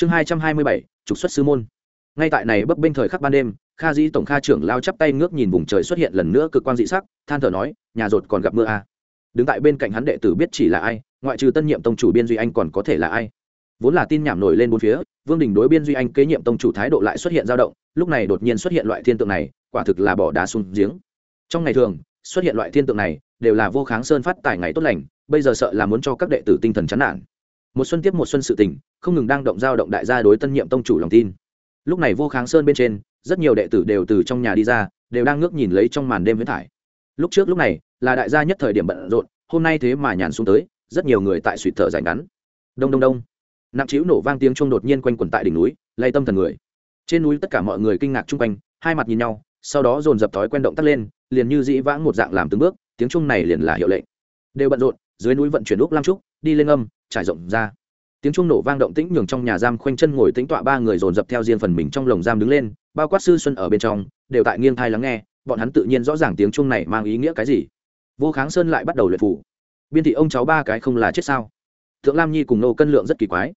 chương hai trăm hai mươi bảy, trục xuất sư môn. Ngay tại này bấp bênh thời khắc ban đêm, kha dĩ tổng kha trưởng lao chắp tay ngước nhìn vùng trời xuất hiện lần nữa cực quan dị sắc, than thở nói, nhà rột còn gặp mưa à. đứng tại bên cạnh hắn đệ tử biết chỉ là ai, ngoại trừ tân nhiệm tông chủ biên duy anh còn có thể là ai? Vốn là tin nhảm nổi lên bốn phía, vương đình đối biên duy anh kế nhiệm tông chủ thái độ lại xuất hiện dao động, lúc này đột nhiên xuất hiện loại thiên tượng này, quả thực là bỏ đá xuống giếng. Trong ngày thường, xuất hiện loại thiên tượng này, đều là vô kháng sơn phát tài ngày tốt lành, bây giờ sợ là muốn cho các đệ tử tinh thần chán nản một xuân tiếp một xuân sự tình, không ngừng đang động dao động đại gia đối tân nhiệm tông chủ lòng tin. Lúc này vô kháng sơn bên trên, rất nhiều đệ tử đều từ trong nhà đi ra, đều đang ngước nhìn lấy trong màn đêm huyết thải. Lúc trước lúc này, là đại gia nhất thời điểm bận rộn, hôm nay thế mà nhàn xuống tới, rất nhiều người tại suy thở dài ngắn. Đông đông đông. Nặng trĩu nổ vang tiếng chuông đột nhiên quanh quẩn tại đỉnh núi, lay tâm thần người. Trên núi tất cả mọi người kinh ngạc chung quanh, hai mặt nhìn nhau, sau đó dồn dập thói quen động tắt lên, liền như dĩ vãng một dạng làm từng bước, tiếng chuông này liền là hiệu lệnh. Đều bận rộn dưới núi vận chuyển úc lam trúc, đi lên âm, trải rộng ra. Tiếng chuông nổ vang động tĩnh nhường trong nhà giam khoanh chân ngồi tĩnh tọa ba người dồn dập theo riêng phần mình trong lồng giam đứng lên, bao quát sư xuân ở bên trong, đều tại nghiêng thai lắng nghe, bọn hắn tự nhiên rõ ràng tiếng chuông này mang ý nghĩa cái gì. Vô kháng sơn lại bắt đầu luyện phủ biên thị ông cháu ba cái không là chết sao? Thượng lam nhi cùng nô cân lượng rất kỳ quái.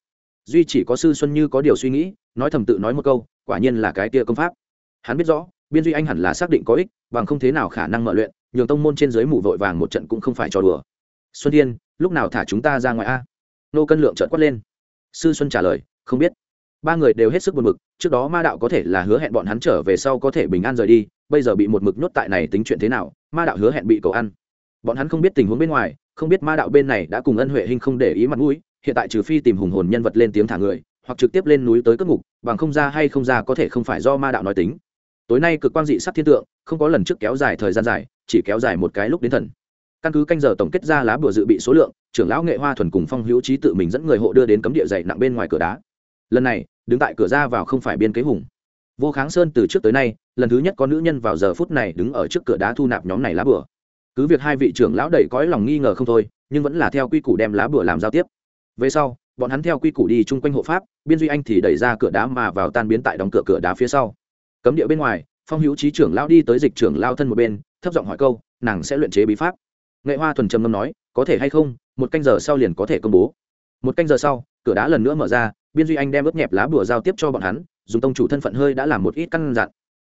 Duy chỉ có sư xuân như có điều suy nghĩ, nói thầm tự nói một câu, quả nhiên là cái tia công pháp. Hắn biết rõ, biên duy anh hẳn là xác định có ích, bằng không thế nào khả năng mở luyện, nhường tông môn trên dưới mù vội vàng một trận cũng không phải trò đùa xuân thiên lúc nào thả chúng ta ra ngoài a? Nô cân lượng trợn quát lên. Sư xuân trả lời, không biết. Ba người đều hết sức buồn mực trước đó ma đạo có thể là hứa hẹn bọn hắn trở về sau có thể bình an rời đi, bây giờ bị một mực nhốt tại này tính chuyện thế nào, ma đạo hứa hẹn bị cầu ăn. Bọn hắn không biết tình huống bên ngoài, không biết ma đạo bên này đã cùng ân huệ hình không để ý mặt mũi, hiện tại trừ phi tìm hùng hồn nhân vật lên tiếng thả người, hoặc trực tiếp lên núi tới cất ngục, bằng không ra hay không ra có thể không phải do ma đạo nói tính. Tối nay cực quang dị sắc thiên tượng, không có lần trước kéo dài thời gian dài, chỉ kéo dài một cái lúc đến thần căn cứ canh giờ tổng kết ra lá bùa dự bị số lượng, trưởng lão nghệ hoa thuần cùng phong hữu trí tự mình dẫn người hộ đưa đến cấm địa dày nặng bên ngoài cửa đá. Lần này, đứng tại cửa ra vào không phải biên kế hùng. Vô kháng sơn từ trước tới nay, lần thứ nhất có nữ nhân vào giờ phút này đứng ở trước cửa đá thu nạp nhóm này lá bùa. Cứ việc hai vị trưởng lão đầy cõi lòng nghi ngờ không thôi, nhưng vẫn là theo quy củ đem lá bùa làm giao tiếp. Về sau, bọn hắn theo quy củ đi chung quanh hộ pháp, biên duy anh thì đẩy ra cửa đá mà vào tan biến tại đóng cửa cửa đá phía sau. Cấm địa bên ngoài, phong hữu trí trưởng lão đi tới dịch trưởng lao thân một bên, thấp giọng hỏi câu, nàng sẽ luyện chế bí pháp? Nghệ hoa thuần trầm ngâm nói, có thể hay không, một canh giờ sau liền có thể công bố. Một canh giờ sau, cửa đá lần nữa mở ra, biên duy anh đem ướp nhẹp lá bùa giao tiếp cho bọn hắn, dùng tông chủ thân phận hơi đã làm một ít căn dặn.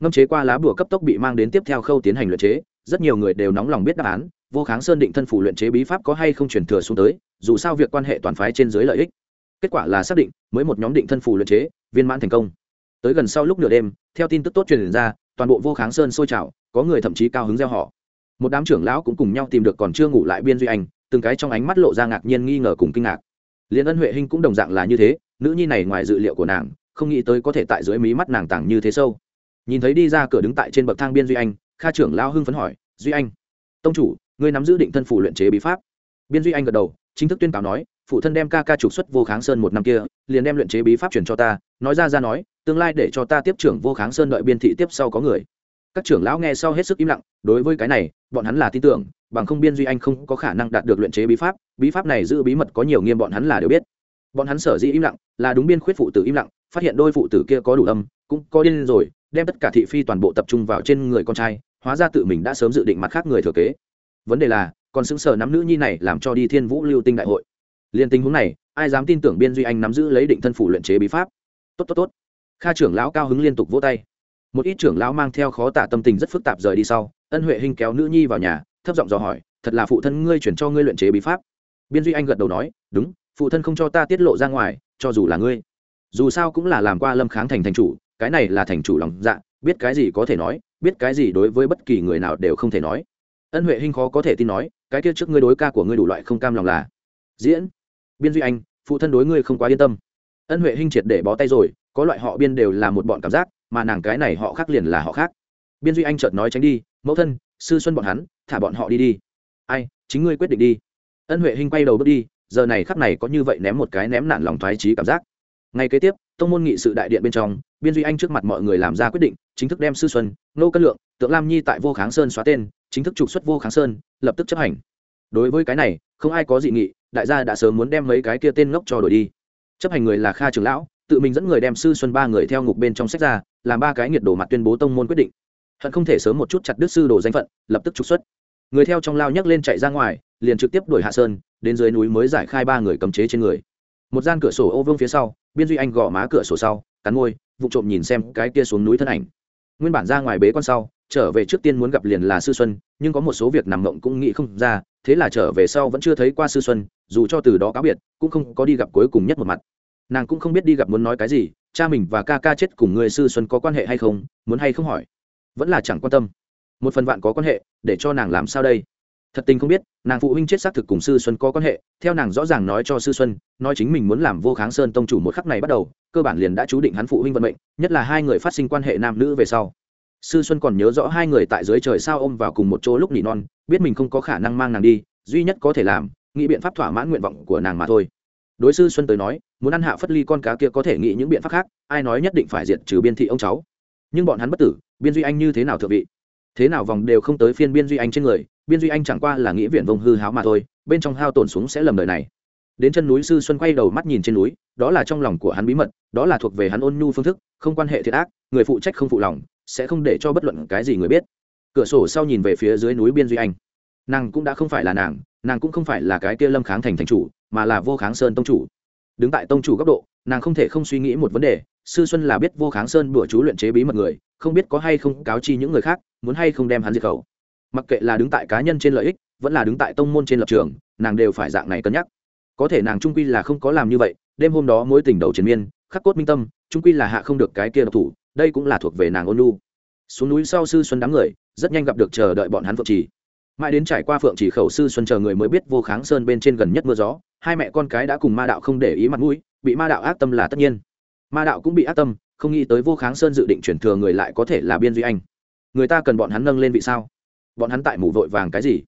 Ngâm chế qua lá bùa cấp tốc bị mang đến tiếp theo khâu tiến hành luyện chế, rất nhiều người đều nóng lòng biết đáp án, vô kháng sơn định thân phủ luyện chế bí pháp có hay không truyền thừa xuống tới, dù sao việc quan hệ toàn phái trên dưới lợi ích. Kết quả là xác định, mới một nhóm định thân phủ luyện chế, viên mãn thành công. Tới gần sau lúc nửa đêm, theo tin tức tốt truyền ra, toàn bộ vô kháng sơn sôi trào, có người thậm chí cao hứng gieo họ một đám trưởng lão cũng cùng nhau tìm được còn chưa ngủ lại biên duy anh, từng cái trong ánh mắt lộ ra ngạc nhiên nghi ngờ cùng kinh ngạc. Liền ân huệ hinh cũng đồng dạng là như thế, nữ nhi này ngoài dự liệu của nàng, không nghĩ tới có thể tại dưới mí mắt nàng tàng như thế sâu. Nhìn thấy đi ra cửa đứng tại trên bậc thang biên duy anh, kha trưởng lão hưng phấn hỏi, duy anh, tông chủ, ngươi nắm giữ định thân phủ luyện chế bí pháp? Biên duy anh gật đầu, chính thức tuyên cáo nói, phụ thân đem ca ca trục xuất vô kháng sơn một năm kia, liền đem luyện chế bí pháp truyền cho ta, nói ra ra nói, tương lai để cho ta tiếp trưởng vô kháng sơn đợi biên thị tiếp sau có người các trưởng lão nghe sau hết sức im lặng, đối với cái này, bọn hắn là tin tưởng, bằng không biên duy anh không có khả năng đạt được luyện chế bí pháp bí pháp này giữ bí mật có nhiều nghiêm bọn hắn là đều biết. Bọn hắn sở dĩ im lặng, là đúng biên khuyết phụ tử im lặng, phát hiện đôi phụ tử kia có đủ âm, cũng có điên rồi, đem tất cả thị phi toàn bộ tập trung vào trên người con trai, hóa ra tự mình đã sớm dự định mặt khác người thừa kế. Vấn đề là, còn xứng sở nắm nữ nhi này làm cho đi thiên vũ lưu tinh đại hội. Liên tình huống này, ai dám tin tưởng biên duy anh nắm giữ lấy định thân phủ luyện chế bí pháp? Tốt tốt tốt. Kha trưởng lão cao hứng liên tục vỗ tay một ít trưởng lão mang theo khó tả tâm tình rất phức tạp rời đi sau, ân huệ hình kéo nữ nhi vào nhà, thấp giọng dò hỏi, thật là phụ thân ngươi chuyển cho ngươi luyện chế bí pháp? Biên duy anh gật đầu nói, đúng, phụ thân không cho ta tiết lộ ra ngoài, cho dù là ngươi. Dù sao cũng là làm qua lâm kháng thành thành chủ, cái này là thành chủ lòng dạ biết cái gì có thể nói, biết cái gì đối với bất kỳ người nào đều không thể nói. Ân huệ Hinh khó có thể tin nói, cái kia trước ngươi đối ca của ngươi đủ loại không cam lòng là? Diễn. Biên duy anh, phụ thân đối ngươi không quá yên tâm. Ân huệ Hinh triệt để bó tay rồi, có loại họ biên đều là một bọn cảm giác mà nàng cái này họ khác liền là họ khác. Biên duy anh chợt nói tránh đi, mẫu thân, sư xuân bọn hắn, thả bọn họ đi đi. Ai, chính ngươi quyết định đi. Ân huệ hinh quay đầu bước đi, giờ này khắc này có như vậy ném một cái ném nản lòng thoái trí cảm giác. Ngay kế tiếp, tông môn nghị sự đại điện bên trong, biên duy anh trước mặt mọi người làm ra quyết định, chính thức đem sư xuân nô cân lượng, tượng lam nhi tại vô kháng sơn xóa tên, chính thức trục xuất vô kháng sơn, lập tức chấp hành. Đối với cái này, không ai có dị nghị, đại gia đã sớm muốn đem mấy cái kia tên ngốc cho đổi đi. Chấp hành người là kha trường lão, tự mình dẫn người đem sư xuân ba người theo ngục bên trong sách ra làm ba cái nhiệt đổ mặt tuyên bố tông môn quyết định. Hận không thể sớm một chút chặt đứt sư đồ danh phận, lập tức trục xuất. Người theo trong lao nhấc lên chạy ra ngoài, liền trực tiếp đuổi hạ sơn, đến dưới núi mới giải khai ba người cầm chế trên người. Một gian cửa sổ ô vương phía sau, biên duy anh gõ má cửa sổ sau, cắn môi, vụ trộm nhìn xem cái kia xuống núi thân ảnh. Nguyên bản ra ngoài bế quan sau, trở về trước tiên muốn gặp liền là sư xuân, nhưng có một số việc nằm mộng cũng nghĩ không ra, thế là trở về sau vẫn chưa thấy qua sư xuân, dù cho từ đó cáo biệt, cũng không có đi gặp cuối cùng nhất một mặt. Nàng cũng không biết đi gặp muốn nói cái gì cha mình và ca ca chết cùng người sư xuân có quan hệ hay không, muốn hay không hỏi? Vẫn là chẳng quan tâm. Một phần vạn có quan hệ, để cho nàng làm sao đây? Thật tình không biết, nàng phụ huynh chết xác thực cùng sư xuân có quan hệ, theo nàng rõ ràng nói cho sư xuân, nói chính mình muốn làm vô kháng sơn tông chủ một khắc này bắt đầu, cơ bản liền đã chú định hắn phụ huynh vận mệnh, nhất là hai người phát sinh quan hệ nam nữ về sau. Sư xuân còn nhớ rõ hai người tại dưới trời sao ôm vào cùng một chỗ lúc nỉ non, biết mình không có khả năng mang nàng đi, duy nhất có thể làm, nghĩ biện pháp thỏa mãn nguyện vọng của nàng mà thôi đối sư xuân tới nói, muốn ăn hạ phất ly con cá kia có thể nghĩ những biện pháp khác, ai nói nhất định phải diệt trừ biên thị ông cháu. Nhưng bọn hắn bất tử, biên duy anh như thế nào thượng vị? Thế nào vòng đều không tới phiên biên duy anh trên người, biên duy anh chẳng qua là nghĩ viện vông hư háo mà thôi, bên trong hao tổn xuống sẽ lầm đời này. Đến chân núi sư xuân quay đầu mắt nhìn trên núi, đó là trong lòng của hắn bí mật, đó là thuộc về hắn ôn nhu phương thức, không quan hệ thiệt ác, người phụ trách không phụ lòng, sẽ không để cho bất luận cái gì người biết. Cửa sổ sau nhìn về phía dưới núi biên duy anh. Nàng cũng đã không phải là nàng nàng cũng không phải là cái kia lâm kháng thành thành chủ mà là vô kháng sơn tông chủ. Đứng tại tông chủ góc độ, nàng không thể không suy nghĩ một vấn đề, sư xuân là biết vô kháng sơn bữa chú luyện chế bí mật người, không biết có hay không cáo chi những người khác, muốn hay không đem hắn diệt khẩu. Mặc kệ là đứng tại cá nhân trên lợi ích, vẫn là đứng tại tông môn trên lập trường, nàng đều phải dạng này cân nhắc. Có thể nàng trung quy là không có làm như vậy, đêm hôm đó mối tình đầu triền miên, khắc cốt minh tâm, trung quy là hạ không được cái kia độc thủ, đây cũng là thuộc về nàng ôn lu xuống núi sau sư xuân đám người, rất nhanh gặp được chờ đợi bọn hắn phượng trì. Mãi đến trải qua phượng trì khẩu sư xuân chờ người mới biết vô kháng sơn bên trên gần nhất mưa gió hai mẹ con cái đã cùng ma đạo không để ý mặt mũi, bị ma đạo ác tâm là tất nhiên. Ma đạo cũng bị ác tâm, không nghĩ tới vô kháng sơn dự định chuyển thừa người lại có thể là biên duy anh. Người ta cần bọn hắn nâng lên vị sao? Bọn hắn tại mù vội vàng cái gì?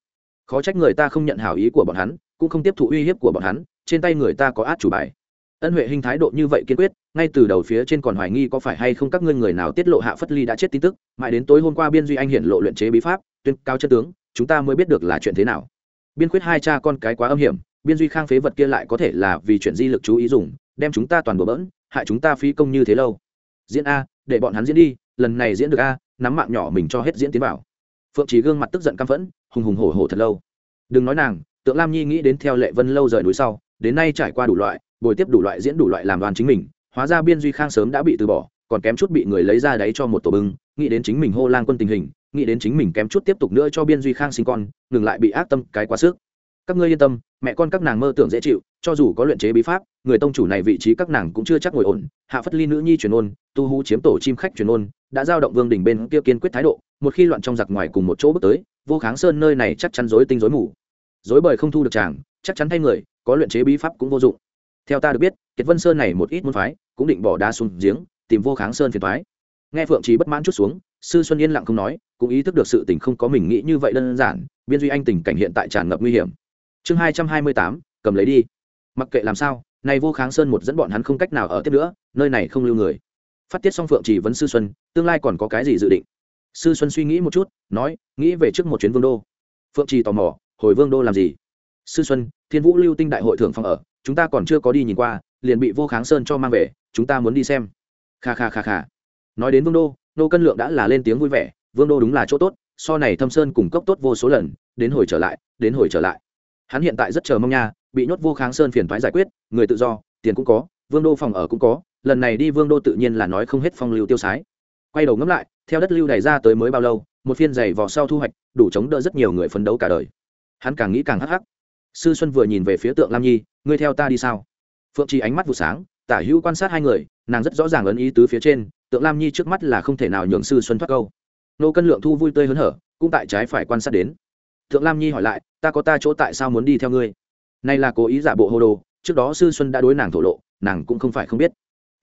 Khó trách người ta không nhận hảo ý của bọn hắn, cũng không tiếp thụ uy hiếp của bọn hắn, trên tay người ta có át chủ bài. Ân huệ hình thái độ như vậy kiên quyết, ngay từ đầu phía trên còn hoài nghi có phải hay không các ngươi người nào tiết lộ hạ phất ly đã chết tin tức, mãi đến tối hôm qua biên duy anh hiện lộ luyện chế bí pháp, tuyên cao chất tướng, chúng ta mới biết được là chuyện thế nào. Biên quyết hai cha con cái quá âm hiểm biên duy khang phế vật kia lại có thể là vì chuyện di lực chú ý dùng, đem chúng ta toàn bộ bỡn, hại chúng ta phí công như thế lâu. Diễn a, để bọn hắn diễn đi, lần này diễn được a, nắm mạng nhỏ mình cho hết diễn tiến vào. Phượng chỉ gương mặt tức giận căm phẫn, hùng hùng hổ hổ thật lâu. Đừng nói nàng, tượng lam nhi nghĩ đến theo lệ vân lâu rời núi sau, đến nay trải qua đủ loại, bồi tiếp đủ loại diễn đủ loại làm đoàn chính mình, hóa ra biên duy khang sớm đã bị từ bỏ, còn kém chút bị người lấy ra đáy cho một tổ bưng, nghĩ đến chính mình hô lang quân tình hình, nghĩ đến chính mình kém chút tiếp tục nữa cho biên duy khang sinh con, ngừng lại bị ác tâm cái quá sức các ngươi yên tâm, mẹ con các nàng mơ tưởng dễ chịu, cho dù có luyện chế bí pháp, người tông chủ này vị trí các nàng cũng chưa chắc ngồi ổn. Hạ phất ly nữ nhi truyền ôn, tu hú chiếm tổ chim khách truyền ôn, đã giao động vương đình bên kia kiên quyết thái độ, một khi loạn trong giặc ngoài cùng một chỗ bước tới, vô kháng sơn nơi này chắc chắn dối tinh dối mù. Dối bời không thu được chàng, chắc chắn thay người, có luyện chế bí pháp cũng vô dụng. Theo ta được biết, kiệt vân sơn này một ít môn phái, cũng định bỏ đá xuống giếng, tìm vô kháng sơn phiền thoái nghe phượng trí bất mãn chút xuống, sư xuân yên lặng không nói, cũng ý thức được sự tình không có mình nghĩ như vậy đơn giản, biên duy anh tình cảnh hiện tại tràn ngập nguy hiểm chương hai trăm hai mươi tám, cầm lấy đi. Mặc kệ làm sao, này vô kháng sơn một dẫn bọn hắn không cách nào ở tiếp nữa, nơi này không lưu người. Phát tiết xong phượng chỉ vấn sư xuân, tương lai còn có cái gì dự định? Sư xuân suy nghĩ một chút, nói, nghĩ về trước một chuyến vương đô. Phượng trì tò mò, hồi vương đô làm gì? Sư xuân, thiên vũ lưu tinh đại hội thưởng phòng ở, chúng ta còn chưa có đi nhìn qua, liền bị vô kháng sơn cho mang về, chúng ta muốn đi xem. Kha kha kha kha. Nói đến vương đô, nô cân lượng đã là lên tiếng vui vẻ, vương đô đúng là chỗ tốt, so này thâm sơn cung cấp tốt vô số lần, đến hồi trở lại, đến hồi trở lại hắn hiện tại rất chờ mong nha, bị nhốt vô kháng sơn phiền thoái giải quyết, người tự do, tiền cũng có, vương đô phòng ở cũng có, lần này đi vương đô tự nhiên là nói không hết phong lưu tiêu sái. Quay đầu ngẫm lại, theo đất lưu đày ra tới mới bao lâu, một phiên giày vò sau thu hoạch, đủ chống đỡ rất nhiều người phấn đấu cả đời. Hắn càng nghĩ càng hắc hắc. Sư xuân vừa nhìn về phía tượng lam nhi, ngươi theo ta đi sao? Phượng trì ánh mắt vụ sáng, tả hữu quan sát hai người, nàng rất rõ ràng ấn ý tứ phía trên, tượng lam nhi trước mắt là không thể nào nhường sư xuân thoát câu. Nô cân lượng thu vui tươi hớn hở, cũng tại trái phải quan sát đến tượng lam nhi hỏi lại, ta có ta chỗ tại sao muốn đi theo ngươi? Này là cố ý giả bộ hô đồ, trước đó sư xuân đã đối nàng thổ lộ, nàng cũng không phải không biết.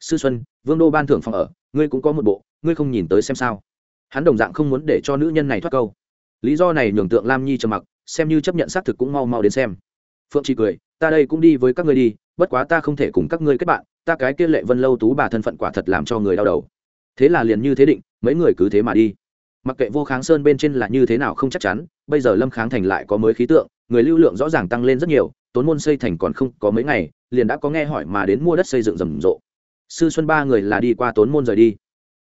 Sư xuân, vương đô ban thưởng phòng ở, ngươi cũng có một bộ, ngươi không nhìn tới xem sao? Hắn đồng dạng không muốn để cho nữ nhân này thoát câu. Lý do này nhường tượng lam nhi trầm mặc, xem như chấp nhận xác thực cũng mau mau đến xem. Phượng chỉ cười, ta đây cũng đi với các ngươi đi, bất quá ta không thể cùng các ngươi kết bạn, ta cái kia lệ vân lâu tú bà thân phận quả thật làm cho người đau đầu. Thế là liền như thế định, mấy người cứ thế mà đi. Mặc kệ vô kháng sơn bên trên là như thế nào không chắc chắn bây giờ lâm kháng thành lại có mới khí tượng, người lưu lượng rõ ràng tăng lên rất nhiều, tốn môn xây thành còn không có mấy ngày, liền đã có nghe hỏi mà đến mua đất xây dựng rầm rộ. Sư xuân ba người là đi qua tốn môn rời đi.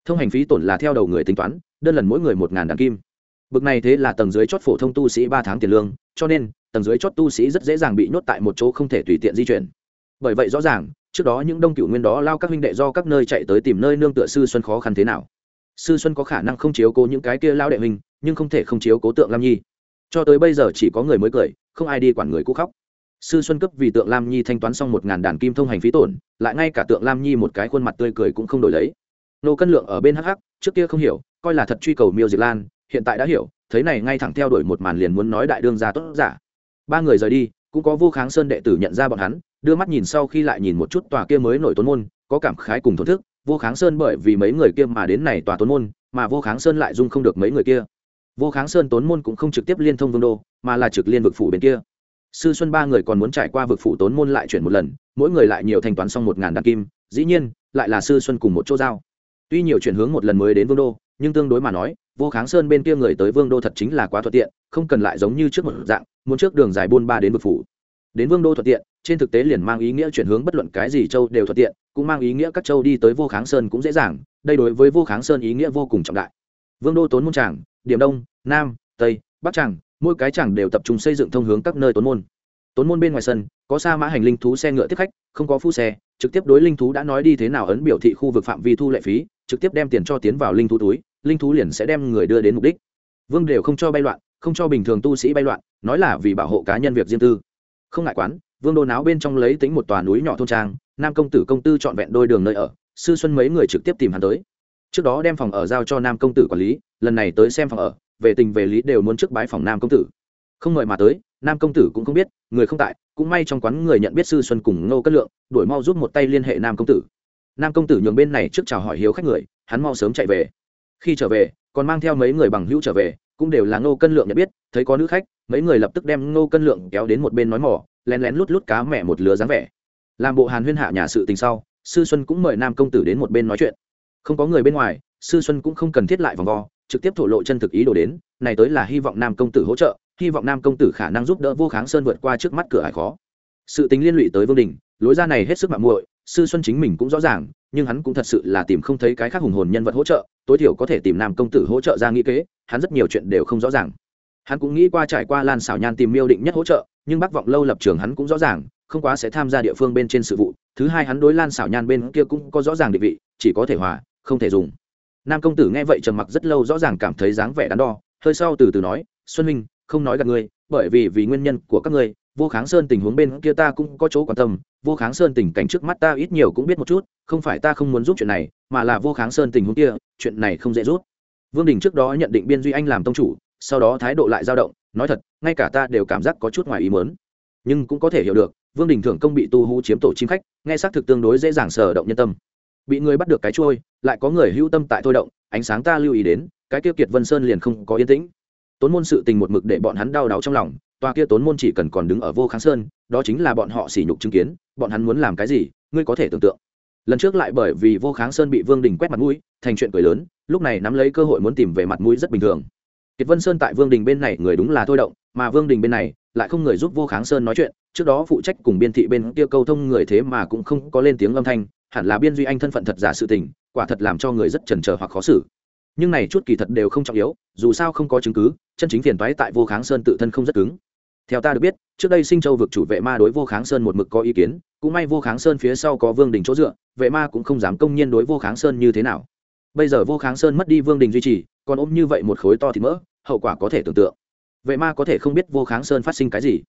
Thông hành phí tổn là theo đầu người tính toán, đơn lần mỗi người một ngàn đàn kim. Bực này thế là tầng dưới chót phổ thông tu sĩ ba tháng tiền lương, cho nên, tầng dưới chót tu sĩ rất dễ dàng bị nhốt tại một chỗ không thể tùy tiện di chuyển. Bởi vậy rõ ràng, trước đó những đông cựu nguyên đó lao các huynh đệ do các nơi chạy tới tìm nơi nương tựa sư xuân khó khăn thế nào. Sư xuân có khả năng không chiếu cố những cái kia lao đệ huynh, nhưng không thể không chiếu cố tượng lam nhi cho tới bây giờ chỉ có người mới cười, không ai đi quản người cũ khóc. Sư xuân cấp vì tượng lam nhi thanh toán xong một ngàn đàn kim thông hành phí tổn, lại ngay cả tượng lam nhi một cái khuôn mặt tươi cười cũng không đổi lấy. Nô cân lượng ở bên hh trước kia không hiểu, coi là thật truy cầu miêu diệt lan, hiện tại đã hiểu, thấy này ngay thẳng theo đuổi một màn liền muốn nói đại đương gia tốt giả. Ba người rời đi, cũng có vô kháng sơn đệ tử nhận ra bọn hắn, đưa mắt nhìn sau khi lại nhìn một chút tòa kia mới nổi tốn môn, có cảm khái cùng thổn thức, vô kháng sơn bởi vì mấy người kia mà đến này tòa tốn môn, mà vô kháng sơn lại dung không được mấy người kia vô kháng sơn tốn môn cũng không trực tiếp liên thông vương đô, mà là trực liên vực phủ bên kia. Sư xuân ba người còn muốn trải qua vực phủ tốn môn lại chuyển một lần, mỗi người lại nhiều thanh toán xong một ngàn đàn kim, dĩ nhiên, lại là sư xuân cùng một chỗ giao. Tuy nhiều chuyển hướng một lần mới đến vương đô, nhưng tương đối mà nói, vô kháng sơn bên kia người tới vương đô thật chính là quá thuận tiện, không cần lại giống như trước một dạng, muốn trước đường dài buôn ba đến vực phủ. Đến vương đô thuận tiện, trên thực tế liền mang ý nghĩa chuyển hướng bất luận cái gì châu đều thuận tiện, cũng mang ý nghĩa các châu đi tới vô kháng sơn cũng dễ dàng, đây đối với vô kháng sơn ý nghĩa vô cùng trọng đại. Vương đô tốn môn tràng điểm đông, nam, tây, bắc tràng mỗi cái tràng đều tập trung xây dựng thông hướng các nơi tốn môn. Tốn môn bên ngoài sân, có xa mã hành linh thú xe ngựa tiếp khách, không có phu xe, trực tiếp đối linh thú đã nói đi thế nào ấn biểu thị khu vực phạm vi thu lệ phí, trực tiếp đem tiền cho tiến vào linh thú túi, linh thú liền sẽ đem người đưa đến mục đích. Vương đều không cho bay loạn, không cho bình thường tu sĩ bay loạn, nói là vì bảo hộ cá nhân việc riêng tư. Không ngại quán, vương đô náo bên trong lấy tính một tòa núi nhỏ thôn trang, nam công tử công tư trọn vẹn đôi đường nơi ở, sư xuân mấy người trực tiếp tìm hắn tới trước đó đem phòng ở giao cho nam công tử quản lý, lần này tới xem phòng ở, về tình về lý đều muốn trước bái phòng nam công tử. Không mời mà tới, nam công tử cũng không biết, người không tại, cũng may trong quán người nhận biết sư xuân cùng ngô cất lượng, đuổi mau giúp một tay liên hệ nam công tử. Nam công tử nhường bên này trước chào hỏi hiếu khách người, hắn mau sớm chạy về. Khi trở về, còn mang theo mấy người bằng hữu trở về, cũng đều là ngô cân lượng nhận biết, thấy có nữ khách, mấy người lập tức đem ngô cân lượng kéo đến một bên nói mỏ, lén lén lút lút cá mẹ một lứa dáng vẻ. Làm bộ hàn huyên hạ nhà sự tình sau, sư xuân cũng mời nam công tử đến một bên nói chuyện không có người bên ngoài, sư xuân cũng không cần thiết lại vòng vo, trực tiếp thổ lộ chân thực ý đồ đến, này tới là hy vọng nam công tử hỗ trợ, hy vọng nam công tử khả năng giúp đỡ vô kháng sơn vượt qua trước mắt cửa hải khó. Sự tính liên lụy tới vương đình, lối ra này hết sức mạng muội, sư xuân chính mình cũng rõ ràng, nhưng hắn cũng thật sự là tìm không thấy cái khác hùng hồn nhân vật hỗ trợ, tối thiểu có thể tìm nam công tử hỗ trợ ra nghĩ kế, hắn rất nhiều chuyện đều không rõ ràng. Hắn cũng nghĩ qua trải qua lan xảo nhan tìm miêu định nhất hỗ trợ, nhưng bác vọng lâu lập trường hắn cũng rõ ràng, không quá sẽ tham gia địa phương bên trên sự vụ, thứ hai hắn đối lan xảo nhan bên kia cũng có rõ ràng định vị, chỉ có thể hòa không thể dùng. Nam công tử nghe vậy trầm mặc rất lâu rõ ràng cảm thấy dáng vẻ đắn đo, hơi sau từ từ nói, xuân minh không nói gặp ngươi, bởi vì vì nguyên nhân của các ngươi, vô kháng sơn tình huống bên kia ta cũng có chỗ quan tâm, vô kháng sơn tình cảnh trước mắt ta ít nhiều cũng biết một chút, không phải ta không muốn giúp chuyện này, mà là vô kháng sơn tình huống kia, chuyện này không dễ rút vương đình trước đó nhận định biên duy anh làm tông chủ, sau đó thái độ lại dao động, nói thật, ngay cả ta đều cảm giác có chút ngoài ý mớn nhưng cũng có thể hiểu được, vương đình thưởng công bị tu hú chiếm tổ chim khách, nghe xác thực tương đối dễ dàng sở động nhân tâm bị người bắt được cái trôi, lại có người hữu tâm tại thôi động, ánh sáng ta lưu ý đến, cái kia kiệt vân sơn liền không có yên tĩnh. Tốn môn sự tình một mực để bọn hắn đau đáu trong lòng, tòa kia tốn môn chỉ cần còn đứng ở vô kháng sơn, đó chính là bọn họ sỉ nhục chứng kiến, bọn hắn muốn làm cái gì, ngươi có thể tưởng tượng. Lần trước lại bởi vì vô kháng sơn bị vương đình quét mặt mũi, thành chuyện cười lớn, lúc này nắm lấy cơ hội muốn tìm về mặt mũi rất bình thường. Kiệt vân sơn tại vương đình bên này người đúng là thôi động, mà vương đình bên này lại không người giúp vô kháng sơn nói chuyện, trước đó phụ trách cùng biên thị bên kia câu thông người thế mà cũng không có lên tiếng âm thanh hẳn là biên duy anh thân phận thật giả sự tình, quả thật làm cho người rất chần chờ hoặc khó xử. Nhưng này chút kỳ thật đều không trọng yếu, dù sao không có chứng cứ, chân chính phiền toái tại vô kháng sơn tự thân không rất cứng. Theo ta được biết, trước đây sinh châu vực chủ vệ ma đối vô kháng sơn một mực có ý kiến, cũng may vô kháng sơn phía sau có vương đình chỗ dựa, vệ ma cũng không dám công nhiên đối vô kháng sơn như thế nào. Bây giờ vô kháng sơn mất đi vương đình duy trì, còn ôm như vậy một khối to thì mỡ, hậu quả có thể tưởng tượng. Vệ ma có thể không biết vô kháng sơn phát sinh cái gì.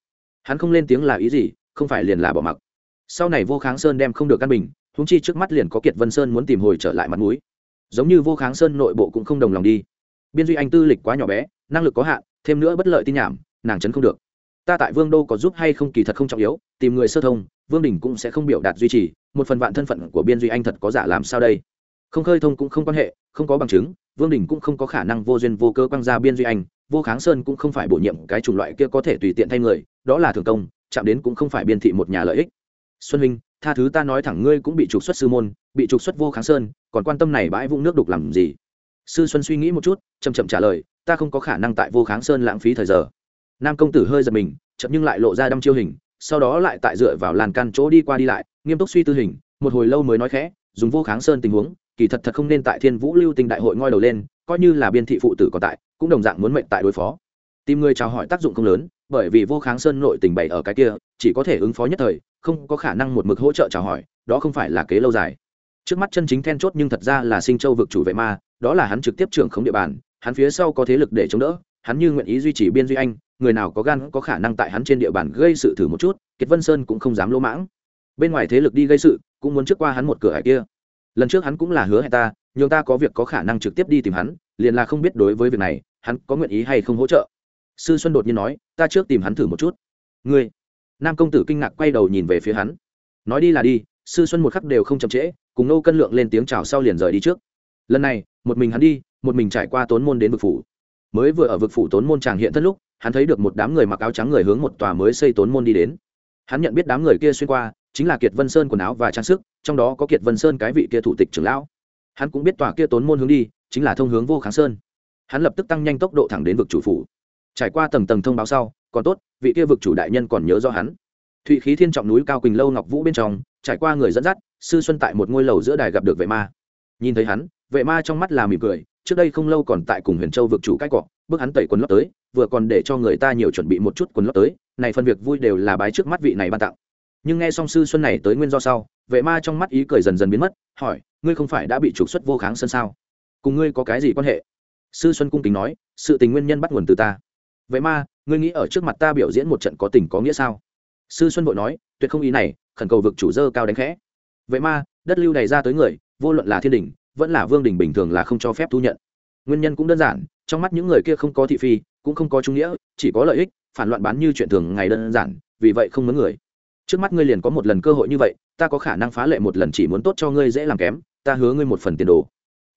Hắn không lên tiếng là ý gì, không phải liền là bỏ mặc. Sau này vô kháng sơn đem không được căn bình húng chi trước mắt liền có kiệt vân sơn muốn tìm hồi trở lại mặt mũi. Giống như vô kháng sơn nội bộ cũng không đồng lòng đi. Biên duy anh tư lịch quá nhỏ bé, năng lực có hạn, thêm nữa bất lợi tin nhảm, nàng chấn không được. Ta tại vương đô có giúp hay không kỳ thật không trọng yếu, tìm người sơ thông, vương đình cũng sẽ không biểu đạt duy trì, một phần vạn thân phận của biên duy anh thật có giả làm sao đây? Không khơi thông cũng không quan hệ, không có bằng chứng, vương đình cũng không có khả năng vô duyên vô cơ quăng ra biên duy anh, vô kháng sơn cũng không phải bổ nhiệm cái chủng loại kia có thể tùy tiện thay người, đó là thường công, chạm đến cũng không phải biên thị một nhà lợi ích. Xuân huynh tha thứ ta nói thẳng ngươi cũng bị trục xuất sư môn, bị trục xuất vô kháng sơn, còn quan tâm này bãi vũng nước đục làm gì? Sư xuân suy nghĩ một chút, chậm chậm trả lời, ta không có khả năng tại vô kháng sơn lãng phí thời giờ. Nam công tử hơi giật mình chậm nhưng lại lộ ra đăm chiêu hình, sau đó lại tại dựa vào làn căn chỗ đi qua đi lại, nghiêm túc suy tư hình, một hồi lâu mới nói khẽ, dùng vô kháng sơn tình huống, kỳ thật thật không nên tại thiên vũ lưu tinh đại hội ngoi đầu lên, coi như là biên thị phụ tử còn tại, cũng đồng dạng muốn mệnh tại đối phó. Tìm người chào hỏi tác dụng không lớn, bởi vì vô kháng sơn nội tình bày ở cái kia chỉ có thể ứng phó nhất thời, không có khả năng một mực hỗ trợ chào hỏi, đó không phải là kế lâu dài. Trước mắt chân chính then chốt nhưng thật ra là sinh châu vực chủ vệ ma, đó là hắn trực tiếp trưởng khống địa bàn, hắn phía sau có thế lực để chống đỡ, hắn như nguyện ý duy trì biên duy anh, người nào có gan có khả năng tại hắn trên địa bàn gây sự thử một chút, kiệt vân sơn cũng không dám lỗ mãng. Bên ngoài thế lực đi gây sự, cũng muốn trước qua hắn một cửa hải kia. Lần trước hắn cũng là hứa hẹn ta nhưng ta có việc có khả năng trực tiếp đi tìm hắn, liền là không biết đối với việc này, hắn có nguyện ý hay không hỗ trợ. Sư xuân đột nhiên nói, ta trước tìm hắn thử một chút. Ngươi nam công tử kinh ngạc quay đầu nhìn về phía hắn. Nói đi là đi, sư xuân một khắc đều không chậm trễ, cùng nô cân lượng lên tiếng chào sau liền rời đi trước. Lần này, một mình hắn đi, một mình trải qua tốn môn đến vực phủ. Mới vừa ở vực phủ tốn môn tràng hiện thân lúc, hắn thấy được một đám người mặc áo trắng người hướng một tòa mới xây tốn môn đi đến. Hắn nhận biết đám người kia xuyên qua, chính là kiệt vân sơn quần áo và trang sức, trong đó có kiệt vân sơn cái vị kia thủ tịch trưởng lão. Hắn cũng biết tòa kia tốn môn hướng đi, chính là thông hướng vô kháng sơn. Hắn lập tức tăng nhanh tốc độ thẳng đến vực chủ phủ. Trải qua tầng tầng thông báo sau còn tốt, vị kia vực chủ đại nhân còn nhớ do hắn. Thụy khí thiên trọng núi cao quỳnh lâu ngọc vũ bên trong, trải qua người dẫn dắt, sư xuân tại một ngôi lầu giữa đài gặp được vệ ma. Nhìn thấy hắn, vệ ma trong mắt là mỉm cười, trước đây không lâu còn tại cùng huyền châu vực chủ cách cọ, bước hắn tẩy quần lót tới, vừa còn để cho người ta nhiều chuẩn bị một chút quần lót tới, này phần việc vui đều là bái trước mắt vị này ban tặng. Nhưng nghe xong sư xuân này tới nguyên do sau, vệ ma trong mắt ý cười dần dần biến mất, hỏi, ngươi không phải đã bị trục xuất vô kháng sân sao? Cùng ngươi có cái gì quan hệ? Sư xuân cung kính nói, sự tình nguyên nhân bắt nguồn từ ta. Vệ ma ngươi nghĩ ở trước mặt ta biểu diễn một trận có tình có nghĩa sao? Sư xuân vội nói, tuyệt không ý này, khẩn cầu vực chủ dơ cao đánh khẽ. Vậy ma, đất lưu này ra tới người, vô luận là thiên đình, vẫn là vương đình bình thường là không cho phép thu nhận. Nguyên nhân cũng đơn giản, trong mắt những người kia không có thị phi, cũng không có trung nghĩa, chỉ có lợi ích, phản loạn bán như chuyện thường ngày đơn giản, vì vậy không mướn người. Trước mắt ngươi liền có một lần cơ hội như vậy, ta có khả năng phá lệ một lần chỉ muốn tốt cho ngươi dễ làm kém, ta hứa ngươi một phần tiền đồ.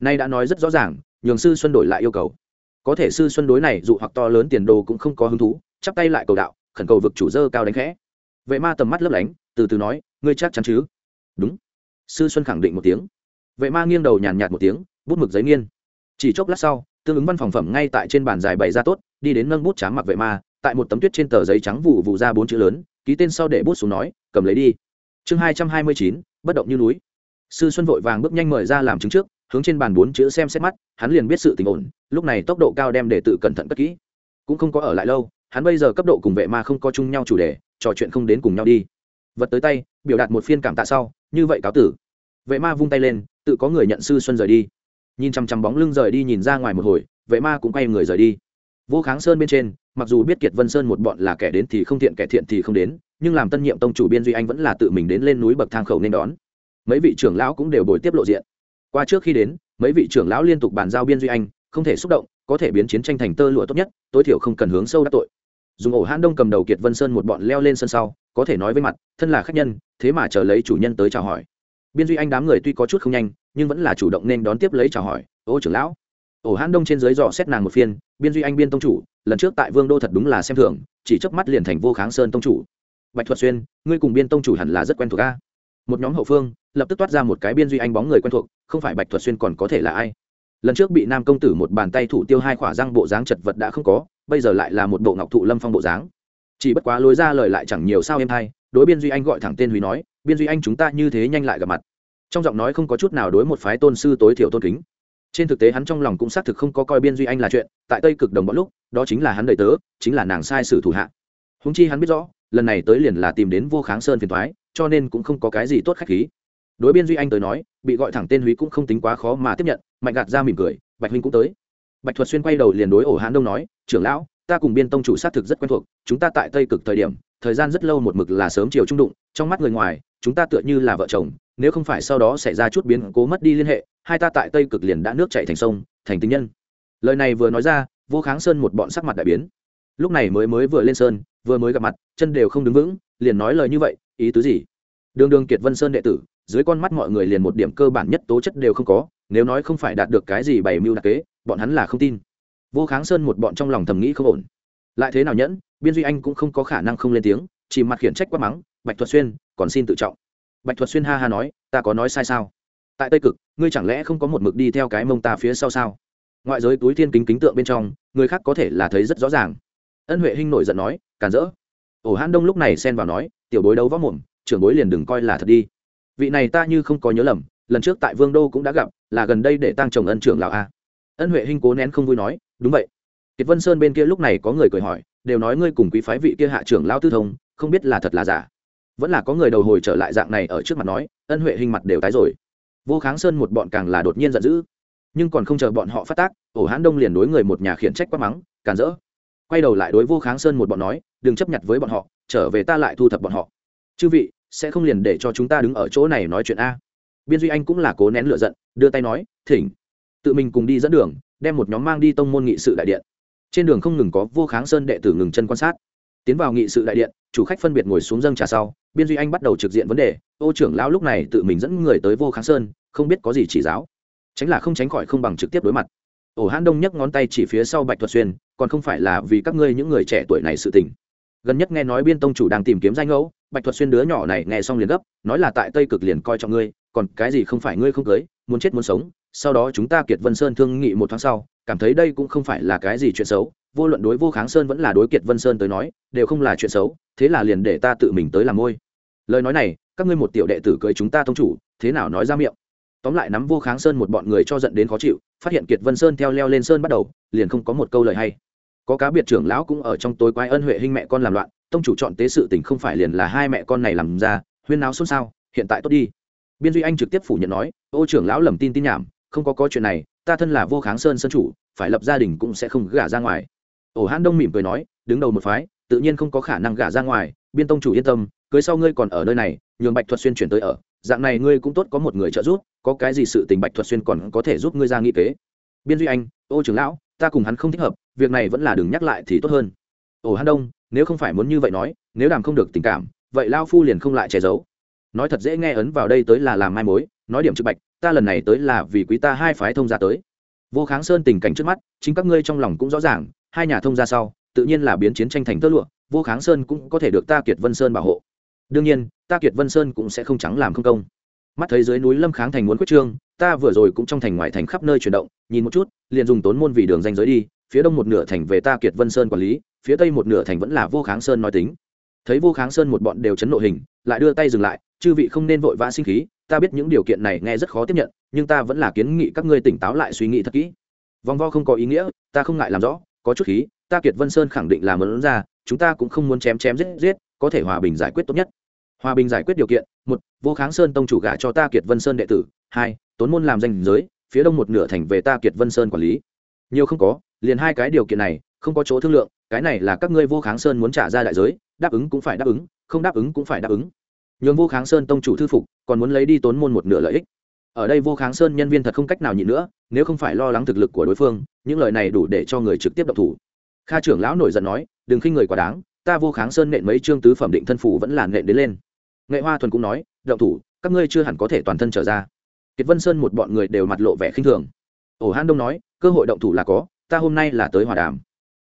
Nay đã nói rất rõ ràng, nhường sư xuân đổi lại yêu cầu có thể sư xuân đối này, dụ hoặc to lớn tiền đồ cũng không có hứng thú, chắp tay lại cầu đạo, khẩn cầu vực chủ dơ cao đánh khẽ. Vệ ma tầm mắt lấp lánh, từ từ nói, ngươi chắc chắn chứ? Đúng. Sư xuân khẳng định một tiếng. Vệ ma nghiêng đầu nhàn nhạt một tiếng, bút mực giấy nghiên. Chỉ chốc lát sau, tương ứng văn phòng phẩm ngay tại trên bàn dài bày ra tốt, đi đến nâng bút tráng mặc vệ ma, tại một tấm tuyết trên tờ giấy trắng vụ vụ ra bốn chữ lớn, ký tên sau để bút xuống nói, cầm lấy đi. Chương hai trăm hai mươi chín, bất động như núi. Sư xuân vội vàng bước nhanh mời ra làm chứng trước hướng trên bàn bốn chữ xem xét mắt, hắn liền biết sự tình ổn, lúc này tốc độ cao đem để tự cẩn thận cất kỹ. Cũng không có ở lại lâu, hắn bây giờ cấp độ cùng vệ ma không có chung nhau chủ đề, trò chuyện không đến cùng nhau đi. Vật tới tay, biểu đạt một phiên cảm tạ sau, như vậy cáo tử. Vệ ma vung tay lên, tự có người nhận sư xuân rời đi. Nhìn chằm chằm bóng lưng rời đi nhìn ra ngoài một hồi, vệ ma cũng quay người rời đi. Vô kháng sơn bên trên, mặc dù biết kiệt vân sơn một bọn là kẻ đến thì không thiện, kẻ thiện thì không đến, nhưng làm tân nhiệm tông chủ biên duy anh vẫn là tự mình đến lên núi bậc thang khẩu nên đón. Mấy vị trưởng lão cũng đều bồi tiếp lộ diện qua trước khi đến, mấy vị trưởng lão liên tục bàn giao biên duy anh, không thể xúc động, có thể biến chiến tranh thành tơ lụa tốt nhất, tối thiểu không cần hướng sâu đắc tội. Dùng ổ hãn đông cầm đầu kiệt vân sơn một bọn leo lên sân sau, có thể nói với mặt, thân là khách nhân, thế mà chờ lấy chủ nhân tới chào hỏi. Biên duy anh đám người tuy có chút không nhanh, nhưng vẫn là chủ động nên đón tiếp lấy chào hỏi, ô trưởng lão. Ổ hãn đông trên dưới dò xét nàng một phiên, biên duy anh biên tông chủ, lần trước tại vương đô thật đúng là xem thường, chỉ chớp mắt liền thành vô kháng sơn tông chủ. Bạch thuật xuyên, ngươi cùng biên tông chủ hẳn là rất quen thuộc a một nhóm hậu phương lập tức toát ra một cái biên duy anh bóng người quen thuộc, không phải bạch thuật xuyên còn có thể là ai? Lần trước bị nam công tử một bàn tay thủ tiêu hai khỏa răng bộ dáng chật vật đã không có, bây giờ lại là một bộ ngọc thụ lâm phong bộ dáng. Chỉ bất quá lối ra lời lại chẳng nhiều sao em hay đối biên duy anh gọi thẳng tên huy nói, biên duy anh chúng ta như thế nhanh lại gặp mặt. Trong giọng nói không có chút nào đối một phái tôn sư tối thiểu tôn kính. Trên thực tế hắn trong lòng cũng xác thực không có coi biên duy anh là chuyện, tại tây cực đồng bọn lúc, đó chính là hắn đầy tớ, chính là nàng sai sử thủ hạ. Húng chi hắn biết rõ lần này tới liền là tìm đến vô kháng sơn phiền thoái, cho nên cũng không có cái gì tốt khách khí. Đối biên duy anh tới nói, bị gọi thẳng tên húy cũng không tính quá khó mà tiếp nhận, mạnh gạt ra mỉm cười, bạch huynh cũng tới. Bạch thuật xuyên quay đầu liền đối ổ hán đông nói, trưởng lão, ta cùng biên tông chủ sát thực rất quen thuộc, chúng ta tại tây cực thời điểm, thời gian rất lâu một mực là sớm chiều trung đụng, trong mắt người ngoài, chúng ta tựa như là vợ chồng, nếu không phải sau đó xảy ra chút biến cố mất đi liên hệ, hai ta tại tây cực liền đã nước chạy thành sông, thành tình nhân. Lời này vừa nói ra, vô kháng sơn một bọn sắc mặt đại biến. Lúc này mới mới vừa lên sơn vừa mới gặp mặt, chân đều không đứng vững, liền nói lời như vậy, ý tứ gì? Đường đường kiệt vân sơn đệ tử, dưới con mắt mọi người liền một điểm cơ bản nhất tố chất đều không có, nếu nói không phải đạt được cái gì bày mưu đặc kế, bọn hắn là không tin. Vô kháng sơn một bọn trong lòng thầm nghĩ không ổn. Lại thế nào nhẫn, biên duy anh cũng không có khả năng không lên tiếng, chỉ mặt khiển trách quát mắng, bạch thuật xuyên, còn xin tự trọng. Bạch thuật xuyên ha ha nói, ta có nói sai sao? Tại tây cực, ngươi chẳng lẽ không có một mực đi theo cái mông ta phía sau sao? Ngoại giới túi thiên kính kính tượng bên trong, người khác có thể là thấy rất rõ ràng. Ân huệ hinh nổi giận nói càn rỡ. Ổ hãn đông lúc này xen vào nói, tiểu bối đấu võ mồm, trưởng bối liền đừng coi là thật đi. Vị này ta như không có nhớ lầm, lần trước tại vương đô cũng đã gặp, là gần đây để tăng chồng ân trưởng lão a. Ân huệ hinh cố nén không vui nói, đúng vậy. Kiệt vân sơn bên kia lúc này có người cười hỏi, đều nói ngươi cùng quý phái vị kia hạ trưởng lão tư thông, không biết là thật là giả? Vẫn là có người đầu hồi trở lại dạng này ở trước mặt nói, ân huệ hình mặt đều tái rồi. Vô kháng sơn một bọn càng là đột nhiên giận dữ. Nhưng còn không chờ bọn họ phát tác, ổ hãn đông liền đối người một nhà khiển trách quát mắng, càn rỡ. Quay đầu lại đối vô kháng sơn một bọn nói đừng chấp nhận với bọn họ, trở về ta lại thu thập bọn họ. Chư vị, sẽ không liền để cho chúng ta đứng ở chỗ này nói chuyện a. Biên duy anh cũng là cố nén lựa giận, đưa tay nói, thỉnh. Tự mình cùng đi dẫn đường, đem một nhóm mang đi tông môn nghị sự đại điện. Trên đường không ngừng có vô kháng sơn đệ tử ngừng chân quan sát. Tiến vào nghị sự đại điện, chủ khách phân biệt ngồi xuống dâng trà sau, biên duy anh bắt đầu trực diện vấn đề. Ô trưởng lão, lúc này tự mình dẫn người tới vô kháng sơn, không biết có gì chỉ giáo. Tránh là không tránh khỏi không bằng trực tiếp đối mặt. Ổ hãn đông nhấc ngón tay chỉ phía sau bạch thuật xuyên, còn không phải là vì các ngươi những người trẻ tuổi này sự tình gần nhất nghe nói biên tông chủ đang tìm kiếm danh ngẫu, bạch thuật xuyên đứa nhỏ này nghe xong liền gấp, nói là tại tây cực liền coi trọng ngươi, còn cái gì không phải ngươi không cưới, muốn chết muốn sống, sau đó chúng ta kiệt vân sơn thương nghị một tháng sau, cảm thấy đây cũng không phải là cái gì chuyện xấu, vô luận đối vô kháng sơn vẫn là đối kiệt vân sơn tới nói, đều không là chuyện xấu, thế là liền để ta tự mình tới làm môi. Lời nói này, các ngươi một tiểu đệ tử cưới chúng ta tông chủ, thế nào nói ra miệng? Tóm lại nắm vô kháng sơn một bọn người cho giận đến khó chịu, phát hiện kiệt vân sơn theo leo lên sơn bắt đầu, liền không có một câu lời hay có cá biệt trưởng lão cũng ở trong tối quái ân huệ hình mẹ con làm loạn, tông chủ chọn tế sự tình không phải liền là hai mẹ con này làm ra, huyên náo xôn xao, hiện tại tốt đi. Biên duy anh trực tiếp phủ nhận nói, ô trưởng lão lầm tin tin nhảm, không có có chuyện này, ta thân là vô kháng sơn sân chủ, phải lập gia đình cũng sẽ không gả ra ngoài. Ổ hãn đông mỉm cười nói, đứng đầu một phái, tự nhiên không có khả năng gả ra ngoài, biên tông chủ yên tâm, cưới sau ngươi còn ở nơi này, nhường bạch thuật xuyên chuyển tới ở, dạng này ngươi cũng tốt có một người trợ giúp, có cái gì sự tình bạch thuật xuyên còn có thể giúp ngươi ra nghị kế. Biên duy anh, ô trưởng lão, ta cùng hắn không thích hợp việc này vẫn là đừng nhắc lại thì tốt hơn. Ổ hắn đông, nếu không phải muốn như vậy nói, nếu đàm không được tình cảm, vậy lao phu liền không lại che giấu. Nói thật dễ nghe ấn vào đây tới là làm mai mối, nói điểm trực bạch, ta lần này tới là vì quý ta hai phái thông gia tới. Vô kháng sơn tình cảnh trước mắt, chính các ngươi trong lòng cũng rõ ràng, hai nhà thông gia sau, tự nhiên là biến chiến tranh thành tơ lụa, vô kháng sơn cũng có thể được ta kiệt vân sơn bảo hộ. Đương nhiên, ta kiệt vân sơn cũng sẽ không trắng làm không công. Mắt thấy dưới núi lâm kháng thành muốn quyết trương, ta vừa rồi cũng trong thành ngoài thành khắp nơi chuyển động, nhìn một chút, liền dùng tốn môn vì đường danh giới đi phía đông một nửa thành về ta kiệt vân sơn quản lý, phía tây một nửa thành vẫn là vô kháng sơn nói tính. Thấy vô kháng sơn một bọn đều chấn nộ hình, lại đưa tay dừng lại, chư vị không nên vội vã sinh khí, ta biết những điều kiện này nghe rất khó tiếp nhận, nhưng ta vẫn là kiến nghị các ngươi tỉnh táo lại suy nghĩ thật kỹ. Vòng vo không có ý nghĩa, ta không ngại làm rõ, có chút khí, ta kiệt vân sơn khẳng định là mớn ra, chúng ta cũng không muốn chém chém giết giết, có thể hòa bình giải quyết tốt nhất. Hòa bình giải quyết điều kiện, một, vô kháng sơn tông chủ gả cho ta kiệt vân sơn đệ tử, hai, tốn môn làm danh giới, phía đông một nửa thành về ta kiệt vân sơn quản lý. Nhiều không có liền hai cái điều kiện này, không có chỗ thương lượng, cái này là các ngươi vô kháng sơn muốn trả ra đại giới, đáp ứng cũng phải đáp ứng, không đáp ứng cũng phải đáp ứng. Nhường vô kháng sơn tông chủ thư phục, còn muốn lấy đi tốn môn một nửa lợi ích. Ở đây vô kháng sơn nhân viên thật không cách nào nhịn nữa, nếu không phải lo lắng thực lực của đối phương, những lời này đủ để cho người trực tiếp độc thủ. Kha trưởng lão nổi giận nói, đừng khinh người quá đáng, ta vô kháng sơn nện mấy chương tứ phẩm định thân phủ vẫn là nện đến lên. Nghệ hoa thuần cũng nói, động thủ, các ngươi chưa hẳn có thể toàn thân trở ra. Kiệt vân sơn một bọn người đều mặt lộ vẻ khinh thường. Ổ han đông nói, cơ hội động thủ là có ta hôm nay là tới hòa đàm.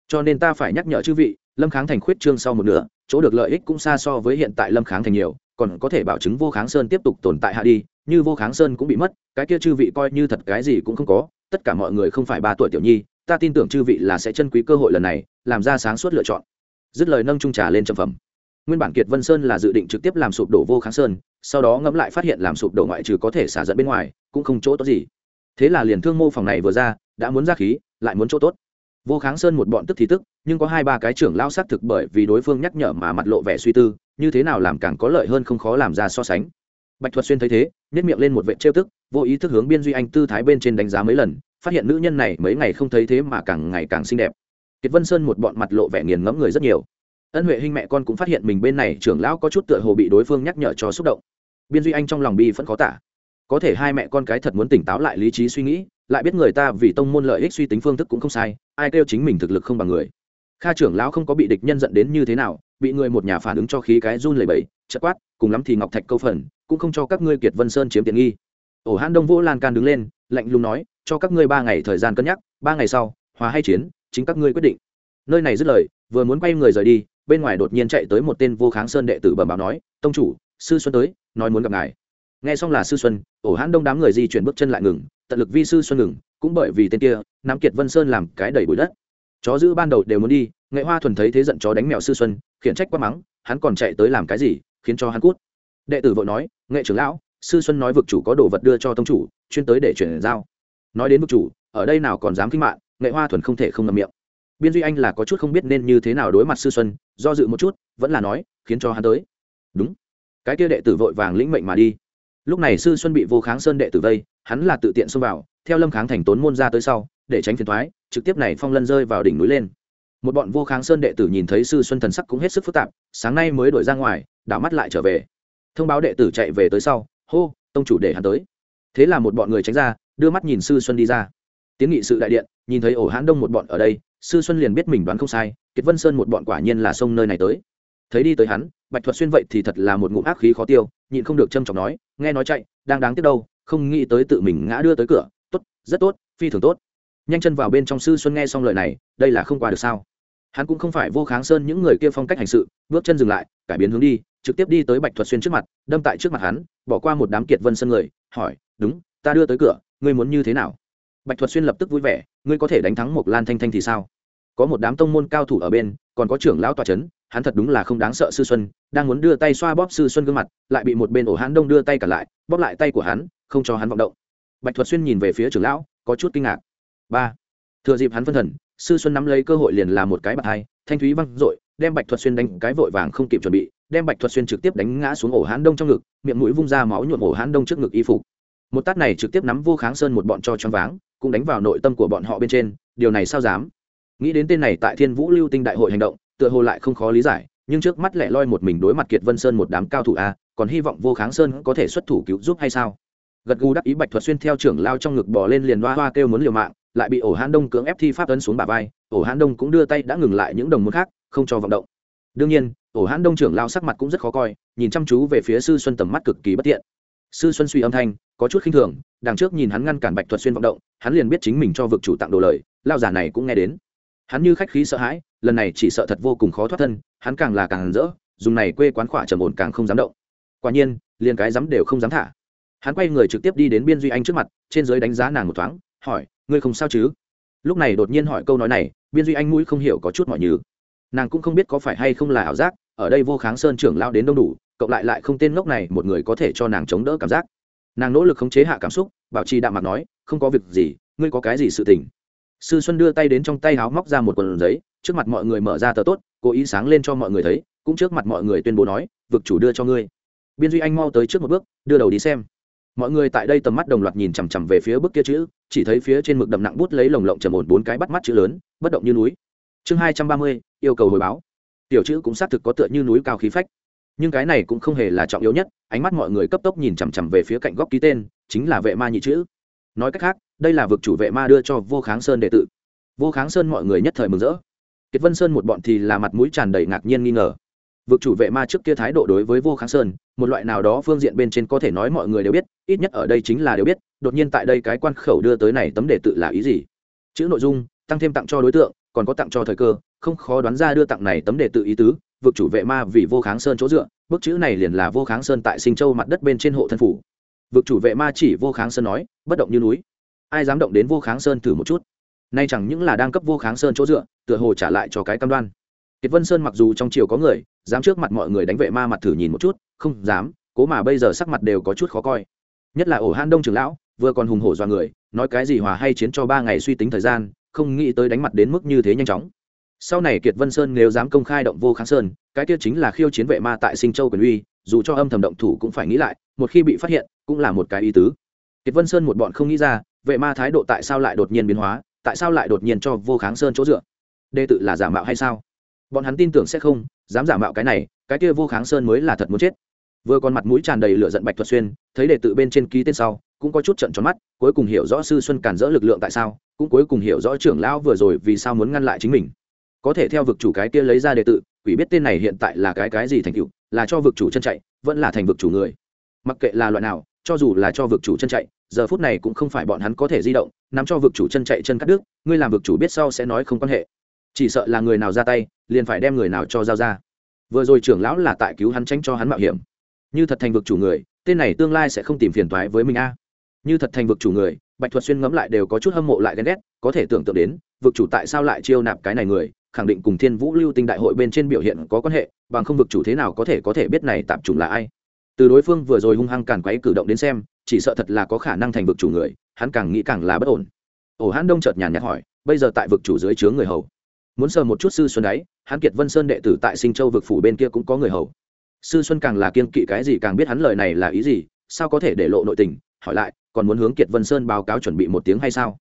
Cho nên ta phải nhắc nhở chư vị, lâm kháng thành khuyết trương sau một nửa, chỗ được lợi ích cũng xa so với hiện tại lâm kháng thành nhiều, còn có thể bảo chứng vô kháng sơn tiếp tục tồn tại hạ đi, như vô kháng sơn cũng bị mất, cái kia chư vị coi như thật cái gì cũng không có, tất cả mọi người không phải ba tuổi tiểu nhi, ta tin tưởng chư vị là sẽ chân quý cơ hội lần này, làm ra sáng suốt lựa chọn. Dứt lời nâng trung trà lên trầm phẩm. Nguyên bản kiệt vân sơn là dự định trực tiếp làm sụp đổ vô kháng sơn, sau đó ngẫm lại phát hiện làm sụp đổ ngoại trừ có thể xả giận bên ngoài, cũng không chỗ tốt gì thế là liền thương mô phòng này vừa ra, đã muốn ra khí, lại muốn chỗ tốt. Vô kháng sơn một bọn tức thì tức, nhưng có hai ba cái trưởng lao xác thực bởi vì đối phương nhắc nhở mà mặt lộ vẻ suy tư, như thế nào làm càng có lợi hơn không khó làm ra so sánh. Bạch thuật xuyên thấy thế nhét miệng lên một vệ trêu tức, vô ý thức hướng biên duy anh tư thái bên trên đánh giá mấy lần, phát hiện nữ nhân này mấy ngày không thấy thế mà càng ngày càng xinh đẹp. Kiệt vân sơn một bọn mặt lộ vẻ nghiền ngẫm người rất nhiều. Ân huệ huynh mẹ con cũng phát hiện mình bên này trưởng lão có chút tựa hồ bị đối phương nhắc nhở cho xúc động. Biên duy anh trong lòng bi vẫn khó tả có thể hai mẹ con cái thật muốn tỉnh táo lại lý trí suy nghĩ, lại biết người ta vì tông môn lợi ích suy tính phương thức cũng không sai, ai kêu chính mình thực lực không bằng người. Kha trưởng lão không có bị địch nhân dẫn đến như thế nào, bị người một nhà phản ứng cho khí cái run lẩy bẩy chất quát, cùng lắm thì ngọc thạch câu phần, cũng không cho các ngươi kiệt vân sơn chiếm tiện nghi. Ổ hãn đông vũ lan can đứng lên, lạnh lùng nói, cho các ngươi ba ngày thời gian cân nhắc, ba ngày sau, hòa hay chiến, chính các ngươi quyết định. Nơi này dứt lời, vừa muốn quay người rời đi, bên ngoài đột nhiên chạy tới một tên vô kháng sơn đệ tử bẩm báo nói, tông chủ, sư xuân tới, nói muốn gặp ngài nghe xong là sư xuân, ổ hãn đông đám người di chuyển bước chân lại ngừng, tận lực vi sư xuân ngừng, cũng bởi vì tên kia, nam kiệt vân sơn làm cái đầy bụi đất. Chó giữ ban đầu đều muốn đi, nghệ hoa thuần thấy thế giận chó đánh mèo sư xuân, khiển trách quá mắng, hắn còn chạy tới làm cái gì, khiến cho hắn cút. Đệ tử vội nói, nghệ trưởng lão, sư xuân nói vực chủ có đồ vật đưa cho tông chủ, chuyên tới để chuyển giao. Nói đến vực chủ, ở đây nào còn dám kinh mạng, nghệ hoa thuần không thể không ngậm miệng. Biên duy anh là có chút không biết nên như thế nào đối mặt sư xuân, do dự một chút, vẫn là nói, khiến cho hắn tới. Đúng. Cái kia đệ tử vội vàng lĩnh mệnh mà đi lúc này sư xuân bị vô kháng sơn đệ tử vây, hắn là tự tiện xông vào, theo lâm kháng thành tốn môn ra tới sau, để tránh phiền thoái trực tiếp này phong lân rơi vào đỉnh núi lên. Một bọn vô kháng sơn đệ tử nhìn thấy sư xuân thần sắc cũng hết sức phức tạp, sáng nay mới đổi ra ngoài, đảo mắt lại trở về. Thông báo đệ tử chạy về tới sau, hô, tông chủ để hắn tới. Thế là một bọn người tránh ra, đưa mắt nhìn sư xuân đi ra. Tiến nghị sự đại điện, nhìn thấy ổ hãn đông một bọn ở đây, sư xuân liền biết mình đoán không sai, kiệt vân sơn một bọn quả nhiên là sông nơi này tới. Thấy đi tới hắn bạch thuật xuyên vậy thì thật là một ngụm ác khí khó tiêu, nhịn không được trâm trọng nói, nghe nói chạy, đang đáng tiếc đâu, không nghĩ tới tự mình ngã đưa tới cửa. Tốt, rất tốt, phi thường tốt. Nhanh chân vào bên trong sư xuân nghe xong lời này, đây là không qua được sao? Hắn cũng không phải vô kháng sơn những người kia phong cách hành sự, bước chân dừng lại, cải biến hướng đi, trực tiếp đi tới bạch thuật xuyên trước mặt, đâm tại trước mặt hắn, bỏ qua một đám kiệt vân sân người, hỏi, đúng, ta đưa tới cửa, ngươi muốn như thế nào? Bạch thuật xuyên lập tức vui vẻ, ngươi có thể đánh thắng một lan thanh thanh thì sao? Có một đám tông môn cao thủ ở bên, còn có trưởng lão tòa c h ấ n hắn thật đúng là không đáng sợ sư xuân, đang muốn đưa tay xoa bóp sư xuân gương mặt, lại bị một bên ổ hán đông đưa tay cả lại, bóp lại tay của hắn, không cho hắn vọng động. Bạch thuật xuyên nhìn về phía trưởng lão, có chút kinh ngạc. Ba, thừa dịp hắn phân thần, sư xuân nắm lấy cơ hội liền làm một cái bạc hai, thanh thúy văng r ộ i đem bạch thuật xuyên đánh cái vội vàng không kịp chuẩn bị, đem bạch thuật xuyên trực tiếp đánh ngã xuống ổ hán đông trong ngực, miệng mũi vung ra máu nhuộm ổ hán đông trước ngực y phục. Một tát này trực tiếp nắm vô kháng sơn một bọn cho choáng váng, cũng đánh vào nội tâm của bọn họ bên trên, điều này sao dám? Nghĩ đến tên này tại thiên vũ lưu tinh đại hội hành động, tựa hồ lại không khó lý giải, nhưng trước mắt lẻ loi một mình đối mặt kiệt vân sơn một đám cao thủ a, còn hy vọng vô kháng sơn có thể xuất thủ cứu giúp hay sao? Gật gù đắc ý bạch thuật xuyên theo trưởng lao trong ngực bỏ lên liền hoa hoa kêu muốn liều mạng, lại bị ổ hán đông cưỡng ép thi pháp ấn xuống bà vai. Ổ hán đông cũng đưa tay đã ngừng lại những đồng môn khác, không cho vận động. Đương nhiên, ổ hán đông trưởng lao sắc mặt cũng rất khó coi, nhìn chăm chú về phía sư xuân tầm mắt cực kỳ bất tiện. Sư xuân suy âm thanh, có chút khinh thường, đằng trước nhìn hắn ngăn cản bạch thuật xuyên vận động, hắn liền biết chính mình cho vực chủ tặng đồ lời, lao giả này cũng nghe đến hắn như khách khí sợ hãi, lần này chỉ sợ thật vô cùng khó thoát thân, hắn càng là càng rỡ, dùng này quê quán khỏa trầm ổn càng không dám động. Quả nhiên, liền cái dám đều không dám thả. Hắn quay người trực tiếp đi đến biên duy anh trước mặt, trên giới đánh giá nàng một thoáng, hỏi, ngươi không sao chứ? Lúc này đột nhiên hỏi câu nói này, biên duy anh mũi không hiểu có chút mọi nhứ nàng cũng không biết có phải hay không là ảo giác, ở đây vô kháng sơn trưởng lao đến đông đủ, cộng lại lại không tên ngốc này, một người có thể cho nàng chống đỡ cảm giác. Nàng nỗ lực khống chế hạ cảm xúc, bảo trì đạm mặt nói, không có việc gì, ngươi có cái gì sự tình? Sư xuân đưa tay đến trong tay háo móc ra một quần giấy, trước mặt mọi người mở ra tờ tốt, cố ý sáng lên cho mọi người thấy, cũng trước mặt mọi người tuyên bố nói, vực chủ đưa cho ngươi. Biên duy anh mau tới trước một bước, đưa đầu đi xem. Mọi người tại đây tầm mắt đồng loạt nhìn chằm chằm về phía bức kia chữ, chỉ thấy phía trên mực đậm nặng bút lấy lồng lộng trầm ổn bốn cái bắt mắt chữ lớn, bất động như núi. Chương hai trăm ba mươi, yêu cầu hồi báo. Tiểu chữ cũng xác thực có tựa như núi cao khí phách. Nhưng cái này cũng không hề là trọng yếu nhất, ánh mắt mọi người cấp tốc nhìn chằm chằm về phía cạnh góc ký tên, chính là vệ ma nhị chữ nói cách khác, đây là vực chủ vệ ma đưa cho vô kháng sơn đệ tử. Vô kháng sơn mọi người nhất thời mừng rỡ. Kiệt vân sơn một bọn thì là mặt mũi tràn đầy ngạc nhiên nghi ngờ. Vực chủ vệ ma trước kia thái độ đối với vô kháng sơn, một loại nào đó phương diện bên trên có thể nói mọi người đều biết, ít nhất ở đây chính là đều biết, đột nhiên tại đây cái quan khẩu đưa tới này tấm đệ tự là ý gì? Chữ nội dung, tăng thêm tặng cho đối tượng, còn có tặng cho thời cơ, không khó đoán ra đưa tặng này tấm đệ tự ý tứ, vực chủ vệ ma vì vô kháng sơn chỗ dựa, bức chữ này liền là vô kháng sơn tại sinh châu mặt đất bên trên hộ thân phủ vực chủ vệ ma chỉ vô kháng sơn nói, bất động như núi. Ai dám động đến vô kháng sơn thử một chút. Nay chẳng những là đang cấp vô kháng sơn chỗ dựa, tựa hồ trả lại cho cái cam đoan. Kiệt vân sơn mặc dù trong triều có người, dám trước mặt mọi người đánh vệ ma mặt thử nhìn một chút, không dám, cố mà bây giờ sắc mặt đều có chút khó coi. Nhất là ổ han đông trường lão, vừa còn hùng hổ do người, nói cái gì hòa hay chiến cho ba ngày suy tính thời gian, không nghĩ tới đánh mặt đến mức như thế nhanh chóng. Sau này kiệt vân sơn nếu dám công khai động vô kháng sơn, cái kia chính là khiêu chiến vệ ma tại sinh châu quyền uy, dù cho âm thầm động thủ cũng phải nghĩ lại, một khi bị phát hiện cũng là một cái ý tứ. Kiệt vân sơn một bọn không nghĩ ra, vệ ma thái độ tại sao lại đột nhiên biến hóa, tại sao lại đột nhiên cho vô kháng sơn chỗ dựa? Đê tự là giả mạo hay sao? Bọn hắn tin tưởng sẽ không, dám giả mạo cái này, cái kia vô kháng sơn mới là thật muốn chết. Vừa còn mặt mũi tràn đầy lửa giận bạch thuật xuyên, thấy đệ tự bên trên ký tên sau, cũng có chút trận tròn mắt, cuối cùng hiểu rõ sư xuân cản dỡ lực lượng tại sao, cũng cuối cùng hiểu rõ trưởng lão vừa rồi vì sao muốn ngăn lại chính mình. Có thể theo vực chủ cái kia lấy ra đệ tự quỷ biết tên này hiện tại là cái cái gì thành tựu, là cho vực chủ chân chạy, vẫn là thành vực chủ người. Mặc kệ là loại nào cho dù là cho vực chủ chân chạy, giờ phút này cũng không phải bọn hắn có thể di động, nắm cho vực chủ chân chạy chân cắt đứt, ngươi làm vực chủ biết sau sẽ nói không quan hệ. Chỉ sợ là người nào ra tay, liền phải đem người nào cho giao ra. Vừa rồi trưởng lão là tại cứu hắn tránh cho hắn mạo hiểm. Như thật thành vực chủ người, tên này tương lai sẽ không tìm phiền toái với mình a. Như thật thành vực chủ người, bạch thuật xuyên ngẫm lại đều có chút hâm mộ lại ghen ghét, có thể tưởng tượng đến, vực chủ tại sao lại chiêu nạp cái này người, khẳng định cùng thiên vũ lưu tinh đại hội bên trên biểu hiện có quan hệ, bằng không vực chủ thế nào có thể có thể biết này tạm trùng là ai từ đối phương vừa rồi hung hăng càn quấy cử động đến xem, chỉ sợ thật là có khả năng thành vực chủ người, hắn càng nghĩ càng là bất ổn. Ổ hãn đông chợt nhàn nhạt hỏi, bây giờ tại vực chủ dưới chướng người hầu. Muốn sờ một chút sư xuân đấy hắn kiệt vân sơn đệ tử tại sinh châu vực phủ bên kia cũng có người hầu. Sư xuân càng là kiên kỵ cái gì càng biết hắn lời này là ý gì, sao có thể để lộ nội tình, hỏi lại, còn muốn hướng kiệt vân sơn báo cáo chuẩn bị một tiếng hay sao?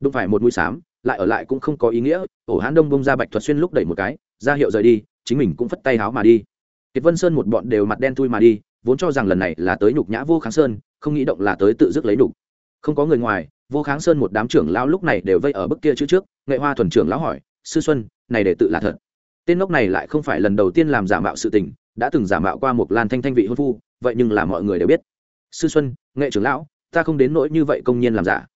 Đúng phải một mũi xám lại ở lại cũng không có ý nghĩa, ổ hán đông bông ra bạch thuật xuyên lúc đẩy một cái, ra hiệu rời đi, chính mình cũng phất tay háo mà đi. Kiệt vân sơn một bọn đều mặt đen thui mà đi vốn cho rằng lần này là tới nhục nhã vô kháng sơn, không nghĩ động là tới tự dứt lấy nhục không có người ngoài, vô kháng sơn một đám trưởng lão lúc này đều vây ở bức kia chữ trước, nghệ hoa thuần trưởng lão hỏi, sư xuân, này để tự là thật? Tên ngốc này lại không phải lần đầu tiên làm giả mạo sự tình, đã từng giả mạo qua một lan thanh thanh vị hôn phu, vậy nhưng là mọi người đều biết. Sư xuân, nghệ trưởng lão, ta không đến nỗi như vậy công nhiên làm giả.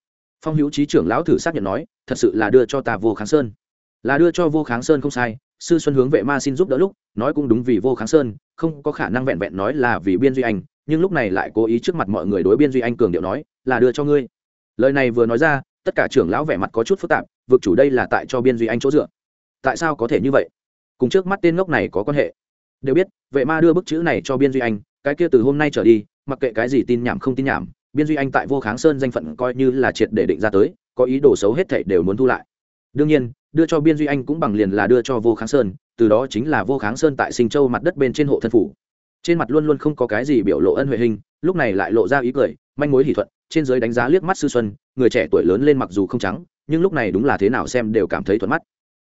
Phong hữu trí trưởng lão thử xác nhận nói, thật sự là đưa cho ta vô kháng sơn. Là đưa cho vô kháng sơn không sai, sư xuân hướng vệ ma xin giúp đỡ lúc, nói cũng đúng vì vô kháng sơn không có khả năng vẹn vẹn nói là vì biên duy anh, nhưng lúc này lại cố ý trước mặt mọi người đối biên duy anh cường điệu nói, là đưa cho ngươi. Lời này vừa nói ra, tất cả trưởng lão vẻ mặt có chút phức tạp, vực chủ đây là tại cho biên duy anh chỗ dựa. Tại sao có thể như vậy? Cùng trước mắt tên ngốc này có quan hệ. Đều biết, vệ ma đưa bức chữ này cho biên duy anh, cái kia từ hôm nay trở đi, mặc kệ cái gì tin nhảm không tin nhảm, biên duy anh tại vô kháng sơn danh phận coi như là triệt để định ra tới, có ý đồ xấu hết thảy đều muốn thu lại. Đương nhiên, đưa cho biên duy anh cũng bằng liền là đưa cho vô kháng sơn từ đó chính là vô kháng sơn tại sinh châu mặt đất bên trên hộ thân phủ. Trên mặt luôn luôn không có cái gì biểu lộ ân huệ hình, lúc này lại lộ ra ý cười, manh mối hỷ thuận, trên giới đánh giá liếc mắt sư xuân, người trẻ tuổi lớn lên mặc dù không trắng, nhưng lúc này đúng là thế nào xem đều cảm thấy thuận mắt.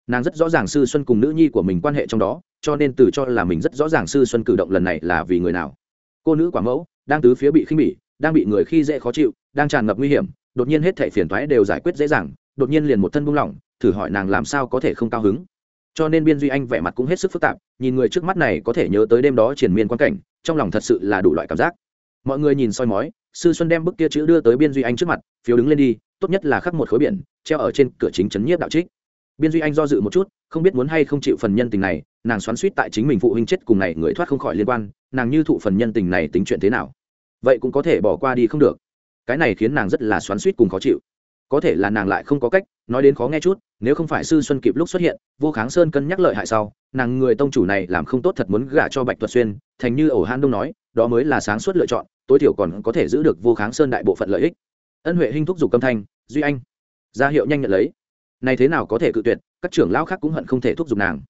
Nàng rất rõ ràng sư xuân cùng nữ nhi của mình quan hệ trong đó, cho nên từ cho là mình rất rõ ràng sư xuân cử động lần này là vì người nào. Cô nữ quả mẫu, đang tứ phía bị khinh bỉ, đang bị người khi dễ khó chịu, đang tràn ngập nguy hiểm, đột nhiên hết thảy phiền toái đều giải quyết dễ dàng, đột nhiên liền một thân buông lỏng, thử hỏi nàng làm sao có thể không cao hứng cho nên biên duy anh vẻ mặt cũng hết sức phức tạp, nhìn người trước mắt này có thể nhớ tới đêm đó triển miên quan cảnh, trong lòng thật sự là đủ loại cảm giác. Mọi người nhìn soi mói, sư xuân đem bức kia chữ đưa tới biên duy anh trước mặt, phiếu đứng lên đi, tốt nhất là khắc một khối biển, treo ở trên cửa chính trấn nhiếp đạo trích. Biên duy anh do dự một chút, không biết muốn hay không chịu phần nhân tình này, nàng xoắn suýt tại chính mình phụ huynh chết cùng này người thoát không khỏi liên quan, nàng như thụ phần nhân tình này tính chuyện thế nào? Vậy cũng có thể bỏ qua đi không được. Cái này khiến nàng rất là xoắn suýt cùng khó chịu có thể là nàng lại không có cách, nói đến khó nghe chút, nếu không phải sư xuân kịp lúc xuất hiện, vô kháng sơn cân nhắc lợi hại sau, nàng người tông chủ này làm không tốt thật muốn gả cho bạch thuật xuyên, thành như ổ han đông nói, đó mới là sáng suốt lựa chọn, tối thiểu còn có thể giữ được vô kháng sơn đại bộ phận lợi ích. Ân huệ hinh thúc giục âm thanh, duy anh, ra hiệu nhanh nhận lấy. Này thế nào có thể cự tuyệt, các trưởng lão khác cũng hận không thể thúc giục nàng.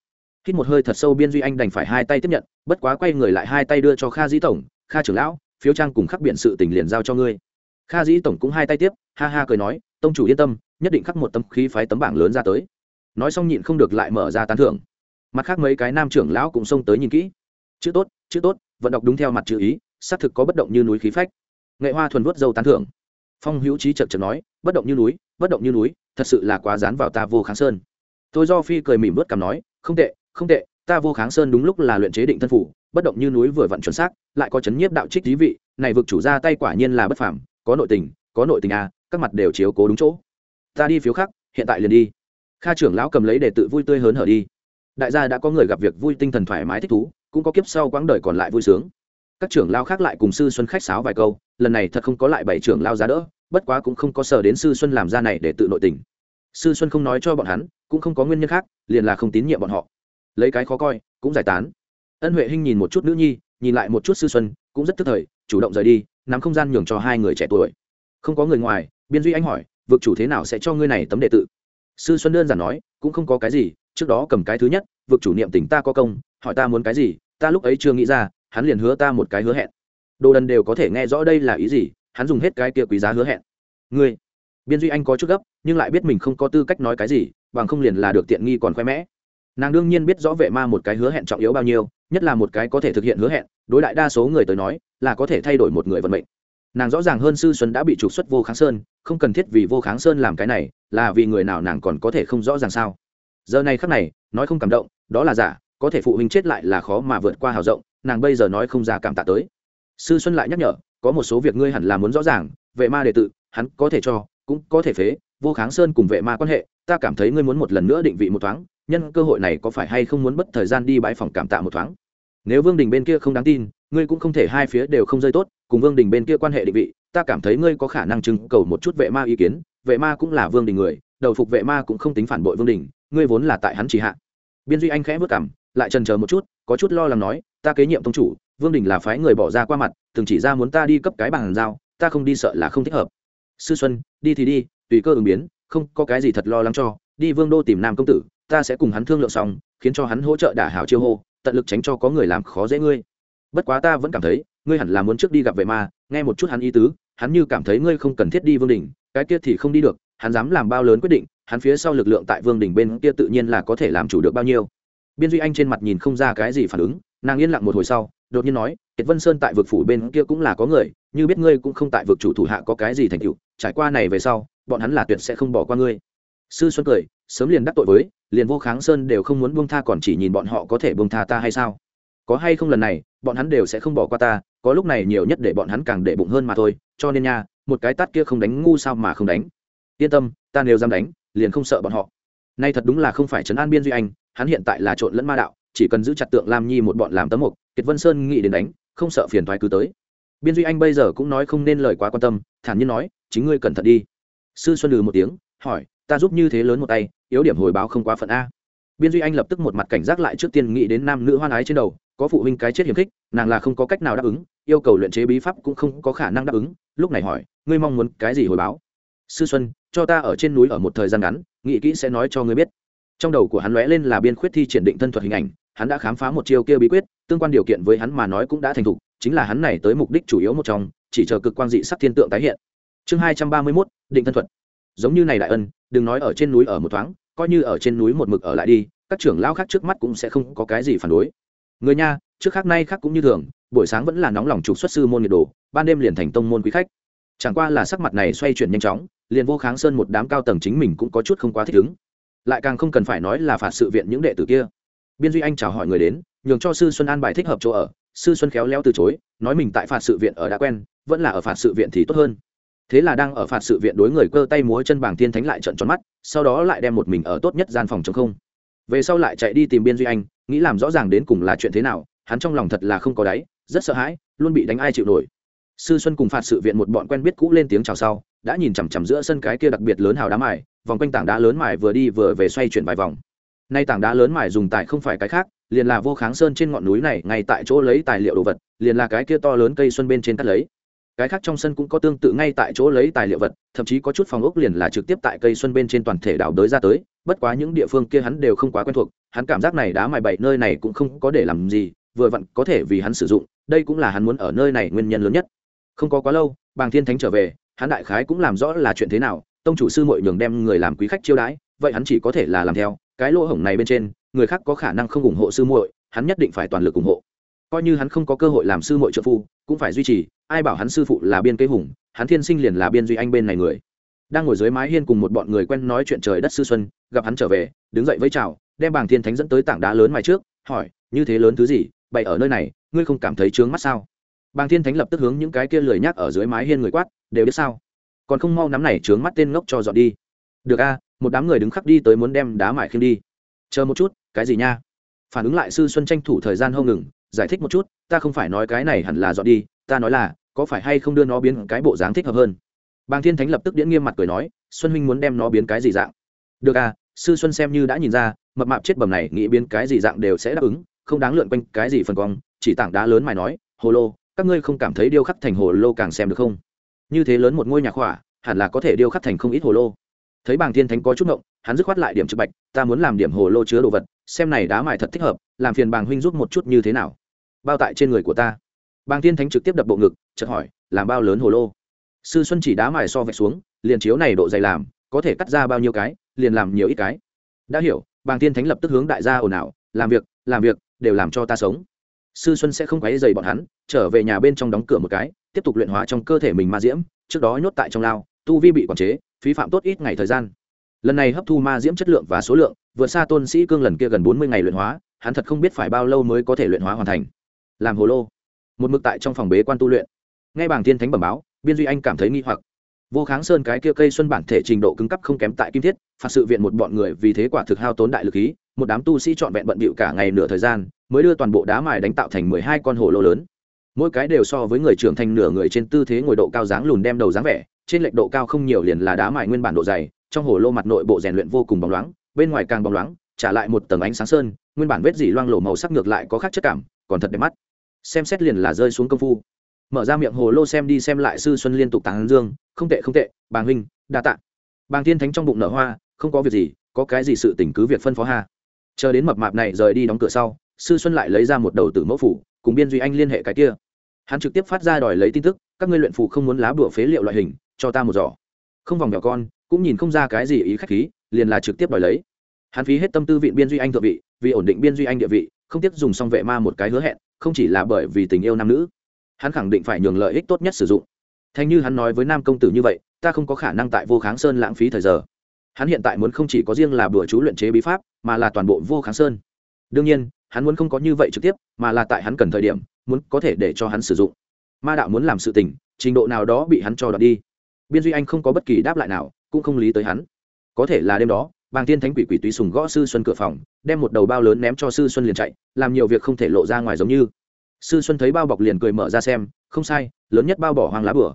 Hít một hơi thật sâu biên duy anh đành phải hai tay tiếp nhận, bất quá quay người lại hai tay đưa cho kha dĩ tổng, kha trưởng lão, phiếu trang cùng khắc biện sự tình liền giao cho ngươi kha dĩ tổng cũng hai tay tiếp, ha ha cười nói, tông chủ yên tâm, nhất định khắc một tấm khí phái tấm bảng lớn ra tới. Nói xong nhịn không được lại mở ra tán thưởng. Mặt khác mấy cái nam trưởng lão cũng xông tới nhìn kỹ. Chữ tốt chữ tốt, vận đọc đúng theo mặt chữ ý, xác thực có bất động như núi khí phách. Nghệ hoa thuần vuốt dâu tán thưởng. Phong hữu trí chật chật nói, bất động như núi, bất động như núi, thật sự là quá dán vào ta vô kháng sơn. Tôi do phi cười mỉm vớt cằm nói, không tệ không tệ, ta vô kháng sơn đúng lúc là luyện chế định thân phủ, bất động như núi vừa vặn chuẩn xác, lại có chấn nhiếp đạo trích thí vị, này vực chủ ra tay quả nhiên là bất phàm có nội tình, có nội tình à các mặt đều chiếu cố đúng chỗ. Ta đi phiếu khác, hiện tại liền đi. Kha trưởng lão cầm lấy để tự vui tươi hớn hở đi. Đại gia đã có người gặp việc vui tinh thần thoải mái thích thú, cũng có kiếp sau quãng đời còn lại vui sướng. Các trưởng lao khác lại cùng sư xuân khách sáo vài câu, lần này thật không có lại bảy trưởng lao giá đỡ, bất quá cũng không có sở đến sư xuân làm ra này để tự nội tình. Sư xuân không nói cho bọn hắn, cũng không có nguyên nhân khác, liền là không tín nhiệm bọn họ. Lấy cái khó coi, cũng giải tán. Ân huệ hinh nhìn một chút nữ nhi, nhìn lại một chút sư xuân, cũng rất tức thời, chủ động rời đi nắm không gian nhường cho hai người trẻ tuổi. Không có người ngoài, biên duy anh hỏi, vực chủ thế nào sẽ cho ngươi này tấm đệ tự? Sư xuân đơn giản nói, cũng không có cái gì, trước đó cầm cái thứ nhất, vực chủ niệm tình ta có công, hỏi ta muốn cái gì, ta lúc ấy chưa nghĩ ra, hắn liền hứa ta một cái hứa hẹn. Đồ đần đều có thể nghe rõ đây là ý gì, hắn dùng hết cái kia quý giá hứa hẹn. Ngươi. Biên duy anh có chút gấp, nhưng lại biết mình không có tư cách nói cái gì, bằng không liền là được tiện nghi còn khoe mẽ nàng đương nhiên biết rõ vệ ma một cái hứa hẹn trọng yếu bao nhiêu, nhất là một cái có thể thực hiện hứa hẹn, đối đại đa số người tới nói, là có thể thay đổi một người vận mệnh. Nàng rõ ràng hơn sư xuân đã bị trục xuất vô kháng sơn, không cần thiết vì vô kháng sơn làm cái này, là vì người nào nàng còn có thể không rõ ràng sao. Giờ này khắc này, nói không cảm động, đó là giả, có thể phụ huynh chết lại là khó mà vượt qua hào rộng, nàng bây giờ nói không ra cảm tạ tới. Sư xuân lại nhắc nhở, có một số việc ngươi hẳn là muốn rõ ràng, vệ ma đệ tự hắn có thể cho, cũng có thể phế, vô kháng sơn cùng vệ ma quan hệ, ta cảm thấy ngươi muốn một lần nữa định vị một thoáng nhân cơ hội này có phải hay không muốn mất thời gian đi bãi phòng cảm tạ một thoáng? Nếu vương đình bên kia không đáng tin, ngươi cũng không thể hai phía đều không rơi tốt, cùng vương đình bên kia quan hệ định vị, ta cảm thấy ngươi có khả năng trưng cầu một chút vệ ma ý kiến, vệ ma cũng là vương đình người, đầu phục vệ ma cũng không tính phản bội vương đình, ngươi vốn là tại hắn chỉ hạ. Biên duy anh khẽ vất cảm lại trần chờ một chút, có chút lo lắng nói, ta kế nhiệm tông chủ, vương đình là phái người bỏ ra qua mặt, từng chỉ ra muốn ta đi cấp cái bàn giao, ta không đi sợ là không thích hợp. Sư xuân, đi thì đi, tùy cơ ứng biến, không có cái gì thật lo lắng cho, đi vương đô tìm nam công tử ta sẽ cùng hắn thương lượng xong, khiến cho hắn hỗ trợ đả hảo chiêu hô, tận lực tránh cho có người làm khó dễ ngươi. Bất quá ta vẫn cảm thấy, ngươi hẳn là muốn trước đi gặp vệ ma, nghe một chút hắn ý tứ, hắn như cảm thấy ngươi không cần thiết đi vương đình cái kia thì không đi được, hắn dám làm bao lớn quyết định, hắn phía sau lực lượng tại vương đình bên kia tự nhiên là có thể làm chủ được bao nhiêu. Biên duy anh trên mặt nhìn không ra cái gì phản ứng, nàng yên lặng một hồi sau, đột nhiên nói kiệt vân sơn tại vực phủ bên kia cũng là có người, như biết ngươi cũng không tại vực chủ thủ hạ có cái gì thành tựu, trải qua này về sau, bọn hắn là tuyệt sẽ không bỏ qua ngươi sư xuân cười, sớm liền đắc tội với, liền vô kháng sơn đều không muốn buông tha còn chỉ nhìn bọn họ có thể buông tha ta hay sao? Có hay không lần này, bọn hắn đều sẽ không bỏ qua ta, có lúc này nhiều nhất để bọn hắn càng để bụng hơn mà thôi, cho nên nha, một cái tát kia không đánh ngu sao mà không đánh. Yên tâm, ta nếu dám đánh, liền không sợ bọn họ. Nay thật đúng là không phải trấn an biên duy anh, hắn hiện tại là trộn lẫn ma đạo, chỉ cần giữ chặt tượng lam nhi một bọn làm tấm mục, kiệt vân sơn nghĩ đến đánh, không sợ phiền thoái cứ tới. Biên duy anh bây giờ cũng nói không nên lời quá quan tâm, thản nhiên nói, chính ngươi cẩn thận đi. Sư xuân lừ một tiếng, hỏi ta giúp như thế lớn một tay, yếu điểm hồi báo không quá phận a. Biên duy anh lập tức một mặt cảnh giác lại trước tiên nghĩ đến nam nữ hoan ái trên đầu, có phụ huynh cái chết hiểm khích, nàng là không có cách nào đáp ứng, yêu cầu luyện chế bí pháp cũng không có khả năng đáp ứng, lúc này hỏi, ngươi mong muốn cái gì hồi báo? Sư xuân, cho ta ở trên núi ở một thời gian ngắn, nghĩ kỹ sẽ nói cho ngươi biết. Trong đầu của hắn lóe lên là biên khuyết thi triển định thân thuật hình ảnh, hắn đã khám phá một chiêu kia bí quyết, tương quan điều kiện với hắn mà nói cũng đã thành thục, chính là hắn này tới mục đích chủ yếu một trong, chỉ chờ cực quang dị sắc thiên tượng tái hiện. Chương hai trăm ba mươi mốt, định thân thuật giống như này đại ân, đừng nói ở trên núi ở một thoáng, coi như ở trên núi một mực ở lại đi, các trưởng lao khác trước mắt cũng sẽ không có cái gì phản đối. Người nha, trước khác nay khác cũng như thường, buổi sáng vẫn là nóng lòng trục xuất sư môn nhiệt đồ ban đêm liền thành tông môn quý khách. Chẳng qua là sắc mặt này xoay chuyển nhanh chóng, liền vô kháng sơn một đám cao tầng chính mình cũng có chút không quá thích ứng. Lại càng không cần phải nói là phạt sự viện những đệ tử kia. Biên duy anh chào hỏi người đến, nhường cho sư xuân an bài thích hợp chỗ ở. Sư xuân khéo léo từ chối, nói mình tại phạt sự viện ở đã quen, vẫn là ở phạt sự viện thì tốt hơn thế là đang ở phạt sự viện đối người cơ tay múa chân bảng thiên thánh lại trận tròn mắt, sau đó lại đem một mình ở tốt nhất gian phòng chống không. Về sau lại chạy đi tìm biên duy anh, nghĩ làm rõ ràng đến cùng là chuyện thế nào, hắn trong lòng thật là không có đáy, rất sợ hãi, luôn bị đánh ai chịu nổi. Sư xuân cùng phạt sự viện một bọn quen biết cũ lên tiếng chào sau, đã nhìn chằm chằm giữa sân cái kia đặc biệt lớn hào đá mài, vòng quanh tảng đá lớn mài vừa đi vừa về xoay chuyển vài vòng. Nay tảng đá lớn mài dùng tại không phải cái khác, liền là vô kháng sơn trên ngọn núi này, ngay tại chỗ lấy tài liệu đồ vật, liền là cái kia to lớn cây xuân bên trên cắt lấy cái khác trong sân cũng có tương tự ngay tại chỗ lấy tài liệu vật, thậm chí có chút phòng ốc liền là trực tiếp tại cây xuân bên trên toàn thể đảo đới ra tới, bất quá những địa phương kia hắn đều không quá quen thuộc, hắn cảm giác này đá mài bậy nơi này cũng không có để làm gì, vừa vặn có thể vì hắn sử dụng, đây cũng là hắn muốn ở nơi này nguyên nhân lớn nhất. Không có quá lâu, bàng thiên thánh trở về, hắn đại khái cũng làm rõ là chuyện thế nào, tông chủ sư mội nhường đem người làm quý khách chiêu đãi, vậy hắn chỉ có thể là làm theo, cái lỗ hổng này bên trên, người khác có khả năng không ủng hộ sư muội, hắn nhất định phải toàn lực ủng hộ coi như hắn không có cơ hội làm sư muội trợ phu, cũng phải duy trì, ai bảo hắn sư phụ là biên kế hùng, hắn thiên sinh liền là biên duy anh bên này người. Đang ngồi dưới mái hiên cùng một bọn người quen nói chuyện trời đất sư xuân, gặp hắn trở về, đứng dậy với chào, đem bảng thiên thánh dẫn tới tảng đá lớn mài trước, hỏi, như thế lớn thứ gì? Bày ở nơi này, ngươi không cảm thấy trướng mắt sao? Bàng thiên thánh lập tức hướng những cái kia lười nhác ở dưới mái hiên người quát, đều biết sao? Còn không mau nắm này trướng mắt tên ngốc cho dọn đi. Được a, một đám người đứng khắc đi tới muốn đem đá mải khiêng đi. Chờ một chút, cái gì nha? Phản ứng lại sư xuân tranh thủ thời gian hông ngừng giải thích một chút, ta không phải nói cái này hẳn là dọn đi, ta nói là, có phải hay không đưa nó biến cái bộ dáng thích hợp hơn? Bàng thiên thánh lập tức điễn nghiêm mặt cười nói, xuân huynh muốn đem nó biến cái gì dạng? Được à sư xuân xem như đã nhìn ra, mập mạp chết bầm này nghĩ biến cái gì dạng đều sẽ đáp ứng, không đáng lượn quanh cái gì phần cong chỉ tảng đá lớn mài nói, hồ lô, các ngươi không cảm thấy điêu khắc thành hồ lô càng xem được không? Như thế lớn một ngôi nhà khỏa, hẳn là có thể điêu khắc thành không ít hồ lô. Thấy bàng thiên thánh có chút ngộng, hắn dứt khoát lại điểm trực bạch, ta muốn làm điểm hồ lô chứa đồ vật, xem này đá mài thật thích hợp, làm phiền bàng huynh giúp một chút như thế nào? Bao tại trên người của ta. Bàng thiên thánh trực tiếp đập bộ ngực, chợt hỏi, làm bao lớn hồ lô? Sư xuân chỉ đá mài so vạch xuống, liền chiếu này độ dày làm, có thể cắt ra bao nhiêu cái, liền làm nhiều ít cái. Đã hiểu. Bàng thiên thánh lập tức hướng đại gia ồn ào, làm việc làm việc, đều làm cho ta sống. Sư xuân sẽ không quấy dày bọn hắn, trở về nhà bên trong đóng cửa một cái, tiếp tục luyện hóa trong cơ thể mình ma diễm, trước đó nhốt tại trong lao, tu vi bị quản chế, phí phạm tốt ít ngày thời gian. Lần này hấp thu ma diễm chất lượng và số lượng, vượt xa tôn sĩ cương lần kia gần bốn mươi ngày luyện hóa, hắn thật không biết phải bao lâu mới có thể luyện hóa hoàn thành làm hồ lô. Một mực tại trong phòng bế quan tu luyện. Ngay bảng tiên thánh bẩm báo, biên duy anh cảm thấy nghi hoặc. Vô kháng sơn cái kia cây xuân bản thể trình độ cứng cấp không kém tại kim thiết, phạt sự viện một bọn người vì thế quả thực hao tốn đại lực khí, một đám tu sĩ trọn vẹn bận bịu cả ngày nửa thời gian, mới đưa toàn bộ đá mài đánh tạo thành mười hai con hồ lô lớn. Mỗi cái đều so với người trưởng thành nửa người trên tư thế ngồi độ cao dáng lùn đem đầu dáng vẻ, trên lệch độ cao không nhiều liền là đá mài nguyên bản độ dày, trong hồ lô mặt nội bộ rèn luyện vô cùng bóng loáng, bên ngoài càng bóng loáng, trả lại một tầng ánh sáng sơn, nguyên bản vết dỉ loang lổ màu sắc ngược lại có khác chất cảm, còn thật đẹp mắt xem xét liền là rơi xuống công phu. Mở ra miệng hồ lô xem đi xem lại sư xuân liên tục tán dương, không tệ không tệ bàng huynh, đa tạ. Bàng thiên thánh trong bụng nở hoa, không có việc gì, có cái gì sự tình cứ việc phân phó ha. Chờ đến mập mạp này rời đi đóng cửa sau, sư xuân lại lấy ra một đầu tử mẫu phủ, cùng biên duy anh liên hệ cái kia. Hắn trực tiếp phát ra đòi lấy tin tức, các ngươi luyện phụ không muốn lá bụa phế liệu loại hình, cho ta một giỏ. Không vòng nhỏ con, cũng nhìn không ra cái gì ý khách khí, liền là trực tiếp đòi lấy. Hắn phí hết tâm tư viện biên duy anh thượng vị, vì ổn định biên duy anh địa vị, không tiếc dùng xong vệ ma một cái hứa hẹn không chỉ là bởi vì tình yêu nam nữ, hắn khẳng định phải nhường lợi ích tốt nhất sử dụng. Thành như hắn nói với nam công tử như vậy, ta không có khả năng tại vô kháng sơn lãng phí thời giờ. Hắn hiện tại muốn không chỉ có riêng là bữa chú luyện chế bí pháp, mà là toàn bộ vô kháng sơn. Đương nhiên, hắn muốn không có như vậy trực tiếp, mà là tại hắn cần thời điểm, muốn có thể để cho hắn sử dụng. Ma đạo muốn làm sự tình, trình độ nào đó bị hắn cho đoạt đi. Biên duy anh không có bất kỳ đáp lại nào, cũng không lý tới hắn. Có thể là đêm đó bàng tiên thánh quỷ quỷ túy sùng gõ sư xuân cửa phòng, đem một đầu bao lớn ném cho sư xuân liền chạy, làm nhiều việc không thể lộ ra ngoài giống như. Sư xuân thấy bao bọc liền cười mở ra xem, không sai, lớn nhất bao bỏ hoang lá bửa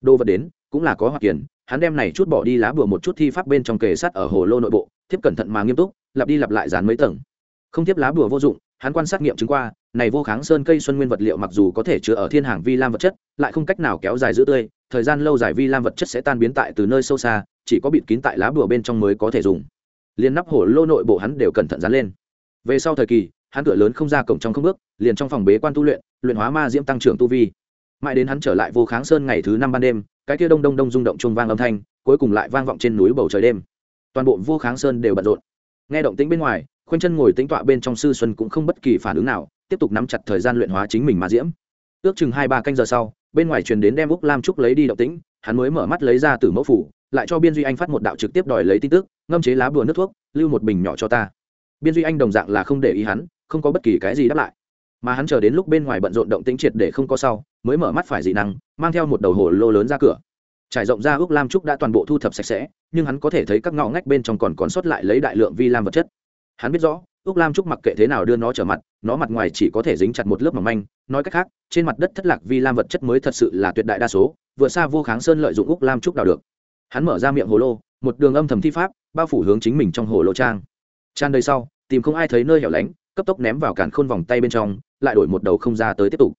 đồ vật đến, cũng là có hoặc kiển hắn đem này chút bỏ đi lá bửa một chút thi pháp bên trong kề sắt ở hồ lô nội bộ, thiếp cẩn thận mà nghiêm túc, lặp đi lặp lại dán mấy tầng. Không tiếp lá bừa vô dụng, hắn quan sát nghiệm chứng qua, này vô kháng sơn cây xuân nguyên vật liệu mặc dù có thể chứa ở thiên hàng vi lam vật chất, lại không cách nào kéo dài giữ tươi, thời gian lâu dài vi lam vật chất sẽ tan biến tại từ nơi sâu xa, chỉ có bịt kín tại lá bùa bên trong mới có thể dùng liền nắp hổ lô nội bộ hắn đều cẩn thận dán lên. Về sau thời kỳ, hắn cửa lớn không ra cổng trong không bước, liền trong phòng bế quan tu luyện luyện hóa ma diễm tăng trưởng tu vi. Mãi đến hắn trở lại vô kháng sơn ngày thứ năm ban đêm, cái kia đông đông đông rung động chung vang âm thanh, cuối cùng lại vang vọng trên núi bầu trời đêm. Toàn bộ vô kháng sơn đều bận rộn. Nghe động tĩnh bên ngoài khoanh chân ngồi tính tọa bên trong sư xuân cũng không bất kỳ phản ứng nào, tiếp tục nắm chặt thời gian luyện hóa chính mình ma diễm. Ước chừng hai ba canh giờ sau, bên ngoài truyền đến đem úc lam trúc lấy đi động tĩnh, hắn mới mở mắt lấy ra từ mẫu phủ lại cho biên duy anh phát một đạo trực tiếp đòi lấy tin tức, ngâm chế lá bùa nước thuốc, lưu một bình nhỏ cho ta. Biên duy anh đồng dạng là không để ý hắn, không có bất kỳ cái gì đáp lại. Mà hắn chờ đến lúc bên ngoài bận rộn động tĩnh triệt để không có sau, mới mở mắt phải dị năng, mang theo một đầu hồ lô lớn ra cửa. Trải rộng ra ước lam trúc đã toàn bộ thu thập sạch sẽ, nhưng hắn có thể thấy các ngõ ngách bên trong còn còn sót lại lấy đại lượng vi lam vật chất. Hắn biết rõ, ước lam trúc mặc kệ thế nào đưa nó trở mặt, nó mặt ngoài chỉ có thể dính chặt một lớp mỏng manh, nói cách khác, trên mặt đất thất lạc vi lam vật chất mới thật sự là tuyệt đại đa số vượt xa vô kháng sơn lợi dụng ước lam trúc đào được hắn mở ra miệng hồ lô, một đường âm thầm thi pháp, bao phủ hướng chính mình trong hồ lô trang. Tràn đầy sau, tìm không ai thấy nơi hẻo lánh, cấp tốc ném vào cản khôn vòng tay bên trong, lại đổi một đầu không ra tới tiếp tục.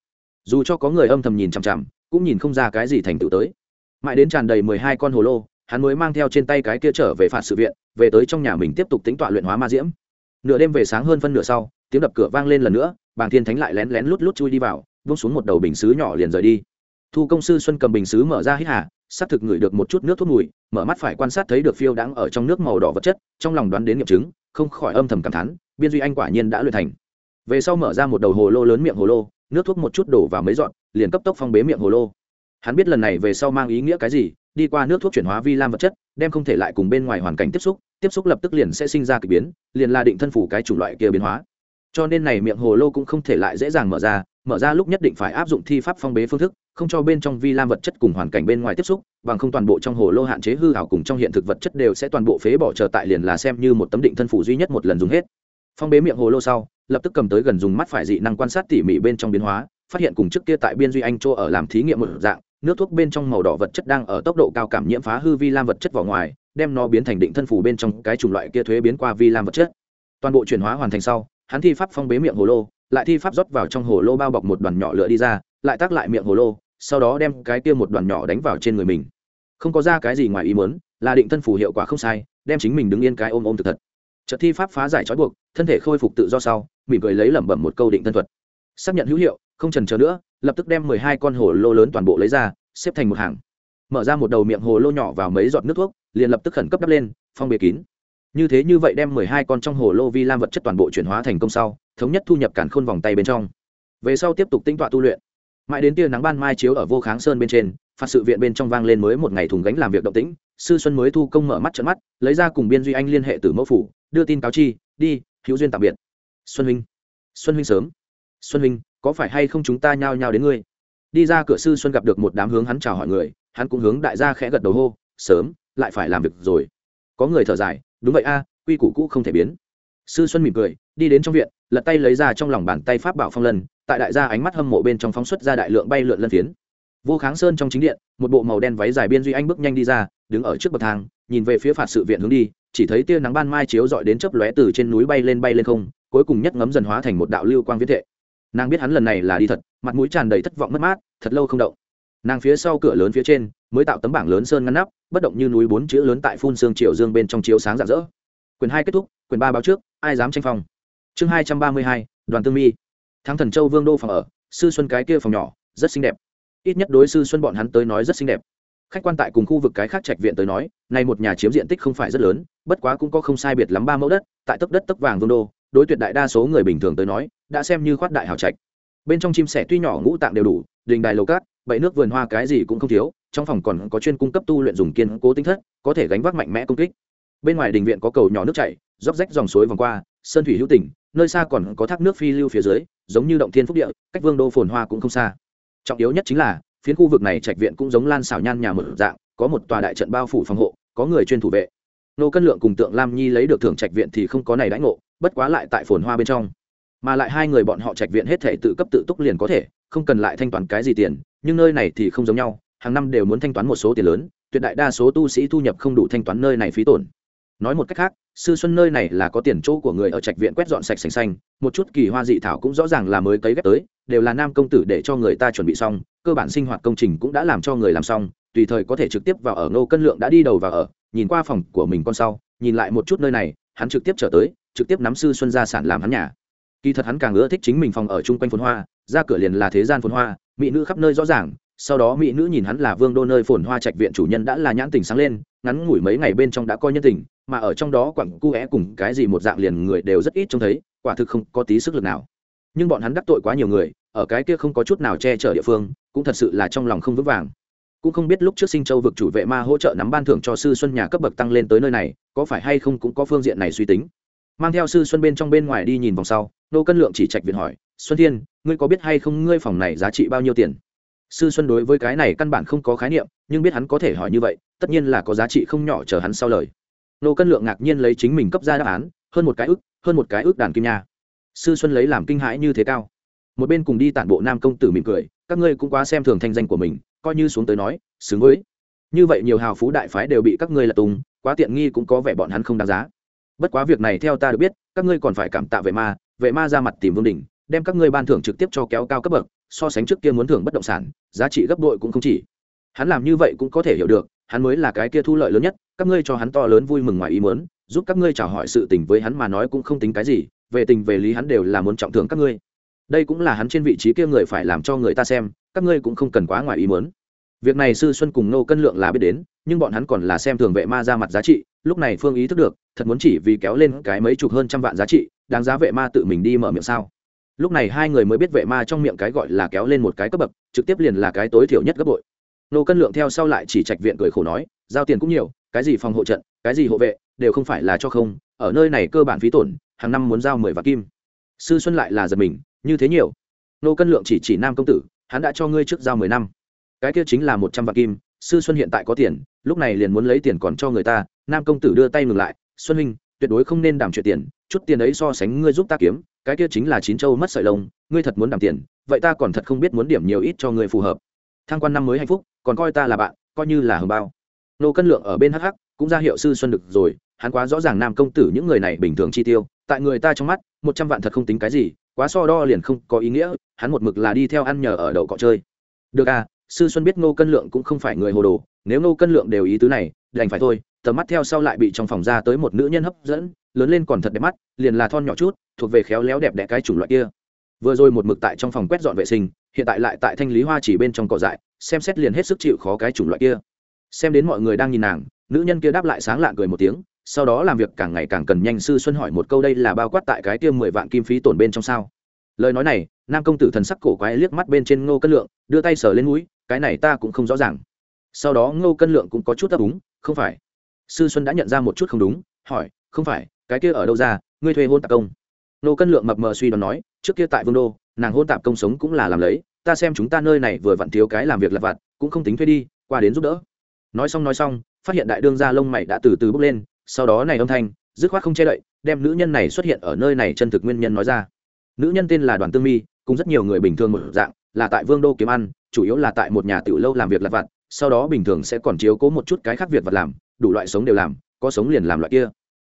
Dù cho có người âm thầm nhìn chằm chằm, cũng nhìn không ra cái gì thành tựu tới. Mãi đến tràn đầy mười hai con hồ lô, hắn mới mang theo trên tay cái kia trở về phạt sự viện, về tới trong nhà mình tiếp tục tính tọa luyện hóa ma diễm. Nửa đêm về sáng hơn phân nửa sau, tiếng đập cửa vang lên lần nữa, bàng thiên thánh lại lén lén lút lút chui đi vào vung xuống một đầu bình xứ nhỏ liền rời đi. Thu công sư xuân cầm bình xứ mở ra hít hà xác thực ngửi được một chút nước thuốc mùi, mở mắt phải quan sát thấy được phiêu đang ở trong nước màu đỏ vật chất, trong lòng đoán đến nghiệm chứng, không khỏi âm thầm cảm thán, biên duy anh quả nhiên đã luyện thành. Về sau mở ra một đầu hồ lô lớn miệng hồ lô, nước thuốc một chút đổ vào mấy dọn liền cấp tốc phong bế miệng hồ lô. Hắn biết lần này về sau mang ý nghĩa cái gì, đi qua nước thuốc chuyển hóa vi lam vật chất, đem không thể lại cùng bên ngoài hoàn cảnh tiếp xúc tiếp xúc lập tức liền sẽ sinh ra k ỳ biến, liền là định thân phủ cái chủng loại kia biến hóa. Cho nên này miệng hồ lô cũng không thể lại dễ dàng mở ra mở ra lúc nhất định phải áp dụng thi pháp phong bế phương thức, không cho bên trong vi lam vật chất cùng hoàn cảnh bên ngoài tiếp xúc, bằng không toàn bộ trong hồ lô hạn chế hư hảo cùng trong hiện thực vật chất đều sẽ toàn bộ phế bỏ chờ tại liền là xem như một tấm định thân phủ duy nhất một lần dùng hết. Phong bế miệng hồ lô sau, lập tức cầm tới gần dùng mắt phải dị năng quan sát tỉ mỉ bên trong biến hóa, phát hiện cùng trước kia tại biên duy anh chỗ ở làm thí nghiệm một dạng, nước thuốc bên trong màu đỏ vật chất đang ở tốc độ cao cảm nhiễm phá hư vi lam vật chất vào ngoài, đem nó biến thành định thân phủ bên trong cái chủng loại kia thuế biến qua vi lam vật chất. Toàn bộ chuyển hóa hoàn thành sau, hắn thi pháp phong bế miệng hồ lô lại thi pháp rót vào trong hồ lô bao bọc một đoàn nhỏ lửa đi ra, lại tác lại miệng hồ lô, sau đó đem cái kia một đoàn nhỏ đánh vào trên người mình. Không có ra cái gì ngoài ý muốn, là định thân phủ hiệu quả không sai, đem chính mình đứng yên cái ôm ôm thực thật. Chợt thi pháp phá giải trói buộc, thân thể khôi phục tự do sau, mỉm cười lấy lẩm bẩm một câu định thân thuật. Xác nhận hữu hiệu, không trần chờ nữa, lập tức đem mười hai con hồ lô lớn toàn bộ lấy ra, xếp thành một hàng. Mở ra một đầu miệng hồ lô nhỏ vào mấy giọt nước thuốc, liền lập tức khẩn cấp đắp lên, phong bề kín. Như thế như vậy đem mười hai con trong hồ lô vi lam vật chất toàn bộ chuyển hóa thành công sau thống nhất thu nhập cản khôn vòng tay bên trong. Về sau tiếp tục tinh tọa tu luyện. Mãi đến tia nắng ban mai chiếu ở vô kháng sơn bên trên, phạt sự viện bên trong vang lên mới một ngày thùng gánh làm việc động tĩnh, sư xuân mới thu công mở mắt trận mắt, lấy ra cùng biên duy anh liên hệ từ mẫu phủ, đưa tin cáo chi, đi, hữu duyên tạm biệt. Xuân huynh xuân huynh sớm. Xuân huynh, có phải hay không chúng ta nhao nhao đến ngươi? Đi ra cửa sư xuân gặp được một đám hướng hắn chào hỏi người, hắn cũng hướng đại gia khẽ gật đầu hô, sớm, lại phải làm việc rồi. Có người thở dài, đúng vậy a, quy củ cũ không thể biến. Sư xuân mỉm cười, đi đến trong viện lật tay lấy ra trong lòng bàn tay pháp bảo phong lân, tại đại gia ánh mắt hâm mộ bên trong phóng xuất ra đại lượng bay lượn lân phiến. Vô kháng sơn trong chính điện, một bộ màu đen váy dài biên duy anh bước nhanh đi ra, đứng ở trước bậc thang, nhìn về phía phạt sự viện hướng đi, chỉ thấy tia nắng ban mai chiếu dọi đến chớp lóe từ trên núi bay lên bay lên không, cuối cùng nhất ngấm dần hóa thành một đạo lưu quang viễn thệ. Nàng biết hắn lần này là đi thật, mặt mũi tràn đầy thất vọng mất mát, thật lâu không động. Nàng phía sau cửa lớn phía trên, mới tạo tấm bảng lớn sơn ngăn nắp, bất động như núi bốn chữ lớn tại phun sương triều dương bên trong chiếu sáng rạng rỡ. Quyền hai kết thúc, quyền ba báo trước, ai dám tranh phong? Chương hai trăm ba mươi hai, đoàn tương mi. Thắng thần châu vương đô phòng ở, sư xuân cái kia phòng nhỏ, rất xinh đẹp. Ít nhất đối sư xuân bọn hắn tới nói rất xinh đẹp. Khách quan tại cùng khu vực cái khác trạch viện tới nói nay một nhà chiếm diện tích không phải rất lớn, bất quá cũng có không sai biệt lắm ba mẫu đất, tại tấc đất tấc vàng vương đô, đối tuyệt đại đa số người bình thường tới nói, đã xem như khoát đại hào trạch. Bên trong chim sẻ tuy nhỏ ngũ tạng đều đủ, đình đài lầu cát, bậy nước vườn hoa cái gì cũng không thiếu, trong phòng còn có chuyên cung cấp tu luyện dùng kiên cố tinh thất, có thể gánh vác mạnh mẽ công kích. Bên ngoài đình viện có cầu nhỏ nước chảy róc rách dòng suối vòng qua, sơn thủy hữu tỉnh nơi xa còn có thác nước phi lưu phía dưới, giống như động thiên phúc địa, cách vương đô phồn hoa cũng không xa. Trọng yếu nhất chính là, phiến khu vực này trạch viện cũng giống lan xảo nhan nhà mở dạng, có một tòa đại trận bao phủ phòng hộ, có người chuyên thủ vệ. Nô cân lượng cùng tượng lam nhi lấy được thưởng trạch viện thì không có này đãi ngộ, bất quá lại tại phồn hoa bên trong. Mà lại hai người bọn họ trạch viện hết thể tự cấp tự túc liền có thể, không cần lại thanh toán cái gì tiền, nhưng nơi này thì không giống nhau, hàng năm đều muốn thanh toán một số tiền lớn, tuyệt đại đa số tu sĩ thu nhập không đủ thanh toán nơi này phí tổn. Nói một cách khác sư xuân nơi này là có tiền chỗ của người ở trạch viện quét dọn sạch sành xanh, một chút kỳ hoa dị thảo cũng rõ ràng là mới cấy ghép tới, đều là nam công tử để cho người ta chuẩn bị xong, cơ bản sinh hoạt công trình cũng đã làm cho người làm xong, tùy thời có thể trực tiếp vào ở ngô cân lượng đã đi đầu vào ở, nhìn qua phòng của mình con sau, nhìn lại một chút nơi này, hắn trực tiếp trở tới, trực tiếp nắm sư xuân gia sản làm hắn nhà. Kỳ thật hắn càng ưa thích chính mình phòng ở chung quanh phồn hoa, ra cửa liền là thế gian phồn hoa, mỹ nữ khắp nơi rõ ràng sau đó mỹ nữ nhìn hắn là vương đô nơi phồn hoa trạch viện chủ nhân đã là nhãn tình sáng lên, ngắn ngủi mấy ngày bên trong đã coi nhân tình, mà ở trong đó quặng cu é cùng cái gì một dạng liền người đều rất ít trông thấy, quả thực không có tí sức lực nào. Nhưng bọn hắn đắc tội quá nhiều người, ở cái kia không có chút nào che chở địa phương, cũng thật sự là trong lòng không vững vàng. Cũng không biết lúc trước sinh châu vực chủ vệ ma hỗ trợ nắm ban thưởng cho sư xuân nhà cấp bậc tăng lên tới nơi này, có phải hay không cũng có phương diện này suy tính. Mang theo sư xuân bên trong bên ngoài đi nhìn vòng sau, nô cân lượng chỉ trạch viện hỏi, xuân thiên, ngươi có biết hay không ngươi phòng này giá trị bao nhiêu tiền? Sư xuân đối với cái này căn bản không có khái niệm, nhưng biết hắn có thể hỏi như vậy, tất nhiên là có giá trị không nhỏ chờ hắn sau lời. Nô cân lượng ngạc nhiên lấy chính mình cấp ra đáp án, hơn một cái ức, hơn một cái ức đàn kim nha. Sư xuân lấy làm kinh hãi như thế cao. Một bên cùng đi tản bộ nam công tử mỉm cười, các ngươi cũng quá xem thường thanh danh của mình, coi như xuống tới nói, xứng với. Như vậy nhiều hào phú đại phái đều bị các ngươi là tùng, quá tiện nghi cũng có vẻ bọn hắn không đáng giá. Bất quá việc này theo ta được biết, các ngươi còn phải cảm tạ vệ ma vệ ma ra mặt tìm vương đình đem các ngươi ban thưởng trực tiếp cho kéo cao cấp bậc so sánh trước kia muốn thưởng bất động sản, giá trị gấp đội cũng không chỉ. Hắn làm như vậy cũng có thể hiểu được, hắn mới là cái kia thu lợi lớn nhất, các ngươi cho hắn to lớn vui mừng ngoài ý muốn, giúp các ngươi chào hỏi sự tình với hắn mà nói cũng không tính cái gì, về tình về lý hắn đều là muốn trọng thưởng các ngươi. Đây cũng là hắn trên vị trí kia người phải làm cho người ta xem, các ngươi cũng không cần quá ngoài ý muốn. Việc này sư xuân cùng nô cân lượng là biết đến, nhưng bọn hắn còn là xem thường vệ ma ra mặt giá trị, lúc này phương ý thức được, thật muốn chỉ vì kéo lên cái mấy chục hơn trăm vạn giá trị, đáng giá vệ ma tự mình đi mở miệng sao? Lúc này hai người mới biết vệ ma trong miệng cái gọi là kéo lên một cái cấp bậc, trực tiếp liền là cái tối thiểu nhất gấp bội. Nô cân lượng theo sau lại chỉ trạch viện cười khổ nói, giao tiền cũng nhiều, cái gì phòng hộ trận, cái gì hộ vệ, đều không phải là cho không, ở nơi này cơ bản phí tổn, hàng năm muốn giao mười vạn kim. Sư xuân lại là giật mình, như thế nhiều. Nô cân lượng chỉ chỉ nam công tử, hắn đã cho ngươi trước giao mười năm. Cái kia chính là một trăm vạn kim, sư xuân hiện tại có tiền, lúc này liền muốn lấy tiền còn cho người ta. Nam công tử đưa tay ngừng lại, xuân huynh, tuyệt đối không nên đảm chuyện tiền, chút tiền ấy so sánh ngươi giúp ta kiếm cái kia chính là chín châu mất sợi lông, ngươi thật muốn đảm tiền, vậy ta còn thật không biết muốn điểm nhiều ít cho ngươi phù hợp. Thăng quan năm mới hạnh phúc, còn coi ta là bạn, coi như là hồng bao. Nô cân lượng ở bên hh cũng ra hiệu sư xuân được rồi, hắn quá rõ ràng nam công tử những người này bình thường chi tiêu, tại người ta trong mắt, một trăm vạn thật không tính cái gì, quá so đo liền không có ý nghĩa, hắn một mực là đi theo ăn nhờ ở đậu cọ chơi. Được à sư xuân biết ngô cân lượng cũng không phải người hồ đồ, nếu ngô cân lượng đều ý tứ này, đành phải thôi tầm mắt theo sau lại bị trong phòng ra tới một nữ nhân hấp dẫn, lớn lên còn thật đẹp mắt, liền là thon nhỏ chút, thuộc về khéo léo đẹp đẽ cái chủng loại kia. Vừa rồi một mực tại trong phòng quét dọn vệ sinh, hiện tại lại tại thanh lý hoa chỉ bên trong cỏ dại, xem xét liền hết sức chịu khó cái chủng loại kia. Xem đến mọi người đang nhìn nàng, nữ nhân kia đáp lại sáng lạ cười một tiếng, sau đó làm việc càng ngày càng cần nhanh sư xuân hỏi một câu đây là bao quát tại cái kia mười vạn kim phí tổn bên trong sao? Lời nói này, nam công tử thần sắc cổ quái liếc mắt bên trên ngô cân lượng, đưa tay sờ lên mũi, cái này ta cũng không rõ ràng. Sau đó ngô cân lượng cũng có chút đáp đúng không phải sư xuân đã nhận ra một chút không đúng, hỏi, không phải, cái kia ở đâu ra? Ngươi thuê hôn tạp công. Nô cân lượng mập mờ suy đoán nói, trước kia tại vương đô, nàng hôn tạp công sống cũng là làm lấy, ta xem chúng ta nơi này vừa vặn thiếu cái làm việc lặt vặt, cũng không tính thuê đi, qua đến giúp đỡ. Nói xong nói xong, phát hiện đại đương gia lông mày đã từ từ bước lên, sau đó này âm thanh, dứt khoát không che đậy, đem nữ nhân này xuất hiện ở nơi này chân thực nguyên nhân nói ra. Nữ nhân tên là đoàn tương mi, cùng rất nhiều người bình thường một dạng, là tại vương đô kiếm ăn, chủ yếu là tại một nhà tiểu lâu làm việc lặt vặt, sau đó bình thường sẽ còn chiếu cố một chút cái khác việc vật làm đủ loại sống đều làm, có sống liền làm loại kia.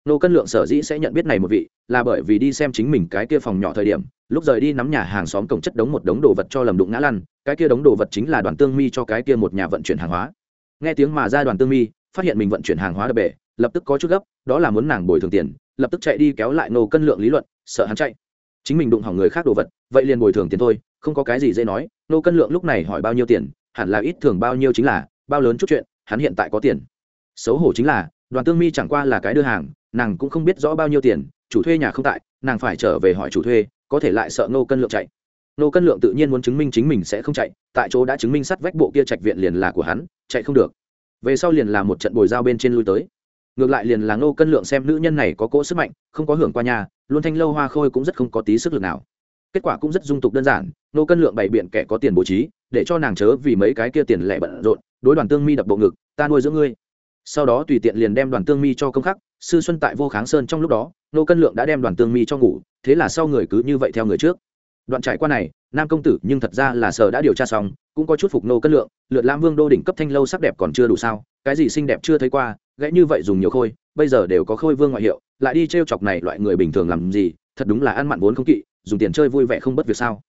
Nô cân lượng sở dĩ sẽ nhận biết này một vị, là bởi vì đi xem chính mình cái kia phòng nhỏ thời điểm, lúc rời đi nắm nhà hàng xóm cổng chất đống một đống đồ vật cho lầm đụng ngã lăn, cái kia đống đồ vật chính là đoàn tương mi cho cái kia một nhà vận chuyển hàng hóa. Nghe tiếng mà ra đoàn tương mi, phát hiện mình vận chuyển hàng hóa đập bể, lập tức có chút gấp, đó là muốn nàng bồi thường tiền, lập tức chạy đi kéo lại nô cân lượng lý luận, sợ hắn chạy. Chính mình đụng hỏng người khác đồ vật, vậy liền bồi thường tiền thôi, không có cái gì dễ nói, nô cân lượng lúc này hỏi bao nhiêu tiền, hẳn là ít thường bao nhiêu chính là, bao lớn chút chuyện, hắn hiện tại có tiền xấu hổ chính là, đoàn tương mi chẳng qua là cái đưa hàng, nàng cũng không biết rõ bao nhiêu tiền, chủ thuê nhà không tại, nàng phải trở về hỏi chủ thuê, có thể lại sợ nô cân lượng chạy. Nô cân lượng tự nhiên muốn chứng minh chính mình sẽ không chạy, tại chỗ đã chứng minh sắt vách bộ kia trạch viện liền là của hắn, chạy không được. Về sau liền là một trận bồi giao bên trên lui tới. Ngược lại liền là nô cân lượng xem nữ nhân này có cỗ sức mạnh, không có hưởng qua nhà, luôn thanh lâu hoa khôi cũng rất không có tí sức lực nào. Kết quả cũng rất dung tục đơn giản nô cân lượng bày biện kẻ có tiền bố trí, để cho nàng chớ vì mấy cái kia tiền lẻ bận rộn, đối đoàn tương mi đập bộ ngực, ta nuôi dưỡng ngươi sau đó tùy tiện liền đem đoàn tương mi cho công khắc, sư xuân tại vô kháng sơn trong lúc đó, nô cân lượng đã đem đoàn tương mi cho ngủ, thế là sau người cứ như vậy theo người trước. Đoạn trải qua này, nam công tử nhưng thật ra là sở đã điều tra xong, cũng có chút phục nô cân lượng, lượt lam vương đô đỉnh cấp thanh lâu sắc đẹp còn chưa đủ sao, cái gì xinh đẹp chưa thấy qua, gãy như vậy dùng nhiều khôi, bây giờ đều có khôi vương ngoại hiệu, lại đi t r e o chọc này loại người bình thường làm gì, thật đúng là ăn mặn vốn không kỵ, dùng tiền chơi vui vẻ không bất việc sao.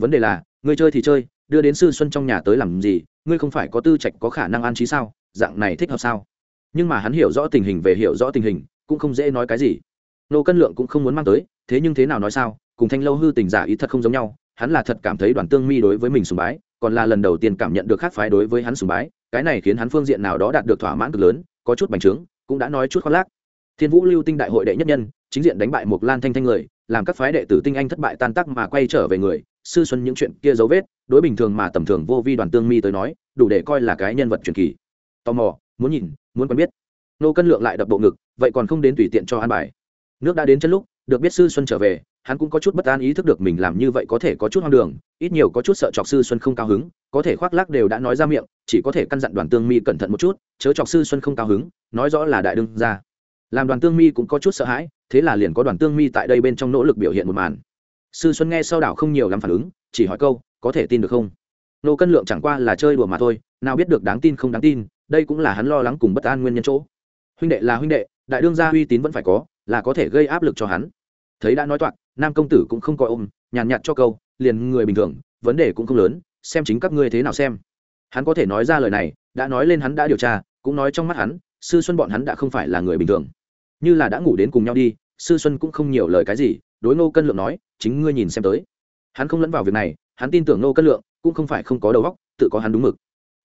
Vấn đề là ngươi chơi thì chơi, đưa đến sư xuân trong nhà tới làm gì, ngươi không phải có tư trạch có khả năng an trí sao, dạng này thích hợp sao? Nhưng mà hắn hiểu rõ tình hình về hiểu rõ tình hình, cũng không dễ nói cái gì. Nô cân lượng cũng không muốn mang tới, thế nhưng thế nào nói sao, cùng thanh lâu hư tình giả ý thật không giống nhau, hắn là thật cảm thấy đoàn tương mi đối với mình sùng bái, còn là lần đầu tiên cảm nhận được khác phái đối với hắn sùng bái, cái này khiến hắn phương diện nào đó đạt được thỏa mãn cực lớn, có chút bành trướng, cũng đã nói chút khoác lác. Thiên vũ lưu tinh đại hội đệ nhất nhân, chính diện đánh bại một lan thanh thanh người, làm các phái đệ tử tinh anh thất bại tan tác mà quay trở về người, sư xuân những chuyện kia dấu vết, đối bình thường mà tầm thường vô vi đoàn tương mi tới nói, đủ để coi là cái nhân vật truyền kỳ. Tò mò muốn nhìn, muốn quen biết. Nô cân lượng lại đập bộ ngực, vậy còn không đến tùy tiện cho an bài. Nước đã đến chân lúc, được biết sư xuân trở về, hắn cũng có chút bất an ý thức được mình làm như vậy có thể có chút hoang đường, ít nhiều có chút sợ chọc sư xuân không cao hứng, có thể khoác lác đều đã nói ra miệng, chỉ có thể căn dặn đoàn tương mi cẩn thận một chút, chớ chọc sư xuân không cao hứng, nói rõ là đại đương ra làm đoàn tương mi cũng có chút sợ hãi, thế là liền có đoàn tương mi tại đây bên trong nỗ lực biểu hiện một màn. Sư xuân nghe sau đảo không nhiều lắm phản ứng, chỉ hỏi câu, có thể tin được không? Nô cân lượng chẳng qua là chơi đùa mà thôi, nào biết được đáng tin không đáng tin đây cũng là hắn lo lắng cùng bất an nguyên nhân chỗ. Huynh đệ là huynh đệ, đại đương gia uy tín vẫn phải có, là có thể gây áp lực cho hắn. Thấy đã nói toạc, nam công tử cũng không coi ôm, nhàn nhạt cho câu, liền người bình thường, vấn đề cũng không lớn, xem chính các ngươi thế nào xem. Hắn có thể nói ra lời này, đã nói lên hắn đã điều tra, cũng nói trong mắt hắn, sư xuân bọn hắn đã không phải là người bình thường. Như là đã ngủ đến cùng nhau đi, sư xuân cũng không nhiều lời cái gì, đối ngô cân lượng nói, chính ngươi nhìn xem tới. Hắn không lẫn vào việc này, hắn tin tưởng ngô cân lượng, cũng không phải không có đầu óc, tự có hắn đúng mực.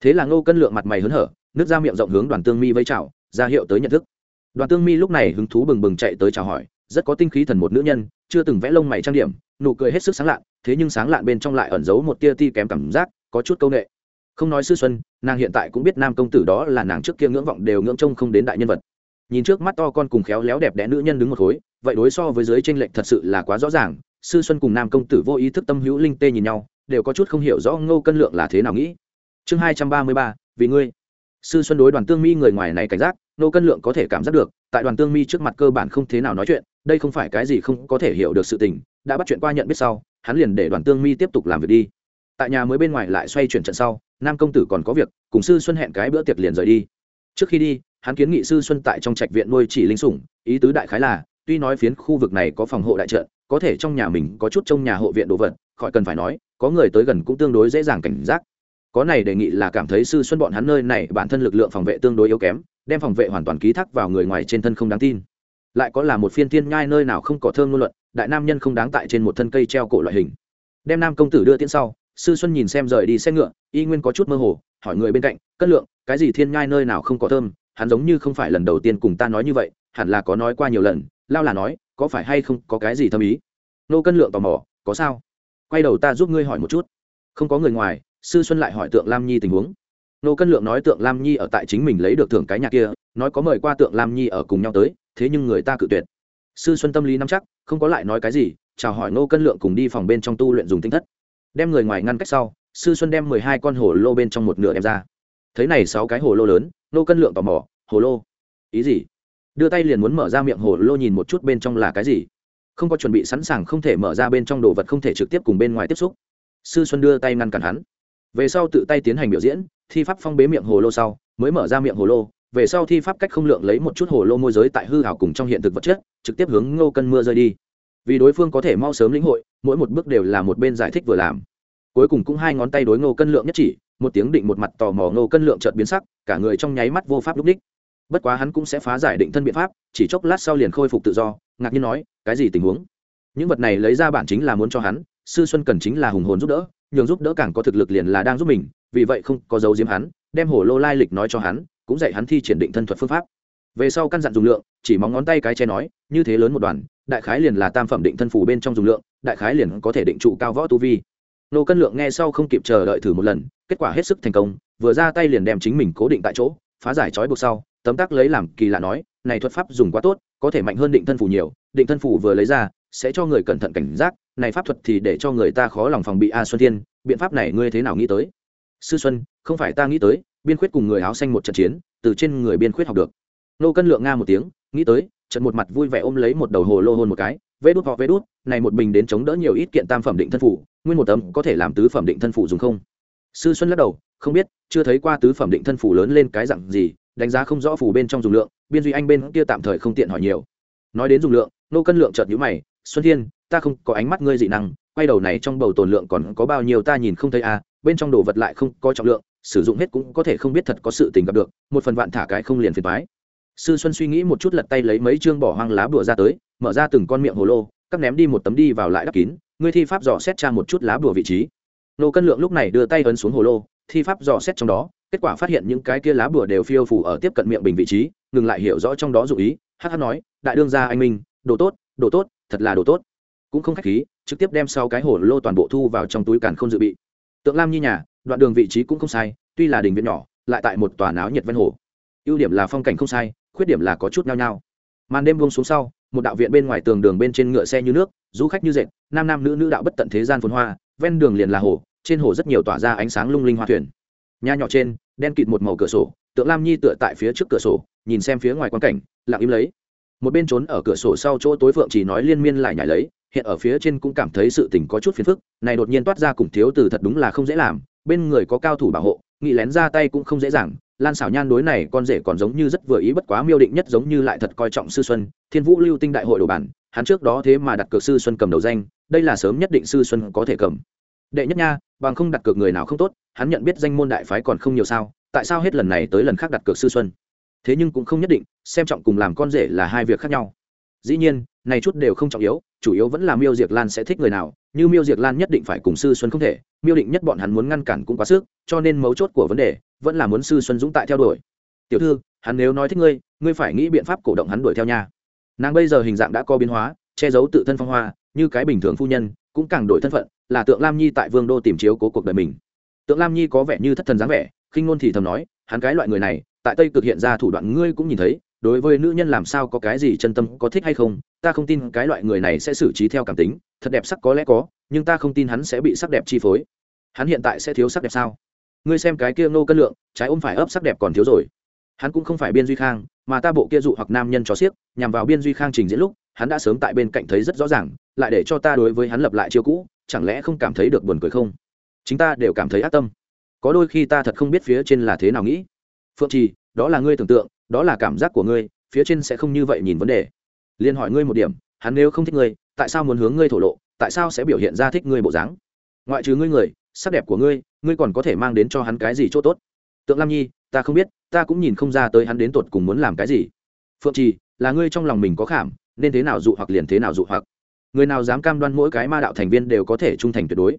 Thế là ngô cân lượng mặt mày hớn hở nước ra miệng rộng hướng đoàn tương mi vây chào, ra hiệu tới nhận thức. Đoàn tương mi lúc này hứng thú bừng bừng chạy tới chào hỏi, rất có tinh khí thần một nữ nhân, chưa từng vẽ lông mày trang điểm, nụ cười hết sức sáng lạn, thế nhưng sáng lạn bên trong lại ẩn giấu một tia ti kém cảm giác, có chút câu nghệ không nói sư xuân, nàng hiện tại cũng biết nam công tử đó là nàng trước kia ngưỡng vọng đều ngưỡng trông không đến đại nhân vật. Nhìn trước mắt to con cùng khéo léo đẹp đẽ nữ nhân đứng một khối, vậy đối so với dưới tranh lệch thật sự là quá rõ ràng, sư xuân cùng nam công tử vô ý thức tâm hữu linh tê nhìn nhau, đều có chút không hiểu rõ ngô cân lượng là thế nào nghĩ. Chương hai trăm ba mươi ba, vì ngươi sư xuân đối đoàn tương mi người ngoài này cảnh giác, nô cân lượng có thể cảm giác được, tại đoàn tương mi trước mặt cơ bản không thế nào nói chuyện, đây không phải cái gì không có thể hiểu được sự tình, đã bắt chuyện qua nhận biết sau, hắn liền để đoàn tương mi tiếp tục làm việc đi. Tại nhà mới bên ngoài lại xoay chuyển trận sau, nam công tử còn có việc, cùng sư xuân hẹn cái bữa tiệc liền rời đi. Trước khi đi, hắn kiến nghị sư xuân tại trong trạch viện nuôi chỉ linh sủng, ý tứ đại khái là, tuy nói phiến khu vực này có phòng hộ đại trận, có thể trong nhà mình có chút trong nhà hộ viện đồ vật, khỏi cần phải nói, có người tới gần cũng tương đối dễ dàng cảnh giác có này đề nghị là cảm thấy sư xuân bọn hắn nơi này bản thân lực lượng phòng vệ tương đối yếu kém, đem phòng vệ hoàn toàn ký thác vào người ngoài trên thân không đáng tin. Lại có là một phiên thiên nhai nơi nào không có thơm ngôn luận, đại nam nhân không đáng tại trên một thân cây treo cổ loại hình. Đem nam công tử đưa tiễn sau, sư xuân nhìn xem rời đi xe ngựa, y nguyên có chút mơ hồ, hỏi người bên cạnh, cất lượng, cái gì thiên nhai nơi nào không có thơm? Hắn giống như không phải lần đầu tiên cùng ta nói như vậy, hẳn là có nói qua nhiều lần, lao là nói, có phải hay không có cái gì thâm ý? Nô cân lượng tò mò, có sao? Quay đầu ta giúp ngươi hỏi một chút. Không có người ngoài sư xuân lại hỏi tượng lam nhi tình huống. Nô cân lượng nói tượng lam nhi ở tại chính mình lấy được thưởng cái nhà kia, nói có mời qua tượng lam nhi ở cùng nhau tới, thế nhưng người ta cự tuyệt. Sư xuân tâm lý nắm chắc, không có lại nói cái gì, chào hỏi nô cân lượng cùng đi phòng bên trong tu luyện dùng tinh thất. Đem người ngoài ngăn cách sau, sư xuân đem mười hai con hồ lô bên trong một nửa đem ra. Thấy này sáu cái hồ lô lớn, nô cân lượng tò mò, hồ lô? Ý gì? Đưa tay liền muốn mở ra miệng hồ lô nhìn một chút bên trong là cái gì. Không có chuẩn bị sẵn sàng không thể mở ra bên trong đồ vật không thể trực tiếp cùng bên ngoài tiếp xúc. Sư xuân đưa tay ngăn cản hắn về sau tự tay tiến hành biểu diễn, thi pháp phong bế miệng hồ lô sau, mới mở ra miệng hồ lô. Về sau thi pháp cách không lượng lấy một chút hồ lô môi giới tại hư hảo cùng trong hiện thực vật chất, trực tiếp hướng ngô cân mưa rơi đi. Vì đối phương có thể mau sớm lĩnh hội, mỗi một bước đều là một bên giải thích vừa làm. Cuối cùng cũng hai ngón tay đối ngô cân lượng nhất chỉ, một tiếng định một mặt tò mò ngô cân lượng chợt biến sắc, cả người trong nháy mắt vô pháp lúc đích. Bất quá hắn cũng sẽ phá giải định thân biện pháp, chỉ chốc lát sau liền khôi phục tự do, ngạc nhiên nói, cái gì tình huống? Những vật này lấy ra bản chính là muốn cho hắn, sư xuân cần chính là hùng hồn giúp đỡ nhường giúp đỡ càng có thực lực liền là đang giúp mình, vì vậy không có dấu diếm hắn, đem hồ lô lai lịch nói cho hắn, cũng dạy hắn thi triển định thân thuật phương pháp. Về sau căn dặn dùng lượng, chỉ móng ngón tay cái che nói, như thế lớn một đoàn, đại khái liền là tam phẩm định thân phủ bên trong dùng lượng, đại khái liền có thể định trụ cao võ tu vi. Nô cân lượng nghe sau không kịp chờ đợi thử một lần, kết quả hết sức thành công, vừa ra tay liền đem chính mình cố định tại chỗ, phá giải trói buộc sau, tấm tắc lấy làm kỳ lạ nói, này thuật pháp dùng quá tốt, có thể mạnh hơn định thân phủ nhiều, định thân phủ vừa lấy ra sẽ cho người cẩn thận cảnh giác, này pháp thuật thì để cho người ta khó lòng phòng bị. A xuân thiên, biện pháp này ngươi thế nào nghĩ tới? Sư xuân, không phải ta nghĩ tới, biên khuyết cùng người áo xanh một trận chiến, từ trên người biên khuyết học được. Nô cân lượng nga một tiếng, nghĩ tới, trận một mặt vui vẻ ôm lấy một đầu hồ lô hôn một cái. Vê đút họ vê đút, này một bình đến chống đỡ nhiều ít kiện tam phẩm định thân phủ, nguyên một tấm có thể làm tứ phẩm định thân phủ dùng không? Sư xuân lắc đầu, không biết, chưa thấy qua tứ phẩm định thân phủ lớn lên cái dặn gì, đánh giá không rõ phủ bên trong dùng lượng, biên duy anh bên kia tạm thời không tiện hỏi nhiều. Nói đến dùng lượng, nô cân lượng chợt nhũ mày xuân thiên, ta không có ánh mắt ngươi dị năng, quay đầu này trong bầu tồn lượng còn có bao nhiêu ta nhìn không thấy à bên trong đồ vật lại không có trọng lượng, sử dụng hết cũng có thể không biết thật có sự tình gặp được, một phần vạn thả cái không liền phiền toái. Sư xuân suy nghĩ một chút lật tay lấy mấy chương bỏ hoang lá bùa ra tới, mở ra từng con miệng hồ lô cắt ném đi một tấm đi vào lại đắp kín, ngươi thi pháp dò xét tra một chút lá bùa vị trí. Nô cân lượng lúc này đưa tay ấn xuống hồ lô, thi pháp dò xét trong đó, kết quả phát hiện những cái kia lá bùa đều phiêu phủ ở tiếp cận miệng bình vị trí, ngừng lại hiểu rõ trong đó dụ ý hh nói, đại đương gia anh minh, đồ tốt đồ tốt thật là đồ tốt. Cũng không khách khí, trực tiếp đem sau cái hồ lô toàn bộ thu vào trong túi càn không dự bị. Tượng lam nhi nhà, đoạn đường vị trí cũng không sai, tuy là đình viện nhỏ, lại tại một tòa náo nhiệt ven hồ. Ưu điểm là phong cảnh không sai, khuyết điểm là có chút nhao nhao. Màn đêm buông xuống sau, một đạo viện bên ngoài tường đường bên trên ngựa xe như nước, du khách như dệt, nam nam nữ nữ đạo bất tận thế gian phồn hoa, ven đường liền là hồ, trên hồ rất nhiều tỏa ra ánh sáng lung linh hoa thuyền. Nhà nhỏ trên, đen kịt một màu cửa sổ, tượng lam nhi tựa tại phía trước cửa sổ, nhìn xem phía ngoài quan cảnh, lặng im lấy một bên trốn ở cửa sổ sau chỗ tối phượng chỉ nói liên miên lại nhảy lấy, hiện ở phía trên cũng cảm thấy sự tình có chút phiền phức, này đột nhiên toát ra cùng thiếu từ thật đúng là không dễ làm, bên người có cao thủ bảo hộ, nghĩ lén ra tay cũng không dễ dàng, lan xảo nhan đối này con rể còn giống như rất vừa ý bất quá miêu định nhất giống như lại thật coi trọng sư xuân, thiên vũ lưu tinh đại hội đồ bản, hắn trước đó thế mà đặt cược sư xuân cầm đầu danh, đây là sớm nhất định sư xuân có thể cầm. Đệ nhất nha, bằng không đặt cược người nào không tốt, hắn nhận biết danh môn đại phái còn không nhiều sao, tại sao hết lần này tới lần khác đặt cược sư xuân? Thế nhưng cũng không nhất định, xem trọng cùng làm con rể là hai việc khác nhau. Dĩ nhiên, này chút đều không trọng yếu, chủ yếu vẫn là miêu diệc lan sẽ thích người nào, như miêu diệc lan nhất định phải cùng sư xuân không thể, miêu định nhất bọn hắn muốn ngăn cản cũng quá sức, cho nên mấu chốt của vấn đề vẫn là muốn sư xuân dũng tại theo đuổi. Tiểu thư, hắn nếu nói thích ngươi ngươi phải nghĩ biện pháp cổ động hắn đuổi theo nha. Nàng bây giờ hình dạng đã có biến hóa, che giấu tự thân phong hoa, như cái bình thường phu nhân, cũng càng đổi thân phận, là tượng lam nhi tại vương đô tìm chiếu cố cuộc đời mình. Tượng lam nhi có vẻ như thất thần dáng vẻ, khinh ngôn thì thầm nói, hắn cái loại người này tại tây cực hiện ra thủ đoạn ngươi cũng nhìn thấy, đối với nữ nhân làm sao có cái gì chân tâm, có thích hay không, ta không tin cái loại người này sẽ xử trí theo cảm tính, thật đẹp sắc có lẽ có, nhưng ta không tin hắn sẽ bị sắc đẹp chi phối. Hắn hiện tại sẽ thiếu sắc đẹp sao? Ngươi xem cái kia ngô cân lượng, trái ôm phải ấp sắc đẹp còn thiếu rồi. Hắn cũng không phải biên duy khang, mà ta bộ kia dụ hoặc nam nhân cho xiếc, nhằm vào biên duy khang trình diễn lúc, hắn đã sớm tại bên cạnh thấy rất rõ ràng, lại để cho ta đối với hắn lập lại chiêu cũ, chẳng lẽ không cảm thấy được buồn cười không? Chính ta đều cảm thấy ác tâm. Có đôi khi ta thật không biết phía trên là thế nào nghĩ. Phượng trì đó là ngươi tưởng tượng, đó là cảm giác của ngươi, phía trên sẽ không như vậy nhìn vấn đề. Liên hỏi ngươi một điểm, hắn nếu không thích ngươi, tại sao muốn hướng ngươi thổ lộ, tại sao sẽ biểu hiện ra thích ngươi bộ dáng? Ngoại trừ ngươi người, sắc đẹp của ngươi ngươi còn có thể mang đến cho hắn cái gì chỗ tốt? Tượng lam nhi, ta không biết, ta cũng nhìn không ra tới hắn đến tột cùng muốn làm cái gì. Phượng trì, là ngươi trong lòng mình có khảm, nên thế nào dụ hoặc liền thế nào dụ hoặc. Người nào dám cam đoan mỗi cái ma đạo thành viên đều có thể trung thành tuyệt đối?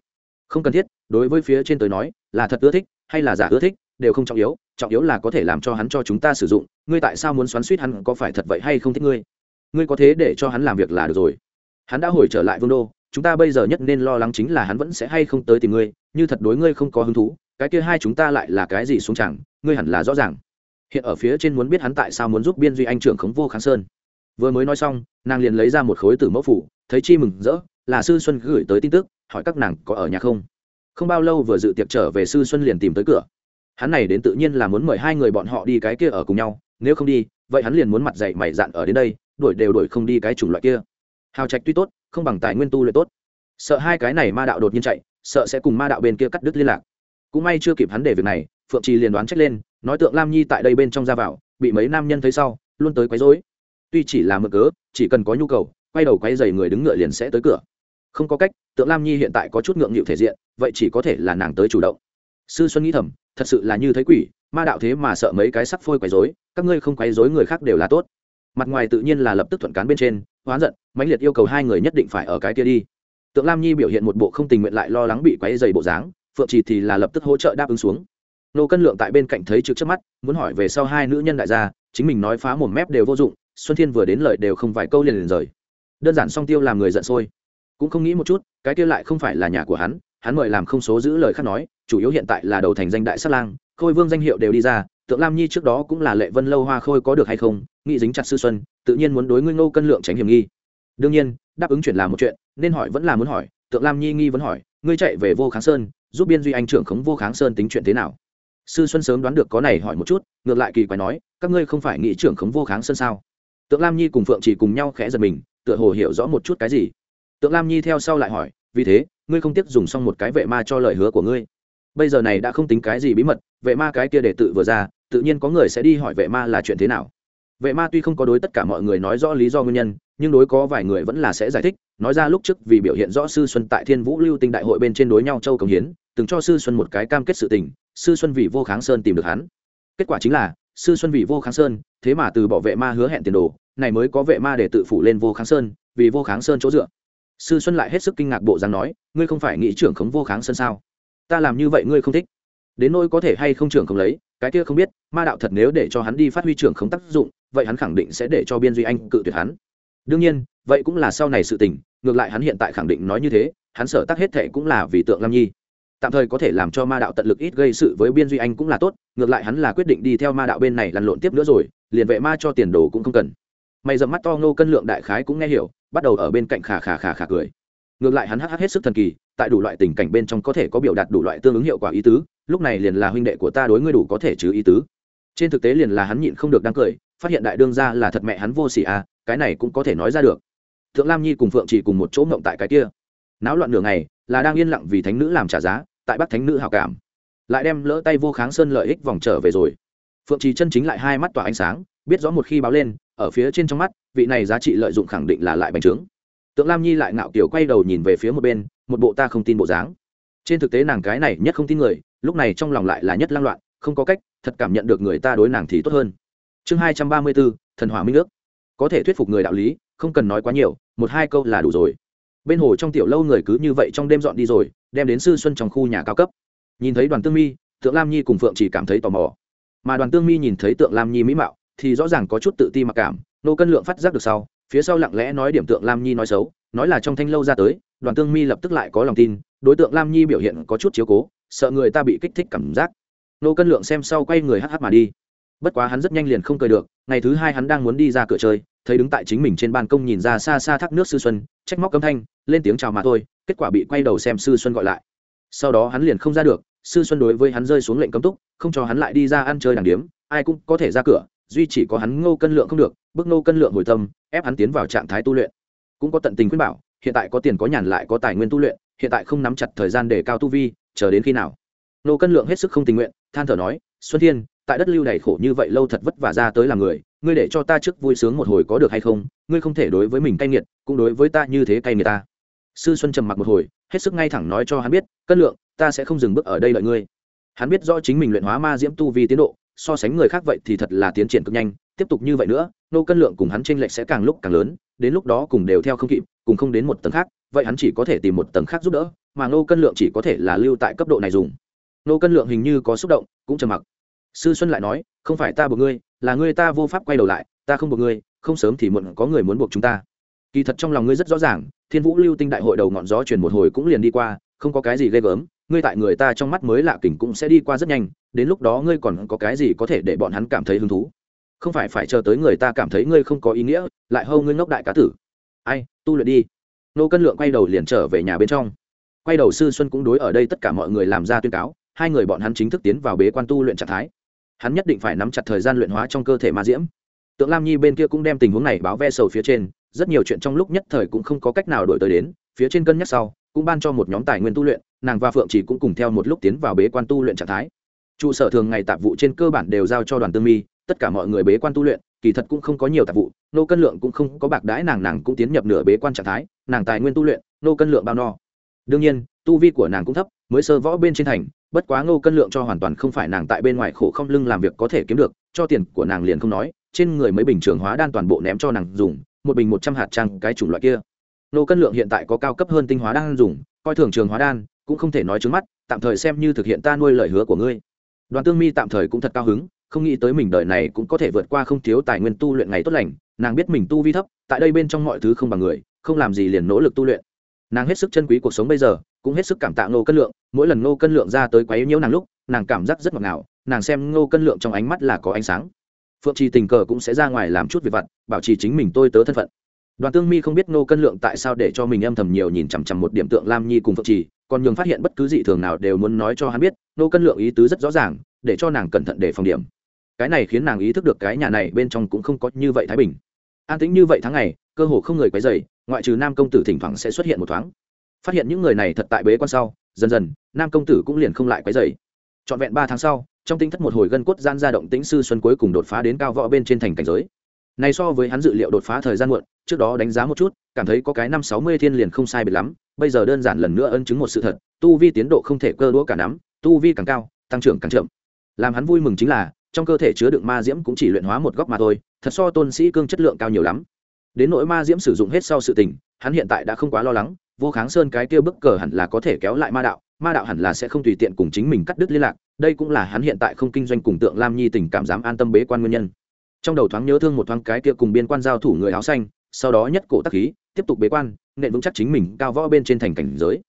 Không cần thiết, đối với phía trên tới nói, là thật ưa thích, hay là giả ưa thích, đều không trọng yếu trọng yếu là có thể làm cho hắn cho chúng ta sử dụng, ngươi tại sao muốn xoắn suýt hắn, có phải thật vậy hay không thích ngươi? Ngươi có thế để cho hắn làm việc là được rồi. Hắn đã hồi trở lại vương đô, chúng ta bây giờ nhất nên lo lắng chính là hắn vẫn sẽ hay không tới tìm ngươi, như thật đối ngươi không có hứng thú, cái kia hai chúng ta lại là cái gì xuống chẳng, ngươi hẳn là rõ ràng. Hiện ở phía trên muốn biết hắn tại sao muốn giúp biên duy anh trưởng khống vô kháng sơn. Vừa mới nói xong, nàng liền lấy ra một khối tử mẫu phủ, thấy chi mừng rỡ, là sư xuân gửi tới tin tức, hỏi các nàng có ở nhà không? Không bao lâu vừa dự tiệc trở về sư xuân liền tìm tới cửa hắn này đến tự nhiên là muốn mời hai người bọn họ đi cái kia ở cùng nhau, nếu không đi, vậy hắn liền muốn mặt dạy mày dạn ở đến đây, đuổi đều đuổi không đi cái chủng loại kia. Hào trạch tuy tốt, không bằng tài nguyên tu luyện tốt. Sợ hai cái này ma đạo đột nhiên chạy, sợ sẽ cùng ma đạo bên kia cắt đứt liên lạc. Cũng may chưa kịp hắn để việc này, phượng trì liền đoán trách lên, nói tượng lam nhi tại đây bên trong ra vào, bị mấy nam nhân thấy sau, luôn tới quấy rối. Tuy chỉ là mực cớ, chỉ cần có nhu cầu, quay đầu quay dày người đứng ngựa liền sẽ tới cửa. Không có cách, tượng lam nhi hiện tại có chút ngượng nghịu thể diện, vậy chỉ có thể là nàng tới chủ động. Sư xuân nghĩ thầm thật sự là như thấy quỷ, ma đạo thế mà sợ mấy cái sắc phôi quấy dối các ngươi không quấy dối người khác đều là tốt. Mặt ngoài tự nhiên là lập tức thuận cán bên trên, hoán giận, mãnh liệt yêu cầu hai người nhất định phải ở cái kia đi. Tượng lam nhi biểu hiện một bộ không tình nguyện lại lo lắng bị quấy dày bộ dáng, phượng trì thì là lập tức hỗ trợ đáp ứng xuống. Nô cân lượng tại bên cạnh thấy trực trước mắt, muốn hỏi về sau hai nữ nhân đại gia, chính mình nói phá mồm mép đều vô dụng, xuân thiên vừa đến lời đều không vài câu liền liền rời. Đơn giản song tiêu làm người giận sôi. Cũng không nghĩ một chút, cái kia lại không phải là nhà của hắn hắn mời làm không số giữ lời khác nói chủ yếu hiện tại là đầu thành danh đại sát lang, khôi vương danh hiệu đều đi ra, tượng lam nhi trước đó cũng là lệ vân lâu hoa khôi có được hay không nghĩ dính chặt sư xuân, tự nhiên muốn đối ngươi ngô cân lượng tránh hiểm nghi. Đương nhiên, đáp ứng chuyển làm một chuyện, nên hỏi vẫn là muốn hỏi, tượng lam nhi nghi vẫn hỏi, ngươi chạy về vô kháng sơn, giúp biên duy anh trưởng khống vô kháng sơn tính chuyện thế nào? Sư xuân sớm đoán được có này hỏi một chút, ngược lại kỳ quái nói, các ngươi không phải nghĩ trưởng khống vô kháng sơn sao? Tượng lam nhi cùng phượng chỉ cùng nhau khẽ giật mình, tựa hồ hiểu rõ một chút cái gì. Tượng lam nhi theo sau lại hỏi, vì thế, ngươi không tiếc dùng xong một cái vệ ma cho lời hứa của ngươi bây giờ này đã không tính cái gì bí mật, vệ ma cái kia để tự vừa ra, tự nhiên có người sẽ đi hỏi vệ ma là chuyện thế nào. Vệ ma tuy không có đối tất cả mọi người nói rõ lý do nguyên nhân, nhưng đối có vài người vẫn là sẽ giải thích, nói ra lúc trước vì biểu hiện rõ sư xuân tại thiên vũ lưu tinh đại hội bên trên đối nhau châu công hiến, từng cho sư xuân một cái cam kết sự tình, sư xuân vì vô kháng sơn tìm được hắn. Kết quả chính là, sư xuân vì vô kháng sơn, thế mà từ bỏ vệ ma hứa hẹn tiền đồ, này mới có vệ ma để tự phủ lên vô kháng sơn, vì vô kháng sơn chỗ dựa. Sư xuân lại hết sức kinh ngạc bộ rằng nói, ngươi không phải nghĩ trưởng khống vô kháng sơn sao? Ta làm như vậy ngươi không thích. Đến nỗi có thể hay không trưởng không lấy, cái kia không biết, ma đạo thật nếu để cho hắn đi phát huy trưởng không tác dụng, vậy hắn khẳng định sẽ để cho biên duy anh cự tuyệt hắn. Đương nhiên, vậy cũng là sau này sự tình, ngược lại hắn hiện tại khẳng định nói như thế, hắn sở tác hết thệ cũng là vì tượng lam nhi. Tạm thời có thể làm cho ma đạo tận lực ít gây sự với biên duy anh cũng là tốt, ngược lại hắn là quyết định đi theo ma đạo bên này lăn lộn tiếp nữa rồi, liền vệ ma cho tiền đồ cũng không cần. Mày dầm mắt to ngô cân lượng đại khái cũng nghe hiểu, bắt đầu ở bên cạnh khà khà khà khà cười ngược lại hắn hắc hết sức thần kỳ, tại đủ loại tình cảnh bên trong có thể có biểu đạt đủ loại tương ứng hiệu quả ý tứ, lúc này liền là huynh đệ của ta đối ngươi đủ có thể chứ ý tứ. Trên thực tế liền là hắn nhịn không được đang cười, phát hiện đại đương ra là thật mẹ hắn vô xỉ à cái này cũng có thể nói ra được. Thượng lam nhi cùng phượng chỉ cùng một chỗ ngộng tại cái kia. Náo loạn nửa ngày, là đang yên lặng vì thánh nữ làm trả giá, tại bắt thánh nữ hào cảm. Lại đem lỡ tay vô kháng sơn lợi ích vòng trở về rồi. Phượng trì chân chính lại hai mắt tỏa ánh sáng, biết rõ một khi báo lên, ở phía trên trong mắt, vị này giá trị lợi dụng khẳng định là lại bành trướng tượng lam nhi lại ngạo kiểu quay đầu nhìn về phía một bên, một bộ ta không tin bộ dáng. Trên thực tế nàng cái này nhất không tin người, lúc này trong lòng lại là nhất lang loạn, không có cách, thật cảm nhận được người ta đối nàng thì tốt hơn. Chương hai trăm ba mươi bốn, thần hỏa minh nước. Có thể thuyết phục người đạo lý, không cần nói quá nhiều, một hai câu là đủ rồi. Bên hồ trong tiểu lâu người cứ như vậy trong đêm dọn đi rồi, đem đến sư xuân trong khu nhà cao cấp. Nhìn thấy đoàn tương mi, tượng lam nhi cùng phượng chỉ cảm thấy tò mò. Mà đoàn tương mi nhìn thấy tượng lam nhi mỹ mạo, thì rõ ràng có chút tự ti mặc cảm, nô cân lượng phát giác được sau phía sau lặng lẽ nói điểm tượng lam nhi nói xấu, nói là trong thanh lâu ra tới, đoàn tương mi lập tức lại có lòng tin, đối tượng lam nhi biểu hiện có chút chiếu cố, sợ người ta bị kích thích cảm giác. Nô cân lượng xem sau quay người hh mà đi. Bất quá hắn rất nhanh liền không cười được, ngày thứ hai hắn đang muốn đi ra cửa chơi, thấy đứng tại chính mình trên ban công nhìn ra xa xa thác nước sư xuân, trách móc âm thanh, lên tiếng chào mà thôi, kết quả bị quay đầu xem sư xuân gọi lại. Sau đó hắn liền không ra được, sư xuân đối với hắn rơi xuống lệnh cấm túc, không cho hắn lại đi ra ăn chơi đàng điếm, ai cũng có thể ra cửa, duy chỉ có hắn ngô cân lượng không được bức ngô cân lượng hồi tâm ép hắn tiến vào trạng thái tu luyện. Cũng có tận tình khuyên bảo, hiện tại có tiền có nhàn lại có tài nguyên tu luyện, hiện tại không nắm chặt thời gian để cao tu vi, chờ đến khi nào? Nô cân lượng hết sức không tình nguyện, than thở nói, xuân thiên, tại đất lưu đầy khổ như vậy lâu thật vất vả ra tới làm người, ngươi để cho ta trước vui sướng một hồi có được hay không? Ngươi không thể đối với mình cay nghiệt, cũng đối với ta như thế cay nghiệt ta. Sư xuân trầm mặc một hồi, hết sức ngay thẳng nói cho hắn biết, cân lượng, ta sẽ không dừng bước ở đây đợi ngươi. Hắn biết rõ chính mình luyện hóa ma diễm tu vi tiến độ, so sánh người khác vậy thì thật là tiến triển cực nhanh tiếp tục như vậy nữa, nô cân lượng cùng hắn tranh lệch sẽ càng lúc càng lớn, đến lúc đó cùng đều theo không kịp, cùng không đến một tầng khác, vậy hắn chỉ có thể tìm một tầng khác giúp đỡ, mà nô cân lượng chỉ có thể là lưu tại cấp độ này dùng. Nô cân lượng hình như có xúc động, cũng trầm mặc. Sư xuân lại nói, không phải ta buộc ngươi, là ngươi ta vô pháp quay đầu lại, ta không buộc ngươi, không sớm thì muộn có người muốn buộc chúng ta. Kỳ thật trong lòng ngươi rất rõ ràng, thiên vũ lưu tinh đại hội đầu ngọn gió truyền một hồi cũng liền đi qua, không có cái gì ghê gớm, ngươi tại người ta trong mắt mới lạ kỉnh cũng sẽ đi qua rất nhanh, đến lúc đó ngươi còn có cái gì có thể để bọn hắn cảm thấy hứng thú? Không phải phải chờ tới người ta cảm thấy ngươi không có ý nghĩa, lại hâu ngươi ngốc đại cá tử. Ai, tu luyện đi. Nô cân lượng quay đầu liền trở về nhà bên trong. Quay đầu sư xuân cũng đối ở đây tất cả mọi người làm ra tuyên cáo, hai người bọn hắn chính thức tiến vào bế quan tu luyện trạng thái. Hắn nhất định phải nắm chặt thời gian luyện hóa trong cơ thể ma diễm. Tượng lam nhi bên kia cũng đem tình huống này báo ve sầu phía trên, rất nhiều chuyện trong lúc nhất thời cũng không có cách nào đổi tới đến, phía trên cân nhắc sau, cũng ban cho một nhóm tài nguyên tu luyện, nàng và phượng chỉ cũng cùng theo một lúc tiến vào bế quan tu luyện trạng thái. Trụ sở thường ngày tạp vụ trên cơ bản đều giao cho đoàn tương mi tất cả mọi người bế quan tu luyện, kỳ thật cũng không có nhiều tạp vụ, nô cân lượng cũng không có bạc đãi nàng nàng cũng tiến nhập nửa bế quan trạng thái, nàng tài nguyên tu luyện, nô cân lượng bao no. Đương nhiên, tu vi của nàng cũng thấp, mới sơ võ bên trên thành, bất quá ngô cân lượng cho hoàn toàn không phải nàng tại bên ngoài khổ không lưng làm việc có thể kiếm được, cho tiền của nàng liền không nói, trên người mấy bình trường hóa đan toàn bộ ném cho nàng dùng, một bình một trăm hạt trang cái chủng loại kia. Nô cân lượng hiện tại có cao cấp hơn tinh hóa đan dùng, coi thường trường hóa đan, cũng không thể nói trước mắt, tạm thời xem như thực hiện ta nuôi lời hứa của ngươi. Đoàn tương mi tạm thời cũng thật cao hứng không nghĩ tới mình đời này cũng có thể vượt qua không thiếu tài nguyên tu luyện ngày tốt lành, nàng biết mình tu vi thấp, tại đây bên trong mọi thứ không bằng người, không làm gì liền nỗ lực tu luyện. Nàng hết sức chân quý cuộc sống bây giờ, cũng hết sức cảm tạ ngô cân lượng, mỗi lần ngô cân lượng ra tới quấy nhiễu nàng lúc, nàng cảm giác rất ngọt ngào, nàng xem ngô cân lượng trong ánh mắt là có ánh sáng. Phượng trì tình cờ cũng sẽ ra ngoài làm chút việc vặt, bảo trì chính mình tôi tớ thân phận. Đoàn tương mi không biết ngô cân lượng tại sao để cho mình âm thầm nhiều nhìn chằm chằm một điểm tượng lam nhi cùng phượng trì, còn nhường phát hiện bất cứ dị thường nào đều muốn nói cho hắn biết, ngô cân lượng ý tứ rất rõ ràng, để cho nàng cẩn thận để phòng điểm cái này khiến nàng ý thức được cái nhà này bên trong cũng không có như vậy thái bình. An tĩnh như vậy tháng ngày, cơ hồ không người quấy dày ngoại trừ nam công tử thỉnh thoảng sẽ xuất hiện một thoáng. Phát hiện những người này thật tại bế quan sau, dần dần, nam công tử cũng liền không lại quấy dày trọn vẹn ba tháng sau, trong tinh thất một hồi gân cốt gian ra động tĩnh sư xuân cuối cùng đột phá đến cao võ bên trên thành cảnh giới. Này so với hắn dự liệu đột phá thời gian muộn, trước đó đánh giá một chút, cảm thấy có cái năm sáu mươi thiên liền không sai biệt lắm, bây giờ đơn giản lần nữa ân chứng một sự thật, tu vi tiến độ không thể cơ đũa cả nắm, tu vi càng cao, tăng trưởng càng chậm. Làm hắn vui mừng chính là trong cơ thể chứa đựng ma diễm cũng chỉ luyện hóa một góc mà thôi, thật so tôn sĩ cương chất lượng cao nhiều lắm. Đến nỗi ma diễm sử dụng hết sau sự tình, hắn hiện tại đã không quá lo lắng, vô kháng sơn cái kia bức cờ hẳn là có thể kéo lại ma đạo ma đạo hẳn là sẽ không tùy tiện cùng chính mình cắt đứt liên lạc, đây cũng là hắn hiện tại không kinh doanh cùng tượng lam nhi tình cảm dám an tâm bế quan nguyên nhân. Trong đầu thoáng nhớ thương một thoáng cái kia cùng biên quan giao thủ người áo xanh, sau đó nhất cổ tắc khí, tiếp tục bế quan, nện vững chắc chính mình cao võ bên trên thành cảnh giới.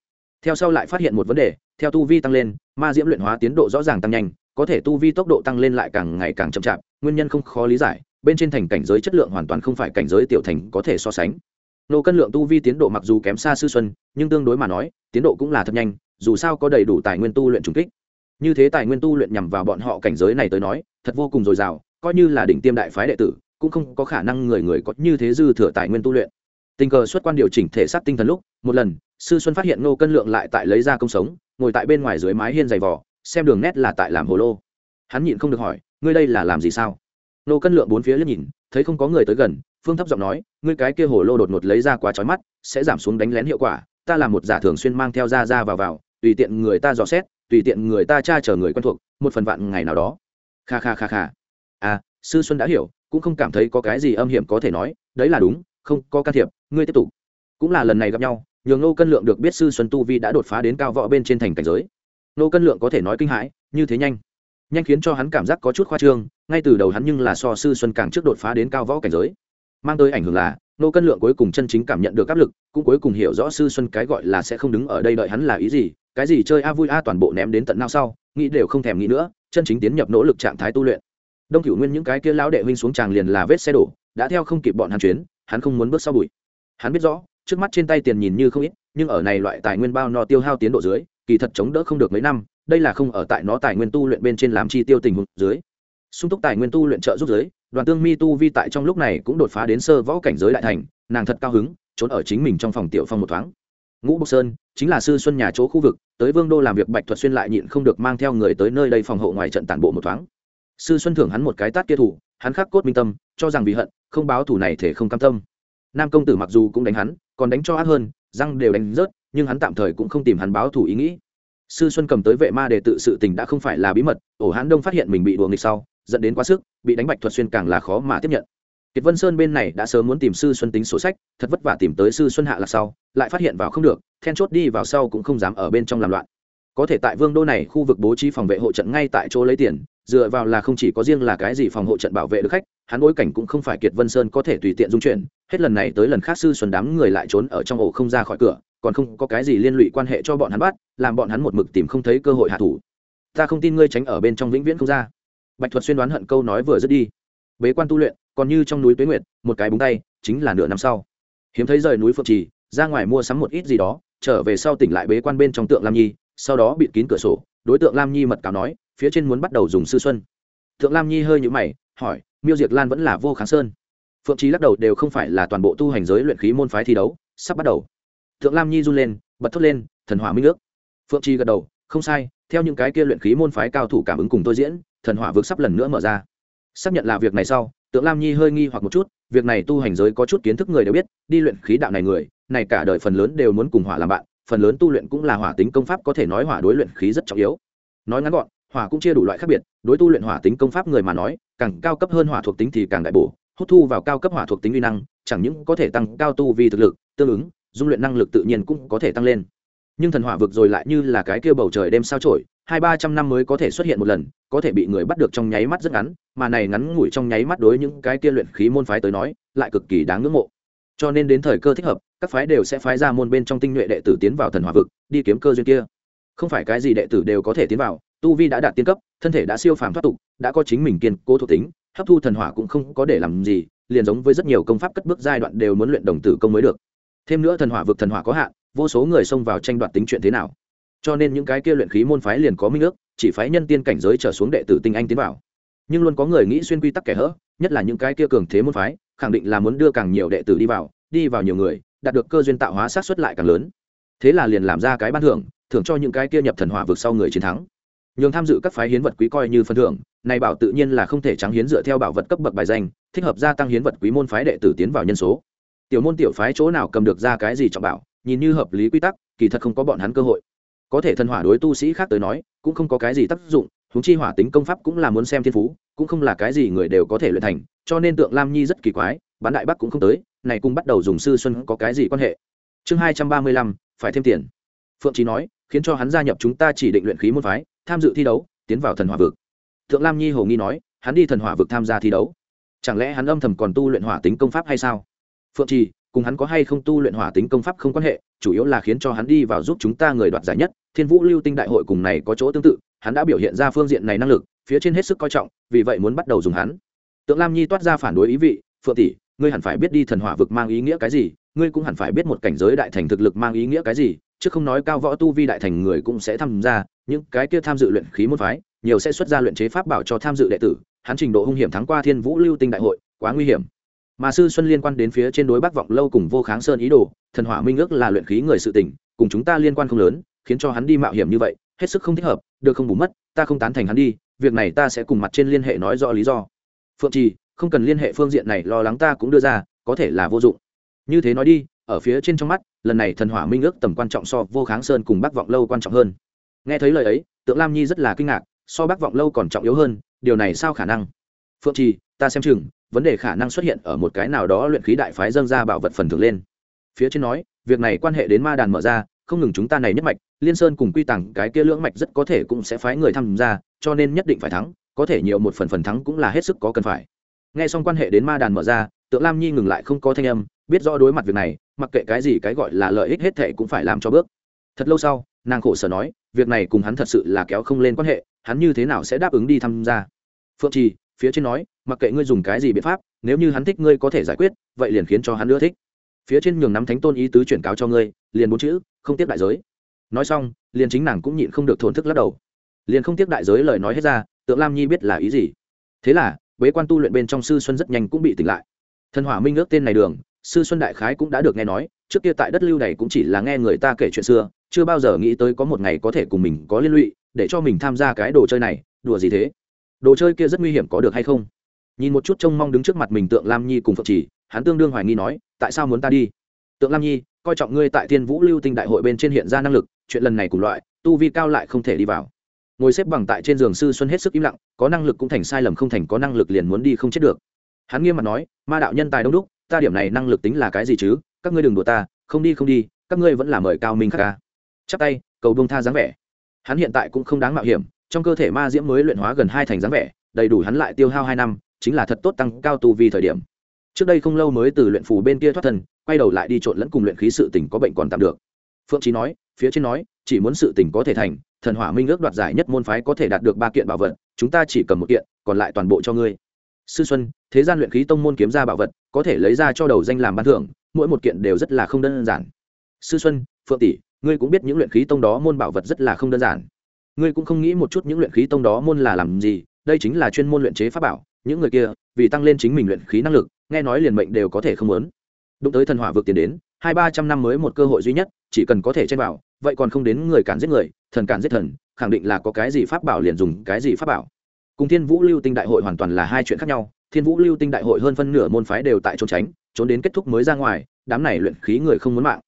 Theo sau lại phát hiện một vấn đề, theo tu vi tăng lên, ma diễm luyện hóa tiến độ rõ ràng tăng nhanh có thể tu vi tốc độ tăng lên lại càng ngày càng chậm chạp, nguyên nhân không khó lý giải, bên trên thành cảnh giới chất lượng hoàn toàn không phải cảnh giới tiểu thành có thể so sánh. Nô cân lượng tu vi tiến độ mặc dù kém xa sư xuân, nhưng tương đối mà nói, tiến độ cũng là thật nhanh, dù sao có đầy đủ tài nguyên tu luyện trùng kích. Như thế tài nguyên tu luyện nhằm vào bọn họ cảnh giới này tới nói, thật vô cùng dồi dào, coi như là đỉnh tiêm đại phái đệ tử, cũng không có khả năng người người có như thế dư thừa tài nguyên tu luyện. Tình cờ xuất quan điều chỉnh thể xác tinh thần lúc, một lần, sư xuân phát hiện nô cân lượng lại tại lấy ra công sống, ngồi tại bên ngoài dưới mái hiên dày vỏ xem đường nét là tại làm hồ lô. Hắn nhịn không được hỏi, ngươi đây là làm gì sao? Nô cân lượng bốn phía liếc nhìn, thấy không có người tới gần, phương thấp giọng nói, ngươi cái kia hồ lô đột ngột lấy ra quá trói mắt, sẽ giảm xuống đánh lén hiệu quả, ta là một giả thường xuyên mang theo ra ra vào vào, tùy tiện người ta dò xét, tùy tiện người ta tra chờ người quen thuộc, một phần vạn ngày nào đó. Kha kha kha kha. À sư xuân đã hiểu, cũng không cảm thấy có cái gì âm hiểm có thể nói, đấy là đúng, không có can thiệp, ngươi tiếp tục. Cũng là lần này gặp nhau, nhường nô cân lượng được biết sư xuân tu vi đã đột phá đến cao võ bên trên thành cảnh giới nô cân lượng có thể nói kinh hãi, như thế nhanh. Nhanh khiến cho hắn cảm giác có chút khoa trương, ngay từ đầu hắn nhưng là so sư xuân càng trước đột phá đến cao võ cảnh giới. Mang tới ảnh hưởng là, nô cân lượng cuối cùng chân chính cảm nhận được áp lực, cũng cuối cùng hiểu rõ sư xuân cái gọi là sẽ không đứng ở đây đợi hắn là ý gì, cái gì chơi a vui a toàn bộ ném đến tận nào sau, nghĩ đều không thèm nghĩ nữa, chân chính tiến nhập nỗ lực trạng thái tu luyện. Đông cửu nguyên những cái kia lão đệ huynh xuống tràng liền là vết xe đổ, đã theo không kịp bọn hắn chuyến, hắn không muốn bước sau bụi. Hắn biết rõ, trước mắt trên tay tiền nhìn như không ít, nhưng ở này loại tài nguyên bao no tiêu hao tiến độ dưới kỳ thật chống đỡ không được mấy năm, đây là không ở tại nó tài nguyên tu luyện bên trên làm chi tiêu tình huống dưới. Sung túc tài nguyên tu luyện trợ giúp giới, đoàn tương mi tu vi tại trong lúc này cũng đột phá đến sơ võ cảnh giới đại thành, nàng thật cao hứng, trốn ở chính mình trong phòng tiểu phong một thoáng. Ngũ bộc sơn, chính là sư xuân nhà chỗ khu vực, tới vương đô làm việc bạch thuật xuyên lại nhịn không được mang theo người tới nơi đây phòng hộ ngoài trận tản bộ một thoáng. Sư xuân thưởng hắn một cái tát kia thủ, hắn khắc cốt minh tâm, cho rằng vì hận, không báo thủ này thể không cam tâm. Nam công tử mặc dù cũng đánh hắn, còn đánh cho ác hơn, răng đều đánh rớt nhưng hắn tạm thời cũng không tìm hắn báo thủ ý nghĩ. Sư xuân cầm tới vệ ma để tự sự tình đã không phải là bí mật, ổ hán đông phát hiện mình bị đùa nghịch sau, dẫn đến quá sức, bị đánh bạch thuật xuyên càng là khó mà tiếp nhận. Kiệt vân sơn bên này đã sớm muốn tìm sư xuân tính sổ sách, thật vất vả tìm tới sư xuân hạ là sau, lại phát hiện vào không được, then chốt đi vào sau cũng không dám ở bên trong làm loạn. Có thể tại vương đô này khu vực bố trí phòng vệ hộ trận ngay tại chỗ lấy tiền, dựa vào là không chỉ có riêng là cái gì phòng hộ trận bảo vệ được khách, hắn bối cảnh cũng không phải kiệt vân sơn có thể tùy tiện dung chuyển, hết lần này tới lần khác sư xuân đám người lại trốn ở trong ổ không ra khỏi cửa còn không có cái gì liên lụy quan hệ cho bọn hắn bắt, làm bọn hắn một mực tìm không thấy cơ hội hạ thủ. Ta không tin ngươi tránh ở bên trong vĩnh viễn không ra. Bạch thuật xuyên đoán hận câu nói vừa dứt đi. Bế quan tu luyện, còn như trong núi tuế nguyệt, một cái búng tay, chính là nửa năm sau. Hiếm thấy rời núi phượng trì, ra ngoài mua sắm một ít gì đó, trở về sau tỉnh lại bế quan bên trong tượng lam nhi, sau đó bịt kín cửa sổ, đối tượng lam nhi mật cáo nói, phía trên muốn bắt đầu dùng sư xuân. Tượng lam nhi hơi nhũ mày, hỏi, miêu diệt lan vẫn là vô kháng sơn? Phượng trí lắc đầu đều không phải là toàn bộ tu hành giới luyện khí môn phái thi đấu, sắp bắt đầu thượng lam nhi run lên, bật thốt lên, thần hỏa minh nước phượng chi gật đầu, không sai, theo những cái kia luyện khí môn phái cao thủ cảm ứng cùng tôi diễn, thần hỏa vượt sắp lần nữa mở ra. Xác nhận là việc này sau tượng lam nhi hơi nghi hoặc một chút, việc này tu hành giới có chút kiến thức người đều biết, đi luyện khí đạo này người, này cả đời phần lớn đều muốn cùng hỏa làm bạn, phần lớn tu luyện cũng là hỏa tính công pháp có thể nói hỏa đối luyện khí rất trọng yếu. Nói ngắn gọn, hỏa cũng chia đủ loại khác biệt, đối tu luyện hỏa tính công pháp người mà nói, càng cao cấp hơn hỏa thuộc tính thì càng đại bổ, hút thu vào cao cấp hỏa thuộc tính uy năng, chẳng những có thể tăng cao tu vi thực lực, tương ứng dung luyện năng lực tự nhiên cũng có thể tăng lên. Nhưng thần hỏa vực rồi lại như là cái kia bầu trời đêm sao trổi, hai ba trăm năm mới có thể xuất hiện một lần, có thể bị người bắt được trong nháy mắt rất ngắn, mà này ngắn ngủi trong nháy mắt đối những cái kia luyện khí môn phái tới nói, lại cực kỳ đáng ngưỡng mộ. Cho nên đến thời cơ thích hợp, các phái đều sẽ phái ra môn bên trong tinh nhuệ đệ tử tiến vào thần hỏa vực, đi kiếm cơ duyên kia. Không phải cái gì đệ tử đều có thể tiến vào, tu vi đã đạt tiên cấp, thân thể đã siêu phàm thoát tục, đã có chính mình kiên cố thuộc tính, hấp thu thần hỏa cũng không có để làm gì, liền giống với rất nhiều công pháp cất bước giai đoạn đều muốn luyện đồng tử công mới được thêm nữa thần hỏa vực thần hỏa có hạn, vô số người xông vào tranh đoạt tính chuyện thế nào. Cho nên những cái kia luyện khí môn phái liền có minh ước, chỉ phái nhân tiên cảnh giới trở xuống đệ tử tinh anh tiến vào. Nhưng luôn có người nghĩ xuyên quy tắc kẻ hỡ nhất là những cái kia cường thế môn phái, khẳng định là muốn đưa càng nhiều đệ tử đi vào đi vào nhiều người, đạt được cơ duyên tạo hóa sát xuất lại càng lớn. Thế là liền làm ra cái ban thưởng thưởng cho những cái kia nhập thần hỏa vực sau người chiến thắng. Nhường tham dự các phái hiến vật quý coi như phần thưởng, này bảo tự nhiên là không thể trắng hiến dựa theo bảo vật cấp bậc bài danh, thích hợp gia tăng hiến vật quý môn phái đệ tử tiến vào nhân số tiểu môn tiểu phái chỗ nào cầm được ra cái gì trọng bảo, nhìn như hợp lý quy tắc, kỳ thật không có bọn hắn cơ hội. Có thể thần hỏa đối tu sĩ khác tới nói, cũng không có cái gì tác dụng húng chi hỏa tính công pháp cũng là muốn xem thiên phú, cũng không là cái gì người đều có thể luyện thành, cho nên tượng lam nhi rất kỳ quái, bán đại bắc cũng không tới, này cũng bắt đầu dùng sư xuân có cái gì quan hệ? Chương hai trăm ba mươi lăm, phải thêm tiền. Phượng trí nói, khiến cho hắn gia nhập chúng ta chỉ định luyện khí môn phái, tham dự thi đấu, tiến vào thần hỏa vực. Thượng lam nhi hồ nghi nói, hắn đi thần hỏa vực tham gia thi đấu. Chẳng lẽ hắn âm thầm còn tu luyện hỏa tính công pháp hay sao? Phượng trì, cùng hắn có hay không tu luyện hỏa tính công pháp không quan hệ, chủ yếu là khiến cho hắn đi vào giúp chúng ta người đoạt giải nhất. Thiên vũ lưu tinh đại hội cùng này có chỗ tương tự, hắn đã biểu hiện ra phương diện này năng lực, phía trên hết sức coi trọng, vì vậy muốn bắt đầu dùng hắn. Tượng lam nhi toát ra phản đối ý vị, phượng tỷ, ngươi hẳn phải biết đi thần hỏa vực mang ý nghĩa cái gì, ngươi cũng hẳn phải biết một cảnh giới đại thành thực lực mang ý nghĩa cái gì, chứ không nói cao võ tu vi đại thành người cũng sẽ tham gia, những cái kia tham dự luyện khí môn phái, nhiều sẽ xuất ra luyện chế pháp bảo cho tham dự đệ tử. Hắn trình độ hung hiểm thắng qua thiên vũ lưu tinh đại hội, quá nguy hiểm mà sư xuân liên quan đến phía trên đối bắc vọng lâu cùng vô kháng sơn ý đồ, thần hỏa minh ước là luyện khí người sự tình, cùng chúng ta liên quan không lớn, khiến cho hắn đi mạo hiểm như vậy, hết sức không thích hợp, được không bù mất, ta không tán thành hắn đi, việc này ta sẽ cùng mặt trên liên hệ nói rõ lý do. Phượng trì, không cần liên hệ phương diện này, lo lắng ta cũng đưa ra, có thể là vô dụng. Như thế nói đi, ở phía trên trong mắt, lần này thần hỏa minh ước tầm quan trọng so vô kháng sơn cùng bắc vọng lâu quan trọng hơn. Nghe thấy lời ấy, tượng lam nhi rất là kinh ngạc, so bắc vọng lâu còn trọng yếu hơn, điều này sao khả năng? Phượng trì, ta xem chừng vấn đề khả năng xuất hiện ở một cái nào đó luyện khí đại phái dâng ra bảo vật phần thưởng lên. Phía trên nói, việc này quan hệ đến ma đàn mở ra, không ngừng chúng ta này nhất mạch, liên sơn cùng quy tàng cái kia lưỡng mạch rất có thể cũng sẽ phái người tham gia, cho nên nhất định phải thắng, có thể nhiều một phần phần thắng cũng là hết sức có cần phải. Nghe xong quan hệ đến ma đàn mở ra, tượng lam nhi ngừng lại không có thanh âm, biết rõ đối mặt việc này, mặc kệ cái gì cái gọi là lợi ích hết thệ cũng phải làm cho bước. Thật lâu sau, nàng khổ sở nói, việc này cùng hắn thật sự là kéo không lên quan hệ, hắn như thế nào sẽ đáp ứng đi tham gia? Phượng trì phía trên nói, mặc kệ ngươi dùng cái gì biện pháp, nếu như hắn thích ngươi có thể giải quyết, vậy liền khiến cho hắn ưa thích. Phía trên nhường nắm thánh tôn ý tứ chuyển cáo cho ngươi, liền bốn chữ, không tiếp đại giới. Nói xong, liền chính nàng cũng nhịn không được thổn thức lắc đầu. Liền không tiếp đại giới lời nói hết ra, tượng lam nhi biết là ý gì. Thế là, bế quan tu luyện bên trong sư xuân rất nhanh cũng bị tỉnh lại. Thần hỏa minh ước tên này đường, sư xuân đại khái cũng đã được nghe nói, trước kia tại đất lưu này cũng chỉ là nghe người ta kể chuyện xưa, chưa bao giờ nghĩ tới có một ngày có thể cùng mình có liên lụy, để cho mình tham gia cái đồ chơi này, đùa gì thế? Đồ chơi kia rất nguy hiểm có được hay không? Nhìn một chút trông mong đứng trước mặt mình tượng lam nhi cùng Phượng chỉ, hắn tương đương hoài nghi nói, tại sao muốn ta đi? Tượng lam nhi, coi trọng ngươi tại thiên vũ lưu tinh đại hội bên trên hiện ra năng lực, chuyện lần này cùng loại, tu vi cao lại không thể đi vào. Ngồi xếp bằng tại trên giường sư xuân hết sức im lặng, có năng lực cũng thành sai lầm, không thành có năng lực liền muốn đi không chết được. Hắn nghiêm mặt nói, ma đạo nhân tài đông đúc, ta điểm này năng lực tính là cái gì chứ? Các ngươi đừng đùa ta, không đi không đi, các ngươi vẫn là mời cao minh khắc ca. Chắp tay, cầu đông tha dáng vẻ. Hắn hiện tại cũng không đáng mạo hiểm trong cơ thể ma diễm mới luyện hóa gần hai thành dáng vẻ, đầy đủ hắn lại tiêu hao hai năm, chính là thật tốt tăng cao tu vi thời điểm. Trước đây không lâu mới từ luyện phù bên kia thoát thân, quay đầu lại đi trộn lẫn cùng luyện khí sự tình có bệnh còn tạm được. Phượng trí nói, phía trên nói, chỉ muốn sự tình có thể thành, thần hỏa minh ước đoạt giải nhất môn phái có thể đạt được ba kiện bảo vật, chúng ta chỉ cầm một kiện, còn lại toàn bộ cho ngươi. Sư xuân, thế gian luyện khí tông môn kiếm ra bảo vật, có thể lấy ra cho đầu danh làm ban thưởng, mỗi một kiện đều rất là không đơn giản. Sư xuân, phượng tỷ, ngươi cũng biết những luyện khí tông đó môn bảo vật rất là không đơn giản ngươi cũng không nghĩ một chút những luyện khí tông đó môn là làm gì, đây chính là chuyên môn luyện chế pháp bảo, những người kia, vì tăng lên chính mình luyện khí năng lực, nghe nói liền mệnh đều có thể không muốn. Đụng tới thần hỏa vượt tiền đến, hai ba trăm năm mới một cơ hội duy nhất, chỉ cần có thể chen vào vậy còn không đến người cản giết người, thần cản giết thần, khẳng định là có cái gì pháp bảo liền dùng cái gì pháp bảo. Cùng thiên vũ lưu tinh đại hội hoàn toàn là hai chuyện khác nhau, thiên vũ lưu tinh đại hội hơn phân nửa môn phái đều tại trốn tránh, trốn đến kết thúc mới ra ngoài, đám này luyện khí người không muốn mạng.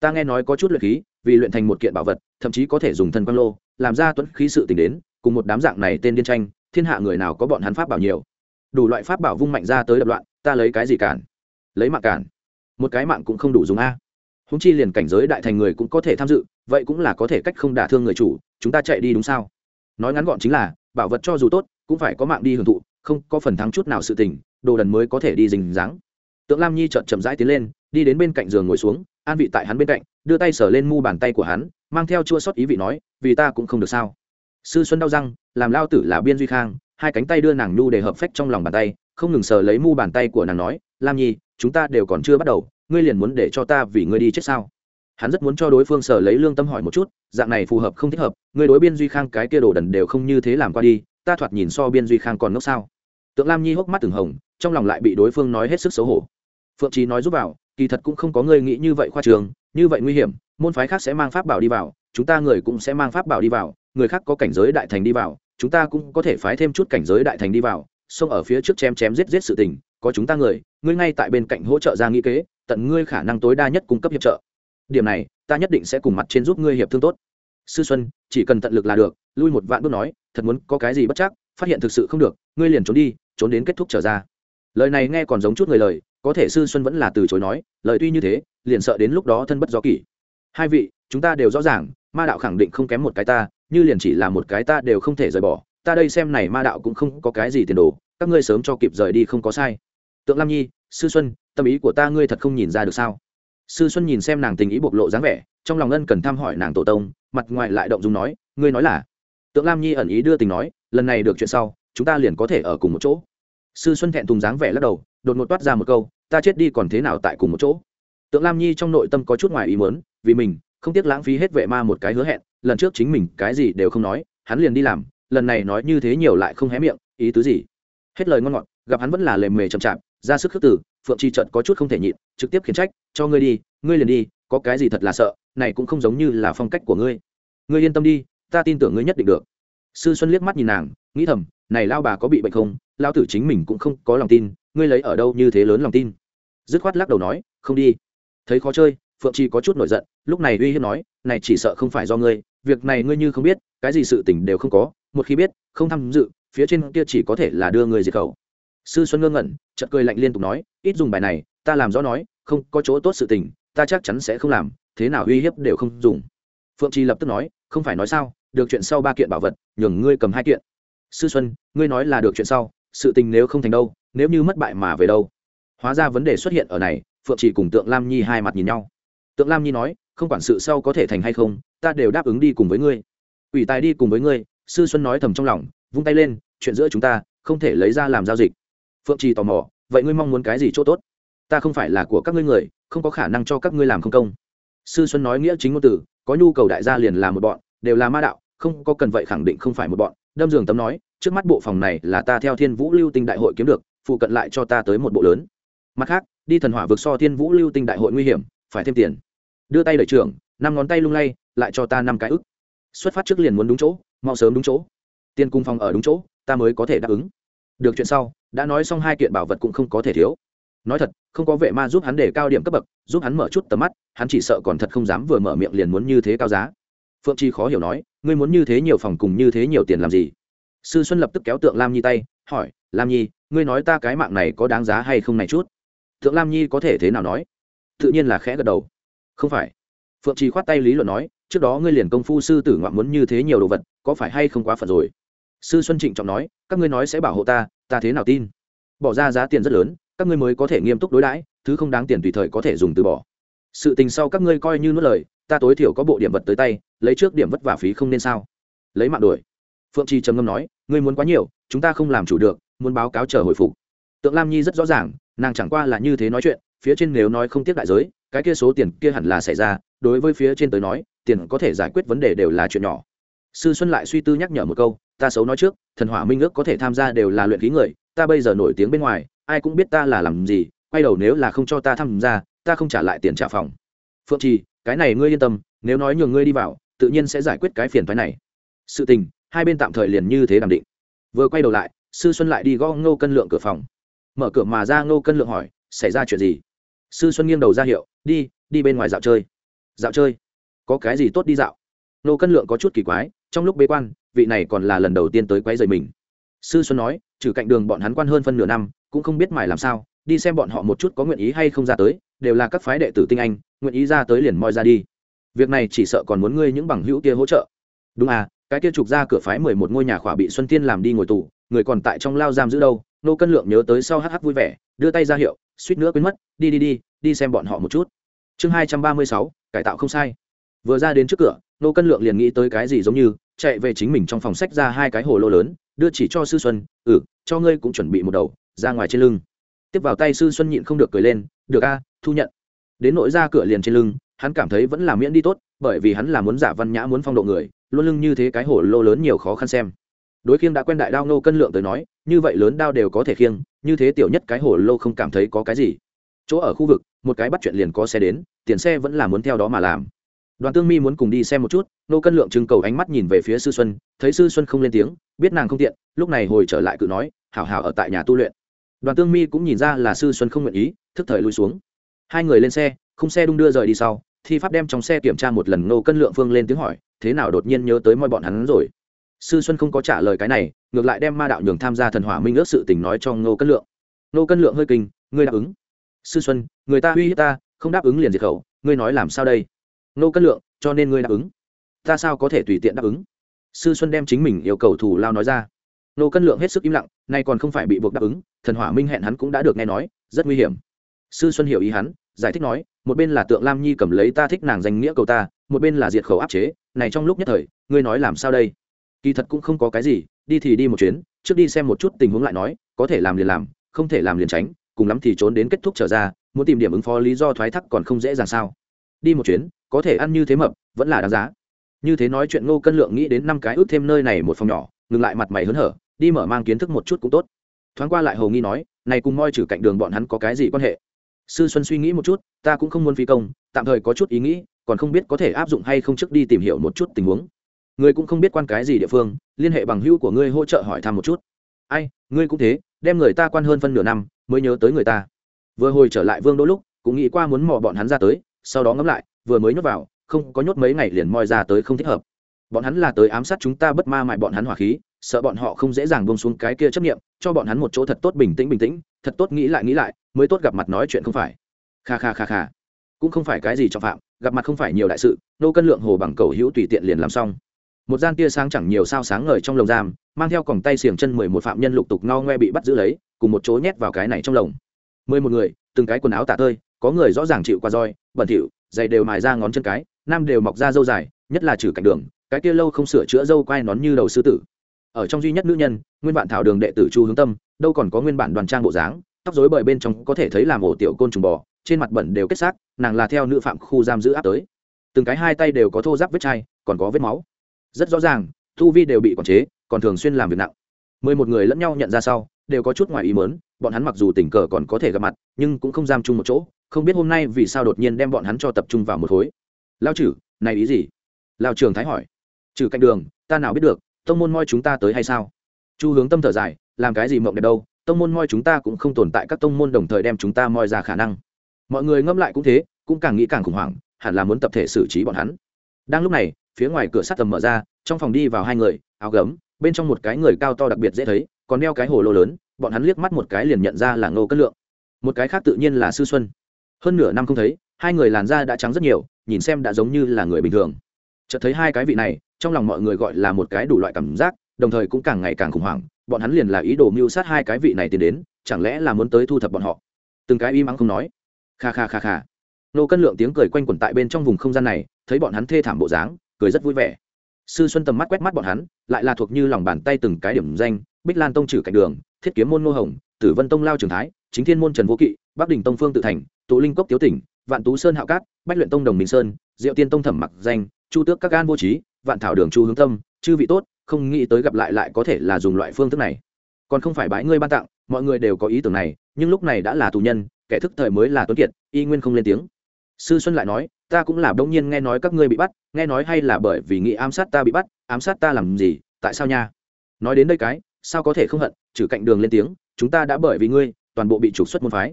Ta nghe nói có chút luyện khí, vì luyện thành một kiện bảo vật, thậm chí có thể dùng thân quang lô làm ra tuấn khí sự tình đến, cùng một đám dạng này tên điên tranh, thiên hạ người nào có bọn hắn pháp bảo nhiều. Đủ loại pháp bảo vung mạnh ra tới đập loạn, ta lấy cái gì cản? Lấy mạng cản. Một cái mạng cũng không đủ dùng a. Húng chi liền cảnh giới đại thành người cũng có thể tham dự, vậy cũng là có thể cách không đả thương người chủ, chúng ta chạy đi đúng sao? Nói ngắn gọn chính là, bảo vật cho dù tốt, cũng phải có mạng đi hưởng thụ, không có phần thắng chút nào sự tình, đồ đần mới có thể đi dình dáng tượng lam nhi chợt chậm rãi tiến lên, đi đến bên cạnh giường ngồi xuống, an vị tại hắn bên cạnh, đưa tay sờ lên mu bàn tay của hắn mang theo chua sót ý vị nói, vì ta cũng không được sao. Sư xuân đau răng, làm lao tử là biên duy khang, hai cánh tay đưa nàng nhu để hợp phách trong lòng bàn tay, không ngừng sờ lấy mu bàn tay của nàng nói, lam nhi, chúng ta đều còn chưa bắt đầu, ngươi liền muốn để cho ta vì ngươi đi chết sao? Hắn rất muốn cho đối phương sờ lấy lương tâm hỏi một chút, dạng này phù hợp không thích hợp, ngươi đối biên duy khang cái kia đồ đần đều không như thế làm qua đi, ta thoạt nhìn so biên duy khang còn ngốc sao? Tượng lam nhi hốc mắt từng hồng, trong lòng lại bị đối phương nói hết sức xấu hổ. Phượng trí nói giúp vào, kỳ thật cũng không có ngươi nghĩ như vậy khoa trường như vậy nguy hiểm, môn phái khác sẽ mang pháp bảo đi vào, chúng ta người cũng sẽ mang pháp bảo đi vào, người khác có cảnh giới đại thành đi vào, chúng ta cũng có thể phái thêm chút cảnh giới đại thành đi vào, xông ở phía trước chém chém giết giết sự tình, có chúng ta người, ngươi ngay tại bên cạnh hỗ trợ ra nghĩ kế, tận ngươi khả năng tối đa nhất cung cấp hiệp trợ. Điểm này, ta nhất định sẽ cùng mặt trên giúp ngươi hiệp thương tốt. Sư xuân, chỉ cần tận lực là được, lui một vạn bước nói, thật muốn có cái gì bất chắc, phát hiện thực sự không được, ngươi liền trốn đi, trốn đến kết thúc trở ra. Lời này nghe còn giống chút người lời, có thể sư xuân vẫn là từ chối nói, lời tuy như thế liền sợ đến lúc đó thân bất do kỷ. Hai vị, chúng ta đều rõ ràng, ma đạo khẳng định không kém một cái ta, như liền chỉ là một cái ta đều không thể rời bỏ. Ta đây xem này ma đạo cũng không có cái gì tiền đồ, các ngươi sớm cho kịp rời đi không có sai. Tượng lam nhi, sư xuân, tâm ý của ta ngươi thật không nhìn ra được sao? Sư xuân nhìn xem nàng tình ý bộc lộ dáng vẻ, trong lòng ân cần thăm hỏi nàng tổ tông, mặt ngoài lại động dùng nói, ngươi nói là? Tượng lam nhi ẩn ý đưa tình nói, lần này được chuyện sau, chúng ta liền có thể ở cùng một chỗ. Sư xuân thẹn thùng dáng vẻ lắc đầu, đột ngột toát ra một câu, ta chết đi còn thế nào tại cùng một chỗ? Tượng lam nhi trong nội tâm có chút ngoài ý muốn, vì mình, không tiếc lãng phí hết vệ ma một cái hứa hẹn, lần trước chính mình cái gì đều không nói, hắn liền đi làm, lần này nói như thế nhiều lại không hé miệng, ý tứ gì? Hết lời ngon ngọt, gặp hắn vẫn là lề mề chậm chạp, ra sức khước tử phượng chi trận có chút không thể nhịn, trực tiếp khiển trách, cho ngươi đi, ngươi liền đi, có cái gì thật là sợ, này cũng không giống như là phong cách của ngươi. Ngươi yên tâm đi, ta tin tưởng ngươi nhất định được. Sư xuân liếc mắt nhìn nàng, nghĩ thầm, này lao bà có bị bệnh không? Lao tử chính mình cũng không có lòng tin, ngươi lấy ở đâu như thế lớn lòng tin? Dứt khoát lắc đầu nói, không đi thấy khó chơi, phượng chi có chút nổi giận, lúc này uy hiếp nói, này chỉ sợ không phải do ngươi, việc này ngươi như không biết, cái gì sự tình đều không có, một khi biết, không tham dự, phía trên kia chỉ có thể là đưa người diệt khẩu. Sư xuân ngơ ngẩn, chợt cười lạnh liên tục nói, ít dùng bài này, ta làm rõ nói, không có chỗ tốt sự tình, ta chắc chắn sẽ không làm, thế nào uy hiếp đều không dùng. Phượng trì lập tức nói, không phải nói sao, được chuyện sau ba kiện bảo vật, nhường ngươi cầm hai kiện. Sư xuân, ngươi nói là được chuyện sau, sự tình nếu không thành đâu, nếu như mất bại mà về đâu? Hóa ra vấn đề xuất hiện ở này phượng Chỉ cùng tượng lam nhi hai mặt nhìn nhau. Tượng lam nhi nói, không quản sự sau có thể thành hay không, ta đều đáp ứng đi cùng với ngươi. Ủy tài đi cùng với ngươi, sư xuân nói thầm trong lòng, vung tay lên, chuyện giữa chúng ta không thể lấy ra làm giao dịch. Phượng trì tò mò, vậy ngươi mong muốn cái gì chỗ tốt? Ta không phải là của các ngươi người, không có khả năng cho các ngươi làm không công. Sư xuân nói nghĩa chính ngôn từ, có nhu cầu đại gia liền là một bọn, đều là ma đạo, không có cần vậy khẳng định không phải một bọn. Đâm giường tấm nói, trước mắt bộ phòng này là ta theo thiên vũ lưu tinh đại hội kiếm được, phụ cận lại cho ta tới một bộ lớn. Mặt khác đi thần hỏa vượt so thiên vũ lưu tinh đại hội nguy hiểm, phải thêm tiền. Đưa tay đẩy trưởng, năm ngón tay lung lay, lại cho ta năm cái ức. Xuất phát trước liền muốn đúng chỗ, mau sớm đúng chỗ. Tiên cung phòng ở đúng chỗ, ta mới có thể đáp ứng. Được chuyện sau, đã nói xong hai kiện bảo vật cũng không có thể thiếu. Nói thật, không có vệ ma giúp hắn để cao điểm cấp bậc, giúp hắn mở chút tầm mắt, hắn chỉ sợ còn thật không dám vừa mở miệng liền muốn như thế cao giá. Phượng chi khó hiểu nói, ngươi muốn như thế nhiều phòng cùng như thế nhiều tiền làm gì? Sư xuân lập tức kéo tượng lam nhi tay, hỏi, lam nhi, ngươi nói ta cái mạng này có đáng giá hay không này chút? Tượng lam nhi có thể thế nào nói? Tự nhiên là khẽ gật đầu. Không phải. Phượng trì khoát tay lý luận nói, trước đó ngươi liền công phu sư tử ngoạn muốn như thế nhiều đồ vật, có phải hay không quá phận rồi? Sư xuân trịnh trọng nói, các ngươi nói sẽ bảo hộ ta ta thế nào tin? Bỏ ra giá tiền rất lớn, các ngươi mới có thể nghiêm túc đối đãi, thứ không đáng tiền tùy thời có thể dùng từ bỏ. Sự tình sau các ngươi coi như nuốt lời, ta tối thiểu có bộ điểm vật tới tay, lấy trước điểm vất vả phí không nên sao? Lấy mạng đuổi. Phượng trì trầm ngâm nói, ngươi muốn quá nhiều, chúng ta không làm chủ được, muốn báo cáo chờ hồi phục. Tượng lam nhi rất rõ ràng nàng chẳng qua là như thế nói chuyện, phía trên nếu nói không tiếc đại giới, cái kia số tiền kia hẳn là xảy ra, đối với phía trên tới nói, tiền có thể giải quyết vấn đề đều là chuyện nhỏ. Sư xuân lại suy tư nhắc nhở một câu, ta xấu nói trước, thần hỏa minh ước có thể tham gia đều là luyện khí người, ta bây giờ nổi tiếng bên ngoài, ai cũng biết ta là làm gì, quay đầu nếu là không cho ta tham gia, ta không trả lại tiền trả phòng. Phượng trì, cái này ngươi yên tâm, nếu nói nhường ngươi đi vào, tự nhiên sẽ giải quyết cái phiền thoái này. Sự tình, hai bên tạm thời liền như thế đàm định. Vừa quay đầu lại, sư xuân lại đi gõ ngô cân lượng cửa phòng mở cửa mà ra ngô cân lượng hỏi, xảy ra chuyện gì? Sư xuân nghiêng đầu ra hiệu, đi đi bên ngoài dạo chơi. Dạo chơi? Có cái gì tốt đi dạo? Nô cân lượng có chút kỳ quái, trong lúc bế quan, vị này còn là lần đầu tiên tới quấy rầy mình. Sư xuân nói, trừ cạnh đường bọn hắn quan hơn phân nửa năm, cũng không biết mải làm sao, đi xem bọn họ một chút có nguyện ý hay không ra tới, đều là các phái đệ tử tinh anh, nguyện ý ra tới liền moi ra đi. Việc này chỉ sợ còn muốn ngươi những bằng hữu kia hỗ trợ. Đúng à cái kia trục ra cửa phái mười một ngôi nhà khỏa bị xuân tiên làm đi ngồi tù, người còn tại trong lao giam giữ đâu? Nô cân lượng nhớ tới sau hh vui vẻ, đưa tay ra hiệu, suýt nữa quên mất, đi đi đi đi xem bọn họ một chút. Chương hai trăm ba mươi sáu, cải tạo không sai. Vừa ra đến trước cửa, nô cân lượng liền nghĩ tới cái gì giống như, chạy về chính mình trong phòng sách ra hai cái hồ lô lớn, đưa chỉ cho sư xuân ừ cho ngươi cũng chuẩn bị một đầu, ra ngoài trên lưng. Tiếp vào tay sư xuân nhịn không được cười lên, được a, thu nhận. Đến nội ra cửa liền trên lưng, hắn cảm thấy vẫn là miễn đi tốt, bởi vì hắn là muốn giả văn nhã muốn phong độ người, luôn lưng như thế cái hồ lô lớn nhiều khó khăn xem đối khiêng đã quen đại đao nô cân lượng tới nói, như vậy lớn đao đều có thể khiêng, như thế tiểu nhất cái hồ lô không cảm thấy có cái gì. Chỗ ở khu vực, một cái bắt chuyện liền có xe đến, tiền xe vẫn là muốn theo đó mà làm. Đoàn tương mi muốn cùng đi xem một chút nô cân lượng trưng cầu ánh mắt nhìn về phía sư xuân, thấy sư xuân không lên tiếng, biết nàng không tiện, lúc này hồi trở lại cự nói, hảo hảo ở tại nhà tu luyện. Đoàn tương mi cũng nhìn ra là sư xuân không nguyện ý, thức thời lui xuống. Hai người lên xe không xe đung đưa rời đi sau, thi pháp đem trong xe kiểm tra một lần nô cân lượng phương lên tiếng hỏi, thế nào đột nhiên nhớ tới mọi bọn hắn rồi? Sư xuân không có trả lời cái này, ngược lại đem ma đạo nhường tham gia thần hỏa minh ước sự tình nói cho ngô cân lượng. Ngô cân lượng hơi kinh, ngươi đáp ứng? Sư xuân, người ta uy hiếp ta, không đáp ứng liền diệt khẩu, ngươi nói làm sao đây? Ngô cân lượng, cho nên ngươi đáp ứng. Ta sao có thể tùy tiện đáp ứng? Sư xuân đem chính mình yêu cầu thủ lao nói ra. Ngô cân lượng hết sức im lặng, nay còn không phải bị buộc đáp ứng, thần hỏa minh hẹn hắn cũng đã được nghe nói, rất nguy hiểm. Sư xuân hiểu ý hắn, giải thích nói, một bên là tượng lam nhi cầm lấy ta thích nàng danh nghĩa cầu ta, một bên là diệt khẩu áp chế, này trong lúc nhất thời, ngươi nói làm sao đây? Kỳ thật cũng không có cái gì, đi thì đi một chuyến, trước đi xem một chút tình huống lại nói, có thể làm liền làm, không thể làm liền tránh, cùng lắm thì trốn đến kết thúc trở ra, muốn tìm điểm ứng phó lý do thoái thác còn không dễ dàng sao. Đi một chuyến, có thể ăn như thế mập, vẫn là đáng giá. Như thế nói chuyện ngô cân lượng nghĩ đến năm cái ước thêm nơi này một phòng nhỏ, ngừng lại mặt mày hớn hở, đi mở mang kiến thức một chút cũng tốt. Thoáng qua lại hầu nghi nói, này cùng moi trừ cạnh đường bọn hắn có cái gì quan hệ? Sư xuân suy nghĩ một chút, ta cũng không muốn phi công, tạm thời có chút ý nghĩ, còn không biết có thể áp dụng hay không trước đi tìm hiểu một chút tình huống ngươi cũng không biết quan cái gì địa phương, liên hệ bằng hữu của ngươi hỗ trợ hỏi thăm một chút. Ai, ngươi cũng thế, đem người ta quan hơn phân nửa năm, mới nhớ tới người ta. Vừa hồi trở lại vương đỗ lúc, cũng nghĩ qua muốn mò bọn hắn ra tới, sau đó ngẫm lại, vừa mới nhốt vào, không có nhốt mấy ngày liền moi ra tới không thích hợp. Bọn hắn là tới ám sát chúng ta bất ma mại bọn hắn hỏa khí, sợ bọn họ không dễ dàng bông xuống cái kia chấp nghiệm cho bọn hắn một chỗ thật tốt bình tĩnh bình tĩnh, thật tốt nghĩ lại nghĩ lại, mới tốt gặp mặt nói chuyện không phải. Kha kha kha kha. Cũng không phải cái gì trọng phạm, gặp mặt không phải nhiều đại sự, nô cân lượng hồ bằng cầu hữu tùy tiện liền làm xong một gian tia sáng chẳng nhiều sao sáng ngời trong lồng giam, mang theo còng tay xiềng chân mười một phạm nhân lục tục no ngoe bị bắt giữ lấy, cùng một chỗ nhét vào cái này trong lồng. Mười một người, từng cái quần áo tả tơi, có người rõ ràng chịu qua roi, bẩn thỉu, giày đều mài ra ngón chân cái, nam đều mọc ra dâu dài, nhất là trừ cạnh đường, cái kia lâu không sửa chữa dâu quai nón như đầu sư tử. Ở trong duy nhất nữ nhân, nguyên bản thảo đường đệ tử chu hướng tâm, đâu còn có nguyên bản đoàn trang bộ dáng, tóc rối bời bên trong có thể thấy làm ổ tiểu côn trùng bò, trên mặt bẩn đều kết xác, nàng là theo nữ phạm khu giam giữ áp tới. Từng cái hai tay đều có thô giáp vết chai, còn có vết máu rất rõ ràng thu vi đều bị quản chế, còn thường xuyên làm việc nặng. Mười một người lẫn nhau nhận ra sau, đều có chút ngoài ý mớn bọn hắn mặc dù tình cờ còn có thể gặp mặt, nhưng cũng không giam chung một chỗ, không biết hôm nay vì sao đột nhiên đem bọn hắn cho tập trung vào một khối. Lao chử này ý gì? Lao trường thái hỏi. Trừ cạnh đường, ta nào biết được, tông môn moi chúng ta tới hay sao? Chu hướng tâm thở dài, làm cái gì mộng đẹp đâu, tông môn moi chúng ta cũng không tồn tại, các tông môn đồng thời đem chúng ta moi ra khả năng. Mọi người ngẫm lại cũng thế, cũng càng nghĩ càng khủng hoảng, hẳn là muốn tập thể xử trí bọn hắn. Đang lúc này phía ngoài cửa sắt tầm mở ra, trong phòng đi vào hai người, áo gấm, bên trong một cái người cao to đặc biệt dễ thấy, còn đeo cái hồ lô lớn, bọn hắn liếc mắt một cái liền nhận ra là ngô cất lượng. Một cái khác tự nhiên là sư xuân. Hơn nửa năm không thấy, hai người làn da đã trắng rất nhiều, nhìn xem đã giống như là người bình thường. Chợt thấy hai cái vị này, trong lòng mọi người gọi là một cái đủ loại cảm giác, đồng thời cũng càng ngày càng khủng hoảng, bọn hắn liền là ý đồ mưu sát hai cái vị này tiến đến, chẳng lẽ là muốn tới thu thập bọn họ? Từng cái im ắng không nói. Kha kha kha kha. Nô cân lượng tiếng cười quanh quẩn tại bên trong vùng không gian này, thấy bọn hắn thê thảm bộ dáng cười rất vui vẻ. Sư xuân tầm mắt quét mắt bọn hắn, lại là thuộc như lòng bàn tay từng cái điểm danh, bích lan tông trừ cạnh đường, thiết kiếm môn ngô hồng, tử vân tông lao trường thái, chính thiên môn trần vô kỵ, bắc đình tông phương tự thành, tụ linh cốc tiếu tỉnh, vạn tú sơn hạo cát, bách luyện tông đồng minh sơn, diệu tiên tông thẩm mặc danh, chu tước các gan vô trí vạn thảo đường chu hướng tâm, chư vị tốt, không nghĩ tới gặp lại lại có thể là dùng loại phương thức này. Còn không phải bãi ngươi ban tặng, mọi người đều có ý tưởng này, nhưng lúc này đã là tù nhân, kẻ thức thời mới là tuấn kiệt, y nguyên không lên tiếng. Sư xuân lại nói ta cũng là đông nhiên nghe nói các ngươi bị bắt, nghe nói hay là bởi vì nghĩ ám sát ta bị bắt, ám sát ta làm gì, tại sao nha? Nói đến đây cái, sao có thể không hận, trừ cạnh đường lên tiếng, chúng ta đã bởi vì ngươi, toàn bộ bị trục xuất môn phái.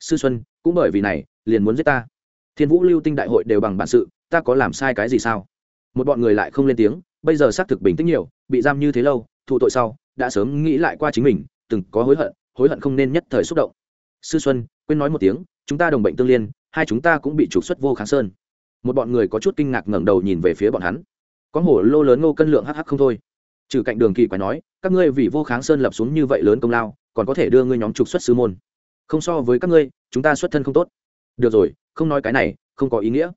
Sư xuân, cũng bởi vì này, liền muốn giết ta. Thiên vũ lưu tinh đại hội đều bằng bản sự, ta có làm sai cái gì sao? Một bọn người lại không lên tiếng, bây giờ xác thực bình tĩnh nhiều, bị giam như thế lâu, thụ tội sau, đã sớm nghĩ lại qua chính mình, từng có hối hận hối hận không nên nhất thời xúc động. Sư xuân, quên nói một tiếng, chúng ta đồng bệnh tương liên hai chúng ta cũng bị trục xuất vô kháng sơn. Một bọn người có chút kinh ngạc ngẩng đầu nhìn về phía bọn hắn. Có hổ lô lớn ngô cân lượng hh không thôi. Trừ cạnh đường kỳ quái nói, các ngươi vì vô kháng sơn lập xuống như vậy lớn công lao, còn có thể đưa ngươi nhóm trục xuất sư môn. Không so với các ngươi, chúng ta xuất thân không tốt. Được rồi, không nói cái này, không có ý nghĩa.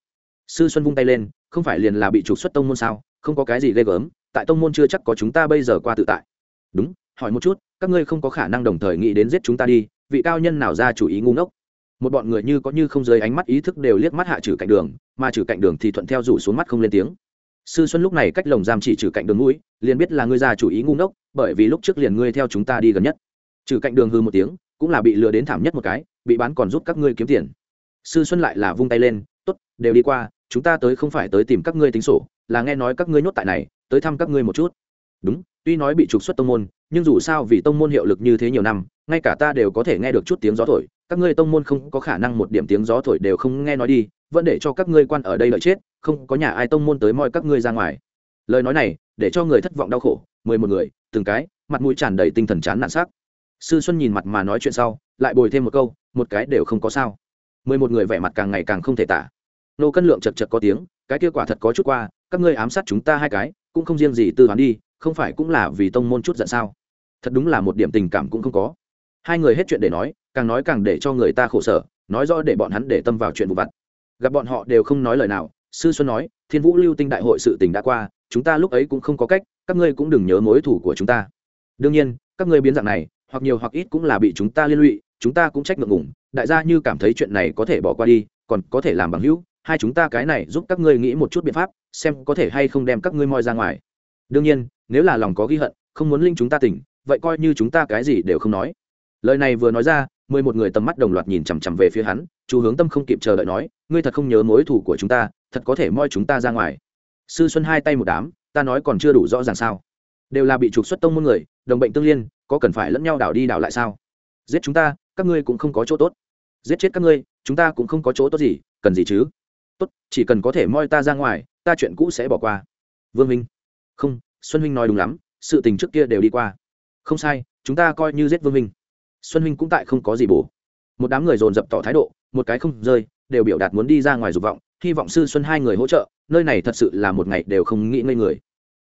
Sư xuân vung tay lên, không phải liền là bị trục xuất tông môn sao? Không có cái gì ghê gớm, tại tông môn chưa chắc có chúng ta bây giờ qua tự tại. Đúng, hỏi một chút, các ngươi không có khả năng đồng thời nghĩ đến giết chúng ta đi, vị cao nhân nào ra chủ ý ngu ngốc? Một bọn người như có như không dưới ánh mắt ý thức đều liếc mắt hạ trừ cạnh đường, mà trừ cạnh đường thì thuận theo rủ xuống mắt không lên tiếng. Sư xuân lúc này cách lồng giam chỉ trừ cạnh đường mũi, liền biết là ngươi ra chủ ý ngu ngốc, bởi vì lúc trước liền ngươi theo chúng ta đi gần nhất. Trừ cạnh đường hư một tiếng, cũng là bị lừa đến thảm nhất một cái, bị bán còn giúp các ngươi kiếm tiền. Sư xuân lại là vung tay lên, tốt, đều đi qua, chúng ta tới không phải tới tìm các ngươi tính sổ, là nghe nói các ngươi nhốt tại này, tới thăm các ngươi một chút. Đúng, tuy nói bị trục xuất tông môn, nhưng dù sao vì tông môn hiệu lực như thế nhiều năm, ngay cả ta đều có thể nghe được chút tiếng gió thổi các ngươi tông môn không có khả năng một điểm tiếng gió thổi đều không nghe nói đi, vẫn để cho các ngươi quan ở đây lợi chết, không có nhà ai tông môn tới moi các ngươi ra ngoài. Lời nói này, để cho người thất vọng đau khổ, mười một người, từng cái, mặt mũi tràn đầy tinh thần chán nản sắc. Sư xuân nhìn mặt mà nói chuyện sau, lại bồi thêm một câu, một cái đều không có sao. Mười một người vẻ mặt càng ngày càng không thể tả. Nô cân lượng chật chật có tiếng, cái kia quả thật có chút qua, các ngươi ám sát chúng ta hai cái, cũng không riêng gì tư toán đi, không phải cũng là vì tông môn chút giận sao? Thật đúng là một điểm tình cảm cũng không có. Hai người hết chuyện để nói càng nói càng để cho người ta khổ sở, nói rõ để bọn hắn để tâm vào chuyện vụ vặt. Gặp bọn họ đều không nói lời nào, sư xuân nói, thiên vũ lưu tinh đại hội sự tình đã qua, chúng ta lúc ấy cũng không có cách, các ngươi cũng đừng nhớ mối thủ của chúng ta. Đương nhiên, các ngươi biến dạng này, hoặc nhiều hoặc ít cũng là bị chúng ta liên lụy, chúng ta cũng trách ngượng ngủng đại gia như cảm thấy chuyện này có thể bỏ qua đi, còn có thể làm bằng hữu, hai chúng ta cái này giúp các ngươi nghĩ một chút biện pháp, xem có thể hay không đem các ngươi moi ra ngoài. Đương nhiên, nếu là lòng có ghi hận, không muốn linh chúng ta tỉnh, vậy coi như chúng ta cái gì đều không nói lời này vừa nói ra, mười một người tầm mắt đồng loạt nhìn chằm chằm về phía hắn, chu hướng tâm không kịp chờ đợi nói, ngươi thật không nhớ mối thủ của chúng ta, thật có thể moi chúng ta ra ngoài. Sư xuân hai tay một đám, ta nói còn chưa đủ rõ ràng sao? Đều là bị trục xuất tông môn người, đồng bệnh tương liên, có cần phải lẫn nhau đảo đi đảo lại sao? Giết chúng ta, các ngươi cũng không có chỗ tốt. Giết chết các ngươi, chúng ta cũng không có chỗ tốt gì, cần gì chứ? Tốt, chỉ cần có thể moi ta ra ngoài, ta chuyện cũ sẽ bỏ qua. Vương minh không, xuân huynh nói đúng lắm, sự tình trước kia đều đi qua. Không sai, chúng ta coi như giết vương minh xuân huynh cũng tại không có gì bổ. Một đám người dồn dập tỏ thái độ, một cái không rơi, đều biểu đạt muốn đi ra ngoài dục vọng, hy vọng sư xuân hai người hỗ trợ, nơi này thật sự là một ngày đều không nghĩ ngây người.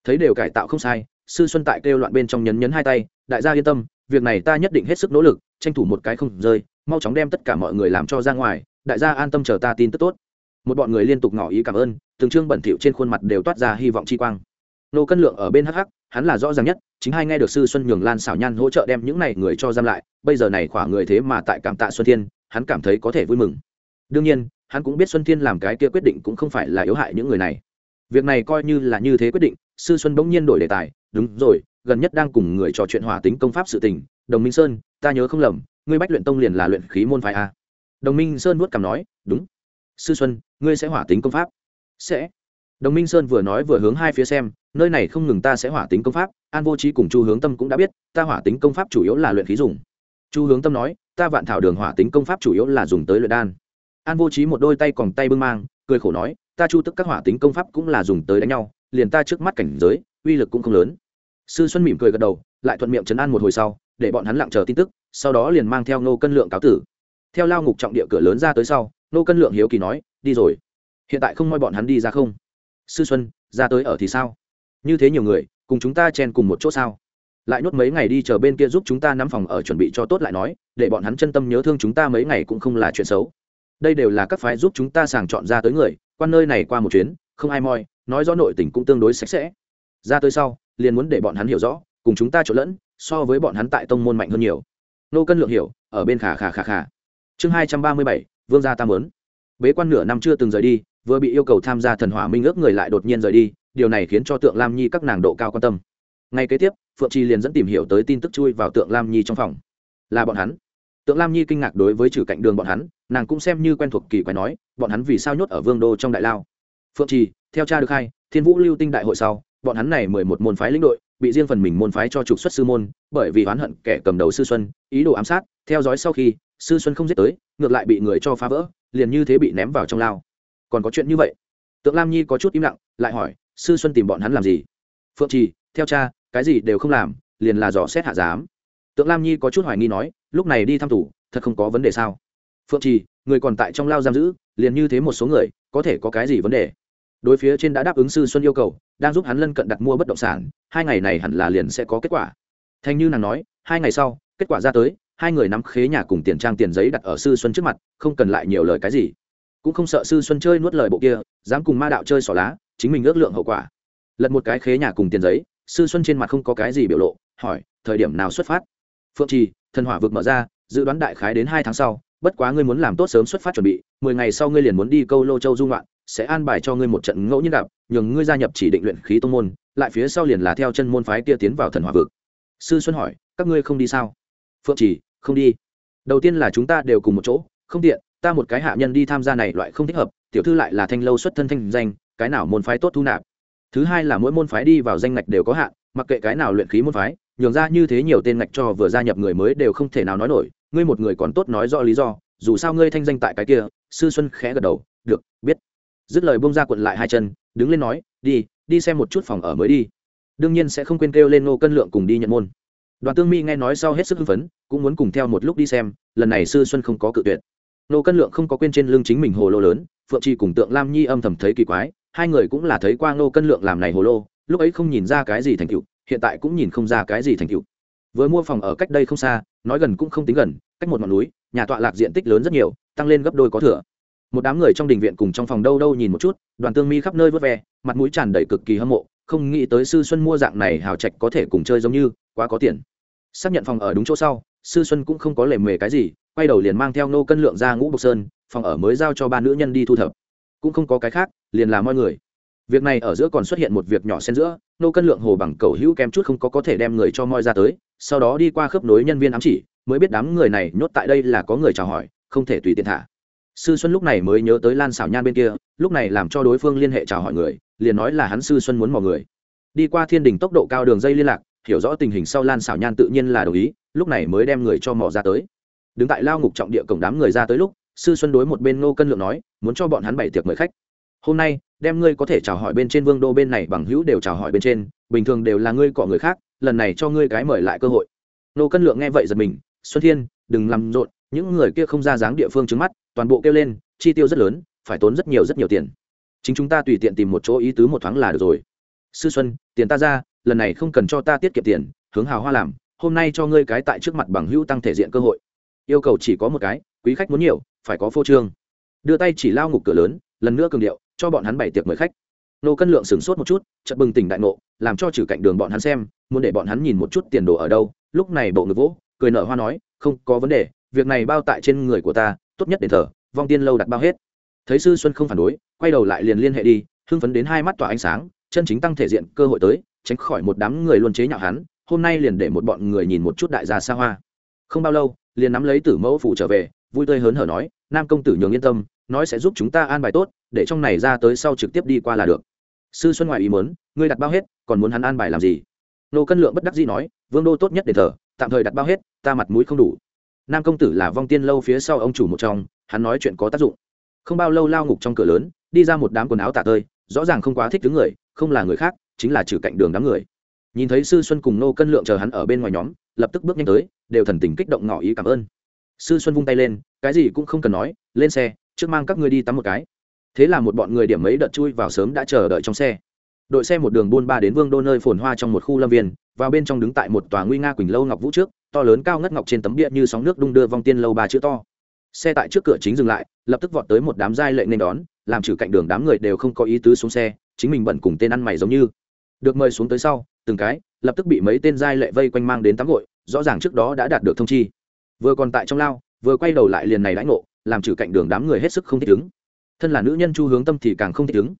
Thấy đều cải tạo không sai, sư xuân tại kêu loạn bên trong nhấn nhấn hai tay, đại gia yên tâm, việc này ta nhất định hết sức nỗ lực, tranh thủ một cái không rơi, mau chóng đem tất cả mọi người làm cho ra ngoài, đại gia an tâm chờ ta tin tức tốt. Một bọn người liên tục ngỏ ý cảm ơn, từng trương bẩn thỉu trên khuôn mặt đều toát ra hy vọng chi quang. Nô cân lượng ở bên hh hắn là rõ ràng nhất chính hai nghe được sư xuân nhường lan xảo nhan hỗ trợ đem những này người cho giam lại, bây giờ này khỏa người thế mà tại cảm tạ xuân thiên, hắn cảm thấy có thể vui mừng. Đương nhiên, hắn cũng biết xuân thiên làm cái kia quyết định cũng không phải là yếu hại những người này. Việc này coi như là như thế quyết định, sư xuân bỗng nhiên đổi đề tài, đúng rồi, gần nhất đang cùng người trò chuyện hòa tính công pháp sự tình, đồng minh sơn, ta nhớ không lầm, ngươi bách luyện tông liền là luyện khí môn phái a. Đồng minh sơn nuốt cằm nói, đúng. Sư xuân, ngươi sẽ hỏa tính công pháp? Sẽ. Đồng minh sơn vừa nói vừa hướng hai phía xem nơi này không ngừng ta sẽ hỏa tính công pháp, an vô trí cùng chu hướng tâm cũng đã biết, ta hỏa tính công pháp chủ yếu là luyện khí dùng. Chu hướng tâm nói, ta vạn thảo đường hỏa tính công pháp chủ yếu là dùng tới luyện đan. An vô trí một đôi tay còn tay bưng mang, cười khổ nói, ta chu tức các hỏa tính công pháp cũng là dùng tới đánh nhau, liền ta trước mắt cảnh giới, uy lực cũng không lớn. Sư xuân mỉm cười gật đầu, lại thuận miệng chấn an một hồi sau, để bọn hắn lặng chờ tin tức, sau đó liền mang theo nô cân lượng cáo tử. Theo lao ngục trọng địa cửa lớn ra tới sau nô cân lượng hiếu kỳ nói, đi rồi. Hiện tại không moi bọn hắn đi ra không? Sư xuân, ra tới ở thì sao? Như thế nhiều người, cùng chúng ta chen cùng một chỗ sao? Lại nhốt mấy ngày đi chờ bên kia giúp chúng ta nắm phòng ở chuẩn bị cho tốt lại nói, để bọn hắn chân tâm nhớ thương chúng ta mấy ngày cũng không là chuyện xấu. Đây đều là các phái giúp chúng ta sàng chọn ra tới người, quan nơi này qua một chuyến, không ai moi, nói rõ nội tình cũng tương đối sạch sẽ. Ra tới sau, liền muốn để bọn hắn hiểu rõ, cùng chúng ta trộn lẫn, so với bọn hắn tại tông môn mạnh hơn nhiều. Nô cân lượng hiểu, ở bên khả khả khả khả chương hai trăm ba mươi bảy, vương gia tam lớn bế quan nửa năm chưa từng rời đi, vừa bị yêu cầu tham gia thần hỏa minh ước người lại đột nhiên rời đi điều này khiến cho tượng lam nhi các nàng độ cao quan tâm. Ngay kế tiếp, phượng trì liền dẫn tìm hiểu tới tin tức chui vào tượng lam nhi trong phòng. Là bọn hắn. Tượng lam nhi kinh ngạc đối với trừ cạnh đường bọn hắn, nàng cũng xem như quen thuộc kỳ quái nói, bọn hắn vì sao nhốt ở vương đô trong đại lao? Phượng trì, theo cha được hai thiên vũ lưu tinh đại hội sau, bọn hắn này mười một môn phái lĩnh đội, bị riêng phần mình môn phái cho trục xuất sư môn, bởi vì oán hận kẻ cầm đầu sư xuân, ý đồ ám sát, theo dõi sau khi, sư xuân không giết tới, ngược lại bị người cho phá vỡ, liền như thế bị ném vào trong lao. Còn có chuyện như vậy? Tượng lam nhi có chút im lặng, lại hỏi sư xuân tìm bọn hắn làm gì? Phượng trì, theo cha, cái gì đều không làm, liền là dò xét hạ giám. Tượng lam nhi có chút hoài nghi nói, lúc này đi thăm tủ thật không có vấn đề sao? Phượng trì, người còn tại trong lao giam giữ, liền như thế một số người, có thể có cái gì vấn đề? Đối phía trên đã đáp ứng sư xuân yêu cầu, đang giúp hắn lân cận đặt mua bất động sản, hai ngày này hẳn là liền sẽ có kết quả. Thanh như nàng nói, hai ngày sau, kết quả ra tới, hai người nắm khế nhà cùng tiền trang tiền giấy đặt ở sư xuân trước mặt, không cần lại nhiều lời cái gì. Cũng không sợ sư xuân chơi nuốt lời bộ kia, dám cùng ma đạo chơi xỏ lá chính mình ước lượng hậu quả. Lật một cái khế nhà cùng tiền giấy sư xuân trên mặt không có cái gì biểu lộ hỏi thời điểm nào xuất phát? Phượng trì thần hỏa vực mở ra dự đoán đại khái đến hai tháng sau bất quá ngươi muốn làm tốt sớm xuất phát chuẩn bị mười ngày sau ngươi liền muốn đi câu lô châu dung loạn sẽ an bài cho ngươi một trận ngẫu nhiên đạp, nhường ngươi gia nhập chỉ định luyện khí tông môn lại phía sau liền là theo chân môn phái kia tiến vào thần hỏa vực. Sư xuân hỏi các ngươi không đi sao? Phượng chỉ không đi. Đầu tiên là chúng ta đều cùng một chỗ không tiện ta một cái hạ nhân đi tham gia này loại không thích hợp tiểu thư lại là thanh lâu xuất thân thanh danh cái nào môn phái tốt thu nạp. Thứ hai là mỗi môn phái đi vào danh ngạch đều có hạn, mặc kệ cái nào luyện khí môn phái, nhường ra như thế nhiều tên ngạch cho vừa gia nhập người mới đều không thể nào nói nổi, ngươi một người còn tốt nói rõ lý do, dù sao ngươi thanh danh tại cái kia, sư xuân khẽ gật đầu, được, biết. Dứt lời bông ra quận lại hai chân, đứng lên nói, đi đi xem một chút phòng ở mới đi. Đương nhiên sẽ không quên kêu lên ngô cân lượng cùng đi nhận môn. Đoàn tương mi nghe nói sau hết sức hưng phấn, cũng muốn cùng theo một lúc đi xem, lần này sư xuân không có cự tuyệt. Nô cân lượng không có quên trên lưng chính mình hồ lô lớn, phượng chi cùng tượng lam nhi âm thầm thấy kỳ quái hai người cũng là thấy qua ngô cân lượng làm này hồ lô, lúc ấy không nhìn ra cái gì thành tựu, hiện tại cũng nhìn không ra cái gì thành tựu. Vừa mua phòng ở cách đây không xa, nói gần cũng không tính gần, cách một ngọn núi, nhà tọa lạc diện tích lớn rất nhiều, tăng lên gấp đôi có thừa. Một đám người trong đình viện cùng trong phòng đâu đâu nhìn một chút, đoàn tương mi khắp nơi vớt ve, mặt mũi tràn đầy cực kỳ hâm mộ, không nghĩ tới sư xuân mua dạng này hào trạch có thể cùng chơi giống như, quá có tiền. Xác nhận phòng ở đúng chỗ sau, sư xuân cũng không có lề mề cái gì, quay đầu liền mang theo nô cân lượng ra ngũ bộc sơn, phòng ở mới giao cho ba nữ nhân đi thu thập. Cũng không có cái khác liền là mọi người. Việc này ở giữa còn xuất hiện một việc nhỏ xen giữa, nô cân lượng hồ bằng cầu hữu kem chút không có có thể đem người cho moi ra tới, sau đó đi qua khớp nối nhân viên ám chỉ, mới biết đám người này nhốt tại đây là có người chào hỏi, không thể tùy tiện thả. Sư xuân lúc này mới nhớ tới lan xảo nhan bên kia, lúc này làm cho đối phương liên hệ chào hỏi người, liền nói là hắn sư xuân muốn mò người. Đi qua thiên đình tốc độ cao đường dây liên lạc, hiểu rõ tình hình sau lan xảo nhan tự nhiên là đồng ý, lúc này mới đem người cho mò ra tới. Đứng tại lao ngục trọng địa cổng đám người ra tới lúc, sư xuân đối một bên nô cân lượng nói, muốn cho bọn hắn bảy tiệc mời khách hôm nay, đem ngươi có thể chào hỏi bên trên vương đô bên này bằng hữu đều chào hỏi bên trên, bình thường đều là ngươi cọ người khác, lần này cho ngươi cái mời lại cơ hội. Nô cân lượng nghe vậy giật mình, xuân thiên, đừng làm rộn, những người kia không ra dáng địa phương trước mắt, toàn bộ kêu lên, chi tiêu rất lớn, phải tốn rất nhiều rất nhiều tiền. Chính chúng ta tùy tiện tìm một chỗ ý tứ một thoáng là được rồi. Sư xuân, tiền ta ra, lần này không cần cho ta tiết kiệm tiền, hướng hào hoa làm, hôm nay cho ngươi cái tại trước mặt bằng hữu tăng thể diện cơ hội. Yêu cầu chỉ có một cái, quý khách muốn nhiều, phải có phô trương. Đưa tay chỉ lao ngục cửa lớn, lần nữa cường điệu cho bọn hắn bày tiệc mời khách. Nô cân lượng sửng sốt một chút, chợt bừng tỉnh đại ngộ, làm cho trừ cạnh đường bọn hắn xem, muốn để bọn hắn nhìn một chút tiền đồ ở đâu, lúc này bộ ngực vỗ, cười nở hoa nói, không có vấn đề, việc này bao tại trên người của ta, tốt nhất để thờ, vong tiên lâu đặt bao hết. Thấy sư xuân không phản đối, quay đầu lại liền liên hệ đi, hưng phấn đến hai mắt tỏa ánh sáng, chân chính tăng thể diện cơ hội tới, tránh khỏi một đám người luôn chế nhạo hắn, hôm nay liền để một bọn người nhìn một chút đại gia xa hoa. Không bao lâu, liền nắm lấy tử mẫu phụ trở về, vui tươi hớn hở nói, nam công tử nhường yên tâm nói sẽ giúp chúng ta an bài tốt, để trong này ra tới sau trực tiếp đi qua là được. Sư xuân ngoại ý muốn, ngươi đặt bao hết, còn muốn hắn an bài làm gì? Nô cân lượng bất đắc dĩ nói, vương đô tốt nhất để thờ, tạm thời đặt bao hết, ta mặt mũi không đủ. Nam công tử là vong tiên lâu phía sau ông chủ một trong, hắn nói chuyện có tác dụng. Không bao lâu lao ngục trong cửa lớn, đi ra một đám quần áo tả tơi, rõ ràng không quá thích thứ người, không là người khác, chính là trừ cạnh đường đám người. Nhìn thấy sư xuân cùng nô cân lượng chờ hắn ở bên ngoài nhóm, lập tức bước nhanh tới, đều thần tình kích động ngỏ ý cảm ơn. Sư xuân vung tay lên, cái gì cũng không cần nói, lên xe trước mang các ngươi đi tắm một cái. Thế là một bọn người điểm mấy đợt chui vào sớm đã chờ đợi trong xe. Đội xe một đường buôn ba đến vương đô nơi phồn hoa trong một khu lâm viên, vào bên trong đứng tại một tòa nguy nga quỳnh lâu ngọc vũ trước, to lớn cao ngất ngọc trên tấm địa như sóng nước đung đưa vong tiên lâu ba chữ to. Xe tại trước cửa chính dừng lại, lập tức vọt tới một đám giai lệ nên đón, làm trừ cạnh đường đám người đều không có ý tứ xuống xe, chính mình bận cùng tên ăn mày giống như. Được mời xuống tới sau, từng cái, lập tức bị mấy tên giai lệ vây quanh mang đến tắm gội, rõ ràng trước đó đã đạt được thông chi. Vừa còn tại trong lao, vừa quay đầu lại liền này lãnh ngộ làm trừ cạnh đường đám người hết sức không thích ứng. Thân là nữ nhân chu hướng tâm thì càng không thích ứng.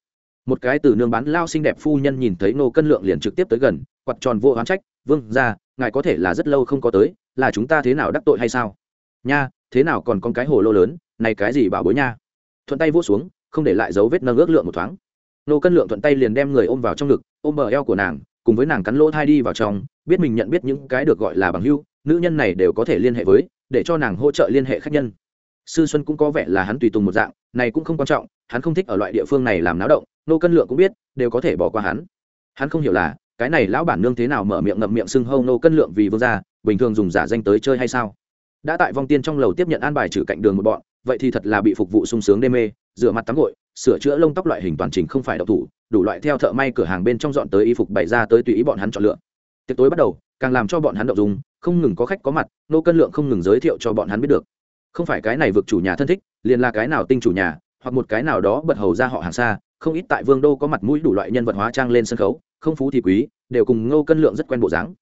Một cái từ nương bán lao xinh đẹp phu nhân nhìn thấy nô cân lượng liền trực tiếp tới gần quặt tròn vô oán trách, vương ra ngài có thể là rất lâu không có tới, là chúng ta thế nào đắc tội hay sao? Nha, thế nào còn con cái hồ lô lớn, này cái gì bảo bối nha? Thuận tay vỗ xuống, không để lại dấu vết nâng ước lượng một thoáng. Nô cân lượng thuận tay liền đem người ôm vào trong ngực, ôm bờ eo của nàng, cùng với nàng cắn lỗ thai đi vào trong, biết mình nhận biết những cái được gọi là bằng hưu nữ nhân này đều có thể liên hệ với, để cho nàng hỗ trợ liên hệ khách nhân sư xuân cũng có vẻ là hắn tùy tùng một dạng, này cũng không quan trọng, hắn không thích ở loại địa phương này làm náo động, nô cân lượng cũng biết, đều có thể bỏ qua hắn. Hắn không hiểu là, cái này lão bản nương thế nào mở miệng ngậm miệng xưng hâu nô cân lượng vì vương gia, bình thường dùng giả danh tới chơi hay sao? Đã tại vong tiên trong lầu tiếp nhận an bài trừ cạnh đường một bọn, vậy thì thật là bị phục vụ sung sướng đê mê, rửa mặt tắm gội, sửa chữa lông tóc loại hình toàn trình không phải độc thủ, đủ loại theo thợ may cửa hàng bên trong dọn tới y phục bày ra tới tùy ý bọn hắn chọn lựa. Tiệc tối bắt đầu, càng làm cho bọn hắn động dùng không ngừng có khách có mặt, nô cân lượng không ngừng giới thiệu cho bọn hắn biết được không phải cái này vực chủ nhà thân thích, liền là cái nào tinh chủ nhà, hoặc một cái nào đó bật hầu ra họ hàng xa, không ít tại vương đô có mặt mũi đủ loại nhân vật hóa trang lên sân khấu, không phú thì quý, đều cùng ngô cân lượng rất quen bộ dáng.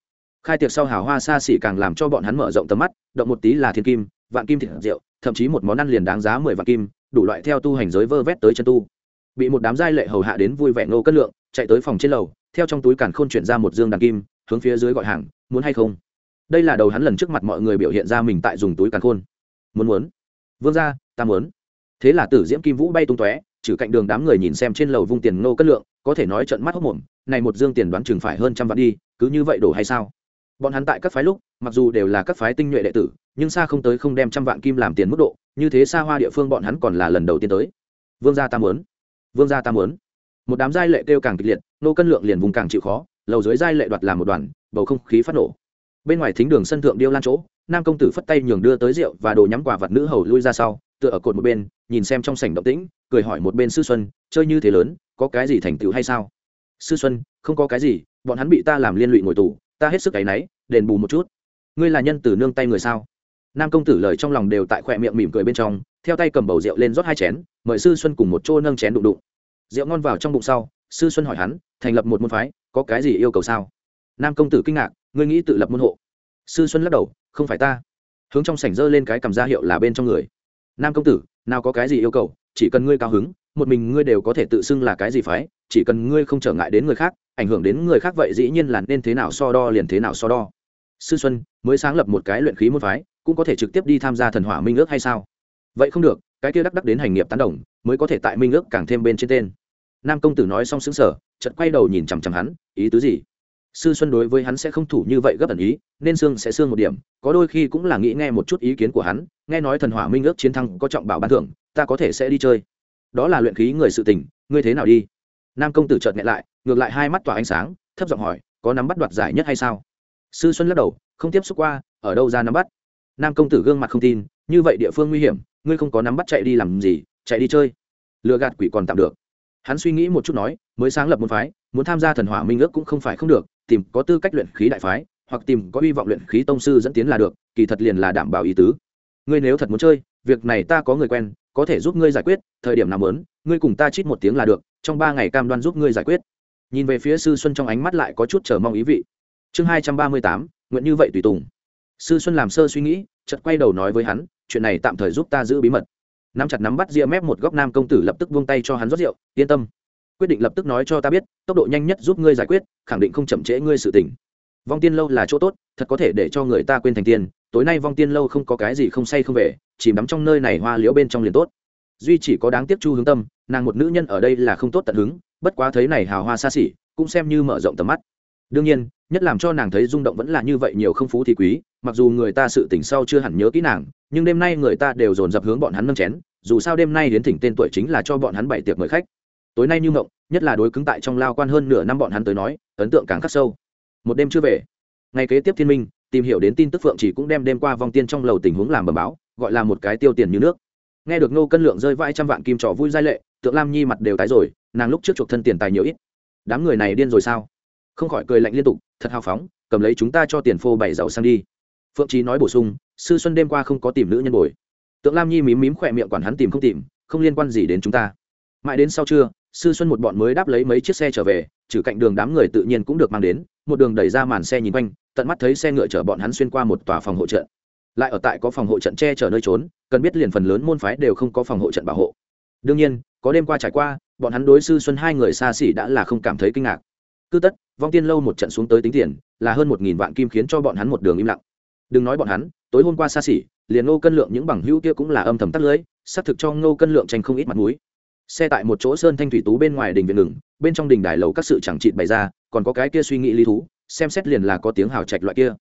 Khai tiệc sau hào hoa xa xỉ càng làm cho bọn hắn mở rộng tầm mắt, động một tí là thiên kim, vạn kim thịt rượu, thậm chí một món ăn liền đáng giá mười vạn kim, đủ loại theo tu hành giới vơ vét tới chân tu. Bị một đám giai lệ hầu hạ đến vui vẻ ngô cân lượng, chạy tới phòng trên lầu, theo trong túi càn khôn chuyển ra một dương đàn kim, hướng phía dưới gọi hàng, muốn hay không? Đây là đầu hắn lần trước mặt mọi người biểu hiện ra mình tại dùng túi càn khôn muốn muốn. Vương ra ta muốn. Thế là tử diễm kim vũ bay tung tóe, trừ cạnh đường đám người nhìn xem trên lầu vung tiền nô cất lượng, có thể nói trận mắt hốc mồm, này một dương tiền đoán chừng phải hơn trăm vạn đi, cứ như vậy đổ hay sao? Bọn hắn tại các phái lúc, mặc dù đều là các phái tinh nhuệ đệ tử, nhưng xa không tới không đem trăm vạn kim làm tiền mức độ, như thế xa hoa địa phương bọn hắn còn là lần đầu tiên tới. Vương gia ta muốn. Vương gia ta muốn. Một đám giai lệ kêu càng kịch liệt, nô cân lượng liền vùng càng chịu khó, lầu dưới giai lệ đoạt làm một đoàn, bầu không khí phát nổ. Bên ngoài thính đường sân thượng điêu lan chỗ nam công tử phất tay nhường đưa tới rượu và đồ nhắm quả vật nữ hầu lui ra sau, tựa ở cột một bên, nhìn xem trong sảnh động tĩnh, cười hỏi một bên sư xuân, chơi như thế lớn, có cái gì thành tựu hay sao? Sư xuân, không có cái gì, bọn hắn bị ta làm liên lụy ngồi tù, ta hết sức áy náy, đền bù một chút. Ngươi là nhân từ nương tay người sao? Nam công tử lời trong lòng đều tại khỏe miệng mỉm cười bên trong, theo tay cầm bầu rượu lên rót hai chén, mời sư xuân cùng một chỗ nâng chén đụng đụng. Rượu ngon vào trong bụng sau, sư xuân hỏi hắn, thành lập một môn phái, có cái gì yêu cầu sao? Nam công tử kinh ngạc, ngươi nghĩ tự lập môn hộ sư xuân lắc đầu, không phải ta. Hướng trong sảnh dơ lên cái cầm ra hiệu là bên trong người. Nam công tử, nào có cái gì yêu cầu, chỉ cần ngươi cao hứng, một mình ngươi đều có thể tự xưng là cái gì phái, chỉ cần ngươi không trở ngại đến người khác, ảnh hưởng đến người khác vậy dĩ nhiên là nên thế nào so đo liền thế nào so đo. Sư xuân, mới sáng lập một cái luyện khí môn phái, cũng có thể trực tiếp đi tham gia thần hỏa minh ước hay sao? Vậy không được, cái kia đắc đắc đến hành nghiệp tán đồng, mới có thể tại minh ước càng thêm bên trên tên. Nam công tử nói xong xứng sở chợt quay đầu nhìn chằm chằm hắn, ý tứ gì? Sư xuân đối với hắn sẽ không thủ như vậy gấp ẩn ý, nên xương sẽ xương một điểm, có đôi khi cũng là nghĩ nghe một chút ý kiến của hắn, nghe nói thần hỏa minh ước chiến thắng có trọng bảo ban thưởng, ta có thể sẽ đi chơi. Đó là luyện khí người sự tình, ngươi thế nào đi? Nam công tử chợt nhẹ lại, ngược lại hai mắt tỏa ánh sáng, thấp giọng hỏi, có nắm bắt đoạt giải nhất hay sao? Sư xuân lắc đầu, không tiếp xúc qua, ở đâu ra nắm bắt? Nam công tử gương mặt không tin, như vậy địa phương nguy hiểm, ngươi không có nắm bắt chạy đi làm gì, chạy đi chơi. Lừa gạt quỷ còn tạm được. Hắn suy nghĩ một chút nói, mới sáng lập môn phái muốn tham gia thần hỏa minh ước cũng không phải không được, tìm có tư cách luyện khí đại phái, hoặc tìm có hy vọng luyện khí tông sư dẫn tiến là được, kỳ thật liền là đảm bảo ý tứ. Ngươi nếu thật muốn chơi, việc này ta có người quen, có thể giúp ngươi giải quyết, thời điểm nào muốn, ngươi cùng ta chít một tiếng là được, trong ba ngày cam đoan giúp ngươi giải quyết. Nhìn về phía sư xuân trong ánh mắt lại có chút chờ mong ý vị. Chương hai trăm ba mươi tám, nguyện như vậy tùy tùng. Sư xuân làm sơ suy nghĩ, chợt quay đầu nói với hắn, chuyện này tạm thời giúp ta giữ bí mật. Nắm chặt nắm bắt ria mép một góc nam công tử lập tức buông tay cho hắn rót rượu, yên tâm quyết định lập tức nói cho ta biết, tốc độ nhanh nhất giúp ngươi giải quyết, khẳng định không chậm trễ ngươi sự tình. Vong tiên lâu là chỗ tốt, thật có thể để cho người ta quên thành tiên, tối nay vong tiên lâu không có cái gì không say không về, chìm đắm trong nơi này hoa liễu bên trong liền tốt. Duy chỉ có đáng tiếc chu hướng tâm, nàng một nữ nhân ở đây là không tốt tận hứng, bất quá thấy này hào hoa xa xỉ, cũng xem như mở rộng tầm mắt. Đương nhiên, nhất làm cho nàng thấy rung động vẫn là như vậy nhiều không phú thì quý, mặc dù người ta sự tỉnh sau chưa hẳn nhớ kỹ nàng, nhưng đêm nay người ta đều dồn dập hướng bọn hắn nâng chén, dù sao đêm nay đến thỉnh tên tuổi chính là cho bọn hắn bảy tiệc mời khách tối nay như mộng, nhất là đối cứng tại trong lao quan hơn nửa năm bọn hắn tới nói, ấn tượng càng khắc sâu. Một đêm chưa về ngày kế tiếp thiên minh, tìm hiểu đến tin tức phượng chỉ cũng đem đêm qua vong tiên trong lầu tình huống làm bầm báo, gọi là một cái tiêu tiền như nước. Nghe được nô cân lượng rơi vãi trăm vạn kim trò vui giai lệ, tượng lam nhi mặt đều tái rồi, nàng lúc trước chuộc thân tiền tài nhiều ít. Đám người này điên rồi sao? Không khỏi cười lạnh liên tục, thật hào phóng, cầm lấy chúng ta cho tiền phô bảy giàu sang đi. Phượng trí nói bổ sung, sư xuân đêm qua không có tìm nữ nhân bồi. Tượng lam nhi mím mím khỏe miệng quản hắn tìm không tìm, không liên quan gì đến chúng ta. Mãi đến sau trưa sư xuân một bọn mới đáp lấy mấy chiếc xe trở về, trừ cạnh đường đám người tự nhiên cũng được mang đến, một đường đẩy ra màn xe nhìn quanh, tận mắt thấy xe ngựa chở bọn hắn xuyên qua một tòa phòng hộ trận. Lại ở tại có phòng hộ trận che chở nơi trốn, cần biết liền phần lớn môn phái đều không có phòng hộ trận bảo hộ. Đương nhiên, có đêm qua trải qua, bọn hắn đối sư xuân hai người xa xỉ đã là không cảm thấy kinh ngạc. Cứ tất, vong tiên lâu một trận xuống tới tính tiền, là hơn một nghìn vạn kim khiến cho bọn hắn một đường im lặng. Đừng nói bọn hắn, tối hôm qua xa xỉ, liền ngô cân lượng những bằng hữu kia cũng là âm thầm tắt lưới, xác thực cho ngô cân lượng tranh không ít mặt mũi xe tại một chỗ sơn thanh thủy tú bên ngoài đình viện ngừng, bên trong đình đài lầu các sự chẳng trị bày ra, còn có cái kia suy nghĩ lý thú, xem xét liền là có tiếng hào trạch loại kia.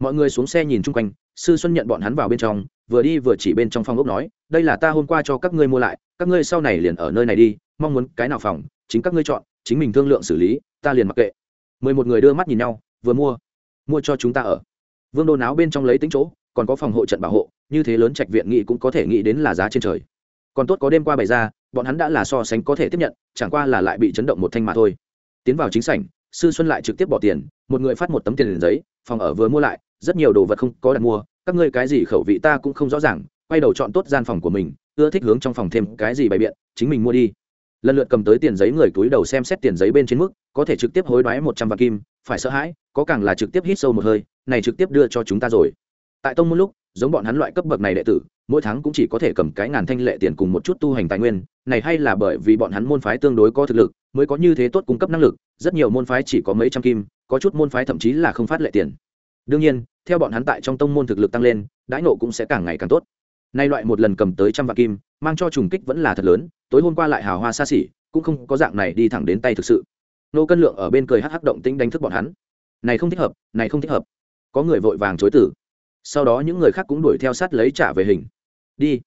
Mọi người xuống xe nhìn chung quanh, sư xuân nhận bọn hắn vào bên trong, vừa đi vừa chỉ bên trong phòng ốc nói, đây là ta hôm qua cho các ngươi mua lại, các ngươi sau này liền ở nơi này đi, mong muốn cái nào phòng, chính các ngươi chọn, chính mình thương lượng xử lý, ta liền mặc kệ. Mười một người đưa mắt nhìn nhau, vừa mua mua cho chúng ta ở. Vương đô náo bên trong lấy tính chỗ, còn có phòng hộ trận bảo hộ, như thế lớn trạch viện nghị cũng có thể nghĩ đến là giá trên trời. Còn tốt có đêm qua bày ra bọn hắn đã là so sánh có thể tiếp nhận, chẳng qua là lại bị chấn động một thanh mà thôi. Tiến vào chính sảnh, sư xuân lại trực tiếp bỏ tiền, một người phát một tấm tiền giấy, phòng ở vừa mua lại, rất nhiều đồ vật không có đặt mua, các ngươi cái gì khẩu vị ta cũng không rõ ràng, quay đầu chọn tốt gian phòng của mình, ưa thích hướng trong phòng thêm cái gì bày biện, chính mình mua đi. Lần lượt cầm tới tiền giấy người túi đầu xem xét tiền giấy bên trên mức, có thể trực tiếp hối đoái một trăm vạn kim, phải sợ hãi, có càng là trực tiếp hít sâu một hơi, này trực tiếp đưa cho chúng ta rồi. Tại tông một lúc giống bọn hắn loại cấp bậc này đệ tử, mỗi tháng cũng chỉ có thể cầm cái ngàn thanh lệ tiền cùng một chút tu hành tài nguyên, này hay là bởi vì bọn hắn môn phái tương đối có thực lực, mới có như thế tốt cung cấp năng lực, rất nhiều môn phái chỉ có mấy trăm kim, có chút môn phái thậm chí là không phát lệ tiền. Đương nhiên, theo bọn hắn tại trong tông môn thực lực tăng lên, đãi nộ cũng sẽ càng ngày càng tốt. Nay loại một lần cầm tới trăm vạn kim, mang cho trùng kích vẫn là thật lớn, tối hôm qua lại hào hoa xa xỉ, cũng không có dạng này đi thẳng đến tay thực sự. Nô cân lượng ở bên cười hắc hắc động tĩnh đánh thức bọn hắn. Này không thích hợp, này không thích hợp. Có người vội vàng chối tử sau đó những người khác cũng đuổi theo sát lấy trả về hình. Đi.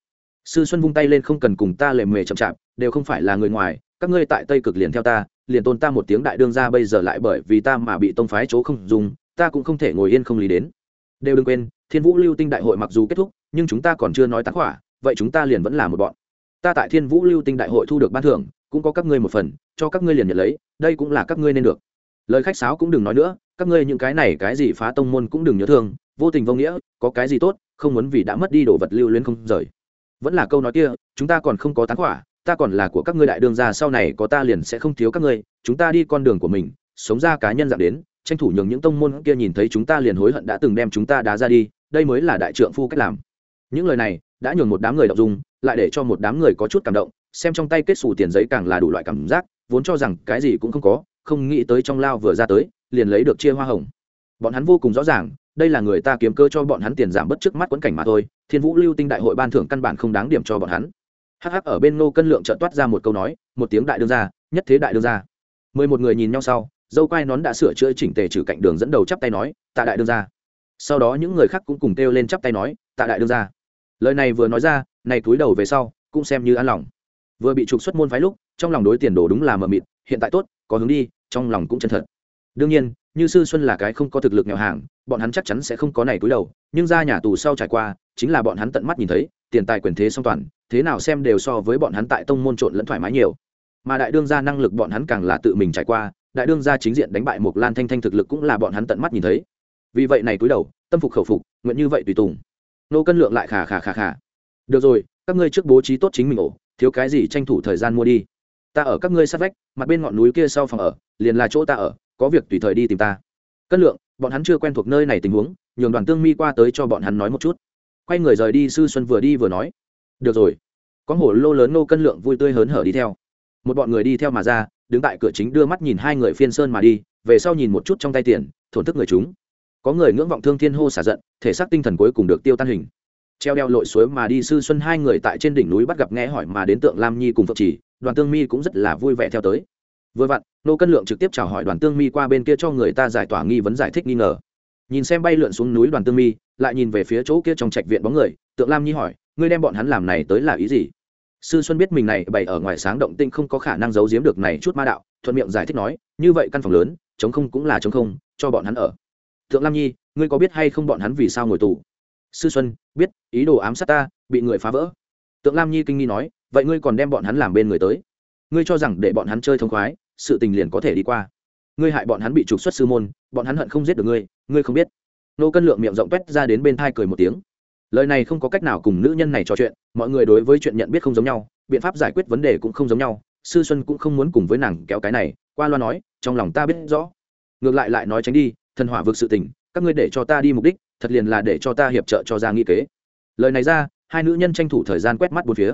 Sư xuân vung tay lên không cần cùng ta lề mề chậm chạp, đều không phải là người ngoài, các ngươi tại tây cực liền theo ta, liền tôn ta một tiếng đại đương ra bây giờ lại bởi vì ta mà bị tông phái chỗ không dùng, ta cũng không thể ngồi yên không lý đến. Đều đừng quên, thiên vũ lưu tinh đại hội mặc dù kết thúc, nhưng chúng ta còn chưa nói tán hỏa, vậy chúng ta liền vẫn là một bọn. Ta tại thiên vũ lưu tinh đại hội thu được ban thưởng, cũng có các ngươi một phần, cho các ngươi liền nhận lấy, đây cũng là các ngươi nên được. Lời khách sáo cũng đừng nói nữa, các ngươi những cái này cái gì phá tông môn cũng đừng nhớ thương vô tình vô nghĩa có cái gì tốt không muốn vì đã mất đi đồ vật lưu luyến không rời. Vẫn là câu nói kia chúng ta còn không có tán quả, ta còn là của các ngươi đại đương gia sau này có ta liền sẽ không thiếu các ngươi chúng ta đi con đường của mình sống ra cá nhân dạng đến tranh thủ nhường những tông môn kia nhìn thấy chúng ta liền hối hận đã từng đem chúng ta đá ra đi đây mới là đại trượng phu cách làm. Những lời này đã nhường một đám người đọc dung lại để cho một đám người có chút cảm động xem trong tay kết xù tiền giấy càng là đủ loại cảm giác vốn cho rằng cái gì cũng không có không nghĩ tới trong lao vừa ra tới liền lấy được chia hoa hồng. Bọn hắn vô cùng rõ ràng đây là người ta kiếm cơ cho bọn hắn tiền giảm bất trước mắt quẫn cảnh mà thôi, thiên vũ lưu tinh đại hội ban thưởng căn bản không đáng điểm cho bọn hắn. Hắc hắc, ở bên Ngô cân lượng trợ toát ra một câu nói, một tiếng đại đương ra nhất thế đại đương ra mười một người nhìn nhau sau, dâu quai nón đã sửa chữa chỉnh tề trừ cạnh đường dẫn đầu chắp tay nói, tạ đại đương ra sau đó những người khác cũng cùng kêu lên chắp tay nói, tạ đại đương ra lời này vừa nói ra, này túi đầu về sau, cũng xem như an lòng. Vừa bị trục xuất môn phái lúc, trong lòng đối tiền đồ đúng là mờ mịt, hiện tại tốt, có hướng đi, trong lòng cũng chân thật. Đương nhiên như sư xuân là cái không có thực lực nghèo hàng, bọn hắn chắc chắn sẽ không có này cúi đầu, nhưng ra nhà tù sau trải qua, chính là bọn hắn tận mắt nhìn thấy, tiền tài quyền thế song toàn, thế nào xem đều so với bọn hắn tại tông môn trộn lẫn thoải mái nhiều. Mà đại đương gia năng lực bọn hắn càng là tự mình trải qua, đại đương gia chính diện đánh bại một lan thanh thanh thực lực cũng là bọn hắn tận mắt nhìn thấy. Vì vậy này cúi đầu, tâm phục khẩu phục, nguyện như vậy tùy tùng. Nô cân lượng lại khà khà khà khà. Được rồi, các ngươi trước bố trí tốt chính mình ổ, thiếu cái gì tranh thủ thời gian mua đi. Ta ở các ngươi sát vách, mặt bên ngọn núi kia sau phòng ở, liền là chỗ ta ở có việc tùy thời đi tìm ta. Cân lượng, bọn hắn chưa quen thuộc nơi này tình huống, nhường đoàn tương mi qua tới cho bọn hắn nói một chút. Quay người rời đi, sư xuân vừa đi vừa nói. Được rồi. Có hổ lô lớn nô cân lượng vui tươi hớn hở đi theo. Một bọn người đi theo mà ra, đứng tại cửa chính đưa mắt nhìn hai người phiên sơn mà đi, về sau nhìn một chút trong tay tiền, thổn thức người chúng. Có người ngưỡng vọng thương thiên hô xả giận, thể xác tinh thần cuối cùng được tiêu tan hình. Treo đeo lội suối mà đi, sư xuân hai người tại trên đỉnh núi bắt gặp nghe hỏi mà đến tượng lam nhi cùng phật chỉ, đoàn tương mi cũng rất là vui vẻ theo tới vừa vặn, nô cân lượng trực tiếp chào hỏi đoàn tương mi qua bên kia cho người ta giải tỏa nghi vấn giải thích nghi ngờ. Nhìn xem bay lượn xuống núi đoàn tương mi, lại nhìn về phía chỗ kia trong trạch viện bóng người, tượng lam nhi hỏi, ngươi đem bọn hắn làm này tới là ý gì? Sư xuân biết mình này bày ở ngoài sáng động tinh không có khả năng giấu giếm được này chút ma đạo, thuận miệng giải thích nói, như vậy căn phòng lớn, chống không cũng là chống không, cho bọn hắn ở. Thượng lam nhi, ngươi có biết hay không bọn hắn vì sao ngồi tù? Sư xuân, biết, ý đồ ám sát ta, bị người phá vỡ. Tượng lam nhi kinh nghi nói, vậy ngươi còn đem bọn hắn làm bên người tới? Ngươi cho rằng để bọn hắn chơi thông khoái, sự tình liền có thể đi qua. Ngươi hại bọn hắn bị trục xuất sư môn, bọn hắn hận không giết được ngươi ngươi không biết. Nô cân lượng miệng rộng quét ra đến bên thai cười một tiếng. Lời này không có cách nào cùng nữ nhân này trò chuyện, mọi người đối với chuyện nhận biết không giống nhau, biện pháp giải quyết vấn đề cũng không giống nhau, sư xuân cũng không muốn cùng với nàng kéo cái này, qua loa nói, trong lòng ta biết rõ. Ngược lại lại nói tránh đi, thần hỏa vực sự tình, các ngươi để cho ta đi mục đích, thật liền là để cho ta hiệp trợ cho ra nghi kế. Lời này ra, hai nữ nhân tranh thủ thời gian quét mắt bốn phía.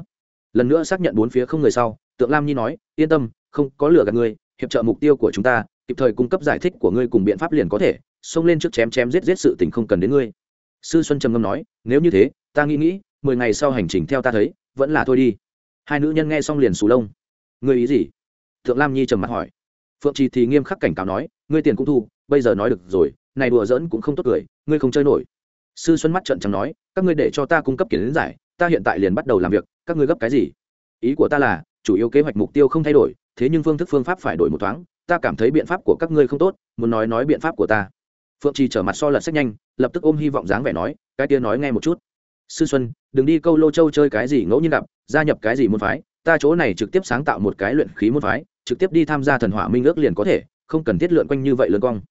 Lần nữa xác nhận bốn phía không người sau tượng lam nhi nói, yên tâm, không có lừa gạt ngươi, hiệp trợ mục tiêu của chúng ta, kịp thời cung cấp giải thích của ngươi cùng biện pháp liền có thể, xông lên trước chém chém giết giết sự tình không cần đến ngươi. Sư xuân trầm ngâm nói, nếu như thế, ta nghĩ nghĩ, mười ngày sau hành trình theo ta thấy, vẫn là thôi đi. Hai nữ nhân nghe xong liền sù lông. Ngươi ý gì? Thượng lam nhi trầm mặt hỏi. Phượng trì thì nghiêm khắc cảnh cáo nói, ngươi tiền cũng thu, bây giờ nói được rồi, này đùa giỡn cũng không tốt cười, ngươi không chơi nổi. Sư xuân mắt trận chẳng nói, các ngươi để cho ta cung cấp kiến giải, ta hiện tại liền bắt đầu làm việc, các ngươi gấp cái gì? Ý của ta là chủ yếu kế hoạch mục tiêu không thay đổi, thế nhưng phương thức phương pháp phải đổi một thoáng, ta cảm thấy biện pháp của các ngươi không tốt, muốn nói nói biện pháp của ta. Phượng trì trở mặt so lật sách nhanh, lập tức ôm hy vọng dáng vẻ nói, cái kia nói nghe một chút. Sư xuân, đừng đi câu lô châu chơi cái gì ngẫu nhiên gặp, gia nhập cái gì môn phái, ta chỗ này trực tiếp sáng tạo một cái luyện khí môn phái, trực tiếp đi tham gia thần hỏa minh ước liền có thể, không cần thiết lượn quanh như vậy lớn cong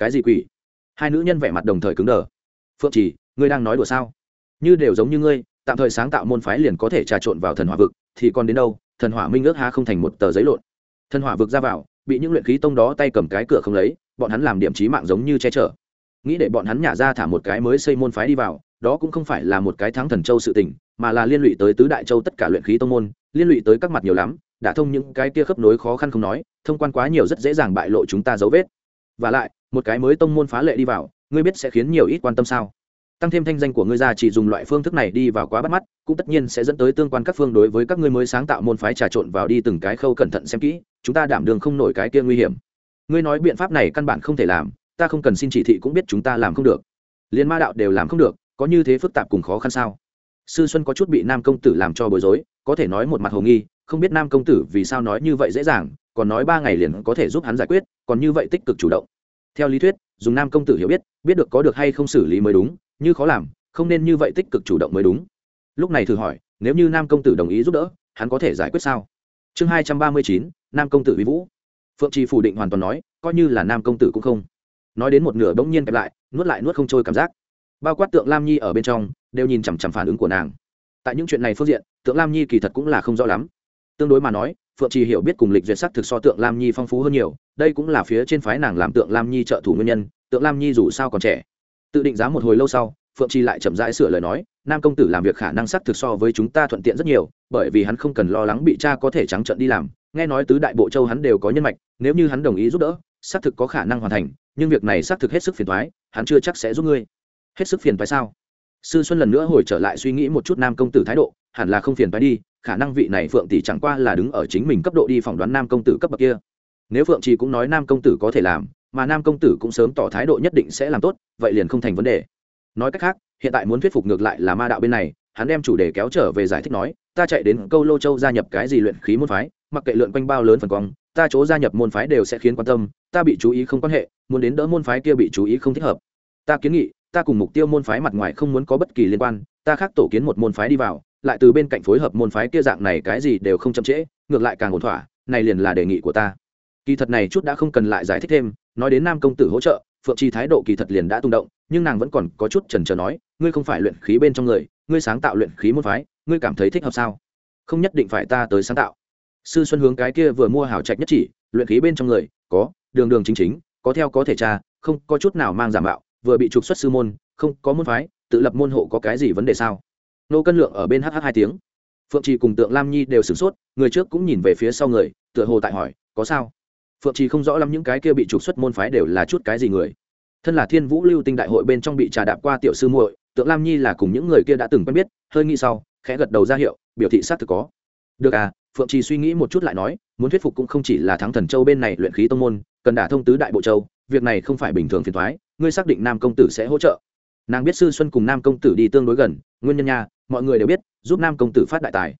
cái gì quỷ? Hai nữ nhân vẻ mặt đồng thời cứng đờ. Phượng trì, ngươi đang nói đùa sao? Như đều giống như ngươi, tạm thời sáng tạo môn phái liền có thể trà trộn vào thần hỏa vực, thì còn đến đâu? Thần hỏa minh ước ha không thành một tờ giấy lộn. Thần hỏa vực ra vào, bị những luyện khí tông đó tay cầm cái cửa không lấy, bọn hắn làm điểm trí mạng giống như che chở. Nghĩ để bọn hắn nhả ra thả một cái mới xây môn phái đi vào, đó cũng không phải là một cái thắng thần châu sự tình, mà là liên lụy tới tứ đại châu tất cả luyện khí tông môn, liên lụy tới các mặt nhiều lắm, đã thông những cái kia khớp nối khó khăn không nói, thông quan quá nhiều rất dễ dàng bại lộ chúng ta dấu vết. Và lại, một cái mới tông môn phá lệ đi vào, ngươi biết sẽ khiến nhiều ít quan tâm sao? Tăng thêm thanh danh của ngươi ra, chỉ dùng loại phương thức này đi vào quá bắt mắt, cũng tất nhiên sẽ dẫn tới tương quan các phương đối với các ngươi mới sáng tạo môn phái trà trộn vào đi từng cái khâu cẩn thận xem kỹ, chúng ta đảm đường không nổi cái kia nguy hiểm. Ngươi nói biện pháp này căn bản không thể làm, ta không cần xin chỉ thị cũng biết chúng ta làm không được. Liên ma đạo đều làm không được, có như thế phức tạp cùng khó khăn sao? Sư xuân có chút bị nam công tử làm cho bối rối, có thể nói một mặt hồ nghi, không biết nam công tử vì sao nói như vậy dễ dàng, còn nói ba ngày liền có thể giúp hắn giải quyết, còn như vậy tích cực chủ động. Theo lý thuyết, dùng nam công tử hiểu biết biết được có được hay không xử lý mới đúng như khó làm, không nên như vậy tích cực chủ động mới đúng. Lúc này thử hỏi, nếu như nam công tử đồng ý giúp đỡ, hắn có thể giải quyết sao? Chương hai trăm ba mươi chín, nam công tử vi vũ. Phượng trì phủ định hoàn toàn nói, coi như là nam công tử cũng không. Nói đến một nửa bỗng nhiên kẹp lại, nuốt lại nuốt không trôi cảm giác. Bao quát tượng lam nhi ở bên trong, đều nhìn chằm chằm phản ứng của nàng. Tại những chuyện này phương diện, tượng lam nhi kỳ thật cũng là không rõ lắm. Tương đối mà nói, phượng trì hiểu biết cùng lịch duyệt sắc thực so tượng lam nhi phong phú hơn nhiều, đây cũng là phía trên phái nàng làm tượng lam nhi trợ thủ nguyên nhân, tượng lam nhi dù sao còn trẻ tự định giá một hồi lâu sau, phượng trì lại chậm rãi sửa lời nói, nam công tử làm việc khả năng xác thực so với chúng ta thuận tiện rất nhiều, bởi vì hắn không cần lo lắng bị cha có thể trắng trợn đi làm. Nghe nói tứ đại bộ châu hắn đều có nhân mạch, nếu như hắn đồng ý giúp đỡ, xác thực có khả năng hoàn thành, nhưng việc này xác thực hết sức phiền thoái hắn chưa chắc sẽ giúp ngươi. Hết sức phiền thoái sao? Sư xuân lần nữa hồi trở lại suy nghĩ một chút nam công tử thái độ, hẳn là không phiền thoái đi, khả năng vị này phượng tỷ chẳng qua là đứng ở chính mình cấp độ đi phỏng đoán nam công tử cấp bậc kia. Nếu phượng trì cũng nói nam công tử có thể làm mà nam công tử cũng sớm tỏ thái độ nhất định sẽ làm tốt, vậy liền không thành vấn đề. Nói cách khác, hiện tại muốn thuyết phục ngược lại là ma đạo bên này, hắn đem chủ đề kéo trở về giải thích nói, ta chạy đến câu lô châu gia nhập cái gì luyện khí môn phái, mặc kệ lượn quanh bao lớn phần cong ta chỗ gia nhập môn phái đều sẽ khiến quan tâm, ta bị chú ý không quan hệ, muốn đến đỡ môn phái kia bị chú ý không thích hợp. Ta kiến nghị, ta cùng mục tiêu môn phái mặt ngoài không muốn có bất kỳ liên quan, ta khác tổ kiến một môn phái đi vào, lại từ bên cạnh phối hợp môn phái kia dạng này cái gì đều không chậm trễ, ngược lại càng ổn thỏa, này liền là đề nghị của ta. Kỳ thật này chút đã không cần lại giải thích thêm nói đến nam công tử hỗ trợ, phượng chi thái độ kỳ thật liền đã tung động, nhưng nàng vẫn còn có chút chần trờ nói, ngươi không phải luyện khí bên trong người, ngươi sáng tạo luyện khí môn phái, ngươi cảm thấy thích hợp sao? Không nhất định phải ta tới sáng tạo. Sư xuân hướng cái kia vừa mua hảo trạch nhất chỉ, luyện khí bên trong người, có, đường đường chính chính, có theo có thể tra, không có chút nào mang giả mạo, vừa bị trục xuất sư môn, không có môn phái, tự lập môn hộ có cái gì vấn đề sao? Nô cân lượng ở bên hh hai tiếng. Phượng trì cùng tượng lam nhi đều sửng sốt, người trước cũng nhìn về phía sau người, tựa hồ tại hỏi, có sao? Phượng trì không rõ lắm những cái kia bị trục xuất môn phái đều là chút cái gì người. Thân là thiên vũ lưu tinh đại hội bên trong bị trà đạp qua tiểu sư muội, tượng lam nhi là cùng những người kia đã từng quen biết, hơi nghĩ sau, khẽ gật đầu ra hiệu, biểu thị xác thực có. Được à phượng trì suy nghĩ một chút lại nói, muốn thuyết phục cũng không chỉ là thắng thần châu bên này luyện khí tông môn, cần đả thông tứ đại bộ châu, việc này không phải bình thường phiền thoái ngươi xác định nam công tử sẽ hỗ trợ. Nàng biết sư xuân cùng nam công tử đi tương đối gần, nguyên nhân nha, mọi người đều biết, giúp nam công tử phát đại tài.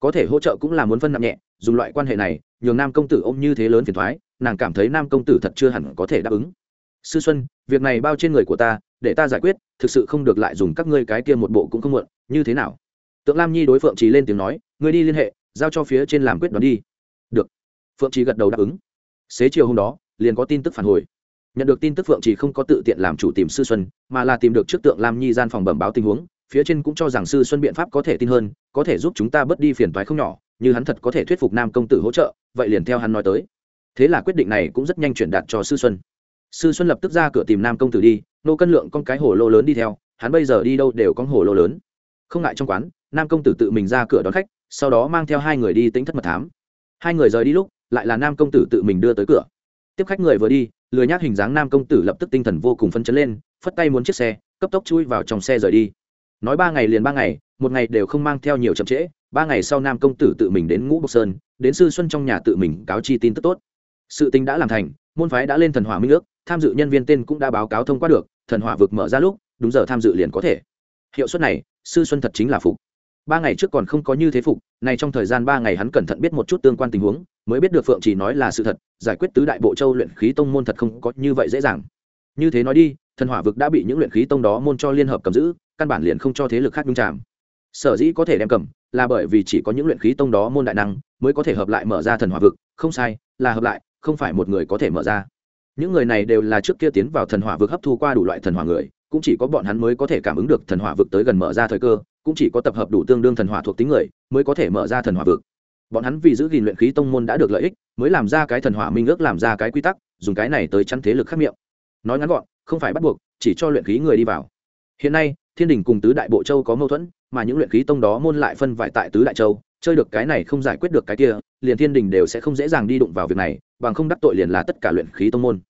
Có thể hỗ trợ cũng là muốn phân nặng nhẹ, dùng loại quan hệ này, nhường nam công tử ôm như thế lớn phiền thoái nàng cảm thấy nam công tử thật chưa hẳn có thể đáp ứng. Sư xuân, việc này bao trên người của ta, để ta giải quyết, thực sự không được lại dùng các ngươi cái kia một bộ cũng không muộn, như thế nào? Tượng lam nhi đối phượng trí lên tiếng nói, ngươi đi liên hệ, giao cho phía trên làm quyết đoán đi. Được. Phượng trí gật đầu đáp ứng. Xế chiều hôm đó, liền có tin tức phản hồi. Nhận được tin tức phượng trí không có tự tiện làm chủ tìm sư xuân, mà là tìm được trước tượng lam nhi gian phòng bẩm báo tình huống, phía trên cũng cho rằng sư xuân biện pháp có thể tin hơn, có thể giúp chúng ta bớt đi phiền toái không nhỏ, như hắn thật có thể thuyết phục nam công tử hỗ trợ, vậy liền theo hắn nói tới thế là quyết định này cũng rất nhanh chuyển đạt cho sư xuân. Sư xuân lập tức ra cửa tìm nam công tử đi, nô cân lượng con cái hồ lô lớn đi theo, hắn bây giờ đi đâu đều có hồ lô lớn. Không ngại trong quán, nam công tử tự mình ra cửa đón khách, sau đó mang theo hai người đi tính thất mật thám. Hai người rời đi lúc, lại là nam công tử tự mình đưa tới cửa. Tiếp khách người vừa đi, lười nhác hình dáng nam công tử lập tức tinh thần vô cùng phân chấn lên, phất tay muốn chiếc xe, cấp tốc chui vào trong xe rời đi. Nói ba ngày liền ba ngày, một ngày đều không mang theo nhiều chậm trễ, ba ngày sau nam công tử tự mình đến ngũ bộc sơn, đến sư xuân trong nhà tự mình cáo chi tin tức tốt sự tình đã làm thành, môn phái đã lên thần hỏa minh ước, tham dự nhân viên tên cũng đã báo cáo thông qua được, thần hỏa vực mở ra lúc, đúng giờ tham dự liền có thể. Hiệu suất này, sư xuân thật chính là phục. Ba ngày trước còn không có như thế phục, này trong thời gian ba ngày hắn cẩn thận biết một chút tương quan tình huống, mới biết được phượng chỉ nói là sự thật, giải quyết tứ đại bộ châu luyện khí tông môn thật không có như vậy dễ dàng. Như thế nói đi, thần hỏa vực đã bị những luyện khí tông đó môn cho liên hợp cầm giữ, căn bản liền không cho thế lực khác nhung chạm sở dĩ có thể đem cầm, là bởi vì chỉ có những luyện khí tông đó môn đại năng, mới có thể hợp lại mở ra thần hỏa vực, không sai, là hợp lại không phải một người có thể mở ra. Những người này đều là trước kia tiến vào thần hỏa vực hấp thu qua đủ loại thần hỏa người, cũng chỉ có bọn hắn mới có thể cảm ứng được thần hỏa vực tới gần mở ra thời cơ, cũng chỉ có tập hợp đủ tương đương thần hỏa thuộc tính người mới có thể mở ra thần hỏa vực. Bọn hắn vì giữ gìn luyện khí tông môn đã được lợi ích, mới làm ra cái thần hỏa minh ước, làm ra cái quy tắc, dùng cái này tới chăn thế lực khắc miệng. Nói ngắn gọn, không phải bắt buộc, chỉ cho luyện khí người đi vào. Hiện nay, thiên đình cùng tứ đại bộ châu có mâu thuẫn, mà những luyện khí tông đó môn lại phân vải tại tứ đại châu chơi được cái này không giải quyết được cái kia, liền thiên đình đều sẽ không dễ dàng đi đụng vào việc này, bằng không đắc tội liền là tất cả luyện khí tông môn.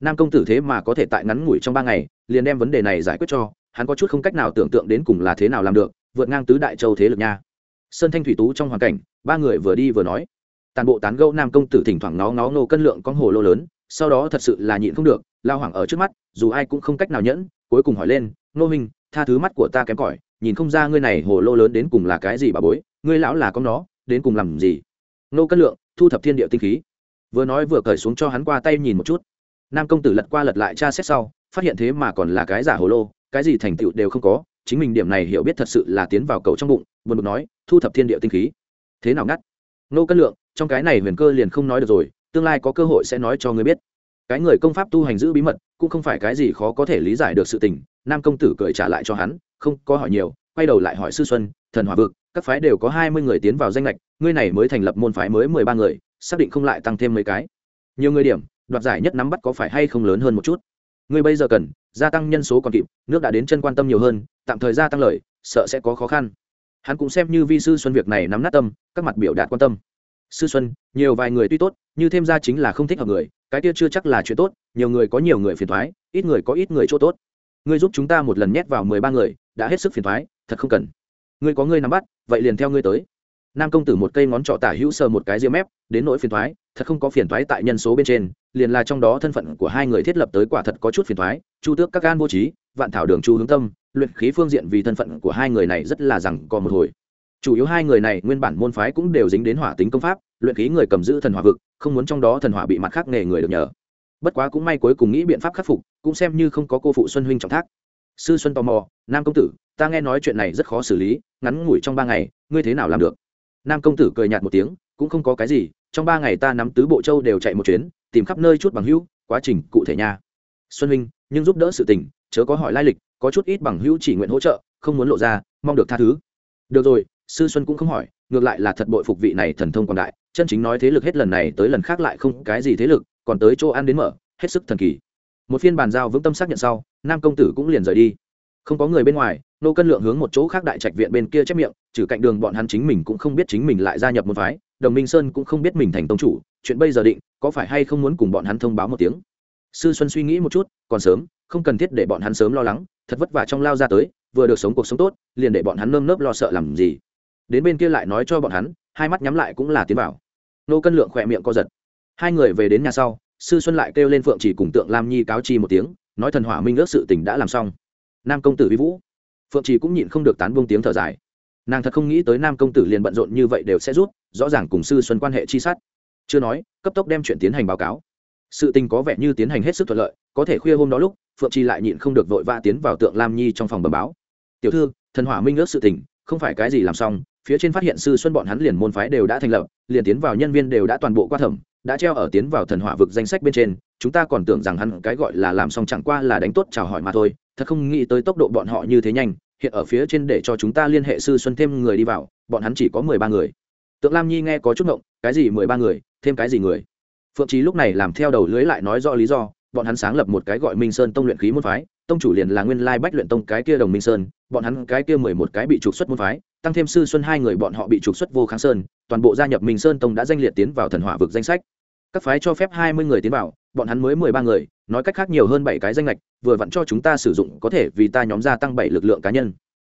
Nam công tử thế mà có thể tại ngắn ngủi trong ba ngày, liền đem vấn đề này giải quyết cho, hắn có chút không cách nào tưởng tượng đến cùng là thế nào làm được, vượt ngang tứ đại châu thế lực nha. Sơn thanh thủy tú trong hoàn cảnh, ba người vừa đi vừa nói. Toàn bộ tán gẫu nam công tử thỉnh thoảng nó ngó ngô cân lượng con hồ lô lớn, sau đó thật sự là nhịn không được, lao hoảng ở trước mắt, dù ai cũng không cách nào nhẫn, cuối cùng hỏi lên nô minh tha thứ mắt của ta kém cỏi, nhìn không ra ngươi này hồ lô lớn đến cùng là cái gì bà bối? Ngươi lão là con nó, đến cùng làm gì? Nô cân lượng, thu thập thiên địa tinh khí. Vừa nói vừa cởi xuống cho hắn qua tay nhìn một chút. Nam công tử lật qua lật lại tra xét sau, phát hiện thế mà còn là cái giả hồ lô, cái gì thành tựu đều không có, chính mình điểm này hiểu biết thật sự là tiến vào cầu trong bụng, buồn bực nói, thu thập thiên địa tinh khí. Thế nào ngắt? Nô cân lượng, trong cái này huyền cơ liền không nói được rồi, tương lai có cơ hội sẽ nói cho ngươi biết. Cái người công pháp tu hành giữ bí mật, cũng không phải cái gì khó có thể lý giải được sự tình, nam công tử cười trả lại cho hắn, không có hỏi nhiều, quay đầu lại hỏi sư xuân, thần hòa vực các phái đều có hai mươi người tiến vào danh lệch, ngươi này mới thành lập môn phái mới mười ba người, xác định không lại tăng thêm mấy cái. Nhiều người điểm, đoạt giải nhất nắm bắt có phải hay không lớn hơn một chút? Ngươi bây giờ cần, gia tăng nhân số còn kịp, nước đã đến chân quan tâm nhiều hơn, tạm thời gia tăng lời, sợ sẽ có khó khăn. Hắn cũng xem như vi sư xuân việc này nắm nát tâm, các mặt biểu đạt quan tâm. Sư xuân, nhiều vài người tuy tốt, như thêm ra chính là không thích hợp người, cái kia chưa chắc là chuyện tốt, nhiều người có nhiều người phiền thoái, ít người có ít người chỗ tốt. Ngươi giúp chúng ta một lần nhét vào mười ba người, đã hết sức phiền thoái, thật không cần ngươi có ngươi nắm bắt, vậy liền theo ngươi tới. Nam công tử một cây ngón trọ tả hữu sờ một cái diêm mép, đến nỗi phiền thoái thật không có phiền thoái tại nhân số bên trên, liền là trong đó thân phận của hai người thiết lập tới quả thật có chút phiền thoái chu tước các gan vô trí, vạn thảo đường chu hướng tâm, luyện khí phương diện vì thân phận của hai người này rất là rằng còn một hồi. Chủ yếu hai người này nguyên bản môn phái cũng đều dính đến hỏa tính công pháp, luyện khí người cầm giữ thần hỏa vực, không muốn trong đó thần hỏa bị mặt khác nghề người được nhờ. Bất quá cũng may cuối cùng nghĩ biện pháp khắc phục, cũng xem như không có cô phụ xuân huynh trọng thác sư xuân tò mò, nam công tử, ta nghe nói chuyện này rất khó xử lý, ngắn ngủi trong ba ngày, ngươi thế nào làm được? Nam công tử cười nhạt một tiếng, cũng không có cái gì, trong ba ngày ta nắm tứ bộ châu đều chạy một chuyến, tìm khắp nơi chút bằng hữu, quá trình cụ thể nha. Xuân huynh nhưng giúp đỡ sự tình, chớ có hỏi lai lịch, có chút ít bằng hữu chỉ nguyện hỗ trợ, không muốn lộ ra, mong được tha thứ. Được rồi. Sư xuân cũng không hỏi, ngược lại là thật bội phục vị này thần thông quảng đại, chân chính nói thế lực hết lần này tới lần khác lại không cái gì thế lực, còn tới chỗ ăn đến mở, hết sức thần kỳ một phiên bàn giao vững tâm xác nhận sau, nam công tử cũng liền rời đi. Không có người bên ngoài, nô cân lượng hướng một chỗ khác đại trạch viện bên kia chép miệng, trừ cạnh đường bọn hắn chính mình cũng không biết chính mình lại gia nhập một phái, đồng minh sơn cũng không biết mình thành tông chủ, chuyện bây giờ định, có phải hay không muốn cùng bọn hắn thông báo một tiếng? Sư xuân suy nghĩ một chút, còn sớm, không cần thiết để bọn hắn sớm lo lắng, thật vất vả trong lao ra tới, vừa được sống cuộc sống tốt, liền để bọn hắn nơm nớp lo sợ làm gì. Đến bên kia lại nói cho bọn hắn, hai mắt nhắm lại cũng là tiến vào. Nô cân lượng khỏe miệng co giật. Hai người về đến nhà sau sư xuân lại kêu lên phượng chỉ cùng tượng lam nhi cáo chi một tiếng, nói thần hỏa minh ước sự tình đã làm xong. Nam công tử vi vũ. Phượng chỉ cũng nhịn không được tán buông tiếng thở dài. Nàng thật không nghĩ tới nam công tử liền bận rộn như vậy đều sẽ rút, rõ ràng cùng sư xuân quan hệ chi sát. Chưa nói, cấp tốc đem chuyện tiến hành báo cáo. Sự tình có vẻ như tiến hành hết sức thuận lợi, có thể khuya hôm đó lúc, phượng chi lại nhịn không được vội vã tiến vào tượng lam nhi trong phòng bờ báo. Tiểu thư, thần hỏa minh ước sự tình, không phải cái gì làm xong, phía trên phát hiện sư xuân bọn hắn liền môn phái đều đã thành lập, liền tiến vào nhân viên đều đã toàn bộ qua thẩm đã treo ở tiến vào thần hỏa vực danh sách bên trên, chúng ta còn tưởng rằng hắn cái gọi là làm xong chẳng qua là đánh tốt chào hỏi mà thôi, thật không nghĩ tới tốc độ bọn họ như thế nhanh, hiện ở phía trên để cho chúng ta liên hệ sư xuân thêm người đi vào, bọn hắn chỉ có mười ba người. Tượng lam nhi nghe có chút ngộng, cái gì mười ba người, thêm cái gì người? Phượng trí lúc này làm theo đầu lưới lại nói rõ lý do, bọn hắn sáng lập một cái gọi minh sơn tông luyện khí môn phái, tông chủ liền là nguyên lai bách luyện tông cái kia đồng minh sơn, bọn hắn cái kia mười một cái bị trục xuất môn phái, tăng thêm sư xuân hai người bọn họ bị trục xuất vô kháng sơn, toàn bộ gia nhập minh sơn tông đã danh liệt tiến vào thần hỏa vực danh sách các phái cho phép hai mươi người tiến vào, bọn hắn mới mười ba người, nói cách khác nhiều hơn bảy cái danh lệch, vừa vặn cho chúng ta sử dụng có thể vì ta nhóm gia tăng bảy lực lượng cá nhân.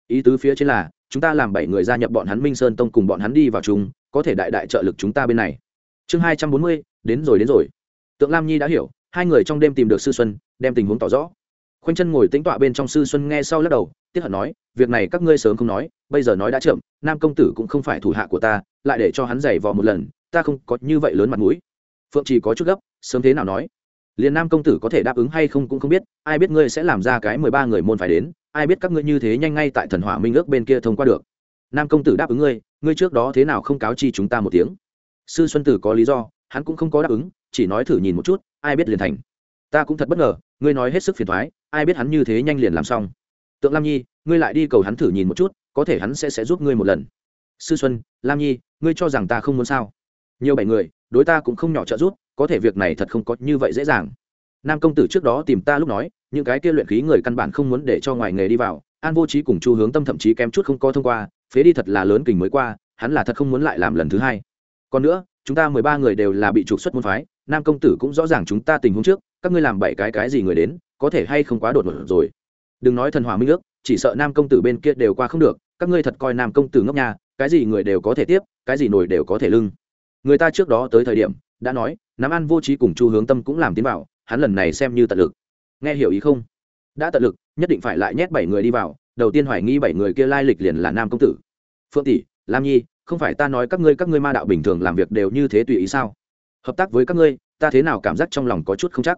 Ý tứ phía trên là, chúng ta làm bảy người gia nhập bọn hắn minh sơn tông cùng bọn hắn đi vào chung, có thể đại đại trợ lực chúng ta bên này. Chương hai trăm bốn mươi, đến rồi đến rồi. Tượng lam nhi đã hiểu, hai người trong đêm tìm được sư xuân, đem tình huống tỏ rõ. Khoanh chân ngồi tĩnh tọa bên trong sư xuân nghe sau lắc đầu, tiếc hận nói, việc này các ngươi sớm không nói, bây giờ nói đã chậm, nam công tử cũng không phải thủ hạ của ta, lại để cho hắn giày vò một lần, ta không có như vậy lớn mặt mũi phượng chỉ có chút gấp, sớm thế nào nói? Liền nam công tử có thể đáp ứng hay không cũng không biết, ai biết ngươi sẽ làm ra cái mười ba người môn phải đến, ai biết các ngươi như thế nhanh ngay tại thần hỏa minh ước bên kia thông qua được. Nam công tử đáp ứng ngươi ngươi trước đó thế nào không cáo chi chúng ta một tiếng? Sư xuân tử có lý do, hắn cũng không có đáp ứng, chỉ nói thử nhìn một chút, ai biết liền thành. Ta cũng thật bất ngờ, ngươi nói hết sức phiền thoái ai biết hắn như thế nhanh liền làm xong. Tượng lam nhi, ngươi lại đi cầu hắn thử nhìn một chút, có thể hắn sẽ sẽ giúp ngươi một lần. Sư xuân, lam nhi, ngươi cho rằng ta không muốn sao? Nhiều bảy người đối ta cũng không nhỏ trợ giúp, có thể việc này thật không có như vậy dễ dàng. Nam công tử trước đó tìm ta lúc nói, những cái kia luyện khí người căn bản không muốn để cho ngoài nghề đi vào, an vô trí cùng chu hướng tâm thậm chí kém chút không có thông qua, phế đi thật là lớn kình mới qua, hắn là thật không muốn lại làm lần thứ hai. Còn nữa, chúng ta mười ba người đều là bị trục xuất môn phái, nam công tử cũng rõ ràng chúng ta tình huống trước, các ngươi làm bảy cái cái gì người đến, có thể hay không quá đột ngột rồi. Đừng nói thần hòa minh ước, chỉ sợ nam công tử bên kia đều qua không được, các ngươi thật coi nam công tử ngốc nhà cái gì người đều có thể tiếp, cái gì nổi đều có thể lưng người ta trước đó tới thời điểm, đã nói nắm ăn vô trí cùng chu hướng tâm cũng làm tiến vào, hắn lần này xem như tận lực. Nghe hiểu ý không? Đã tận lực, nhất định phải lại nhét bảy người đi vào, đầu tiên hoài nghi bảy người kia lai lịch liền là nam công tử. Phượng tỷ, lam nhi, không phải ta nói các ngươi các ngươi ma đạo bình thường làm việc đều như thế tùy ý sao? Hợp tác với các ngươi, ta thế nào cảm giác trong lòng có chút không chắc?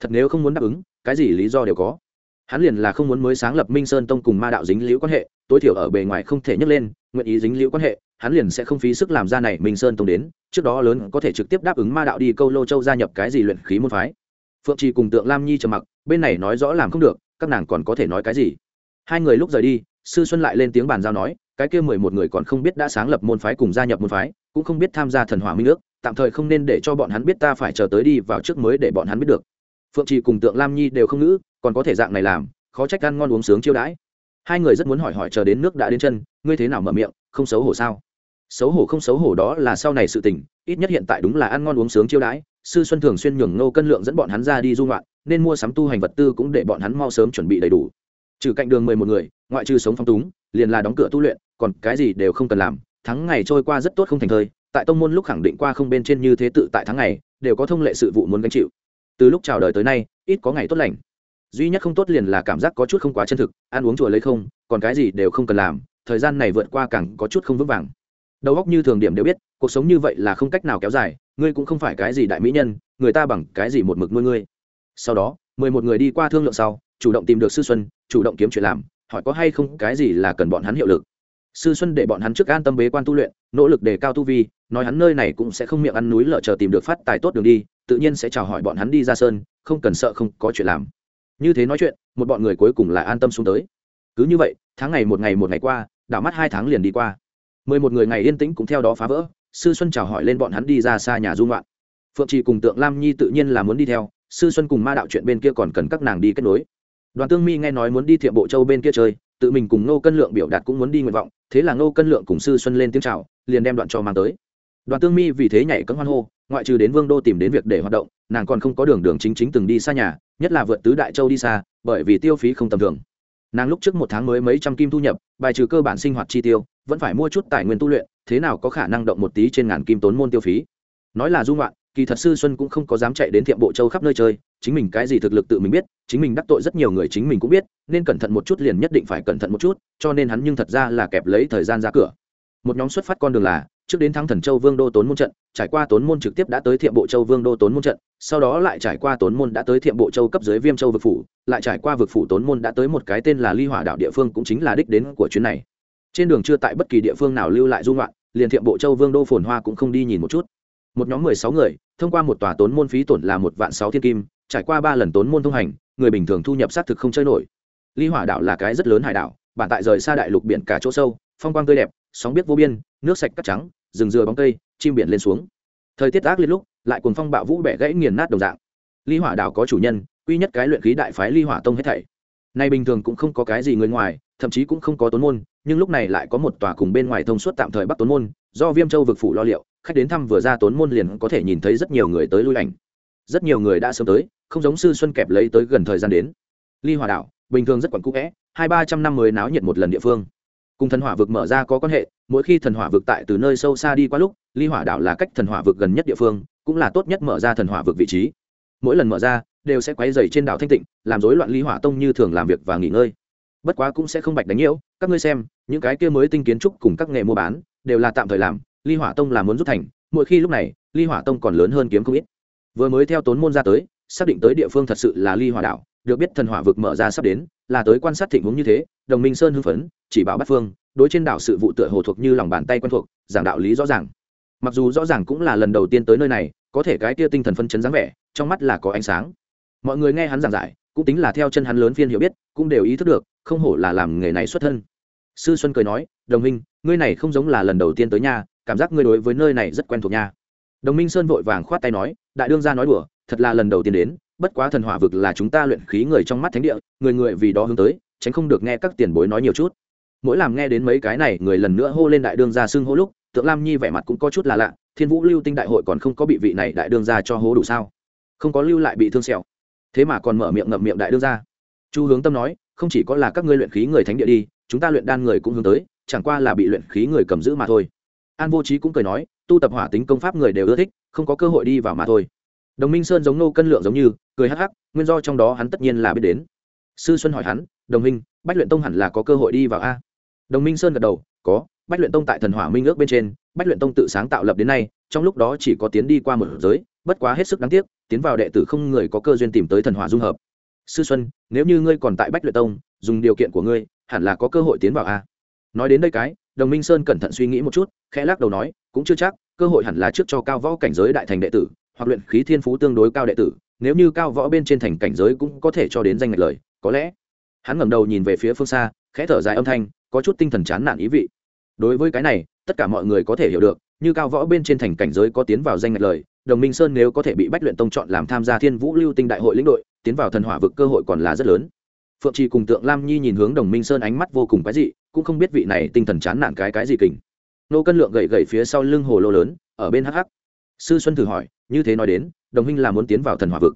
Thật nếu không muốn đáp ứng, cái gì lý do đều có. Hắn liền là không muốn mới sáng lập minh sơn tông cùng ma đạo dính liễu quan hệ, tối thiểu ở bề ngoài không thể nhấc lên, nguyện ý dính liễu quan hệ hắn liền sẽ không phí sức làm ra này minh sơn tông đến, trước đó lớn có thể trực tiếp đáp ứng ma đạo đi câu lô châu gia nhập cái gì luyện khí môn phái. Phượng trì cùng tượng lam nhi trầm mặc, bên này nói rõ làm không được, các nàng còn có thể nói cái gì? Hai người lúc rời đi, sư xuân lại lên tiếng bàn giao nói, cái kia mười một người còn không biết đã sáng lập môn phái cùng gia nhập môn phái, cũng không biết tham gia thần hỏa minh ước, tạm thời không nên để cho bọn hắn biết ta phải chờ tới đi vào trước mới để bọn hắn biết được. Phượng trì cùng tượng lam nhi đều không ngữ, còn có thể dạng này làm, khó trách ăn ngon uống sướng chiêu đãi. Hai người rất muốn hỏi hỏi chờ đến nước đã đến chân, ngươi thế nào mở miệng, không xấu hổ sao? Xấu hổ không xấu hổ đó là sau này sự tình, ít nhất hiện tại đúng là ăn ngon uống sướng chiêu đãi, sư xuân thường xuyên nhường nô cân lượng dẫn bọn hắn ra đi du ngoạn, nên mua sắm tu hành vật tư cũng để bọn hắn mau sớm chuẩn bị đầy đủ. Trừ cạnh đường mười một người, ngoại trừ sống phong túng, liền là đóng cửa tu luyện, còn cái gì đều không cần làm, tháng ngày trôi qua rất tốt không thành thời tại tông môn lúc khẳng định qua không bên trên như thế tự tại tháng ngày, đều có thông lệ sự vụ muốn gánh chịu. Từ lúc chào đời tới nay, ít có ngày tốt lành. Duy nhất không tốt liền là cảm giác có chút không quá chân thực, ăn uống chùa lấy không, còn cái gì đều không cần làm, thời gian này vượt qua càng có chút không vững vàng đầu óc như thường điểm đều biết, cuộc sống như vậy là không cách nào kéo dài, ngươi cũng không phải cái gì đại mỹ nhân, người ta bằng cái gì một mực nuôi ngươi. Sau đó, mười một người đi qua thương lượng sau, chủ động tìm được sư xuân, chủ động kiếm chuyện làm, hỏi có hay không cái gì là cần bọn hắn hiệu lực. Sư xuân để bọn hắn trước an tâm bế quan tu luyện, nỗ lực đề cao tu vi, nói hắn nơi này cũng sẽ không miệng ăn núi lợ chờ tìm được phát tài tốt đường đi, tự nhiên sẽ chào hỏi bọn hắn đi ra sơn, không cần sợ không có chuyện làm. Như thế nói chuyện, một bọn người cuối cùng là an tâm xuống tới. Cứ như vậy, tháng ngày một ngày một ngày qua, đảo mắt hai tháng liền đi qua mười một người ngày yên tĩnh cũng theo đó phá vỡ, sư xuân chào hỏi lên bọn hắn đi ra xa nhà dung loạn phượng trì cùng tượng lam nhi tự nhiên là muốn đi theo, sư xuân cùng ma đạo chuyện bên kia còn cần các nàng đi kết nối. Đoàn tương mi nghe nói muốn đi thiệm bộ châu bên kia chơi, tự mình cùng nô cân lượng biểu đạt cũng muốn đi nguyện vọng, thế là nô cân lượng cùng sư xuân lên tiếng chào, liền đem đoạn cho mang tới. Đoàn tương mi vì thế nhảy cấm hoan hô, ngoại trừ đến vương đô tìm đến việc để hoạt động, nàng còn không có đường đường chính chính từng đi xa nhà, nhất là vượt tứ đại châu đi xa, bởi vì tiêu phí không tầm thường nàng lúc trước một tháng mới mấy trăm kim thu nhập, bài trừ cơ bản sinh hoạt chi tiêu, vẫn phải mua chút tài nguyên tu luyện, thế nào có khả năng động một tí trên ngàn kim tốn môn tiêu phí. Nói là dung loạn kỳ thật sư xuân cũng không có dám chạy đến thiệm bộ châu khắp nơi chơi, chính mình cái gì thực lực tự mình biết, chính mình đắc tội rất nhiều người chính mình cũng biết, nên cẩn thận một chút liền nhất định phải cẩn thận một chút, cho nên hắn nhưng thật ra là kẹp lấy thời gian ra cửa. Một nhóm xuất phát con đường là trước đến thắng thần châu vương đô tốn môn trận, trải qua tốn môn trực tiếp đã tới thiệm bộ châu vương đô tốn môn trận, sau đó lại trải qua tốn môn đã tới thiệm bộ châu cấp dưới viêm châu vực phủ, lại trải qua vực phủ tốn môn đã tới một cái tên là ly hỏa đạo địa phương cũng chính là đích đến của chuyến này. Trên đường chưa tại bất kỳ địa phương nào lưu lại dung loạn liền thiệm bộ châu vương đô phồn hoa cũng không đi nhìn một chút. Một nhóm mười sáu người, thông qua một tòa tốn môn phí tổn là một vạn sáu thiên kim, trải qua ba lần tốn môn thông hành, người bình thường thu nhập xác thực không chơi nổi. Ly hỏa đảo là cái rất lớn hải đảo, bản tại rời xa đại lục biển cả chỗ sâu, phong quang tươi đẹp, sóng biết vô biên, nước sạch cắt trắng rừng dừa bóng cây, chim biển lên xuống. Thời tiết ác liệt lúc, lại cuồng phong bạo vũ bẻ gãy nghiền nát đồng dạng. Ly hỏa đảo có chủ nhân, quy nhất cái luyện khí đại phái ly hỏa tông hết thảy. Nay bình thường cũng không có cái gì người ngoài, thậm chí cũng không có tốn môn, nhưng lúc này lại có một tòa cùng bên ngoài thông suốt tạm thời bắc tốn môn, do viêm châu vực phủ lo liệu, khách đến thăm vừa ra tốn môn liền có thể nhìn thấy rất nhiều người tới lui ảnh. Rất nhiều người đã sớm tới, không giống sư xuân kẹp lấy tới gần thời gian đến. Ly hòa đảo, bình thường rất quẩn cũ vẽ, hai ba trăm năm mới náo nhiệt một lần địa phương cùng thần hỏa vực mở ra có quan hệ, mỗi khi thần hỏa vực tại từ nơi sâu xa đi qua lúc, ly hỏa đảo là cách thần hỏa vực gần nhất địa phương, cũng là tốt nhất mở ra thần hỏa vực vị trí. Mỗi lần mở ra, đều sẽ quấy dày trên đảo thanh tịnh, làm rối loạn ly hỏa tông như thường làm việc và nghỉ ngơi. Bất quá cũng sẽ không bạch đánh nhiễu, các ngươi xem, những cái kia mới tinh kiến trúc cùng các nghề mua bán, đều là tạm thời làm, ly hỏa tông là muốn rút thành, mỗi khi lúc này, ly hỏa tông còn lớn hơn kiếm không ít. Vừa mới theo tốn môn ra tới, xác định tới địa phương thật sự là ly hỏa đảo, được biết thần hỏa vực mở ra sắp đến, là tới quan sát thịnh huống như thế, đồng minh sơn hưng phấn chỉ bảo bắt phương, đối trên đảo sự vụ tựa hồ thuộc như lòng bàn tay quen thuộc, giảng đạo lý rõ ràng. Mặc dù rõ ràng cũng là lần đầu tiên tới nơi này, có thể cái kia tinh thần phân chấn dáng vẻ, trong mắt là có ánh sáng. Mọi người nghe hắn giảng giải, cũng tính là theo chân hắn lớn phiên hiểu biết, cũng đều ý thức được, không hổ là làm nghề này xuất thân. Sư xuân cười nói, đồng minh, ngươi này không giống là lần đầu tiên tới nhà cảm giác ngươi đối với nơi này rất quen thuộc nha. Đồng minh sơn vội vàng khoát tay nói, đại đương gia nói đùa, thật là lần đầu tiên đến, bất quá thần hỏa vực là chúng ta luyện khí người trong mắt thánh địa, người người vì đó hướng tới, tránh không được nghe các tiền bối nói nhiều chút mỗi làm nghe đến mấy cái này, người lần nữa hô lên đại đương gia xưng hô lúc, tượng lam nhi vẻ mặt cũng có chút là lạ, thiên vũ lưu tinh đại hội còn không có bị vị này đại đương gia cho hố đủ sao? Không có lưu lại bị thương sẹo. Thế mà còn mở miệng ngậm miệng đại đương gia. Chu hướng tâm nói, không chỉ có là các ngươi luyện khí người thánh địa đi, chúng ta luyện đan người cũng hướng tới, chẳng qua là bị luyện khí người cầm giữ mà thôi. An vô trí cũng cười nói, tu tập hỏa tính công pháp người đều ưa thích, không có cơ hội đi vào mà thôi. Đồng minh sơn giống nô cân lượng giống như, cười hắc hắc, nguyên do trong đó hắn tất nhiên là biết đến. Sư xuân hỏi hắn, đồng minh bách luyện tông hẳn là có cơ hội đi vào a? Đồng minh sơn gật đầu, có, bách luyện tông tại thần hỏa minh ước bên trên, bách luyện tông tự sáng tạo lập đến nay, trong lúc đó chỉ có tiến đi qua một giới, bất quá hết sức đáng tiếc, tiến vào đệ tử không người có cơ duyên tìm tới thần hỏa dung hợp. Sư xuân, nếu như ngươi còn tại bách luyện tông, dùng điều kiện của ngươi, hẳn là có cơ hội tiến vào a. Nói đến đây cái, đồng minh sơn cẩn thận suy nghĩ một chút, khẽ lắc đầu nói, cũng chưa chắc, cơ hội hẳn là trước cho cao võ cảnh giới đại thành đệ tử, hoặc luyện khí thiên phú tương đối cao đệ tử, nếu như cao võ bên trên thành cảnh giới cũng có thể cho đến danh ngạch lời, có lẽ. Hắn ngẩng đầu nhìn về phía phương xa, khẽ thở dài âm thanh có chút tinh thần chán nản ý vị. Đối với cái này, tất cả mọi người có thể hiểu được, như cao võ bên trên thành cảnh giới có tiến vào danh ngạch lời, đồng minh sơn nếu có thể bị bách luyện tông chọn làm tham gia thiên vũ lưu tinh đại hội lĩnh đội, tiến vào thần hỏa vực cơ hội còn là rất lớn. Phượng trì cùng tượng lam nhi nhìn hướng đồng minh sơn ánh mắt vô cùng cái dị, cũng không biết vị này tinh thần chán nản cái cái gì kình. Nô cân lượng gậy gậy phía sau lưng hồ lô lớn, ở bên hắc hắc. Sư xuân thử hỏi, như thế nói đến, đồng minh là muốn tiến vào thần hỏa vực.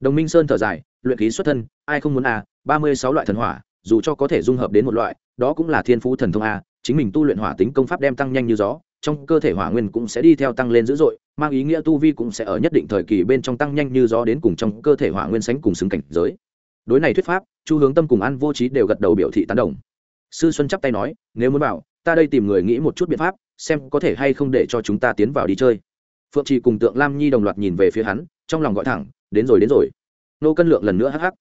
Đồng minh sơn thở dài, luyện khí xuất thân, ai không muốn à ba mươi sáu loại thần hỏa dù cho có thể dung hợp đến một loại, đó cũng là thiên phú thần thông a, chính mình tu luyện hỏa tính công pháp đem tăng nhanh như gió, trong cơ thể hỏa nguyên cũng sẽ đi theo tăng lên dữ dội, mang ý nghĩa tu vi cũng sẽ ở nhất định thời kỳ bên trong tăng nhanh như gió đến cùng trong cơ thể hỏa nguyên sánh cùng xứng cảnh giới. Đối này thuyết pháp, chu hướng tâm cùng an vô trí đều gật đầu biểu thị tán đồng. Sư xuân chắp tay nói, nếu muốn bảo, ta đây tìm người nghĩ một chút biện pháp, xem có thể hay không để cho chúng ta tiến vào đi chơi. Phượng trì cùng tượng lam nhi đồng loạt nhìn về phía hắn, trong lòng gọi thẳng, đến rồi đến rồi. Nô cân lượng lần nữa hắc hắc.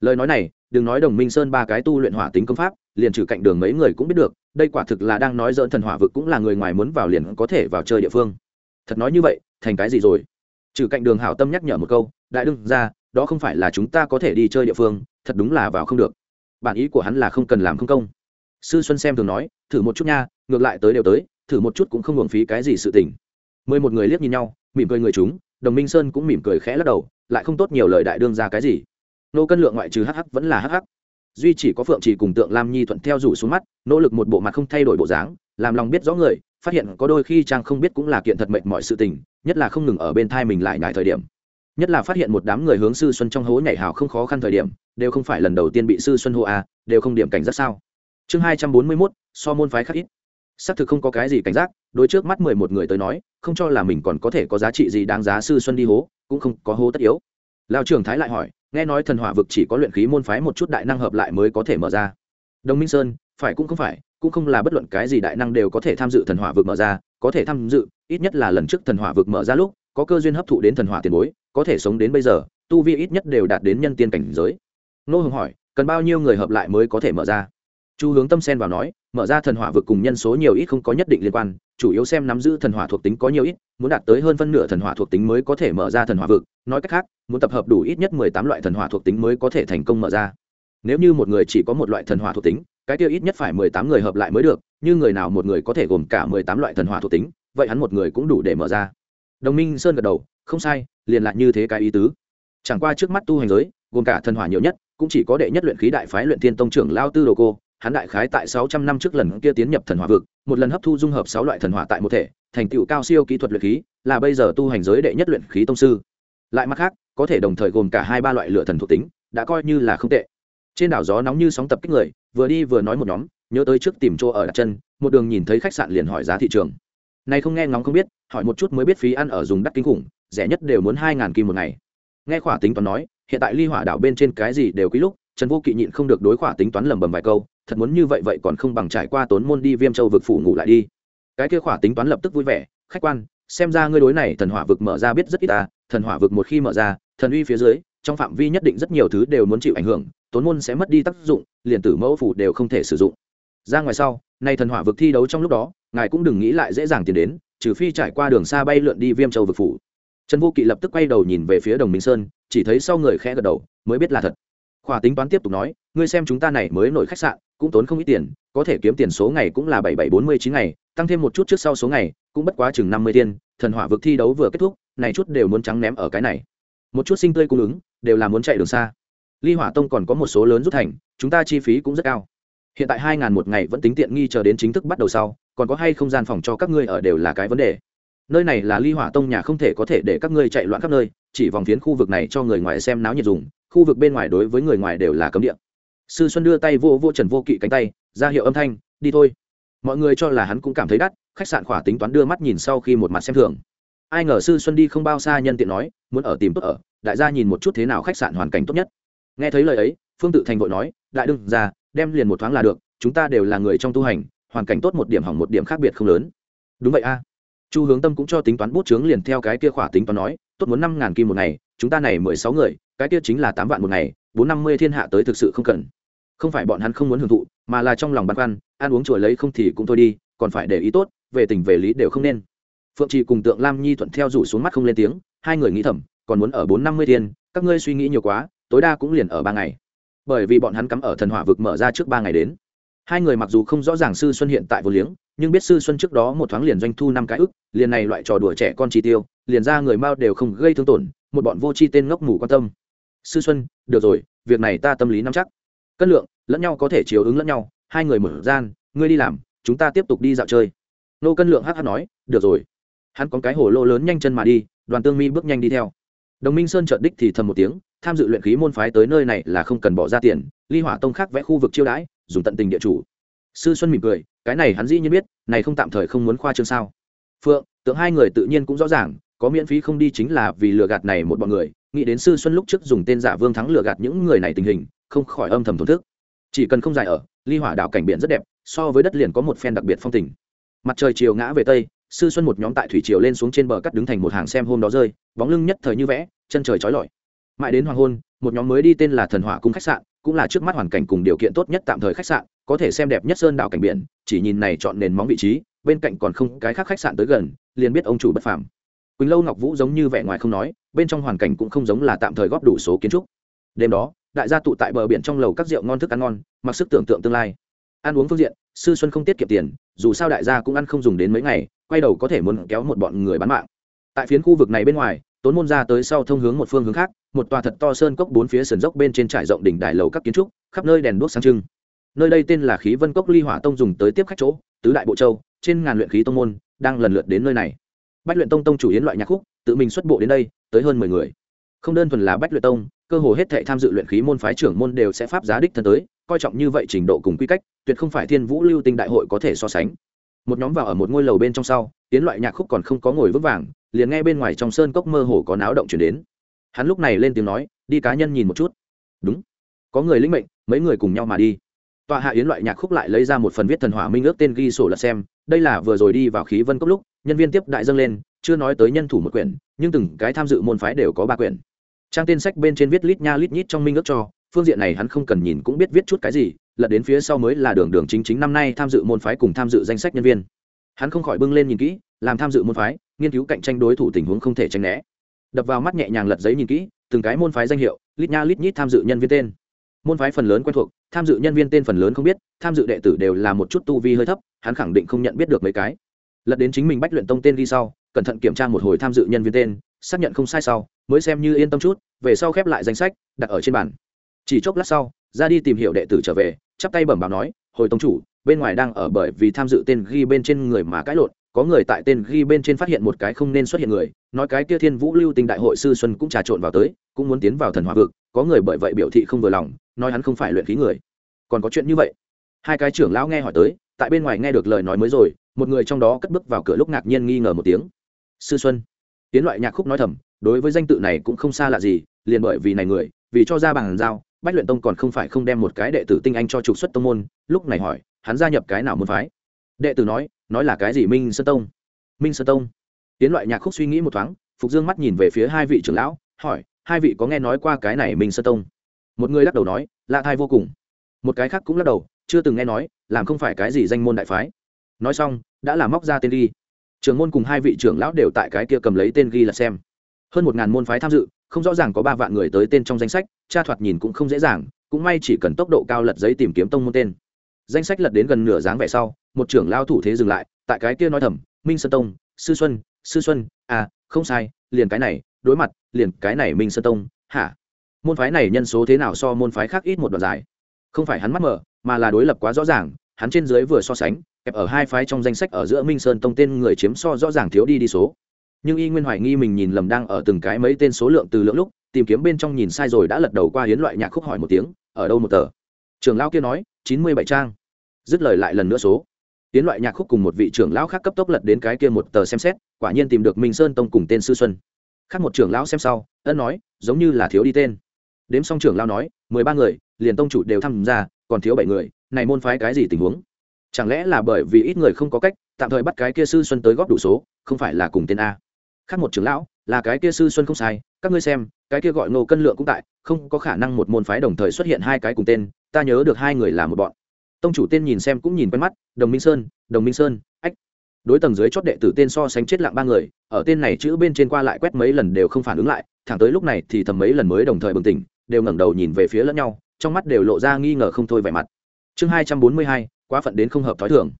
Lời nói này đừng nói đồng minh sơn ba cái tu luyện hỏa tính công pháp, liền trừ cạnh đường mấy người cũng biết được, đây quả thực là đang nói dỡn thần hỏa vực cũng là người ngoài muốn vào liền có thể vào chơi địa phương. Thật nói như vậy, thành cái gì rồi? Trừ cạnh đường hảo tâm nhắc nhở một câu, đại đương ra, đó không phải là chúng ta có thể đi chơi địa phương, thật đúng là vào không được. Bản ý của hắn là không cần làm không công. Sư xuân xem thường nói, thử một chút nha, ngược lại tới đều tới, thử một chút cũng không hưởng phí cái gì sự tình. Mười một người liếc nhìn nhau, mỉm cười người chúng, đồng minh sơn cũng mỉm cười khẽ lắc đầu, lại không tốt nhiều lời đại đương ra cái gì nô cân lượng ngoại trừ hh vẫn là hh duy chỉ có phượng chỉ cùng tượng lam nhi thuận theo rủ xuống mắt, nỗ lực một bộ mặt không thay đổi bộ dáng, làm lòng biết rõ người, phát hiện có đôi khi trang không biết cũng là kiện thật mệnh mọi sự tình, nhất là không ngừng ở bên thai mình lại nhải thời điểm. Nhất là phát hiện một đám người hướng sư xuân trong hố nhảy hào không khó khăn thời điểm, đều không phải lần đầu tiên bị sư xuân hô a đều không điểm cảnh giác sao. Chương hai trăm bốn mươi mốt, so môn phái khác ít. Xác thực không có cái gì cảnh giác, đối trước mắt mười một người tới nói, không cho là mình còn có thể có giá trị gì đáng giá sư xuân đi hố, cũng không có hố tất yếu lao trưởng thái lại hỏi, nghe nói thần hỏa vực chỉ có luyện khí môn phái một chút đại năng hợp lại mới có thể mở ra. Đồng minh sơn, phải cũng không phải, cũng không là bất luận cái gì đại năng đều có thể tham dự thần hỏa vực mở ra, có thể tham dự, ít nhất là lần trước thần hỏa vực mở ra lúc, có cơ duyên hấp thụ đến thần hỏa tiền bối, có thể sống đến bây giờ, tu vi ít nhất đều đạt đến nhân tiên cảnh giới. Nô hồng hỏi, cần bao nhiêu người hợp lại mới có thể mở ra? Chu hướng tâm sen vào nói, mở ra thần hỏa vực cùng nhân số nhiều ít không có nhất định liên quan, chủ yếu xem nắm giữ thần hỏa thuộc tính có nhiều ít, muốn đạt tới hơn phân nửa thần hỏa thuộc tính mới có thể mở ra thần hỏa vực, nói cách khác, muốn tập hợp đủ ít nhất mười tám loại thần hỏa thuộc tính mới có thể thành công mở ra. Nếu như một người chỉ có một loại thần hỏa thuộc tính, cái tiêu ít nhất phải mười tám người hợp lại mới được, như người nào một người có thể gồm cả mười tám loại thần hỏa thuộc tính, vậy hắn một người cũng đủ để mở ra. Đồng minh sơn gật đầu, không sai, liền lại như thế cái ý tứ. Chẳng qua trước mắt tu hành giới, gồm cả thần hỏa nhiều nhất, cũng chỉ có đệ nhất luyện khí đại phái luyện thiên tông trưởng lao tư đồ cô hắn đại khái tại sáu trăm năm trước lần kia tiến nhập thần hỏa vực, một lần hấp thu dung hợp sáu loại thần hỏa tại một thể, thành tựu cao siêu kỹ thuật luyện khí, là bây giờ tu hành giới đệ nhất luyện khí tông sư. Lại mặt khác, có thể đồng thời gồm cả hai ba loại lựa thần thuộc tính, đã coi như là không tệ. Trên đảo gió nóng như sóng tập kích người, vừa đi vừa nói một nhóm, nhớ tới trước tìm chỗ ở đặt chân, một đường nhìn thấy khách sạn liền hỏi giá thị trường. Này không nghe ngóng không biết, hỏi một chút mới biết phí ăn ở dùng đắt kinh khủng, rẻ nhất đều muốn hai ngàn kim một ngày. Nghe khỏa tính toán nói, hiện tại ly hỏa đảo bên trên cái gì đều quý lúc, trần vô kỵ nhịn không được đối khỏa tính toán lẩm bẩm vài câu thật muốn như vậy vậy còn không bằng trải qua tốn môn đi viêm châu vực phủ ngủ lại đi. Cái kia khỏa tính toán lập tức vui vẻ, khách quan, xem ra ngươi đối này thần hỏa vực mở ra biết rất ít ta, thần hỏa vực một khi mở ra, thần uy phía dưới, trong phạm vi nhất định rất nhiều thứ đều muốn chịu ảnh hưởng, tốn môn sẽ mất đi tác dụng, liền tử mẫu phủ đều không thể sử dụng. Ra ngoài sau, nay thần hỏa vực thi đấu trong lúc đó, ngài cũng đừng nghĩ lại dễ dàng tiến đến, trừ phi trải qua đường xa bay lượn đi viêm châu vực phủ. Trần vô kỵ lập tức quay đầu nhìn về phía đồng minh sơn, chỉ thấy sau người khẽ gật đầu, mới biết là thật. Khỏa tính toán tiếp tục nói, ngươi xem chúng ta này mới nổi khách sạn cũng tốn không ít tiền, có thể kiếm tiền số ngày cũng là bảy bảy bốn mươi chín ngày, tăng thêm một chút trước sau số ngày, cũng bất quá chừng năm mươi tiên thần hỏa vực thi đấu vừa kết thúc, này chút đều muốn trắng ném ở cái này. Một chút sinh tươi cung ứng, đều là muốn chạy đường xa. Ly hỏa tông còn có một số lớn rút thành, chúng ta chi phí cũng rất cao. Hiện tại hai ngàn một ngày vẫn tính tiện nghi chờ đến chính thức bắt đầu sau, còn có hay không gian phòng cho các ngươi ở đều là cái vấn đề. Nơi này là ly hỏa tông nhà không thể có thể để các ngươi chạy loạn khắp nơi, chỉ vòng phiến khu vực này cho người ngoài xem náo nhiệt dùng, khu vực bên ngoài đối với người ngoài đều là cấm địa sư xuân đưa tay vô vô trần vô kỵ cánh tay, ra hiệu âm thanh, đi thôi. Mọi người cho là hắn cũng cảm thấy đắt, khách sạn khỏa tính toán đưa mắt nhìn sau khi một mặt xem thường. Ai ngờ sư xuân đi không bao xa nhân tiện nói, muốn ở tìm tốt ở, đại gia nhìn một chút thế nào khách sạn hoàn cảnh tốt nhất. Nghe thấy lời ấy, phương tự thành vội nói, đại đương ra đem liền một thoáng là được, chúng ta đều là người trong tu hành, hoàn cảnh tốt một điểm hỏng một điểm khác biệt không lớn. Đúng vậy a. Chu hướng tâm cũng cho tính toán bút chướng liền theo cái kia khỏa tính toán nói, tốt muốn năm ngàn kim một ngày, chúng ta này mười sáu người, cái kia chính là tám vạn một ngày, bốn năm mươi thiên hạ tới thực sự không cần không phải bọn hắn không muốn hưởng thụ, mà là trong lòng băn khoăn, ăn uống chuỗi lấy không thì cũng thôi đi, còn phải để ý tốt, về tình về lý đều không nên. Phượng trì cùng tượng lam nhi thuận theo rủ xuống mắt không lên tiếng, hai người nghĩ thầm, còn muốn ở bốn năm mươi thiên, các ngươi suy nghĩ nhiều quá, tối đa cũng liền ở ba ngày. Bởi vì bọn hắn cắm ở thần hỏa vực mở ra trước ba ngày đến. Hai người mặc dù không rõ ràng sư xuân hiện tại vô liếng, nhưng biết sư xuân trước đó một thoáng liền doanh thu năm cái ức, liền này loại trò đùa trẻ con chi tiêu, liền ra người mao đều không gây thương tổn, một bọn vô chi tên ngốc mù quan tâm. Sư xuân, được rồi, việc này ta tâm lý nắm chắc. Cân lượng lẫn nhau có thể chiếu ứng lẫn nhau, hai người mở gian, ngươi đi làm, chúng ta tiếp tục đi dạo chơi. Nô cân lượng hh nói, được rồi. Hắn có cái hồ lô lớn nhanh chân mà đi, đoàn tương mi bước nhanh đi theo. Đồng minh sơn trợt đích thì thầm một tiếng, tham dự luyện khí môn phái tới nơi này là không cần bỏ ra tiền, ly hỏa tông khác vẽ khu vực chiêu đãi, dùng tận tình địa chủ. Sư xuân mỉm cười, cái này hắn dĩ nhiên biết, này không tạm thời không muốn khoa trương sao. Phượng, tượng hai người tự nhiên cũng rõ ràng, có miễn phí không đi chính là vì lừa gạt này một bọn người, nghĩ đến sư xuân lúc trước dùng tên giả vương thắng lừa gạt những người này tình hình, không khỏi âm thầm thổn thức chỉ cần không dài ở, ly hỏa đảo cảnh biển rất đẹp, so với đất liền có một phen đặc biệt phong tình. Mặt trời chiều ngã về tây, sư xuân một nhóm tại thủy triều lên xuống trên bờ cắt đứng thành một hàng xem hôm đó rơi, bóng lưng nhất thời như vẽ, chân trời trói lọi. Mãi đến hoàng hôn, một nhóm mới đi tên là thần hỏa cung khách sạn, cũng là trước mắt hoàn cảnh cùng điều kiện tốt nhất tạm thời khách sạn, có thể xem đẹp nhất sơn đảo cảnh biển, chỉ nhìn này chọn nền móng vị trí, bên cạnh còn không cái khác khách sạn tới gần, liền biết ông chủ bất phàm. Quỳnh lâu ngọc vũ giống như vẻ ngoài không nói, bên trong hoàn cảnh cũng không giống là tạm thời góp đủ số kiến trúc. Đêm đó đại gia tụ tại bờ biển trong lầu các rượu ngon thức ăn ngon, mặc sức tưởng tượng tương lai. Ăn uống phương diện, sư xuân không tiết kiệm tiền, dù sao đại gia cũng ăn không dùng đến mấy ngày, quay đầu có thể muốn kéo một bọn người bán mạng. Tại phiến khu vực này bên ngoài, tốn môn ra tới sau thông hướng một phương hướng khác, một tòa thật to sơn cốc bốn phía sườn dốc bên trên trải rộng đỉnh đài lầu các kiến trúc, khắp nơi đèn đuốc sáng trưng. Nơi đây tên là khí vân cốc ly hỏa tông dùng tới tiếp khách chỗ, tứ đại bộ châu, trên ngàn luyện khí tông môn, đang lần lượt đến nơi này. Bách luyện tông tông chủ yến loại nhạc khúc, tự mình xuất bộ đến đây, tới hơn mười người không đơn thuần là bách luyện tông, cơ hồ hết thệ tham dự luyện khí môn phái trưởng môn đều sẽ pháp giá đích thân tới, coi trọng như vậy trình độ cùng quy cách, tuyệt không phải thiên vũ lưu tinh đại hội có thể so sánh. Một nhóm vào ở một ngôi lầu bên trong sau, tiến loại nhạc khúc còn không có ngồi vững vàng, liền nghe bên ngoài trong sơn cốc mơ hồ có náo động chuyển đến. Hắn lúc này lên tiếng nói, đi cá nhân nhìn một chút. Đúng. Có người lĩnh mệnh, mấy người cùng nhau mà đi. Tọa hạ yến loại nhạc khúc lại lấy ra một phần viết thần hỏa minh ước tên ghi sổ là xem, đây là vừa rồi đi vào khí vân cốc lúc, nhân viên tiếp đại dâng lên, chưa nói tới nhân thủ một quyển, nhưng từng cái tham dự môn phái đều có ba quyển trang tên sách bên trên viết lít nha lít nhít trong minh ước cho, phương diện này hắn không cần nhìn cũng biết viết chút cái gì, lật đến phía sau mới là đường đường chính chính năm nay tham dự môn phái cùng tham dự danh sách nhân viên. Hắn không khỏi bưng lên nhìn kỹ, làm tham dự môn phái, nghiên cứu cạnh tranh đối thủ tình huống không thể tránh né. Đập vào mắt nhẹ nhàng lật giấy nhìn kỹ, từng cái môn phái danh hiệu, lít nha lít nhít tham dự nhân viên tên. Môn phái phần lớn quen thuộc, tham dự nhân viên tên phần lớn không biết, tham dự đệ tử đều là một chút tu vi hơi thấp, hắn khẳng định không nhận biết được mấy cái. Lật đến chính mình bách luyện tông tên đi sau, cẩn thận kiểm tra một hồi tham dự nhân viên tên, xác nhận không sai sau mới xem như yên tâm chút, về sau khép lại danh sách, đặt ở trên bàn. Chỉ chốc lát sau, ra đi tìm hiểu đệ tử trở về, chắp tay bẩm báo nói, hồi tông chủ, bên ngoài đang ở bởi vì tham dự tên ghi bên trên người mà cãi lộn, có người tại tên ghi bên trên phát hiện một cái không nên xuất hiện người, nói cái kia thiên vũ lưu tinh đại hội sư xuân cũng trà trộn vào tới, cũng muốn tiến vào thần hòa vực, có người bởi vậy biểu thị không vừa lòng, nói hắn không phải luyện khí người. Còn có chuyện như vậy? Hai cái trưởng lão nghe hỏi tới, tại bên ngoài nghe được lời nói mới rồi, một người trong đó cất bước vào cửa lúc ngạc nhiên nghi ngờ một tiếng. Sư xuân. Tiến loại nhạc khúc nói thầm đối với danh tự này cũng không xa lạ gì, liền bởi vì này người, vì cho ra bàn giao, bách luyện tông còn không phải không đem một cái đệ tử tinh anh cho trục xuất tông môn, lúc này hỏi, hắn gia nhập cái nào môn phái? Đệ tử nói nói là cái gì minh sơn tông? Minh sơn tông. Tiến loại nhạc khúc suy nghĩ một thoáng, phục dương mắt nhìn về phía hai vị trưởng lão, hỏi, hai vị có nghe nói qua cái này minh sơn tông? Một người lắc đầu nói, lạ thai vô cùng. Một cái khác cũng lắc đầu, chưa từng nghe nói, làm không phải cái gì danh môn đại phái. Nói xong, đã làm móc ra tên ghi. Trưởng môn cùng hai vị trưởng lão đều tại cái kia cầm lấy tên ghi là xem hơn một ngàn môn phái tham dự, không rõ ràng có ba vạn người tới tên trong danh sách, tra thoạt nhìn cũng không dễ dàng, cũng may chỉ cần tốc độ cao lật giấy tìm kiếm tông môn tên. Danh sách lật đến gần nửa dáng vẻ sau, một trưởng lao thủ thế dừng lại, tại cái kia nói thầm, minh sơn tông, sư xuân sư xuân à không sai, liền cái này, đối mặt, liền cái này minh sơn tông, hả? Môn phái này nhân số thế nào so môn phái khác ít một đoạn dài? Không phải hắn mắt mở mà là đối lập quá rõ ràng, hắn trên dưới vừa so sánh, kẹp ở hai phái trong danh sách ở giữa minh sơn tông tên người chiếm so rõ ràng thiếu đi đi số nhưng y nguyên hoài nghi mình nhìn lầm đang ở từng cái mấy tên số lượng từ lượng lúc, tìm kiếm bên trong nhìn sai rồi đã lật đầu qua hiến loại nhạc khúc hỏi một tiếng, ở đâu một tờ? Trường lao kia nói, chín mươi bảy trang. Dứt lời lại lần nữa số. Tiến loại nhạc khúc cùng một vị trưởng lão khác cấp tốc lật đến cái kia một tờ xem xét, quả nhiên tìm được minh sơn tông cùng tên sư xuân. Khác một trưởng lão xem sau, ân nói, giống như là thiếu đi tên. Đếm xong trưởng lão nói, mười ba người, liền tông chủ đều tham gia, còn thiếu bảy người, này môn phái cái gì tình huống? Chẳng lẽ là bởi vì ít người không có cách, tạm thời bắt cái kia sư xuân tới góp đủ số, không phải là cùng tên a? Khác một trưởng lão, là cái kia sư xuân không sai, các ngươi xem, cái kia gọi ngô cân lượng cũng tại, không có khả năng một môn phái đồng thời xuất hiện hai cái cùng tên, ta nhớ được hai người là một bọn. Tông chủ tên nhìn xem cũng nhìn quen mắt, đồng minh sơn, đồng minh sơn, ách. Đối tầng dưới chót đệ tử tên so sánh chết lặng ba người, ở tên này chữ bên trên qua lại quét mấy lần đều không phản ứng lại, thẳng tới lúc này thì thầm mấy lần mới đồng thời bừng tỉnh, đều ngẩng đầu nhìn về phía lẫn nhau, trong mắt đều lộ ra nghi ngờ không thôi vẻ mặt. Chương hai trăm bốn mươi hai, quá phận đến không hợp thói thường.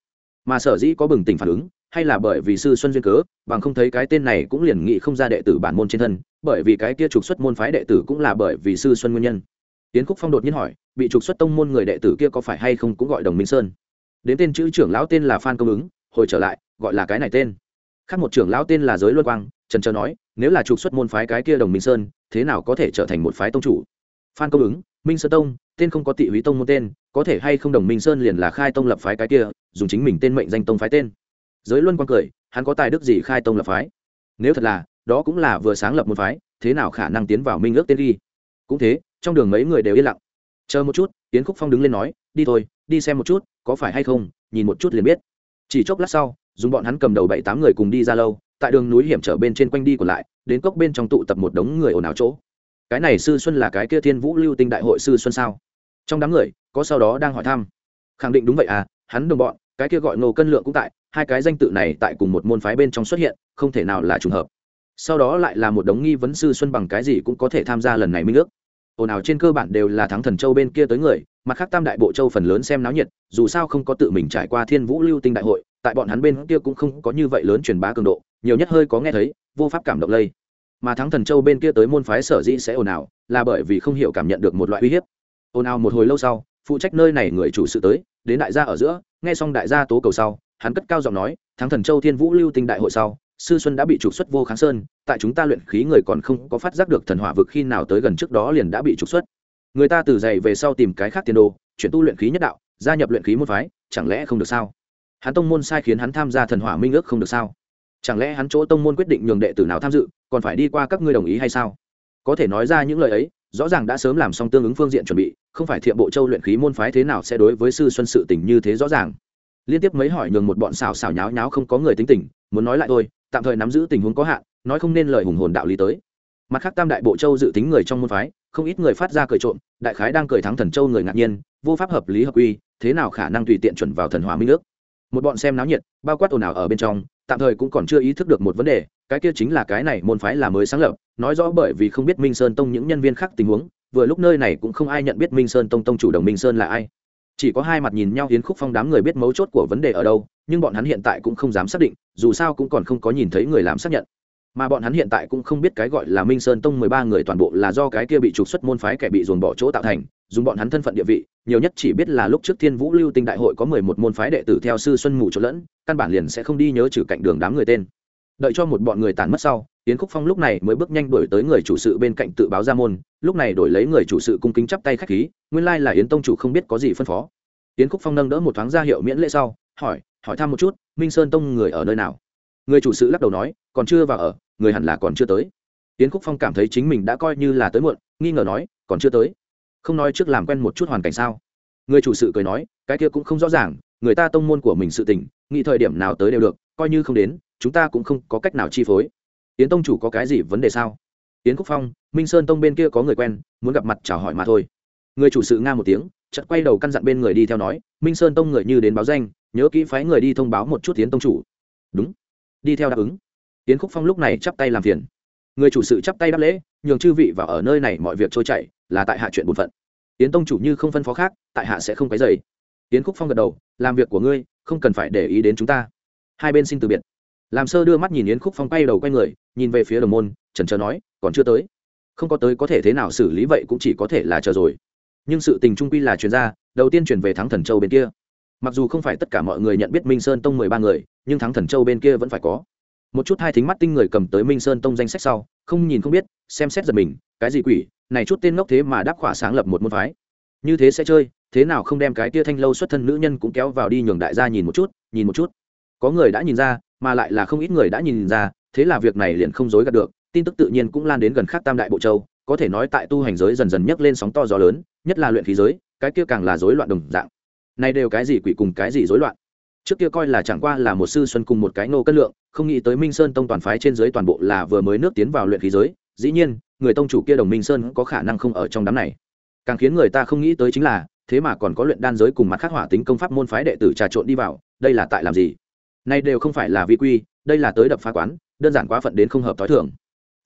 Mà sở dĩ có bừng tỉnh phản ứng hay là bởi vì sư xuân duyên cớ, bằng không thấy cái tên này cũng liền nghĩ không ra đệ tử bản môn trên thân, bởi vì cái kia trục xuất môn phái đệ tử cũng là bởi vì sư xuân nguyên nhân. Tiến khúc phong đột nhiên hỏi, bị trục xuất tông môn người đệ tử kia có phải hay không cũng gọi đồng minh sơn? Đến tên chữ trưởng lão tên là phan công ứng, hồi trở lại, gọi là cái này tên. Khác một trưởng lão tên là giới luân quang, trần trờ nói, nếu là trục xuất môn phái cái kia đồng minh sơn, thế nào có thể trở thành một phái tông chủ? Phan công ứng, minh sơn tông, tên không có tị húy tông môn tên, có thể hay không đồng minh sơn liền là khai tông lập phái cái kia, dùng chính mình tên mệnh danh tông phái tên giới luân quang cười, hắn có tài đức gì khai tông lập phái? Nếu thật là, đó cũng là vừa sáng lập một phái, thế nào khả năng tiến vào minh ước tên ghi cũng thế, trong đường mấy người đều yên lặng. Chờ một chút tiến khúc phong đứng lên nói, đi thôi, đi xem một chút, có phải hay không, nhìn một chút liền biết. Chỉ chốc lát sau, dùng bọn hắn cầm đầu bảy tám người cùng đi ra lâu, tại đường núi hiểm trở bên trên quanh đi còn lại, đến cốc bên trong tụ tập một đống người ồn ào chỗ. Cái này sư xuân là cái kia thiên vũ lưu tinh đại hội sư xuân sao? Trong đám người, có sau đó đang hỏi thăm. Khẳng định đúng vậy à hắn đồng bọn, cái kia gọi nô cân lượng cũng tại hai cái danh tự này tại cùng một môn phái bên trong xuất hiện, không thể nào là trùng hợp. Sau đó lại là một đống nghi vấn sư xuân bằng cái gì cũng có thể tham gia lần này minh ước. Ồn ào trên cơ bản đều là thắng thần châu bên kia tới người, mặt khác tam đại bộ châu phần lớn xem náo nhiệt, dù sao không có tự mình trải qua thiên vũ lưu tinh đại hội, tại bọn hắn bên kia cũng không có như vậy lớn truyền bá cường độ, nhiều nhất hơi có nghe thấy, vô pháp cảm động lây. Mà thắng thần châu bên kia tới môn phái sở dĩ sẽ ồn ào, là bởi vì không hiểu cảm nhận được một loại uy hiếp. Ồn ào một hồi lâu sau, phụ trách nơi này người chủ sự tới, đến đại gia ở giữa, nghe xong đại gia tố cầu sau hắn cất cao giọng nói, thắng thần châu thiên vũ lưu tinh đại hội sau, sư xuân đã bị trục xuất vô kháng sơn, tại chúng ta luyện khí người còn không có phát giác được thần hỏa vực khi nào tới gần trước đó liền đã bị trục xuất. Người ta từ dày về sau tìm cái khác tiền đồ, chuyển tu luyện khí nhất đạo, gia nhập luyện khí môn phái, chẳng lẽ không được sao? Hắn tông môn sai khiến hắn tham gia thần hỏa minh ước không được sao? Chẳng lẽ hắn chỗ tông môn quyết định nhường đệ tử nào tham dự, còn phải đi qua các ngươi đồng ý hay sao? Có thể nói ra những lời ấy, rõ ràng đã sớm làm xong tương ứng phương diện chuẩn bị, không phải thiệp bộ châu luyện khí môn phái thế nào sẽ đối với sư xuân sự tình như thế rõ ràng liên tiếp mấy hỏi nhường một bọn xào xào nháo nháo không có người tính tình, muốn nói lại thôi, tạm thời nắm giữ tình huống có hạn, nói không nên lời hùng hồn đạo lý tới. Mặt khác tam đại bộ châu dự tính người trong môn phái, không ít người phát ra cười trộm, đại khái đang cười thắng thần châu người ngạc nhiên, vô pháp hợp lý hợp uy thế nào khả năng tùy tiện chuẩn vào thần hòa minh nước một bọn xem náo nhiệt, bao quát ồn ào ở bên trong, tạm thời cũng còn chưa ý thức được một vấn đề, cái kia chính là cái này môn phái là mới sáng lập, nói rõ bởi vì không biết minh sơn tông những nhân viên khác tình huống, vừa lúc nơi này cũng không ai nhận biết minh sơn tông tông chủ đồng minh sơn là ai chỉ có hai mặt nhìn nhau hiến khúc phong đám người biết mấu chốt của vấn đề ở đâu, nhưng bọn hắn hiện tại cũng không dám xác định, dù sao cũng còn không có nhìn thấy người làm xác nhận. Mà bọn hắn hiện tại cũng không biết cái gọi là minh sơn tông mười ba người toàn bộ là do cái kia bị trục xuất môn phái kẻ bị dồn bỏ chỗ tạo thành, dùng bọn hắn thân phận địa vị, nhiều nhất chỉ biết là lúc trước thiên vũ lưu tinh đại hội có mười một môn phái đệ tử theo sư xuân mù trộn lẫn, căn bản liền sẽ không đi nhớ trừ cạnh đường đám người tên. Đợi cho một bọn người tàn mất sau yến khúc phong lúc này mới bước nhanh đổi tới người chủ sự bên cạnh tự báo ra môn, lúc này đổi lấy người chủ sự cung kính chắp tay khách khí, nguyên lai là yến tông chủ không biết có gì phân phó. Yến khúc phong nâng đỡ một thoáng ra hiệu miễn lễ sau, hỏi hỏi thăm một chút, minh sơn tông người ở nơi nào? Người chủ sự lắc đầu nói, còn chưa vào ở, người hẳn là còn chưa tới. Yến khúc phong cảm thấy chính mình đã coi như là tới muộn, nghi ngờ nói, còn chưa tới. Không nói trước làm quen một chút hoàn cảnh sao? Người chủ sự cười nói, cái kia cũng không rõ ràng, người ta tông môn của mình sự tình, nghĩ thời điểm nào tới đều được, coi như không đến, chúng ta cũng không có cách nào chi phối yến tông chủ có cái gì vấn đề sao? Yến quốc phong, minh sơn tông bên kia có người quen, muốn gặp mặt chào hỏi mà thôi. Người chủ sự nga một tiếng, chợt quay đầu căn dặn bên người đi theo nói, minh sơn tông người như đến báo danh, nhớ kỹ phái người đi thông báo một chút tiến tông chủ. Đúng. Đi theo đáp ứng. Yến khúc phong lúc này chắp tay làm phiền. Người chủ sự chắp tay đáp lễ, nhường chư vị vào ở nơi này mọi việc trôi chảy, là tại hạ chuyện bổn phận. Yến tông chủ như không phân phó khác, tại hạ sẽ không cái dày yến khúc phong gật đầu, làm việc của ngươi, không cần phải để ý đến chúng ta. Hai bên xin từ biệt làm sơ đưa mắt nhìn yến khúc phong quay đầu quay người, nhìn về phía đồng môn trần trờ nói, còn chưa tới. Không có tới có thể thế nào xử lý vậy cũng chỉ có thể là chờ rồi. Nhưng sự tình trung quy là chuyên gia, đầu tiên chuyển về thắng thần châu bên kia. Mặc dù không phải tất cả mọi người nhận biết minh sơn tông mười ba người, nhưng thắng thần châu bên kia vẫn phải có. Một chút hai thính mắt tinh người cầm tới minh sơn tông danh sách sau, không nhìn không biết, xem xét giật mình, cái gì quỷ, này chút tên ngốc thế mà đáp khỏa sáng lập một môn phái. Như thế sẽ chơi, thế nào không đem cái tia thanh lâu xuất thân nữ nhân cũng kéo vào đi nhường đại gia nhìn một chút, nhìn một chút. Có người đã nhìn ra mà lại là không ít người đã nhìn ra, thế là việc này liền không dối gạt được, tin tức tự nhiên cũng lan đến gần khác tam đại bộ châu, có thể nói tại tu hành giới dần dần nhấc lên sóng to gió lớn, nhất là luyện khí giới, cái kia càng là rối loạn đồng dạng. Này đều cái gì quỷ cùng cái gì rối loạn? Trước kia coi là chẳng qua là một sư xuân cùng một cái nô cân lượng, không nghĩ tới minh sơn tông toàn phái trên dưới toàn bộ là vừa mới nước tiến vào luyện khí giới, dĩ nhiên, người tông chủ kia đồng minh sơn có khả năng không ở trong đám này. Càng khiến người ta không nghĩ tới chính là, thế mà còn có luyện đan giới cùng mặt khác hỏa tính công pháp môn phái đệ tử trà trộn đi vào, đây là tại làm gì? Nay đều không phải là vi quy, đây là tới đập phá quán, đơn giản quá phận đến không hợp tối thường.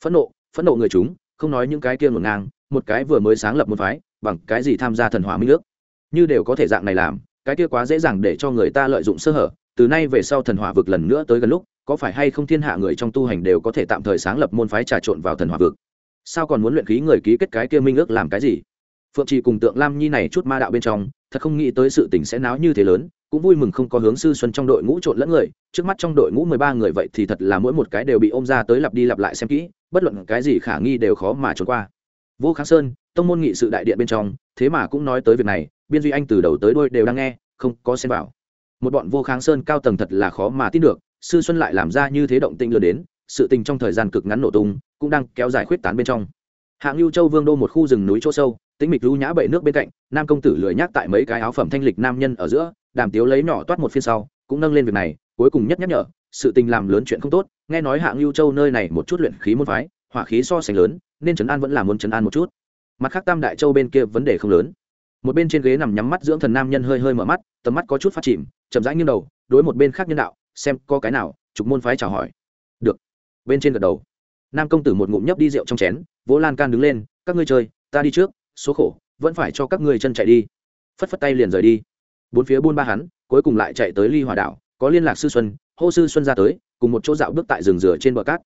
Phẫn nộ phẫn nộ người chúng, không nói những cái kia ngổn ngang, một cái vừa mới sáng lập một phái, bằng cái gì tham gia thần hỏa minh nước như đều có thể dạng này làm, cái kia quá dễ dàng để cho người ta lợi dụng sơ hở, từ nay về sau thần hỏa vực lần nữa tới gần lúc, có phải hay không thiên hạ người trong tu hành đều có thể tạm thời sáng lập môn phái trà trộn vào thần hỏa vực? Sao còn muốn luyện khí người ký kết cái kia minh ước làm cái gì? Phượng trì cùng tượng lam nhi này chút ma đạo bên trong, thật không nghĩ tới sự tình sẽ náo như thế lớn cũng vui mừng không có hướng sư xuân trong đội ngũ trộn lẫn người. Trước mắt trong đội ngũ mười ba người vậy thì thật là mỗi một cái đều bị ôm ra tới lặp đi lặp lại xem kỹ, bất luận cái gì khả nghi đều khó mà trốn qua. Vô kháng sơn, tông môn nghị sự đại điện bên trong, thế mà cũng nói tới việc này, biên duy anh từ đầu tới đôi đều đang nghe, không có xem vào. Một bọn vô kháng sơn cao tầng thật là khó mà tin được, sư xuân lại làm ra như thế động tinh lừa đến, sự tình trong thời gian cực ngắn nổ tung, cũng đang kéo dài khuyết tán bên trong. Hạng lưu châu vương đô một khu rừng núi chỗ sâu, tĩnh mịch lưu nhã bậy nước bên cạnh, nam công tử lười nhác tại mấy cái áo phẩm thanh lịch nam nhân ở giữa đàm tiếu lấy nhỏ toát một phiên sau, cũng nâng lên việc này, cuối cùng nhất nhắc nhở, sự tình làm lớn chuyện không tốt, nghe nói hạng lưu châu nơi này một chút luyện khí môn phái, hỏa khí so sánh lớn, nên trấn an vẫn là muốn trấn an một chút. Mặt khác tam đại châu bên kia vấn đề không lớn. Một bên trên ghế nằm nhắm mắt dưỡng thần nam nhân hơi hơi mở mắt, tầm mắt có chút phát chìm, chậm rãi nghiêng đầu, đối một bên khác nhân đạo, xem có cái nào, chụp môn phái chào hỏi. Được. Bên trên gật đầu. Nam công tử một ngụm nhấp đi rượu trong chén, vỗ lan can đứng lên, các ngươi chơi, ta đi trước, số khổ, vẫn phải cho các ngươi chân chạy đi. Phất phất tay liền rời đi bốn phía buôn ba hắn, cuối cùng lại chạy tới ly hòa đảo, có liên lạc sư xuân, hô sư xuân ra tới, cùng một chỗ dạo bước tại rừng rửa trên bờ cát.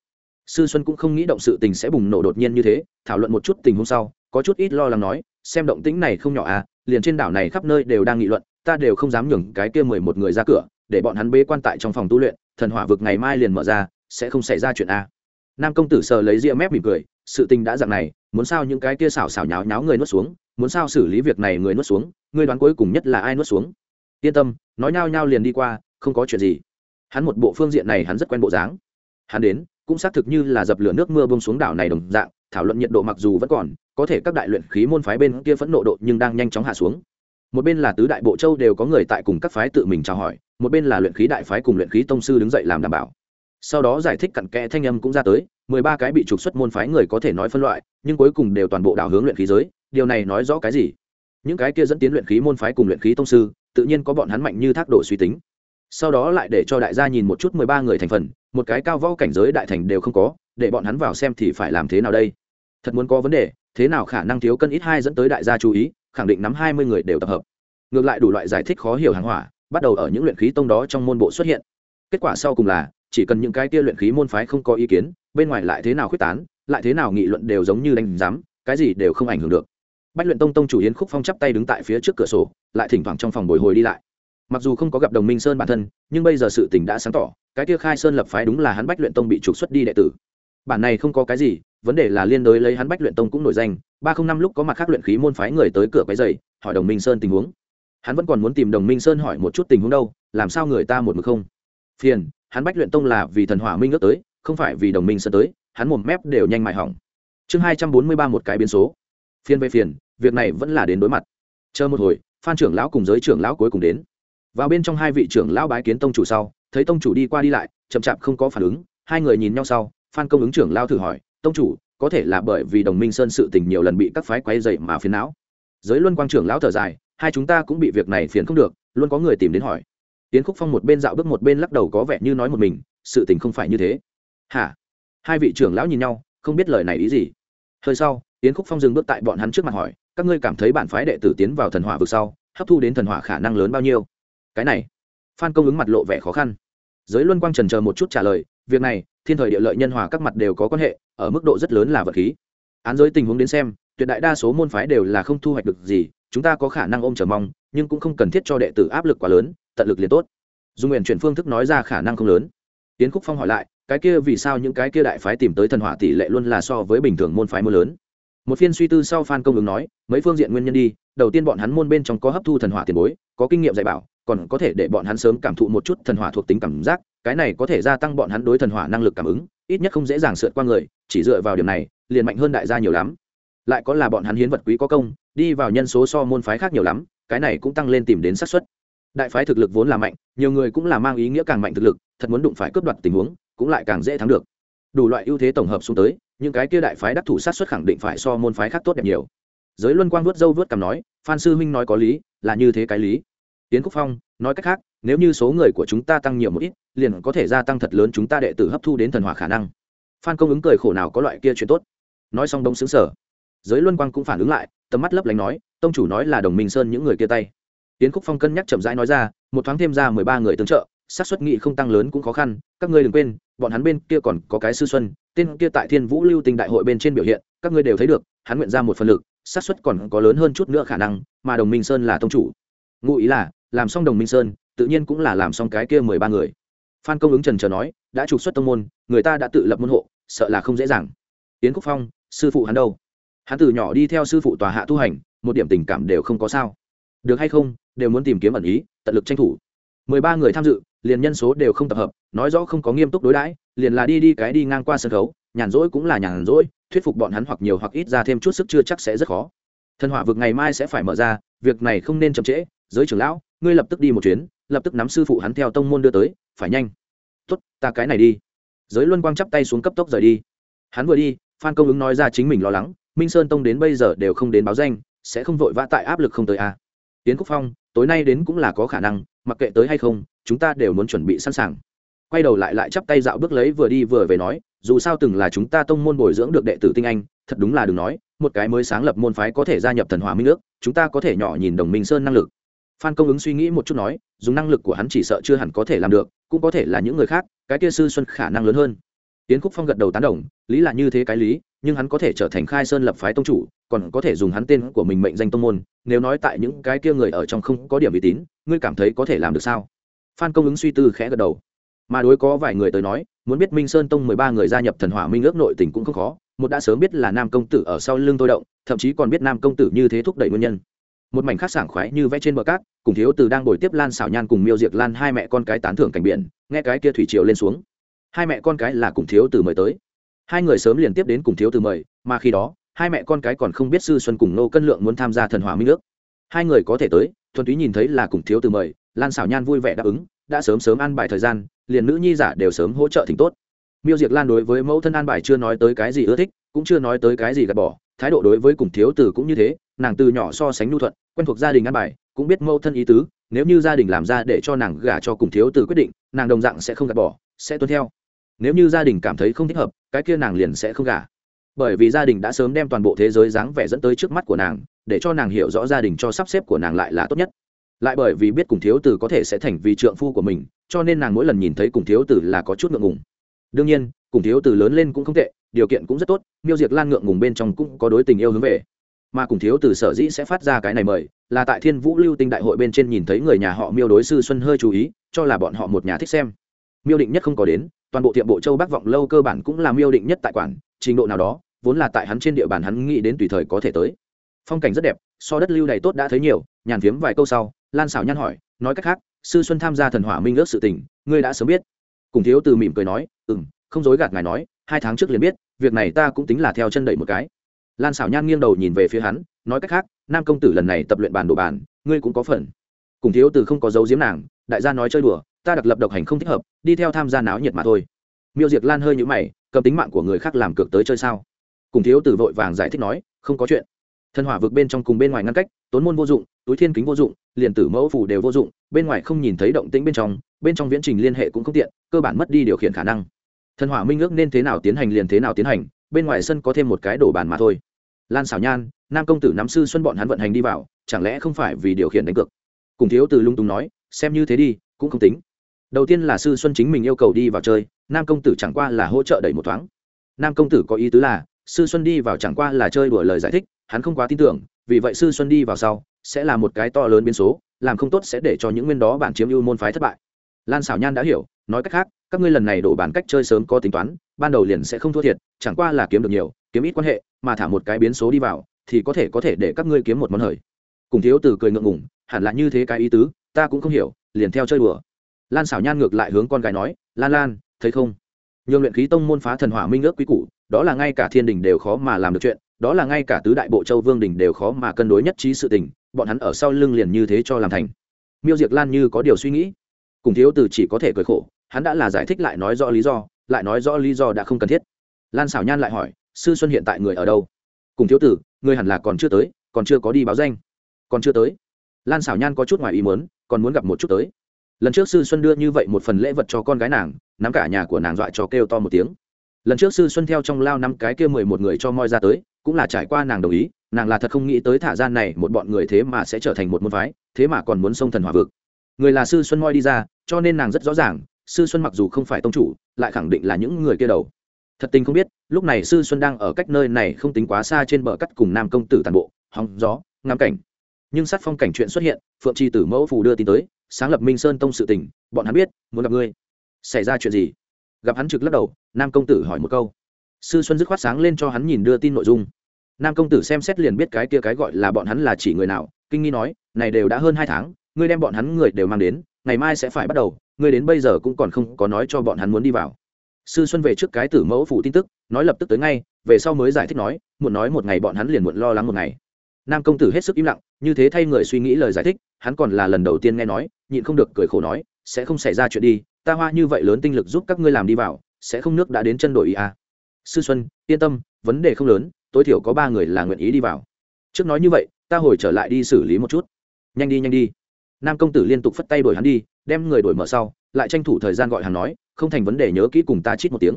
Sư xuân cũng không nghĩ động sự tình sẽ bùng nổ đột nhiên như thế, thảo luận một chút tình hôm sau, có chút ít lo lắng nói, xem động tĩnh này không nhỏ à liền trên đảo này khắp nơi đều đang nghị luận, ta đều không dám nhường cái kia mười một người ra cửa, để bọn hắn bế quan tại trong phòng tu luyện, thần hỏa vực ngày mai liền mở ra, sẽ không xảy ra chuyện a nam công tử sờ lấy ria mép mỉm cười, sự tình đã dạng này, muốn sao những cái kia xảo xảo nháo nháo người nuốt xuống, muốn sao xử lý việc này người nuốt xuống ngươi đoán cuối cùng nhất là ai nuốt xuống? Yên tâm, nói nhao nhao liền đi qua, không có chuyện gì. Hắn một bộ phương diện này hắn rất quen bộ dáng. Hắn đến, cũng xác thực như là dập lửa nước mưa bông xuống đảo này đồng dạng, thảo luận nhiệt độ mặc dù vẫn còn, có thể các đại luyện khí môn phái bên kia phẫn nộ độ nhưng đang nhanh chóng hạ xuống. Một bên là tứ đại bộ châu đều có người tại cùng các phái tự mình chào hỏi, một bên là luyện khí đại phái cùng luyện khí tông sư đứng dậy làm đảm bảo. Sau đó giải thích cặn kẽ thanh âm cũng ra tới, mười ba cái bị trục xuất môn phái người có thể nói phân loại, nhưng cuối cùng đều toàn bộ đảo hướng luyện khí giới, điều này nói rõ cái gì? Những cái kia dẫn tiến luyện khí môn phái cùng luyện khí tông sư, tự nhiên có bọn hắn mạnh như thác đổ suy tính. Sau đó lại để cho đại gia nhìn một chút mười ba người thành phần, một cái cao võ cảnh giới đại thành đều không có, để bọn hắn vào xem thì phải làm thế nào đây? Thật muốn có vấn đề, thế nào khả năng thiếu cân ít hai dẫn tới đại gia chú ý, khẳng định nắm hai mươi người đều tập hợp. Ngược lại đủ loại giải thích khó hiểu hàng hỏa, bắt đầu ở những luyện khí tông đó trong môn bộ xuất hiện. Kết quả sau cùng là, chỉ cần những cái kia luyện khí môn phái không có ý kiến, bên ngoài lại thế nào khuyết tán, lại thế nào nghị luận đều giống như đánh giám, cái gì đều không ảnh hưởng được bách luyện tông tông chủ yến khúc phong chắp tay đứng tại phía trước cửa sổ, lại thỉnh thoảng trong phòng bồi hồi đi lại. Mặc dù không có gặp đồng minh sơn bản thân, nhưng bây giờ sự tình đã sáng tỏ, cái kia khai sơn lập phái đúng là hắn bách luyện tông bị trục xuất đi đệ tử. Bản này không có cái gì, vấn đề là liên đối lấy hắn bách luyện tông cũng nổi danh, ba không năm lúc có mặt khác luyện khí môn phái người tới cửa cái dày hỏi đồng minh sơn tình huống. Hắn vẫn còn muốn tìm đồng minh sơn hỏi một chút tình huống đâu, làm sao người ta một mực không? Phiền, hắn bách luyện tông là vì thần hỏa minh ước tới, không phải vì đồng minh sơn tới, hắn một mép đều nhanh mại hỏng. Chương hai trăm bốn mươi ba một cái biến số. Phiền về phiền việc này vẫn là đến đối mặt. Chờ một hồi, phan trưởng lão cùng giới trưởng lão cuối cùng đến. Vào bên trong hai vị trưởng lão bái kiến tông chủ sau, thấy tông chủ đi qua đi lại, chậm chạp không có phản ứng, hai người nhìn nhau sau, phan công ứng trưởng lao thử hỏi, tông chủ, có thể là bởi vì đồng minh sơn sự tình nhiều lần bị các phái quay dậy mà phiền não? Giới luân quang trưởng lão thở dài, hai chúng ta cũng bị việc này phiền không được, luôn có người tìm đến hỏi. Tiến khúc phong một bên dạo bước một bên lắc đầu có vẻ như nói một mình, sự tình không phải như thế. Hả? Hai vị trưởng lão nhìn nhau, không biết lời này ý gì. Hơi sau tiến khúc phong dừng bước tại bọn hắn trước mặt hỏi các ngươi cảm thấy bản phái đệ tử tiến vào thần hỏa vực sau, hấp thu đến thần hỏa khả năng lớn bao nhiêu? Cái này, phan công ứng mặt lộ vẻ khó khăn. Giới luân quang trần chờ một chút trả lời, việc này, thiên thời địa lợi nhân hòa các mặt đều có quan hệ, ở mức độ rất lớn là vật khí. Án giới tình huống đến xem, tuyệt đại đa số môn phái đều là không thu hoạch được gì, chúng ta có khả năng ôm chờ mong, nhưng cũng không cần thiết cho đệ tử áp lực quá lớn, tận lực liền tốt. Dung nguyện chuyển phương thức nói ra khả năng không lớn. Tiến khúc phong hỏi lại, cái kia vì sao những cái kia đại phái tìm tới thần hỏa tỷ lệ luôn là so với bình thường môn phái mưa lớn? Một phiên suy tư sau phan công ứng nói, mấy phương diện nguyên nhân đi, đầu tiên bọn hắn môn bên trong có hấp thu thần hỏa tiền bối, có kinh nghiệm dạy bảo, còn có thể để bọn hắn sớm cảm thụ một chút thần hỏa thuộc tính cảm giác, cái này có thể gia tăng bọn hắn đối thần hỏa năng lực cảm ứng, ít nhất không dễ dàng sượt qua người, chỉ dựa vào điểm này, liền mạnh hơn đại gia nhiều lắm. Lại có là bọn hắn hiến vật quý có công, đi vào nhân số so môn phái khác nhiều lắm, cái này cũng tăng lên tìm đến xác suất. Đại phái thực lực vốn là mạnh, nhiều người cũng là mang ý nghĩa càng mạnh thực lực, thật muốn đụng phải cướp đoạt tình huống, cũng lại càng dễ thắng được. Đủ loại ưu thế tổng hợp xuống tới những cái kia đại phái đắc thủ sát xuất khẳng định phải so môn phái khác tốt đẹp nhiều. Giới luân quang vớt dâu vớt cằm nói, phan sư huynh nói có lý, là như thế cái lý. Tiến quốc phong nói cách khác, nếu như số người của chúng ta tăng nhiều một ít, liền có thể gia tăng thật lớn chúng ta đệ tử hấp thu đến thần hỏa khả năng. Phan công ứng cười khổ nào có loại kia chuyện tốt. Nói xong đông xứng sở giới luân quang cũng phản ứng lại, tầm mắt lấp lánh nói, tông chủ nói là đồng minh sơn những người kia tay. Tiến quốc phong cân nhắc chậm rãi nói ra, một thoáng thêm ra mười ba người tương trợ, xác suất nghị không tăng lớn cũng khó khăn, các ngươi đừng quên bọn hắn bên kia còn có cái sư xuân, tên kia tại thiên vũ lưu tinh đại hội bên trên biểu hiện, các ngươi đều thấy được, hắn nguyện ra một phần lực, xác suất còn có lớn hơn chút nữa khả năng, mà đồng minh sơn là tông chủ. Ngụ ý là, làm xong đồng minh sơn, tự nhiên cũng là làm xong cái kia mười ba người. Phan công ứng trần chờ nói, đã trục xuất tông môn, người ta đã tự lập môn hộ, sợ là không dễ dàng. Yến quốc phong, sư phụ hắn đâu? Hắn từ nhỏ đi theo sư phụ tòa hạ tu hành, một điểm tình cảm đều không có sao. Được hay không, đều muốn tìm kiếm ẩn ý, tận lực tranh thủ. Mười ba người tham dự liền nhân số đều không tập hợp, nói rõ không có nghiêm túc đối đãi, liền là đi đi cái đi ngang qua sân khấu, nhàn rỗi cũng là nhàn rỗi, thuyết phục bọn hắn hoặc nhiều hoặc ít ra thêm chút sức chưa chắc sẽ rất khó. Thần hỏa vực ngày mai sẽ phải mở ra, việc này không nên chậm trễ, giới trưởng lão, ngươi lập tức đi một chuyến, lập tức nắm sư phụ hắn theo tông môn đưa tới, phải nhanh. Tốt, ta cái này đi. Giới luân quang chắp tay xuống cấp tốc rời đi. Hắn vừa đi, phan công ứng nói ra chính mình lo lắng, minh sơn tông đến bây giờ đều không đến báo danh, sẽ không vội vã tại áp lực không tới a. À. tiến quốc phong, tối nay đến cũng là có khả năng mặc kệ tới hay không chúng ta đều muốn chuẩn bị sẵn sàng. Quay đầu lại lại chắp tay dạo bước lấy vừa đi vừa về nói dù sao từng là chúng ta tông môn bồi dưỡng được đệ tử tinh anh thật đúng là đừng nói một cái mới sáng lập môn phái có thể gia nhập thần hòa minh nước, chúng ta có thể nhỏ nhìn đồng minh sơn năng lực. Phan công ứng suy nghĩ một chút nói dùng năng lực của hắn chỉ sợ chưa hẳn có thể làm được cũng có thể là những người khác cái kia sư xuân khả năng lớn hơn. Tiến khúc phong gật đầu tán đồng lý là như thế cái lý nhưng hắn có thể trở thành khai sơn lập phái tông chủ còn có thể dùng hắn tên của mình mệnh danh tông môn, nếu nói tại những cái kia người ở trong không có điểm uy tín, ngươi cảm thấy có thể làm được sao? Phan công ứng suy tư khẽ gật đầu. Mà đối có vài người tới nói, muốn biết minh sơn tông mười ba người gia nhập thần hỏa minh ước nội tình cũng không khó, một đã sớm biết là nam công tử ở sau lưng tôi động, thậm chí còn biết nam công tử như thế thúc đẩy nguyên nhân. Một mảnh khác sảng khoái như vẽ trên bờ cát, cùng thiếu từ đang ngồi tiếp lan xảo nhan cùng miêu diệt lan hai mẹ con cái tán thưởng cảnh biển, nghe cái kia thủy triều lên xuống. Hai mẹ con cái là cùng thiếu từ mời tới. Hai người sớm liền tiếp đến cùng thiếu từ mời, mà khi đó hai mẹ con cái còn không biết sư xuân cùng nô cân lượng muốn tham gia thần hỏa minh nước hai người có thể tới, thuần túy nhìn thấy là cùng thiếu từ mời, lan xảo nhan vui vẻ đáp ứng, đã sớm sớm ăn bài thời gian, liền nữ nhi giả đều sớm hỗ trợ thỉnh tốt. Miêu diệt lan đối với mẫu thân an bài chưa nói tới cái gì ưa thích, cũng chưa nói tới cái gì gạt bỏ, thái độ đối với cùng thiếu từ cũng như thế, nàng từ nhỏ so sánh nhu thuận, quen thuộc gia đình an bài, cũng biết mẫu thân ý tứ, nếu như gia đình làm ra để cho nàng gả cho cùng thiếu từ quyết định, nàng đồng dạng sẽ không gạt bỏ, sẽ tuân theo. Nếu như gia đình cảm thấy không thích hợp, cái kia nàng liền sẽ không gả bởi vì gia đình đã sớm đem toàn bộ thế giới dáng vẻ dẫn tới trước mắt của nàng, để cho nàng hiểu rõ gia đình cho sắp xếp của nàng lại là tốt nhất. Lại bởi vì biết cùng thiếu tử có thể sẽ thành vì trượng phu của mình, cho nên nàng mỗi lần nhìn thấy cùng thiếu tử là có chút ngượng ngùng. Đương nhiên, cùng thiếu tử lớn lên cũng không tệ, điều kiện cũng rất tốt, miêu diệt lan ngượng ngùng bên trong cũng có đối tình yêu hướng về. Mà cùng thiếu tử sở dĩ sẽ phát ra cái này mời, là tại thiên vũ lưu tinh đại hội bên trên nhìn thấy người nhà họ miêu đối sư xuân hơi chú ý, cho là bọn họ một nhà thích xem. Miêu định nhất không có đến, toàn bộ tiệm bộ châu bắc vọng lâu cơ bản cũng là miêu định nhất tại quản trình độ nào đó vốn là tại hắn trên địa bàn hắn nghĩ đến tùy thời có thể tới. Phong cảnh rất đẹp, so đất lưu này tốt đã thấy nhiều, nhàn phiếm vài câu sau, lan xảo nhăn hỏi, nói cách khác, sư xuân tham gia thần hỏa minh ước sự tình, ngươi đã sớm biết. Cùng thiếu từ mỉm cười nói ừ m không dối gạt ngài nói, hai tháng trước liền biết, việc này ta cũng tính là theo chân đẩy một cái. Lan xảo nhan nghiêng đầu nhìn về phía hắn, nói cách khác, nam công tử lần này tập luyện bàn đồ bàn ngươi cũng có phần. Cùng thiếu từ không có dấu diếm nàng, đại gia nói chơi đùa, ta đặc lập độc hành không thích hợp, đi theo tham gia náo nhiệt mà thôi. Miêu diệt lan hơi nhũ mày, cầm tính mạng của người khác làm cược tới chơi sao? Cùng thiếu tử vội vàng giải thích nói, không có chuyện. Thần hỏa vực bên trong cùng bên ngoài ngăn cách, tốn môn vô dụng, túi thiên kính vô dụng, liền tử mẫu phủ đều vô dụng, bên ngoài không nhìn thấy động tĩnh bên trong bên trong viễn trình liên hệ cũng không tiện, cơ bản mất đi điều khiển khả năng. Thần hỏa minh ước nên thế nào tiến hành liền thế nào tiến hành, bên ngoài sân có thêm một cái đổ bàn mà thôi. Lan xảo nhan, nam công tử nắm sư xuân bọn hắn vận hành đi vào, chẳng lẽ không phải vì điều khiển đánh cược? Cùng thiếu từ lung tung nói, xem như thế đi, cũng không tính. Đầu tiên là sư xuân chính mình yêu cầu đi vào chơi, nam công tử chẳng qua là hỗ trợ đẩy một thoáng. Nam công tử có ý tứ là sư xuân đi vào chẳng qua là chơi đùa lời giải thích, hắn không quá tin tưởng, vì vậy sư xuân đi vào sau, sẽ là một cái to lớn biến số, làm không tốt sẽ để cho những nguyên đó bản chiếm ưu môn phái thất bại. Lan xảo nhan đã hiểu, nói cách khác, các ngươi lần này đổ bản cách chơi sớm có tính toán, ban đầu liền sẽ không thua thiệt, chẳng qua là kiếm được nhiều, kiếm ít quan hệ, mà thả một cái biến số đi vào, thì có thể có thể để các ngươi kiếm một món hời. Cùng thiếu từ cười ngượng ngùng, hẳn là như thế cái ý tứ, ta cũng không hiểu, liền theo chơi đùa. Lan xảo nhan ngược lại hướng con gái nói, lan lan, thấy không? Nhường luyện khí tông môn phá thần hỏa minh ước quý củ đó là ngay cả thiên đình đều khó mà làm được chuyện, đó là ngay cả tứ đại bộ châu vương đình đều khó mà cân đối nhất trí sự tình, bọn hắn ở sau lưng liền như thế cho làm thành. Miêu diệc lan như có điều suy nghĩ. Cùng thiếu từ chỉ có thể cười khổ, hắn đã là giải thích lại nói rõ lý do, lại nói rõ lý do đã không cần thiết. Lan xảo nhan lại hỏi, sư xuân hiện tại người ở đâu? Cùng thiếu tử, người hẳn là còn chưa tới, còn chưa có đi báo danh. Còn chưa tới? Lan xảo nhan có chút ngoài ý muốn, còn muốn gặp một chút tới. Lần trước sư xuân đưa như vậy một phần lễ vật cho con gái nàng, nắm cả nhà của nàng dọa cho kêu to một tiếng lần trước sư xuân theo trong lao năm cái kia mười một người cho moi ra tới, cũng là trải qua nàng đồng ý, nàng là thật không nghĩ tới thả gian này một bọn người thế mà sẽ trở thành một môn phái, thế mà còn muốn xông thần hòa vực. Người là sư xuân moi đi ra, cho nên nàng rất rõ ràng, sư xuân mặc dù không phải tông chủ, lại khẳng định là những người kia đầu. Thật tình không biết, lúc này sư xuân đang ở cách nơi này không tính quá xa trên bờ cắt cùng nam công tử tàn bộ, hóng gió, ngắm cảnh. Nhưng sát phong cảnh chuyện xuất hiện, phượng tri tử mẫu phù đưa tin tới, sáng lập minh sơn tông sự tình, bọn hắn biết, muốn gặp ngươi. Xảy ra chuyện gì? Gặp hắn trực lắc đầu nam công tử hỏi một câu. Sư xuân dứt khoát sáng lên cho hắn nhìn đưa tin nội dung. Nam công tử xem xét liền biết cái kia cái gọi là bọn hắn là chỉ người nào, kinh nghi nói, này đều đã hơn hai tháng, ngươi đem bọn hắn người đều mang đến, ngày mai sẽ phải bắt đầu, ngươi đến bây giờ cũng còn không có nói cho bọn hắn muốn đi vào. Sư xuân về trước cái tử mẫu phủ tin tức, nói lập tức tới ngay, về sau mới giải thích nói, muộn nói một ngày bọn hắn liền muộn lo lắng một ngày. Nam công tử hết sức im lặng, như thế thay người suy nghĩ lời giải thích, hắn còn là lần đầu tiên nghe nói, nhịn không được cười khổ nói, sẽ không xảy ra chuyện đi, ta hoa như vậy lớn tinh lực giúp các ngươi làm đi vào sẽ không nước đã đến chân đổi ý à. sư xuân, yên tâm, vấn đề không lớn, tối thiểu có ba người là nguyện ý đi vào. Trước nói như vậy, ta hồi trở lại đi xử lý một chút. Nhanh đi nhanh đi. Nam công tử liên tục phất tay đổi hắn đi, đem người đổi mở sau, lại tranh thủ thời gian gọi hắn nói, không thành vấn đề nhớ kỹ cùng ta chít một tiếng.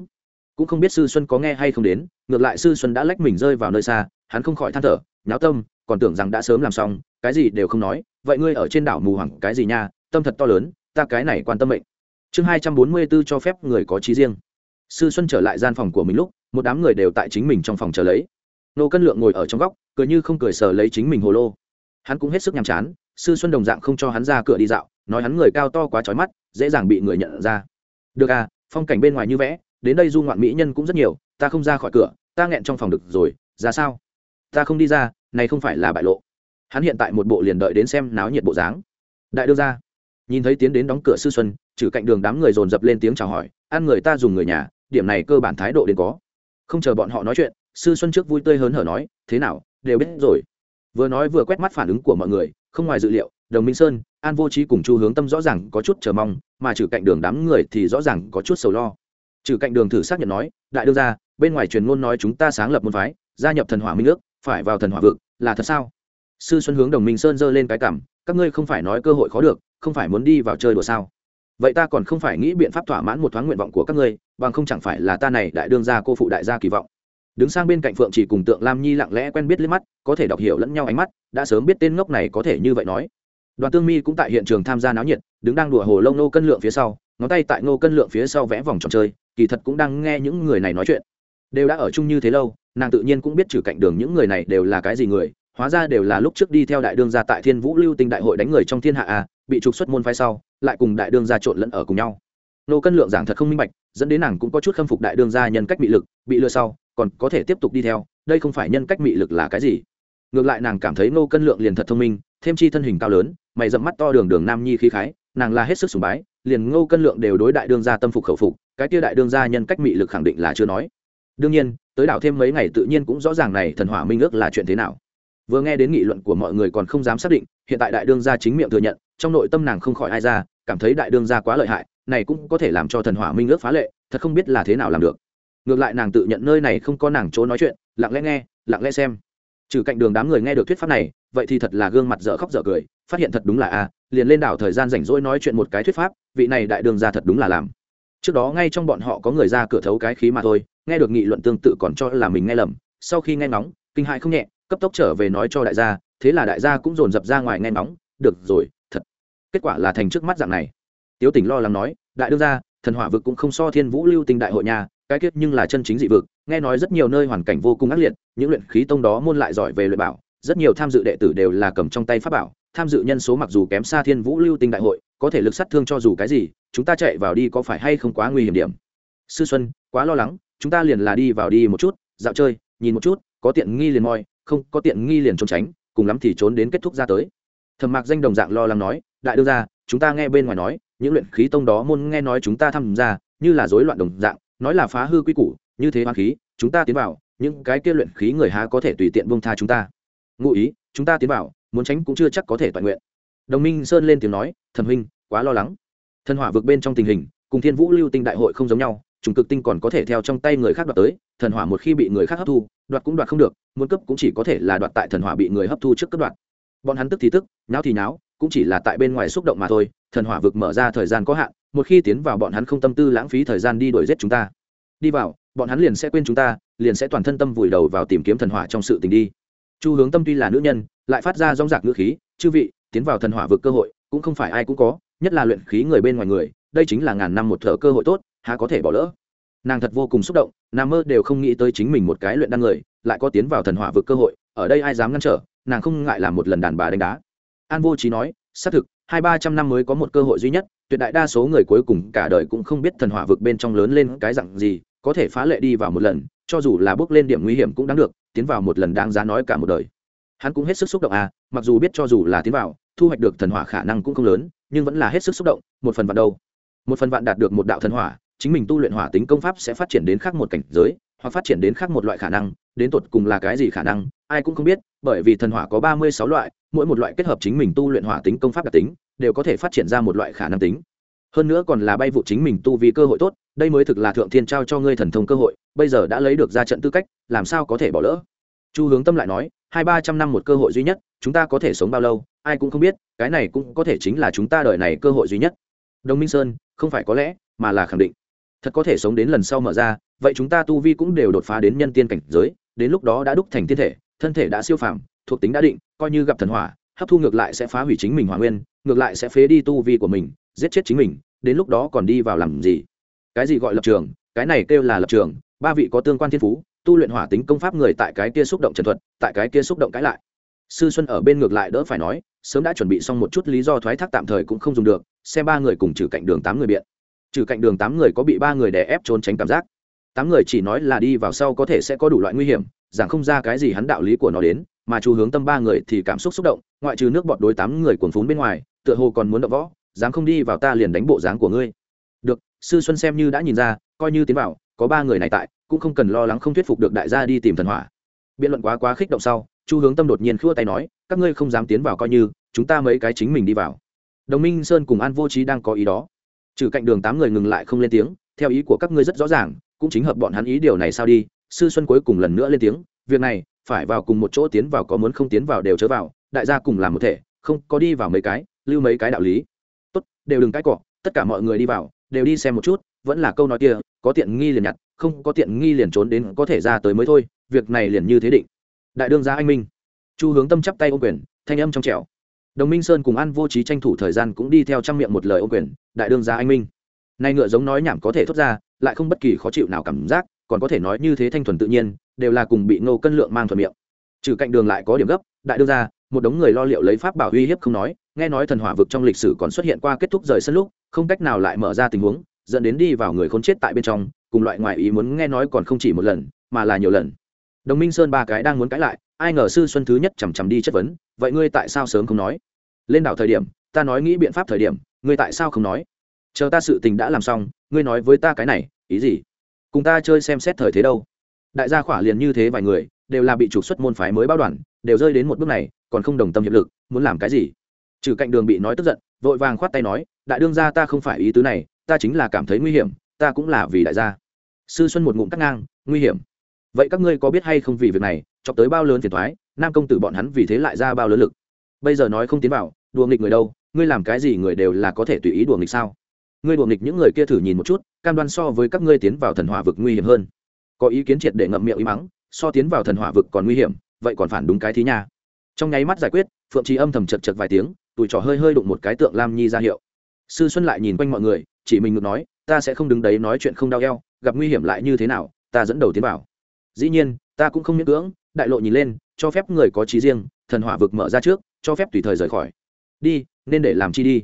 Cũng không biết sư xuân có nghe hay không đến, ngược lại sư xuân đã lách mình rơi vào nơi xa, hắn không khỏi than thở, nháo tâm, còn tưởng rằng đã sớm làm xong, cái gì đều không nói, vậy ngươi ở trên đảo mù hoảng cái gì nha, tâm thật to lớn, ta cái này quan tâm mệnh. Chương hai trăm bốn mươi b ố cho phép người có trí riêng sư xuân trở lại gian phòng của mình lúc, một đám người đều tại chính mình trong phòng chờ lấy. Nô cân lượng ngồi ở trong góc, cười như không cười sờ lấy chính mình hồ lô. Hắn cũng hết sức nhàm chán, sư xuân đồng dạng không cho hắn ra cửa đi dạo, nói hắn người cao to quá trói mắt, dễ dàng bị người nhận ra. Được à phong cảnh bên ngoài như vẽ, đến đây du ngoạn mỹ nhân cũng rất nhiều, ta không ra khỏi cửa, ta nghẹn trong phòng được rồi, ra sao? Ta không đi ra, này không phải là bại lộ. Hắn hiện tại một bộ liền đợi đến xem náo nhiệt bộ dáng. Đại đưa ra nhìn thấy tiến đến đóng cửa sư xuân, trừ cạnh đường đám người dồn dập lên tiếng chào hỏi, ăn người ta dùng người nhà điểm này cơ bản thái độ đến có. Không chờ bọn họ nói chuyện sư xuân trước vui tươi hớn hở nói thế nào đều biết rồi. Vừa nói vừa quét mắt phản ứng của mọi người không ngoài dự liệu đồng minh sơn an vô trí cùng chu hướng tâm rõ ràng có chút chờ mong mà trừ cạnh đường đám người thì rõ ràng có chút sầu lo. Trừ cạnh đường thử xác nhận nói đại đương ra bên ngoài truyền ngôn nói chúng ta sáng lập môn phái gia nhập thần hỏa minh nước, phải vào thần hỏa vực là thật sao? Sư xuân hướng đồng minh sơn giơ lên cái cảm các ngươi không phải nói cơ hội khó được không phải muốn đi vào chơi đùa sao? Vậy ta còn không phải nghĩ biện pháp thỏa mãn một thoáng nguyện vọng của các ngươi, bằng không chẳng phải là ta này đại đương gia cô phụ đại gia kỳ vọng. Đứng sang bên cạnh phượng chỉ cùng tượng lam nhi lặng lẽ quen biết liếc mắt, có thể đọc hiểu lẫn nhau ánh mắt, đã sớm biết tên ngốc này có thể như vậy nói. Đoàn tương mi cũng tại hiện trường tham gia náo nhiệt, đứng đang đùa hồ lông nô cân lượng phía sau, ngón tay tại nô cân lượng phía sau vẽ vòng tròn chơi, kỳ thật cũng đang nghe những người này nói chuyện. Đều đã ở chung như thế lâu, nàng tự nhiên cũng biết trừ cạnh đường những người này đều là cái gì người, hóa ra đều là lúc trước đi theo đại đương gia tại thiên vũ lưu tinh đại hội đánh người trong thiên hạ a, bị trục xuất môn phái sau lại cùng đại đương gia trộn lẫn ở cùng nhau. Nô cân lượng giảng thật không minh bạch, dẫn đến nàng cũng có chút khâm phục đại đương gia nhân cách bị lực, bị lừa sau, còn có thể tiếp tục đi theo, đây không phải nhân cách mị lực là cái gì? Ngược lại nàng cảm thấy nô cân lượng liền thật thông minh, thêm chi thân hình cao lớn, mày rậm mắt to đường đường nam nhi khí khái, nàng là hết sức sùng bái, liền ngô cân lượng đều đối đại đương gia tâm phục khẩu phục, cái kia đại đương gia nhân cách mị lực khẳng định là chưa nói. Đương nhiên, tới đảo thêm mấy ngày tự nhiên cũng rõ ràng này thần hỏa minh ước là chuyện thế nào. Vừa nghe đến nghị luận của mọi người còn không dám xác định, hiện tại đại đương gia chính miệng thừa nhận, trong nội tâm nàng không khỏi ai ra cảm thấy đại đương gia quá lợi hại, này cũng có thể làm cho thần hỏa minh ước phá lệ, thật không biết là thế nào làm được. Ngược lại nàng tự nhận nơi này không có nàng chỗ nói chuyện, lặng lẽ nghe, lặng lẽ xem. Trừ cạnh đường đám người nghe được thuyết pháp này, vậy thì thật là gương mặt dở khóc dở cười, phát hiện thật đúng là a, liền lên đảo thời gian rảnh rỗi nói chuyện một cái thuyết pháp, vị này đại đường ra thật đúng là làm. Trước đó ngay trong bọn họ có người ra cửa thấu cái khí mà thôi, nghe được nghị luận tương tự còn cho là mình nghe lầm, sau khi nghe ngóng, kinh hại không nhẹ, cấp tốc trở về nói cho đại gia, thế là đại gia cũng dồn dập ra ngoài nghe ngóng, được rồi kết quả là thành trước mắt dạng này. Tiếu tỉnh lo lắng nói, đại đương gia, thần hỏa vực cũng không so thiên vũ lưu tinh đại hội nhà, cái kết nhưng là chân chính dị vực, nghe nói rất nhiều nơi hoàn cảnh vô cùng ác liệt, những luyện khí tông đó môn lại giỏi về luyện bảo, rất nhiều tham dự đệ tử đều là cầm trong tay pháp bảo, tham dự nhân số mặc dù kém xa thiên vũ lưu tinh đại hội, có thể lực sát thương cho dù cái gì, chúng ta chạy vào đi có phải hay không quá nguy hiểm điểm? Sư xuân, quá lo lắng, chúng ta liền là đi vào đi một chút, dạo chơi, nhìn một chút, có tiện nghi liền moi, không có tiện nghi liền trốn tránh, cùng lắm thì trốn đến kết thúc ra tới. Thầm mạc danh đồng dạng lo lắng nói đại đương ra chúng ta nghe bên ngoài nói, những luyện khí tông đó môn nghe nói chúng ta tham gia, như là rối loạn đồng dạng, nói là phá hư quy củ, như thế hoang khí, chúng ta tiến vào, những cái kia luyện khí người há có thể tùy tiện bông tha chúng ta. Ngụ ý, chúng ta tiến vào, muốn tránh cũng chưa chắc có thể toàn nguyện. Đồng minh sơn lên tiếng nói thần huynh, quá lo lắng. Thần hỏa vượt bên trong tình hình, cùng thiên vũ lưu tinh đại hội không giống nhau, trùng cực tinh còn có thể theo trong tay người khác đoạt tới, thần hỏa một khi bị người khác hấp thu, đoạt cũng đoạt không được, muốn cấp cũng chỉ có thể là đoạt tại thần hỏa bị người hấp thu trước cấp đoạt. Bọn hắn tức thì tức, nháo thì nháo cũng chỉ là tại bên ngoài xúc động mà thôi, thần hỏa vực mở ra thời gian có hạn, một khi tiến vào bọn hắn không tâm tư lãng phí thời gian đi đuổi giết chúng ta. Đi vào, bọn hắn liền sẽ quên chúng ta, liền sẽ toàn thân tâm vùi đầu vào tìm kiếm thần hỏa trong sự tình đi. Chu hướng tâm tuy là nữ nhân, lại phát ra rong rạc ngữ khí, chư vị, tiến vào thần hỏa vực cơ hội, cũng không phải ai cũng có, nhất là luyện khí người bên ngoài người, đây chính là ngàn năm một thợ cơ hội tốt, há có thể bỏ lỡ? Nàng thật vô cùng xúc động nàng mơ đều không nghĩ tới chính mình một cái luyện đan người, lại có tiến vào thần hỏa vực cơ hội, ở đây ai dám ngăn trở, nàng không ngại làm một lần đàn bà đánh đá an vô trí nói, xác thực, hai ba trăm năm mới có một cơ hội duy nhất, tuyệt đại đa số người cuối cùng cả đời cũng không biết thần hỏa vực bên trong lớn lên cái dặn gì, có thể phá lệ đi vào một lần, cho dù là bước lên điểm nguy hiểm cũng đáng được, tiến vào một lần đáng giá nói cả một đời. Hắn cũng hết sức xúc động à mặc dù biết cho dù là tiến vào, thu hoạch được thần hỏa khả năng cũng không lớn, nhưng vẫn là hết sức xúc động, một phần vạn đâu. Một phần vạn đạt được một đạo thần hỏa, chính mình tu luyện hỏa tính công pháp sẽ phát triển đến khác một cảnh giới hoặc phát triển đến khác một loại khả năng, đến tột cùng là cái gì khả năng, ai cũng không biết, bởi vì thần hỏa có ba mươi sáu loại, mỗi một loại kết hợp chính mình tu luyện hỏa tính công pháp đặc tính, đều có thể phát triển ra một loại khả năng tính. Hơn nữa còn là bay vụ chính mình tu vì cơ hội tốt, đây mới thực là thượng thiên trao cho ngươi thần thông cơ hội, bây giờ đã lấy được ra trận tư cách, làm sao có thể bỏ lỡ? Chu hướng tâm lại nói, hai ba trăm năm một cơ hội duy nhất, chúng ta có thể sống bao lâu, ai cũng không biết, cái này cũng có thể chính là chúng ta đợi này cơ hội duy nhất. Đồng minh sơn, không phải có lẽ, mà là khẳng định. Thật có thể sống đến lần sau mở ra vậy chúng ta tu vi cũng đều đột phá đến nhân tiên cảnh giới, đến lúc đó đã đúc thành tiên thể, thân thể đã siêu phàm, thuộc tính đã định, coi như gặp thần hỏa, hấp thu ngược lại sẽ phá hủy chính mình hỏa nguyên, ngược lại sẽ phế đi tu vi của mình, giết chết chính mình, đến lúc đó còn đi vào làm gì? Cái gì gọi lập trường? Cái này kêu là lập trường, ba vị có tương quan thiên phú, tu luyện hỏa tính công pháp người tại cái kia xúc động trần thuật, tại cái kia xúc động cãi lại. Sư xuân ở bên ngược lại đỡ phải nói, sớm đã chuẩn bị xong một chút lý do thoái thác tạm thời cũng không dùng được, xem ba người cùng trừ cạnh đường tám người biện. Trừ cạnh đường tám người có bị ba người đè ép trốn tránh cảm giác tám người chỉ nói là đi vào sau có thể sẽ có đủ loại nguy hiểm rằng không ra cái gì hắn đạo lý của nó đến, mà chu hướng tâm ba người thì cảm xúc xúc động, ngoại trừ nước bọt đối tám người cuồng phún bên ngoài, tựa hồ còn muốn đập võ, dám không đi vào ta liền đánh bộ dáng của ngươi. Được, sư xuân xem như đã nhìn ra, coi như tiến vào, có ba người này tại, cũng không cần lo lắng không thuyết phục được đại gia đi tìm thần hỏa. Biện luận quá quá khích động sau, chu hướng tâm đột nhiên khua tay nói, các ngươi không dám tiến vào coi như, chúng ta mấy cái chính mình đi vào. Đồng minh sơn cùng an vô trí đang có ý đó. Trừ cạnh đường tám người ngừng lại không lên tiếng, theo ý của các ngươi rất rõ ràng cũng chính hợp bọn hắn ý điều này sao đi, sư xuân cuối cùng lần nữa lên tiếng, việc này, phải vào cùng một chỗ tiến vào có muốn không tiến vào đều chớ vào, đại gia cùng làm một thể, không có đi vào mấy cái, lưu mấy cái đạo lý. Tốt, đều đừng cãi cọ, tất cả mọi người đi vào, đều đi xem một chút, vẫn là câu nói kia, có tiện nghi liền nhặt, không có tiện nghi liền trốn đến có thể ra tới mới thôi, việc này liền như thế định. Đại đương gia anh minh. Chu hướng tâm chắp tay ô quyền, thanh âm trong trẻo. Đồng minh sơn cùng an vô trí tranh thủ thời gian cũng đi theo trang miệng một lời ô quyền, đại đương gia anh minh. Nay ngựa giống nói nhảm có thể thốt ra lại không bất kỳ khó chịu nào cảm giác, còn có thể nói như thế thanh thuần tự nhiên, đều là cùng bị ngô cân lượng mang thuận miệng. Trừ cạnh đường lại có điểm gấp, đại đương gia, một đống người lo liệu lấy pháp bảo uy hiếp không nói, nghe nói thần hỏa vực trong lịch sử còn xuất hiện qua kết thúc rời sân lúc, không cách nào lại mở ra tình huống, dẫn đến đi vào người khốn chết tại bên trong, cùng loại ngoại ý muốn nghe nói còn không chỉ một lần, mà là nhiều lần. Đồng minh sơn ba cái đang muốn cãi lại, ai ngờ sư xuân thứ nhất chằm chằm đi chất vấn, vậy ngươi tại sao sớm không nói? Lên đảo thời điểm, ta nói nghĩ biện pháp thời điểm, ngươi tại sao không nói? Chờ ta sự tình đã làm xong ngươi nói với ta cái này, ý gì? Cùng ta chơi xem xét thời thế đâu. Đại gia khỏa liền như thế vài người, đều là bị trục xuất môn phái mới báo đoàn, đều rơi đến một bước này, còn không đồng tâm hiệp lực, muốn làm cái gì? Trừ cạnh đường bị nói tức giận, vội vàng khoát tay nói, đại đương gia ta không phải ý tứ này, ta chính là cảm thấy nguy hiểm, ta cũng là vì đại gia. Sư xuân một ngụm cắt ngang, nguy hiểm. Vậy các ngươi có biết hay không vì việc này, chọc tới bao lớn phiền thoái nam công tử bọn hắn vì thế lại ra bao lớn lực. Bây giờ nói không tiến vào, đùa nghịch người đâu, ngươi làm cái gì người đều là có thể tùy ý đùa nghịch sao? Ngươi đùa nghịch những người kia thử nhìn một chút, cam đoan so với các ngươi tiến vào thần hỏa vực nguy hiểm hơn. Có ý kiến triệt để ngậm miệng ý mắng, so tiến vào thần hỏa vực còn nguy hiểm, vậy còn phản đúng cái thí nha. Trong nháy mắt giải quyết, phượng trí âm thầm chật chật vài tiếng, tụi trò hơi hơi đụng một cái tượng lam nhi ra hiệu. Sư xuân lại nhìn quanh mọi người, chỉ mình ngược nói, ta sẽ không đứng đấy nói chuyện không đau eo, gặp nguy hiểm lại như thế nào, ta dẫn đầu tiến vào. Dĩ nhiên, ta cũng không miễn cưỡng, đại lộ nhìn lên, cho phép người có trí riêng, thần hỏa vực mở ra trước, cho phép tùy thời rời khỏi. Đi, nên để làm chi đi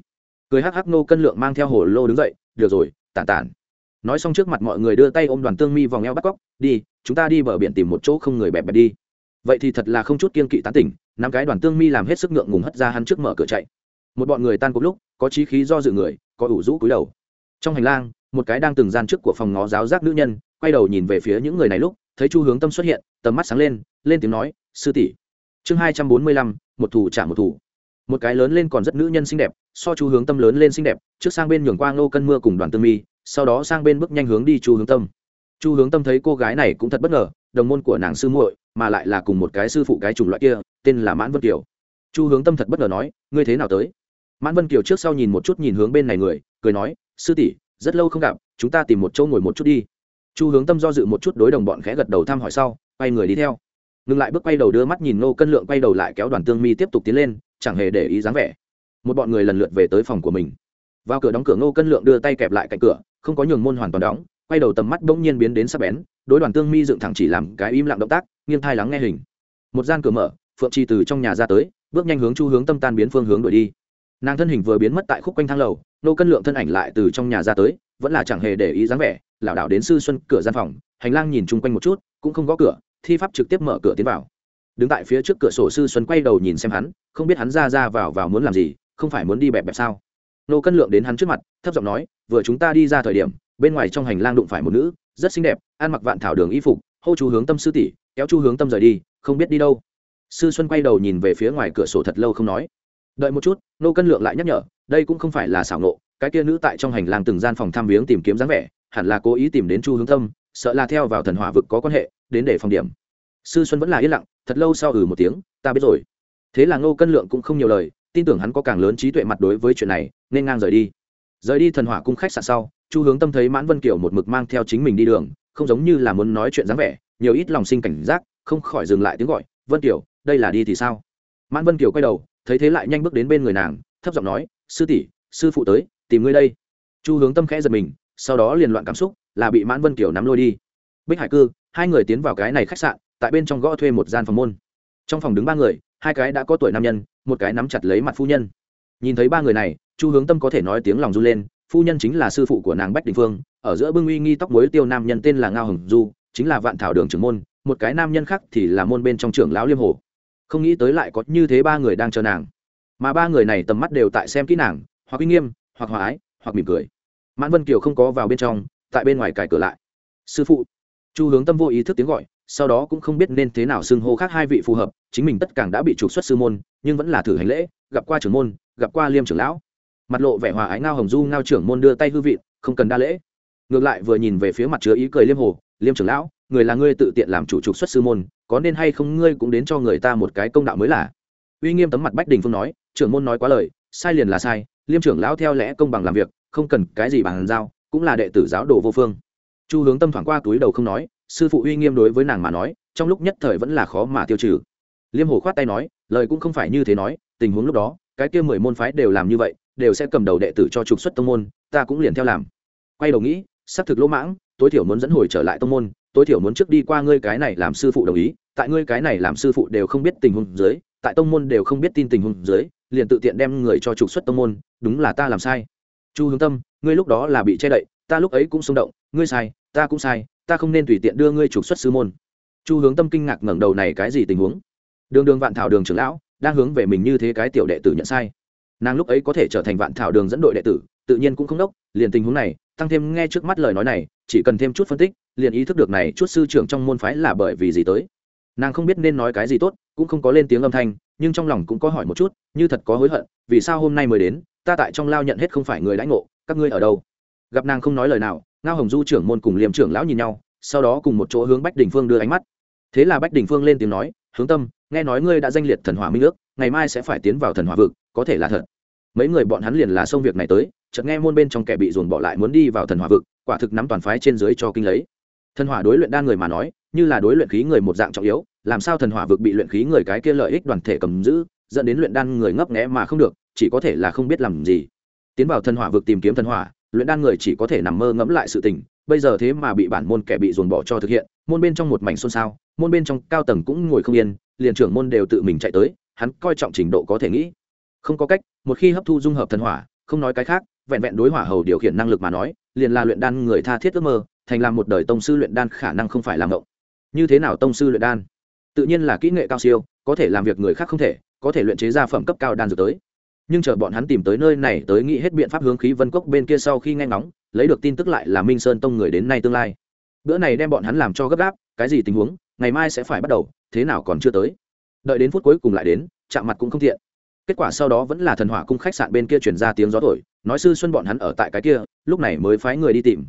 cười hắc hắc nô cân lượng mang theo hồ lô đứng dậy, được rồi, tản tản. Nói xong trước mặt mọi người đưa tay ôm đoàn tương mi vòng eo bắt cóc, đi, chúng ta đi bờ biển tìm một chỗ không người bẹp bẹp đi. Vậy thì thật là không chút kiên kỵ tán tỉnh, năm cái đoàn tương mi làm hết sức ngượng ngùng hất ra hắn trước mở cửa chạy. Một bọn người tan cuộc lúc, có trí khí do dự người, có ủ rũ cúi đầu. Trong hành lang, một cái đang từng gian trước của phòng ngó giáo giác nữ nhân, quay đầu nhìn về phía những người này lúc, thấy chu hướng tâm xuất hiện, tầm mắt sáng lên lên tiếng nói, sư tỷ. Chương hai trăm bốn mươi lăm, một thủ trả một thủ một cái lớn lên còn rất nữ nhân xinh đẹp, so chu hướng tâm lớn lên xinh đẹp, trước sang bên nhường qua ngô cân mưa cùng đoàn tương mi, sau đó sang bên bước nhanh hướng đi chu hướng tâm. Chu hướng tâm thấy cô gái này cũng thật bất ngờ, đồng môn của nàng sư muội, mà lại là cùng một cái sư phụ cái chủng loại kia, tên là mãn vân kiều. Chu hướng tâm thật bất ngờ nói, ngươi thế nào tới? Mãn vân kiều trước sau nhìn một chút nhìn hướng bên này người, cười nói, sư tỷ, rất lâu không gặp, chúng ta tìm một chỗ ngồi một chút đi. Chu hướng tâm do dự một chút đối đồng bọn khẽ gật đầu thăm hỏi sau, quay người đi theo. Ngừng lại bước quay đầu đưa mắt nhìn nô cân lượng quay đầu lại kéo đoàn tương mi tiếp tục tiến lên chẳng hề để ý dáng vẻ. Một bọn người lần lượt về tới phòng của mình. Vào cửa đóng cửa, ngô cân lượng đưa tay kẹp lại cạnh cửa, không có nhường môn hoàn toàn đóng, quay đầu tầm mắt bỗng nhiên biến đến sắp bén, đối đoàn tương mi dựng thẳng chỉ làm cái im lặng động tác, nghiêng thai lắng nghe hình. Một gian cửa mở, phượng chi từ trong nhà ra tới, bước nhanh hướng chu hướng tâm tan biến phương hướng đổi đi. Nàng thân hình vừa biến mất tại khúc quanh thang lầu nô cân lượng thân ảnh lại từ trong nhà ra tới, vẫn là chẳng hề để ý dáng vẻ, lảo đảo đến sư xuân cửa gian phòng, hành lang nhìn chung quanh một chút, cũng không gõ cửa, thi pháp trực tiếp mở cửa tiến vào đứng tại phía trước cửa sổ sư xuân quay đầu nhìn xem hắn, không biết hắn ra ra vào vào muốn làm gì, không phải muốn đi bẹp bẹp sao? Nô cân lượng đến hắn trước mặt, thấp giọng nói, vừa chúng ta đi ra thời điểm, bên ngoài trong hành lang đụng phải một nữ, rất xinh đẹp, ăn mặc vạn thảo đường y phục, hô chú hướng tâm sư tỷ, kéo chu hướng tâm rời đi, không biết đi đâu. Sư xuân quay đầu nhìn về phía ngoài cửa sổ thật lâu không nói. Đợi một chút, nô cân lượng lại nhắc nhở, đây cũng không phải là xảo nộ, cái kia nữ tại trong hành lang từng gian phòng thăm viếng tìm kiếm dáng vẻ, hẳn là cố ý tìm đến chu hướng tâm, sợ là theo vào thần hỏa vực có quan hệ, đến để phòng điểm. Sư xuân vẫn là yên lặng thật lâu sau ừ một tiếng, ta biết rồi. Thế là ngô cân lượng cũng không nhiều lời, tin tưởng hắn có càng lớn trí tuệ mặt đối với chuyện này, nên ngang rời đi. Rời đi thần hỏa cung khách sạn sau, chu hướng tâm thấy mãn vân kiều một mực mang theo chính mình đi đường, không giống như là muốn nói chuyện dáng vẻ, nhiều ít lòng sinh cảnh giác, không khỏi dừng lại tiếng gọi, vân kiều, đây là đi thì sao? Mãn vân kiều quay đầu, thấy thế lại nhanh bước đến bên người nàng, thấp giọng nói, sư tỷ, sư phụ tới, tìm ngươi đây. Chu hướng tâm khẽ giật mình, sau đó liền loạn cảm xúc, là bị mãn vân kiều nắm lôi đi. Bích hải cư, hai người tiến vào cái này khách sạn tại bên trong gõ thuê một gian phòng môn. Trong phòng đứng ba người, hai cái đã có tuổi nam nhân, một cái nắm chặt lấy mặt phu nhân. Nhìn thấy ba người này, chu hướng tâm có thể nói tiếng lòng run lên, phu nhân chính là sư phụ của nàng bách đình phương, ở giữa bưng uy nghi tóc mối tiêu nam nhân tên là ngao hồng du, chính là vạn thảo đường trưởng môn, một cái nam nhân khác thì là môn bên trong trưởng lão liêm hồ. Không nghĩ tới lại có như thế ba người đang chờ nàng. Mà ba người này tầm mắt đều tại xem kỹ nàng, hoặc uy nghiêm, hoặc hòa ái, hoặc mỉm cười. Mãn vân kiều không có vào bên trong, tại bên ngoài cài cửa lại. Sư phụ. Chu hướng tâm vô ý thức tiếng gọi sau đó cũng không biết nên thế nào xưng hô khác hai vị phù hợp, chính mình tất cả đã bị trục xuất sư môn, nhưng vẫn là thử hành lễ, gặp qua trưởng môn, gặp qua liêm trưởng lão. Mặt lộ vẻ hòa ái ngao hồng du ngao trưởng môn đưa tay hư vị không cần đa lễ. Ngược lại vừa nhìn về phía mặt chứa ý cười liêm hồ, liêm trưởng lão, người là ngươi tự tiện làm chủ trục xuất sư môn, có nên hay không ngươi cũng đến cho người ta một cái công đạo mới là? Uy nghiêm tấm mặt bách đình phương nói, trưởng môn nói quá lời, sai liền là sai, liêm trưởng lão theo lẽ công bằng làm việc, không cần cái gì bằng giao, cũng là đệ tử giáo đồ vô phương. Chu hướng tâm thoảng qua túi đầu không nói sư phụ uy nghiêm đối với nàng mà nói, trong lúc nhất thời vẫn là khó mà tiêu trừ. Liêm hồ khoát tay nói, lời cũng không phải như thế nói, tình huống lúc đó, cái kia mười môn phái đều làm như vậy, đều sẽ cầm đầu đệ tử cho trục xuất tông môn, ta cũng liền theo làm. Quay đầu nghĩ xác thực lỗ mãng, tối thiểu muốn dẫn hồi trở lại tông môn, tối thiểu muốn trước đi qua ngươi cái này làm sư phụ đồng ý, tại ngươi cái này làm sư phụ đều không biết tình huống dưới, tại tông môn đều không biết tin tình huống dưới, liền tự tiện đem người cho trục xuất tông môn, đúng là ta làm sai. Chu hướng tâm, ngươi lúc đó là bị che đậy, ta lúc ấy cũng xung động, ngươi sai, ta cũng sai ta không nên tùy tiện đưa ngươi trục xuất sư môn. Chu hướng tâm kinh ngạc ngẩng đầu này cái gì tình huống? Đường đường vạn thảo đường trưởng lão, đang hướng về mình như thế cái tiểu đệ tử nhận sai. Nàng lúc ấy có thể trở thành vạn thảo đường dẫn đội đệ tử, tự nhiên cũng không đốc, liền tình huống này, tăng thêm nghe trước mắt lời nói này, chỉ cần thêm chút phân tích, liền ý thức được này chút sư trưởng trong môn phái là bởi vì gì tới. Nàng không biết nên nói cái gì tốt, cũng không có lên tiếng âm thanh, nhưng trong lòng cũng có hỏi một chút, như thật có hối hận, vì sao hôm nay mới đến, ta tại trong lao nhận hết không phải người lãnh ngộ, các ngươi ở đâu? Gặp nàng không nói lời nào ngao hồng du trưởng môn cùng liêm trưởng lão nhìn nhau, sau đó cùng một chỗ hướng bách đình phương đưa ánh mắt. Thế là bách đình phương lên tiếng nói, hướng tâm, nghe nói ngươi đã danh liệt thần hỏa minh ước, ngày mai sẽ phải tiến vào thần hỏa vực, có thể là thật. Mấy người bọn hắn liền là xông việc này tới, chợt nghe môn bên trong kẻ bị dồn bỏ lại muốn đi vào thần hỏa vực, quả thực nắm toàn phái trên dưới cho kinh lấy. Thần hỏa đối luyện đan người mà nói, như là đối luyện khí người một dạng trọng yếu, làm sao thần hỏa vực bị luyện khí người cái kia lợi ích đoàn thể cầm giữ, dẫn đến luyện đan người ngấp nghé mà không được, chỉ có thể là không biết làm gì. Tiến vào thần hỏa vực tìm kiếm thần hỏa luyện đan người chỉ có thể nằm mơ ngẫm lại sự tình, bây giờ thế mà bị bản môn kẻ bị dồn bỏ cho thực hiện, môn bên trong một mảnh xôn xao, môn bên trong cao tầng cũng ngồi không yên, liền trưởng môn đều tự mình chạy tới, hắn coi trọng trình độ có thể nghĩ. Không có cách, một khi hấp thu dung hợp thần hỏa, không nói cái khác, vẹn vẹn đối hỏa hầu điều khiển năng lực mà nói, liền là luyện đan người tha thiết ước mơ, thành làm một đời tông sư luyện đan khả năng không phải làm động như thế nào tông sư luyện đan? Tự nhiên là kỹ nghệ cao siêu, có thể làm việc người khác không thể, có thể luyện chế ra phẩm cấp cao đan dược tới nhưng chờ bọn hắn tìm tới nơi này tới nghĩ hết biện pháp hướng khí vân cốc bên kia sau khi nghe ngóng, lấy được tin tức lại là minh sơn tông người đến nay tương lai. Bữa này đem bọn hắn làm cho gấp gáp, cái gì tình huống, ngày mai sẽ phải bắt đầu, thế nào còn chưa tới. Đợi đến phút cuối cùng lại đến, chạm mặt cũng không thiện kết quả sau đó vẫn là thần hỏa cung khách sạn bên kia chuyển ra tiếng gió thổi, nói sư xuân bọn hắn ở tại cái kia, lúc này mới phái người đi tìm.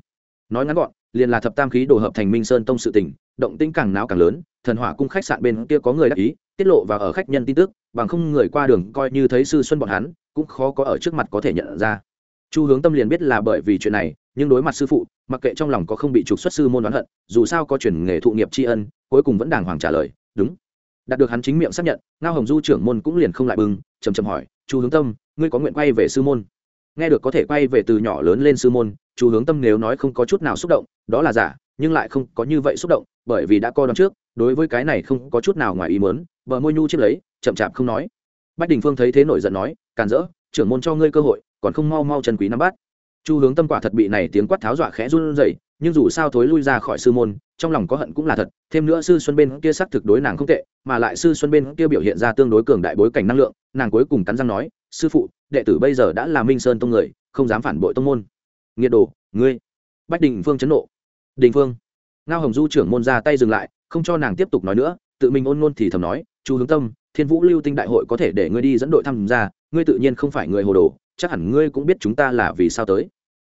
Nói ngắn gọn, liền là thập tam khí đồ hợp thành minh sơn tông sự tình, động tĩnh càng náo càng lớn, thần hỏa cung khách sạn bên kia có người đắc ý, tiết lộ và ở khách nhân tin tức bằng không người qua đường coi như thấy sư xuân bọn hắn, cũng khó có ở trước mặt có thể nhận ra. Chu hướng tâm liền biết là bởi vì chuyện này, nhưng đối mặt sư phụ, mặc kệ trong lòng có không bị trục xuất sư môn đoán hận, dù sao có chuyển nghề thụ nghiệp tri ân, cuối cùng vẫn đàng hoàng trả lời, đúng. Đạt được hắn chính miệng xác nhận, ngao hồng du trưởng môn cũng liền không lại bưng chầm chầm hỏi, chu hướng tâm, ngươi có nguyện quay về sư môn? Nghe được có thể quay về từ nhỏ lớn lên sư môn, chu hướng tâm nếu nói không có chút nào xúc động, đó là giả, nhưng lại không có như vậy xúc động, bởi vì đã coi đón trước, đối với cái này không có chút nào ngoài ý mớn bờ môi nhu chiếc lấy, chậm chạp không nói. Bách đình phương thấy thế nổi giận nói, càn rỡ trưởng môn cho ngươi cơ hội, còn không mau mau chân quý nắm bắt. Chu hướng tâm quả thật bị này tiếng quát tháo dọa khẽ run rẩy, nhưng dù sao thối lui ra khỏi sư môn, trong lòng có hận cũng là thật, thêm nữa sư xuân bên kia sắc thực đối nàng không tệ, mà lại sư xuân bên kia biểu hiện ra tương đối cường đại bối cảnh năng lượng, nàng cuối cùng cắn răng nói, sư phụ, đệ tử bây giờ đã là minh sơn tông người, không dám phản bội tông môn. Nghiệt đồ, ngươi. Bách đình phương chấn nộ. Đình phương. Ngao hồng du trưởng môn ra tay dừng lại, không cho nàng tiếp tục nói nữa, tự mình ôn ngôn thì thầm nói chu hướng tâm, thiên vũ lưu tinh đại hội có thể để ngươi đi dẫn đội tham gia, ngươi tự nhiên không phải người hồ đồ, chắc hẳn ngươi cũng biết chúng ta là vì sao tới.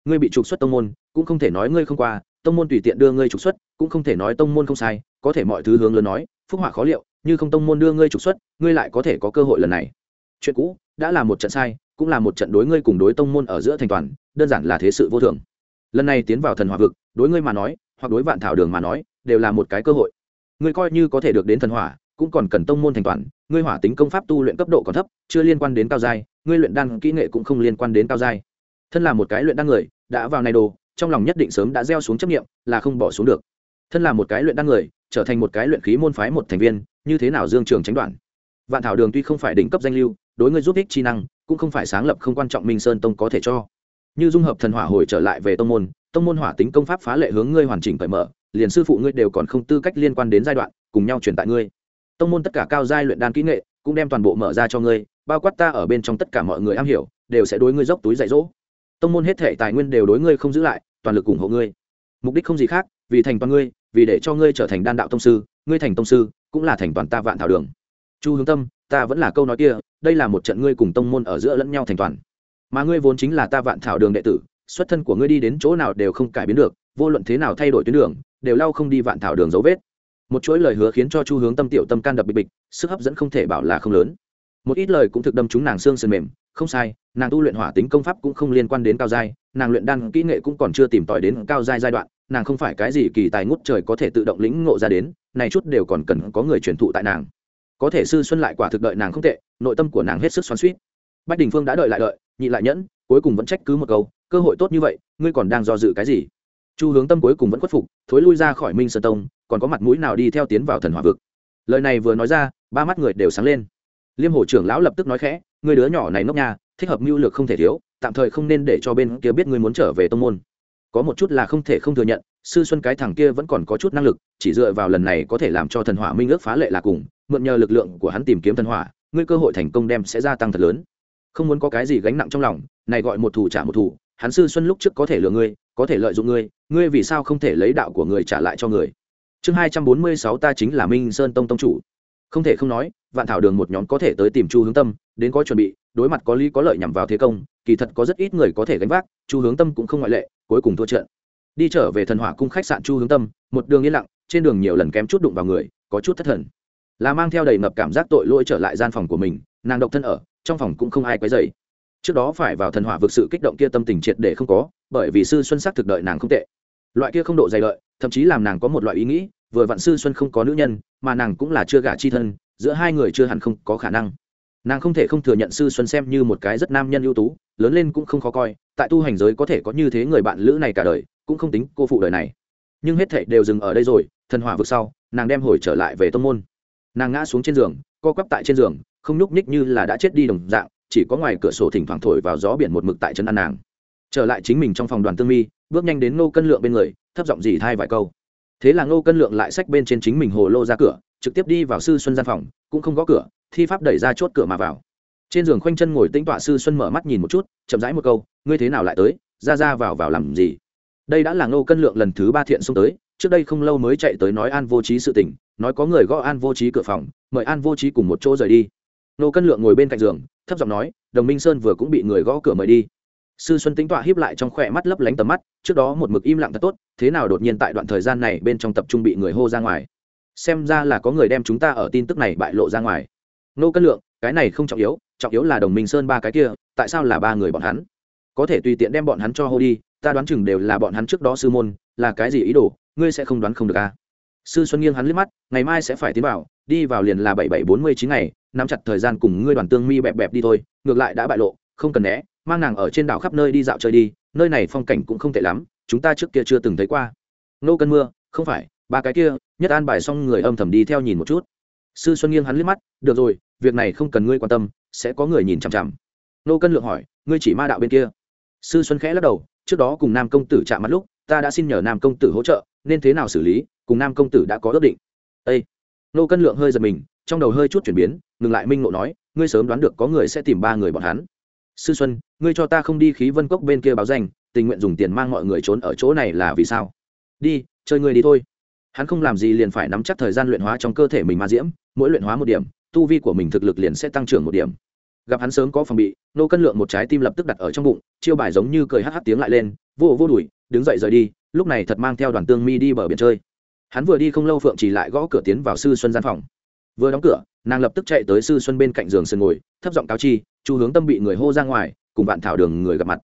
Ngươi bị trục xuất tông môn, cũng không thể nói ngươi không qua, tông môn tùy tiện đưa ngươi trục xuất, cũng không thể nói tông môn không sai, có thể mọi thứ hướng lớn nói, phúc họa khó liệu, như không tông môn đưa ngươi trục xuất, ngươi lại có thể có cơ hội lần này. Chuyện cũ, đã là một trận sai, cũng là một trận đối ngươi cùng đối tông môn ở giữa thành toàn, đơn giản là thế sự vô thường. Lần này tiến vào thần hỏa vực, đối ngươi mà nói, hoặc đối vạn thảo đường mà nói, đều là một cái cơ hội. Ngươi coi như có thể được đến thần hỏa cũng còn cần tông môn thành toàn, ngươi hỏa tính công pháp tu luyện cấp độ còn thấp, chưa liên quan đến cao giai, ngươi luyện đan kỹ nghệ cũng không liên quan đến cao giai. Thân là một cái luyện đan người, đã vào này đồ, trong lòng nhất định sớm đã gieo xuống chấp nghiệm là không bỏ xuống được. Thân là một cái luyện đan người, trở thành một cái luyện khí môn phái một thành viên, như thế nào dương trường tránh đoạn? Vạn thảo đường tuy không phải đỉnh cấp danh lưu, đối ngươi giúp ích chi năng, cũng không phải sáng lập không quan trọng minh sơn tông có thể cho. Như dung hợp thần hỏa hồi trở lại về tông môn tông môn hỏa tính công pháp phá lệ hướng ngươi hoàn chỉnh cởi mở, liền sư phụ ngươi đều còn không tư cách liên quan đến giai đoạn, cùng nhau truyền tại ngươi tông môn tất cả cao giai luyện đan kỹ nghệ cũng đem toàn bộ mở ra cho ngươi, bao quát ta ở bên trong tất cả mọi người am hiểu, đều sẽ đối ngươi dốc túi dạy dỗ. Tông môn hết thể tài nguyên đều đối ngươi không giữ lại, toàn lực ủng hộ ngươi. Mục đích không gì khác, vì thành toàn ngươi, vì để cho ngươi trở thành đan đạo tông sư, ngươi thành tông sư cũng là thành toàn ta vạn thảo đường. Chu hướng tâm, ta vẫn là câu nói kia, đây là một trận ngươi cùng tông môn ở giữa lẫn nhau thành toàn. Mà ngươi vốn chính là ta vạn thảo đường đệ tử, xuất thân của ngươi đi đến chỗ nào đều không cải biến được, vô luận thế nào thay đổi tuyến đường, đều lau không đi vạn thảo đường dấu vết một chuỗi lời hứa khiến cho chu hướng tâm tiểu tâm can đập bịch bịch, sức hấp dẫn không thể bảo là không lớn. Một ít lời cũng thực đâm chúng nàng xương sườn mềm, không sai, nàng tu luyện hỏa tính công pháp cũng không liên quan đến cao giai, nàng luyện đan kỹ nghệ cũng còn chưa tìm tòi đến cao giai giai đoạn, nàng không phải cái gì kỳ tài ngút trời có thể tự động lĩnh ngộ ra đến, này chút đều còn cần có người truyền thụ tại nàng. Có thể sư xuân lại quả thực đợi nàng không tệ, nội tâm của nàng hết sức xoắn suýt bách đình phương đã đợi lại đợi, nhị lại nhẫn, cuối cùng vẫn trách cứ một câu, cơ hội tốt như vậy, ngươi còn đang do dự cái gì? Chu hướng tâm cuối cùng vẫn khuất phục, thối lui ra khỏi minh sơn tông còn có mặt mũi nào đi theo tiến vào thần hỏa vực? Lời này vừa nói ra, ba mắt người đều sáng lên. Liêm hồ trưởng lão lập tức nói khẽ người đứa nhỏ này ngốc nha, thích hợp mưu lược không thể thiếu, tạm thời không nên để cho bên kia biết ngươi muốn trở về tông môn. Có một chút là không thể không thừa nhận, sư xuân cái thằng kia vẫn còn có chút năng lực, chỉ dựa vào lần này có thể làm cho thần hỏa minh ước phá lệ là cùng, mượn nhờ lực lượng của hắn tìm kiếm thần hỏa, ngươi cơ hội thành công đem sẽ gia tăng thật lớn. Không muốn có cái gì gánh nặng trong lòng, này gọi một thủ trả một thủ, hắn sư xuân lúc trước có thể lừa ngươi, có thể lợi dụng ngươi ngươi vì sao không thể lấy đạo của người trả lại cho người? Chương hai trăm bốn mươi sáu ta chính là minh sơn tông tông chủ. Không thể không nói, vạn thảo đường một nhóm có thể tới tìm chu hướng tâm, đến có chuẩn bị, đối mặt có lý có lợi nhằm vào thế công, kỳ thật có rất ít người có thể gánh vác, chu hướng tâm cũng không ngoại lệ, cuối cùng thua trận. Đi trở về thần hỏa cung khách sạn chu hướng tâm, một đường yên lặng, trên đường nhiều lần kém chút đụng vào người, có chút thất thần. Là mang theo đầy ngập cảm giác tội lỗi trở lại gian phòng của mình, nàng độc thân ở, trong phòng cũng không ai quấy dày trước đó phải vào thần hỏa vực sự kích động kia tâm tình triệt để không có, bởi vì sư xuân sắc thực đợi nàng không tệ. Loại kia không độ dày lợi thậm chí làm nàng có một loại ý nghĩ vừa vạn sư xuân không có nữ nhân, mà nàng cũng là chưa gả chi thân, giữa hai người chưa hẳn không có khả năng. Nàng không thể không thừa nhận sư xuân xem như một cái rất nam nhân ưu tú, lớn lên cũng không khó coi, tại tu hành giới có thể có như thế người bạn lữ này cả đời, cũng không tính cô phụ đời này. Nhưng hết thảy đều dừng ở đây rồi, thần hỏa vực sau, nàng đem hồi trở lại về tông môn. Nàng ngã xuống trên giường, co quắp tại trên giường, không nhúc nhích như là đã chết đi đồng dạng, chỉ có ngoài cửa sổ thỉnh thoảng thổi vào gió biển một mực tại chân ăn nàng. Trở lại chính mình trong phòng đoàn tương mi, bước nhanh đến nô cân lượng bên người, thấp giọng dì thai vài câu thế là ngô cân lượng lại sách bên trên chính mình hồ lô ra cửa, trực tiếp đi vào sư xuân gian phòng, cũng không gõ cửa, thi pháp đẩy ra chốt cửa mà vào. Trên giường khoanh chân ngồi tĩnh tọa sư xuân mở mắt nhìn một chút, chậm rãi một câu, ngươi thế nào lại tới? Ra ra vào vào làm gì? Đây đã là ngô cân lượng lần thứ ba thiện xông tới, trước đây không lâu mới chạy tới nói an vô trí sự tình, nói có người gõ an vô trí cửa phòng, mời an vô trí cùng một chỗ rời đi. Ngô cân lượng ngồi bên cạnh giường, thấp giọng nói, đồng minh sơn vừa cũng bị người gõ cửa mời đi. Sư xuân tính tọa hiếp lại trong khỏe mắt lấp lánh tầm mắt, trước đó một mực im lặng thật tốt thế nào đột nhiên tại đoạn thời gian này bên trong tập trung bị người hô ra ngoài? Xem ra là có người đem chúng ta ở tin tức này bại lộ ra ngoài. Nô cân lượng, cái này không trọng yếu trọng yếu là đồng minh sơn ba cái kia, tại sao là ba người bọn hắn? Có thể tùy tiện đem bọn hắn cho hô đi, ta đoán chừng đều là bọn hắn trước đó sư môn, là cái gì ý đồ, ngươi sẽ không đoán không được à? Sư xuân nghiêng hắn liếc mắt, ngày mai sẽ phải tiến vào, đi vào liền là bảy bảy bốn mươi chín ngày, nắm chặt thời gian cùng ngươi đoàn tương mi bẹp bẹp đi thôi, ngược lại đã bại lộ, không cần né, mang nàng ở trên đảo khắp nơi đi dạo chơi đi, nơi này phong cảnh cũng không tệ lắm chúng ta trước kia chưa từng thấy qua. Nô cân mưa, không phải, ba cái kia, nhất an bài xong người âm thầm đi theo nhìn một chút. Sư xuân nghiêng hắn liếc mắt, được rồi, việc này không cần ngươi quan tâm, sẽ có người nhìn chằm chằm. Nô cân lượng hỏi, ngươi chỉ ma đạo bên kia? Sư xuân khẽ lắc đầu, trước đó cùng nam công tử chạm mặt lúc, ta đã xin nhờ nam công tử hỗ trợ, nên thế nào xử lý, cùng nam công tử đã có ước định. Ây nô cân lượng hơi giật mình, trong đầu hơi chút chuyển biến, ngừng lại minh ngộ nói, ngươi sớm đoán được có người sẽ tìm ba người bọn hắn. Sư xuân, ngươi cho ta không đi khí vân cốc bên kia báo danh tình nguyện dùng tiền mang mọi người trốn ở chỗ này là vì sao? Đi, chơi ngươi đi thôi. Hắn không làm gì liền phải nắm chắc thời gian luyện hóa trong cơ thể mình ma diễm, mỗi luyện hóa một điểm, tu vi của mình thực lực liền sẽ tăng trưởng một điểm. Gặp hắn sớm có phòng bị, nô cân lượng một trái tim lập tức đặt ở trong bụng, chiêu bài giống như cười hắt hắt tiếng lại lên, vô vô đuổi, đứng dậy rời đi, lúc này thật mang theo đoàn tương mi đi bờ biển chơi. Hắn vừa đi không lâu phượng chỉ lại gõ cửa tiến vào sư xuân gian phòng. Vừa đóng cửa, nàng lập tức chạy tới sư xuân bên cạnh giường sườn ngồi, thấp giọng cáo chi, chu hướng tâm bị người hô ra ngoài, cùng vạn thảo đường người gặp mặt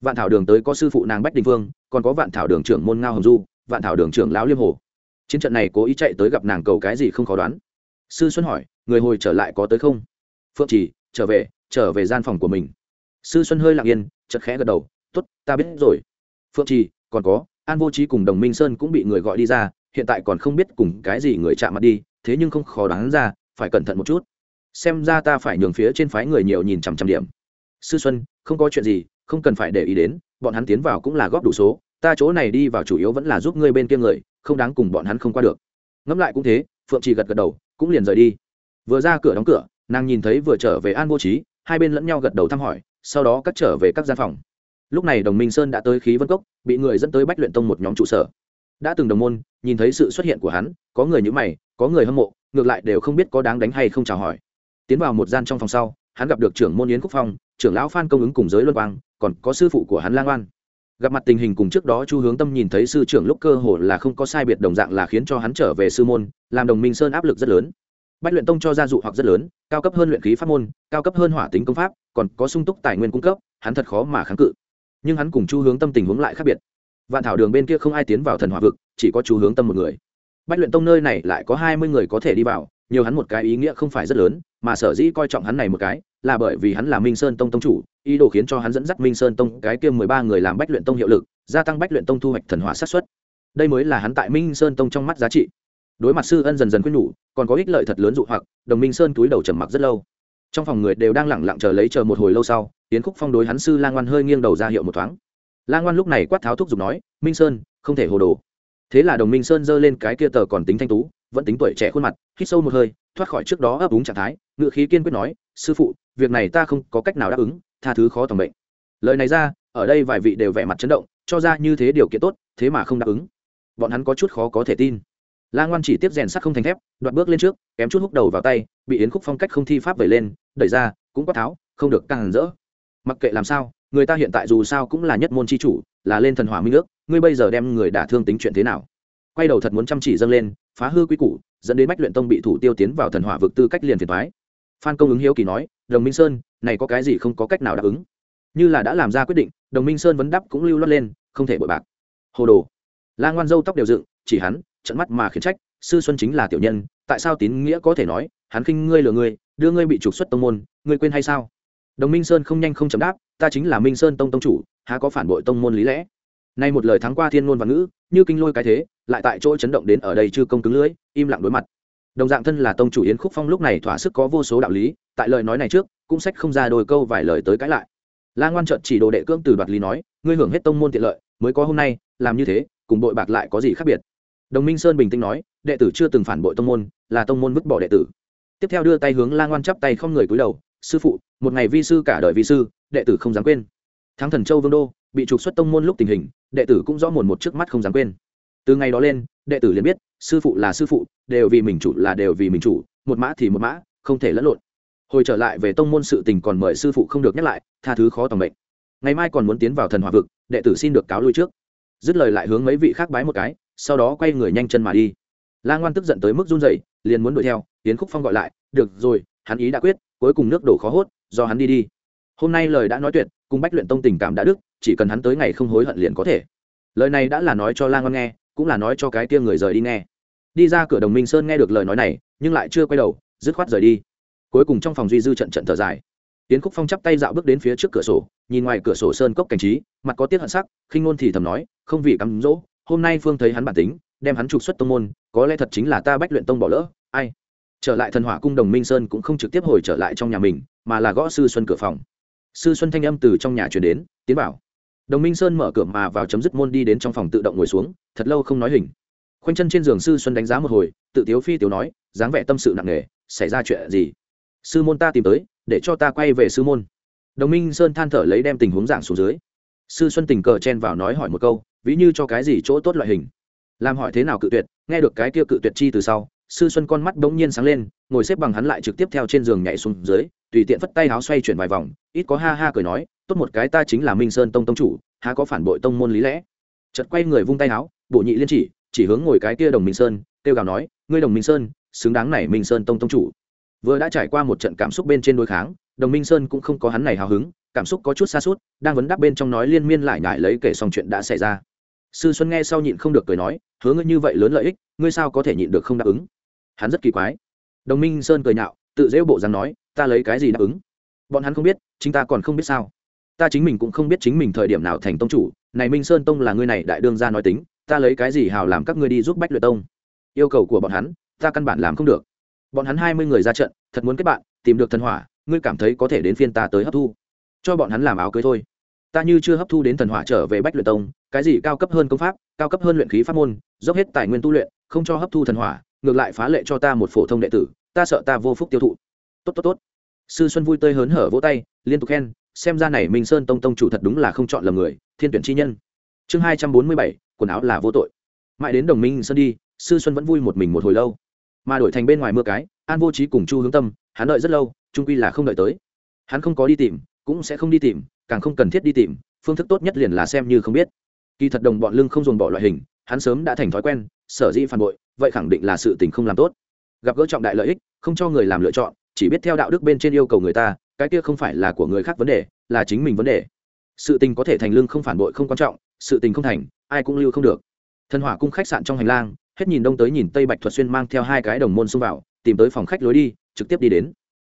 vạn thảo đường tới có sư phụ nàng bách đình Vương, còn có vạn thảo đường trưởng môn ngao hồng du vạn thảo đường trưởng lão liêm hồ. Chiến trận này cố ý chạy tới gặp nàng cầu cái gì không khó đoán. Sư xuân hỏi người hồi trở lại có tới không? Phượng chỉ trở về trở về gian phòng của mình. Sư xuân hơi lặng yên chật khẽ gật đầu t ố t ta biết rồi. Phượng trì còn có an vô trí cùng đồng minh sơn cũng bị người gọi đi ra hiện tại còn không biết cùng cái gì người chạm mặt đi thế nhưng không khó đoán ra phải cẩn thận một chút. Xem ra ta phải nhường phía trên phái người nhiều nhìn chằm chằm điểm. Sư xuân không có chuyện gì không cần phải để ý đến, bọn hắn tiến vào cũng là góp đủ số, ta chỗ này đi vào chủ yếu vẫn là giúp ngươi bên kia người, không đáng cùng bọn hắn không qua được. Ngẫm lại cũng thế, phượng chỉ gật gật đầu, cũng liền rời đi. Vừa ra cửa đóng cửa, nàng nhìn thấy vừa trở về an vô trí hai bên lẫn nhau gật đầu thăm hỏi, sau đó cắt trở về các gian phòng. Lúc này đồng minh sơn đã tới khí vân cốc, bị người dẫn tới bách luyện tông một nhóm trụ sở. Đã từng đồng môn, nhìn thấy sự xuất hiện của hắn, có người nhữ mày, có người hâm mộ, ngược lại đều không biết có đáng đánh hay không chào hỏi. Tiến vào một gian trong phòng sau, hắn gặp được trưởng môn yến quốc phong, trưởng lão phan công ứng cùng giới luân quang còn có sư phụ của hắn lang oan. Gặp mặt tình hình cùng trước đó chu hướng tâm nhìn thấy sư trưởng lúc cơ hồ là không có sai biệt đồng dạng là khiến cho hắn trở về sư môn, làm đồng minh sơn áp lực rất lớn. Bách luyện tông cho gia dụ hoặc rất lớn, cao cấp hơn luyện khí pháp môn, cao cấp hơn hỏa tính công pháp, còn có sung túc tài nguyên cung cấp, hắn thật khó mà kháng cự. Nhưng hắn cùng chu hướng tâm tình huống lại khác biệt. Vạn thảo đường bên kia không ai tiến vào thần hỏa vực, chỉ có chu hướng tâm một người. Bách luyện tông nơi này lại có hai mươi người có thể đi vào, nhiều hắn một cái ý nghĩa không phải rất lớn, mà sở dĩ coi trọng hắn này một cái là bởi vì hắn là minh sơn tông tông chủ, ý đồ khiến cho hắn dẫn dắt minh sơn tông cái kia mười ba người làm bách luyện tông hiệu lực, gia tăng bách luyện tông thu hoạch thần hỏa sát xuất đây mới là hắn tại minh sơn tông trong mắt giá trị. Đối mặt sư ân dần dần quyết nhủ, còn có ích lợi thật lớn dụ hoặc, đồng minh sơn túi đầu trầm mặc rất lâu. Trong phòng người đều đang lẳng lặng chờ lấy chờ một hồi lâu sau tiến khúc phong đối hắn sư lang ngoan hơi nghiêng đầu ra hiệu một thoáng. Lang ngoan lúc này quát tháo thúc giục nói, minh sơn, không thể hồ đồ. Thế là đồng minh sơn giơ lên cái kia tờ còn tính thanh tú, vẫn tính tuổi trẻ khuôn mặt, hít sâu một hơi, thoát khỏi trước đó ấp úng trạng thái ngự khí kiên quyết nói, sư phụ việc này ta không có cách nào đáp ứng, tha thứ khó tầm bệnh lời này ra, ở đây vài vị đều vẻ mặt chấn động, cho ra như thế điều kiện tốt, thế mà không đáp ứng. Bọn hắn có chút khó có thể tin. La ngoan chỉ tiếp rèn sắt không thành thép, đoạt bước lên trước, kém chút húc đầu vào tay, bị yến khúc phong cách không thi pháp vẩy lên, đẩy ra, cũng quát tháo, không được càng rỡ. Mặc kệ làm sao, người ta hiện tại dù sao cũng là nhất môn c h i chủ, là lên thần hỏa minh ước, ngươi bây giờ đem người đả thương tính chuyện thế nào? Quay đầu thật muốn chăm chỉ dâng lên, phá hư quy củ, dẫn đến bách luyện tông bị thủ tiêu tiến vào thần hỏa vực tư cách liền phiền thoái phan công ứng hiếu kỳ nói đồng minh sơn, này có cái gì không có cách nào đáp ứng. Như là đã làm ra quyết định, đồng minh sơn vấn đáp cũng lưu loát lên, không thể bội bạc. Hồ đồ. La ngoan dâu tóc đều dựng, chỉ hắn trận mắt mà khiển trách, sư xuân chính là tiểu nhân, tại sao tín nghĩa có thể nói, hắn khinh ngươi lừa ngươi, đưa ngươi bị trục xuất tông môn, ngươi quên hay sao? Đồng minh sơn không nhanh không chậm đáp, ta chính là minh sơn tông tông chủ, há có phản bội tông môn lý lẽ? Nay một lời thắng qua thiên ngôn và ngữ, như kinh lôi cái thế, lại tại chỗ chấn động đến ở đây chưa công cứng lưỡi, im lặng đối mặt đồng dạng thân là tông chủ yến khúc phong lúc này thỏa sức có vô số đạo lý tại lời nói này trước cũng sách không ra đôi câu vài lời tới cãi lại la ngoan trợt chỉ đồ đệ cưỡng từ đoạt lý nói ngươi hưởng hết tông môn tiện lợi mới có hôm nay làm như thế cùng bội bạc lại có gì khác biệt đồng minh sơn bình tĩnh nói đệ tử chưa từng phản bội tông môn là tông môn vứt bỏ đệ tử tiếp theo đưa tay hướng la ngoan chắp tay không người cúi đầu sư phụ một ngày vi sư cả đời vi sư đệ tử không dám quên thắng thần châu vương đô bị trục xuất tông môn lúc tình hình đệ tử cũng rõ mồn một trước mắt không dám quên từ ngày đó lên đệ tử liền biết sư phụ là sư phụ, đều vì mình chủ là đều vì mình chủ, một mã thì một mã, không thể lẫn lộn. Hồi trở lại về tông môn sự tình còn mời sư phụ không được nhắc lại, tha thứ khó tầm bệnh ngày mai còn muốn tiến vào thần hòa vực, đệ tử xin được cáo lui trước. Dứt lời lại hướng mấy vị khác bái một cái, sau đó quay người nhanh chân mà đi. La ngoan tức giận tới mức run dậy liền muốn đuổi theo tiến khúc phong gọi lại, được rồi, hắn ý đã quyết, cuối cùng nước đổ khó hốt, do hắn đi đi. Hôm nay lời đã nói tuyệt, cùng bách luyện tông tình cảm đã đức chỉ cần hắn tới ngày không hối hận liền có thể. Lời này đã là nói cho la ngoan nghe cũng là nói cho cái kia người rời đi nghe. Đi ra cửa đồng minh sơn nghe được lời nói này, nhưng lại chưa quay đầu, dứt khoát rời đi. Cuối cùng trong phòng duy dư trận trận thở dài. Tiến khúc phong chắp tay dạo bước đến phía trước cửa sổ, nhìn ngoài cửa sổ sơn cốc cảnh trí, mặt có tiết hận sắc, khinh ngôn thì thầm nói, không vì cắm dỗ, hôm nay phương thấy hắn bản tính, đem hắn trục xuất tông môn, có lẽ thật chính là ta bách luyện tông bỏ lỡ, ai? Trở lại thần hỏa cung đồng minh sơn cũng không trực tiếp hồi trở lại trong nhà mình, mà là gõ sư xuân cửa phòng. Sư xuân thanh âm từ trong nhà chuyển đến, tiến bảo đồng minh sơn mở cửa mà vào chấm dứt môn đi đến trong phòng tự động ngồi xuống, thật lâu không nói hình. Khoanh chân trên giường sư xuân đánh giá một hồi, tự tiếu phi tiếu nói, dáng vẻ tâm sự nặng nề, xảy ra chuyện gì? Sư môn ta tìm tới, để cho ta quay về sư môn. Đồng minh sơn than thở lấy đem tình huống giảng xuống dưới. Sư xuân tình cờ chen vào nói hỏi một câu, ví như cho cái gì chỗ tốt loại hình? Làm hỏi thế nào cự tuyệt, nghe được cái kia cự tuyệt chi từ sau sư xuân con mắt bỗng nhiên sáng lên, ngồi xếp bằng hắn lại trực tiếp theo trên giường nhảy xuống dưới, tùy tiện phất tay áo xoay chuyển vài vòng, ít có ha ha cười nói, tốt một cái ta chính là minh sơn tông tông chủ, há có phản bội tông môn lý lẽ? Chật quay người vung tay áo bộ nhị liên chỉ chỉ hướng ngồi cái kia đồng minh sơn, kêu gào nói, ngươi đồng minh sơn, xứng đáng này minh sơn tông tông chủ. Vừa đã trải qua một trận cảm xúc bên trên đối kháng, đồng minh sơn cũng không có hắn này hào hứng, cảm xúc có chút xa suốt, đang vấn đáp bên trong nói liên miên lại ngại lấy kể xong chuyện đã xảy ra. Sư xuân nghe sau nhịn không được cười nói, hứa ngươi như vậy lớn lợi ích, ngươi sao có thể nhịn được không đáp ứng? Hắn rất kỳ quái. Đồng minh sơn cười nhạo, tự dễ bộ dáng nói, ta lấy cái gì đáp ứng? Bọn hắn không biết, chính ta còn không biết sao. Ta chính mình cũng không biết chính mình thời điểm nào thành tông chủ. Này minh sơn tông là ngươi này đại đương gia nói tính, ta lấy cái gì hào làm các ngươi đi giúp bách luyện tông? Yêu cầu của bọn hắn, ta căn bản làm không được. Bọn hắn hai mươi người ra trận, thật muốn kết bạn, tìm được thần hỏa, ngươi cảm thấy có thể đến phiên ta tới hấp thu. Cho bọn hắn làm áo cưới thôi. Ta như chưa hấp thu đến thần hỏa trở về bách luyện tông, cái gì cao cấp hơn công pháp, cao cấp hơn luyện khí pháp môn, dốc hết tài nguyên tu luyện, không cho hấp thu thần hỏa ngược lại phá lệ cho ta một phổ thông đệ tử, ta sợ ta vô phúc tiêu thụ. Tốt tốt tốt. Sư xuân vui tươi hớn hở vỗ tay, liên tục khen, xem ra này minh sơn tông tông chủ thật đúng là không chọn lầm người, thiên tuyển chi nhân. Chương hai trăm bốn mươi bảy, quần áo là vô tội. Mãi đến đồng minh sơn đi, sư xuân vẫn vui một mình một hồi lâu. Mà đổi thành bên ngoài mưa cái, an vô trí cùng chu hướng tâm, hắn đợi rất lâu trung quy là không đợi tới. Hắn không có đi tìm, cũng sẽ không đi tìm, càng không cần thiết đi tìm, phương thức tốt nhất liền là xem như không biết. Kỳ thật đồng bọn lưng không dồn bỏ loại hình, hắn sớm đã thành thói quen sở dĩ phản bội, vậy khẳng định là sự tình không làm tốt. Gặp gỡ trọng đại lợi ích, không cho người làm lựa chọn, chỉ biết theo đạo đức bên trên yêu cầu người ta, cái kia không phải là của người khác vấn đề, là chính mình vấn đề. Sự tình có thể thành lương không phản bội không quan trọng, sự tình không thành, ai cũng lưu không được. Thần hỏa cung khách sạn trong hành lang, hết nhìn đông tới nhìn tây bạch thuật xuyên mang theo hai cái đồng môn xông vào, tìm tới phòng khách lối đi, trực tiếp đi đến.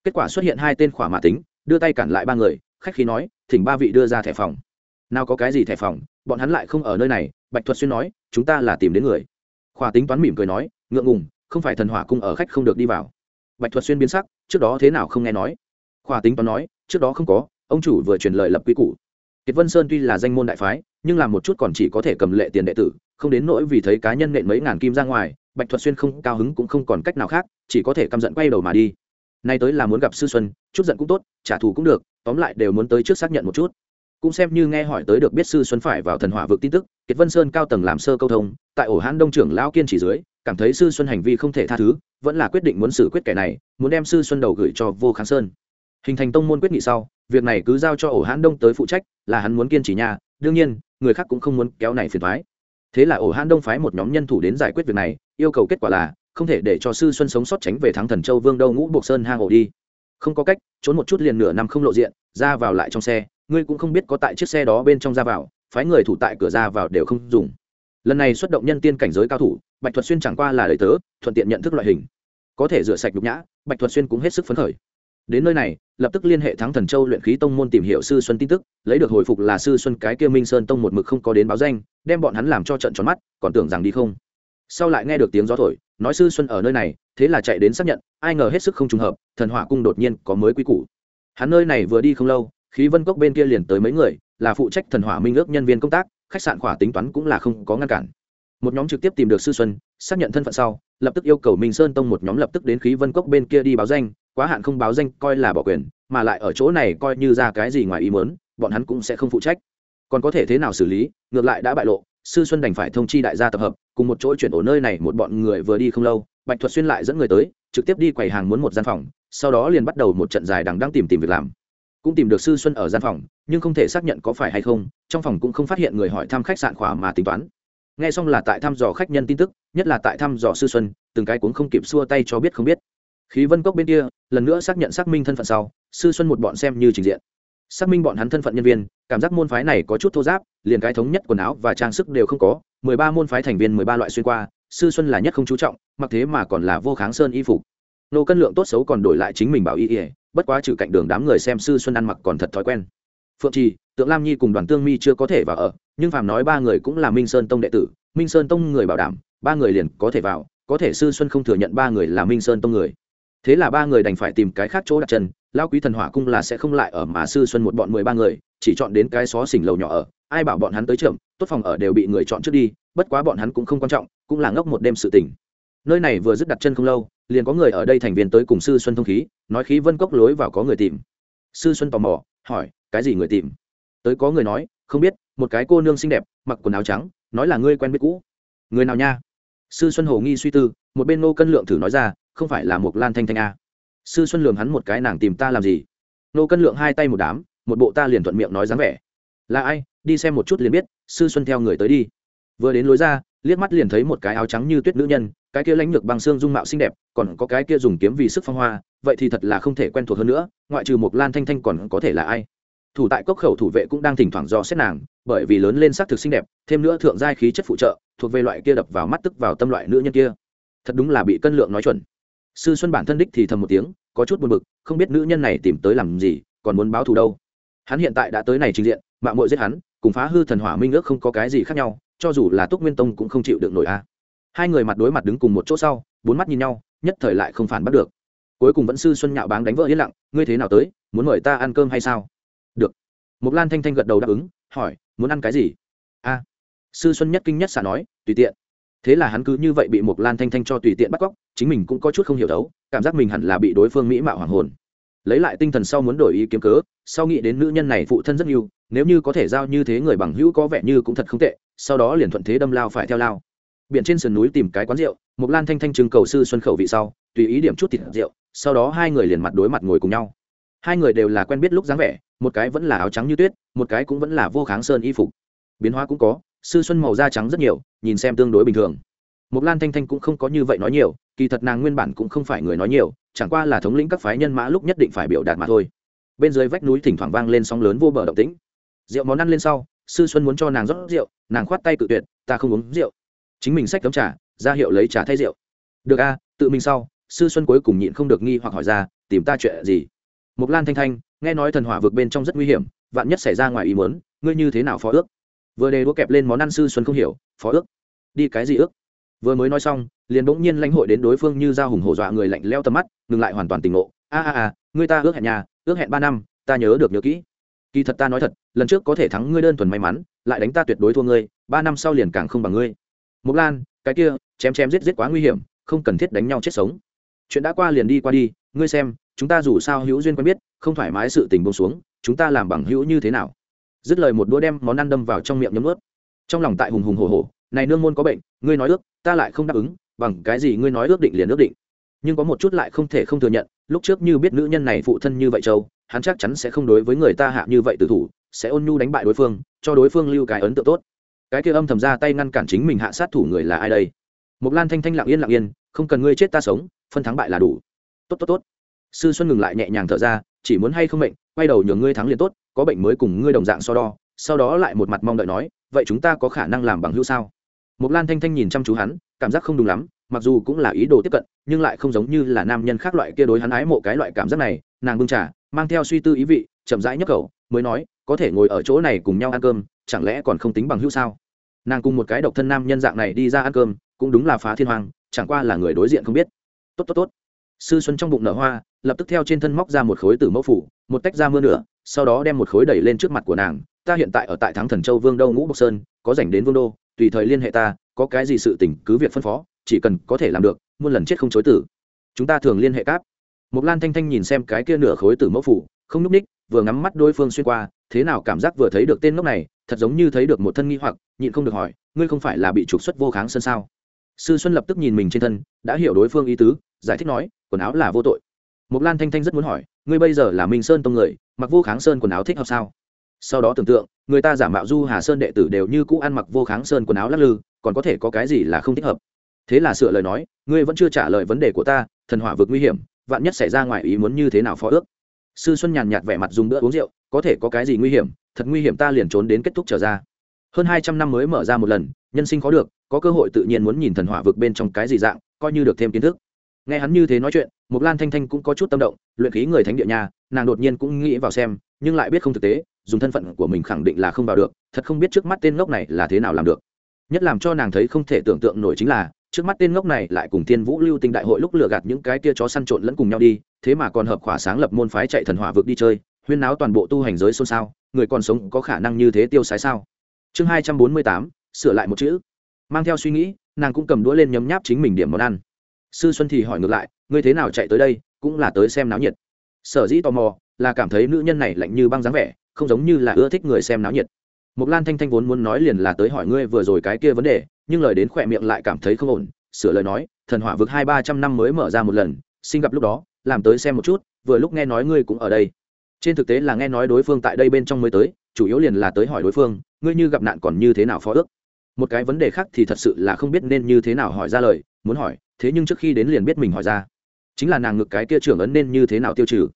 Kết quả xuất hiện hai tên khỏa mã tính, đưa tay cản lại ba người, khách khí nói, thỉnh ba vị đưa ra thẻ phòng. Nào có cái gì thẻ phòng, bọn hắn lại không ở nơi này, bạch thuật xuyên nói, chúng ta là tìm đến người khỏa tính toán mỉm cười nói, ngượng ngùng, không phải thần hỏa cung ở khách không được đi vào. Bạch thuật xuyên biến sắc, trước đó thế nào không nghe nói. Khỏa tính toán nói, trước đó không có, ông chủ vừa truyền lời lập quy củ. Kiệt vân sơn tuy là danh môn đại phái, nhưng làm một chút còn chỉ có thể cầm lệ tiền đệ tử, không đến nỗi vì thấy cá nhân nện mấy ngàn kim ra ngoài, bạch thuật xuyên không, cao hứng cũng không còn cách nào khác, chỉ có thể căm giận quay đầu mà đi. Nay tới là muốn gặp sư xuân, chút giận cũng tốt, trả thù cũng được, tóm lại đều muốn tới trước xác nhận một chút cũng xem như nghe hỏi tới được biết sư xuân phải vào thần hỏa vực tin tức, kiệt vân sơn cao tầng làm sơ câu thông, tại ổ hãn đông trưởng lão kiên chỉ dưới, cảm thấy sư xuân hành vi không thể tha thứ, vẫn là quyết định muốn xử quyết kẻ này, muốn đem sư xuân đầu gửi cho vô kháng sơn. Hình thành tông môn quyết nghị sau, việc này cứ giao cho ổ hãn đông tới phụ trách, là hắn muốn kiên trì nhà đương nhiên, người khác cũng không muốn kéo này phiền thoái thế là ổ hãn đông phái một nhóm nhân thủ đến giải quyết việc này, yêu cầu kết quả là, không thể để cho sư xuân sống sót tránh về thắng thần châu vương đâu ngũ buộc sơn hang ổ đi. Không có cách, trốn một chút liền nửa năm không lộ diện, ra vào lại trong xe ngươi cũng không biết có tại chiếc xe đó bên trong ra vào, phái người thủ tại cửa ra vào đều không dùng. Lần này xuất động nhân tiên cảnh giới cao thủ, bạch thuật xuyên chẳng qua là lời tớ, thuận tiện nhận thức loại hình. Có thể rửa sạch nhục nhã, bạch thuật xuyên cũng hết sức phấn khởi. Đến nơi này, lập tức liên hệ thắng thần châu luyện khí tông môn tìm hiểu sư xuân tin tức, lấy được hồi phục là sư xuân cái kia minh sơn tông một mực không có đến báo danh, đem bọn hắn làm cho trận tròn mắt, còn tưởng rằng đi không. Sau lại nghe được tiếng gió thổi, nói sư xuân ở nơi này, thế là chạy đến xác nhận, ai ngờ hết sức không trùng hợp, thần hỏa cung đột nhiên có mới quy củ. Hắn nơi này vừa đi không lâu khí vân cốc bên kia liền tới mấy người, là phụ trách thần hỏa minh ước nhân viên công tác, khách sạn khỏa tính toán cũng là không có ngăn cản. Một nhóm trực tiếp tìm được sư xuân, xác nhận thân phận sau, lập tức yêu cầu minh sơn tông một nhóm lập tức đến khí vân cốc bên kia đi báo danh, quá hạn không báo danh coi là bỏ quyền, mà lại ở chỗ này coi như ra cái gì ngoài ý mớn bọn hắn cũng sẽ không phụ trách. Còn có thể thế nào xử lý, ngược lại đã bại lộ, sư xuân đành phải thông chi đại gia tập hợp, cùng một chỗ chuyển ổ nơi này một bọn người vừa đi không lâu, bạch thuật xuyên lại dẫn người tới, trực tiếp đi quầy hàng muốn một gian phòng, sau đó liền bắt đầu một trận dài đằng đang tìm tìm việc làm cũng tìm được sư xuân ở gian phòng, nhưng không thể xác nhận có phải hay không, trong phòng cũng không phát hiện người hỏi thăm khách sạn khỏa mà tính toán. Nghe xong là tại thăm dò khách nhân tin tức, nhất là tại thăm dò sư xuân, từng cái cũng không kịp xua tay cho biết không biết. Khí vân cốc bên kia, lần nữa xác nhận xác minh thân phận sau, sư xuân một bọn xem như trình diện. Xác minh bọn hắn thân phận nhân viên, cảm giác môn phái này có chút thô giáp, liền cái thống nhất quần áo và trang sức đều không có, mười ba môn phái thành viên mười ba loại xuyên qua, sư xuân là nhất không chú trọng, mặc thế mà còn là vô kháng sơn y phục. Nô cân lượng tốt xấu còn đổi lại chính mình bảo y ỉa bất quá trừ cạnh đường đám người xem sư xuân ăn mặc còn thật thói quen. Phượng trì, tượng lam nhi cùng đoàn tương mi chưa có thể vào ở, nhưng phàm nói ba người cũng là minh sơn tông đệ tử, minh sơn tông người bảo đảm, ba người liền có thể vào, có thể sư xuân không thừa nhận ba người là minh sơn tông người. Thế là ba người đành phải tìm cái khác chỗ đặt chân lao quý thần hỏa cung là sẽ không lại ở mà sư xuân một bọn mười ba người, chỉ chọn đến cái xó xỉnh lầu nhỏ ở, ai bảo bọn hắn tới trưởng tốt phòng ở đều bị người chọn trước đi, bất quá bọn hắn cũng không quan trọng, cũng là ngốc một đêm sự tỉnh nơi này vừa dứt đặt chân không lâu, liền có người ở đây thành viên tới cùng sư xuân thông khí, nói khí vân cốc lối vào có người tìm. Sư xuân tò mò, hỏi, cái gì người tìm? Tới có người nói, không biết, một cái cô nương xinh đẹp, mặc quần áo trắng, nói là ngươi quen biết cũ. Người nào nha? Sư xuân hồ nghi suy tư, một bên nô cân lượng thử nói ra, không phải là một lan thanh thanh a? Sư xuân lường hắn một cái, nàng tìm ta làm gì? Nô cân lượng hai tay một đám, một bộ ta liền thuận miệng nói dáng vẻ. Là ai? Đi xem một chút liền biết, sư xuân theo người tới đi. Vừa đến lối ra, liếc mắt liền thấy một cái áo trắng như tuyết nữ nhân cái kia lãnh lược bằng xương dung mạo xinh đẹp, còn có cái kia dùng kiếm vì sức phong hoa, vậy thì thật là không thể quen thuộc hơn nữa, ngoại trừ một lan thanh thanh còn có thể là ai? Thủ tại cốc khẩu thủ vệ cũng đang thỉnh thoảng do xét nàng, bởi vì lớn lên sắc thực xinh đẹp, thêm nữa thượng giai khí chất phụ trợ, thuộc về loại kia đập vào mắt tức vào tâm loại nữ nhân kia. Thật đúng là bị cân lượng nói chuẩn. Sư xuân bản thân đích thì thầm một tiếng, có chút buồn bực, không biết nữ nhân này tìm tới làm gì, còn muốn báo thù đâu. Hắn hiện tại đã tới này trình diện mạng mội giết hắn, cùng phá hư thần hỏa minh ước không có cái gì khác nhau, cho dù là túc nguyên tông cũng không chịu được nổi a hai người mặt đối mặt đứng cùng một chỗ sau, bốn mắt nhìn nhau, nhất thời lại không phản bắt được. Cuối cùng vẫn sư xuân nhạo báng đánh vỡ yên lặng, ngươi thế nào tới, muốn mời ta ăn cơm hay sao? Được. Mục lan thanh thanh gật đầu đáp ứng, hỏi, muốn ăn cái gì? A. Sư xuân nhất kinh nhất xả nói, tùy tiện. Thế là hắn cứ như vậy bị mục lan thanh thanh cho tùy tiện bắt cóc, chính mình cũng có chút không hiểu đấu, cảm giác mình hẳn là bị đối phương mỹ mạo hoàng hồn. Lấy lại tinh thần sau muốn đổi ý kiếm cớ, sau nghĩ đến nữ nhân này phụ thân rất nhiều, nếu như có thể giao như thế người bằng hữu có vẻ như cũng thật không tệ, sau đó liền thuận thế đâm lao phải theo lao biển trên sườn núi tìm cái quán rượu mục lan thanh thanh trưng cầu sư xuân khẩu vị sau, tùy ý điểm chút thịt rượu, sau đó hai người liền mặt đối mặt ngồi cùng nhau. Hai người đều là quen biết lúc dáng vẻ, một cái vẫn là áo trắng như tuyết, một cái cũng vẫn là vô kháng sơn y phục. Biến hóa cũng có, sư xuân màu da trắng rất nhiều, nhìn xem tương đối bình thường. Mục lan thanh thanh cũng không có như vậy nói nhiều, kỳ thật nàng nguyên bản cũng không phải người nói nhiều, chẳng qua là thống lĩnh các phái nhân mã lúc nhất định phải biểu đạt mà thôi. Bên dưới vách núi thỉnh thoảng vang lên sóng lớn vô bờ động tĩnh. Rượu món ăn lên sau, sư xuân muốn cho nàng rót rượu, nàng khoát tay cự tuyệt, ta không uống rượu chính mình xách cấm trà, ra hiệu lấy trà thay rượu. Được a, tự mình sau, sư xuân cuối cùng nhịn không được nghi hoặc hỏi ra, tìm ta chuyện gì? Mục lan thanh thanh, nghe nói thần hỏa vượt bên trong rất nguy hiểm, vạn nhất xảy ra ngoài ý muốn, ngươi như thế nào phó ước? Vừa đề đũa kẹp lên món ăn sư xuân không hiểu, phó ước? Đi cái gì ước? Vừa mới nói xong, liền bỗng nhiên lãnh hội đến đối phương như dao hùng hổ dọa người lạnh leo tầm mắt, ngừng lại hoàn toàn tỉnh ngộ. A a a ngươi ta ước hẹn nhà, ước hẹn ba năm, ta nhớ được nhớ kỹ. Kỳ thật ta nói thật, lần trước có thể thắng ngươi đơn thuần may mắn, lại đánh ta tuyệt đối thua ngươi, ba năm sau liền càng không bằng ngươi mục lan, cái kia, chém chém giết giết quá nguy hiểm, không cần thiết đánh nhau chết sống. Chuyện đã qua liền đi qua đi, ngươi xem, chúng ta dù sao hữu duyên quen biết, không thoải mái sự tình bông xuống, chúng ta làm bằng hữu như thế nào? Dứt lời một đũa đem món ăn đâm vào trong miệng nhấm ướt trong lòng tại hùng hùng hồ hồ này nương môn có bệnh, ngươi nói ước, ta lại không đáp ứng, bằng cái gì ngươi nói ước định liền ước định. Nhưng có một chút lại không thể không thừa nhận, lúc trước như biết nữ nhân này phụ thân như vậy châu hắn chắc chắn sẽ không đối với người ta hạ như vậy tử thủ, sẽ ôn nhu đánh bại đối phương, cho đối phương lưu cái ấn tượng tốt cái kia âm thầm ra tay ngăn cản chính mình hạ sát thủ người là ai đây? Mục lan thanh thanh lặng yên lặng yên, không cần ngươi chết ta sống, phân thắng bại là đủ. Tốt tốt tốt. Sư xuân ngừng lại nhẹ nhàng thở ra, chỉ muốn hay không bệnh quay đầu nhường ngươi thắng liền tốt, có bệnh mới cùng ngươi đồng dạng so đo, sau đó lại một mặt mong đợi nói, vậy chúng ta có khả năng làm bằng hữu sao? Mục lan thanh thanh nhìn chăm chú hắn, cảm giác không đúng lắm, mặc dù cũng là ý đồ tiếp cận, nhưng lại không giống như là nam nhân khác loại kia đối hắn ái mộ cái loại cảm giác này, nàng bưng trả mang theo suy tư ý vị, chậm rãi nhấc cầu, mới nói có thể ngồi ở chỗ này cùng nhau ăn cơm chẳng lẽ còn không tính bằng hữu sao? Nàng cùng một cái độc thân nam nhân dạng này đi ra ăn cơm cũng đúng là phá thiên hoàng chẳng qua là người đối diện không biết. Tốt tốt tốt. Sư xuân trong bụng nở hoa lập tức theo trên thân móc ra một khối tử mẫu phủ một tách ra mưa nửa, sau đó đem một khối đẩy lên trước mặt của nàng. Ta hiện tại ở tại thắng thần châu vương đâu ngũ bộc sơn có dành đến vương đô tùy thời liên hệ ta có cái gì sự tình cứ việc phân phó chỉ cần có thể làm được muôn lần chết không chối tử. Chúng ta thường liên hệ cáp. Một lan thanh thanh nhìn xem cái kia nửa khối tử mẫu phủ không núp ních, vừa ngắm mắt đối phương xuyên qua, thế nào cảm giác vừa thấy được tên ngốc này, thật giống như thấy được một thân nghi hoặc, nhịn không được hỏi, ngươi không phải là bị trục xuất vô kháng sân sao? Sư xuân lập tức nhìn mình trên thân, đã hiểu đối phương ý tứ, giải thích nói, quần áo là vô tội. Mục lan thanh thanh rất muốn hỏi, ngươi bây giờ là minh sơn tông người, mặc vô kháng sơn quần áo thích hợp sao? Sau đó tưởng tượng, người ta giả mạo du hà sơn đệ tử đều như cũ ăn mặc vô kháng sơn quần áo lắc lư, còn có thể có cái gì là không thích hợp? Thế là sửa lời nói, ngươi vẫn chưa trả lời vấn đề của ta, thần hỏa vực nguy hiểm, vạn nhất xảy ra ngoài ý muốn như thế nào phó ước? Sư xuân nhàn nhạt vẻ mặt dùng bữa uống rượu, có thể có cái gì nguy hiểm, thật nguy hiểm ta liền trốn đến kết thúc trở ra. Hơn hai trăm năm mới mở ra một lần, nhân sinh khó được, có cơ hội tự nhiên muốn nhìn thần hỏa vực bên trong cái gì dạng, coi như được thêm kiến thức. Nghe hắn như thế nói chuyện, mục lan thanh thanh cũng có chút tâm động, luyện khí người thánh địa nhà nàng đột nhiên cũng nghĩ vào xem, nhưng lại biết không thực tế, dùng thân phận của mình khẳng định là không vào được, thật không biết trước mắt tên ngốc này là thế nào làm được. Nhất làm cho nàng thấy không thể tưởng tượng nổi chính là trước mắt tên ngốc này lại cùng thiên vũ lưu tinh đại hội lúc lừa gạt những cái kia chó săn trộn lẫn cùng nhau đi, thế mà còn hợp khỏa sáng lập môn phái chạy thần hỏa vực đi chơi, huyên náo toàn bộ tu hành giới xôn xao, người còn sống có khả năng như thế tiêu sái sao? Chương hai trăm bốn mươi tám, sửa lại một chữ. Mang theo suy nghĩ, nàng cũng cầm đũa lên nhấm nháp chính mình điểm món ăn. Sư xuân thì hỏi ngược lại, ngươi thế nào chạy tới đây, cũng là tới xem náo nhiệt? Sở dĩ tò mò là cảm thấy nữ nhân này lạnh như băng dáng vẻ, không giống như là ưa thích người xem náo nhiệt. Mộc lan thanh thanh vốn muốn nói liền là tới hỏi ngươi vừa rồi cái kia vấn đề, nhưng lời đến khỏe miệng lại cảm thấy không ổn, sửa lời nói, thần hỏa vực hai ba trăm năm mới mở ra một lần, xin gặp lúc đó, làm tới xem một chút, vừa lúc nghe nói ngươi cũng ở đây. Trên thực tế là nghe nói đối phương tại đây bên trong mới tới, chủ yếu liền là tới hỏi đối phương, ngươi như gặp nạn còn như thế nào phó ước? Một cái vấn đề khác thì thật sự là không biết nên như thế nào hỏi ra lời, muốn hỏi, thế nhưng trước khi đến liền biết mình hỏi ra. Chính là nàng ngực cái kia trưởng ấn nên như thế nào tiêu trừ?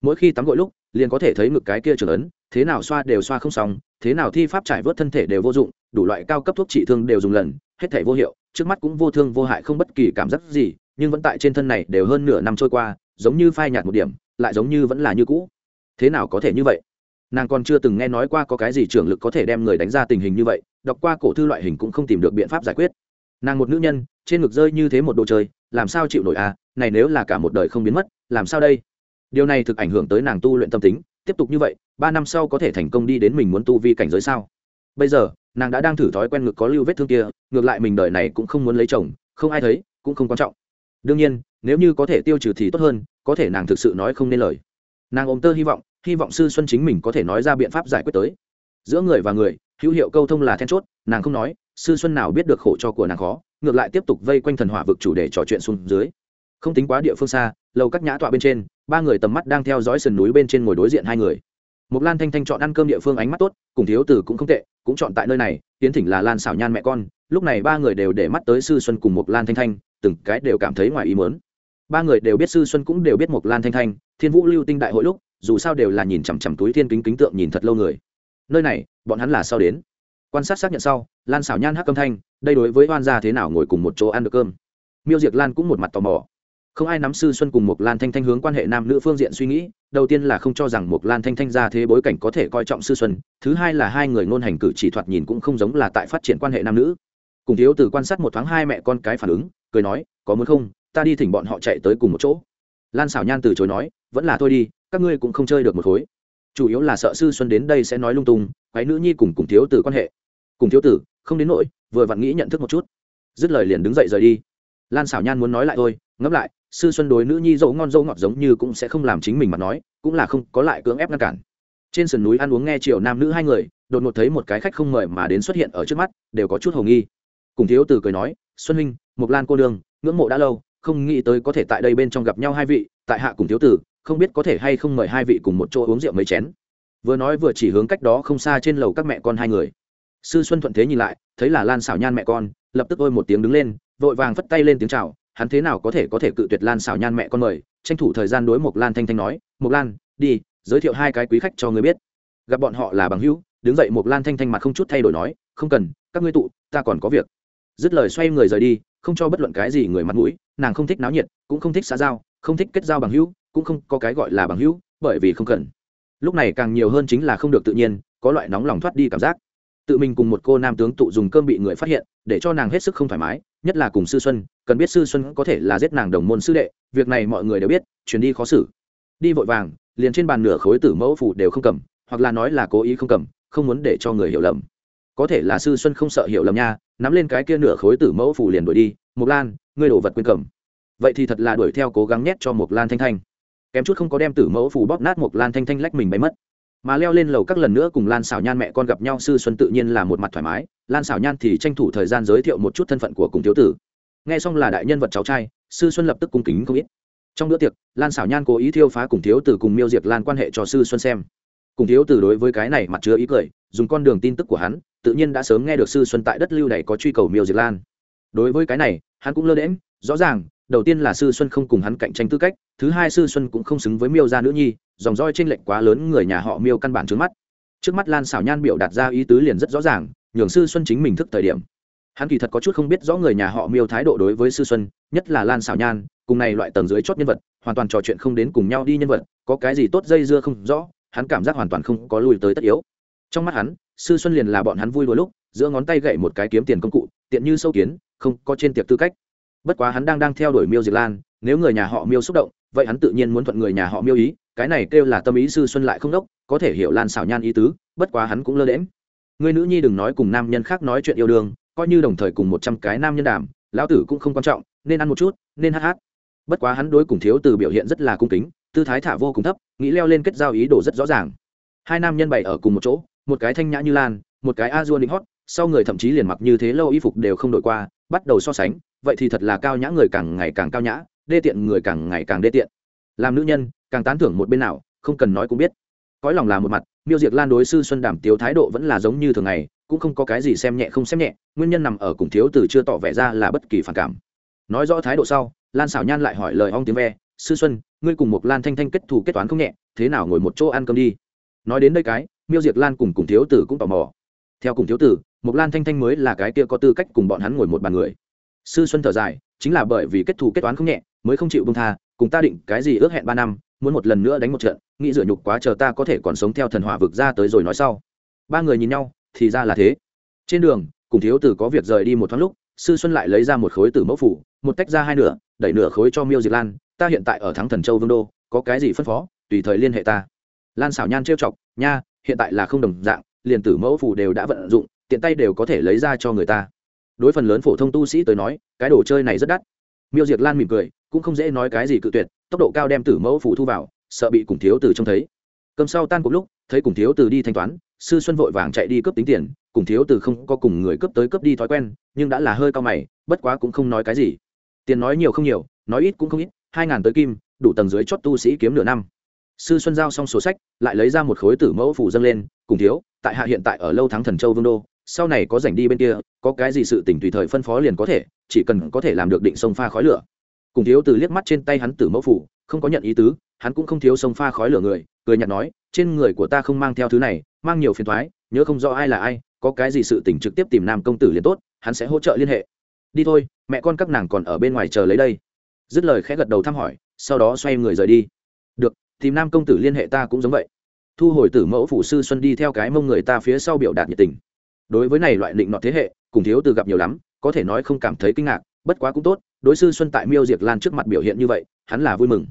Mỗi khi tắm gội lúc, liền có thể thấy ngực cái kia trưởng ấn, thế nào xoa đều xoa không xong thế nào thi pháp trải vớt thân thể đều vô dụng, đủ loại cao cấp thuốc trị thương đều dùng lần, hết thể vô hiệu, trước mắt cũng vô thương vô hại không bất kỳ cảm giác gì, nhưng vẫn tại trên thân này đều hơn nửa năm trôi qua, giống như phai nhạt một điểm, lại giống như vẫn là như cũ. Thế nào có thể như vậy? Nàng còn chưa từng nghe nói qua có cái gì trưởng lực có thể đem người đánh ra tình hình như vậy, đọc qua cổ thư loại hình cũng không tìm được biện pháp giải quyết. Nàng một nữ nhân, trên ngực rơi như thế một đồ chơi, làm sao chịu nổi à này nếu là cả một đời không biến mất, làm sao đây? Điều này thực ảnh hưởng tới nàng tu luyện tâm tính tiếp tục như vậy, ba năm sau có thể thành công đi đến mình muốn tu vi cảnh giới sao? Bây giờ, nàng đã đang thử thói quen ngực có lưu vết thương kia, ngược lại mình đời này cũng không muốn lấy chồng, không ai thấy, cũng không quan trọng. Đương nhiên, nếu như có thể tiêu trừ thì tốt hơn, có thể nàng thực sự nói không nên lời. Nàng ôm tơ hy vọng hy vọng sư xuân chính mình có thể nói ra biện pháp giải quyết tới. Giữa người và người, hữu hiệu câu thông là then chốt, nàng không nói, sư xuân nào biết được khổ cho của nàng khó, ngược lại tiếp tục vây quanh thần hỏa vực chủ đề trò chuyện xuống dưới. Không tính quá địa phương xa lầu các nhã tọa bên trên, ba người tầm mắt đang theo dõi sườn núi bên trên ngồi đối diện hai người. Một lan thanh thanh chọn ăn cơm địa phương ánh mắt tốt, cùng thiếu tử cũng không tệ, cũng chọn tại nơi này tiến thỉnh là lan xảo nhan mẹ con, lúc này ba người đều để mắt tới sư xuân cùng một lan thanh thanh, từng cái đều cảm thấy ngoài ý mớn ba người đều biết sư xuân cũng đều biết một lan thanh thanh, thiên vũ lưu tinh đại hội lúc, dù sao đều là nhìn chằm chằm túi thiên kính kính tượng nhìn thật lâu người. Nơi này, bọn hắn là sao đến. Quan sát xác nhận sau, lan xảo nhan hắc âm thanh, đây đối với oan gia thế nào ngồi cùng một chỗ ăn được cơm. Miêu diệt lan cũng một mặt tò mò không ai nắm sư xuân cùng một lan thanh thanh hướng quan hệ nam nữ phương diện suy nghĩ, đầu tiên là không cho rằng một lan thanh thanh ra thế bối cảnh có thể coi trọng sư xuân, thứ hai là hai người ngôn hành cử chỉ thoạt nhìn cũng không giống là tại phát triển quan hệ nam nữ. Cùng thiếu từ quan sát một tháng hai mẹ con cái phản ứng, cười nói, có muốn không, ta đi thỉnh bọn họ chạy tới cùng một chỗ. Lan xảo nhan từ chối nói, vẫn là thôi đi, các ngươi cũng không chơi được một khối. Chủ yếu là sợ sư xuân đến đây sẽ nói lung tung, quái nữ nhi cùng cùng thiếu tử quan hệ. Cùng thiếu tử, không đến nỗi, vừa vặn nghĩ nhận thức một chút. Dứt lời liền đứng dậy rời đi. Lan xảo nhan muốn nói lại thôi, ngẫm lại sư xuân đối nữ nhi dẫu ngon dẫu ngọt giống như cũng sẽ không làm chính mình mà nói, cũng là không có lại cưỡng ép ngăn cản. Trên sườn núi ăn uống nghe chiều nam nữ hai người, đột ngột thấy một cái khách không mời mà đến xuất hiện ở trước mắt, đều có chút hồ nghi. Cùng thiếu từ cười nói, xuân huynh mục lan cô đương ngưỡng mộ đã lâu, không nghĩ tới có thể tại đây bên trong gặp nhau hai vị, tại hạ cùng thiếu tử, không biết có thể hay không mời hai vị cùng một chỗ uống rượu mấy chén. Vừa nói vừa chỉ hướng cách đó không xa trên lầu các mẹ con hai người. Sư xuân thuận thế nhìn lại, thấy là lan xảo nhan mẹ con, lập tức ôi một tiếng đứng lên, vội vàng phất tay lên tiếng chào hắn thế nào có thể có thể cự tuyệt lan xảo nhan mẹ con mời? Tranh thủ thời gian đối mộc lan thanh thanh nói, mộc lan, đi, giới thiệu hai cái quý khách cho người biết. Gặp bọn họ là bằng hữu, đứng dậy mộc lan thanh thanh mặt không chút thay đổi nói, không cần, các ngươi tụ, ta còn có việc. Dứt lời xoay người rời đi, không cho bất luận cái gì người mặt mũi, nàng không thích náo nhiệt, cũng không thích xã giao, không thích kết giao bằng hữu, cũng không có cái gọi là bằng hữu, bởi vì không cần. Lúc này càng nhiều hơn chính là không được tự nhiên, có loại nóng lòng thoát đi cảm giác tự mình cùng một cô nam tướng tụ dùng cơm bị người phát hiện, để cho nàng hết sức không thoải mái, nhất là cùng sư xuân, cần biết sư xuân có thể là giết nàng đồng môn sư đệ, việc này mọi người đều biết chuyến đi khó xử. Đi vội vàng, liền trên bàn nửa khối tử mẫu phủ đều không cầm, hoặc là nói là cố ý không cầm, không muốn để cho người hiểu lầm. Có thể là sư xuân không sợ hiểu lầm nha, nắm lên cái kia nửa khối tử mẫu phủ liền đuổi đi mục lan, ngươi đổ vật quên cầm. Vậy thì thật là đuổi theo cố gắng nhét cho mục lan thanh thanh. Kém chút không có đem tử mẫu phủ bóp nát mục lan thanh thanh lách mình bay mất mà leo lên lầu các lần nữa cùng lan xảo nhan mẹ con gặp nhau, sư xuân tự nhiên là một mặt thoải mái. Lan xảo nhan thì tranh thủ thời gian giới thiệu một chút thân phận của cùng thiếu tử. Nghe xong là đại nhân vật cháu trai, sư xuân lập tức cung kính không ít. Trong bữa tiệc, lan xảo nhan cố ý thiêu phá cùng thiếu tử cùng miêu diệt lan quan hệ cho sư xuân xem. Cùng thiếu tử đối với cái này mặt chứa ý cười, dùng con đường tin tức của hắn, tự nhiên đã sớm nghe được sư xuân tại đất lưu này có truy cầu miêu diệt lan. Đối với cái này, hắn cũng lơ đễm rõ ràng đầu tiên là sư xuân không cùng hắn cạnh tranh tư cách, thứ hai sư xuân cũng không xứng với miêu gia nữ nhi, dòng roi t r ê n lệch quá lớn người nhà họ miêu căn bản trước mắt. Trước mắt lan xảo nhan biểu đạt ra ý tứ liền rất rõ ràng, nhường sư xuân chính mình thức thời điểm. Hắn kỳ thật có chút không biết rõ người nhà họ miêu thái độ đối với sư xuân, nhất là lan xảo nhan, cùng này loại tầng dưới chót nhân vật, hoàn toàn trò chuyện không đến cùng nhau đi nhân vật, có cái gì tốt dây dưa không rõ, hắn cảm giác hoàn toàn không có lui tới tất yếu. Trong mắt hắn, sư xuân liền là bọn hắn vui đôi lúc, giữa ngón tay gậy một cái kiếm tiền công cụ, tiện như sâu kiến, không có trên tiệc tư cách bất quá hắn đang đang theo đuổi miêu diệt lan, nếu người nhà họ miêu xúc động, vậy hắn tự nhiên muốn thuận người nhà họ miêu ý, cái này kêu là tâm ý sư xuân lại không đốc, có thể hiểu lan xảo nhan ý tứ, bất quá hắn cũng lơ lễm người nữ nhi đừng nói cùng nam nhân khác nói chuyện yêu đương, coi như đồng thời cùng một trăm cái nam nhân đàm, lão tử cũng không quan trọng, nên ăn một chút, nên hát hát. Bất quá hắn đối cùng thiếu từ biểu hiện rất là cung kính, tư thái thả vô cùng thấp, nghĩ leo lên kết giao ý đồ rất rõ ràng. Hai nam nhân bày ở cùng một chỗ, một cái thanh nhã như lan, một cái a dua lính hót, sau người thậm chí liền mặc như thế lâu y phục đều không đổi qua bắt đầu so sánh, vậy thì thật là cao nhã người càng ngày càng cao nhã, đê tiện người càng ngày càng đê tiện. Làm nữ nhân, càng tán thưởng một bên nào, không cần nói cũng biết. Cõi lòng là một mặt, miêu diệt lan đối sư xuân đàm tiếu thái độ vẫn là giống như thường ngày, cũng không có cái gì xem nhẹ không xem nhẹ, nguyên nhân nằm ở cùng thiếu từ chưa tỏ vẻ ra là bất kỳ phản cảm. Nói rõ thái độ sau, lan xảo nhan lại hỏi lời ong tiếng ve, sư xuân, ngươi cùng một lan thanh thanh kết thù kết toán không nhẹ, thế nào ngồi một chỗ ăn cơm đi? Nói đến đây cái, miêu diệt lan cùng cùng thiếu tử cũng tò mò. Theo cùng thiếu tử Mộc lan thanh thanh mới là cái kia có tư cách cùng bọn hắn ngồi một bàn người. Sư xuân thở dài, chính là bởi vì kết thù kết toán không nhẹ, mới không chịu bông tha, cùng ta định cái gì ước hẹn ba năm, muốn một lần nữa đánh một trận, nghĩ rửa nhục quá chờ ta có thể còn sống theo thần hỏa vực ra tới rồi nói sau. Ba người nhìn nhau, thì ra là thế. Trên đường, cùng thiếu tử có việc rời đi một thoáng lúc, sư xuân lại lấy ra một khối tử mẫu phủ, một tách ra hai nửa, đẩy nửa khối cho miêu diệt lan, ta hiện tại ở thắng thần châu vương đô, có cái gì phân phó, tùy thời liên hệ ta. Lan xảo nhan trêu chọc, nha, hiện tại là không đồng dạng, liền tử mẫu phủ đều đã vận dụng tiện tay đều có thể lấy ra cho người ta. Đối phần lớn phổ thông tu sĩ tới nói, cái đồ chơi này rất đắt. Miêu diệt lan mỉm cười, cũng không dễ nói cái gì cự tuyệt, tốc độ cao đem tử mẫu phủ thu vào, sợ bị cùng thiếu từ trông thấy. Cơm sau tan cùng lúc, thấy cùng thiếu từ đi thanh toán, sư xuân vội vàng chạy đi cướp tính tiền, cùng thiếu từ không có cùng người cướp tới cướp đi thói quen, nhưng đã là hơi cao mày, bất quá cũng không nói cái gì. Tiền nói nhiều không nhiều, nói ít cũng không ít, hai ngàn tới kim, đủ tầng dưới chót tu sĩ kiếm nửa năm. Sư xuân giao xong sổ sách, lại lấy ra một khối tử mẫu phủ dâng lên, cùng thiếu, tại hạ hiện tại ở lâu thắng thần châu vương đô sau này có rảnh đi bên kia, có cái gì sự tỉnh tùy thời phân phó liền có thể, chỉ cần có thể làm được định sông pha khói lửa. Cùng thiếu từ liếc mắt trên tay hắn tử mẫu phủ, không có nhận ý tứ, hắn cũng không thiếu sông pha khói lửa người, cười nhạt nói, trên người của ta không mang theo thứ này, mang nhiều phiền thoái nhớ không rõ ai là ai, có cái gì sự tỉnh trực tiếp tìm nam công tử liền tốt, hắn sẽ hỗ trợ liên hệ. Đi thôi, mẹ con các nàng còn ở bên ngoài chờ lấy đây. Dứt lời khẽ gật đầu thăm hỏi, sau đó xoay người rời đi. Được, tìm nam công tử liên hệ ta cũng giống vậy. Thu hồi tử mẫu phủ sư xuân đi theo cái mông người ta phía sau biểu đạt nhiệt tình đối với này loại định nọ thế hệ, cùng thiếu từ gặp nhiều lắm, có thể nói không cảm thấy kinh ngạc, bất quá cũng tốt, đối sư xuân tại miêu diệt lan trước mặt biểu hiện như vậy, hắn là vui mừng.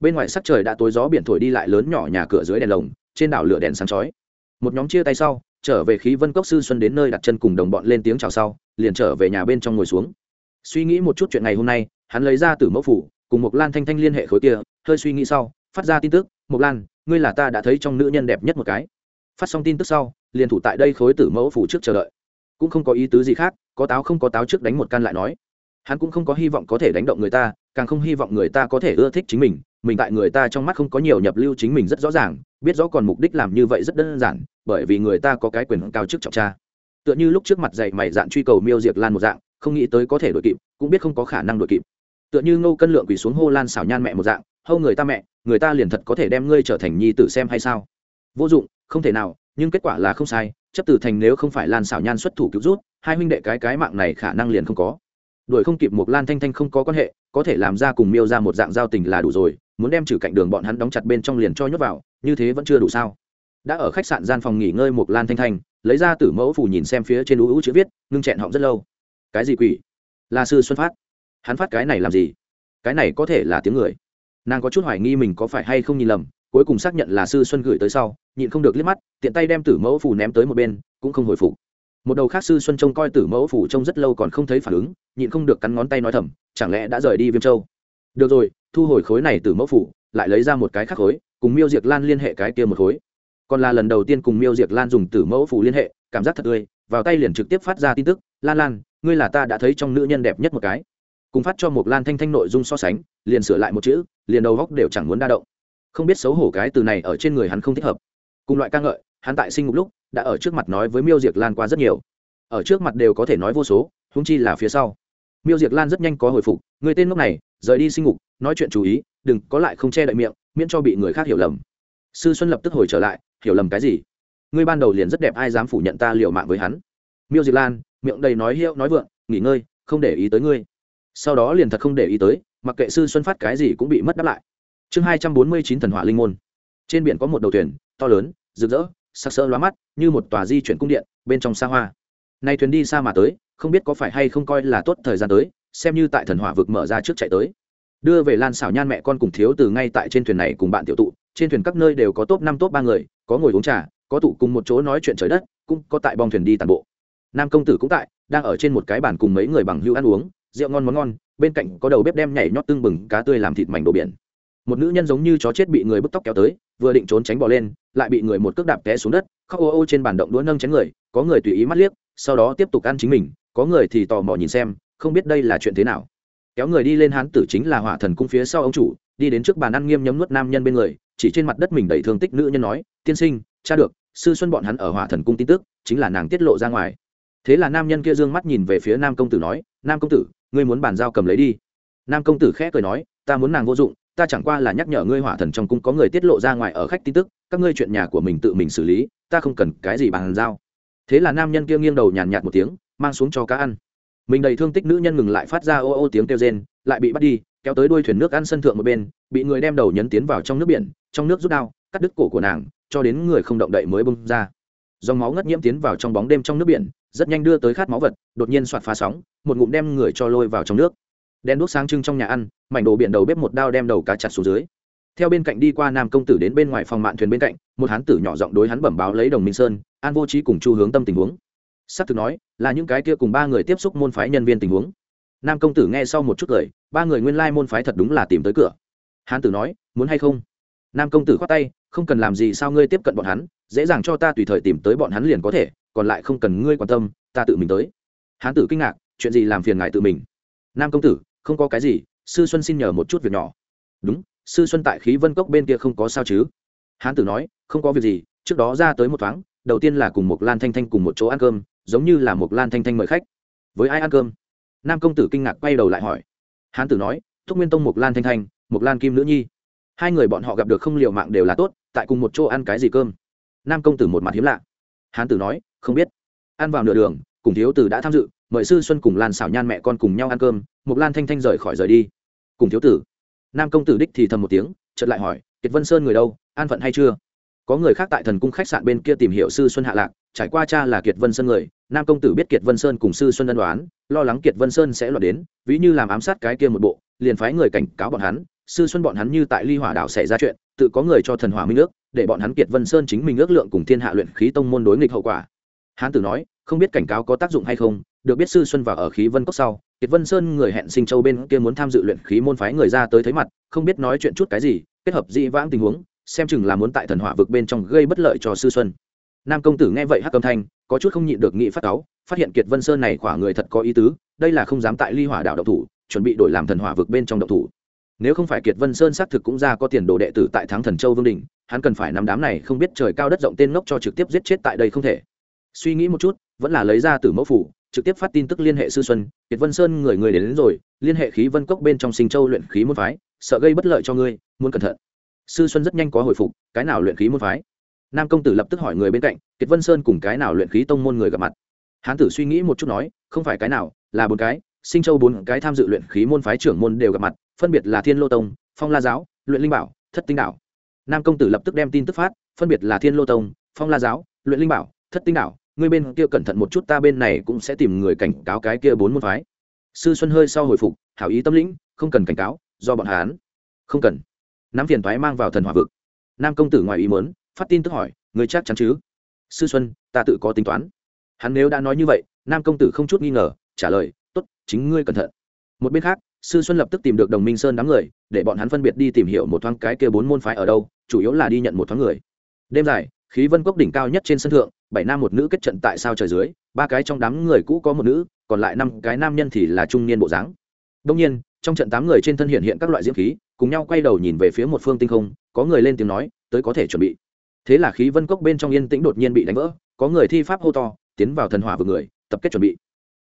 Bên ngoài sắc trời đã tối gió biển thổi đi lại lớn nhỏ nhà cửa dưới đèn lồng, trên đảo lửa đèn sáng chói. Một nhóm chia tay sau, trở về khí vân cốc sư xuân đến nơi đặt chân cùng đồng bọn lên tiếng chào sau, liền trở về nhà bên trong ngồi xuống. Suy nghĩ một chút chuyện ngày hôm nay, hắn lấy ra từ mẫu phủ, cùng một lan thanh thanh liên hệ khối kia, hơi suy nghĩ sau, phát ra tin tức một lan, ngươi là ta đã thấy trong nữ nhân đẹp nhất một cái. Phát xong tin tức sau liền thủ tại đây khối tử mẫu phủ trước chờ đợi. Cũng không có ý tứ gì khác, có táo không có táo trước đánh một can lại nói. Hắn cũng không có hy vọng có thể đánh động người ta, càng không hy vọng người ta có thể ưa thích chính mình mình tại người ta trong mắt không có nhiều nhập lưu chính mình rất rõ ràng, biết rõ còn mục đích làm như vậy rất đơn giản, bởi vì người ta có cái quyền cao chức trọng tra tựa như lúc trước mặt dạy mày dạn truy cầu miêu diệt lan một dạng, không nghĩ tới có thể đội kịp, cũng biết không có khả năng đội kịp. Tựa như ngô cân lượng quỳ xuống hô lan xảo nhan mẹ một dạng hâu người ta mẹ, người ta liền thật có thể đem ngươi trở thành nhi tử xem hay sao? Vô dụng, không thể nào nhưng kết quả là không sai, chấp từ thành nếu không phải lan xảo nhan xuất thủ cứu rút, hai huynh đệ cái cái mạng này khả năng liền không có. Đuổi không kịp một lan thanh thanh không có quan hệ, có thể làm ra cùng miêu ra một dạng giao tình là đủ rồi, muốn đem trừ cạnh đường bọn hắn đóng chặt bên trong liền cho nhốt vào, như thế vẫn chưa đủ sao. Đã ở khách sạn gian phòng nghỉ ngơi một lan thanh thanh, lấy ra tử mẫu phủ nhìn xem phía trên ú ú chữ viết, ngưng chẹn họng rất lâu. Cái gì quỷ? Là sư xuân phát. Hắn phát cái này làm gì? Cái này có thể là tiếng người. Nàng có chút hoài nghi mình có phải hay không nhìn lầm cuối cùng xác nhận là sư xuân gửi tới sau, nhịn không được liếc mắt, tiện tay đem tử mẫu phủ ném tới một bên, cũng không hồi phục. Một đầu khác sư xuân trông coi tử mẫu phủ trông rất lâu còn không thấy phản ứng, nhịn không được cắn ngón tay nói thầm, chẳng lẽ đã rời đi viêm châu? Được rồi, thu hồi khối này tử mẫu phủ lại lấy ra một cái khác khối, cùng miêu diệt lan liên hệ cái kia một khối. Còn là lần đầu tiên cùng miêu diệt lan dùng tử mẫu phủ liên hệ, cảm giác thật tươi, vào tay liền trực tiếp phát ra tin tức, lan lan, ngươi là ta đã thấy trong nữ nhân đẹp nhất một cái. Cùng phát cho một lan thanh thanh nội dung so sánh, liền sửa lại một chữ, liền đầu góc đều chẳng muốn đa động không biết xấu hổ cái từ này ở trên người hắn không thích hợp. Cùng loại ca ngợi, hắn tại sinh ngục lúc đã ở trước mặt nói với miêu diệt lan qua rất nhiều. Ở trước mặt đều có thể nói vô số húng chi là phía sau. Miêu diệt lan rất nhanh có hồi phục, người tên lúc này, rời đi sinh ngục, nói chuyện chú ý, đừng có lại không che đậy miệng, miễn cho bị người khác hiểu lầm. Sư xuân lập tức hồi trở lại, hiểu lầm cái gì? Ngươi ban đầu liền rất đẹp, ai dám phủ nhận ta liệu mạng với hắn? Miêu diệt lan, miệng đầy nói hiệu, nói vượng, nghỉ ngơi, không để ý tới ngươi. Sau đó liền thật không để ý tới, mặc kệ sư xuân phát cái gì cũng bị mất đáp lại chương hai trăm bốn mươi chín thần hỏa linh môn. Trên biển có một đầu thuyền, to lớn, rực rỡ sặc sỡ lóa mắt, như một tòa di chuyển cung điện, bên trong xa hoa. Nay thuyền đi xa mà tới, không biết có phải hay không coi là tốt thời gian tới, xem như tại thần hỏa vực mở ra trước chạy tới. Đưa về lan xảo nhan mẹ con cùng thiếu từ ngay tại trên thuyền này cùng bạn tiểu tụ, trên thuyền các nơi đều có top năm, top ba người, có ngồi uống trà, có tụ cùng một chỗ nói chuyện trời đất, cũng có tại bong thuyền đi tàn bộ. Nam công tử cũng tại, đang ở trên một cái bàn cùng mấy người bằng hưu ăn uống, rượu ngon món ngon, bên cạnh có đầu bếp đem nhảy nhót tương bừng cá tươi làm thịt mảnh đồ biển một nữ nhân giống như chó chết bị người bức tóc kéo tới, vừa định trốn tránh bỏ lên, lại bị người một cước đạp té xuống đất, khóc ô ô trên bàn động đũa nâng chén người, có người tùy ý mắt liếc, sau đó tiếp tục ăn chính mình, có người thì tò mò nhìn xem, không biết đây là chuyện thế nào. Kéo người đi lên hán tử chính là hỏa thần cung phía sau ông chủ, đi đến trước bàn ăn nghiêm nhấm nuốt nam nhân bên người, chỉ trên mặt đất mình đầy thương tích nữ nhân nói, tiên sinh, cha được, sư xuân bọn hắn ở hỏa thần cung tin tức, chính là nàng tiết lộ ra ngoài. Thế là nam nhân kia d ư ơ n g mắt nhìn về phía nam công tử nói, nam công tử, ngươi muốn bàn giao cầm lấy đi. Nam công tử khẽ cười nói, ta muốn nàng vô dụng ta chẳng qua là nhắc nhở ngươi hỏa thần trong cung có người tiết lộ ra ngoài ở khách tin tức, các ngươi chuyện nhà của mình tự mình xử lý, ta không cần cái gì bàn giao. Thế là nam nhân kia nghiêng đầu nhàn nhạt một tiếng, mang xuống cho cá ăn. Mình đầy thương tích nữ nhân ngừng lại phát ra ô ô tiếng kêu rên, lại bị bắt đi, kéo tới đuôi thuyền nước ăn sân thượng một bên, bị người đem đầu nhấn tiến vào trong nước biển, trong nước rút đao, cắt đứt cổ của nàng, cho đến người không động đậy mới bông ra. Dòng máu ngất nhiễm tiến vào trong bóng đêm trong nước biển, rất nhanh đưa tới khát máu vật, đột nhiên soạt phá sóng, một ngụm đem người cho lôi vào trong nước đen đuốc sáng trưng trong nhà ăn, mảnh đồ biển đầu bếp một đao đem đầu cá chặt xuống dưới. Theo bên cạnh đi qua nam công tử đến bên ngoài phòng mạn thuyền bên cạnh, một hán tử nhỏ giọng đối hắn bẩm báo lấy đồng minh sơn, an vô trí cùng chu hướng tâm tình huống. S ắ thực nói, là những cái kia cùng ba người tiếp xúc môn phái nhân viên tình huống. Nam công tử nghe sau một chút lời, ba người nguyên lai môn phái thật đúng là tìm tới cửa. Hán tử nói, muốn hay không? Nam công tử khoát tay, không cần làm gì sao ngươi tiếp cận bọn hắn, dễ dàng cho ta tùy thời tìm tới bọn hắn liền có thể, còn lại không cần ngươi quan tâm, ta tự mình tới. Hán tử kinh ngạc, chuyện gì làm phiền ngại tự mình? Nam công tử không có cái gì, sư xuân xin nhờ một chút việc nhỏ. Đúng, sư xuân tại khí vân cốc bên kia không có sao chứ? Hán tử nói, không có việc gì, trước đó ra tới một thoáng, đầu tiên là cùng một lan thanh thanh cùng một chỗ ăn cơm, giống như là một lan thanh thanh mời khách. Với ai ăn cơm? Nam công tử kinh ngạc quay đầu lại hỏi. Hán tử nói, thúc nguyên tông một lan thanh thanh một lan kim nữ nhi. Hai người bọn họ gặp được không liều mạng đều là tốt, tại cùng một chỗ ăn cái gì cơm? Nam công tử một mặt hiếm lạ. Hán tử nói, không biết. Ăn vào nửa đường cùng thiếu tử đã tham dự, mời sư xuân cùng lan xảo nhan mẹ con cùng nhau ăn cơm, mục lan thanh thanh rời khỏi rời đi. Cùng thiếu tử. Nam công tử đích thì thầm một tiếng, chợt lại hỏi, kiệt vân sơn người đâu, an phận hay chưa? Có người khác tại thần cung khách sạn bên kia tìm hiểu sư xuân hạ lạc, trải qua cha là kiệt vân sơn người, nam công tử biết kiệt vân sơn cùng sư xuân ân đoán lo lắng kiệt vân sơn sẽ lọt đến, ví như làm ám sát cái kia một bộ, liền phái người cảnh cáo bọn hắn, sư xuân bọn hắn như tại ly hỏa đảo xảy ra chuyện, tự có người cho thần hỏa minh ước, để bọn hắn kiệt vân sơn chính mình ước lượng cùng thiên hạ luyện khí tông môn đối nghịch hậu quả. Hán tử nói không biết cảnh cáo có tác dụng hay không, được biết sư xuân vào ở khí vân cốc sau, kiệt vân sơn người hẹn sinh châu bên kia muốn tham dự luyện khí môn phái người ra tới thấy mặt, không biết nói chuyện chút cái gì, kết hợp dị vãng tình huống, xem chừng là muốn tại thần hỏa vực bên trong gây bất lợi cho sư xuân. Nam công tử nghe vậy hắc âm thanh, có chút không nhịn được nghị phát cáu, phát hiện kiệt vân sơn này khỏa người thật có ý tứ, đây là không dám tại ly hỏa đảo độc thủ, chuẩn bị đổi làm thần hỏa vực bên trong độc thủ. Nếu không phải kiệt vân sơn xác thực cũng ra có tiền đồ đệ tử tại thắng thần châu vương đình hắn cần phải nắm đám này không biết trời cao đất rộng tên ngốc cho trực tiếp giết chết tại đây không thể. Suy nghĩ một chút vẫn là lấy ra từ mẫu phủ trực tiếp phát tin tức liên hệ sư xuân kiệt vân sơn người người đến, đến rồi liên hệ khí vân cốc bên trong sinh châu luyện khí môn phái sợ gây bất lợi cho ngươi muốn cẩn thận. Sư xuân rất nhanh có hồi phục cái nào luyện khí môn phái? Nam công tử lập tức hỏi người bên cạnh kiệt vân sơn cùng cái nào luyện khí tông môn người gặp mặt? Hán tử suy nghĩ một chút nói không phải cái nào là bốn cái sinh châu bốn cái tham dự luyện khí môn phái trưởng môn đều gặp mặt phân biệt là thiên lô tông phong la giáo luyện linh bảo thất tinh đạo nam công tử lập tức đem tin tức phát phân biệt là thiên lô tông phong la giáo luyện linh bảo thất tinh đạo ngươi bên kia cẩn thận một chút, ta bên này cũng sẽ tìm người cảnh cáo cái kia bốn môn phái. Sư xuân hơi sau hồi phục, hảo ý tâm lĩnh, không cần cảnh cáo, do bọn hán không cần. Nắm phiền thoái mang vào thần hỏa vực. Nam công tử ngoài ý mớn phát tin tức hỏi người chắc chắn chứ? Sư xuân, ta tự có tính toán. Hắn nếu đã nói như vậy, nam công tử không chút nghi ngờ, trả lời, tốt, chính ngươi cẩn thận. Một bên khác, sư xuân lập tức tìm được đồng minh sơn đám người, để bọn hắn phân biệt đi tìm hiểu một thoáng cái kia bốn môn phái ở đâu, chủ yếu là đi nhận một thoáng người. Đêm dài khí vân cốc đỉnh cao nhất trên sân thượng, bảy nam một nữ kết trận tại sao trời dưới, ba cái trong đám người cũ có một nữ, còn lại năm cái nam nhân thì là trung niên bộ dáng. Đông nhiên, trong trận tám người trên thân hiện hiện các loại diễm khí, cùng nhau quay đầu nhìn về phía một phương tinh không, có người lên tiếng nói, tới có thể chuẩn bị. Thế là khí vân cốc bên trong yên tĩnh đột nhiên bị đánh vỡ, có người thi pháp hô to, tiến vào thần hỏa vừa người, tập kết chuẩn bị.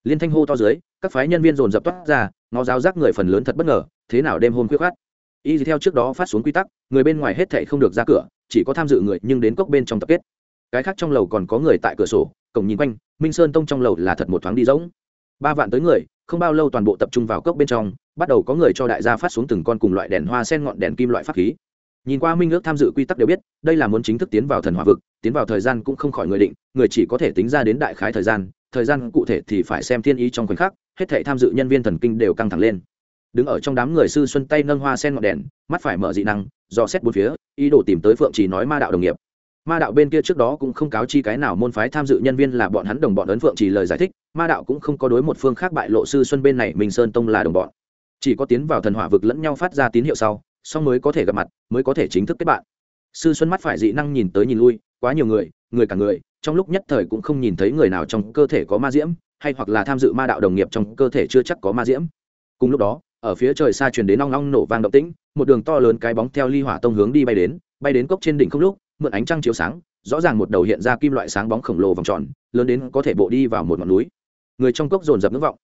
Liên thanh hô to dưới, các phái nhân viên dồn dập toát ra ngó giáo giác người phần lớn thật bất ngờ, thế nào đêm hôm khuyết khát y theo trước đó phát xuống quy tắc, người bên ngoài hết thảy không được ra cửa chỉ có tham dự người nhưng đến cốc bên trong tập kết. Cái khác trong lầu còn có người tại cửa sổ, cổng nhìn quanh, minh sơn tông trong lầu là thật một thoáng đi rỗng. Ba vạn tới người, không bao lâu toàn bộ tập trung vào cốc bên trong, bắt đầu có người cho đại gia phát xuống từng con cùng loại đèn hoa sen ngọn đèn kim loại pháp khí. Nhìn qua minh ước tham dự quy tắc đều biết, đây là muốn chính thức tiến vào thần hỏa vực, tiến vào thời gian cũng không khỏi người định, người chỉ có thể tính ra đến đại khái thời gian thời gian cụ thể thì phải xem thiên ý trong khoảnh khắc, hết thể tham dự nhân viên thần kinh đều căng thẳng lên đứng ở trong đám người sư xuân tay nâng hoa sen ngọn đèn, mắt phải mở dị năng, dò xét bốn phía, ý đồ tìm tới phượng chỉ nói ma đạo đồng nghiệp. Ma đạo bên kia trước đó cũng không cáo chi cái nào môn phái tham dự nhân viên là bọn hắn đồng bọn ấn phượng chỉ lời giải thích, ma đạo cũng không có đối một phương khác bại lộ sư xuân bên này mình sơn tông là đồng bọn. Chỉ có tiến vào thần hỏa vực lẫn nhau phát ra tín hiệu sau sau mới có thể gặp mặt, mới có thể chính thức kết bạn. Sư xuân mắt phải dị năng nhìn tới nhìn lui, quá nhiều người người cả người, trong lúc nhất thời cũng không nhìn thấy người nào trong cơ thể có ma diễm, hay hoặc là tham dự ma đạo đồng nghiệp trong cơ thể chưa chắc có ma diễm. Cùng lúc đó ở phía trời xa truyền đến long long nổ vang động tĩnh, một đường to lớn cái bóng theo ly hỏa tông hướng đi bay đến bay đến cốc trên đỉnh không lúc, mượn ánh trăng chiếu sáng, rõ ràng một đầu hiện ra kim loại sáng bóng khổng lồ vòng tròn, lớn đến có thể bộ đi vào một ngọn núi. Người trong cốc dồn dập ngưỡng vọng.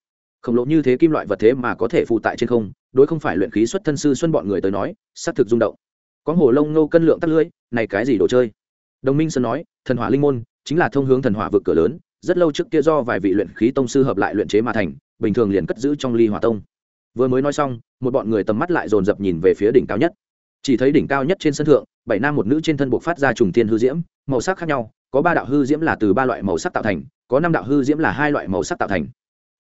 Khổng lồ như thế kim loại vật thế mà có thể phụ tại trên không, đối không phải luyện khí xuất thân sư xuân bọn người tới nói, xác thực rung động. Có hồ lông nô cân lượng tắt lưỡi, này cái gì đồ chơi? Đồng minh sơn nói, thần hỏa linh môn, chính là thông hướng thần hỏa vực cửa lớn, rất lâu trước kia do vài vị luyện khí tông sư hợp lại luyện chế mà thành, bình thường liền cất giữ trong ly hỏa tông vừa mới nói xong, một bọn người tầm mắt lại dồn dập nhìn về phía đỉnh cao nhất. Chỉ thấy đỉnh cao nhất trên sân thượng, bảy nam một nữ trên thân buộc phát ra trùng tiên hư diễm, màu sắc khác nhau, có ba đạo hư diễm là từ ba loại màu sắc tạo thành, có năm đạo hư diễm là hai loại màu sắc tạo thành.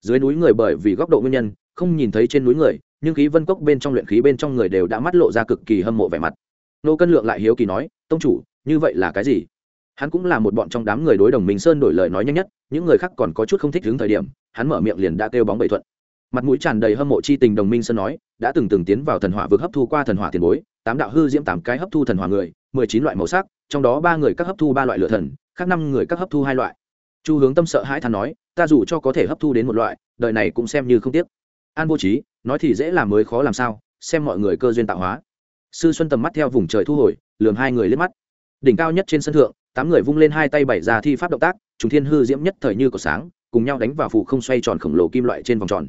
Dưới núi người bởi vì góc độ nguyên nhân, không nhìn thấy trên núi người, nhưng khí vân cốc bên trong luyện khí bên trong người đều đã mắt lộ ra cực kỳ hâm mộ vẻ mặt. Nô cân lượng lại hiếu kỳ nói, tông chủ, như vậy là cái gì? Hắn cũng là một bọn trong đám người đối đồng minh sơn đổi lời nói nhanh nhất, những người khác còn có chút không thích đứng thời điểm, hắn mở miệng liền đã kêu bóng bậy thuận mặt mũi tràn đầy hâm mộ chi tình đồng minh sơn nói, đã từng từng tiến vào thần hỏa vực hấp thu qua thần hỏa tiền bối, tám đạo hư diễm tám cái hấp thu thần hỏa người, mười chín loại màu sắc, trong đó ba người các hấp thu ba loại lựa thần, khác năm người các hấp thu hai loại. Chu hướng tâm sợ hãi than nói, ta dù cho có thể hấp thu đến một loại, đời này cũng xem như không tiếc. An vô trí nói thì dễ làm mới khó làm sao, xem mọi người cơ duyên tạo hóa. Sư xuân tầm mắt theo vùng trời thu hồi lường hai người liếc mắt. Đỉnh cao nhất trên sân thượng, tám người vung lên hai tay bảy ra thi pháp động tác chúng thiên hư diễm nhất thời như cổ sáng, cùng nhau đánh vào phủ không xoay tròn khổng lồ kim loại trên vòng tròn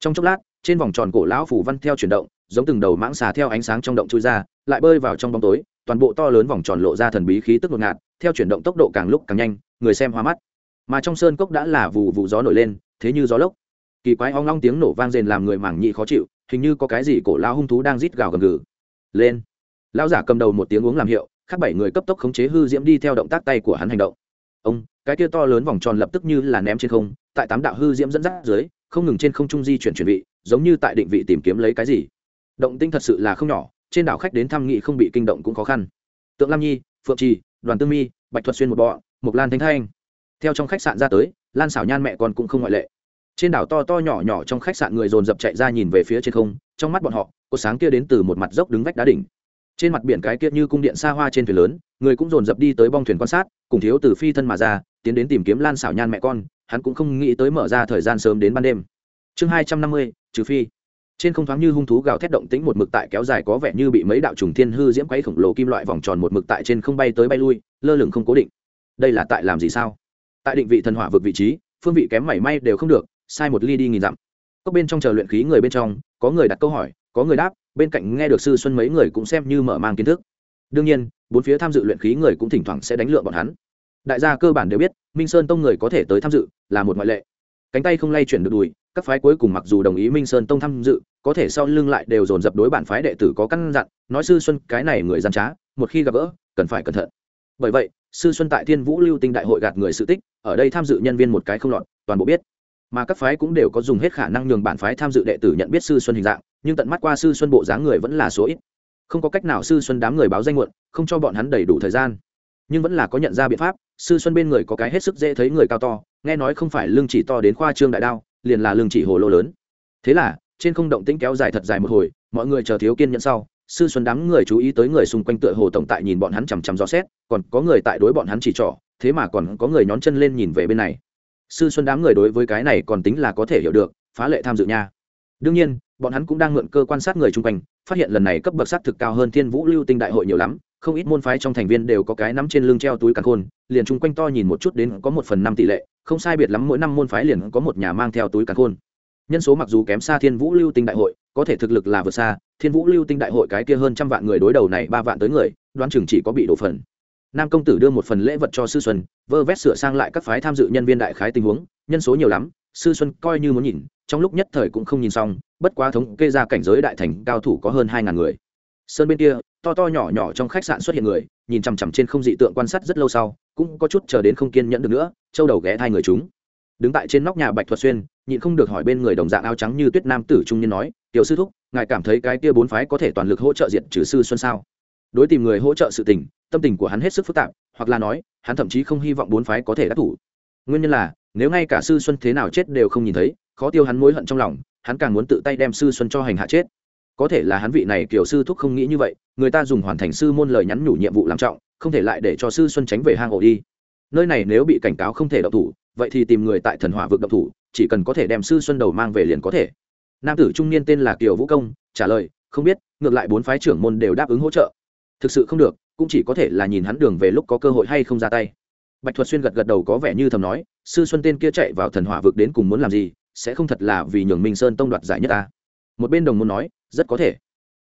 trong chốc lát, trên vòng tròn cổ lão phủ văn theo chuyển động, giống từng đầu mãng xà theo ánh sáng trong động chui ra, lại bơi vào trong bóng tối, toàn bộ to lớn vòng tròn lộ ra thần bí khí tức ngột ngạt, theo chuyển động tốc độ càng lúc càng nhanh, người xem hoa mắt. Mà trong sơn cốc đã là vụ vụ gió nổi lên, thế như gió lốc. Kỳ quái ong long tiếng nổ vang rền làm người mảng nhị khó chịu, hình như có cái gì cổ lao hung thú đang rít gào gầm gừ. Lên. Lão giả cầm đầu một tiếng uống làm hiệu khác bảy người cấp tốc khống chế hư diễm đi theo động tác tay của hắn hành động. Ông, cái kia to lớn vòng tròn lập tức như là ném trên không, tại tám đạo hư diễm dẫn dắt dưới không ngừng trên không trung di chuyển chuyển vị, giống như tại định vị tìm kiếm lấy cái gì. Động tinh thật sự là không nhỏ, trên đảo khách đến thăm nghị không bị kinh động cũng khó khăn. Tượng lam nhi, phượng trì, đoàn tư mi, bạch thuật xuyên một bọ mục lan thanh thanh. Theo trong khách sạn ra tới, lan xảo nhan mẹ con cũng không ngoại lệ. Trên đảo to to nhỏ nhỏ trong khách sạn người dồn dập chạy ra nhìn về phía trên không, trong mắt bọn họ, có sáng kia đến từ một mặt dốc đứng vách đá đỉnh. Trên mặt biển cái kia như cung điện xa hoa trên thuyền lớn, người cũng dồn dập đi tới bong thuyền quan sát, cùng thiếu từ phi thân mà ra, tiến đến tìm kiếm lan xảo nhan mẹ con hắn cũng không nghĩ tới mở ra thời gian sớm đến ban đêm. Chương hai trăm năm mươi, trừ phi. Trên không thoáng như hung thú gào thét động tĩnh một mực tại kéo dài có vẻ như bị mấy đạo trùng thiên hư diễm quấy khổng lồ kim loại vòng tròn một mực tại trên không bay tới bay lui, lơ lửng không cố định. Đây là tại làm gì sao? Tại định vị thần hỏa vực vị trí, phương vị kém mảy may đều không được, sai một ly đi nghìn dặm. Cốc bên trong chờ luyện khí người bên trong, có người đặt câu hỏi, có người đáp, bên cạnh nghe được sư xuân mấy người cũng xem như mở mang kiến thức. Đương nhiên, bốn phía tham dự luyện khí người cũng thỉnh thoảng sẽ đánh lượng bọn hắn đại gia cơ bản đều biết, minh sơn tông người có thể tới tham dự là một ngoại lệ. Cánh tay không lay chuyển được đùi, các phái cuối cùng mặc dù đồng ý minh sơn tông tham dự, có thể sau lưng lại đều dồn dập đối bản phái đệ tử có căn dặn, nói sư xuân cái này người gian trá, một khi gặp gỡ, cần phải cẩn thận. Bởi vậy, sư xuân tại thiên vũ lưu tinh đại hội gạt người sự tích, ở đây tham dự nhân viên một cái không lọt, toàn bộ biết. Mà các phái cũng đều có dùng hết khả năng nhường bản phái tham dự đệ tử nhận biết sư xuân hình dạng, nhưng tận mắt qua sư xuân bộ dáng người vẫn là số ít. Không có cách nào sư xuân đám người báo danh muộn, không cho bọn hắn đầy đủ thời gian. Nhưng vẫn là có nhận ra biện pháp sư xuân bên người có cái hết sức dễ thấy người cao to, nghe nói không phải lương chỉ to đến khoa trương đại đao, liền là lương chỉ hồ lô lớn. Thế là, trên không động tĩnh kéo dài thật dài một hồi, mọi người chờ thiếu kiên nhẫn sau, sư xuân đám người chú ý tới người xung quanh tựa hồ tổng tại nhìn bọn hắn chằm chằm gió xét, còn có người tại đối bọn hắn chỉ trỏ, thế mà còn có người nhón chân lên nhìn về bên này. Sư xuân đám người đối với cái này còn tính là có thể hiểu được, phá lệ tham dự nha. Đương nhiên, bọn hắn cũng đang mượn cơ quan sát người chung quanh, phát hiện lần này cấp bậc sát thực cao hơn thiên vũ lưu tinh đại hội nhiều lắm không ít môn phái trong thành viên đều có cái nắm trên lưng treo túi càn khôn, liền chung quanh to nhìn một chút đến có một phần năm tỷ lệ, không sai biệt lắm mỗi năm môn phái liền có một nhà mang theo túi càn khôn. Nhân số mặc dù kém xa thiên vũ lưu tinh đại hội, có thể thực lực là vượt xa, thiên vũ lưu tinh đại hội cái kia hơn trăm vạn người đối đầu này ba vạn tới người, đoán chừng chỉ có bị đổ phần. Nam công tử đưa một phần lễ vật cho sư xuân, vơ vét sửa sang lại các phái tham dự nhân viên đại khái tình huống, nhân số nhiều lắm, sư xuân coi như muốn nhìn, trong lúc nhất thời cũng không nhìn xong, bất quá thống kê ra cảnh giới đại thành cao thủ có hơn hai ngàn người. Sơn bên kia to to nhỏ nhỏ trong khách sạn xuất hiện người, nhìn chằm chằm trên không dị tượng quan sát rất lâu sau, cũng có chút chờ đến không kiên nhẫn được nữa, châu đầu ghé thai người chúng. Đứng tại trên nóc nhà bạch thuật xuyên, nhịn không được hỏi bên người đồng dạng áo trắng như tuyết nam tử trung niên nói, tiểu sư thúc, ngài cảm thấy cái kia bốn phái có thể toàn lực hỗ trợ diện trừ sư xuân sao? Đối tìm người hỗ trợ sự tình, tâm tình của hắn hết sức phức tạp, hoặc là nói, hắn thậm chí không hy vọng bốn phái có thể đắc thủ. Nguyên nhân là, nếu ngay cả sư xuân thế nào chết đều không nhìn thấy, khó tiêu hắn mối hận trong lòng, hắn càng muốn tự tay đem sư xuân cho hành hạ chết có thể là hắn vị này kiểu sư thúc không nghĩ như vậy, người ta dùng hoàn thành sư môn lời nhắn nhủ nhiệm vụ làm trọng, không thể lại để cho sư xuân tránh về hang ổ đi. Nơi này nếu bị cảnh cáo không thể độc thủ, vậy thì tìm người tại thần hỏa vực độc thủ, chỉ cần có thể đem sư xuân đầu mang về liền có thể. Nam tử trung niên tên là kiều vũ công, trả lời, không biết, ngược lại bốn phái trưởng môn đều đáp ứng hỗ trợ. Thực sự không được, cũng chỉ có thể là nhìn hắn đường về lúc có cơ hội hay không ra tay. Bạch thuật xuyên gật gật đầu có vẻ như thầm nói, sư xuân tên kia chạy vào thần hỏa vực đến cùng muốn làm gì, sẽ không thật là vì nhường minh sơn tông đoạt giải nhất ta một bên đồng môn nói, rất có thể.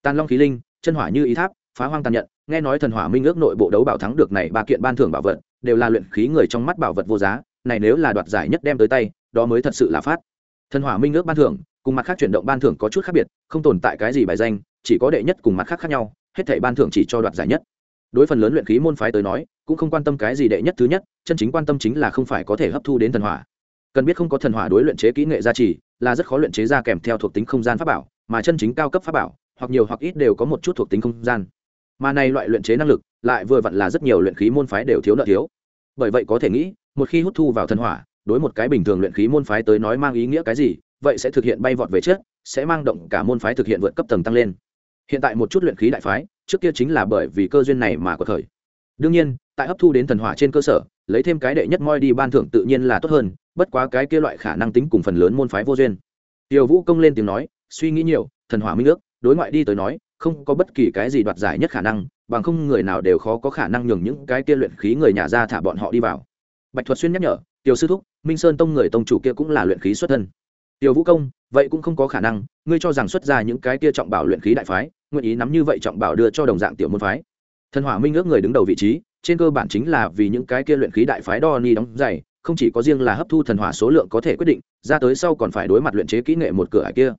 Tàn long khí linh, chân hỏa như ý tháp, phá hoang tàn nhận, nghe nói thần hỏa minh ước nội bộ đấu bảo thắng được này ba kiện ban thưởng bảo vật, đều là luyện khí người trong mắt bảo vật vô giá, này nếu là đoạt giải nhất đem tới tay, đó mới thật sự là phát. Thần hỏa minh ước ban thưởng, cùng mặt khác chuyển động ban thưởng có chút khác biệt, không tồn tại cái gì bài danh, chỉ có đệ nhất cùng mặt khác khác nhau, hết thảy ban thưởng chỉ cho đoạt giải nhất. Đối phần lớn luyện khí môn phái tới nói, cũng không quan tâm cái gì đệ nhất thứ nhất, chân chính quan tâm chính là không phải có thể hấp thu đến thần hỏa cần biết không có thần hỏa đối luyện chế kỹ nghệ gia trì, là rất khó luyện chế ra kèm theo thuộc tính không gian pháp bảo, mà chân chính cao cấp pháp bảo, hoặc nhiều hoặc ít đều có một chút thuộc tính không gian. Mà này loại luyện chế năng lực, lại vừa vặn là rất nhiều luyện khí môn phái đều thiếu nợ thiếu. Bởi vậy có thể nghĩ, một khi hút thu vào thần hỏa, đối một cái bình thường luyện khí môn phái tới nói mang ý nghĩa cái gì, vậy sẽ thực hiện bay vọt về trước, sẽ mang động cả môn phái thực hiện vượt cấp tầng tăng lên. Hiện tại một chút luyện khí đại phái, trước kia chính là bởi vì cơ duyên này mà có thời đương nhiên, tại hấp thu đến thần hỏa trên cơ sở lấy thêm cái đệ nhất moi đi ban thưởng tự nhiên là tốt hơn, bất quá cái kia loại khả năng tính cùng phần lớn môn phái vô duyên. Tiểu vũ công lên tiếng nói, suy nghĩ nhiều, thần hỏa minh ước, đối ngoại đi tới nói, không có bất kỳ cái gì đoạt giải nhất khả năng, bằng không người nào đều khó có khả năng nhường những cái kia luyện khí người nhà ra thả bọn họ đi vào. Bạch thuật xuyên nhắc nhở, tiểu sư thúc, minh sơn tông người tông chủ kia cũng là luyện khí xuất thân. Tiểu vũ công, vậy cũng không có khả năng, ngươi cho rằng xuất ra những cái kia trọng bảo luyện khí đại phái, nguyện ý nắm như vậy trọng bảo đưa cho đồng dạng tiểu môn phái. Thần hỏa minh ước người đứng đầu vị trí trên cơ bản chính là vì những cái kia luyện khí đại phái đo ni đóng dày không chỉ có riêng là hấp thu thần hỏa số lượng có thể quyết định, ra tới sau còn phải đối mặt luyện chế kỹ nghệ một cửa ải kia.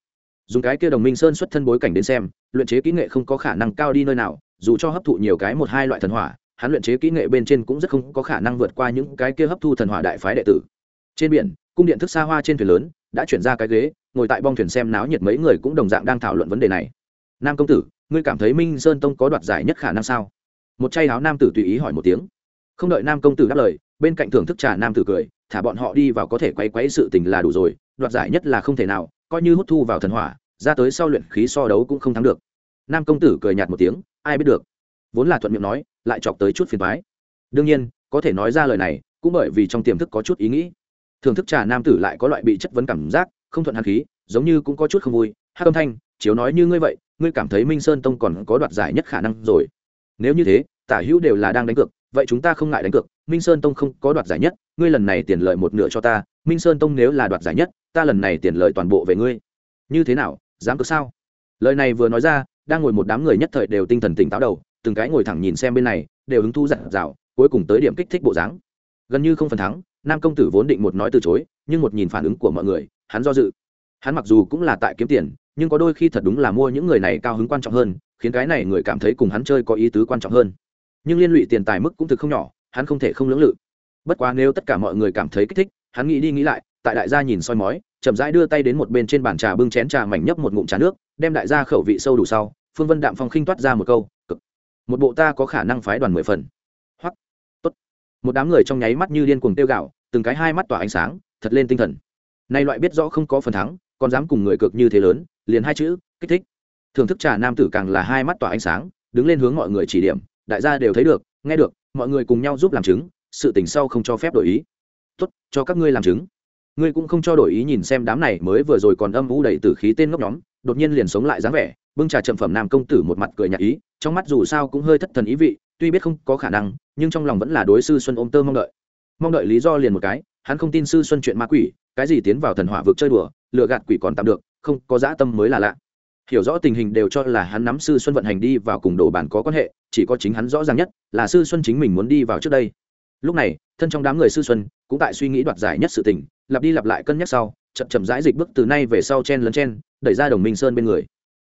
Dùng cái kia đồng minh sơn xuất thân bối cảnh đến xem, luyện chế kỹ nghệ không có khả năng cao đi nơi nào, dù cho hấp thụ nhiều cái một hai loại thần hỏa, hắn luyện chế kỹ nghệ bên trên cũng rất không có khả năng vượt qua những cái kia hấp thu thần hỏa đại phái đệ tử. Trên biển, cung điện thức xa hoa trên thuyền lớn, đã chuyển ra cái ghế, ngồi tại bong thuyền xem náo nhiệt mấy người cũng đồng dạng đang thảo luận vấn đề này. Nam công tử, ngươi cảm thấy minh sơn tông có đoạt giải nhất khả năng sao? Một chay áo nam tử tùy ý hỏi một tiếng. Không đợi nam công tử đáp lời, bên cạnh thưởng thức trà nam tử cười, thả bọn họ đi vào có thể quay quấy sự tình là đủ rồi, đoạt giải nhất là không thể nào, coi như hút thu vào thần hỏa, ra tới sau luyện khí so đấu cũng không thắng được. Nam công tử cười nhạt một tiếng, ai biết được. Vốn là thuận miệng nói, lại chọc tới chút phiền thoái đương nhiên, có thể nói ra lời này, cũng bởi vì trong tiềm thức có chút ý nghĩ. Thưởng thức trà nam tử lại có loại bị chất vấn cảm giác, không thuận hạt khí, giống như cũng có chút không vui. Hát âm thanh, chiếu nói như ngươi vậy, ngươi cảm thấy minh sơn tông còn có đoạt giải nhất khả năng rồi nếu như thế, tả hữu đều là đang đánh cược, vậy chúng ta không ngại đánh cược. Minh sơn tông không có đoạt giải nhất, ngươi lần này tiền lợi một nửa cho ta. Minh sơn tông nếu là đoạt giải nhất, ta lần này tiền lợi toàn bộ về ngươi. Như thế nào, dám cược sao? Lời này vừa nói ra, đang ngồi một đám người nhất thời đều tinh thần tỉnh táo đầu, từng cái ngồi thẳng nhìn xem bên này, đều hứng thu giặt rào cuối cùng tới điểm kích thích bộ dáng. Gần như không phần thắng, nam công tử vốn định một nói từ chối, nhưng một nhìn phản ứng của mọi người, hắn do dự. Hắn mặc dù cũng là tại kiếm tiền, nhưng có đôi khi thật đúng là mua những người này cao hứng quan trọng hơn khiến cái này người cảm thấy cùng hắn chơi có ý tứ quan trọng hơn. Nhưng liên lụy tiền tài mức cũng thực không nhỏ, hắn không thể không lưỡng lự. Bất quá nếu tất cả mọi người cảm thấy kích thích, hắn nghĩ đi nghĩ lại, tại đại gia nhìn soi mói, chậm rãi đưa tay đến một bên trên bàn trà bưng chén trà mảnh nhấp một ngụm trà nước, đem đại gia khẩu vị sâu đủ sau, phương vân đạm phong khinh toát ra một câu, cực, một bộ ta có khả năng phái đoàn mười phần. Hoặc tốt. Một đám người trong nháy mắt như điên cuồng tiêu gạo từng cái hai mắt tỏa ánh sáng, thật lên tinh thần. Nay loại biết rõ không có phần thắng, còn dám cùng người cực như thế lớn, liền hai chữ, kích thích thưởng thức trà nam tử càng là hai mắt tỏa ánh sáng, đứng lên hướng mọi người chỉ điểm, đại gia đều thấy được, nghe được, mọi người cùng nhau giúp làm chứng, sự tình sau không cho phép đổi ý. Tốt, cho các ngươi làm chứng. Ngươi cũng không cho đổi ý nhìn xem đám này mới vừa rồi còn âm u đầy tử khí tên ngốc nhóm, đột nhiên liền sống lại dáng vẻ, bưng trà trầm phẩm nam công tử một mặt cười nhạt ý, trong mắt dù sao cũng hơi thất thần ý vị, tuy biết không có khả năng, nhưng trong lòng vẫn là đối sư xuân ôm tơ mong đợi. Mong đợi lý do liền một cái, hắn không tin sư xuân chuyện ma quỷ, cái gì tiến vào thần hỏa vực chơi đùa lựa gạt quỷ còn tạm được, không có dã tâm mới là lạ hiểu rõ tình hình đều cho là hắn nắm sư xuân vận hành đi vào cùng đồ bản có quan hệ, chỉ có chính hắn rõ ràng nhất là sư xuân chính mình muốn đi vào trước đây. Lúc này, thân trong đám người sư xuân cũng tại suy nghĩ đoạt giải nhất sự tình, lặp đi lặp lại cân nhắc sau, chậm chậm rãi dịch bước từ nay về sau chen lấn chen, đẩy ra đồng minh sơn bên người.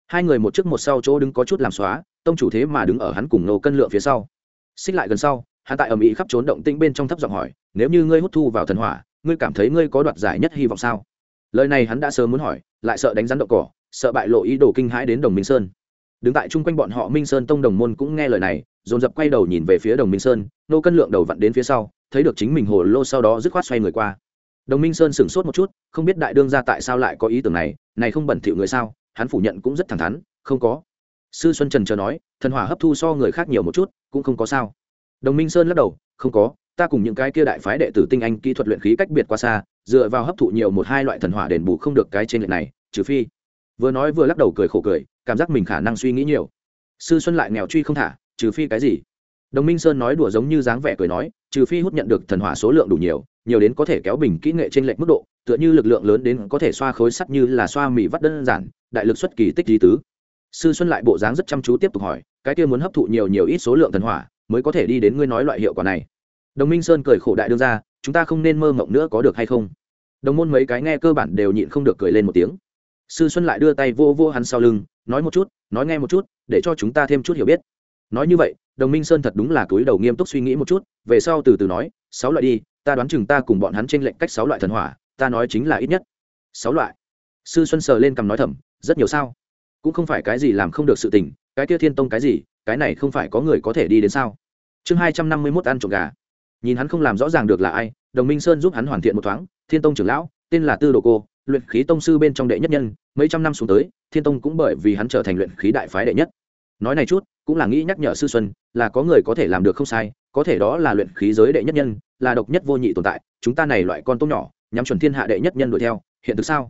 Hai người một trước một sau chỗ đứng có chút làm xóa, tông chủ thế mà đứng ở hắn cùng nô cân lượng phía sau. Xích lại gần sau, hắn tại ầm ĩ khắp trốn động tĩnh bên trong thấp giọng hỏi, nếu như ngươi hút thu vào thần hỏa, ngươi cảm thấy ngươi có đoạt giải nhất hy vọng sao? Lời này hắn đã sớm muốn hỏi, lại sợ đánh rắn đậu cỏ sợ bại lộ ý đồ kinh hãi đến đồng minh sơn đứng tại chung quanh bọn họ minh sơn tông đồng môn cũng nghe lời này dồn dập quay đầu nhìn về phía đồng minh sơn nô cân lượng đầu vặn đến phía sau thấy được chính mình hồ lô sau đó dứt khoát xoay người qua đồng minh sơn sửng sốt một chút không biết đại đương ra tại sao lại có ý tưởng này này không bẩn thỉu người sao hắn phủ nhận cũng rất thẳng thắn không có sư xuân trần chờ nói thần hỏa hấp thu so người khác nhiều một chút cũng không có sao đồng minh sơn lắc đầu không có ta cùng những cái kia đại phái đệ tử tinh anh kỹ thuật luyện khí cách biệt qua xa dựa vào hấp thụ nhiều một hai loại thần hỏa đền bù không được cái trên lệch này trừ phi vừa nói vừa lắc đầu cười khổ cười, cảm giác mình khả năng suy nghĩ nhiều. Sư xuân lại nghèo truy không thả, trừ phi cái gì? Đồng minh sơn nói đùa giống như dáng vẻ cười nói, trừ phi hút nhận được thần hỏa số lượng đủ nhiều nhiều đến có thể kéo bình kỹ nghệ trên lệch mức độ, tựa như lực lượng lớn đến có thể xoa khối sắt như là xoa mì vắt đơn giản, đại lực xuất kỳ tích di tứ. Sư xuân lại bộ dáng rất chăm chú tiếp tục hỏi, cái kia muốn hấp thụ nhiều nhiều ít số lượng thần hỏa, mới có thể đi đến ngươi nói loại hiệu quả này? Đồng minh sơn cười khổ đại đương ra, chúng ta không nên mơ mộng nữa có được hay không? Đồng môn mấy cái nghe cơ bản đều nhịn không được cười lên một tiếng sư xuân lại đưa tay vô vô hắn sau lưng, nói một chút, nói nghe một chút, để cho chúng ta thêm chút hiểu biết. Nói như vậy, đồng minh sơn thật đúng là túi đầu nghiêm túc suy nghĩ một chút, về sau từ từ nói, sáu loại đi, ta đoán chừng ta cùng bọn hắn tranh lệnh cách sáu loại thần hỏa, ta nói chính là ít nhất sáu loại. Sư xuân sờ lên cằm nói thầm, rất nhiều sao? Cũng không phải cái gì làm không được sự tình, cái kia thiên tông cái gì, cái này không phải có người có thể đi đến sao? Chương hai trăm năm mươi mốt ăn trộm gà. Nhìn hắn không làm rõ ràng được là ai, đồng minh sơn giúp hắn hoàn thiện một thoáng, thiên tông trưởng lão, tên là tư đồ cô luyện khí tông sư bên trong đệ nhất nhân, mấy trăm năm xuống tới, thiên tông cũng bởi vì hắn trở thành luyện khí đại phái đệ nhất. Nói này chút, cũng là nghĩ nhắc nhở sư xuân, là có người có thể làm được không sai, có thể đó là luyện khí giới đệ nhất nhân, là độc nhất vô nhị tồn tại, chúng ta này loại con tôm nhỏ, nhắm chuẩn thiên hạ đệ nhất nhân đuổi theo, hiện thực sao?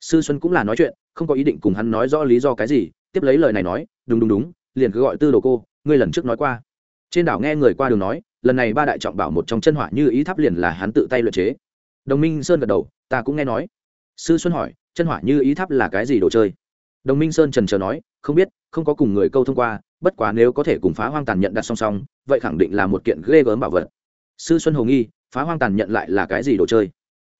Sư xuân cũng là nói chuyện, không có ý định cùng hắn nói rõ lý do cái gì, tiếp lấy lời này nói, đúng đúng đúng, liền cứ gọi tư đồ cô, ngươi lần trước nói qua. Trên đảo nghe người qua đường nói, lần này ba đại trọng bảo một trong chân hỏa như ý tháp liền là hắn tự tay luyện chế. Đồng minh sơn gật đầu, ta cũng nghe nói sư xuân hỏi, chân hỏa như ý tháp là cái gì đồ chơi? Đồng minh sơn trần trờ nói, không biết, không có cùng người câu thông qua, bất quá nếu có thể cùng phá hoang tàn nhận đặt song song, vậy khẳng định là một kiện ghê gớm bảo vật. Sư xuân hồ nghi, phá hoang tàn nhận lại là cái gì đồ chơi?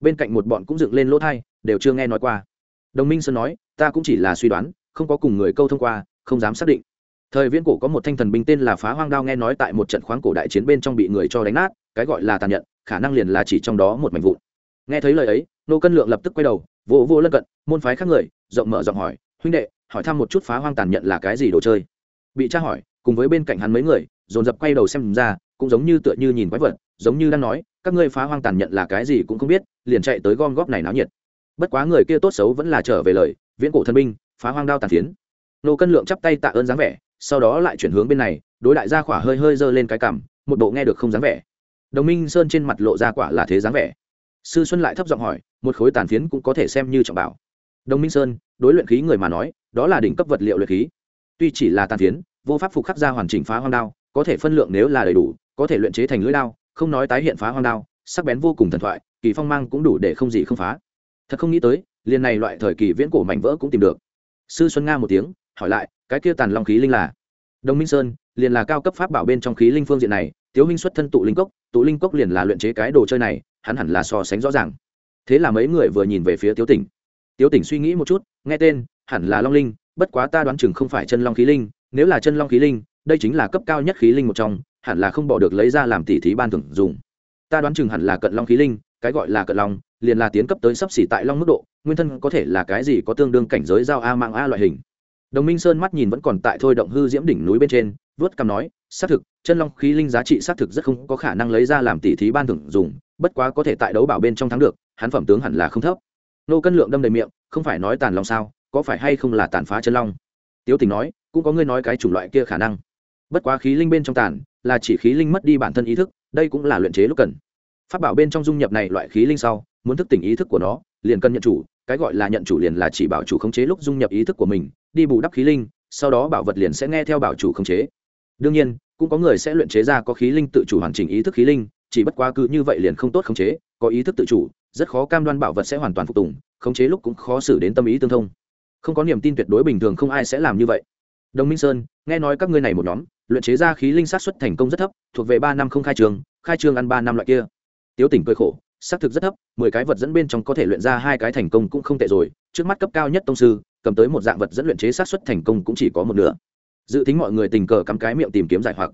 Bên cạnh một bọn cũng dựng lên lỗ thai, đều chưa nghe nói qua. Đồng minh sơn nói, ta cũng chỉ là suy đoán, không có cùng người câu thông qua, không dám xác định. Thời viễn cổ có một thanh thần binh tên là phá hoang đao nghe nói tại một trận khoáng cổ đại chiến bên trong bị người cho đánh nát, cái gọi là tàn nhận, khả năng liền là chỉ trong đó một mảnh vụn nghe thấy lời ấy, nô cân lượng lập tức quay đầu, vỗ vỗ lân cận, môn phái khác người, rộng mở giọng hỏi, huynh đệ, hỏi thăm một chút phá hoang tàn nhận là cái gì đồ chơi? Bị tra hỏi, cùng với bên cạnh hắn mấy người, dồn dập quay đầu xem ra, cũng giống như tựa như nhìn quái vật, giống như đang nói, các ngươi phá hoang tàn nhận là cái gì cũng không biết, liền chạy tới gom góp này náo nhiệt. Bất quá người kia tốt xấu vẫn là trở về lời, viễn cổ thân binh, phá hoang đao tàn phiến. Nô cân lượng chắp tay tạ ơn dáng vẻ, sau đó lại chuyển hướng bên này, đối đại gia khỏa hơi hơi giơ lên cái cằm, một bộ nghe được không dáng vẻ. Đồng minh sơn trên mặt lộ ra quả là thế dáng vẻ sư xuân lại thấp giọng hỏi, một khối tàn phiến cũng có thể xem như trọng bảo. Đồng minh sơn, đối luyện khí người mà nói, đó là đỉnh cấp vật liệu luyện khí. Tuy chỉ là tàn phiến, vô pháp phục khắc ra hoàn chỉnh phá hoang đao, có thể phân lượng nếu là đầy đủ, có thể luyện chế thành lưỡi đao, không nói tái hiện phá hoang đao, sắc bén vô cùng thần thoại, kỳ phong mang cũng đủ để không gì không phá. Thật không nghĩ tới, liền này loại thời kỳ viễn cổ mảnh vỡ cũng tìm được. Sư xuân nga một tiếng, hỏi lại, cái kia tàn long khí linh là? Đồng minh sơn, liền là cao cấp pháp bảo bên trong khí linh phương diện này, tiếu minh xuất thân tụ linh cốc, tụ linh cốc liền là luyện chế cái đồ chơi này hắn hẳn là so sánh rõ ràng. Thế là mấy người vừa nhìn về phía tiếu tỉnh. Tiếu tỉnh suy nghĩ một chút, nghe tên, hẳn là long linh, bất quá ta đoán chừng không phải chân long khí linh, nếu là chân long khí linh, đây chính là cấp cao nhất khí linh một trong, hẳn là không bỏ được lấy ra làm tỉ thí ban thưởng dùng. Ta đoán chừng hẳn là cận long khí linh, cái gọi là cận long, liền là tiến cấp tới sấp xỉ tại long mức độ, nguyên thân có thể là cái gì có tương đương cảnh giới giao a mạng a loại hình. Đồng minh sơn mắt nhìn vẫn còn tại thôi động hư diễm đỉnh núi bên trên vớt cằm nói, xác thực, chân long khí linh giá trị xác thực rất không có khả năng lấy ra làm tỉ thí ban thưởng dùng, bất quá có thể tại đấu bảo bên trong thắng được, hắn phẩm tướng hẳn là không thấp. Nô cân lượng đâm đầy miệng, không phải nói tàn long sao, có phải hay không là tàn phá chân long? Tiếu tình nói, cũng có người nói cái chủng loại kia khả năng. Bất quá khí linh bên trong tàn, là chỉ khí linh mất đi bản thân ý thức, đây cũng là luyện chế lúc cần. Phát bảo bên trong dung nhập này loại khí linh sau, muốn thức tỉnh ý thức của nó, liền cần nhận chủ, cái gọi là nhận chủ liền là chỉ bảo chủ khống chế lúc dung nhập ý thức của mình, đi bù đắp khí linh, sau đó bảo vật liền sẽ nghe theo bảo chủ khống chế đương nhiên, cũng có người sẽ luyện chế ra có khí linh tự chủ hoàn chỉnh ý thức khí linh, chỉ bất quá cứ như vậy liền không tốt khống chế, có ý thức tự chủ, rất khó cam đoan bảo vật sẽ hoàn toàn phục tùng, khống chế lúc cũng khó xử đến tâm ý tương thông. Không có niềm tin tuyệt đối bình thường không ai sẽ làm như vậy. Đồng minh sơn, nghe nói các ngươi này một nhóm, luyện chế ra khí linh sát xuất thành công rất thấp, thuộc về ba năm không khai trường, khai trương ăn ba năm loại kia. Tiếu tỉnh cười khổ xác thực rất thấp, mười cái vật dẫn bên trong có thể luyện ra hai cái thành công cũng không tệ rồi, trước mắt cấp cao nhất tông sư, cầm tới một dạng vật dẫn luyện chế sát xuất thành công cũng chỉ có một nửa dự tính mọi người tình cờ cắm cái miệng tìm kiếm giải hoặc.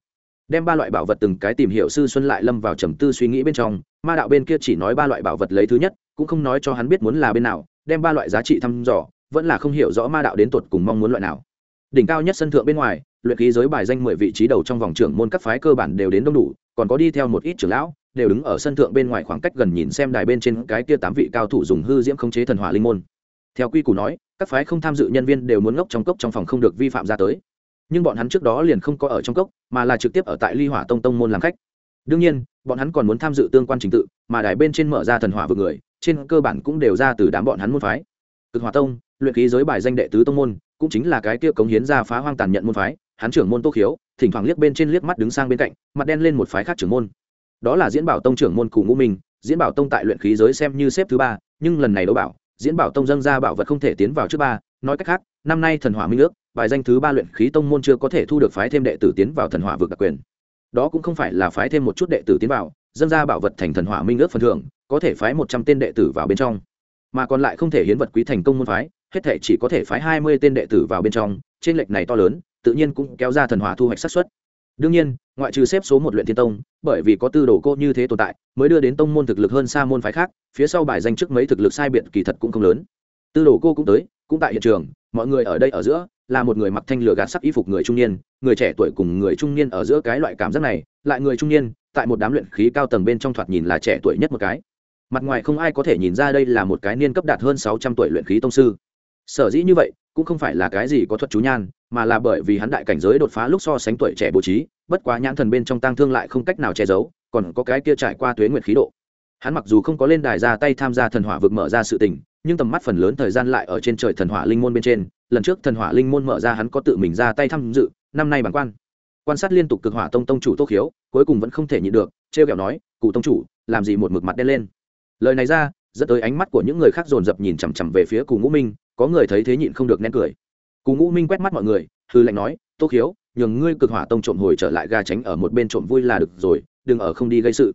Đem ba loại bảo vật từng cái tìm hiểu sư xuân lại lâm vào trầm tư suy nghĩ bên trong, ma đạo bên kia chỉ nói ba loại bảo vật lấy thứ nhất, cũng không nói cho hắn biết muốn là bên nào, đem ba loại giá trị thăm dò, vẫn là không hiểu rõ ma đạo đến tột cùng mong muốn loại nào. Đỉnh cao nhất sân thượng bên ngoài, luyện khí giới bài danh mười vị trí đầu trong vòng trưởng môn các phái cơ bản đều đến đông đủ, còn có đi theo một ít trưởng lão, đều đứng ở sân thượng bên ngoài khoảng cách gần nhìn xem đài bên trên cái kia tám vị cao thủ dùng hư diễm khống chế thần hỏa linh môn. Theo quy củ nói, các phái không tham dự nhân viên đều muốn ngốc trong cốc trong phòng không được vi phạm ra tới nhưng bọn hắn trước đó liền không có ở trong cốc, mà là trực tiếp ở tại ly hỏa tông tông môn làm khách. Đương nhiên, bọn hắn còn muốn tham dự tương quan trình tự, mà đài bên trên mở ra thần hỏa vực người, trên cơ bản cũng đều ra từ đám bọn hắn môn phái. Cực hỏa tông, luyện khí giới bài danh đệ tứ tông môn, cũng chính là cái kia cống hiến ra phá hoang tàn nhận môn phái, hắn trưởng môn tô khiếu, thỉnh thoảng liếc bên trên liếc mắt đứng sang bên cạnh, mặt đen lên một phái khác trưởng môn. Đó là diễn bảo tông trưởng môn cụ ngũ minh, diễn bảo tông tại luyện khí giới xem như xếp thứ ba, nhưng lần này đấu bảo, diễn bảo tông dâng ra bảo vật không thể tiến vào trước ba, nói cách khác, năm nay thần hỏa minh ước bài danh thứ ba luyện khí tông môn chưa có thể thu được phái thêm đệ tử tiến vào thần hỏa vực đặc quyền. Đó cũng không phải là phái thêm một chút đệ tử tiến vào, dâng ra bảo vật thành thần hỏa minh ước phần thưởng, có thể phái một trăm tên đệ tử vào bên trong. Mà còn lại không thể hiến vật quý thành công môn phái, hết thể chỉ có thể phái hai mươi tên đệ tử vào bên trong trên lệch này to lớn, tự nhiên cũng kéo ra thần hỏa thu hoạch sát xuất đương nhiên, ngoại trừ xếp số một luyện thiên tông, bởi vì có tư đồ cô như thế tồn tại, mới đưa đến tông môn thực lực hơn xa môn phái khác, phía sau bài danh trước mấy thực lực sai biệt kỳ thật cũng không lớn. Tư đồ cô cũng tới, cũng tại hiện trường, mọi người ở đây ở giữa là một người mặc thanh lửa gạt sắc y phục người trung niên, người trẻ tuổi cùng người trung niên ở giữa cái loại cảm giác này, lại người trung niên, tại một đám luyện khí cao tầng bên trong thoạt nhìn là trẻ tuổi nhất một cái. Mặt ngoài không ai có thể nhìn ra đây là một cái niên cấp đạt hơn sáu trăm tuổi luyện khí tông sư. Sở dĩ như vậy, cũng không phải là cái gì có thuật chú nhan, mà là bởi vì hắn đại cảnh giới đột phá lúc so sánh tuổi trẻ bố trí, bất quá nhãn thần bên trong tang thương lại không cách nào che giấu, còn có cái kia trải qua tuế nguyệt khí độ. Hắn mặc dù không có lên đài ra tay tham gia thần hỏa vực mở ra sự tình, nhưng tầm mắt phần lớn thời gian lại ở trên trời thần hỏa linh môn bên trên lần trước thần hỏa linh môn mở ra hắn có tự mình ra tay tham dự, năm nay bản quan. Quan sát liên tục cực hỏa tông tông chủ tô khiếu, cuối cùng vẫn không thể nhịn được, trêu kẹo nói, cụ tông chủ, làm gì một mực mặt đen lên? Lời này ra, dẫn tới ánh mắt của những người khác dồn dập nhìn chằm chằm về phía cù ngũ minh, có người thấy thế nhịn không được nén cười. Cù ngũ minh quét mắt mọi người, hư lệnh nói, tô khiếu, nhường ngươi cực hỏa tông trộm hồi trở lại gà tránh ở một bên trộm vui là được rồi, đừng ở không đi gây sự.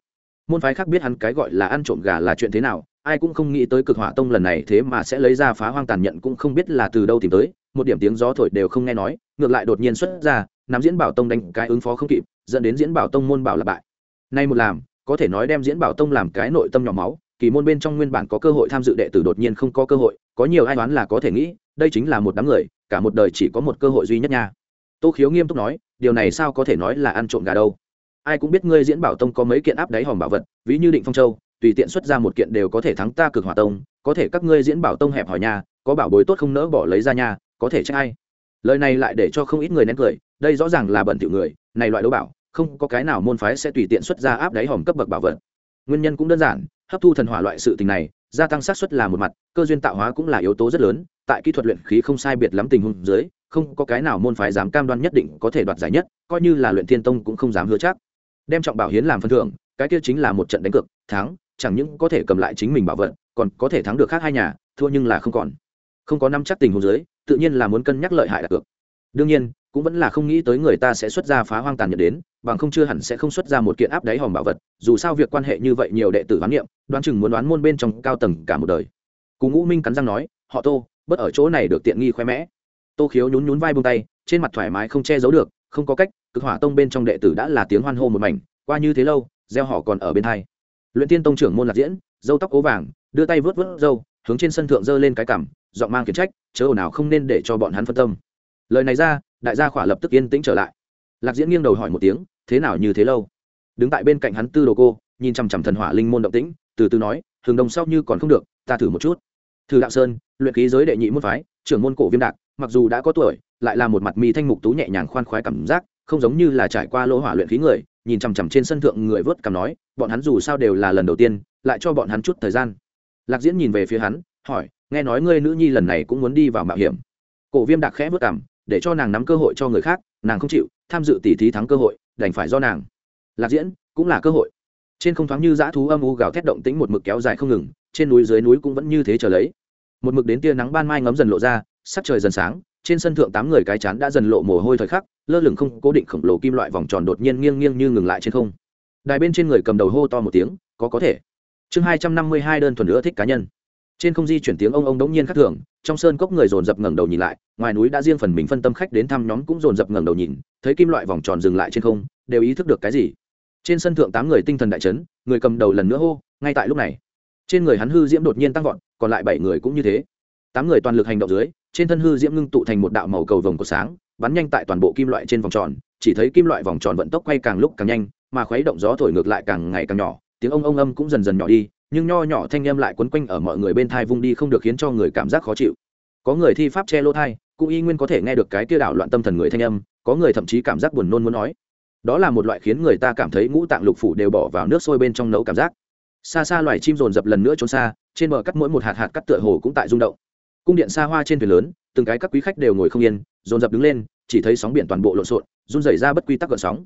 Môn phái khác biết hắn cái gọi là ăn trộm gà là chuyện thế nào ai cũng không nghĩ tới cực hỏa tông lần này thế mà sẽ lấy ra phá hoang tàn nhận cũng không biết là từ đâu tìm tới, một điểm tiếng gió thổi đều không nghe nói, ngược lại đột nhiên xuất ra, nắm diễn bảo tông đánh cái ứng phó không kịp, dẫn đến diễn bảo tông môn bảo là bại. Nay một làm, có thể nói đem diễn bảo tông làm cái nội tâm nhỏ máu, kỳ môn bên trong nguyên bản có cơ hội tham dự đệ tử đột nhiên không có cơ hội, có nhiều ai đoán là có thể nghĩ, đây chính là một đám người, cả một đời chỉ có một cơ hội duy nhất nha. Tô khiếu nghiêm túc nói, điều này sao có thể nói là ăn trộm gà đâu? Ai cũng biết ngươi diễn bảo tông có mấy kiện áp đáy hòm bảo vật, ví như định phong châu tùy tiện xuất ra một kiện đều có thể thắng ta cực hỏa tông, có thể các ngươi diễn bảo tông hẹp hỏi nhà có bảo bối tốt không nỡ bỏ lấy ra nhà có thể trách ai. Lời này lại để cho không ít người nén cười, đây rõ ràng là bẩn tiểu người, này loại đấu bảo, không có cái nào môn phái sẽ tùy tiện xuất ra áp đáy hòm cấp bậc bảo vật. Nguyên nhân cũng đơn giản, hấp thu thần hỏa loại sự tình này, gia tăng xác suất là một mặt, cơ duyên tạo hóa cũng là yếu tố rất lớn, tại kỹ thuật luyện khí không sai biệt lắm tình huống dưới, không có cái nào môn phái dám cam đoan nhất định có thể đoạt giải nhất, coi như là luyện thiên tông cũng không dám hứa chắc. Đem trọng bảo hiến làm phần thưởng, cái kia chính là một trận đánh cược, thắng chẳng những có thể cầm lại chính mình bảo vật, còn có thể thắng được khác hai nhà, thua nhưng là không còn. Không có năm chắc tình huống dưới, tự nhiên là muốn cân nhắc lợi hại đặt cược. Đương nhiên, cũng vẫn là không nghĩ tới người ta sẽ xuất ra phá hoang tàn nhẫn đến, bằng không chưa hẳn sẽ không xuất ra một kiện áp đáy hòm bảo vật, dù sao việc quan hệ như vậy nhiều đệ tử đoán niệm, đoán chừng muốn đoán môn bên trong cao tầng cả một đời. Cú ngũ minh cắn răng nói, họ tô, bất ở chỗ này được tiện nghi khoe mẽ. Tô khiếu nhún nhún vai buông tay, trên mặt thoải mái không che giấu được, không có cách, cực hỏa tông bên trong đệ tử đã là tiếng hoan hô một mảnh, qua như thế lâu, gieo họ còn ở bên hai luyện tiên tông trưởng môn lạc diễn dâu tóc ố vàng, đưa tay vớt vớt dâu hướng trên sân thượng giơ lên cái cằm, giọng mang khiển trách, chớ ồn nào không nên để cho bọn hắn phân tâm. Lời này ra, đại gia khỏa lập tức yên tĩnh trở lại. Lạc diễn nghiêng đầu hỏi một tiếng, thế nào như thế lâu? Đứng tại bên cạnh hắn tư đồ cô, nhìn chằm chằm thần hỏa linh môn động tĩnh, từ từ nói thường đồng sau như còn không được, ta thử một chút. Thử đạo sơn, luyện khí giới đệ nhị môn phái, trưởng môn cổ viêm đạc, mặc dù đã có tuổi, lại là một mặt mi thanh mục tú nhẹ nhàng khoan khoái cảm giác không giống như là trải qua lỗ hỏa luyện khí người, nhìn chằm chằm trên sân thượng người vớt cằm nói, bọn hắn dù sao đều là lần đầu tiên, lại cho bọn hắn chút thời gian. Lạc diễn nhìn về phía hắn, hỏi, nghe nói ngươi nữ nhi lần này cũng muốn đi vào mạo hiểm. Cổ viêm đặc khẽ vớt cằm, để cho nàng nắm cơ hội cho người khác, nàng không chịu, tham dự tỷ thí thắng cơ hội, đành phải do nàng. Lạc diễn, cũng là cơ hội. Trên không thoáng như dã thú âm u gào thét động tĩnh một mực kéo dài không ngừng, trên núi dưới núi cũng vẫn như thế chờ lấy. Một mực đến tia nắng ban mai ngấm dần lộ ra, sắc trời dần sáng, trên sân thượng tám người cái chán đã dần lộ mồ hôi thời khắc lơ lửng không cố định khổng lồ kim loại vòng tròn đột nhiên nghiêng nghiêng như ngừng lại trên không. Đài bên trên người cầm đầu hô to một tiếng, có có thể. Chương hai trăm năm mươi hai đơn thuần nữa thích cá nhân. Trên không di chuyển tiếng ông ông đống nhiên khắc thường, trong sơn cốc người dồn dập ngẩng đầu nhìn lại, ngoài núi đã riêng phần mình phân tâm khách đến thăm nhóm cũng dồn dập ngẩng đầu nhìn, thấy kim loại vòng tròn dừng lại trên không, đều ý thức được cái gì. Trên sân thượng tám người tinh thần đại chấn, người cầm đầu lần nữa hô, ngay tại lúc này. Trên người hắn hư diễm đột nhiên tăng vọt, còn lại bảy người cũng như thế. Tám người toàn lực hành động dưới, trên thân hư diễm ngưng tụ thành một đạo màu cầu vồng của sáng bắn nhanh tại toàn bộ kim loại trên vòng tròn, chỉ thấy kim loại vòng tròn vận tốc quay càng lúc càng nhanh, mà khuấy động gió thổi ngược lại càng ngày càng nhỏ, tiếng ông ông âm cũng dần dần nhỏ đi, nhưng nho nhỏ thanh âm lại quấn quanh ở mọi người bên thai vung đi không được khiến cho người cảm giác khó chịu. Có người thi pháp che lỗ thai, cũng y nguyên có thể nghe được cái kia đảo loạn tâm thần người thanh âm, có người thậm chí cảm giác buồn nôn muốn nói. Đó là một loại khiến người ta cảm thấy ngũ tạng lục phủ đều bỏ vào nước sôi bên trong nấu cảm giác. Xa xa loài chim rồn dập lần nữa trốn xa, trên bờ cắt mỗi một hạt hạt cắt tựa hồ cũng tại rung động. Cung điện xa hoa trên thuyền lớn, từng cái các quý khách đều ngồi không yên dồn dập đứng lên, chỉ thấy sóng biển toàn bộ lộn xộn, run rẩy ra bất quy tắc gợn sóng.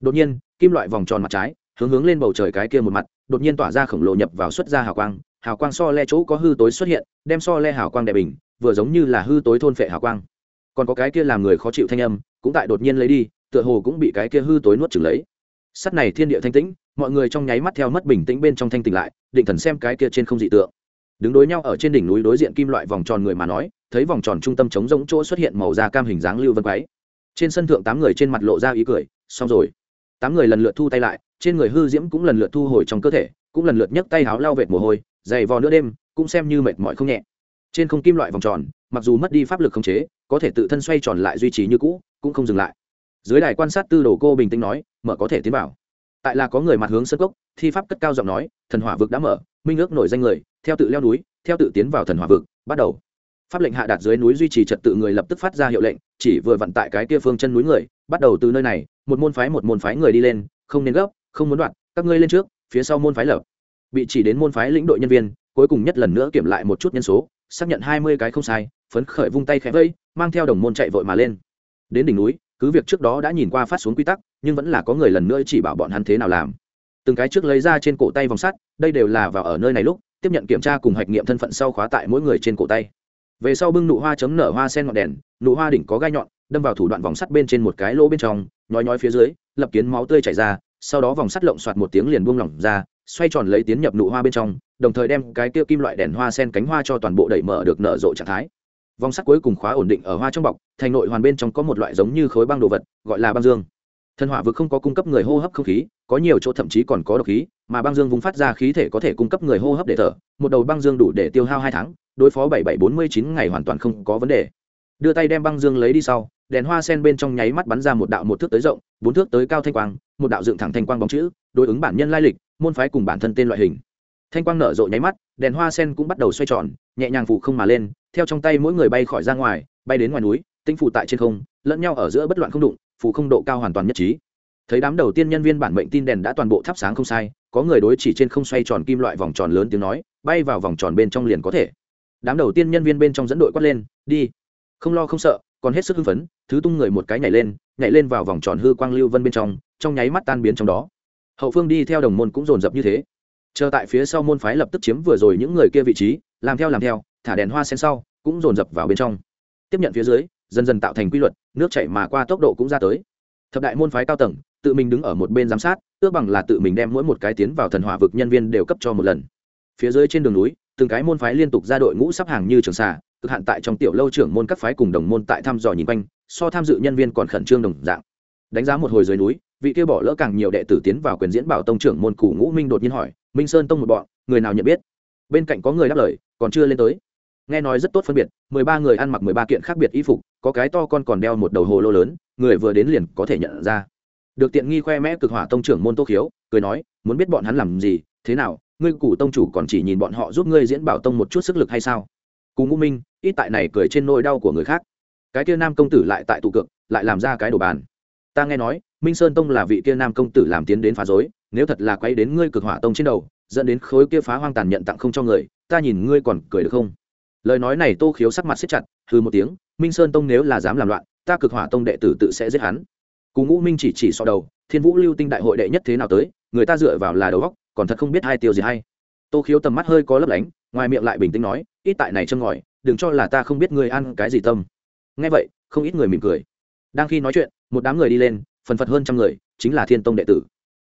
Đột nhiên, kim loại vòng tròn mặt trái, hướng hướng lên bầu trời cái kia một mặt, đột nhiên tỏa ra khổng lồ nhập vào xuất ra hào quang hào quang so le chỗ có hư tối xuất hiện, đem so le hào quang đại bình, vừa giống như là hư tối thôn phệ hào quang. Còn có cái kia làm người khó chịu thanh âm, cũng tại đột nhiên lấy đi, tựa hồ cũng bị cái kia hư tối nuốt chửng lấy. Sắt này thiên địa thanh tĩnh, mọi người trong nháy mắt theo mất bình tĩnh bên trong thanh tỉnh lại, định thần xem cái kia trên không dị tượng. Đứng đối nhau ở trên đỉnh núi đối diện kim loại vòng tròn người mà nói thấy vòng tròn trung tâm chống rỗng chỗ xuất hiện màu da cam hình dáng lưu vân quái. Trên sân thượng tám người trên mặt lộ ra ý cười, xong rồi. Tám người lần lượt thu tay lại, trên người hư diễm cũng lần lượt thu hồi trong cơ thể, cũng lần lượt nhấc tay háo lao vệt mồ hôi, dày vò nửa đêm, cũng xem như mệt mỏi không nhẹ. Trên không kim loại vòng tròn, mặc dù mất đi pháp lực khống chế, có thể tự thân xoay tròn lại duy trì như cũ, cũng không dừng lại. Dưới đài quan sát tư đồ cô bình tĩnh nói, mở có thể tiến vào. Tại là có người mặt hướng sân cốc, thi pháp cất cao giọng nói, thần hỏa vực đã mở, minh ước nổi danh người, theo tự leo núi, theo tự tiến vào thần hỏa vực, bắt đầu pháp lệnh hạ đạt dưới núi duy trì trật tự người lập tức phát ra hiệu lệnh, chỉ vừa vận tại cái kia phương chân núi người, bắt đầu từ nơi này, một môn phái một môn phái người đi lên, không nên gấp, không muốn đoạn, các ngươi lên trước, phía sau môn phái lập. Bị chỉ đến môn phái lĩnh đội nhân viên, cuối cùng nhất lần nữa kiểm lại một chút nhân số, xác nhận hai mươi cái không sai, phấn khởi vung tay khẽ vây, mang theo đồng môn chạy vội mà lên. Đến đỉnh núi, cứ việc trước đó đã nhìn qua phát xuống quy tắc, nhưng vẫn là có người lần nữa chỉ bảo bọn hắn thế nào làm. Từng cái trước lấy ra trên cổ tay vòng sắt, đây đều là vào ở nơi này lúc, tiếp nhận kiểm tra cùng hạch nghiệm thân phận sau khóa tại mỗi người trên cổ tay về sau bưng nụ hoa chấm nở hoa sen ngọn đèn, nụ hoa đỉnh có gai nhọn, đâm vào thủ đoạn vòng sắt bên trên một cái lỗ bên trong, nhói nhói phía dưới, lập kiến máu tươi chảy ra, sau đó vòng sắt lộng soạt một tiếng liền buông lỏng ra, xoay tròn lấy tiến nhập nụ hoa bên trong, đồng thời đem cái kia kim loại đèn hoa sen cánh hoa cho toàn bộ đẩy mở được nở rộ trạng thái. Vòng sắt cuối cùng khóa ổn định ở hoa trong bọc, thành nội hoàn bên trong có một loại giống như khối băng đồ vật, gọi là băng dương thần hỏa vực không có cung cấp người hô hấp không khí, có nhiều chỗ thậm chí còn có độc khí, mà băng dương vùng phát ra khí thể có thể cung cấp người hô hấp để thở, một đầu băng dương đủ để tiêu hao hai tháng, đối phó bảy bảy bốn mươi chín ngày hoàn toàn không có vấn đề. Đưa tay đem băng dương lấy đi sau, đèn hoa sen bên trong nháy mắt bắn ra một đạo một thước tới rộng, bốn thước tới cao thanh quang, một đạo dựng thẳng thanh quang bóng chữ, đối ứng bản nhân lai lịch, môn phái cùng bản thân tên loại hình. Thanh quang nở rộ nháy mắt, đèn hoa sen cũng bắt đầu xoay tròn, nhẹ nhàng phụ không mà lên, theo trong tay mỗi người bay khỏi ra ngoài, bay đến ngoài núi, tinh phụ tại trên không, lẫn nhau ở giữa bất loạn không đụng phụ không độ cao hoàn toàn nhất trí. Thấy đám đầu tiên nhân viên bản mệnh tin đèn đã toàn bộ thắp sáng không sai, có người đối chỉ trên không xoay tròn kim loại vòng tròn lớn tiếng nói, bay vào vòng tròn bên trong liền có thể. Đám đầu tiên nhân viên bên trong dẫn đội quát lên, đi. Không lo không sợ, còn hết sức hưng phấn, thứ tung người một cái nhảy lên nhảy lên vào vòng tròn hư quang lưu vân bên trong trong nháy mắt tan biến trong đó. Hậu phương đi theo đồng môn cũng dồn dập như thế. Chờ tại phía sau môn phái lập tức chiếm vừa rồi những người kia vị trí, làm theo làm theo, thả đèn hoa sen sau, cũng dồn dập vào bên trong. Tiếp nhận phía dưới dần dần tạo thành quy luật, nước chảy mà qua tốc độ cũng ra tới. Thập đại môn phái cao tầng, tự mình đứng ở một bên giám sát, ước bằng là tự mình đem mỗi một cái tiến vào thần hỏa vực nhân viên đều cấp cho một lần. Phía dưới trên đường núi, từng cái môn phái liên tục ra đội ngũ sắp hàng như trường xà, cực hạn tại trong tiểu lâu trưởng môn các phái cùng đồng môn tại thăm dò nhìn quanh, so tham dự nhân viên còn khẩn trương đồng dạng. Đánh giá một hồi dưới núi, vị kia bỏ lỡ càng nhiều đệ tử tiến vào quyền diễn bảo tông trưởng môn củ ngũ minh đột nhiên hỏi, minh sơn tông một bọn, người nào nhận biết? Bên cạnh có người đáp lời, còn chưa lên tới. Nghe nói rất tốt phân biệt, mười ba người ăn mặc mười ba kiện khác biệt y phục có cái to con còn đeo một đầu hồ lô lớn, người vừa đến liền có thể nhận ra. Được tiện nghi khoe mẽ cực hỏa tông trưởng môn tô khiếu, cười nói, muốn biết bọn hắn làm gì, thế nào, ngươi củ tông chủ còn chỉ nhìn bọn họ giúp ngươi diễn bảo tông một chút sức lực hay sao? Cú ngũ minh, ít tại này cười trên nỗi đau của người khác. Cái kia nam công tử lại tại tụ cực lại làm ra cái đồ bàn. Ta nghe nói, minh sơn tông là vị kia nam công tử làm tiến đến phá dối nếu thật là quay đến ngươi cực hỏa tông trên đầu, dẫn đến khối kia phá hoang tàn nhận tặng không cho người, ta nhìn ngươi còn cười được không? Lời nói này tô khiếu sắc mặt xếp chặt hư một tiếng minh sơn tông nếu là dám làm loạn, ta cực hỏa tông đệ tử tự sẽ giết hắn. Cú ngũ minh chỉ chỉ so đầu, thiên vũ lưu tinh đại hội đệ nhất thế nào tới, người ta dựa vào là đầu góc còn thật không biết hai tiêu gì hay. Tô khiếu tầm mắt hơi có lấp lánh, ngoài miệng lại bình tĩnh nói, ít tại này châm ngòi, đừng cho là ta không biết ngươi ăn cái gì tâm. Nghe vậy, không ít người mỉm cười. Đang khi nói chuyện, một đám người đi lên, phần phật hơn trăm người, chính là thiên tông đệ tử.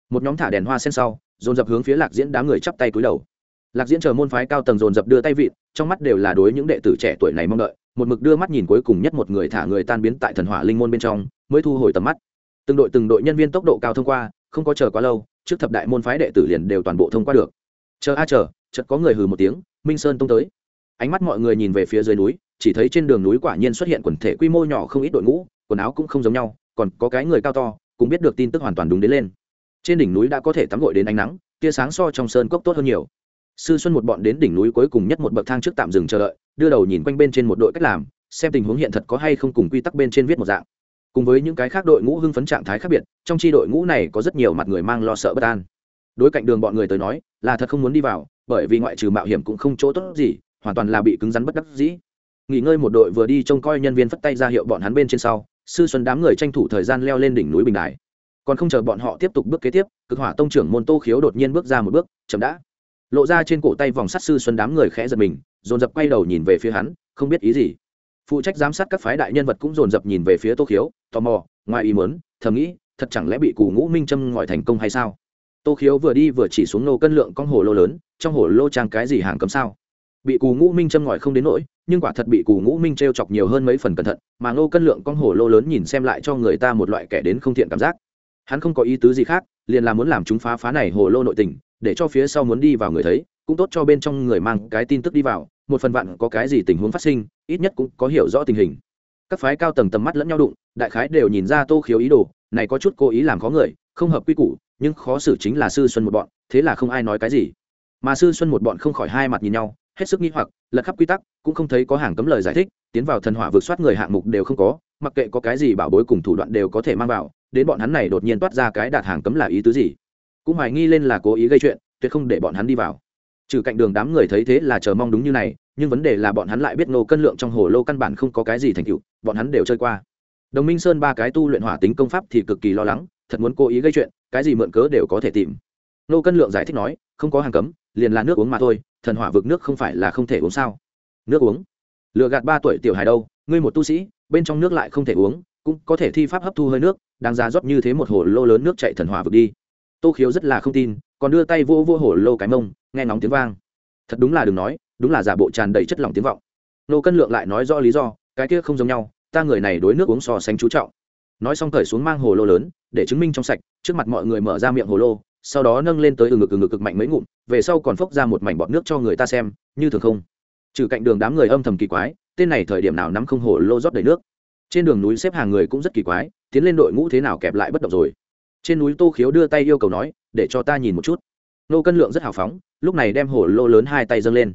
Một nhóm thả đèn hoa sen sau, dồn dập hướng phía lạc diễn đám người chắp tay cúi đầu. Lạc diễn chờ môn phái cao tầng dồn dập đưa tay vịn, trong mắt đều là đối những đệ tử trẻ tuổi này mong đợi một mực đưa mắt nhìn cuối cùng nhất một người thả người tan biến tại thần hỏa linh môn bên trong, mới thu hồi tầm mắt. Từng đội từng đội nhân viên tốc độ cao thông qua, không có chờ quá lâu, trước thập đại môn phái đệ tử liền đều toàn bộ thông qua được. Chờ a, chờ, chợt có người hừ một tiếng, minh sơn tung tới. Ánh mắt mọi người nhìn về phía dưới núi, chỉ thấy trên đường núi quả nhiên xuất hiện quần thể quy mô nhỏ không ít đội ngũ, quần áo cũng không giống nhau, còn có cái người cao to, cũng biết được tin tức hoàn toàn đúng đến lên. Trên đỉnh núi đã có thể tắm gội đến ánh nắng, tia sáng so trong sơn cốc tốt hơn nhiều. Sư xuân một bọn đến đỉnh núi cuối cùng nhất một bậc thang trước tạm dừng chờ đợi đưa đầu nhìn quanh bên trên một đội cách làm, xem tình huống hiện thật có hay không cùng quy tắc bên trên viết một dạng. Cùng với những cái khác đội ngũ hưng phấn trạng thái khác biệt, trong chi đội ngũ này có rất nhiều mặt người mang lo sợ bất an. Đối cạnh đường bọn người tới nói, là thật không muốn đi vào, bởi vì ngoại trừ mạo hiểm cũng không chỗ tốt gì, hoàn toàn là bị cứng rắn bất đắc dĩ. Nghỉ ngơi một đội vừa đi trông coi nhân viên phất tay ra hiệu bọn hắn bên trên sau, sư xuân đám người tranh thủ thời gian leo lên đỉnh núi bình đài. Còn không chờ bọn họ tiếp tục bước kế tiếp, cực hỏa tông trưởng môn tô khiếu đột nhiên bước ra một bước, chậm đã. Lộ ra trên cổ tay vòng sắt sư xuân đám người khẽ giật mình dồn dập quay đầu nhìn về phía hắn, không biết ý gì. Phụ trách giám sát các phái đại nhân vật cũng dồn dập nhìn về phía tô khiếu tò mò, ngoài ý muốn, thầm nghĩ, thật chẳng lẽ bị cù ngũ minh châm ngòi thành công hay sao? Tô khiếu vừa đi vừa chỉ xuống nô cân lượng con hồ lô lớn, trong hồ lô trang cái gì hàng cấm sao? Bị cù ngũ minh châm ngòi không đến nỗi, nhưng quả thật bị cù ngũ minh t r e o chọc nhiều hơn mấy phần cẩn thận, mà nô cân lượng con hồ lô lớn nhìn xem lại cho người ta một loại kẻ đến không thiện cảm giác. Hắn không có ý tứ gì khác, liền là muốn làm chúng phá phá này hồ lô nội tình, để cho phía sau muốn đi vào người thấy cũng tốt cho bên trong người mang cái tin tức đi vào, một phần vạn có cái gì tình huống phát sinh, ít nhất cũng có hiểu rõ tình hình. Các phái cao tầng tầm mắt lẫn nhau đụng, đại khái đều nhìn ra tô khiếu ý đồ, này có chút cố ý làm khó người, không hợp quy củ, nhưng khó xử chính là sư xuân một bọn, thế là không ai nói cái gì. Mà sư xuân một bọn không khỏi hai mặt nhìn nhau, hết sức nghi hoặc, lật khắp quy tắc, cũng không thấy có hàng cấm lời giải thích, tiến vào thần hỏa vượt soát người hạng mục đều không có, mặc kệ có cái gì bảo bối cùng thủ đoạn đều có thể mang vào, đến bọn hắn này đột nhiên toát ra cái đạt hàng cấm là ý tứ gì. Cũng hoài nghi lên là cố ý gây chuyện, tuyệt không để bọn hắn đi vào trừ cạnh đường đám người thấy thế là chờ mong đúng như này, nhưng vấn đề là bọn hắn lại biết nô cân lượng trong hồ lô căn bản không có cái gì thành tựu, bọn hắn đều chơi qua. Đồng minh sơn ba cái tu luyện hỏa tính công pháp thì cực kỳ lo lắng, thật muốn cố ý gây chuyện, cái gì mượn cớ đều có thể tìm. Nô cân lượng giải thích nói, không có hàng cấm, liền là nước uống mà thôi, thần hỏa vực nước không phải là không thể uống sao? Nước uống? Lựa gạt ba tuổi tiểu hài đâu, ngươi một tu sĩ, bên trong nước lại không thể uống, cũng có thể thi pháp hấp thu hơi nước đang ra rót như thế một hồ lô lớn nước chạy thần hỏa vực đi. Tô khiếu rất là không tin còn đưa tay vô vô hổ lô cái mông, nghe ngóng tiếng vang. Thật đúng là đừng nói, đúng là giả bộ tràn đầy chất lỏng tiếng vọng. Nô cân lượng lại nói rõ lý do, cái kia không giống nhau, ta người này đối nước uống so sánh chú trọng. Nói xong cởi xuống mang hồ lô lớn, để chứng minh trong sạch, trước mặt mọi người mở ra miệng hồ lô, sau đó nâng lên tới ừ ngực ừ ngực cực mạnh mấy ngụm, về sau còn phốc ra một mảnh bọt nước cho người ta xem, như thường không. Trừ cạnh đường đám người âm thầm kỳ quái, tên này thời điểm nào nắm không hồ lô rót đầy nước. Trên đường núi xếp hàng người cũng rất kỳ quái, tiến lên đội ngũ thế nào kẹp lại bất động rồi trên núi tô khiếu đưa tay yêu cầu nói, để cho ta nhìn một chút. Nô cân lượng rất hào phóng, lúc này đem hồ lô lớn hai tay dâng lên.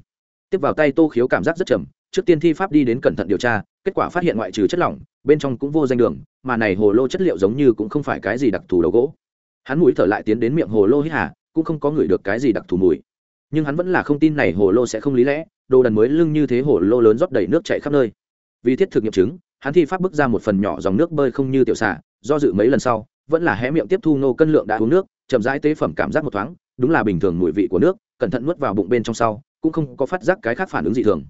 Tiếp vào tay tô khiếu cảm giác rất chậm trước tiên thi pháp đi đến cẩn thận điều tra, kết quả phát hiện ngoại trừ chất lỏng, bên trong cũng vô danh đường, mà này hồ lô chất liệu giống như cũng không phải cái gì đặc thù đầu gỗ. Hắn mũi thở lại tiến đến miệng hồ lô hít hà, cũng không có ngửi được cái gì đặc thù mùi. Nhưng hắn vẫn là không tin này hồ lô sẽ không lý lẽ, đồ đần mới lưng như thế hồ lô lớn rót đầy nước chảy khắp nơi. Vì thiết thực nghiệm chứng, hắn thi pháp bước ra một phần nhỏ dòng nước bơi không như tiểu xả do dự mấy lần sau vẫn là hé miệng tiếp thu nô cân lượng đã uống nước, chậm rãi tế phẩm cảm giác một thoáng, đúng là bình thường mùi vị của nước, cẩn thận nuốt vào bụng bên trong sau, cũng không có phát giác cái khác phản ứng dị thường.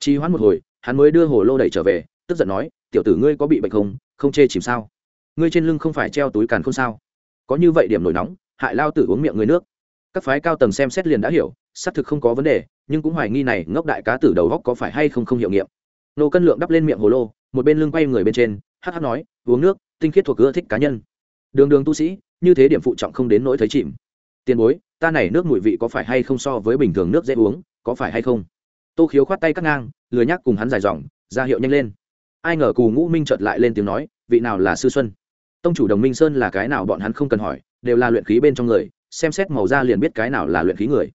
Trì hoãn một hồi, hắn mới đưa hồ lô đẩy trở về, tức giận nói, tiểu tử ngươi có bị bệnh không? Không chê chìm sao? Ngươi trên lưng không phải treo túi càn không sao? Có như vậy điểm nổi nóng, hại lao tử uống miệng người nước. Các phái cao tầng xem xét liền đã hiểu, xác thực không có vấn đề, nhưng cũng hoài nghi này ngốc đại cá tử đầu góc có phải hay không không hiệu nghiệm. Nô cân lượng đắp lên miệng hồ lô, một bên lưng quay người bên trên hh nói, uống nước, tinh khiết thuộc ưa thích cá nhân đường đường tu sĩ, như thế điểm phụ trọng không đến nỗi thấy chìm. Tiền bối, ta này nước mùi vị có phải hay không so với bình thường nước dễ uống, có phải hay không? Tô khiếu khoát tay cắt ngang, lười nhắc cùng hắn dài dòng, ra hiệu nhanh lên. Ai ngờ cù ngũ minh chợt lại lên tiếng nói, vị nào là sư xuân? Tông chủ đồng minh sơn là cái nào bọn hắn không cần hỏi, đều là luyện khí bên trong người, xem xét màu da liền biết cái nào là luyện khí người.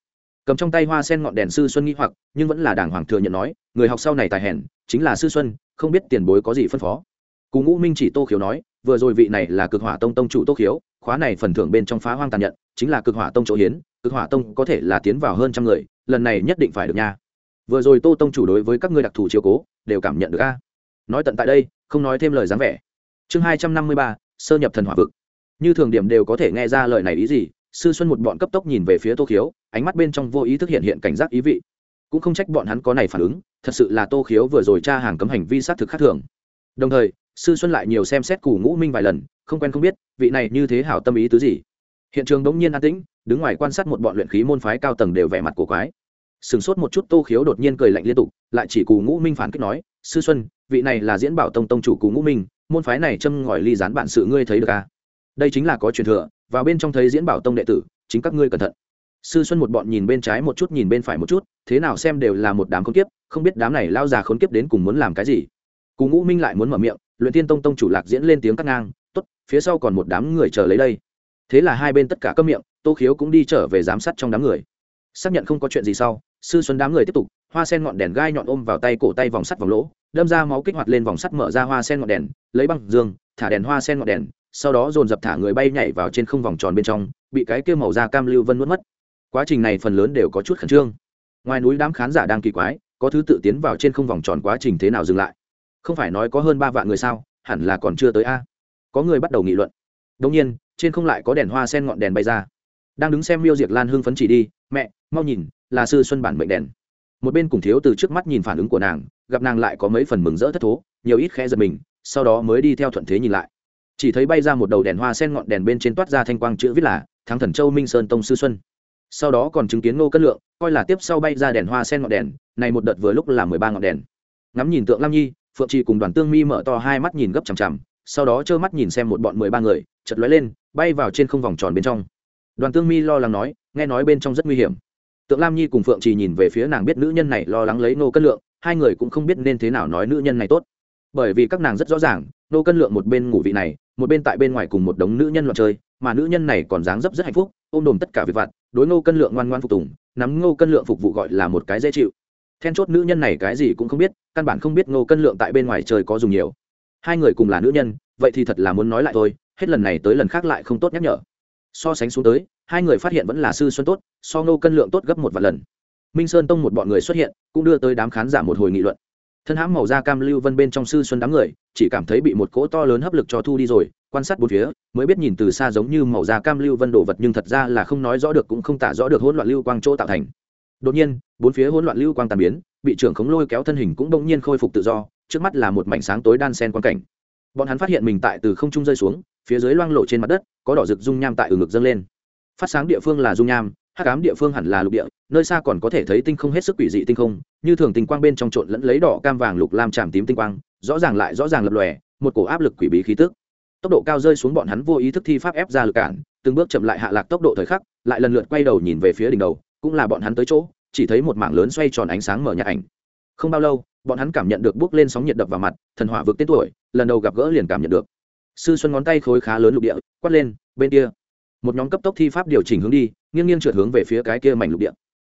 Cầm trong tay hoa sen ngọn đèn sư xuân nghĩ hoặc, nhưng vẫn là đàng hoàng thừa nhận nói, người học sau này tài hèn, chính là sư xuân, không biết tiền bối có gì phân phó. Cù ngũ minh chỉ tô khiếu nói vừa rồi vị này là cực hỏa tông tông chủ tô khiếu, khóa này phần thưởng bên trong phá hoang tàn nhận, chính là cực hỏa tông chỗ hiến, cực hỏa tông có thể là tiến vào hơn trăm người, lần này nhất định phải được nha. Vừa rồi tô tông chủ đối với các ngươi đặc thù chiếu cố, đều cảm nhận được a. Nói tận tại đây, không nói thêm lời dáng vẻ. Chương hai trăm năm mươi ba, sơ nhập thần hỏa vực. Như thường điểm đều có thể nghe ra lời này ý gì, sư xuân một bọn cấp tốc nhìn về phía tô khiếu, ánh mắt bên trong vô ý thức hiện hiện cảnh giác ý vị. Cũng không trách bọn hắn có này phản ứng, thật sự là tô khiếu vừa rồi tra hàng cấm hành vi sát thực khác thường. Đồng thời sư xuân lại nhiều xem xét củ ngũ minh vài lần, không quen không biết, vị này như thế hảo tâm ý tứ gì. Hiện trường đống nhiên an tĩnh, đứng ngoài quan sát một bọn luyện khí môn phái cao tầng đều vẻ mặt cổ quái. Sửng sốt một chút tô khiếu đột nhiên cười lạnh liên tục, lại chỉ cù ngũ minh phản kích nói, sư xuân, vị này là diễn bảo tông tông chủ cù ngũ minh, môn phái này châm ngòi ly gián bạn sự ngươi thấy được à? đây chính là có truyền thừa, vào bên trong thấy diễn bảo tông đệ tử, chính các ngươi cẩn thận. Sư xuân một bọn nhìn bên trái một chút nhìn bên phải một chút, thế nào xem đều là một đám khốn kiếp, không biết đám này lao già khốn kiếp đến cùng muốn làm cái gì. Cù ngũ minh lại muốn mở miệng luyện tiên tông tông chủ lạc diễn lên tiếng cắt ngang, tốt, phía sau còn một đám người chờ lấy đây. Thế là hai bên tất cả câm miệng, tô khiếu cũng đi trở về giám sát trong đám người. Xác nhận không có chuyện gì sau, sư xuân đám người tiếp tục, hoa sen ngọn đèn gai nhọn ôm vào tay cổ tay vòng sắt vòng lỗ, đâm ra máu kích hoạt lên vòng sắt mở ra hoa sen ngọn đèn, lấy băng dương, thả đèn hoa sen ngọn đèn, sau đó dồn dập thả người bay nhảy vào trên không vòng tròn bên trong, bị cái kia màu da cam lưu vân nuốt mất. Quá trình này phần lớn đều có chút khẩn trương. Ngoài núi đám khán giả đang kỳ quái, có thứ tự tiến vào trên không vòng tròn quá trình thế nào dừng lại? Không phải nói có hơn ba vạn người sao, hẳn là còn chưa tới a. Có người bắt đầu nghị luận. Đông nhiên, trên không lại có đèn hoa sen ngọn đèn bay ra. Đang đứng xem miêu diệt lan hưng phấn chỉ đi, mẹ, mau nhìn, là sư xuân bản mệnh đèn. Một bên cùng thiếu từ trước mắt nhìn phản ứng của nàng, gặp nàng lại có mấy phần mừng rỡ thất thố, nhiều ít khe giật mình, sau đó mới đi theo thuận thế nhìn lại. Chỉ thấy bay ra một đầu đèn hoa sen ngọn đèn bên trên toát ra thanh quang chữ viết là thắng thần châu minh sơn tông sư xuân. Sau đó còn chứng kiến ngô cân lượng, coi là tiếp sau bay ra đèn hoa sen ngọn đèn, này một đợt vừa lúc là mười ba ngọn đèn. Ngắm nhìn tượng lam nhi phượng trì cùng đoàn tương mi mở to hai mắt nhìn gấp chằm chằm, sau đó trơ mắt nhìn xem một bọn mười ba người chật lóe lên, bay vào trên không vòng tròn bên trong. Đoàn tương mi lo lắng nói, nghe nói bên trong rất nguy hiểm. Tượng lam nhi cùng phượng trì nhìn về phía nàng biết nữ nhân này lo lắng lấy nô cân lượng, hai người cũng không biết nên thế nào nói nữ nhân này tốt. Bởi vì các nàng rất rõ ràng, nô cân lượng một bên ngủ vị này, một bên tại bên ngoài cùng một đống nữ nhân loạn chơi, mà nữ nhân này còn dáng dấp rất hạnh phúc, ôm đồm tất cả việc vặt, đối nô cân lượng ngoan ngoan phục tùng, nắm ngô cân lượng phục vụ gọi là một cái dễ chịu then chốt nữ nhân này cái gì cũng không biết, căn bản không biết ngô cân lượng tại bên ngoài trời có dùng nhiều. Hai người cùng là nữ nhân, vậy thì thật là muốn nói lại thôi, hết lần này tới lần khác lại không tốt nhắc nhở. So sánh xuống tới, hai người phát hiện vẫn là sư xuân tốt, so ngô cân lượng tốt gấp một vài lần. Minh sơn tông một bọn người xuất hiện, cũng đưa tới đám khán giả một hồi nghị luận. Thân hãm màu da cam lưu vân bên trong sư xuân đám người, chỉ cảm thấy bị một cỗ to lớn hấp lực cho thu đi rồi, quan sát bốn phía, mới biết nhìn từ xa giống như màu da cam lưu vân đồ vật nhưng thật ra là không nói rõ được cũng không tả rõ được hỗn loạn lưu quang chỗ tạo thành đột nhiên, bốn phía hỗn loạn lưu quang tàn biến, bị trưởng khống lôi kéo thân hình cũng đông nhiên khôi phục tự do, trước mắt là một mảnh sáng tối đan sen quan cảnh. Bọn hắn phát hiện mình tại từ không trung rơi xuống, phía dưới loang lộ trên mặt đất, có đỏ rực dung nham tại ở ngực dâng lên. Phát sáng địa phương là dung nham, hắc ám địa phương hẳn là lục địa, nơi xa còn có thể thấy tinh không hết sức quỷ dị tinh không, như thường tinh quang bên trong trộn lẫn lấy đỏ, cam, vàng, lục, lam tràm tím tinh quang, rõ ràng lại rõ ràng lập lòe, một cổ áp lực quỷ bí khí tức. Tốc độ cao rơi xuống bọn hắn vô ý thức thi pháp ép ra lực cản, từng bước chậm lại hạ lạc tốc độ thời khắc, lại lần lượt quay đầu nhìn về phía đỉnh đầu cũng là bọn hắn tới chỗ, chỉ thấy một mảng lớn xoay tròn ánh sáng mở nhạc ảnh. Không bao lâu, bọn hắn cảm nhận được bước lên sóng nhiệt đập vào mặt, thần hỏa vực tên tuổi, lần đầu gặp gỡ liền cảm nhận được. Sư xuân ngón tay khối khá lớn lục địa, quát lên, bên kia. Một nhóm cấp tốc thi pháp điều chỉnh hướng đi, nghiêng nghiêng trượt hướng về phía cái kia mảnh lục địa.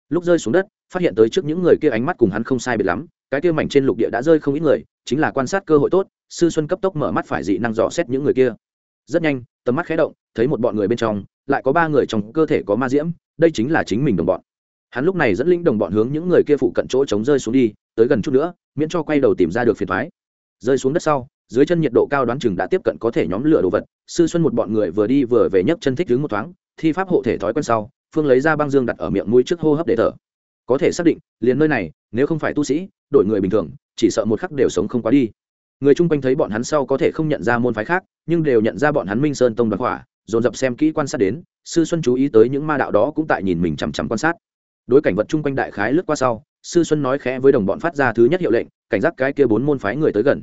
Lúc rơi xuống đất, phát hiện tới trước những người kia ánh mắt cùng hắn không sai biệt lắm, cái kia mảnh trên lục địa đã rơi không ít người, chính là quan sát cơ hội tốt, sư xuân cấp tốc mở mắt phải dị năng dò xét những người kia. Rất nhanh, tầm mắt khé động thấy một bọn người bên trong, lại có ba người trong cơ thể có ma diễm, đây chính là chính mình đồng bọn. Hắn lúc này dẫn linh đồng bọn hướng những người kia phụ cận chỗ chống rơi xuống đi, tới gần chút nữa, miễn cho quay đầu tìm ra được phiền thoái. Rơi xuống đất sau, dưới chân nhiệt độ cao đoán chừng đã tiếp cận có thể nhóm lửa đồ vật, sư xuân một bọn người vừa đi vừa về nhấc chân thích đứng một thoáng, thi pháp hộ thể thói quen sau, phương lấy ra băng dương đặt ở miệng mũi trước hô hấp để thở. Có thể xác định, liền nơi này, nếu không phải tu sĩ đổi người bình thường, chỉ sợ một khắc đều sống không quá đi. Người chung quanh thấy bọn hắn sau có thể không nhận ra môn phái khác, nhưng đều nhận ra bọn hắn minh sơn tông đoạt hỏa dồn dập xem kỹ quan sát đến, sư xuân chú ý tới những ma đạo đó cũng tại nhìn mình chằm chằm quan sát. Đối cảnh vật chung quanh đại khái lướt qua sau, sư xuân nói khẽ với đồng bọn phát ra thứ nhất hiệu lệnh, cảnh giác cái kia bốn môn phái người tới gần.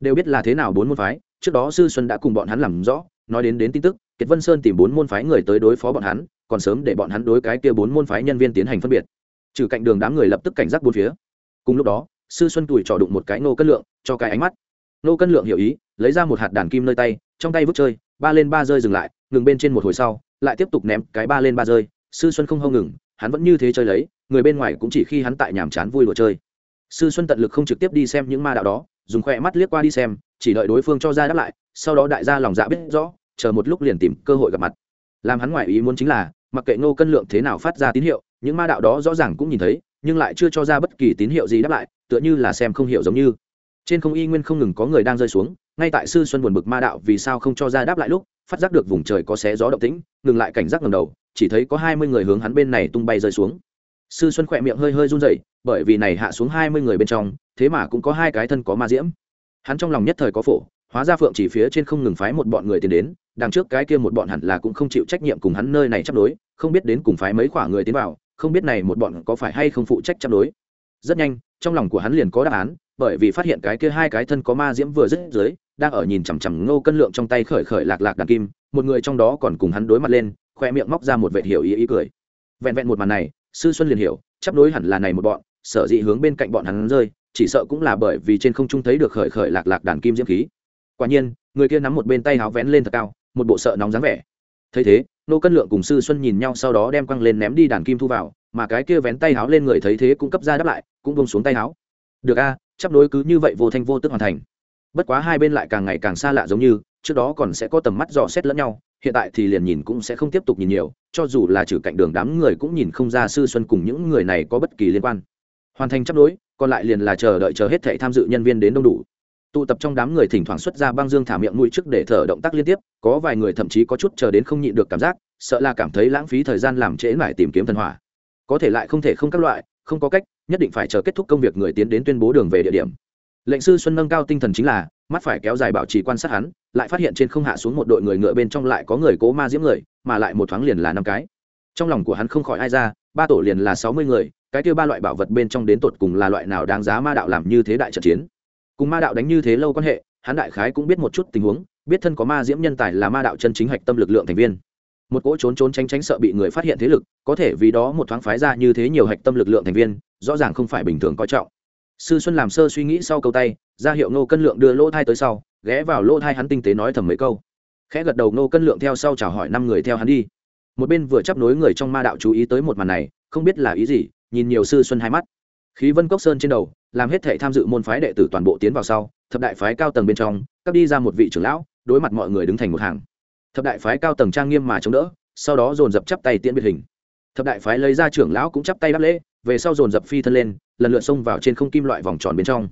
Đều biết là thế nào bốn môn phái, trước đó sư xuân đã cùng bọn hắn làm rõ, nói đến đến tin tức, kiệt vân sơn tìm bốn môn phái người tới đối phó bọn hắn, còn sớm để bọn hắn đối cái kia bốn môn phái nhân viên tiến hành phân biệt. Trừ cạnh đường đám người lập tức cảnh giác bốn phía. Cùng lúc đó, sư xuân tuổi trò đụng một cái nô cân lượng, cho cái ánh mắt. Nô cân lượng hiểu ý, lấy ra một hạt đàn kim nơi tay trong tay vứt chơi, ba lên ba rơi dừng lại, ngừng bên trên một hồi sau, lại tiếp tục ném cái ba lên ba rơi. Sư xuân không hâu ngừng, hắn vẫn như thế chơi lấy, người bên ngoài cũng chỉ khi hắn tại nhàm chán vui đùa chơi. Sư xuân tận lực không trực tiếp đi xem những ma đạo đó, dùng khoe mắt liếc qua đi xem, chỉ đợi đối phương cho ra đáp lại, sau đó đại gia lòng dạ biết rõ, chờ một lúc liền tìm cơ hội gặp mặt. Làm hắn ngoại ý muốn chính là, mặc kệ ngô cân lượng thế nào phát ra tín hiệu, những ma đạo đó rõ ràng cũng nhìn thấy, nhưng lại chưa cho ra bất kỳ tín hiệu gì đáp lại, tựa như là xem không hiểu giống như trên không y nguyên không ngừng có người đang rơi xuống, ngay tại sư xuân buồn bực ma đạo vì sao không cho ra đáp lại lúc, phát giác được vùng trời có xé gió động tĩnh, ngừng lại cảnh giác ngầm đầu, chỉ thấy có hai mươi người hướng hắn bên này tung bay rơi xuống. Sư xuân khỏe miệng hơi hơi run rẩy, bởi vì này hạ xuống hai mươi người bên trong, thế mà cũng có hai cái thân có ma diễm. Hắn trong lòng nhất thời có phổ, hóa ra phượng chỉ phía trên không ngừng phái một bọn người tiến đến, đằng trước cái kia một bọn hẳn là cũng không chịu trách nhiệm cùng hắn nơi này chấp đối, không biết đến cùng phái mấy khoả người tiến vào, không biết này một bọn có phải hay không phụ trách chấp đối. Rất nhanh, trong lòng của hắn liền có đáp án bởi vì phát hiện cái kia hai cái thân có ma diễm vừa dứt dưới, đang ở nhìn chằm chằm ngô cân lượng trong tay khởi khởi lạc lạc đàn kim, một người trong đó còn cùng hắn đối mặt lên, khoe miệng móc ra một vệt hiểu ý ý cười. Vẹn vẹn một màn này, sư xuân liền hiểu, chấp đối hẳn là này một bọn, sở dĩ hướng bên cạnh bọn hắn rơi, chỉ sợ cũng là bởi vì trên không trung thấy được khởi khởi lạc lạc đàn kim diễm khí. Quả nhiên, người kia nắm một bên tay háo vén lên thật cao, một bộ sợ nóng dáng vẻ. Thấy thế nô cân lượng cùng sư xuân nhìn nhau sau đó đem quăng lên ném đi đàn kim thu vào, mà cái kia vén tay háo lên người thấy thế cũng cấp ra đáp lại, cũng bông xuống tay háo. Được a chấp đối cứ như vậy vô thanh vô tức hoàn thành. Bất quá hai bên lại càng ngày càng xa lạ giống như, trước đó còn sẽ có tầm mắt dò xét lẫn nhau, hiện tại thì liền nhìn cũng sẽ không tiếp tục nhìn nhiều, cho dù là trừ cạnh đường đám người cũng nhìn không ra sư xuân cùng những người này có bất kỳ liên quan. Hoàn thành chấp đối còn lại liền là chờ đợi chờ hết thệ tham dự nhân viên đến đông đủ. Tụ tập trong đám người thỉnh thoảng xuất ra băng dương thả miệng mũi trước để thở động tác liên tiếp, có vài người thậm chí có chút chờ đến không nhịn được cảm giác, sợ là cảm thấy lãng phí thời gian làm trễ lại tìm kiếm thần hỏa. Có thể lại không thể không các loại, không có cách nhất định phải chờ kết thúc công việc người tiến đến tuyên bố đường về địa điểm. Lệnh sư xuân nâng cao tinh thần chính là, mắt phải kéo dài bảo trì quan sát hắn, lại phát hiện trên không hạ xuống một đội người ngựa bên trong lại có người cố ma diễm người, mà lại một thoáng liền là năm cái. Trong lòng của hắn không khỏi ai ra, ba tổ liền là sáu mươi người, cái kia ba loại bảo vật bên trong đến tột cùng là loại nào đáng giá ma đạo làm như thế đại trận chiến. Cùng ma đạo đánh như thế lâu quan hệ, hắn đại khái cũng biết một chút tình huống, biết thân có ma diễm nhân tài là ma đạo chân chính hạch tâm lực lượng thành viên một cỗ trốn trốn tránh tránh sợ bị người phát hiện thế lực, có thể vì đó một thoáng phái ra như thế nhiều hạch tâm lực lượng thành viên, rõ ràng không phải bình thường coi trọng. Sư xuân làm sơ suy nghĩ sau câu tay, ra hiệu nô cân lượng đưa lỗ thai tới sau, ghé vào lỗ thai hắn tinh tế nói thầm mấy câu. Khẽ gật đầu nô cân lượng theo sau chào hỏi năm người theo hắn đi. Một bên vừa chấp nối người trong ma đạo chú ý tới một màn này, không biết là ý gì, nhìn nhiều sư xuân hai mắt. Khí vân cốc sơn trên đầu, làm hết thể tham dự môn phái đệ tử toàn bộ tiến vào sau, thập đại phái cao tầng bên trong các đi ra một vị trưởng lão, đối mặt mọi người đứng thành một hàng thập đại phái cao tầng trang nghiêm mà chống đỡ, sau đó dồn dập chắp tay tiễn biệt hình. Thập đại phái lấy ra trưởng lão cũng chắp tay đáp lễ, về sau dồn dập phi thân lên, lần lượt xông vào trên không kim loại vòng tròn bên trong.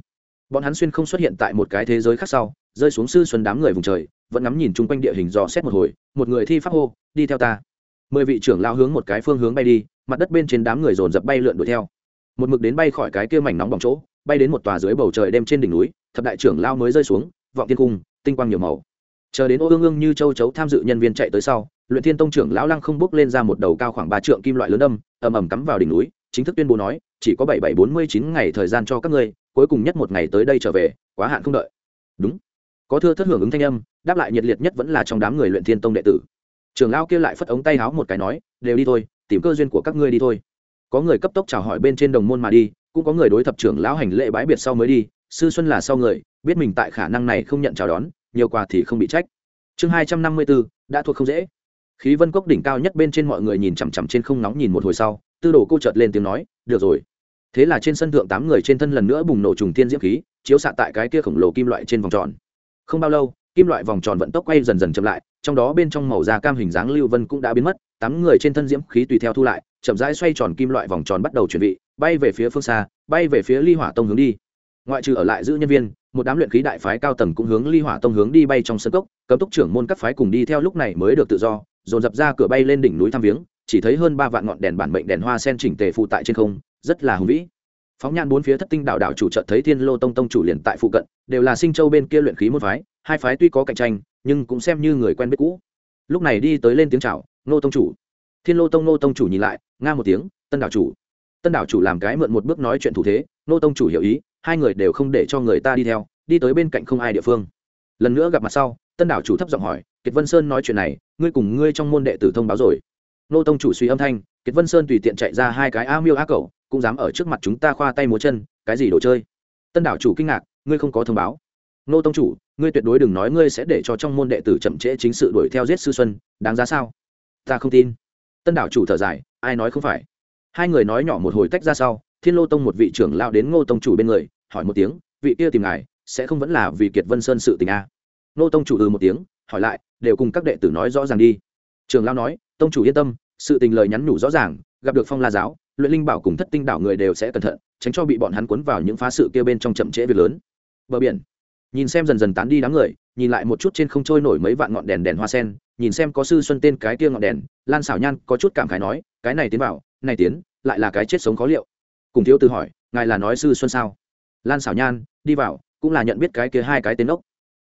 Bọn hắn xuyên không xuất hiện tại một cái thế giới khác sau, rơi xuống sư xuân đám người vùng trời, vẫn ngắm nhìn chung quanh địa hình dò xét một hồi, một người thi pháp hô, đi theo ta. Mười vị trưởng lao hướng một cái phương hướng bay đi, mặt đất bên trên đám người dồn dập bay lượn đuổi theo. Một mực đến bay khỏi cái kia mảnh nóng bỏng chỗ, bay đến một tòa dưới bầu trời đêm trên đỉnh núi, thập đại trưởng lao mới rơi xuống, vọng tiên cung, tinh quang nhiều màu chờ đến ô ương ương như châu chấu tham dự nhân viên chạy tới sau, luyện thiên tông trưởng lão lăng không bước lên ra một đầu cao khoảng ba trượng kim loại lớn đâm ầm ầm cắm vào đỉnh núi, chính thức tuyên bố nói, chỉ có bảy bảy bốn mươi chín ngày thời gian cho các ngươi, cuối cùng nhất một ngày tới đây trở về, quá hạn không đợi. Đúng. Có thưa thất hưởng ứng thanh âm, đáp lại nhiệt liệt nhất vẫn là trong đám người luyện thiên tông đệ tử. Trưởng lão kia lại phất ống tay háo một cái nói, đều đi thôi, tìm cơ duyên của các ngươi đi thôi. Có người cấp tốc chào hỏi bên trên đồng môn mà đi, cũng có người đối thập trưởng lão hành lễ bái biệt sau mới đi, sư xuân là sau người, biết mình tại khả năng này không nhận chào đón nhiều quà thì không bị trách. Chương hai trăm năm mươi bốn, đã thuộc không dễ. Khí vân cốc đỉnh cao nhất bên trên mọi người nhìn chằm chằm trên không nóng nhìn một hồi sau, tư đồ cô chợt lên tiếng nói, được rồi. Thế là trên sân thượng tám người trên thân lần nữa bùng nổ trùng tiên diễm khí, chiếu xạ tại cái kia khổng lồ kim loại trên vòng tròn. Không bao lâu, kim loại vòng tròn vận tốc quay dần dần chậm lại, trong đó bên trong màu da cam hình dáng lưu vân cũng đã biến mất, tám người trên thân diễm khí tùy theo thu lại, chậm rãi xoay tròn kim loại vòng tròn bắt đầu chuẩn bị bay về phía phương xa, bay về phía ly hỏa tông hướng đi. Ngoại trừ ở lại giữ nhân viên một đám luyện khí đại phái cao tầng cũng hướng ly hỏa tông hướng đi bay trong sân cốc, cấm túc trưởng môn các phái cùng đi theo lúc này mới được tự do, dồn dập ra cửa bay lên đỉnh núi thăm viếng, chỉ thấy hơn ba vạn ngọn đèn bản mệnh đèn hoa sen chỉnh tề phụ tại trên không, rất là hùng vĩ. Phóng nhan bốn phía thất tinh đạo đạo chủ trợ thấy thiên lô tông tông chủ liền tại phụ cận, đều là sinh châu bên kia luyện khí môn phái, hai phái tuy có cạnh tranh, nhưng cũng xem như người quen biết cũ. Lúc này đi tới lên tiếng chào nô tông chủ. Thiên lô tông nô tông chủ nhìn lại, nga một tiếng, tân đạo chủ. Tân đạo chủ làm cái mượn một bước nói chuyện thủ thế nô tông chủ hiểu ý hai người đều không để cho người ta đi theo, đi tới bên cạnh không ai địa phương. Lần nữa gặp mặt sau, tân đảo chủ thấp giọng hỏi, kiệt vân sơn nói chuyện này, ngươi cùng ngươi trong môn đệ tử thông báo rồi? Nô tông chủ suy âm thanh, kiệt vân sơn tùy tiện chạy ra hai cái a miêu a cầu cũng dám ở trước mặt chúng ta khoa tay múa chân, cái gì đồ chơi? Tân đảo chủ kinh ngạc, ngươi không có thông báo. Nô tông chủ, ngươi tuyệt đối đừng nói ngươi sẽ để cho trong môn đệ tử chậm trễ chính sự đuổi theo giết sư xuân, đáng giá sao? Ta không tin. Tân đảo chủ thở dài, ai nói không phải? Hai người nói nhỏ một hồi tách ra sau thiên lô tông một vị trưởng lao đến ngô tông chủ bên người, hỏi một tiếng, vị kia tìm ngài, sẽ không vẫn là vì kiệt vân sơn sự tình a à. ngô tông chủ ừ một tiếng, hỏi lại, đều cùng các đệ tử nói rõ ràng đi. Trường lao nói, tông chủ yên tâm, sự tình lời nhắn nhủ rõ ràng, gặp được phong la giáo, luyện linh bảo cùng thất tinh đảo người đều sẽ cẩn thận, tránh cho bị bọn hắn cuốn vào những phá sự kia bên trong chậm trễ việc lớn. Bờ biển, nhìn xem dần dần tán đi đám người, nhìn lại một chút trên không trôi nổi mấy vạn ngọn đèn đèn hoa sen, nhìn xem có sư xuân tên cái kia ngọn đèn, lan xảo nhan có chút cảm khái nói, cái này tiến vào, này tiến, lại là cái chết sống khó liệu cùng thiếu từ hỏi, ngài là nói sư xuân sao? Lan xảo nhan, đi vào, cũng là nhận biết cái kia hai cái tên ngốc.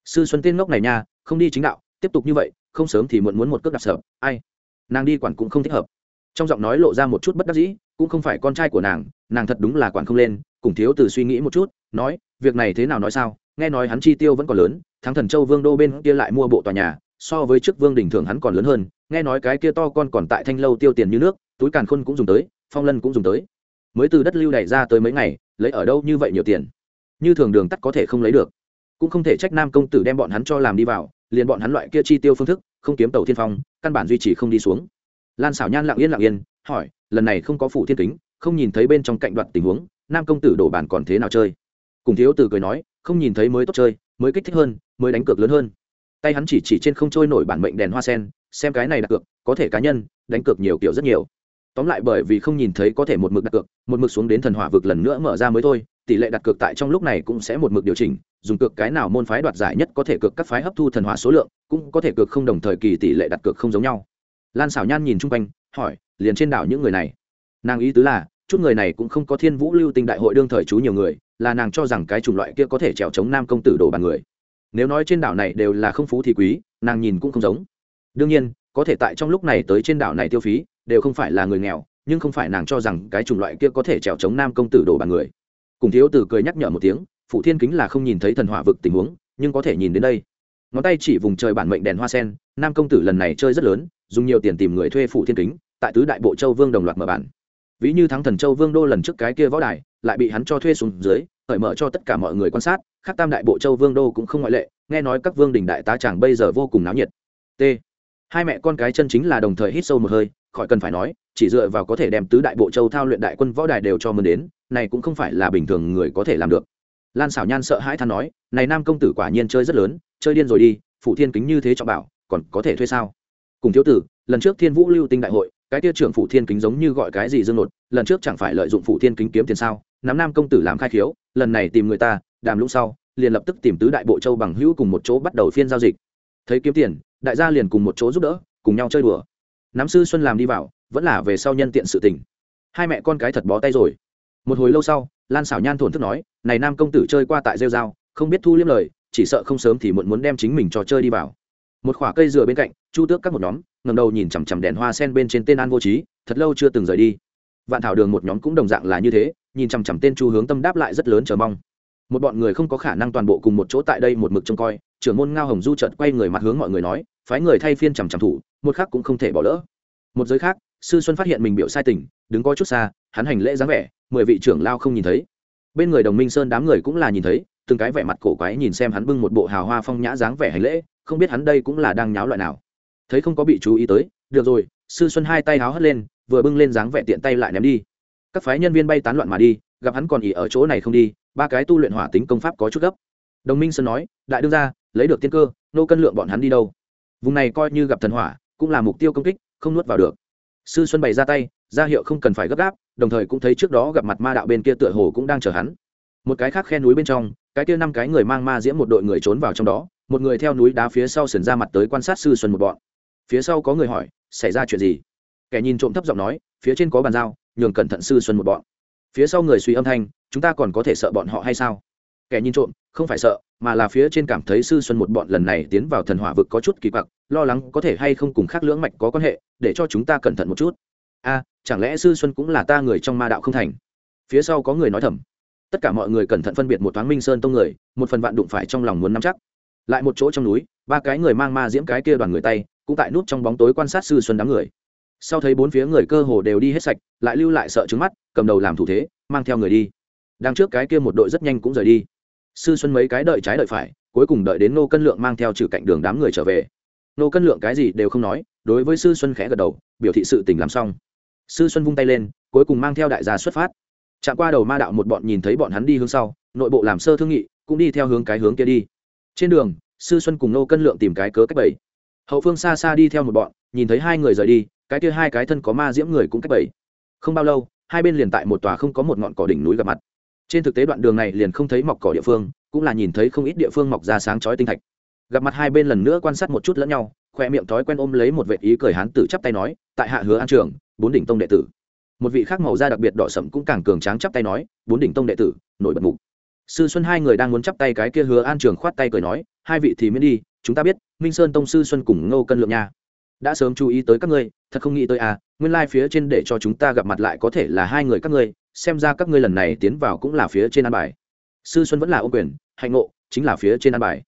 Sư xuân tên ngốc này nha, không đi chính đạo, tiếp tục như vậy, không sớm thì muộn muốn một cước đạp sở ai? Nàng đi quản cũng không thích hợp. Trong giọng nói lộ ra một chút bất đắc dĩ, cũng không phải con trai của nàng nàng thật đúng là quản không lên, cùng thiếu từ suy nghĩ một chút, nói, việc này thế nào nói sao, nghe nói hắn chi tiêu vẫn còn lớn, thắng thần châu vương đô bên kia lại mua bộ tòa nhà, so với trước vương đình thường hắn còn lớn hơn, nghe nói cái kia to con còn tại thanh lâu tiêu tiền như nước, túi càn khôn cũng dùng tới, phong lân cũng dùng tới mới từ đất lưu đẩy ra tới mấy ngày, lấy ở đâu như vậy nhiều tiền? Như thường đường tắt có thể không lấy được. Cũng không thể trách nam công tử đem bọn hắn cho làm đi vào, liền bọn hắn loại kia chi tiêu phương thức, không kiếm tàu thiên phong, căn bản duy trì không đi xuống. Lan xảo nhan lặng yên lặng yên, hỏi, lần này không có phủ thiên kính, không nhìn thấy bên trong cạnh đoạn tình huống, nam công tử đổ bàn còn thế nào chơi? Cùng thiếu tử cười nói, không nhìn thấy mới tốt chơi, mới kích thích hơn, mới đánh cược lớn hơn. Tay hắn chỉ chỉ trên không trôi nổi bản mệnh đèn hoa sen, xem cái này đặt cược, có thể cá nhân, đánh cược nhiều kiểu rất nhiều tóm lại bởi vì không nhìn thấy có thể một mực đặt cược, một mực xuống đến thần hỏa vực lần nữa mở ra mới thôi, tỷ lệ đặt cược tại trong lúc này cũng sẽ một mực điều chỉnh, dùng cược cái nào môn phái đoạt giải nhất có thể cược các phái hấp thu thần hỏa số lượng, cũng có thể cược không đồng thời kỳ tỷ lệ đặt cược không giống nhau. Lan xảo nhan nhìn chung quanh, hỏi, liền trên đảo những người này. Nàng ý tứ là, chút người này cũng không có thiên vũ lưu tinh đại hội đương thời chú nhiều người, là nàng cho rằng cái chủng loại kia có thể trèo chống nam công tử đồ bàn người. Nếu nói trên đảo này đều là không phú thì quý, nàng nhìn cũng không giống. Đương nhiên, có thể tại trong lúc này tới trên đảo này tiêu phí đều không phải là người nghèo, nhưng không phải nàng cho rằng cái chủng loại kia có thể trèo chống nam công tử đổ bàn người. Cùng thiếu tử cười nhắc nhở một tiếng, phụ thiên kính là không nhìn thấy thần hỏa vực tình huống, nhưng có thể nhìn đến đây. Ngón tay chỉ vùng trời bản mệnh đèn hoa sen, nam công tử lần này chơi rất lớn, dùng nhiều tiền tìm người thuê phụ thiên kính, tại tứ đại bộ châu vương đồng loạt mở bản. Ví như thắng thần châu vương đô lần trước cái kia võ đài, lại bị hắn cho thuê xuống dưới, cởi mở cho tất cả mọi người quan sát, khác tam đại bộ châu vương đô cũng không ngoại lệ, nghe nói các vương đình đại tá tràng bây giờ vô cùng náo nhiệt. T hai mẹ con cái chân chính là đồng thời hít sâu một hơi, khỏi cần phải nói, chỉ dựa vào có thể đem tứ đại bộ châu thao luyện đại quân võ đài đều cho mừng đến, này cũng không phải là bình thường người có thể làm được. Lan xảo nhan sợ hãi than nói, này nam công tử quả nhiên chơi rất lớn, chơi điên rồi đi, Phụ thiên kính như thế cho bảo, còn có thể thuê sao? Cùng thiếu tử, lần trước thiên vũ lưu tinh đại hội, cái tiêu trưởng Phụ thiên kính giống như gọi cái gì dương nột, lần trước chẳng phải lợi dụng Phụ thiên kính kiếm tiền sao? Nắm nam công tử làm khai khiếu, lần này tìm người ta, đàm lũng sau, liền lập tức tìm tứ đại bộ châu bằng hữu cùng một chỗ bắt đầu phiên giao dịch. Thấy kiếm tiền đại gia liền cùng một chỗ giúp đỡ, cùng nhau chơi đùa. Nắm sư xuân làm đi vào, vẫn là về sau nhân tiện sự tình. Hai mẹ con cái thật bó tay rồi. Một hồi lâu sau, lan xảo nhan thổn thức nói, này nam công tử chơi qua tại rêu dao không biết thu liêm lời, chỉ sợ không sớm thì muộn muốn đem chính mình trò chơi đi vào. Một khoả cây dừa bên cạnh, chu tước các một nhóm ngầm đầu nhìn chằm chằm đèn hoa sen bên trên tên an vô trí thật lâu chưa từng rời đi. Vạn thảo đường một nhóm cũng đồng dạng là như thế, nhìn chằm chằm tên chu hướng tâm đáp lại rất lớn chờ mong. Một bọn người không có khả năng toàn bộ cùng một chỗ tại đây một mực trông coi, trưởng môn ngao hồng du trợt quay người mặt hướng mọi người nói phái người thay phiên chằm chằm thủ, một khác cũng không thể bỏ lỡ. Một giới khác, sư xuân phát hiện mình biểu sai tình, đứng có chút xa, hắn hành lễ dáng vẻ, mười vị trưởng lao không nhìn thấy. Bên người đồng minh sơn đám người cũng là nhìn thấy, từng cái vẻ mặt cổ quái nhìn xem hắn bưng một bộ hào hoa phong nhã dáng vẻ hành lễ, không biết hắn đây cũng là đang nháo loại nào. Thấy không có bị chú ý tới, được rồi, sư xuân hai tay háo hất lên, vừa bưng lên dáng vẻ tiện tay lại ném đi. Các phái nhân viên bay tán loạn mà đi, gặp hắn còn ỉ ở chỗ này không đi, ba cái tu luyện hỏa tính công pháp có chút gấp. Đồng minh sơn nói, đại đương ra lấy được tiên cơ, nô cân lượng bọn hắn đi đâu? Vùng này coi như gặp thần hỏa, cũng là mục tiêu công kích, không nuốt vào được. Sư xuân bày ra tay, ra hiệu không cần phải gấp gáp, đồng thời cũng thấy trước đó gặp mặt ma đạo bên kia tựa hồ cũng đang chờ hắn. Một cái khác khe núi bên trong, cái kia năm cái người mang ma diễm một đội người trốn vào trong đó, một người theo núi đá phía sau sườn ra mặt tới quan sát sư xuân một bọn. Phía sau có người hỏi, xảy ra chuyện gì? Kẻ nhìn trộm thấp giọng nói, phía trên có bàn dao nhường cẩn thận sư xuân một bọn. Phía sau người suy âm thanh, chúng ta còn có thể sợ bọn họ hay sao? Kẻ nhìn trộm, không phải sợ mà là phía trên cảm thấy sư xuân một bọn lần này tiến vào thần hỏa vực có chút kỳ quặc, lo lắng có thể hay không cùng khác lưỡng mạch có quan hệ, để cho chúng ta cẩn thận một chút. A chẳng lẽ sư xuân cũng là ta người trong ma đạo không thành? Phía sau có người nói thầm. Tất cả mọi người cẩn thận phân biệt một thoáng minh sơn tông người, một phần vạn đụng phải trong lòng muốn nắm chắc. Lại một chỗ trong núi, ba cái người mang ma diễm cái kia đoàn người tay, cũng tại nút trong bóng tối quan sát sư xuân đám người. Sau thấy bốn phía người cơ hồ đều đi hết sạch, lại lưu lại sợ trứng mắt, cầm đầu làm thủ thế, mang theo người đi. Đằng trước cái kia một đội rất nhanh cũng rời đi sư xuân mấy cái đợi trái đợi phải, cuối cùng đợi đến nô cân lượng mang theo trừ cạnh đường đám người trở về. Nô cân lượng cái gì đều không nói, đối với sư xuân khẽ gật đầu, biểu thị sự tình làm xong. Sư xuân vung tay lên, cuối cùng mang theo đại gia xuất phát. Chạm qua đầu ma đạo một bọn nhìn thấy bọn hắn đi hướng sau, nội bộ làm sơ thương nghị, cũng đi theo hướng cái hướng kia đi. Trên đường, sư xuân cùng nô cân lượng tìm cái cớ cách bảy hậu phương xa xa đi theo một bọn, nhìn thấy hai người rời đi, cái kia hai cái thân có ma diễm người cũng cách bảy không bao lâu, hai bên liền tại một tòa không có một ngọn cỏ đỉnh núi gặp mặt trên thực tế đoạn đường này liền không thấy mọc cỏ địa phương, cũng là nhìn thấy không ít địa phương mọc ra sáng chói tinh thạch. Gặp mặt hai bên lần nữa quan sát một chút lẫn nhau, khoe miệng thói quen ôm lấy một vệ ý cười hán tử chắp tay nói, tại hạ hứa an trường, bốn đỉnh tông đệ tử. Một vị khác màu da đặc biệt đỏ sậm cũng càng cường tráng chắp tay nói, bốn đỉnh tông đệ tử, nổi bật mục. Sư xuân hai người đang muốn chắp tay cái kia hứa an trường khoát tay cười nói, hai vị thì miễn đi, chúng ta biết, minh sơn tông sư xuân cùng ngô cân lượng nha. Đã sớm chú ý tới các ngươi, thật không nghĩ tới à nguyên lai、like、phía trên để cho chúng ta gặp mặt lại có thể là hai người các ngươi xem ra các ngươi lần này tiến vào cũng là phía trên an bài. Sư xuân vẫn là ô quyền, hạnh ngộ, chính là phía trên an bài.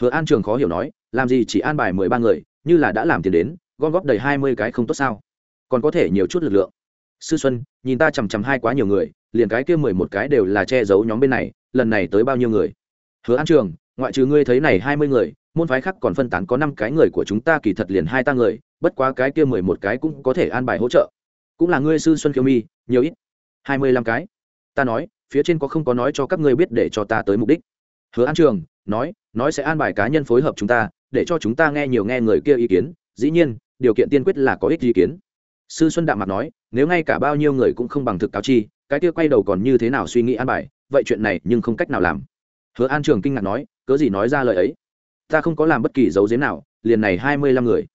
Hứa an trường khó hiểu nói, làm gì chỉ an bài mười ba người, như là đã làm tiền đến, gom góp đầy hai mươi cái không tốt sao? Còn có thể nhiều chút lực lượng. Sư xuân, nhìn ta chằm chằm hai quá nhiều người, liền cái kia mười một cái đều là che giấu nhóm bên này, lần này tới bao nhiêu người? Hứa an trường, ngoại trừ ngươi thấy này hai mươi người, môn phái khác còn phân tán có năm cái người của chúng ta kỳ thật liền hai ta người, bất quá cái kia mười một cái cũng có thể an bài hỗ trợ. Cũng là ngươi sư xuân kiêu mi, nhiều ít hai mươi lăm cái. Ta nói, phía trên có không có nói cho các ngươi biết để cho ta tới mục đích. Hứa an trường, nói nói sẽ an bài cá nhân phối hợp chúng ta, để cho chúng ta nghe nhiều nghe người kia ý kiến. Dĩ nhiên, điều kiện tiên quyết là có ích ý kiến. Sư xuân đạm mặt nói, nếu ngay cả bao nhiêu người cũng không bằng thực cáo chi, cái kia quay đầu còn như thế nào suy nghĩ an bài, vậy chuyện này nhưng không cách nào làm. Hứa an trường kinh ngạc nói, cớ gì nói ra lời ấy? Ta không có làm bất kỳ dấu giếm nào, liền này hai mươi lăm người.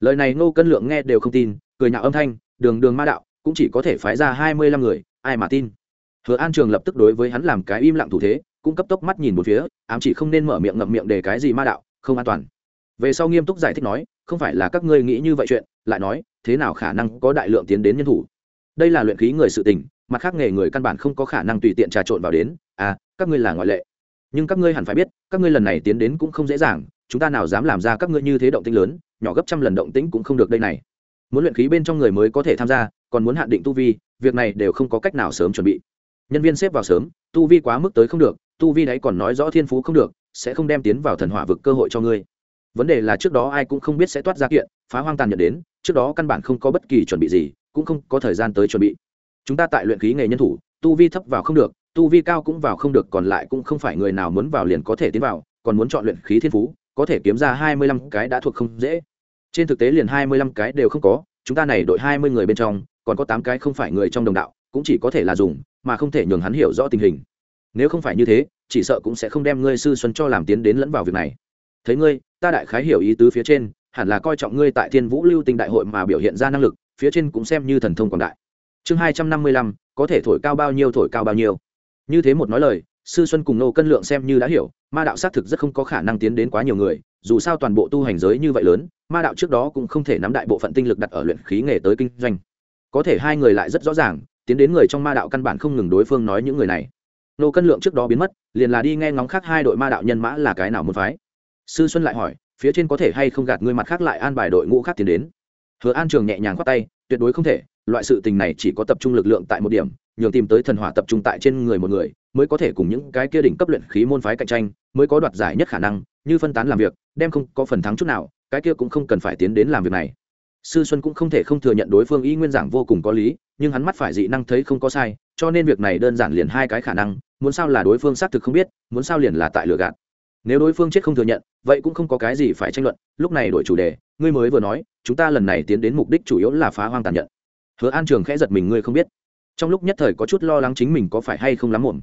Lời này ngô cân lượng nghe đều không tin, cười nhạo âm thanh, đường đường ma đạo, cũng chỉ có thể phái ra hai mươi lăm người ai mà tin? Hứa an trường lập tức đối với hắn làm cái im lặng thủ thế, cũng cấp tốc mắt nhìn một phía, ám chỉ không nên mở miệng ngậm miệng để cái gì ma đạo, không an toàn. Về sau nghiêm túc giải thích nói, không phải là các ngươi nghĩ như vậy chuyện, lại nói, thế nào khả năng có đại lượng tiến đến nhân thủ? Đây là luyện khí người sự tình, mặt khác nghề người căn bản không có khả năng tùy tiện trà trộn vào đến à các ngươi là ngoại lệ. Nhưng các ngươi hẳn phải biết, các ngươi lần này tiến đến cũng không dễ dàng, chúng ta nào dám làm ra các ngươi như thế động tĩnh lớn, nhỏ gấp trăm lần động tĩnh cũng không được đây này. Muốn luyện khí bên trong người mới có thể tham gia, còn muốn hạn định tu vi việc này đều không có cách nào sớm chuẩn bị. Nhân viên xếp vào sớm, tu vi quá mức tới không được, tu vi đấy còn nói rõ thiên phú không được, sẽ không đem tiến vào thần hỏa vực cơ hội cho ngươi. Vấn đề là trước đó ai cũng không biết sẽ toát ra kiện, phá hoang tàn nhận đến, trước đó căn bản không có bất kỳ chuẩn bị gì, cũng không có thời gian tới chuẩn bị. Chúng ta tại luyện khí nghề nhân thủ, tu vi thấp vào không được, tu vi cao cũng vào không được, còn lại cũng không phải người nào muốn vào liền có thể tiến vào, còn muốn chọn luyện khí thiên phú, có thể kiếm ra hai mươi lăm cái đã thuộc không dễ. Trên thực tế liền hai mươi lăm cái đều không có, chúng ta này đội hai mươi người bên trong còn có tám cái không phải người trong đồng đạo, cũng chỉ có thể là dùng, mà không thể nhường hắn hiểu rõ tình hình. Nếu không phải như thế, chỉ sợ cũng sẽ không đem ngươi sư xuân cho làm tiến đến lẫn vào việc này. Thấy ngươi, ta đại khái hiểu ý tứ phía trên, hẳn là coi trọng ngươi tại thiên vũ lưu tinh đại hội mà biểu hiện ra năng lực, phía trên cũng xem như thần thông quảng đại. Chương hai trăm năm mươi lăm, có thể thổi cao bao nhiêu thổi cao bao nhiêu. Như thế một nói lời, sư xuân cùng nô cân lượng xem như đã hiểu, ma đạo xác thực rất không có khả năng tiến đến quá nhiều người, dù sao toàn bộ tu hành giới như vậy lớn, ma đạo trước đó cũng không thể nắm đại bộ phận tinh lực đặt ở luyện khí nghề tới kinh doanh có thể hai người lại rất rõ ràng, tiến đến người trong ma đạo căn bản không ngừng đối phương nói những người này. Nô cân lượng trước đó biến mất, liền là đi nghe ngóng khác hai đội ma đạo nhân mã là cái nào muốn phái. Sư xuân lại hỏi, phía trên có thể hay không gạt ngươi mặt khác lại an bài đội ngũ khác tiến đến? Hứa an trường nhẹ nhàng khoát tay, tuyệt đối không thể, loại sự tình này chỉ có tập trung lực lượng tại một điểm, nhường tìm tới thần hỏa tập trung tại trên người một người, mới có thể cùng những cái kia đỉnh cấp luyện khí môn phái cạnh tranh, mới có đoạt giải nhất khả năng, như phân tán làm việc, đem không có phần thắng chút nào, cái kia cũng không cần phải tiến đến làm việc này sư xuân cũng không thể không thừa nhận đối phương ý nguyên giảng vô cùng có lý, nhưng hắn mắt phải dị năng thấy không có sai, cho nên việc này đơn giản liền hai cái khả năng, muốn sao là đối phương xác thực không biết, muốn sao liền là tại lừa gạt. Nếu đối phương chết không thừa nhận, vậy cũng không có cái gì phải tranh luận, lúc này đổi chủ đề, ngươi mới vừa nói, chúng ta lần này tiến đến mục đích chủ yếu là phá hoang tàn nhận hứa an trường khẽ giật mình, ngươi không biết. Trong lúc nhất thời có chút lo lắng chính mình có phải hay không lắm muộn.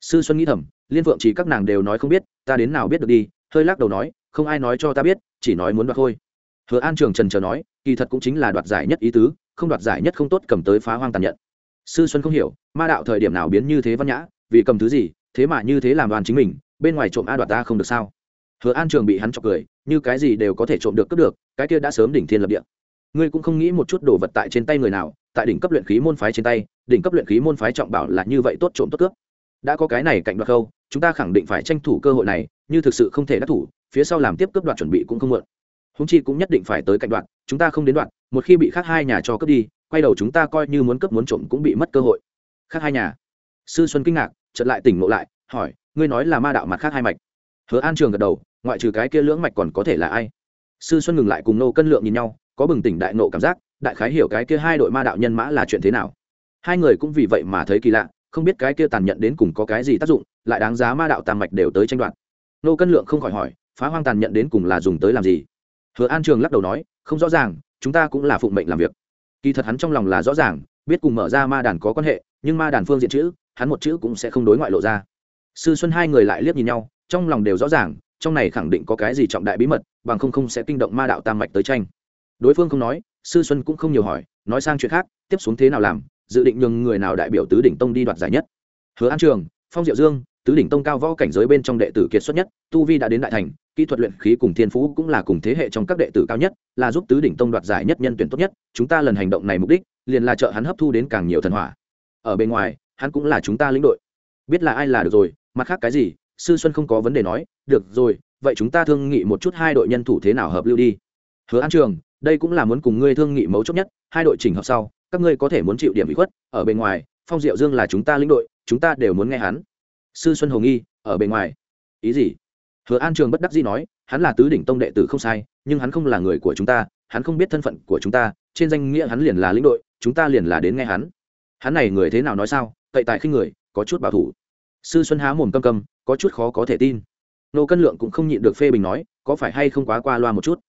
Sư xuân nghĩ thầm, liên vượng chỉ các nàng đều nói không biết, ta đến nào biết được đi, hơi lắc đầu nói, không ai nói cho ta biết, chỉ nói muốn đoạt thôi. Hứa an trường trần chờ nói kỳ thật cũng chính là đoạt giải nhất ý tứ, không đoạt giải nhất không tốt cầm tới phá hoang tàn nhận. Sư xuân không hiểu, ma đạo thời điểm nào biến như thế văn nhã, vì cầm thứ gì, thế mà như thế làm đoàn chính mình, bên ngoài trộm a đoạt ta không được sao? Hứa an trường bị hắn chọc cười, như cái gì đều có thể trộm được cướp được, cái kia đã sớm đỉnh thiên lập địa. Ngươi cũng không nghĩ một chút đồ vật tại trên tay người nào, tại đỉnh cấp luyện khí môn phái trên tay, đỉnh cấp luyện khí môn phái trọng bảo là như vậy tốt trộm tốt cướp. Đã có cái này cạnh đoạt khâu, chúng ta khẳng định phải tranh thủ cơ hội này, như thực sự không thể đắc thủ, phía sau làm tiếp cướp đoạt chuẩn bị cũng không muộn húng chi cũng nhất định phải tới cạnh đoạn, chúng ta không đến đoạn, một khi bị khác hai nhà cho cướp đi, quay đầu chúng ta coi như muốn cướp muốn trộm cũng bị mất cơ hội. Khác hai nhà. Sư xuân kinh ngạc, chợt lại tỉnh ngộ lại, hỏi, ngươi nói là ma đạo mặt khác hai mạch. Hứa an trường gật đầu, ngoại trừ cái kia lưỡng mạch còn có thể là ai? Sư xuân ngừng lại cùng nô cân lượng nhìn nhau, có bừng tỉnh đại nộ cảm giác, đại khái hiểu cái kia hai đội ma đạo nhân mã là chuyện thế nào. Hai người cũng vì vậy mà thấy kỳ lạ, không biết cái kia tàn nhận đến cùng có cái gì tác dụng, lại đáng giá ma đạo tàn mạch đều tới tranh đoạt. Nô cân lượng không khỏi hỏi, phá hoang tàn nhận đến cùng là dùng tới làm gì? Hứa an trường lắc đầu nói, không rõ ràng, chúng ta cũng là phụng mệnh làm việc. Kỳ thật hắn trong lòng là rõ ràng, biết cùng mở ra ma đàn có quan hệ, nhưng ma đàn phương diện chữ, hắn một chữ cũng sẽ không đối ngoại lộ ra. Sư xuân hai người lại liếc nhìn nhau, trong lòng đều rõ ràng, trong này khẳng định có cái gì trọng đại bí mật, bằng không không sẽ kinh động ma đạo tam mạch tới tranh. Đối phương không nói, sư xuân cũng không nhiều hỏi, nói sang chuyện khác, tiếp xuống thế nào làm, dự định nhường người nào đại biểu tứ đỉnh tông đi đoạt giải nhất. Hứa an trường, phong diệu dương, tứ đỉnh tông cao võ cảnh giới bên trong đệ tử kiệt xuất nhất, tu vi đã đến đại thành kỹ thuật luyện khí cùng thiên phú cũng là cùng thế hệ trong các đệ tử cao nhất, là giúp tứ đỉnh tông đoạt giải nhất nhân tuyển tốt nhất, chúng ta lần hành động này mục đích, liền là trợ hắn hấp thu đến càng nhiều thần hỏa. Ở bên ngoài, hắn cũng là chúng ta lĩnh đội. Biết là ai là được rồi, mặt khác cái gì, sư xuân không có vấn đề nói, được rồi, vậy chúng ta thương nghị một chút hai đội nhân thủ thế nào hợp lưu đi. Hứa an trường, đây cũng là muốn cùng ngươi thương nghị mấu chốt nhất, hai đội chỉnh hợp sau, các ngươi có thể muốn chịu điểm bị khuất, ở bên ngoài, phong diệu dương là chúng ta lĩnh đội, chúng ta đều muốn nghe hắn. Sư xuân Hồng nghi, ở bên ngoài. Ý gì? Hứa an trường bất đắc dĩ nói, hắn là tứ đỉnh tông đệ tử không sai, nhưng hắn không là người của chúng ta, hắn không biết thân phận của chúng ta, trên danh nghĩa hắn liền là lĩnh đội, chúng ta liền là đến nghe hắn. Hắn này người thế nào nói sao cậy tại khi người, có chút bảo thủ. Sư xuân há mồm câm câm có chút khó có thể tin. Nô cân lượng cũng không nhịn được phê bình nói, có phải hay không quá qua loa một chút?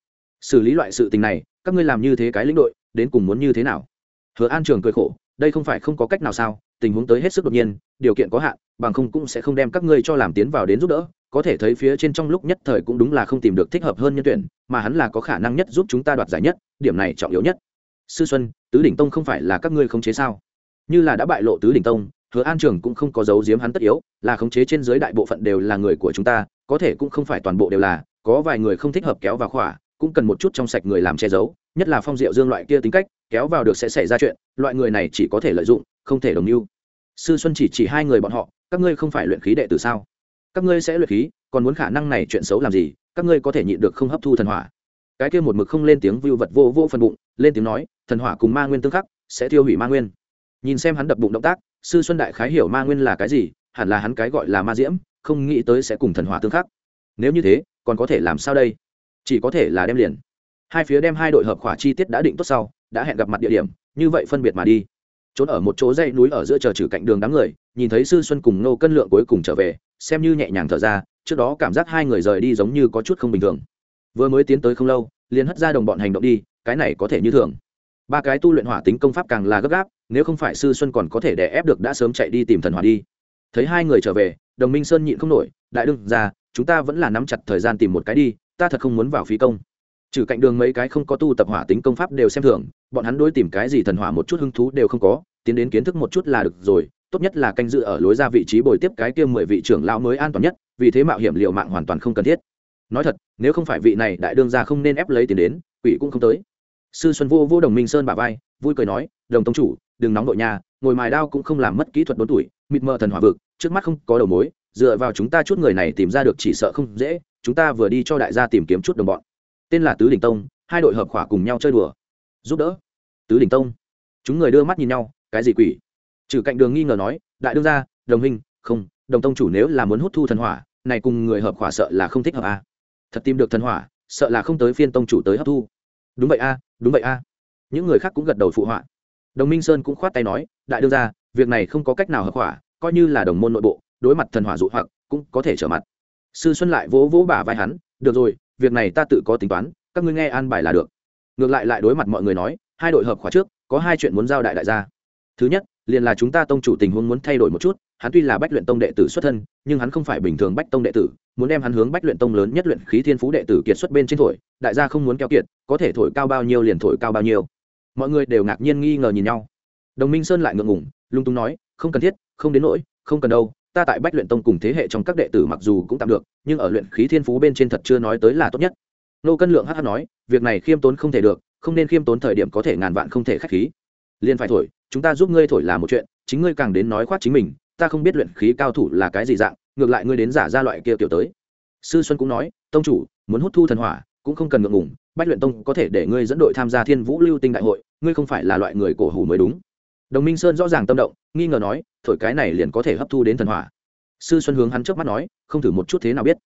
Xử lý loại sự tình này, các ngươi làm như thế cái lĩnh đội, đến cùng muốn như thế nào? Hứa an trường cười khổ, đây không phải không có cách nào sao, tình huống tới hết sức đột nhiên, điều kiện có hạn, bằng không cũng sẽ không đem các ngươi cho làm tiến vào đến giúp đỡ có thể thấy phía trên trong lúc nhất thời cũng đúng là không tìm được thích hợp hơn nhân tuyển, mà hắn là có khả năng nhất giúp chúng ta đoạt giải nhất, điểm này trọng yếu nhất. Sư xuân, tứ đỉnh tông không phải là các ngươi khống chế sao? Như là đã bại lộ tứ đỉnh tông, hứa an trường cũng không có dấu giếm hắn tất yếu, là khống chế trên dưới đại bộ phận đều là người của chúng ta, có thể cũng không phải toàn bộ đều là, có vài người không thích hợp kéo vào khỏa, cũng cần một chút trong sạch người làm che giấu, nhất là phong diệu dương loại kia tính cách, kéo vào được sẽ xảy ra chuyện, loại người này chỉ có thể lợi dụng, không thể đồng mưu. Sư xuân chỉ chỉ hai người bọn họ, các ngươi không phải luyện khí đệ tử sao? Các ngươi sẽ luyện khí, còn muốn khả năng này chuyện xấu làm gì, các ngươi có thể nhịn được không hấp thu thần hỏa. Cái kia một mực không lên tiếng vưu vật vô vô phần bụng, lên tiếng nói, thần hỏa cùng ma nguyên tương khắc, sẽ tiêu hủy ma nguyên. Nhìn xem hắn đập bụng động tác, sư xuân đại khái hiểu ma nguyên là cái gì, hẳn là hắn cái gọi là ma diễm, không nghĩ tới sẽ cùng thần hỏa tương khắc. Nếu như thế, còn có thể làm sao đây? Chỉ có thể là đem liền. Hai phía đem hai đội hợp khỏa chi tiết đã định tốt sau, đã hẹn gặp mặt địa điểm, như vậy phân biệt mà đi trốn ở một chỗ dãy núi ở giữa chờ trừ cạnh đường đám người, nhìn thấy sư xuân cùng nô cân lượng cuối cùng trở về, xem như nhẹ nhàng thở ra, trước đó cảm giác hai người rời đi giống như có chút không bình thường. Vừa mới tiến tới không lâu, liền hất ra đồng bọn hành động đi, cái này có thể như thường. Ba cái tu luyện hỏa tính công pháp càng là gấp gáp, nếu không phải sư xuân còn có thể đè ép được đã sớm chạy đi tìm thần hỏa đi. Thấy hai người trở về, đồng minh sơn nhịn không nổi, đại đương ra, chúng ta vẫn là nắm chặt thời gian tìm một cái đi, ta thật không muốn vào phí công trừ cạnh đường mấy cái không có tu tập hỏa tính công pháp đều xem thường, bọn hắn đối tìm cái gì thần hỏa một chút hứng thú đều không có, tiến đến kiến thức một chút là được rồi, tốt nhất là canh dự ở lối ra vị trí bồi tiếp cái kia mười vị trưởng lão mới an toàn nhất, vì thế mạo hiểm liệu mạng hoàn toàn không cần thiết. Nói thật, nếu không phải vị này đại đương gia không nên ép lấy tiền đến, quỷ cũng không tới. Sư xuân vô vô đồng minh sơn bà vai, vui cười nói, đồng tông chủ, đừng nóng đội nhà ngồi mài đao cũng không làm mất kỹ thuật bốn tuổi, mịt mờ thần hỏa vực, trước mắt không có đầu mối, dựa vào chúng ta chút người này tìm ra được chỉ sợ không dễ, chúng ta vừa đi cho đại gia tìm kiếm chút đồng bọn tên là tứ đỉnh tông hai đội hợp khỏa cùng nhau chơi đùa giúp đỡ tứ đỉnh tông chúng người đưa mắt nhìn nhau cái gì quỷ trừ cạnh đường nghi ngờ nói đại đương gia đồng hình không đồng tông chủ nếu là muốn hút thu thần hỏa này cùng người hợp khỏa sợ là không thích hợp a à. thật tìm được thần hỏa sợ là không tới phiên tông chủ tới hấp thu đúng vậy a đúng vậy a những người khác cũng gật đầu phụ họa đồng minh sơn cũng khoát tay nói đại đương gia, việc này không có cách nào hợp hỏa coi như là đồng môn nội bộ đối mặt thần hỏa dụ hoặc cũng có thể trở mặt sư xuân lại vỗ vỗ bả vai hắn được rồi việc này ta tự có tính toán, các ngươi nghe an bài là được. Ngược lại lại đối mặt mọi người nói, hai đội hợp khóa trước, có hai chuyện muốn giao đại đại gia. Thứ nhất, liền là chúng ta tông chủ tình huống muốn thay đổi một chút, hắn tuy là bách luyện tông đệ tử xuất thân, nhưng hắn không phải bình thường bách tông đệ tử, muốn đem hắn hướng bách luyện tông lớn nhất luyện khí thiên phú đệ tử kiệt xuất bên trên thổi, đại gia không muốn keo kiệt, có thể thổi cao bao nhiêu liền thổi cao bao nhiêu. Mọi người đều ngạc nhiên nghi ngờ nhìn nhau. Đồng minh sơn lại ngượng ngủng lung tung nói, không cần thiết, không đến nỗi, không cần đâu ta tại bách luyện tông cùng thế hệ trong các đệ tử mặc dù cũng tạm được, nhưng ở luyện khí thiên phú bên trên thật chưa nói tới là tốt nhất. Nô cân lượng hh nói, việc này khiêm tốn không thể được, không nên khiêm tốn thời điểm có thể ngàn vạn không thể k h á c h khí. Liền phải thổi, chúng ta giúp ngươi thổi là một chuyện, chính ngươi càng đến nói khoác chính mình, ta không biết luyện khí cao thủ là cái gì dạng, ngược lại ngươi đến giả ra loại kia kiểu tới. Sư xuân cũng nói, tông chủ, muốn hút thu thần hỏa, cũng không cần ngượng ngùng, bách luyện tông có thể để ngươi dẫn đội tham gia thiên vũ lưu tinh đại hội, ngươi không phải là loại người cổ hủ mới đúng đồng minh sơn rõ ràng tâm động, nghi ngờ nói, thổi cái này liền có thể hấp thu đến thần hỏa. Sư xuân hướng hắn trước mắt nói, không thử một chút thế nào biết.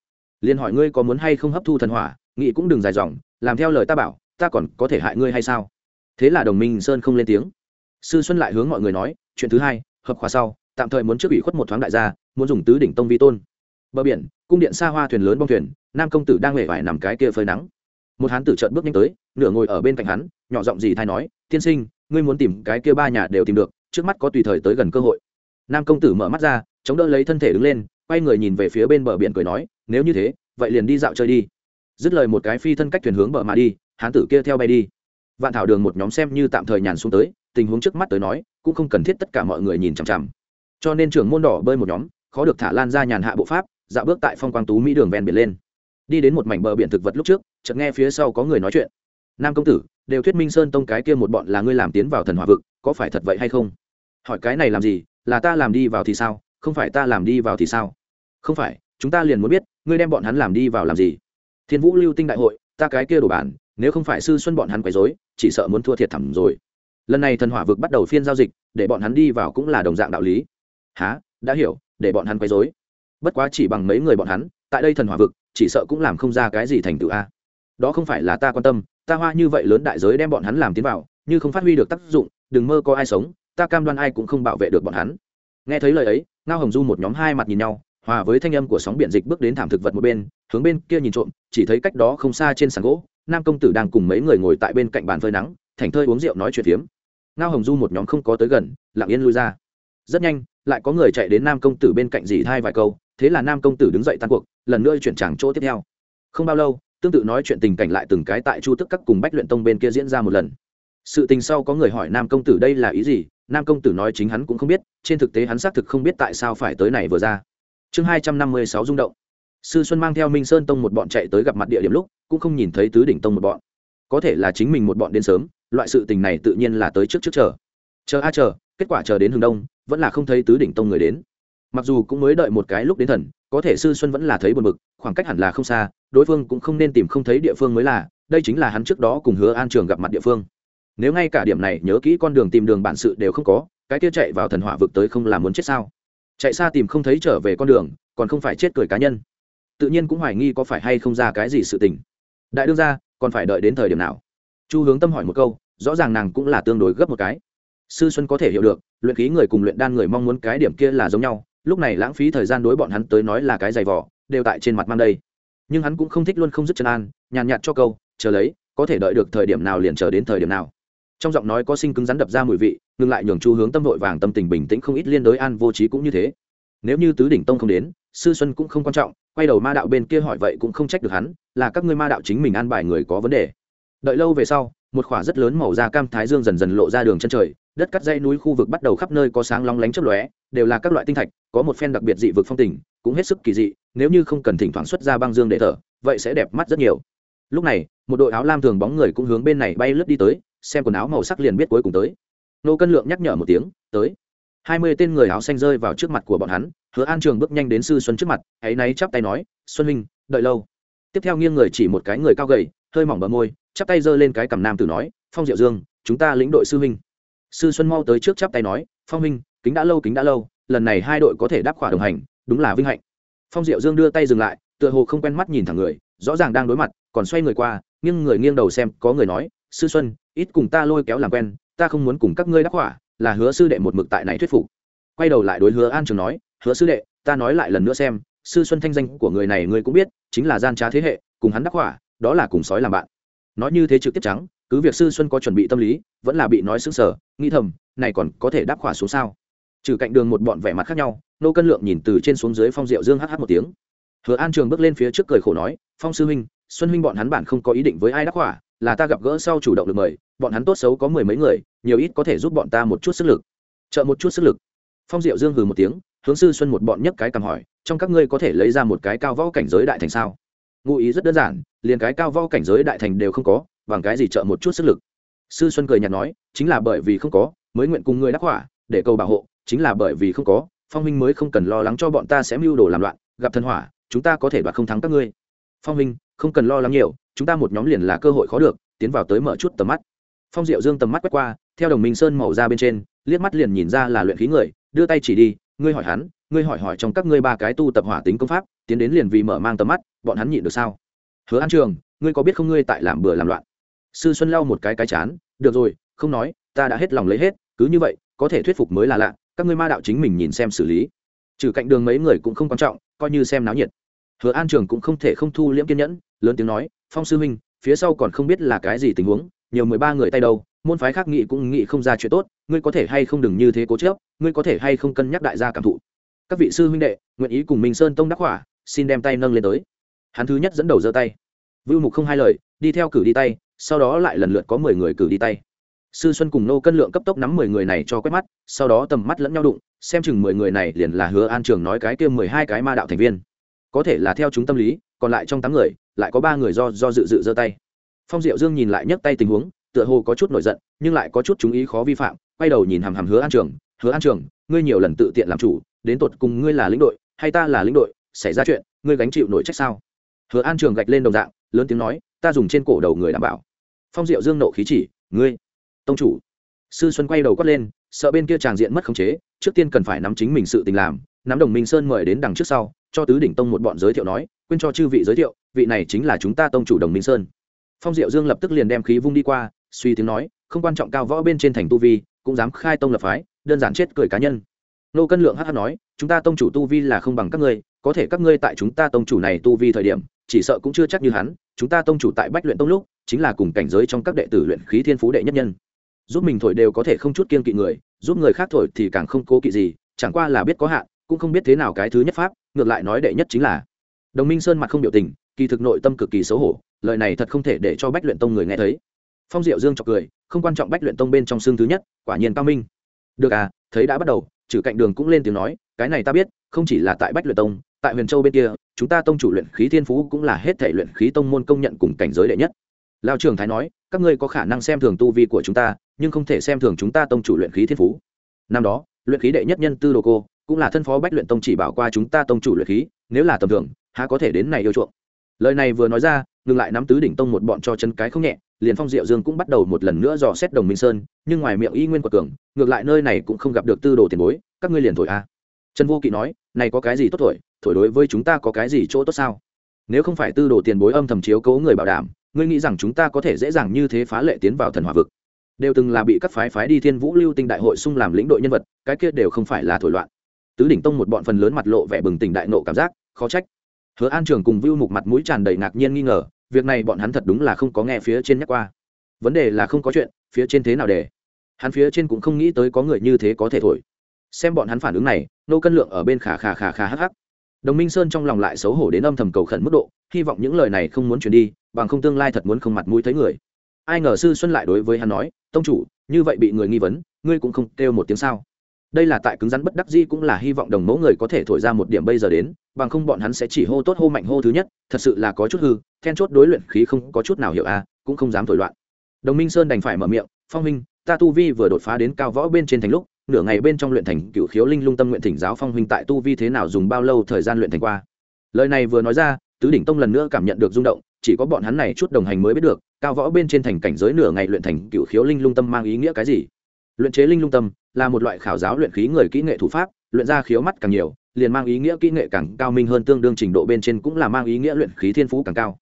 Liền hỏi ngươi có muốn hay không hấp thu thần hỏa nghị cũng đừng dài dòng, làm theo lời ta bảo, ta còn có thể hại ngươi hay sao? Thế là đồng minh sơn không lên tiếng. Sư xuân lại hướng mọi người nói, chuyện thứ hai, hợp khóa sau, tạm thời muốn trước ủy khuất một thoáng đại gia, muốn dùng tứ đỉnh tông vi tôn. Bờ biển, cung điện xa hoa thuyền lớn bong thuyền, nam công tử đang hề vải nằm cái kia phơi nắng. Một hán tử trợn bước nhanh tới, nửa ngồi ở bên cạnh hắn, nhỏ giọng gì thay nói, tiên sinh ngươi muốn tìm cái kia ba nhà đều tìm được, trước mắt có tùy thời tới gần cơ hội. Nam công tử mở mắt ra, chống đỡ lấy thân thể đứng lên, quay người nhìn về phía bên bờ biển cười nói, nếu như thế, vậy liền đi dạo chơi đi. Dứt lời một cái phi thân cách thuyền hướng bờ mà đi, hán tử kia theo bay đi. Vạn thảo đường một nhóm xem như tạm thời nhàn xuống tới, tình huống trước mắt tới nói, cũng không cần thiết tất cả mọi người nhìn chằm chằm. Cho nên trưởng môn đỏ bơi một nhóm, khó được thả lan ra nhàn hạ bộ pháp, dạo bước tại phong quang tú mỹ đường ven biển lên. Đi đến một mảnh bờ biển thực vật lúc trước, chợt nghe phía sau có người nói chuyện. Nam công tử đều thuyết minh sơn tông cái kia một bọn là ngươi làm tiến vào thần hỏa vực, có phải thật vậy hay không? Hỏi cái này làm gì, là ta làm đi vào thì sao, không phải ta làm đi vào thì sao? Không phải, chúng ta liền muốn biết, ngươi đem bọn hắn làm đi vào làm gì? Thiên vũ lưu tinh đại hội, ta cái kia đổ bản, nếu không phải sư xuân bọn hắn quấy dối chỉ sợ muốn thua thiệt thẳm rồi. Lần này thần hỏa vực bắt đầu phiên giao dịch, để bọn hắn đi vào cũng là đồng dạng đạo lý. Há đã hiểu, để bọn hắn quấy dối bất quá chỉ bằng mấy người bọn hắn, tại đây thần hỏa vực, chỉ sợ cũng làm không ra cái gì thành tựu a. Đó không phải là ta quan tâm ta hoa như vậy lớn đại giới đem bọn hắn làm tiến vào, như không phát huy được tác dụng, đừng mơ có ai sống, ta cam đoan ai cũng không bảo vệ được bọn hắn. Nghe thấy lời ấy, ngao hồng du một nhóm hai mặt nhìn nhau, hòa với thanh âm của sóng biển dịch bước đến thảm thực vật một bên, hướng bên kia nhìn trộm, chỉ thấy cách đó không xa trên sàn gỗ, nam công tử đang cùng mấy người ngồi tại bên cạnh bàn phơi nắng, thành thơi uống rượu nói chuyện phiếm. Ngao hồng du một nhóm không có tới gần, lặng yên lui ra. Rất nhanh, lại có người chạy đến nam công tử bên cạnh dì thai vài câu, thế là nam công tử đứng dậy tan cuộc, lần nữa chuyển tràng chỗ tiếp theo. Không bao lâu tương tự nói chuyện tình cảnh lại từng cái tại chu tức các cùng bách luyện tông bên kia diễn ra một lần. Sự tình sau có người hỏi nam công tử đây là ý gì? Nam công tử nói chính hắn cũng không biết, trên thực tế hắn xác thực không biết tại sao phải tới này vừa ra. Chương hai trăm năm mươi sáu rung động. Sư xuân mang theo minh sơn tông một bọn chạy tới gặp mặt địa điểm lúc, cũng không nhìn thấy tứ đỉnh tông một bọn. Có thể là chính mình một bọn đến sớm, loại sự tình này tự nhiên là tới trước trước chờ. Chờ a à chờ, kết quả chờ đến hướng đông, vẫn là không thấy tứ đỉnh tông người đến. Mặc dù cũng mới đợi một cái lúc đến thần, có thể sư xuân vẫn là thấy buồn bực, khoảng cách hẳn là không xa đối phương cũng không nên tìm không thấy địa phương mới là, đây chính là hắn trước đó cùng hứa an trường gặp mặt địa phương. Nếu ngay cả điểm này nhớ kỹ con đường tìm đường bản sự đều không có, cái kia chạy vào thần hỏa vực tới không làm muốn chết sao? Chạy xa tìm không thấy trở về con đường, còn không phải chết cười cá nhân. Tự nhiên cũng hoài nghi có phải hay không ra cái gì sự tình. Đại đương ra còn phải đợi đến thời điểm nào? Chu hướng tâm hỏi một câu, rõ ràng nàng cũng là tương đối gấp một cái. Sư xuân có thể hiểu được, luyện khí người cùng luyện đan người mong muốn cái điểm kia là giống nhau, lúc này lãng phí thời gian đối bọn hắn tới nói là cái giày vỏ đều tại trên mặt mang đây nhưng hắn cũng không thích luôn không dứt chân an, nhàn nhạt cho câu, chờ lấy, có thể đợi được thời điểm nào liền chờ đến thời điểm nào. Trong giọng nói có sinh cứng rắn đập ra mùi vị, ngừng lại nhường chu hướng tâm vội vàng tâm tình bình tĩnh không ít liên đối an vô trí cũng như thế. Nếu như tứ đỉnh tông không đến, sư xuân cũng không quan trọng, quay đầu ma đạo bên kia hỏi vậy cũng không trách được hắn, là các ngươi ma đạo chính mình an bài người có vấn đề. Đợi lâu về sau, một khỏa rất lớn màu da cam thái dương dần dần lộ ra đường chân trời, đất cắt dãy núi khu vực bắt đầu khắp nơi có sáng long lánh chớp lóe, đều là các loại tinh thạch, có một phen đặc biệt dị vực phong tình, cũng hết sức kỳ dị nếu như không cần thỉnh thoảng xuất ra băng dương để thở vậy sẽ đẹp mắt rất nhiều. Lúc này một đội áo lam thường bóng người cũng hướng bên này bay lướt đi tới xem quần áo màu sắc liền biết cuối cùng tới. Nô cân lượng nhắc nhở một tiếng tới. Hai mươi tên người áo xanh rơi vào trước mặt của bọn hắn hứa an trường bước nhanh đến sư xuân trước mặt hãy náy chắp tay nói xuân Minh, đợi lâu. Tiếp theo nghiêng người chỉ một cái người cao gầy hơi mỏng bờ môi chắp tay giơ lên cái cằm nam tử nói phong diệu dương chúng ta lĩnh đội sư huynh. Sư xuân mau tới trước chắp tay nói phong huynh kính đã lâu kính đã lâu lần này hai đội có thể đáp khỏa đồng hành đúng là vinh hạnh phong diệu dương đưa tay dừng lại, tựa hồ không quen mắt nhìn thẳng người, rõ ràng đang đối mặt, còn xoay người qua, nghiêng người nghiêng đầu xem, có người nói, sư xuân, ít cùng ta lôi kéo làm quen, ta không muốn cùng các ngươi đắc hỏa là hứa sư đệ một mực tại này thuyết phục. Quay đầu lại đối hứa an trường nói, hứa sư đệ, ta nói lại lần nữa xem, sư xuân thanh danh của người này ngươi cũng biết, chính là gian trá thế hệ, cùng hắn đắc hỏa đó là cùng sói làm bạn. Nói như thế trực tiếp trắng, cứ việc sư xuân có chuẩn bị tâm lý, vẫn là bị nói xứng sở nghĩ thầm, này còn có thể đáp hỏa xuống sao? Trừ cạnh đường một bọn vẻ mặt khác nhau, nô cân lượng nhìn từ trên xuống dưới phong diệu dương hh một tiếng. Hứa an trường bước lên phía trước cười khổ nói, phong sư huynh, xuân huynh bọn hắn bản không có ý định với ai đắc hỏa là ta gặp gỡ sau chủ động được mời, bọn hắn tốt xấu có mười mấy người, nhiều ít có thể giúp bọn ta một chút sức lực. Trợ một chút sức lực? Phong diệu dương hừ một tiếng, hướng sư xuân một bọn nhấc cái cầm hỏi, trong các ngươi có thể lấy ra một cái cao võ cảnh giới đại thành sao? Ngụ ý rất đơn giản, liền cái cao võ cảnh giới đại thành đều không có, bằng cái gì trợ một chút sức lực? Sư xuân cười nhạt nói, chính là bởi vì không có, mới nguyện cùng ngươi đắc hỏa để cầu bảo hộ chính là bởi vì không có, phong minh mới không cần lo lắng cho bọn ta sẽ mưu đồ làm loạn, gặp thần hỏa, chúng ta có thể đoạt không thắng các ngươi. Phong minh, không cần lo lắng nhiều, chúng ta một nhóm liền là cơ hội khó được, tiến vào tới mở chút tầm mắt. Phong diệu dương tầm mắt quét qua, theo đồng minh sơn màu ra bên trên, liếc mắt liền nhìn ra là luyện khí người, đưa tay chỉ đi, ngươi hỏi hắn, ngươi hỏi hỏi trong các ngươi ba cái tu tập hỏa tính công pháp, tiến đến liền vì mở mang tầm mắt, bọn hắn nhịn được sao? Hứa an trường, ngươi có biết không ngươi tại làm bừa làm loạn? Sư xuân lau một cái cái chán, được rồi, không nói, ta đã hết lòng lấy hết, cứ như vậy, có thể thuyết phục mới là lạ các ngươi ma đạo chính mình nhìn xem xử lý. Trừ cạnh đường mấy người cũng không quan trọng, coi như xem náo nhiệt. Hứa an trường cũng không thể không thu liễm kiên nhẫn, lớn tiếng nói, phong sư huynh, phía sau còn không biết là cái gì tình huống, nhiều mười ba người tay đâu, môn phái khác nghị cũng nghị không ra chuyện tốt, ngươi có thể hay không đừng như thế cố chớp ngươi có thể hay không cân nhắc đại gia cảm thụ. Các vị sư huynh đệ, nguyện ý cùng minh sơn tông đắc hỏa, xin đem tay nâng lên tới. Hắn thứ nhất dẫn đầu giơ tay. Vưu mục không hai lời, đi theo cử đi tay, sau đó lại lần lượt có mười người cử đi tay sư xuân cùng nô cân lượng cấp tốc nắm mười người này cho quét mắt, sau đó tầm mắt lẫn nhau đụng, xem chừng mười người này liền là hứa an trường nói cái kia mười hai cái ma đạo thành viên. Có thể là theo chúng tâm lý, còn lại trong tám người, lại có ba người do do dự dự giơ tay. Phong diệu dương nhìn lại nhấc tay tình huống, tựa hồ có chút nổi giận, nhưng lại có chút chú ý khó vi phạm, quay đầu nhìn hàm hàm hứa an trường, hứa an trường, ngươi nhiều lần tự tiện làm chủ, đến tột cùng ngươi là lĩnh đội, hay ta là lĩnh đội, xảy ra chuyện, ngươi gánh chịu nổi trách sao? Hứa an trường gạch lên đồng dạng, lớn tiếng nói, ta dùng trên cổ đầu người đảm bảo. Phong diệu dương nộ khí chỉ, ngươi tông chủ. Sư xuân quay đầu quát lên, sợ bên kia tràng diện mất khống chế, trước tiên cần phải nắm chính mình sự tình làm, nắm đồng minh sơn mời đến đằng trước sau, cho tứ đỉnh tông một bọn giới thiệu nói, quên cho chư vị giới thiệu, vị này chính là chúng ta tông chủ đồng minh sơn. Phong diệu dương lập tức liền đem khí vung đi qua, suy tiếng nói, không quan trọng cao võ bên trên thành tu vi, cũng dám khai tông lập phái, đơn giản chết cười cá nhân. Nô cân lượng hh nói, chúng ta tông chủ tu vi là không bằng các ngươi, có thể các ngươi tại chúng ta tông chủ này tu vi thời điểm, chỉ sợ cũng chưa chắc như hắn, chúng ta tông chủ tại bách luyện tông lúc, chính là cùng cảnh giới trong các đệ tử luyện khí thiên phú đệ nhất nhân giúp mình thổi đều có thể không chút kiên kỵ người, giúp người khác thổi thì càng không cố kỵ gì, chẳng qua là biết có hạn, cũng không biết thế nào cái thứ nhất pháp, ngược lại nói đệ nhất chính là. Đồng minh sơn mặt không biểu tình, kỳ thực nội tâm cực kỳ xấu hổ, lời này thật không thể để cho bách luyện tông người nghe thấy. Phong diệu dương chọc cười, không quan trọng bách luyện tông bên trong xương thứ nhất, quả nhiên cao minh. Được à thấy đã bắt đầu, trừ cạnh đường cũng lên tiếng nói, cái này ta biết, không chỉ là tại bách luyện tông, tại huyền châu bên kia, chúng ta tông chủ luyện khí thiên phú cũng là hết thể luyện khí tông môn công nhận cùng cảnh giới đệ nhất. Lao trường thái nói các ngươi có khả năng xem thường tu vi của chúng ta, nhưng không thể xem thường chúng ta tông chủ luyện khí thiên phú. Năm đó, luyện khí đệ nhất nhân tư đồ cô, cũng là thân phó bách luyện tông chỉ bảo qua chúng ta tông chủ luyện khí, nếu là tầm thường, há có thể đến này yêu chuộng. Lời này vừa nói ra, ngừng lại nắm tứ đỉnh tông một bọn cho chân cái không nhẹ, liền phong diệu dương cũng bắt đầu một lần nữa dò xét đồng minh sơn, nhưng ngoài miệng y nguyên quật cường, ngược lại nơi này cũng không gặp được tư đồ tiền bối, các ngươi liền thổi a. À. trần vô kỵ nói, này có cái gì tốt thổi thổi đối với chúng ta có cái gì chỗ tốt sao? Nếu không phải tư đồ tiền bối âm thầm chiếu cố người bảo đảm ngươi nghĩ rằng chúng ta có thể dễ dàng như thế phá lệ tiến vào thần hòa vực? Đều từng là bị các phái phái đi thiên vũ lưu tinh đại hội xung làm lĩnh đội nhân vật, cái kia đều không phải là thổi loạn. Tứ đỉnh tông một bọn phần lớn mặt lộ vẻ bừng tỉnh đại nộ cảm giác, khó trách. Hứa an trường cùng vưu mục mặt mũi tràn đầy ngạc nhiên nghi ngờ, việc này bọn hắn thật đúng là không có nghe phía trên nhắc qua. Vấn đề là không có chuyện, phía trên thế nào để? Hắn phía trên cũng không nghĩ tới có người như thế có thể thổi. Xem bọn hắn phản ứng này, nô cân lượng ở bên khà khà khà khà hắc hắc. Đồng minh sơn trong lòng lại xấu hổ đến âm thầm cầu khẩn mức độ, hy vọng những lời này không muốn truyền đi bằng không tương lai thật muốn không mặt mũi thấy người. Ai ngờ sư xuân lại đối với hắn nói tông chủ như vậy bị người nghi vấn ngươi cũng không kêu một tiếng sao? Đây là tại cứng rắn bất đắc di cũng là hy vọng đồng mẫu người có thể thổi ra một điểm bây giờ đến bằng không bọn hắn sẽ chỉ hô tốt hô mạnh hô thứ nhất thật sự là có chút hư then chốt đối luyện khí không có chút nào hiểu a à, cũng không dám thổi loạn. Đồng minh sơn đành phải mở miệng phong minh ta tu vi vừa đột phá đến cao võ bên trên thành lúc nửa ngày bên trong luyện thành cựu khiếu linh lung tâm nguyện thỉnh giáo phong huynh tại tu vi thế nào dùng bao lâu thời gian luyện thành qua? Lời này vừa nói ra tứ đỉnh tông lần nữa cảm nhận được rung động chỉ có bọn hắn này chút đồng hành mới biết được, cao võ bên trên thành cảnh giới nửa ngày luyện thành cựu khiếu linh lung tâm mang ý nghĩa cái gì. Luyện chế linh lung tâm là một loại khảo giáo luyện khí người kỹ nghệ thủ pháp, luyện ra khiếu mắt càng nhiều, liền mang ý nghĩa kỹ nghệ càng cao, minh hơn tương đương trình độ bên trên cũng là mang ý nghĩa luyện khí thiên phú càng cao.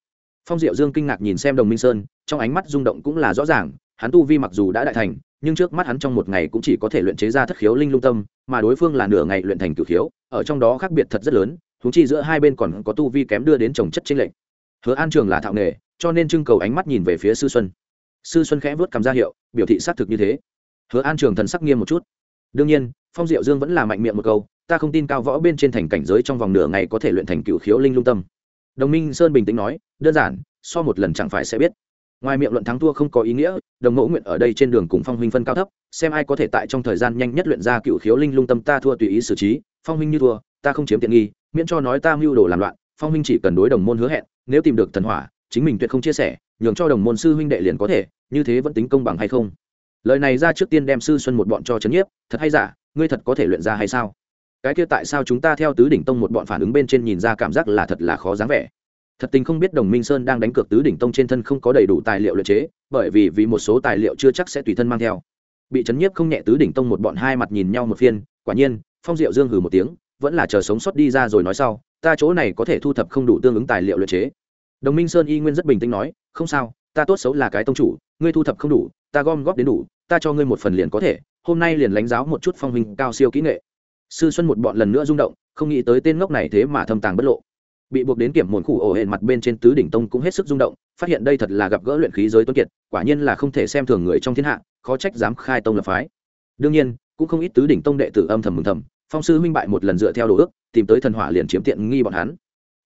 Phong diệu dương kinh ngạc nhìn xem đồng minh sơn, trong ánh mắt rung động cũng là rõ ràng, hắn tu vi mặc dù đã đại thành, nhưng trước mắt hắn trong một ngày cũng chỉ có thể luyện chế ra thất khiếu linh lung tâm, mà đối phương là nửa ngày luyện thành cửu khiếu, ở trong đó khác biệt thật rất lớn thú chi giữa hai bên còn có tu vi kém đưa đến trồng chất chênh lệch hứa an trường là thạo nghề, cho nên trưng cầu ánh mắt nhìn về phía sư xuân. Sư xuân khẽ vớt cầm ra hiệu, biểu thị xác thực như thế. Hứa an trường thần sắc nghiêm một chút. Đương nhiên, phong diệu dương vẫn là mạnh miệng một câu, ta không tin cao võ bên trên thành cảnh giới trong vòng nửa ngày có thể luyện thành cựu khiếu linh lung tâm. Đồng minh sơn bình tĩnh nói, đơn giản, so một lần chẳng phải sẽ biết. Ngoài miệng luận thắng thua không có ý nghĩa, đồng mẫu nguyện ở đây trên đường cùng phong huynh phân cao thấp, xem ai có thể tại trong thời gian nhanh nhất luyện ra cựu khiếu linh lung tâm ta thua tùy ý xử trí, phong huynh như thua, ta không chiếm tiện nghi, miễn cho nói ta mưu đồ làm loạn, phong huynh chỉ cần đối đồng môn hứa hẹn nếu tìm được thần hỏa, chính mình tuyệt không chia sẻ, nhường cho đồng môn sư huynh đệ liền có thể, như thế vẫn tính công bằng hay không? Lời này ra trước tiên đem sư xuân một bọn cho chấn nhiếp, thật hay giả, ngươi thật có thể luyện ra hay sao? Cái kia tại sao chúng ta theo tứ đỉnh tông một bọn phản ứng bên trên nhìn ra cảm giác là thật là khó dáng vẻ. Thật tình không biết đồng minh sơn đang đánh cược tứ đỉnh tông trên thân không có đầy đủ tài liệu luyện chế, bởi vì vì một số tài liệu chưa chắc sẽ tùy thân mang theo. Bị chấn nhiếp không nhẹ tứ đỉnh tông một bọn hai mặt nhìn nhau một phiên, quả nhiên, phong diệu dương hừ một tiếng, vẫn là chờ sống sót đi ra rồi nói sau, ta chỗ này có thể thu thập không đủ tương ứng tài liệu luyện chế đồng minh sơn y nguyên rất bình tĩnh nói, không sao, ta tốt xấu là cái tông chủ, ngươi thu thập không đủ, ta gom góp đến đủ, ta cho ngươi một phần liền có thể, hôm nay liền lãnh giáo một chút phong hình cao siêu kỹ nghệ. Sư xuân một bọn lần nữa rung động, không nghĩ tới tên ngốc này thế mà thâm tàng bất lộ. Bị buộc đến kiểm mồn khủ ổ hển mặt bên trên tứ đỉnh tông cũng hết sức rung động, phát hiện đây thật là gặp gỡ luyện khí giới tuấn kiệt, quả nhiên là không thể xem thường người trong thiên hạ, khó trách dám khai tông lập phái. Đương nhiên, cũng không ít tứ đỉnh tông đệ tử âm thầm mừng thầm, phong sư minh bại một lần dựa theo đồ ước, tìm tới thần hỏa liền chiếm tiện nghi bọn hắn.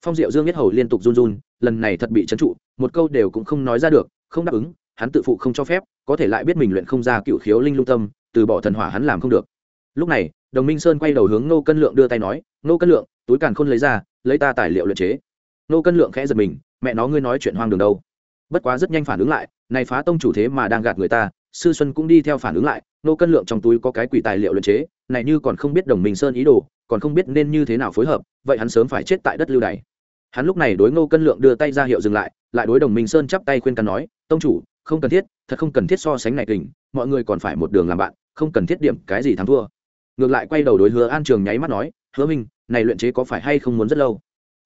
Phong diệu dương biết hầu liên tục run run lần này thật bị trấn trụ, một câu đều cũng không nói ra được, không đáp ứng, hắn tự phụ không cho phép, có thể lại biết mình luyện không ra cựu khiếu linh lung tâm, từ bỏ thần hỏa hắn làm không được. Lúc này, đồng minh sơn quay đầu hướng nô cân lượng đưa tay nói nô cân lượng, túi càn khôn lấy ra, lấy ta tài liệu luyện chế. Nô cân lượng khẽ giật mình, mẹ nó ngươi nói chuyện hoang đường đâu. Bất quá rất nhanh phản ứng lại, này phá tông chủ thế mà đang gạt người ta, sư xuân cũng đi theo phản ứng lại nô cân lượng trong túi có cái quỷ tài liệu luyện chế, này như còn không biết đồng minh sơn ý đồ, còn không biết nên như thế nào phối hợp, vậy hắn sớm phải chết tại đất lưu này hắn lúc này đối ngô cân lượng đưa tay ra hiệu dừng lại lại đối đồng minh sơn chắp tay khuyên can nói, tông chủ, không cần thiết, thật không cần thiết so sánh này kình, mọi người còn phải một đường làm bạn, không cần thiết điểm cái gì thắng thua. Ngược lại quay đầu đối hứa an trường nháy mắt nói, hứa minh, này luyện chế có phải hay không muốn rất lâu?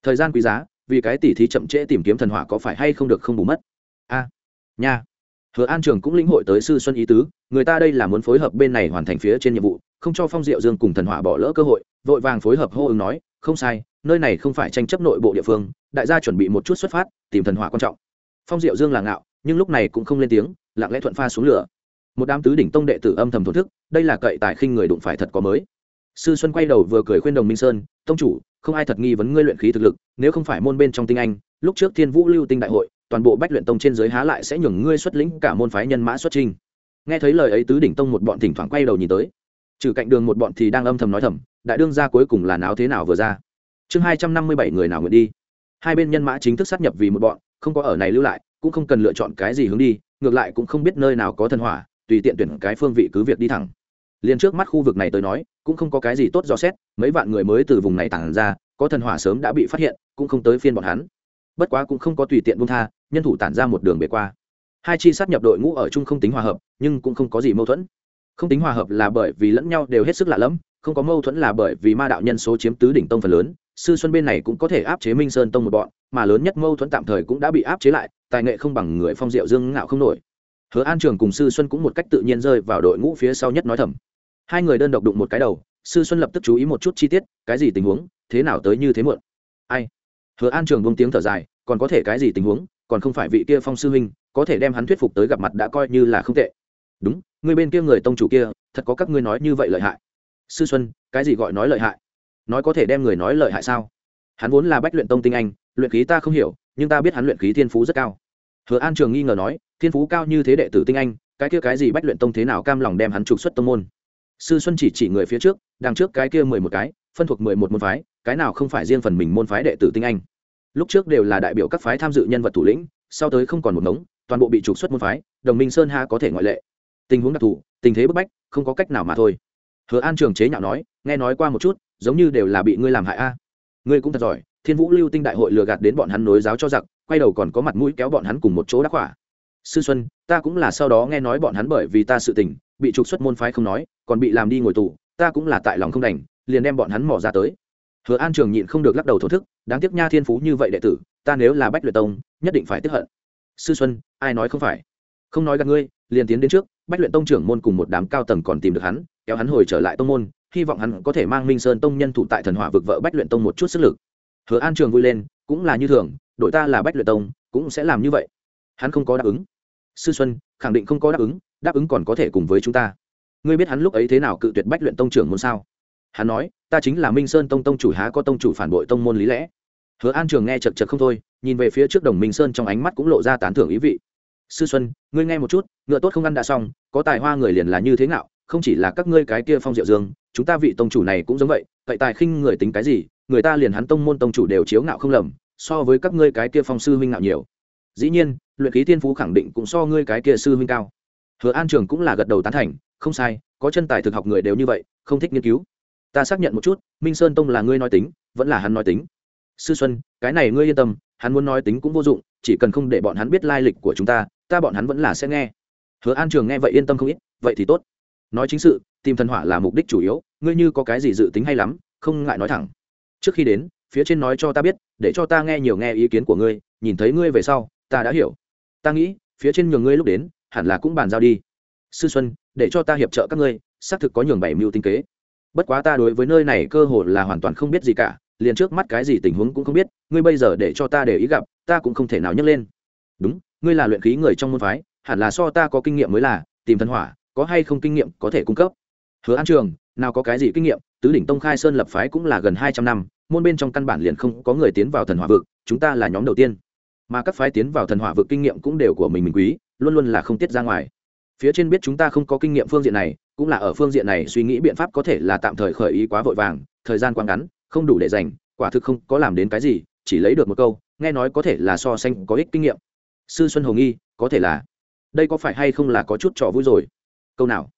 Thời gian quý giá, vì cái tỉ thí chậm trễ tìm kiếm thần hỏa có phải hay không được không bù mất? A, nha. Hứa an trường cũng lĩnh hội tới sư xuân ý tứ, người ta đây là muốn phối hợp bên này hoàn thành phía trên nhiệm vụ, không cho phong diệu dương cùng thần hỏa bỏ lỡ cơ hội, vội vàng phối hợp hô ứng nói, không sai nơi này không phải tranh chấp nội bộ địa phương, đại gia chuẩn bị một chút xuất phát, tìm thần hỏa quan trọng. Phong diệu dương là ngạo, nhưng lúc này cũng không lên tiếng, lặng lẽ thuận pha xuống lửa. Một đám tứ đỉnh tông đệ tử âm thầm thổn thức, đây là cậy tài khinh người đụng phải thật có mới. Sư xuân quay đầu vừa cười khuyên đồng minh sơn, tông chủ, không ai thật nghi vấn ngươi luyện khí thực lực, nếu không phải môn bên trong tinh anh, lúc trước thiên vũ lưu tinh đại hội, toàn bộ bách luyện tông trên giới há lại sẽ nhường ngươi xuất lĩnh cả môn phái nhân mã xuất trình nghe thấy lời ấy tứ đỉnh tông một bọn thỉnh thoảng quay đầu nhìn tới. Trừ cạnh đường một bọn thì đang âm thầm nói thầm, đại đương ra cuối cùng là náo thế nào vừa ra? Chương hai trăm năm mươi bảy người nào nguyện đi? Hai bên nhân mã chính thức sát nhập vì một bọn, không có ở này lưu lại, cũng không cần lựa chọn cái gì hướng đi, ngược lại cũng không biết nơi nào có thần hỏa, tùy tiện tuyển cái phương vị cứ việc đi thẳng. Liền trước mắt khu vực này tới nói, cũng không có cái gì tốt dò xét, mấy vạn người mới từ vùng này tản ra, có thần hỏa sớm đã bị phát hiện, cũng không tới phiên bọn hắn. Bất quá cũng không có tùy tiện buông tha, nhân thủ tản ra một đường bề qua. Hai chi sát nhập đội ngũ ở chung không tính hòa hợp, nhưng cũng không có gì mâu thuẫn. Không tính hòa hợp là bởi vì lẫn nhau đều hết sức lạ lẫm, không có mâu thuẫn là bởi vì ma đạo nhân số chiếm tứ đỉnh tông phần lớn sư xuân bên này cũng có thể áp chế minh sơn tông một bọn, mà lớn nhất mâu thuẫn tạm thời cũng đã bị áp chế lại, tài nghệ không bằng người phong diệu dương ngạo không nổi. Hứa an trường cùng sư xuân cũng một cách tự nhiên rơi vào đội ngũ phía sau nhất nói thầm. Hai người đơn độc đụng một cái đầu, sư xuân lập tức chú ý một chút chi tiết, cái gì tình huống, thế nào tới như thế muộn. Ai? Hứa an trường buông tiếng thở dài, còn có thể cái gì tình huống, còn không phải vị kia phong sư huynh, có thể đem hắn thuyết phục tới gặp mặt đã coi như là không tệ. Đúng, người bên kia người tông chủ kia, thật có các ngươi nói như vậy lợi hại. Sư xuân, cái gì gọi nói lợi hại? Nói có thể đem người nói lợi hại sao? Hắn vốn là bách luyện tông tinh anh, luyện khí ta không hiểu, nhưng ta biết hắn luyện khí thiên phú rất cao. Hứa an trường nghi ngờ nói, thiên phú cao như thế đệ tử tinh anh, cái kia cái gì bách luyện tông thế nào cam lòng đem hắn trục xuất tông môn? Sư xuân chỉ chỉ người phía trước, đằng trước cái kia mười một cái, phân thuộc mười một môn phái, cái nào không phải riêng phần mình môn phái đệ tử tinh anh? Lúc trước đều là đại biểu các phái tham dự nhân vật thủ lĩnh, sau tới không còn một ngống, toàn bộ bị trục xuất môn phái, đồng minh sơn ha có thể ngoại lệ. Tình huống đặc thù, tình thế bức bách, không có cách nào mà thôi hứa an trường chế nhạo nói, nghe nói qua một chút, giống như đều là bị ngươi làm hại a. Ngươi cũng thật giỏi, thiên vũ lưu tinh đại hội lừa gạt đến bọn hắn nối giáo cho giặc, quay đầu còn có mặt mũi kéo bọn hắn cùng một chỗ đắc hỏa sư xuân, ta cũng là sau đó nghe nói bọn hắn bởi vì ta sự tình, bị trục xuất môn phái không nói, còn bị làm đi ngồi tù, ta cũng là tại lòng không đành, liền đem bọn hắn mỏ ra tới. Hứa an trường nhịn không được lắc đầu thổ thức, đáng tiếc nha thiên phú như vậy đệ tử, ta nếu là bách luyện tông, nhất định phải tiếp hận. Sư xuân, ai nói không phải? Không nói gặp ngươi, liền tiến đến trước bách luyện tông trưởng môn cùng một đám cao tầng còn tìm được hắn, kéo hắn hồi trở lại tông môn, hy vọng hắn có thể mang minh sơn tông nhân thụ tại thần hỏa vực vợ bách luyện tông một chút sức lực. Hứa an trường vui lên, cũng là như thường, đội ta là bách luyện tông, cũng sẽ làm như vậy. Hắn không có đáp ứng. Sư xuân, khẳng định không có đáp ứng đáp ứng còn có thể cùng với chúng ta. Ngươi biết hắn lúc ấy thế nào cự tuyệt bách luyện tông trưởng môn sao? Hắn nói, ta chính là minh sơn tông tông chủ há có tông chủ phản bội tông môn lý lẽ. Hứa an trường nghe chật chật không thôi, nhìn về phía trước đồng minh sơn trong ánh mắt cũng lộ ra tán thưởng ý vị sư xuân, ngươi nghe một chút, ngựa tốt không ăn đã xong, có tài hoa người liền là như thế nào không chỉ là các ngươi cái kia phong diệu dương, chúng ta vị tông chủ này cũng giống vậy vậy tài khinh người tính cái gì, người ta liền hắn tông môn tông chủ đều chiếu ngạo không lầm, so với các ngươi cái kia phong sư huynh ngạo nhiều. Dĩ nhiên, luyện khí tiên phú khẳng định cũng so ngươi cái kia sư huynh cao. Hứa an trường cũng là gật đầu tán thành, không sai, có chân tài thực học người đều như vậy, không thích nghiên cứu. Ta xác nhận một chút, minh sơn tông là ngươi nói tính, vẫn là hắn nói tính. Sư xuân, cái này ngươi yên tâm, hắn muốn nói tính cũng vô dụng, chỉ cần không để bọn hắn biết lai lịch của chúng ta ta bọn hắn vẫn là sẽ nghe. Hứa an trường nghe vậy yên tâm không ít, vậy thì tốt. Nói chính sự, tìm thần hỏa là mục đích chủ yếu, ngươi như có cái gì dự tính hay lắm, không ngại nói thẳng. Trước khi đến, phía trên nói cho ta biết, để cho ta nghe nhiều nghe ý kiến của ngươi, nhìn thấy ngươi về sau, ta đã hiểu. Ta nghĩ, phía trên nhường ngươi lúc đến, hẳn là cũng bàn giao đi. Sư xuân, để cho ta hiệp trợ các ngươi, xác thực có nhường bảy mưu tinh kế. Bất quá ta đối với nơi này cơ hội là hoàn toàn không biết gì cả, liền trước mắt cái gì tình huống cũng không biết, ngươi bây giờ để cho ta để ý gặp, ta cũng không thể nào nhấc lên. Đúng ngươi là luyện khí người trong môn phái, hẳn là so ta có kinh nghiệm mới là, tìm thần hỏa, có hay không kinh nghiệm có thể cung cấp. Hứa an trường, nào có cái gì kinh nghiệm, tứ đỉnh tông khai sơn lập phái cũng là gần hai trăm năm, môn bên trong căn bản liền không có người tiến vào thần hỏa vực, chúng ta là nhóm đầu tiên. Mà các phái tiến vào thần hỏa vực kinh nghiệm cũng đều của mình mình quý, luôn luôn là không tiết ra ngoài. Phía trên biết chúng ta không có kinh nghiệm phương diện này, cũng là ở phương diện này suy nghĩ biện pháp có thể là tạm thời khởi ý quá vội vàng, thời gian quá ngắn, không đủ để dành, quả thực không có làm đến cái gì, chỉ lấy được một câu, nghe nói có thể là so sánh có ích kinh nghiệm sư xuân hồng nghi, có thể là. Đây có phải hay không là có chút trò vui rồi? Câu nào?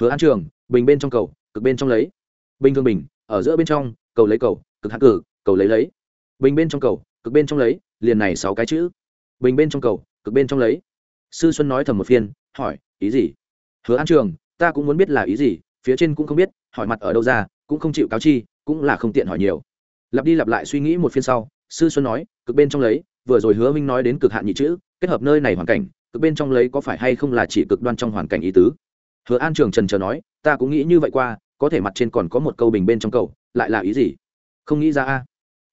Hứa an trường, bình bên trong cầu, cực bên trong lấy. Bình thường bình, ở giữa bên trong, cầu lấy cầu, cực hạ cử, cầu lấy lấy. Bình bên trong cầu, cực bên trong lấy, liền này sáu cái chữ. Bình bên trong cầu, cực bên trong lấy. Sư xuân nói thầm một phiên, hỏi, ý gì? Hứa an trường, ta cũng muốn biết là ý gì, phía trên cũng không biết, hỏi mặt ở đâu ra, cũng không chịu cáo chi, cũng là không tiện hỏi nhiều. Lặp đi lặp lại suy nghĩ một phiên sau, sư xuân nói, cực bên trong lấy, vừa rồi hứa minh nói đến cực hạn nhị chữ kết hợp nơi này hoàn cảnh, cực bên trong lấy có phải hay không là chỉ cực đoan trong hoàn cảnh ý tứ? Hứa an trường trần chờ nói, ta cũng nghĩ như vậy qua, có thể mặt trên còn có một câu bình bên trong cầu, lại là ý gì? Không nghĩ ra a.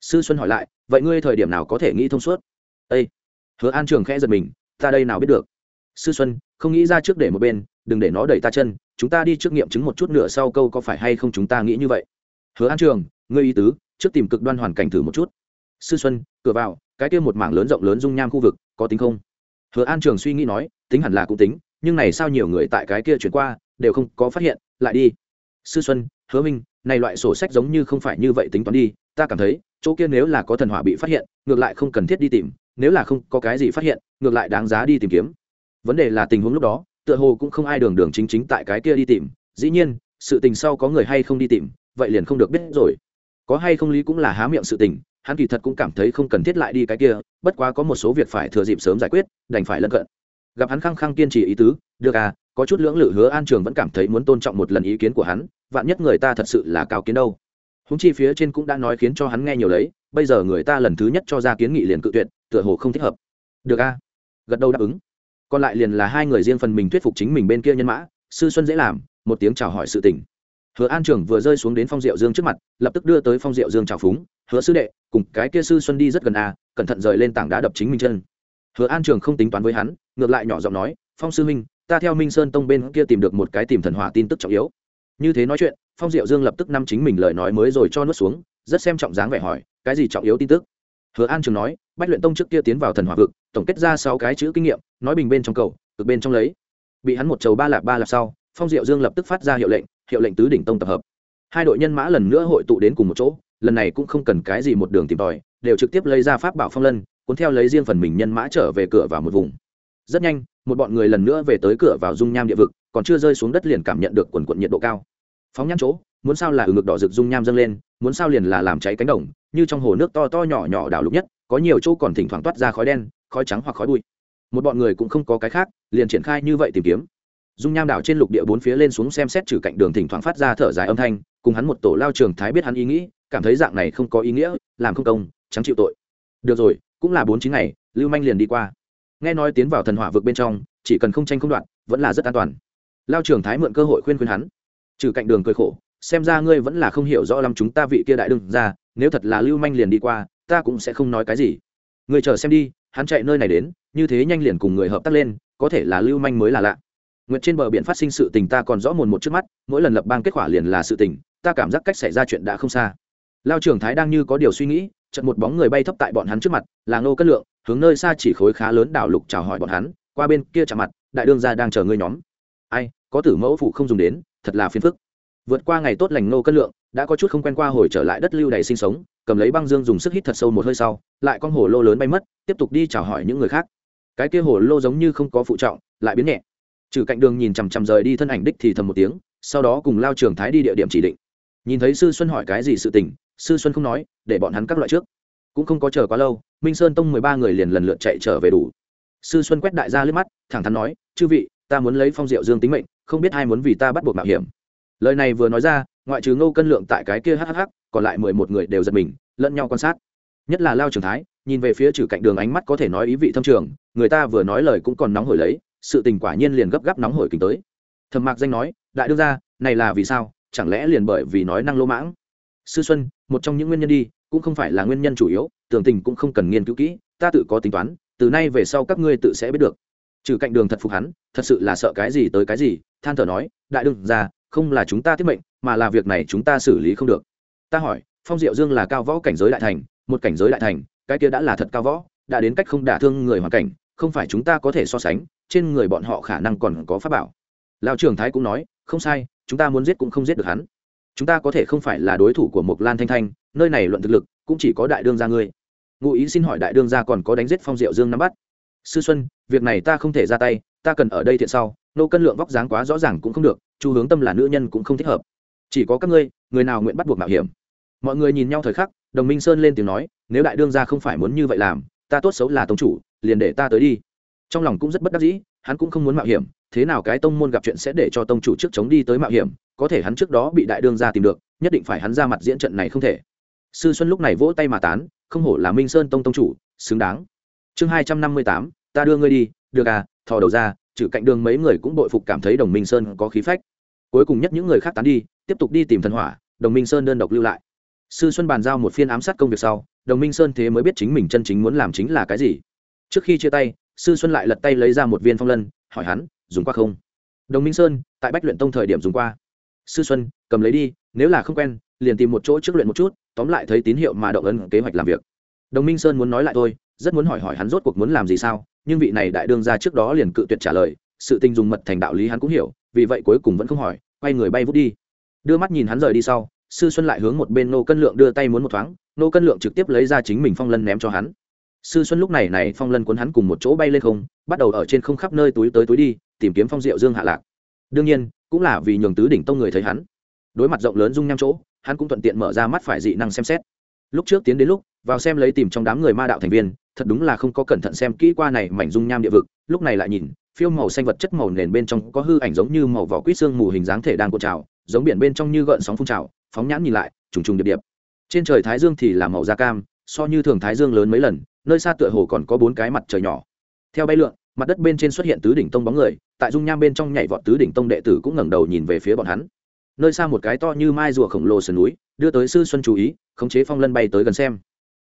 Sư xuân hỏi lại, vậy ngươi thời điểm nào có thể nghĩ thông suốt? Â hứa an trường khẽ giật mình, ta đây nào biết được? Sư xuân, không nghĩ ra trước để một bên, đừng để nó đẩy ta chân, chúng ta đi trước nghiệm chứng một chút nữa sau câu có phải hay không chúng ta nghĩ như vậy? Hứa an trường, ngươi ý tứ, trước tìm cực đoan hoàn cảnh thử một chút sư xuân, cửa vào, cái kia một mảng lớn rộng lớn dung nham khu vực, có tính không? Hứa an trường suy nghĩ nói, tính hẳn là cũng tính, nhưng này sao nhiều người tại cái kia chuyển qua, đều không có phát hiện, lại đi. Sư xuân, hứa minh, này loại sổ sách giống như không phải như vậy tính toán đi, ta cảm thấy, chỗ kia nếu là có thần hỏa bị phát hiện, ngược lại không cần thiết đi tìm, nếu là không có cái gì phát hiện, ngược lại đáng giá đi tìm kiếm. Vấn đề là tình huống lúc đó, tựa hồ cũng không ai đường đường chính chính tại cái kia đi tìm, dĩ nhiên, sự tình sau có người hay không đi tìm, vậy liền không được biết rồi. Có hay không lý cũng là há miệng sự tình hắn kỳ thật cũng cảm thấy không cần thiết lại đi cái kia, bất quá có một số việc phải thừa dịp sớm giải quyết, đành phải lân cận. Gặp hắn khăng khăng kiên trì ý tứ, được à có chút lưỡng lự hứa an trường vẫn cảm thấy muốn tôn trọng một lần ý kiến của hắn, vạn nhất người ta thật sự là cao kiến đâu. Húng chi phía trên cũng đã nói khiến cho hắn nghe nhiều đấy bây giờ người ta lần thứ nhất cho ra kiến nghị liền cự tuyệt, tựa hồ không thích hợp. Được a gật đầu đáp ứng. Còn lại liền là hai người riêng phần mình thuyết phục chính mình bên kia nhân mã, sư xuân dễ làm, một tiếng chào hỏi sự tình hứa an trường vừa rơi xuống đến phong diệu dương trước mặt, lập tức đưa tới phong diệu dương chào phúng, hứa sư đệ, cùng cái kia sư xuân đi rất gần a cẩn thận rời lên tảng đá đập chính mình chân. Hứa an trường không tính toán với hắn, ngược lại nhỏ giọng nói, phong sư minh ta theo minh sơn tông bên kia tìm được một cái tìm thần hỏa tin tức trọng yếu. Như thế nói chuyện, phong diệu dương lập tức năm chính mình lời nói mới rồi cho nuốt xuống, rất xem trọng dáng vẻ hỏi, cái gì trọng yếu tin tức? Hứa an trường nói, bách luyện tông trước kia tiến vào thần hỏa vực, tổng kết ra sáu cái chữ kinh nghiệm, nói bình bên trong cầu, cực bên trong lấy. Bị hắn một chầu ba lạp ba lạp sau, phong diệu dương lập tức phát ra hiệu lệnh hiệu lệnh tứ đỉnh tông tập hợp. Hai đội nhân mã lần nữa hội tụ đến cùng một chỗ, lần này cũng không cần cái gì một đường tìm tòi, đều trực tiếp lấy ra pháp bảo phong lân, cuốn theo lấy riêng phần mình nhân mã trở về cửa vào một vùng. Rất nhanh, một bọn người lần nữa về tới cửa vào dung nham địa vực, còn chưa rơi xuống đất liền cảm nhận được quần quận nhiệt độ cao. Phóng nhãn chỗ, muốn sao là ở ngực đỏ rực dung nham dâng lên, muốn sao liền là làm cháy cánh đồng, như trong hồ nước to to nhỏ nhỏ đảo lục nhất, có nhiều chỗ còn thỉnh thoảng toát ra khói đen, khói trắng hoặc khói bụi. Một bọn người cũng không có cái khác, liền triển khai như vậy tìm kiếm dung nham đảo trên lục địa bốn phía lên xuống xem xét trừ cạnh đường thỉnh thoảng phát ra thở dài âm thanh, cùng hắn một tổ lao trường thái biết hắn ý nghĩ, cảm thấy dạng này không có ý nghĩa, làm không công trắng chịu tội. Được rồi, cũng là bốn chín ngày, lưu manh liền đi qua. Nghe nói tiến vào thần hỏa vực bên trong, chỉ cần không tranh không đoạn vẫn là rất an toàn. Lao trưởng thái mượn cơ hội khuyên khuyên hắn. Trừ cạnh đường cười khổ, xem ra ngươi vẫn là không hiểu rõ lắm chúng ta vị kia đại đương ra nếu thật là lưu manh liền đi qua, ta cũng sẽ không nói cái gì. Người chờ xem đi, hắn chạy nơi này đến, như thế nhanh liền cùng người hợp tác lên, có thể là lưu manh mới là lạ. Nguyệt trên bờ biển phát sinh sự tình ta còn rõ mồn một trước mắt, mỗi lần lập bang kết quả liền là sự tình, ta cảm giác cách xảy ra chuyện đã không xa. Lao trưởng thái đang như có điều suy nghĩ, chợt một bóng người bay thấp tại bọn hắn trước mặt, là ngô cất lượng, hướng nơi xa chỉ khối khá lớn đảo lục chào hỏi bọn hắn, qua bên kia chạm mặt, đại đương gia đang chờ ngươi nhóm. Ai, có tử mẫu phụ không dùng đến, thật là phiền phức. Vượt qua ngày tốt lành nô Cát lượng, đã có chút không quen qua hồi trở lại đất lưu đầy sinh sống, cầm lấy băng dương dùng sức hít thật sâu một hơi sau, lại con hồ lô lớn bay mất, tiếp tục đi chào hỏi những người khác. Cái kia hồ lô giống như không có phụ trọng, lại biến nhẹ trừ cạnh đường nhìn chằm chằm rời đi thân ảnh đích thì thầm một tiếng, sau đó cùng lao trường thái đi địa điểm chỉ định. Nhìn thấy sư xuân hỏi cái gì sự tình, sư xuân không nói, để bọn hắn các loại trước. Cũng không có chờ quá lâu, minh sơn tông mười ba người liền lần lượt chạy trở về đủ. Sư xuân quét đại gia liếc mắt, thẳng thắn nói, chư vị, ta muốn lấy phong diệu dương tính mệnh, không biết ai muốn vì ta bắt buộc mạo hiểm. Lời này vừa nói ra, ngoại trừ ngô cân lượng tại cái kia hhh còn lại mười một người đều giật mình, lẫn nhau quan sát. Nhất là lao trường thái, nhìn về phía trừ cạnh đường ánh mắt có thể nói ý vị thâm trường, người ta vừa nói lời cũng còn nóng hổi lấy sự tình quả nhiên liền gấp gáp nóng hổi kính tới. Thầm mạc danh nói, đại đương gia, này là vì sao? Chẳng lẽ liền bởi vì nói năng lỗ mãng? Sư xuân, một trong những nguyên nhân đi, cũng không phải là nguyên nhân chủ yếu tưởng tình cũng không cần nghiên cứu kỹ, ta tự có tính toán, từ nay về sau các ngươi tự sẽ biết được. Trừ cạnh đường thật phục hắn, thật sự là sợ cái gì tới cái gì, than thở nói, đại đương gia, không là chúng ta tiếp mệnh, mà là việc này chúng ta xử lý không được. Ta hỏi, phong diệu dương là cao võ cảnh giới đại thành, một cảnh giới đại thành, cái kia đã là thật cao võ, đã đến cách không đả thương người hoàn cảnh không phải chúng ta có thể so sánh, trên người bọn họ khả năng còn có pháp bảo. Lao trưởng thái cũng nói, không sai, chúng ta muốn giết cũng không giết được hắn. Chúng ta có thể không phải là đối thủ của mộc lan thanh thanh, nơi này luận thực lực, cũng chỉ có đại đương gia ngươi. Ngụ ý xin hỏi đại đương gia còn có đánh giết phong diệu dương nắm bắt. Sư xuân, việc này ta không thể ra tay, ta cần ở đây thiện sau, nô cân lượng vóc dáng quá rõ ràng cũng không được, chu hướng tâm là nữ nhân cũng không thích hợp. Chỉ có các ngươi, người nào nguyện bắt buộc mạo hiểm. Mọi người nhìn nhau thời khắc, đồng minh sơn lên tiếng nói, nếu đại đương gia không phải muốn như vậy làm, ta tốt xấu là tông chủ liền để ta tới đi. Trong lòng cũng rất bất đắc dĩ, hắn cũng không muốn mạo hiểm, thế nào cái tông môn gặp chuyện sẽ để cho tông chủ trước chống đi tới mạo hiểm, có thể hắn trước đó bị đại đương gia tìm được, nhất định phải hắn ra mặt diễn trận này không thể. Sư xuân lúc này vỗ tay mà tán, không hổ là minh sơn tông tông chủ, xứng đáng. Chương hai trăm năm mươi tám, ta đưa ngươi đi, được à thò đầu ra, trừ cạnh đường mấy người cũng bội phục cảm thấy đồng minh sơn có khí phách. Cuối cùng nhất những người khác tán đi, tiếp tục đi tìm thần hỏa, đồng minh sơn đơn độc lưu lại. Sư xuân bàn giao một phiên ám sát công việc sau, đồng minh sơn thế mới biết chính mình chân chính muốn làm chính là cái gì trước khi chia tay, sư xuân lại lật tay lấy ra một viên phong lân, hỏi hắn, dùng qua không? Đồng minh sơn, tại bách luyện tông thời điểm dùng qua. Sư xuân, cầm lấy đi, nếu là không quen, liền tìm một chỗ trước luyện một chút, tóm lại thấy tín hiệu mà động ân kế hoạch làm việc. Đồng minh sơn muốn nói lại thôi, rất muốn hỏi hỏi hắn rốt cuộc muốn làm gì sao, nhưng vị này đại đương ra trước đó liền cự tuyệt trả lời, sự tình dùng mật thành đạo lý hắn cũng hiểu, vì vậy cuối cùng vẫn không hỏi, quay người bay vút đi. Đưa mắt nhìn hắn rời đi sau, sư xuân lại hướng một bên nô cân lượng đưa tay muốn một thoáng, nô cân lượng trực tiếp lấy ra chính mình phong lân ném cho hắn sư xuân lúc này này phong lân cuốn hắn cùng một chỗ bay lên không, bắt đầu ở trên không khắp nơi túi tới túi đi, tìm kiếm phong diệu dương hạ lạc. Đương nhiên, cũng là vì nhường tứ đỉnh tông người thấy hắn. Đối mặt rộng lớn dung nham chỗ, hắn cũng thuận tiện mở ra mắt phải dị năng xem xét. Lúc trước tiến đến lúc, vào xem lấy tìm trong đám người ma đạo thành viên, thật đúng là không có cẩn thận xem kỹ qua này mảnh dung nham địa vực, lúc này lại nhìn, phiêu màu xanh vật chất màu nền bên trong có hư ảnh giống như màu vỏ quýt xương mù hình dáng thể đang cột trào, giống biển bên trong như gợn sóng phun trào, phóng nhãn nhìn lại, trùng trùng điệp điệp. Trên trời thái dương thì là màu da cam, so như thường thái dương lớn mấy lần nơi xa tựa hồ còn có bốn cái mặt trời nhỏ. Theo bay lượn, mặt đất bên trên xuất hiện tứ đỉnh tông bóng người, tại dung nham bên trong nhảy vọt tứ đỉnh tông đệ tử cũng ngẩng đầu nhìn về phía bọn hắn. Nơi xa một cái to như mai rùa khổng lồ sườn núi, đưa tới sư xuân chú ý, khống chế phong lân bay tới gần xem.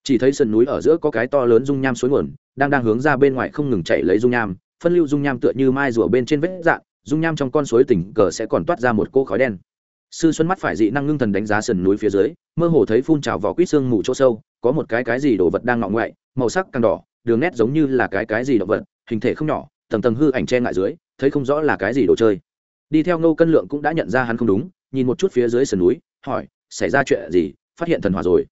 Chỉ thấy sườn núi ở giữa có cái to lớn dung nham suối nguồn, đang đang hướng ra bên ngoài không ngừng chạy lấy dung nham, phân lưu dung nham tựa như mai rùa bên trên vết dạng, dung nham trong con suối tỉnh cờ sẽ còn toát ra một cô khói đen. Sư xuân mắt phải dị năng ngưng thần đánh giá sườn núi phía dưới, mơ hồ thấy phun trào vỏ quýt xương mù chỗ sâu, có một cái cái gì đồ vật đang ngọ ngoại màu sắc càng đỏ, đường nét giống như là cái cái gì động vật, hình thể không nhỏ, tầng tầng hư ảnh che ngại dưới, thấy không rõ là cái gì đồ chơi. Đi theo ngô cân lượng cũng đã nhận ra hắn không đúng, nhìn một chút phía dưới sườn núi, hỏi, xảy ra chuyện gì? Phát hiện thần hỏa rồi.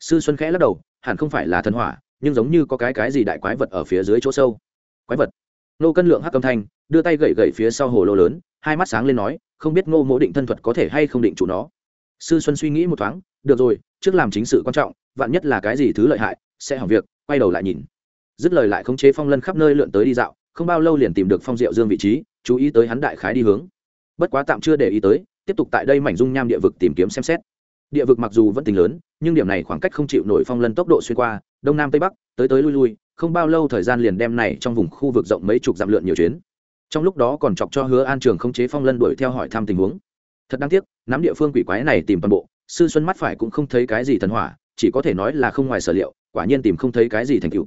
Sư xuân khẽ lắc đầu, hẳn không phải là thần hỏa, nhưng giống như có cái cái gì đại quái vật ở phía dưới chỗ sâu. Quái vật? Ngô cân lượng hắc âm thanh, đưa tay gậy gậy phía sau hồ lô lớn, hai mắt sáng lên nói, không biết ngô mỗ định thân thuật có thể hay không định chủ nó. Sư xuân suy nghĩ một thoáng, được rồi, trước làm chính sự quan trọng, vạn nhất là cái gì thứ lợi hại, sẽ hỏng việc quay đầu lại nhìn. Dứt lời lại khống chế phong lân khắp nơi lượn tới đi dạo, không bao lâu liền tìm được phong diệu dương vị trí, chú ý tới hắn đại khái đi hướng. Bất quá tạm chưa để ý tới, tiếp tục tại đây mảnh dung nham địa vực tìm kiếm xem xét. Địa vực mặc dù vẫn tính lớn, nhưng điểm này khoảng cách không chịu nổi phong lân tốc độ xuyên qua, đông nam tây bắc, tới tới lui lui, không bao lâu thời gian liền đem này trong vùng khu vực rộng mấy chục dặm lượn nhiều chuyến. Trong lúc đó còn chọc cho hứa an trường không chế phong lân đuổi theo hỏi thăm tình huống. Thật đáng tiếc, nắm địa phương quỷ quái này tìm toàn bộ, sư xuân mắt phải cũng không thấy cái gì thần hỏa, chỉ có thể nói là không ngoài sở liệu quả nhiên tìm không thấy cái gì thành tựu.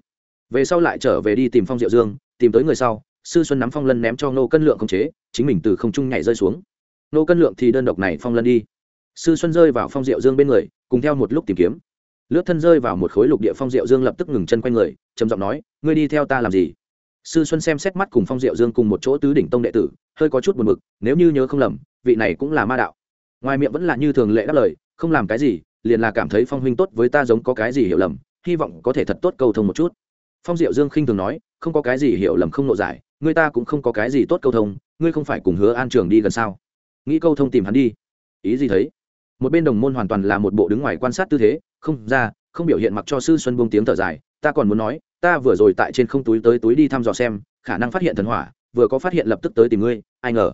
Về sau lại trở về đi tìm phong diệu dương, tìm tới người sau, sư xuân nắm phong lân ném cho nô cân lượng không chế, chính mình từ không trung nhảy rơi xuống. Nô cân lượng thì đơn độc này phong lân đi. Sư xuân rơi vào phong diệu dương bên người, cùng theo một lúc tìm kiếm. Lướt thân rơi vào một khối lục địa phong diệu dương lập tức ngừng chân quanh người, trầm giọng nói, ngươi đi theo ta làm gì? Sư xuân xem xét mắt cùng phong diệu dương cùng một chỗ tứ đỉnh tông đệ tử, hơi có chút buồn mực nếu như nhớ không lầm, vị này cũng là ma đạo. Ngoài miệng vẫn là như thường lệ đáp lời, không làm cái gì, liền là cảm thấy phong huynh tốt với ta giống có cái gì hiểu lầm hy vọng có thể thật tốt câu thông một chút. Phong diệu dương khinh thường nói, không có cái gì hiểu lầm không nộ giải, người ta cũng không có cái gì tốt câu thông, ngươi không phải cùng hứa an trường đi gần sao? Nghĩ câu thông tìm hắn đi. Ý gì thấy một bên đồng môn hoàn toàn là một bộ đứng ngoài quan sát tư thế, không, ra, không biểu hiện mặc cho sư xuân buông tiếng thở dài, ta còn muốn nói, ta vừa rồi tại trên không túi tới túi đi thăm dò xem, khả năng phát hiện thần hỏa, vừa có phát hiện lập tức tới tìm ngươi, ai ngờ.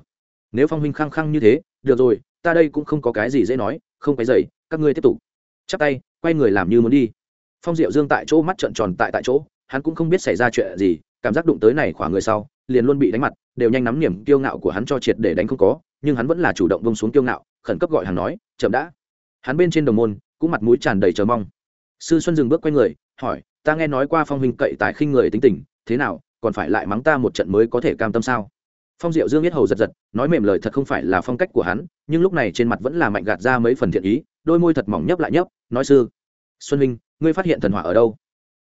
Nếu phong huynh khăng khăng như thế, được rồi, ta đây cũng không có cái gì dễ nói, không cái dày các ngươi tiếp tục. Chắp tay, quay người làm như muốn đi phong diệu dương tại chỗ mắt trợn tròn tại tại chỗ, hắn cũng không biết xảy ra chuyện gì, cảm giác đụng tới này khoảng người sau, liền luôn bị đánh mặt, đều nhanh nắm niềm kiêu ngạo của hắn cho triệt để đánh không có, nhưng hắn vẫn là chủ động bông xuống kiêu ngạo, khẩn cấp gọi hắn nói, chậm đã. Hắn bên trên đồng môn, cũng mặt mũi tràn đầy chờ mong. Sư xuân dừng bước quay người, hỏi, ta nghe nói qua phong huynh cậy tại khinh người tính tình, thế nào, còn phải lại mắng ta một trận mới có thể cam tâm sao? Phong diệu dương biết hầu giật giật, nói mềm lời thật không phải là phong cách của hắn, nhưng lúc này trên mặt vẫn là mạnh gạt ra mấy phần thiện ý, đôi môi thật mỏng nhấp lại nhấp, nói, sư, xuân huynh ngươi phát hiện thần hỏa ở đâu?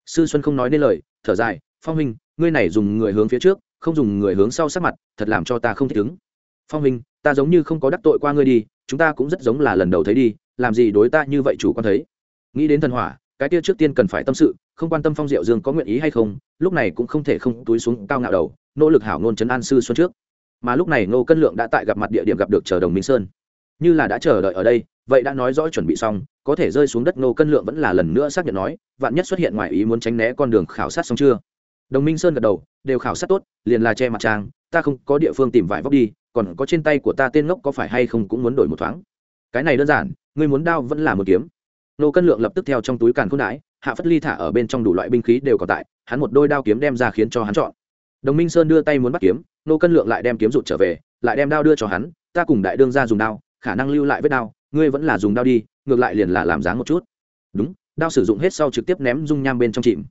Sư xuân không nói nên lời, thở dài, phong huynh, ngươi này dùng người hướng phía trước, không dùng người hướng sau sát mặt, thật làm cho ta không thích ứng. Phong huynh, ta giống như không có đắc tội qua ngươi đi, chúng ta cũng rất giống là lần đầu thấy đi, làm gì đối ta như vậy chủ quan thấy? Nghĩ đến thần hỏa, cái kia trước tiên cần phải tâm sự, không quan tâm phong diệu dương có nguyện ý hay không, lúc này cũng không thể không túi xuống cao ngạo đầu, nỗ lực hảo nôn chấn an sư xuân trước. Mà lúc này ngô cân lượng đã tại gặp mặt địa điểm gặp được chờ đồng minh sơn. Như là đã chờ đợi ở đây vậy đã nói rõ chuẩn bị xong, có thể rơi xuống đất ngô cân lượng vẫn là lần nữa xác nhận nói, vạn nhất xuất hiện ngoài ý muốn tránh né con đường khảo sát xong chưa? Đồng minh sơn gật đầu, đều khảo sát tốt, liền là che mặt trang, ta không có địa phương tìm vải vóc đi, còn có trên tay của ta tên ngốc có phải hay không cũng muốn đổi một thoáng. Cái này đơn giản, ngươi muốn đao vẫn là một kiếm. Nô cân lượng lập tức theo trong túi càn khôn đãi hạ phất ly thả ở bên trong đủ loại binh khí đều còn tại, hắn một đôi đao kiếm đem ra khiến cho hắn chọn. Đồng minh sơn đưa tay muốn bắt kiếm nô cân lượng lại đem kiếm rụt trở về, lại đem đao đưa cho hắn, ta cùng đại đương ra dùng đao, khả năng lưu lại vết đao ngươi vẫn là dùng đao đi, ngược lại liền là làm dáng một chút. Đúng, đao sử dụng hết sau trực tiếp ném dung nham bên trong chìm.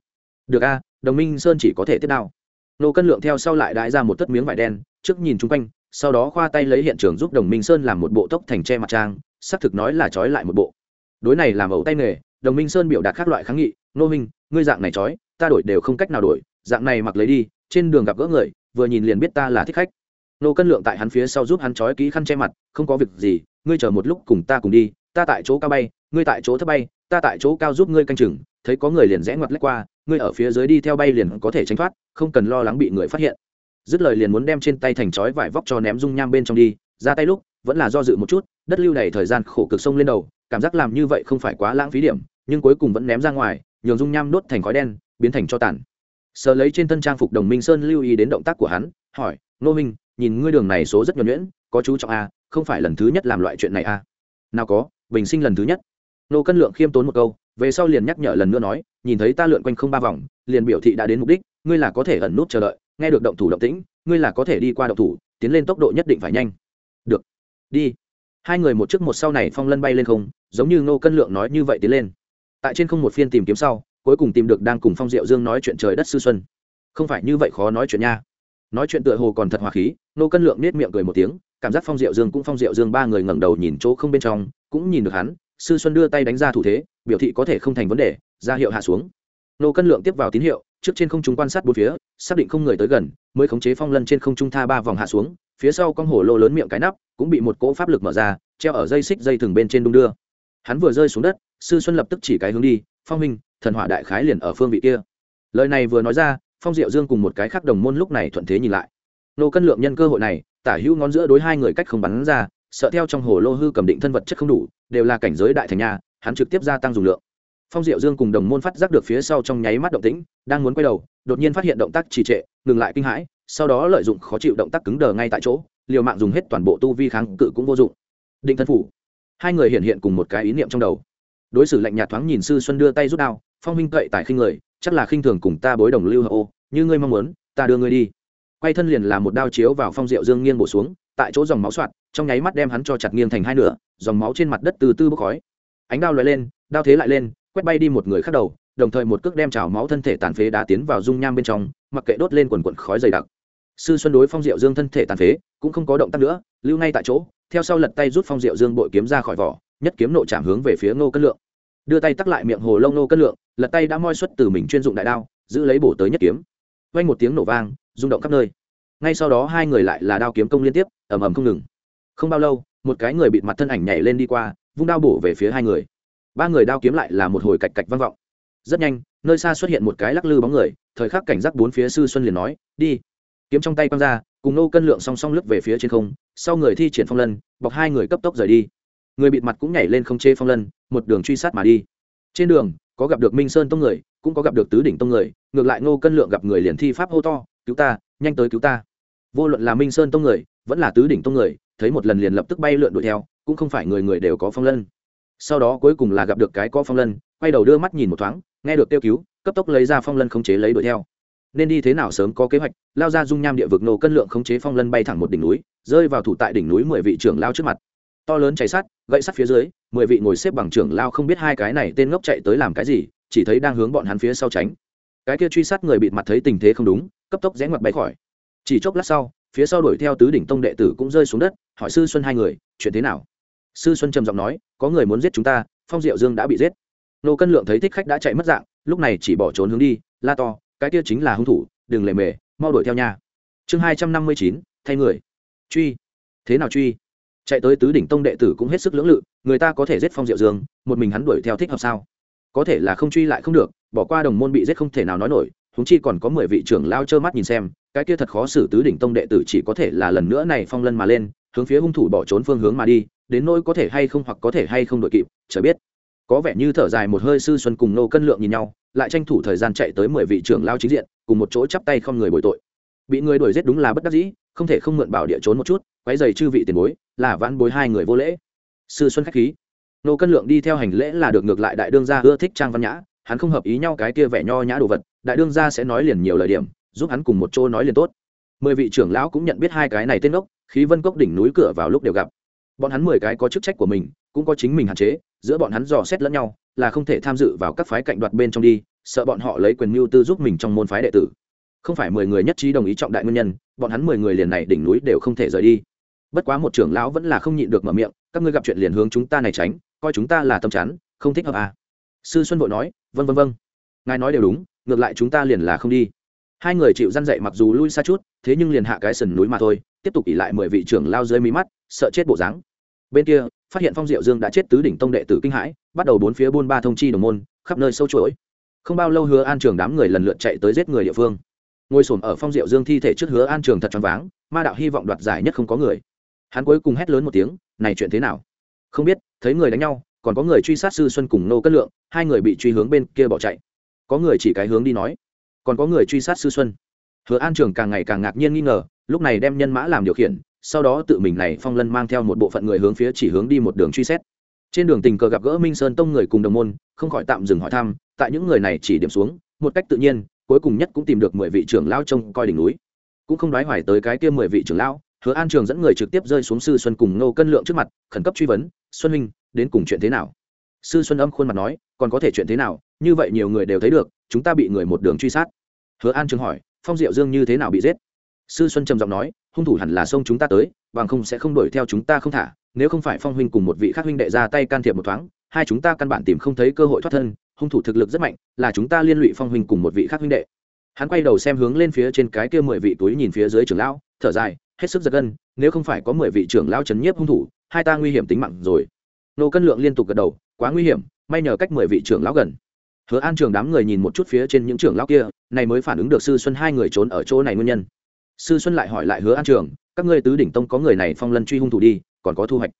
Được a, đồng minh sơn chỉ có thể tiếp đao. Nô cân lượng theo sau lại đãi ra một tất miếng vải đen, trước nhìn chung quanh, sau đó khoa tay lấy hiện trường giúp đồng minh sơn làm một bộ tốc thành tre mặt trang, xác thực nói là trói lại một bộ. Đối này làm ẩu tay nghề, đồng minh sơn biểu đạt các loại kháng nghị, nô minh ngươi dạng này trói, ta đổi đều không cách nào đổi, dạng này mặc lấy đi, trên đường gặp gỡ người, vừa nhìn liền biết ta là thích khách. Nô cân lượng tại hắn phía sau giúp hắn trói kỹ khăn che mặt, không có việc gì ngươi chờ một lúc cùng ta cùng đi, ta tại chỗ cao bay, ngươi tại chỗ thấp bay, ta tại chỗ cao giúp ngươi canh chừng, thấy có người liền rẽ ngoặt lách qua, ngươi ở phía dưới đi theo bay liền có thể tránh thoát, không cần lo lắng bị người phát hiện. Dứt lời liền muốn đem trên tay thành chói vải vóc cho ném dung nham bên trong đi, ra tay lúc, vẫn là do dự một chút, đất lưu đầy thời gian khổ cực sông lên đầu, cảm giác làm như vậy không phải quá lãng phí điểm, nhưng cuối cùng vẫn ném ra ngoài, nhường dung nham đốt thành khói đen, biến thành cho tàn. Sờ lấy trên thân trang phục đồng minh sơn lưu ý đến động tác của hắn, hỏi nô minh nhìn ngươi đường này số rất nhuẩn nhuyễn, có chú trọng a không phải lần thứ nhất làm loại chuyện này à? nào có, bình sinh lần thứ nhất. Nô cân lượng khiêm tốn một câu, về sau liền nhắc nhở lần nữa nói, nhìn thấy ta lượn quanh không ba vòng, liền biểu thị đã đến mục đích, ngươi là có thể ẩn nút chờ đợi, nghe được động thủ động tĩnh, ngươi là có thể đi qua động thủ, tiến lên tốc độ nhất định phải nhanh. Được. Đi. Hai người một trước một sau này phong lân bay lên không, giống như nô cân lượng nói như vậy tiến lên. Tại trên không một phiên tìm kiếm sau, cuối cùng tìm được đang cùng phong diệu dương nói chuyện trời đất sư xuân. Không phải như vậy khó nói chuyện nha nói chuyện tựa hồ còn thật hòa khí, nô cân lượng nết miệng cười một tiếng, cảm giác phong diệu dương cũng phong diệu dương ba người ngẩng đầu nhìn chỗ không bên trong, cũng nhìn được hắn, sư xuân đưa tay đánh ra thủ thế, biểu thị có thể không thành vấn đề, ra hiệu hạ xuống. Nô cân lượng tiếp vào tín hiệu, trước trên không trung quan sát bốn phía, xác định không người tới gần, mới khống chế phong lân trên không trung tha ba vòng hạ xuống, phía sau con hổ lô lớn miệng cái nắp, cũng bị một cỗ pháp lực mở ra, treo ở dây xích dây thừng bên trên đung đưa. Hắn vừa rơi xuống đất, sư xuân lập tức chỉ cái hướng đi, phong minh thần hỏa đại khái liền ở phương vị kia. Lời này vừa nói ra phong diệu dương cùng một cái khác đồng môn lúc này thuận thế nhìn lại. Nô cân lượng nhân cơ hội này, tả hữu ngón giữa đối hai người cách không bắn ra, sợ theo trong hồ lô hư cầm định thân vật chất không đủ, đều là cảnh giới đại thành nhà hắn trực tiếp gia tăng dùng lượng. Phong diệu dương cùng đồng môn phát giác được phía sau trong nháy mắt động tĩnh, đang muốn quay đầu, đột nhiên phát hiện động tác trì trệ, ngừng lại kinh hãi, sau đó lợi dụng khó chịu động tác cứng đờ ngay tại chỗ, liều mạng dùng hết toàn bộ tu vi kháng cự cũng vô dụng. Định thân phủ. Hai người hiện hiện cùng một cái ý niệm trong đầu. Đối xử lạnh nhạt thoáng nhìn sư xuân đưa tay rút đao, phong minh cậy tại khinh người chắc là khinh thường cùng ta bối đồng lưu hậu như ngươi mong muốn, ta đưa ngươi đi. Quay thân liền là một đao chiếu vào phong diệu dương nghiêng bổ xuống, tại chỗ dòng máu soạt, trong nháy mắt đem hắn cho chặt nghiêng thành hai nửa, dòng máu trên mặt đất từ từ bốc khói. Ánh đao lóe lên, đao thế lại lên, quét bay đi một người khác đầu, đồng thời một cước đem trào máu thân thể tàn phế đá tiến vào dung nham bên trong, mặc kệ đốt lên quần quần khói dày đặc. Sư xuân đối phong diệu dương thân thể tàn phế, cũng không có động tác nữa, lưu ngay tại chỗ, theo sau lật tay rút phong diệu dương bội kiếm ra khỏi vỏ, nhất kiếm nộ chạm hướng về phía ngô cân lượng đưa tay tắc lại miệng hồ lông nô cân lượng, lật tay đã moi xuất từ mình chuyên dụng đại đao, giữ lấy bổ tới nhất kiếm. Vang một tiếng nổ vang, rung động khắp nơi. Ngay sau đó hai người lại là đao kiếm công liên tiếp, ầm ầm không ngừng. Không bao lâu, một cái người bịt mặt thân ảnh nhảy lên đi qua, vung đao bổ về phía hai người. Ba người đao kiếm lại là một hồi cạch cạch vang vọng. Rất nhanh, nơi xa xuất hiện một cái lắc lư bóng người, thời khắc cảnh giác bốn phía sư xuân liền nói, đi. Kiếm trong tay quăng ra, cùng nô cân lượng song song lướt về phía trên không, sau người thi triển phong lân, bọc hai người cấp tốc rời đi người bịt mặt cũng nhảy lên không chê phong lân, một đường truy sát mà đi. Trên đường, có gặp được minh sơn tông người, cũng có gặp được tứ đỉnh tông người, ngược lại ngô cân lượng gặp người liền thi pháp hô to, cứu ta, nhanh tới cứu ta. Vô luận là minh sơn tông người, vẫn là tứ đỉnh tông người, thấy một lần liền lập tức bay lượn đuổi theo, cũng không phải người người đều có phong lân. Sau đó cuối cùng là gặp được cái có phong lân, quay đầu đưa mắt nhìn một thoáng, nghe được kêu cứu, cấp tốc lấy ra phong lân khống chế lấy đuổi theo. Nên đi thế nào sớm có kế hoạch, lao ra dung nham địa vực nổ cân lượng khống chế phong lân bay thẳng một đỉnh núi, rơi vào thủ tại đỉnh núi mười vị trưởng lao trước mặt to lớn cháy sắt, gậy sắt phía dưới, mười vị ngồi xếp bằng trưởng lao không biết hai cái này tên ngốc chạy tới làm cái gì, chỉ thấy đang hướng bọn hắn phía sau tránh. Cái kia truy sát người bịt mặt thấy tình thế không đúng, cấp tốc rẽ ngoặt bay khỏi. Chỉ chốc lát sau, phía sau đuổi theo tứ đỉnh tông đệ tử cũng rơi xuống đất, hỏi sư xuân hai người, chuyện thế nào? Sư xuân trầm giọng nói, có người muốn giết chúng ta, phong diệu dương đã bị giết. Nô cân lượng thấy thích khách đã chạy mất dạng, lúc này chỉ bỏ trốn hướng đi, la to, cái kia chính là hung thủ, đừng lề mề, mau đuổi theo nhà chương hai trăm năm mươi chín, thay người. Truy. Thế nào truy? Chạy tới tứ đỉnh tông đệ tử cũng hết sức lưỡng lự, người ta có thể giết phong diệu dương, một mình hắn đuổi theo thích hợp sao? Có thể là không truy lại không được, bỏ qua đồng môn bị giết không thể nào nói nổi húng chi còn có mười vị trưởng lao trơ mắt nhìn xem, cái kia thật khó xử tứ đỉnh tông đệ tử chỉ có thể là lần nữa này phong lân mà lên, hướng phía hung thủ bỏ trốn phương hướng mà đi, đến nỗi có thể hay không hoặc có thể hay không đội kịp chờ biết. Có vẻ như thở dài một hơi sư xuân cùng nô cân lượng nhìn nhau, lại tranh thủ thời gian chạy tới mười vị trưởng lao chính diện, cùng một chỗ chắp tay không người bồi tội. Bị người đuổi giết đúng là bất đắc dĩ không thể không mượn bảo địa trốn một chút quái dày chư vị tiền bối, là vãn bối hai người vô lễ. Sư xuân khách khí. Nô cân lượng đi theo hành lễ là được ngược lại đại đương gia ưa thích trang văn nhã, hắn không hợp ý nhau cái kia vẻ nho nhã đồ vật, đại đương gia sẽ nói liền nhiều lời điểm, giúp hắn cùng một chỗ nói liền tốt. Mười vị trưởng lão cũng nhận biết hai cái này tên gốc khí vân cốc đỉnh núi cửa vào lúc đều gặp. Bọn hắn mười cái có chức trách của mình, cũng có chính mình hạn chế, giữa bọn hắn dò xét lẫn nhau, là không thể tham dự vào các phái cạnh đoạt bên trong đi, sợ bọn họ lấy quyền mưu tư giúp mình trong môn phái đệ tử không phải mười người nhất trí đồng ý trọng đại nguyên nhân, bọn hắn mười người liền này đỉnh núi đều không thể rời đi. Bất quá một trưởng lão vẫn là không nhịn được mở miệng, các ngươi gặp chuyện liền hướng chúng ta này tránh, coi chúng ta là tâm chắn, không thích hợp à. sư xuân vội nói vân vân vân ngài nói đều đúng, ngược lại chúng ta liền là không đi. Hai người chịu răn dậy mặc dù lui xa chút, thế nhưng liền hạ cái sườn núi mà thôi, tiếp tục ỉ lại mười vị trưởng lao dưới mí mắt, sợ chết bộ dáng. Bên kia, phát hiện phong diệu dương đã chết tứ đỉnh tông đệ tử kinh hãi, bắt đầu bốn phía buôn ba thông chi đồng môn, khắp nơi sâu chuỗi. Không bao lâu hứa an trường đám người lần lượt chạy tới giết người địa phương ngồi sồn ở phong diệu dương thi thể trước hứa an trường thật choáng váng, ma đạo hy vọng đoạt giải nhất không có người. Hắn cuối cùng hét lớn một tiếng, này chuyện thế nào? Không biết, thấy người đánh nhau, còn có người truy sát sư xuân cùng nô cất lượng, hai người bị truy hướng bên kia bỏ chạy. Có người chỉ cái hướng đi nói, còn có người truy sát sư xuân. Hứa an trường càng ngày càng ngạc nhiên nghi ngờ, lúc này đem nhân mã làm điều khiển, sau đó tự mình này phong lân mang theo một bộ phận người hướng phía chỉ hướng đi một đường truy xét. Trên đường tình cờ gặp gỡ minh sơn tông người cùng đồng môn, không khỏi tạm dừng hỏi thăm, tại những người này chỉ điểm xuống, một cách tự nhiên cuối cùng nhất cũng tìm được mười vị trưởng lao trông coi đỉnh núi. Cũng không đoái hoài tới cái kia mười vị trưởng lão, hứa an trường dẫn người trực tiếp rơi xuống sư xuân cùng nô cân lượng trước mặt, khẩn cấp truy vấn, xuân huynh, đến cùng chuyện thế nào? Sư xuân âm khuôn mặt nói, còn có thể chuyện thế nào? Như vậy nhiều người đều thấy được, chúng ta bị người một đường truy sát. Hứa an trường hỏi, phong diệu dương như thế nào bị giết? Sư xuân trầm giọng nói, hung thủ hẳn là xông chúng ta tới, bằng không sẽ không đuổi theo chúng ta không thả. Nếu không phải phong huynh cùng một vị khác huynh đệ ra tay can thiệp một thoáng, hai chúng ta căn bản tìm không thấy cơ hội thoát thân hung thủ thực lực rất mạnh, là chúng ta liên lụy phong huynh cùng một vị khác huynh đệ. Hắn quay đầu xem hướng lên phía trên cái kia mười vị túi nhìn phía dưới trưởng lão, thở dài, hết sức giật gân, nếu không phải có mười vị trưởng lão chấn nhiếp hung thủ, hai ta nguy hiểm tính mạng rồi. Nô cân lượng liên tục gật đầu, quá nguy hiểm, may nhờ cách mười vị trưởng lão gần. Hứa an trường đám người nhìn một chút phía trên những trưởng lão kia, này mới phản ứng được sư xuân hai người trốn ở chỗ này nguyên nhân. Sư xuân lại hỏi lại hứa an trường, các ngươi tứ đỉnh tông có người này phong lân truy hung thủ đi, còn có thu hoạch.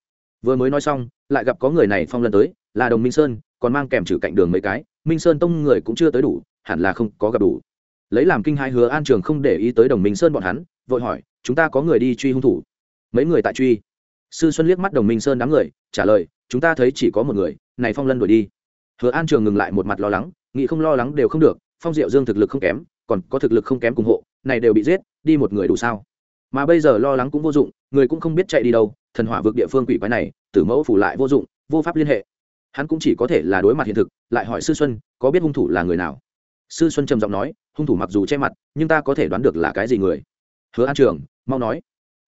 Vừa mới nói xong, lại gặp có người này phong lân tới là đồng minh sơn, còn mang kèm trừ cạnh đường mấy cái, minh sơn tông người cũng chưa tới đủ, hẳn là không có gặp đủ. Lấy làm kinh hai hứa an trường không để ý tới đồng minh sơn bọn hắn, vội hỏi, chúng ta có người đi truy hung thủ? Mấy người tại truy. Sư xuân liếc mắt đồng minh sơn đám người, trả lời, chúng ta thấy chỉ có một người, này phong lân đuổi đi. Hứa an trường ngừng lại một mặt lo lắng, nghĩ không lo lắng đều không được, phong diệu dương thực lực không kém, còn có thực lực không kém cùng hộ, này đều bị giết, đi một người đủ sao? Mà bây giờ lo lắng cũng vô dụng, người cũng không biết chạy đi đâu, thần hỏa vực địa phương quỷ quái này, tử mẫu phủ lại vô dụng, vô pháp liên hệ hắn cũng chỉ có thể là đối mặt hiện thực, lại hỏi sư xuân, có biết hung thủ là người nào? Sư xuân trầm giọng nói, hung thủ mặc dù che mặt, nhưng ta có thể đoán được là cái gì người. Hứa an trường, mau nói.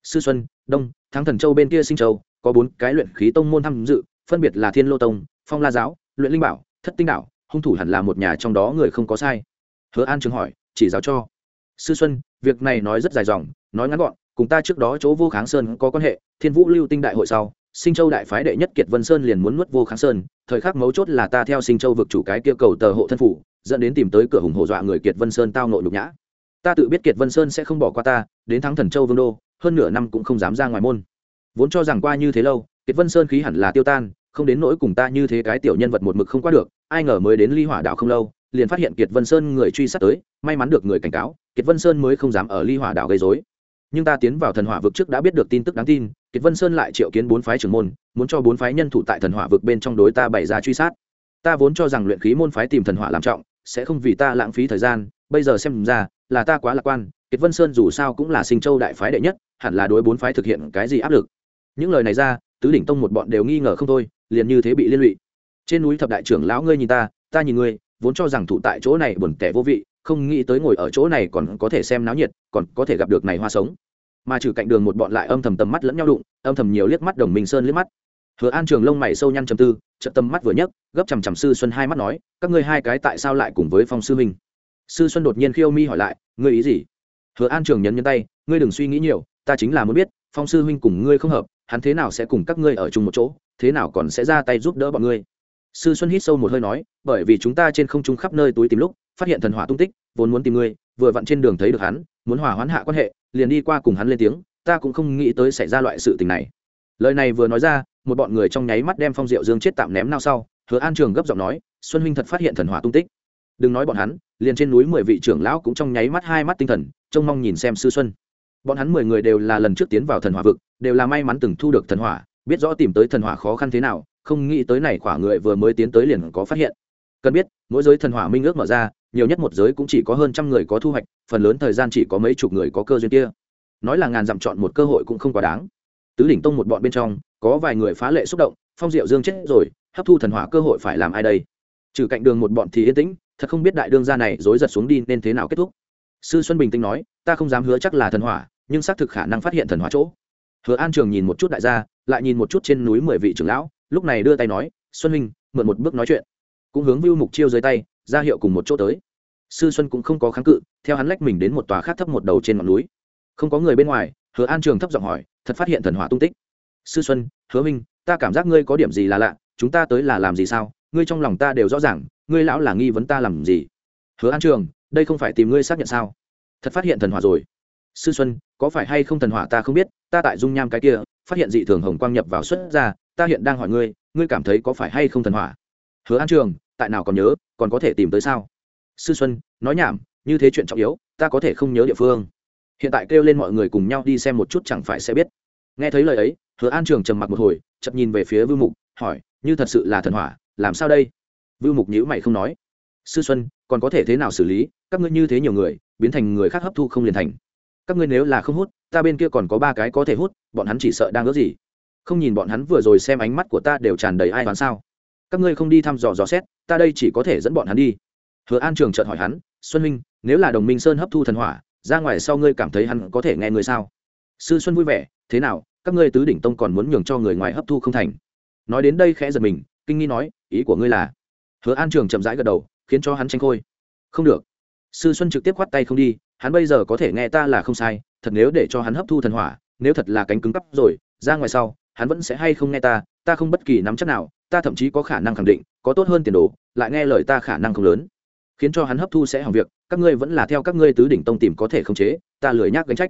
Sư xuân, đông, thắng thần châu bên kia sinh châu, có bốn cái luyện khí tông môn tham dự, phân biệt là thiên lô tông, phong la giáo, luyện linh bảo, thất tinh đạo hung thủ hẳn là một nhà trong đó người không có sai. Hứa an trường hỏi, chỉ giáo cho. Sư xuân, việc này nói rất dài dòng, nói ngắn gọn, cùng ta trước đó chỗ vô kháng sơn có quan hệ, thiên vũ lưu tinh đại hội sau, sinh châu đại phái đệ nhất kiệt vân sơn liền muốn nuốt vô kháng sơn thời khắc mấu chốt là ta theo sinh châu vực chủ cái kia cầu tờ hộ thân phủ, dẫn đến tìm tới cửa hùng hổ dọa người kiệt vân sơn tao nội nhục nhã. Ta tự biết kiệt vân sơn sẽ không bỏ qua ta, đến thắng thần châu vương đô, hơn nửa năm cũng không dám ra ngoài môn. Vốn cho rằng qua như thế lâu, kiệt vân sơn khí hẳn là tiêu tan, không đến nỗi cùng ta như thế cái tiểu nhân vật một mực không qua được, ai ngờ mới đến ly hỏa đảo không lâu, liền phát hiện kiệt vân sơn người truy sát tới, may mắn được người cảnh cáo, kiệt vân sơn mới không dám ở ly hỏa đảo gây dối nhưng ta tiến vào thần hỏa vực trước đã biết được tin tức đáng tin, kiệt vân sơn lại triệu kiến bốn phái trưởng môn, muốn cho bốn phái nhân thủ tại thần hỏa vực bên trong đối ta bày ra truy sát. Ta vốn cho rằng luyện khí môn phái tìm thần hỏa làm trọng, sẽ không vì ta lãng phí thời gian, bây giờ xem ra, là ta quá lạc quan, kiệt vân sơn dù sao cũng là sinh châu đại phái đệ nhất, hẳn là đối bốn phái thực hiện cái gì áp lực. Những lời này ra, tứ đỉnh tông một bọn đều nghi ngờ không thôi, liền như thế bị liên lụy. Trên núi thập đại trưởng lão ngươi nhìn ta ta nhìn ngươi, vốn cho rằng thủ tại chỗ này buồn tẻ vô vị không nghĩ tới ngồi ở chỗ này còn có thể xem náo nhiệt, còn có thể gặp được này hoa sống. Mà trừ cạnh đường một bọn lại âm thầm tầm mắt lẫn nhau đụng, âm thầm nhiều liếc mắt đồng minh sơn liếc mắt. Hứa an trường lông mày sâu nhăn chầm tư chậm tâm mắt vừa nhấc, gấp chằm chằm sư xuân hai mắt nói, các ngươi hai cái tại sao lại cùng với phong sư minh? Sư xuân đột nhiên khiêu mi hỏi lại, ngươi ý gì? Hứa an trường nhấn nhấn tay, ngươi đừng suy nghĩ nhiều, ta chính là muốn biết, phong sư huynh cùng ngươi không hợp, hắn thế nào sẽ cùng các ngươi ở chung một chỗ, thế nào còn sẽ ra tay giúp đỡ bọn ngươi? Sư xuân hít sâu một hơi nói, bởi vì chúng ta trên không trung khắp nơi túi tìm lúc phát hiện thần hỏa tung tích, vốn muốn tìm ngươi, vừa vặn trên đường thấy được hắn, muốn hòa hoãn hạ quan hệ, liền đi qua cùng hắn lên tiếng, ta cũng không nghĩ tới xảy ra loại sự tình này. Lời này vừa nói ra, một bọn người trong nháy mắt đem phong diệu dương chết tạm ném nao sau, hứa an trường gấp giọng nói, xuân huynh thật phát hiện thần hỏa tung tích. Đừng nói bọn hắn, liền trên núi mười vị trưởng lão cũng trong nháy mắt hai mắt tinh thần, trông mong nhìn xem sư xuân. Bọn hắn mười người đều là lần trước tiến vào thần hỏa vực, đều là may mắn từng thu được thần hỏa, biết rõ tìm tới thần hỏa khó khăn thế nào, không nghĩ tới này khỏa người vừa mới tiến tới liền có phát hiện. Cần biết, mỗi giới thần hỏa minh ước mở ra nhiều nhất một giới cũng chỉ có hơn trăm người có thu hoạch, phần lớn thời gian chỉ có mấy chục người có cơ duyên kia. Nói là ngàn dặm chọn một cơ hội cũng không quá đáng. Tứ đỉnh tông một bọn bên trong, có vài người phá lệ xúc động, phong diệu dương chết rồi, hấp thu thần hỏa cơ hội phải làm ai đây? Trừ cạnh đường một bọn thì yên tĩnh, thật không biết đại đương gia này dối giật xuống đi nên thế nào kết thúc. Sư xuân bình tĩnh nói, ta không dám hứa chắc là thần hỏa, nhưng xác thực khả năng phát hiện thần hỏa chỗ. Hứa an trường nhìn một chút đại gia, lại nhìn một chút trên núi mười vị trưởng lão, lúc này đưa tay nói, xuân huynh, mượn một bước nói chuyện. Cũng hướng vưu mục chiêu dưới tay ra hiệu cùng một chỗ tới. Sư xuân cũng không có kháng cự, theo hắn lách mình đến một tòa khác thấp một đầu trên ngọn núi. Không có người bên ngoài, hứa an trường thấp giọng hỏi, thật phát hiện thần hỏa tung tích. Sư xuân, hứa minh, ta cảm giác ngươi có điểm gì là lạ, chúng ta tới là làm gì sao? Ngươi trong lòng ta đều rõ ràng, ngươi lão là nghi vấn ta làm gì? Hứa an trường, đây không phải tìm ngươi xác nhận sao? Thật phát hiện thần hỏa rồi. Sư xuân, có phải hay không thần hỏa ta không biết, ta tại dung nham cái kia, phát hiện dị thường hồng quang nhập vào xuất ra, ta hiện đang hỏi ngươi ngươi cảm thấy có phải hay không thần hỏa? Hứa an trường tại nào còn nhớ, còn có thể tìm tới sao? Sư xuân, nói nhảm, như thế chuyện trọng yếu, ta có thể không nhớ địa phương. Hiện tại kêu lên mọi người cùng nhau đi xem một chút chẳng phải sẽ biết. Nghe thấy lời ấy, hứa an trường trầm mặc một hồi, chậm nhìn về phía vưu mục, hỏi, như thật sự là thần hỏa, làm sao đây? Vưu mục nhữ mày không nói. Sư xuân, còn có thể thế nào xử lý? Các ngươi như thế nhiều người, biến thành người khác hấp thu không liền thành. Các ngươi nếu là không hút, ta bên kia còn có ba cái có thể hút, bọn hắn chỉ sợ đang ước gì. Không nhìn bọn hắn vừa rồi xem ánh mắt của ta đều tràn đầy ai đoán sao các ngươi không đi thăm dò dò xét, ta đây chỉ có thể dẫn bọn hắn đi. Hứa an trường chợt hỏi hắn, xuân minh nếu là đồng minh sơn hấp thu thần hỏa, ra ngoài sau ngươi cảm thấy hắn có thể nghe ngươi sao? Sư xuân vui vẻ, thế nào, các ngươi tứ đỉnh tông còn muốn nhường cho người ngoài hấp thu không thành? Nói đến đây khẽ giật mình, kinh nghi nói, ý của ngươi là? Hứa an trường chậm rãi gật đầu, khiến cho hắn tranh khôi. Không được. Sư xuân trực tiếp khoát tay không đi, hắn bây giờ có thể nghe ta là không sai, thật nếu để cho hắn hấp thu thần hỏa, nếu thật là cánh cứng cắp rồi, ra ngoài sau, hắn vẫn sẽ hay không nghe ta ta không bất kỳ nắm chắc nào ta thậm chí có khả năng khẳng định, có tốt hơn tiền đồ, lại nghe lời ta khả năng không lớn. Khiến cho hắn hấp thu sẽ hỏng việc, các ngươi vẫn là theo các ngươi tứ đỉnh tông tìm có thể khống chế, ta lười nhác gánh trách.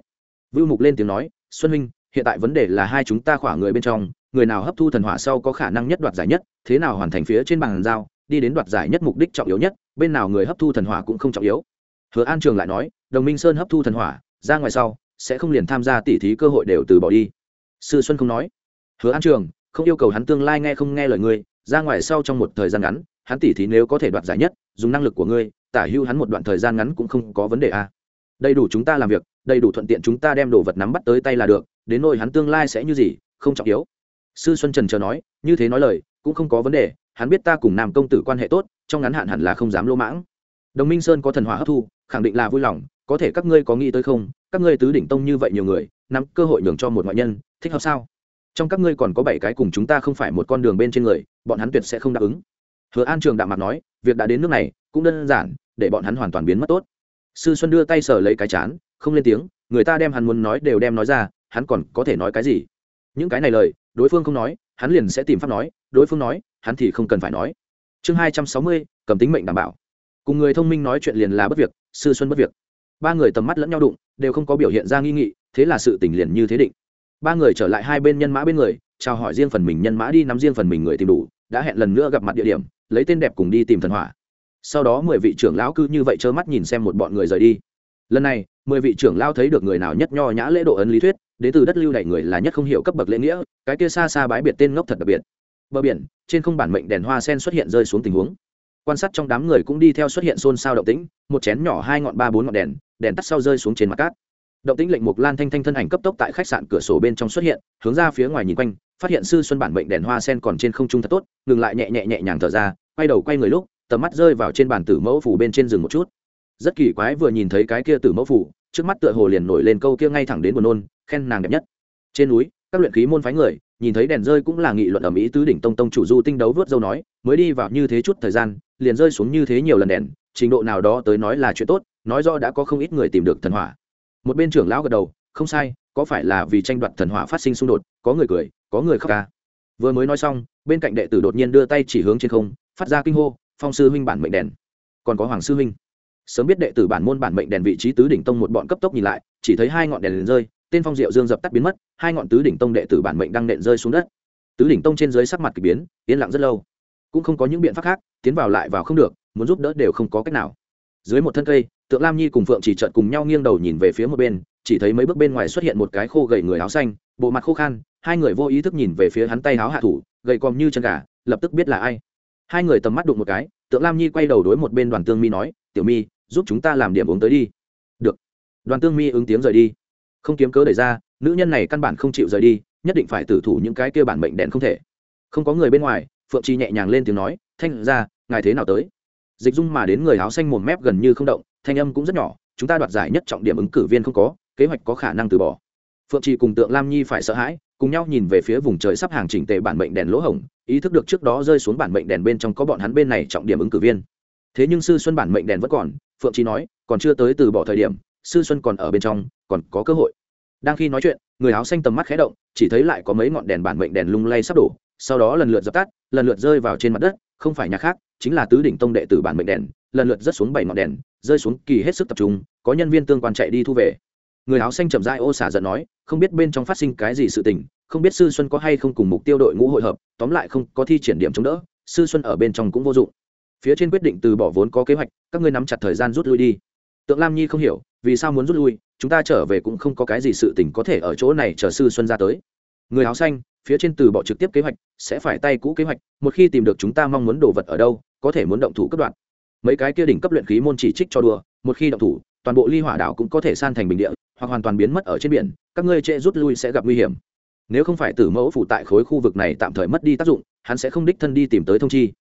Vưu mục lên tiếng nói, xuân huynh, hiện tại vấn đề là hai chúng ta khỏa người bên trong, người nào hấp thu thần hỏa sau có khả năng nhất đoạt giải nhất, thế nào hoàn thành phía trên bàn giao, đi đến đoạt giải nhất mục đích trọng yếu nhất, bên nào người hấp thu thần hỏa cũng không trọng yếu. Hứa an trường lại nói, đồng minh sơn hấp thu thần hỏa, ra ngoài sau, sẽ không liền tham gia tỉ thí cơ hội đều từ bỏ đi. Sư xuân không nói. Hứa an trường không yêu cầu hắn tương lai nghe không nghe lời ngươi, ra ngoài sau trong một thời gian ngắn, hắn tỉ thí nếu có thể đoạt giải nhất, dùng năng lực của ngươi, tả hưu hắn một đoạn thời gian ngắn cũng không có vấn đề à. đầy đủ chúng ta làm việc, đầy đủ thuận tiện chúng ta đem đồ vật nắm bắt tới tay là được, đến nỗi hắn tương lai sẽ như gì, không trọng yếu. Sư xuân trần chờ nói, như thế nói lời, cũng không có vấn đề, hắn biết ta cùng nam công tử quan hệ tốt, trong ngắn hạn hẳn là không dám lỗ mãng. Đồng minh sơn có thần hỏa hấp thu, khẳng định là vui lòng, có thể các ngươi có nghĩ tới không, các ngươi tứ đỉnh tông như vậy nhiều người, nắm cơ hội nhường cho một ngoại nhân, thích hợp sao? Trong các ngươi còn có bảy cái cùng chúng ta không phải một con đường bên trên người, bọn hắn tuyệt sẽ không đáp ứng. Hứa an trường đạm mặt nói, việc đã đến nước này, cũng đơn giản, để bọn hắn hoàn toàn biến mất tốt. Sư xuân đưa tay sờ lấy cái chán, không lên tiếng, người ta đem hắn muốn nói đều đem nói ra, hắn còn có thể nói cái gì? Những cái này lời, đối phương không nói, hắn liền sẽ tìm pháp nói, đối phương nói, hắn thì không cần phải nói. Chương hai trăm sáu mươi, cầm tính mệnh đảm bảo. Cùng người thông minh nói chuyện liền là bất việc, sư xuân bất việc. Ba người tầm mắt lẫn nhau đụng, đều không có biểu hiện ra nghi nghị, thế là sự tình liền như thế định ba người trở lại hai bên nhân mã bên người, chào hỏi riêng phần mình nhân mã đi nắm riêng phần mình người tìm đủ, đã hẹn lần nữa gặp mặt địa điểm, lấy tên đẹp cùng đi tìm thần hỏa. Sau đó mười vị trưởng lão cứ như vậy trơ mắt nhìn xem một bọn người rời đi. Lần này, mười vị trưởng lão thấy được người nào nhất nho nhã lễ độ ấn lý thuyết, đến từ đất lưu đ người là nhất không hiểu cấp bậc lễ nghĩa, cái kia xa xa bái biệt tên ngốc thật đặc biệt. Bờ biển, trên không bản mệnh đèn hoa sen xuất hiện rơi xuống tình huống. Quan sát trong đám người cũng đi theo xuất hiện xôn xao động tĩnh, một chén nhỏ hai ngọn ba bốn ngọn đèn đèn tắt sau rơi xuống trên mặt cát động tĩnh lệnh mục lan thanh thanh thân ảnh cấp tốc tại khách sạn cửa sổ bên trong xuất hiện, hướng ra phía ngoài nhìn quanh, phát hiện sư xuân bản mệnh đèn hoa sen còn trên không trung thật tốt, ngừng lại nhẹ nhẹ nhẹ nhàng thở ra, quay đầu quay người lúc, tầm mắt rơi vào trên bàn tử mẫu phủ bên trên rừng một chút. Rất kỳ quái vừa nhìn thấy cái kia tử mẫu phủ, trước mắt tựa hồ liền nổi lên câu kia ngay thẳng đến buồn nôn, khen nàng đẹp nhất. Trên núi, các luyện khí môn phái người, nhìn thấy đèn rơi cũng là nghị luận ở mỹ tứ đỉnh tông tông chủ du tinh đấu vớt dâu nói, mới đi vào như thế chút thời gian, liền rơi xuống như thế nhiều lần đèn, trình độ nào đó tới nói là chuyện tốt, nói rõ đã có không ít người tìm được thần hỏa một bên trưởng lão gật đầu, không sai, có phải là vì tranh đoạt thần hỏa phát sinh xung đột, có người cười, có người khóc ca? Vừa mới nói xong, bên cạnh đệ tử đột nhiên đưa tay chỉ hướng trên không, phát ra kinh hô, phong sư huynh bản mệnh đèn. Còn có hoàng sư huynh. Sớm biết đệ tử bản môn bản mệnh đèn vị trí tứ đỉnh tông một bọn cấp tốc nhìn lại, chỉ thấy hai ngọn đèn liền rơi, tên phong diệu dương dập tắt biến mất, hai ngọn tứ đỉnh tông đệ tử bản mệnh đang nện rơi xuống đất. Tứ đỉnh tông trên dưới sắc mặt k ỳ biến, yên lặng rất lâu. Cũng không có những biện pháp khác, tiến vào lại vào không được, muốn giúp đỡ đều không có cách nào dưới một thân cây, tượng lam nhi cùng phượng chỉ trợn cùng nhau nghiêng đầu nhìn về phía một bên, chỉ thấy mấy bước bên ngoài xuất hiện một cái khô gầy người áo xanh, bộ mặt khô khan, hai người vô ý thức nhìn về phía hắn tay áo hạ thủ, gầy còm như chân gà, lập tức biết là ai. Hai người tầm mắt đụng một cái, tượng lam nhi quay đầu đối một bên đoàn tương mi nói, tiểu mi, giúp chúng ta làm điểm uống tới đi. Được. Đoàn tương mi ứng tiếng rời đi. Không kiếm cớ đẩy ra, nữ nhân này căn bản không chịu rời đi, nhất định phải tử thủ những cái kia bản mệnh đèn không thể. Không có người bên ngoài, phượng chi nhẹ nhàng lên tiếng nói, thanh ra, ngài thế nào tới? Dịch dung mà đến người áo xanh mồm mép gần như không động, thanh âm cũng rất nhỏ, chúng ta đoạt giải nhất trọng điểm ứng cử viên không có, kế hoạch có khả năng từ bỏ. Phượng trì cùng tượng lam nhi phải sợ hãi, cùng nhau nhìn về phía vùng trời sắp hàng chỉnh tề bản mệnh đèn lỗ hổng ý thức được trước đó rơi xuống bản mệnh đèn bên trong có bọn hắn bên này trọng điểm ứng cử viên. Thế nhưng sư xuân bản mệnh đèn vẫn còn, phượng trì nói, còn chưa tới từ bỏ thời điểm, sư xuân còn ở bên trong, còn có cơ hội. Đang khi nói chuyện, người áo xanh tầm mắt khé động, chỉ thấy lại có mấy ngọn đèn bản mệnh đèn lung lay sắp đổ, sau đó lần lượt dập tắt, lần lượt rơi vào trên mặt đất không phải nhà khác, chính là tứ đỉnh tông đệ tử bản mệnh đèn, lần lượt rớt xuống bảy ngọn đèn, rơi xuống kỳ hết sức tập trung, có nhân viên tương quan chạy đi thu về. Người áo xanh chậm rãi ô xả giận nói, không biết bên trong phát sinh cái gì sự tình, không biết sư xuân có hay không cùng mục tiêu đội ngũ hội hợp, tóm lại không có thi triển điểm chống đỡ, sư xuân ở bên trong cũng vô dụng. Phía trên quyết định từ bỏ vốn có kế hoạch, các ngươi nắm chặt thời gian rút lui đi. Tượng lam nhi không hiểu, vì sao muốn rút lui, chúng ta trở về cũng không có cái gì sự tình có thể ở chỗ này chờ sư xuân ra tới. Người áo xanh phía trên từ bỏ trực tiếp kế hoạch, sẽ phải tay cũ kế hoạch, một khi tìm được chúng ta mong muốn đồ vật ở đâu, có thể muốn động thủ cấp đoạn mấy cái kia đỉnh cấp luyện khí môn chỉ trích cho đùa, một khi động thủ, toàn bộ ly hỏa đảo cũng có thể san thành bình địa, hoặc hoàn toàn biến mất ở trên biển, các ngươi trễ rút lui sẽ gặp nguy hiểm. Nếu không phải tử mẫu phụ tại khối khu vực này tạm thời mất đi tác dụng, hắn sẽ không đích thân đi tìm tới thông chi.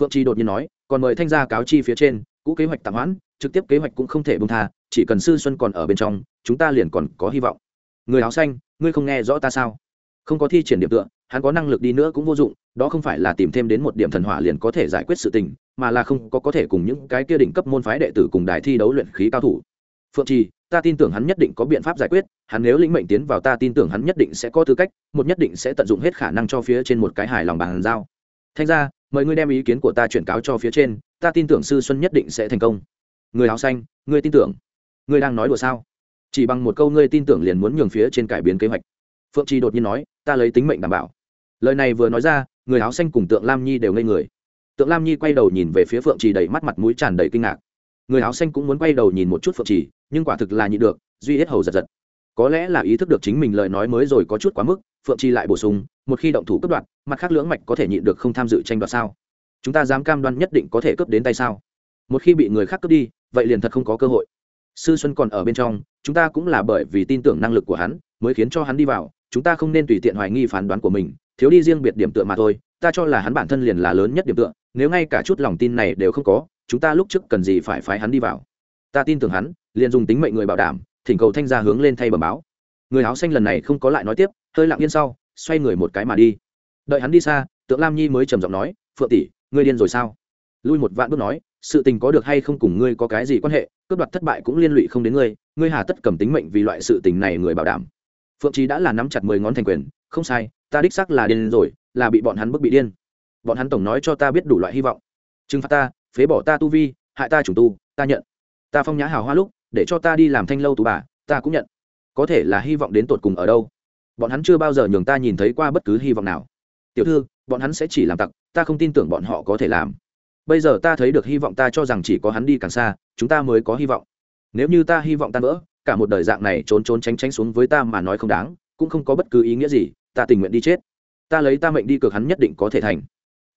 Phượng chi đột nhiên nói, còn mời thanh gia cáo chi phía trên, cũ kế hoạch tạm hoãn, trực tiếp kế hoạch cũng không thể bông tha, chỉ cần sư xuân còn ở bên trong, chúng ta liền còn có hy vọng. Người áo xanh, ngươi không nghe rõ ta sao? Không có thi triển điểm tựa, hắn có năng lực đi nữa cũng vô dụng, đó không phải là tìm thêm đến một điểm thần hỏa liền có thể giải quyết sự tình, mà là không có có thể cùng những cái kia đỉnh cấp môn phái đệ tử cùng đài thi đấu luyện khí cao thủ. Phượng trì, ta tin tưởng hắn nhất định có biện pháp giải quyết, hắn nếu lĩnh mệnh tiến vào ta tin tưởng hắn nhất định sẽ có tư cách, một nhất định sẽ tận dụng hết khả năng cho phía trên một cái hài lòng bàn giao. Thanh ra mời ngươi đem ý kiến của ta chuyển cáo cho phía trên, ta tin tưởng sư xuân nhất định sẽ thành công. Người áo xanh, ngươi tin tưởng? Ngươi đang nói đùa sao? Chỉ bằng một câu ngươi tin tưởng liền muốn nhường phía trên cải biến kế hoạch. Phượng trì đột nhiên nói ta lấy tính mệnh đảm bảo. Lời này vừa nói ra, người áo xanh cùng tượng lam nhi đều ngây người. Tượng lam nhi quay đầu nhìn về phía phượng trì đầy mắt mặt mũi tràn đầy kinh ngạc. Người áo xanh cũng muốn quay đầu nhìn một chút phượng trì, nhưng quả thực là nhị được, duy hết hầu giật giật. Có lẽ là ý thức được chính mình lời nói mới rồi có chút quá mức, phượng trì lại bổ sung, một khi động thủ cấp đoạt, mặt khác lưỡng mạch có thể nhịn được không tham dự tranh đoạt sao? Chúng ta dám cam đoan nhất định có thể cướp đến tay sao? Một khi bị người khác cướp đi, vậy liền thật không có cơ hội. Sư xuân còn ở bên trong, chúng ta cũng là bởi vì tin tưởng năng lực của hắn, mới khiến cho hắn đi vào chúng ta không nên tùy tiện hoài nghi phán đoán của mình, thiếu đi riêng biệt điểm tựa mà thôi, ta cho là hắn bản thân liền là lớn nhất điểm tựa, nếu ngay cả chút lòng tin này đều không có, chúng ta lúc trước cần gì phải phái hắn đi vào. Ta tin tưởng hắn, liền dùng tính mệnh người bảo đảm, thỉnh cầu thanh gia hướng lên thay bẩm báo. Người áo xanh lần này không có lại nói tiếp, hơi lặng yên sau, xoay người một cái mà đi. Đợi hắn đi xa, tượng lam nhi mới trầm giọng nói, phượng tỷ, ngươi điên rồi sao? Lui một vạn bước nói, sự tình có được hay không cùng ngươi có cái gì quan hệ, cướp đoạt thất bại cũng liên lụy không đến ngươi ngươi hà tất cầm tính mệnh vì loại sự tình này người bảo đảm phượng trí đã là nắm chặt mười ngón thành quyền, không sai, ta đích xác là điên rồi, là bị bọn hắn bức bị điên. Bọn hắn tổng nói cho ta biết đủ loại hy vọng. Trừng phạt ta, phế bỏ ta tu vi, hại ta chủ tu, ta nhận. Ta phong nhã hào hoa lúc, để cho ta đi làm thanh lâu tù bà, ta cũng nhận. Có thể là hy vọng đến tột cùng ở đâu? Bọn hắn chưa bao giờ nhường ta nhìn thấy qua bất cứ hy vọng nào. Tiểu thư, bọn hắn sẽ chỉ làm tặc, ta không tin tưởng bọn họ có thể làm. Bây giờ ta thấy được hy vọng ta cho rằng chỉ có hắn đi càng xa, chúng ta mới có hy vọng. Nếu như ta hy vọng tan vỡ cả một đời dạng này trốn trốn tránh tránh xuống với ta mà nói không đáng, cũng không có bất cứ ý nghĩa gì, ta tình nguyện đi chết. Ta lấy ta mệnh đi cược hắn nhất định có thể thành.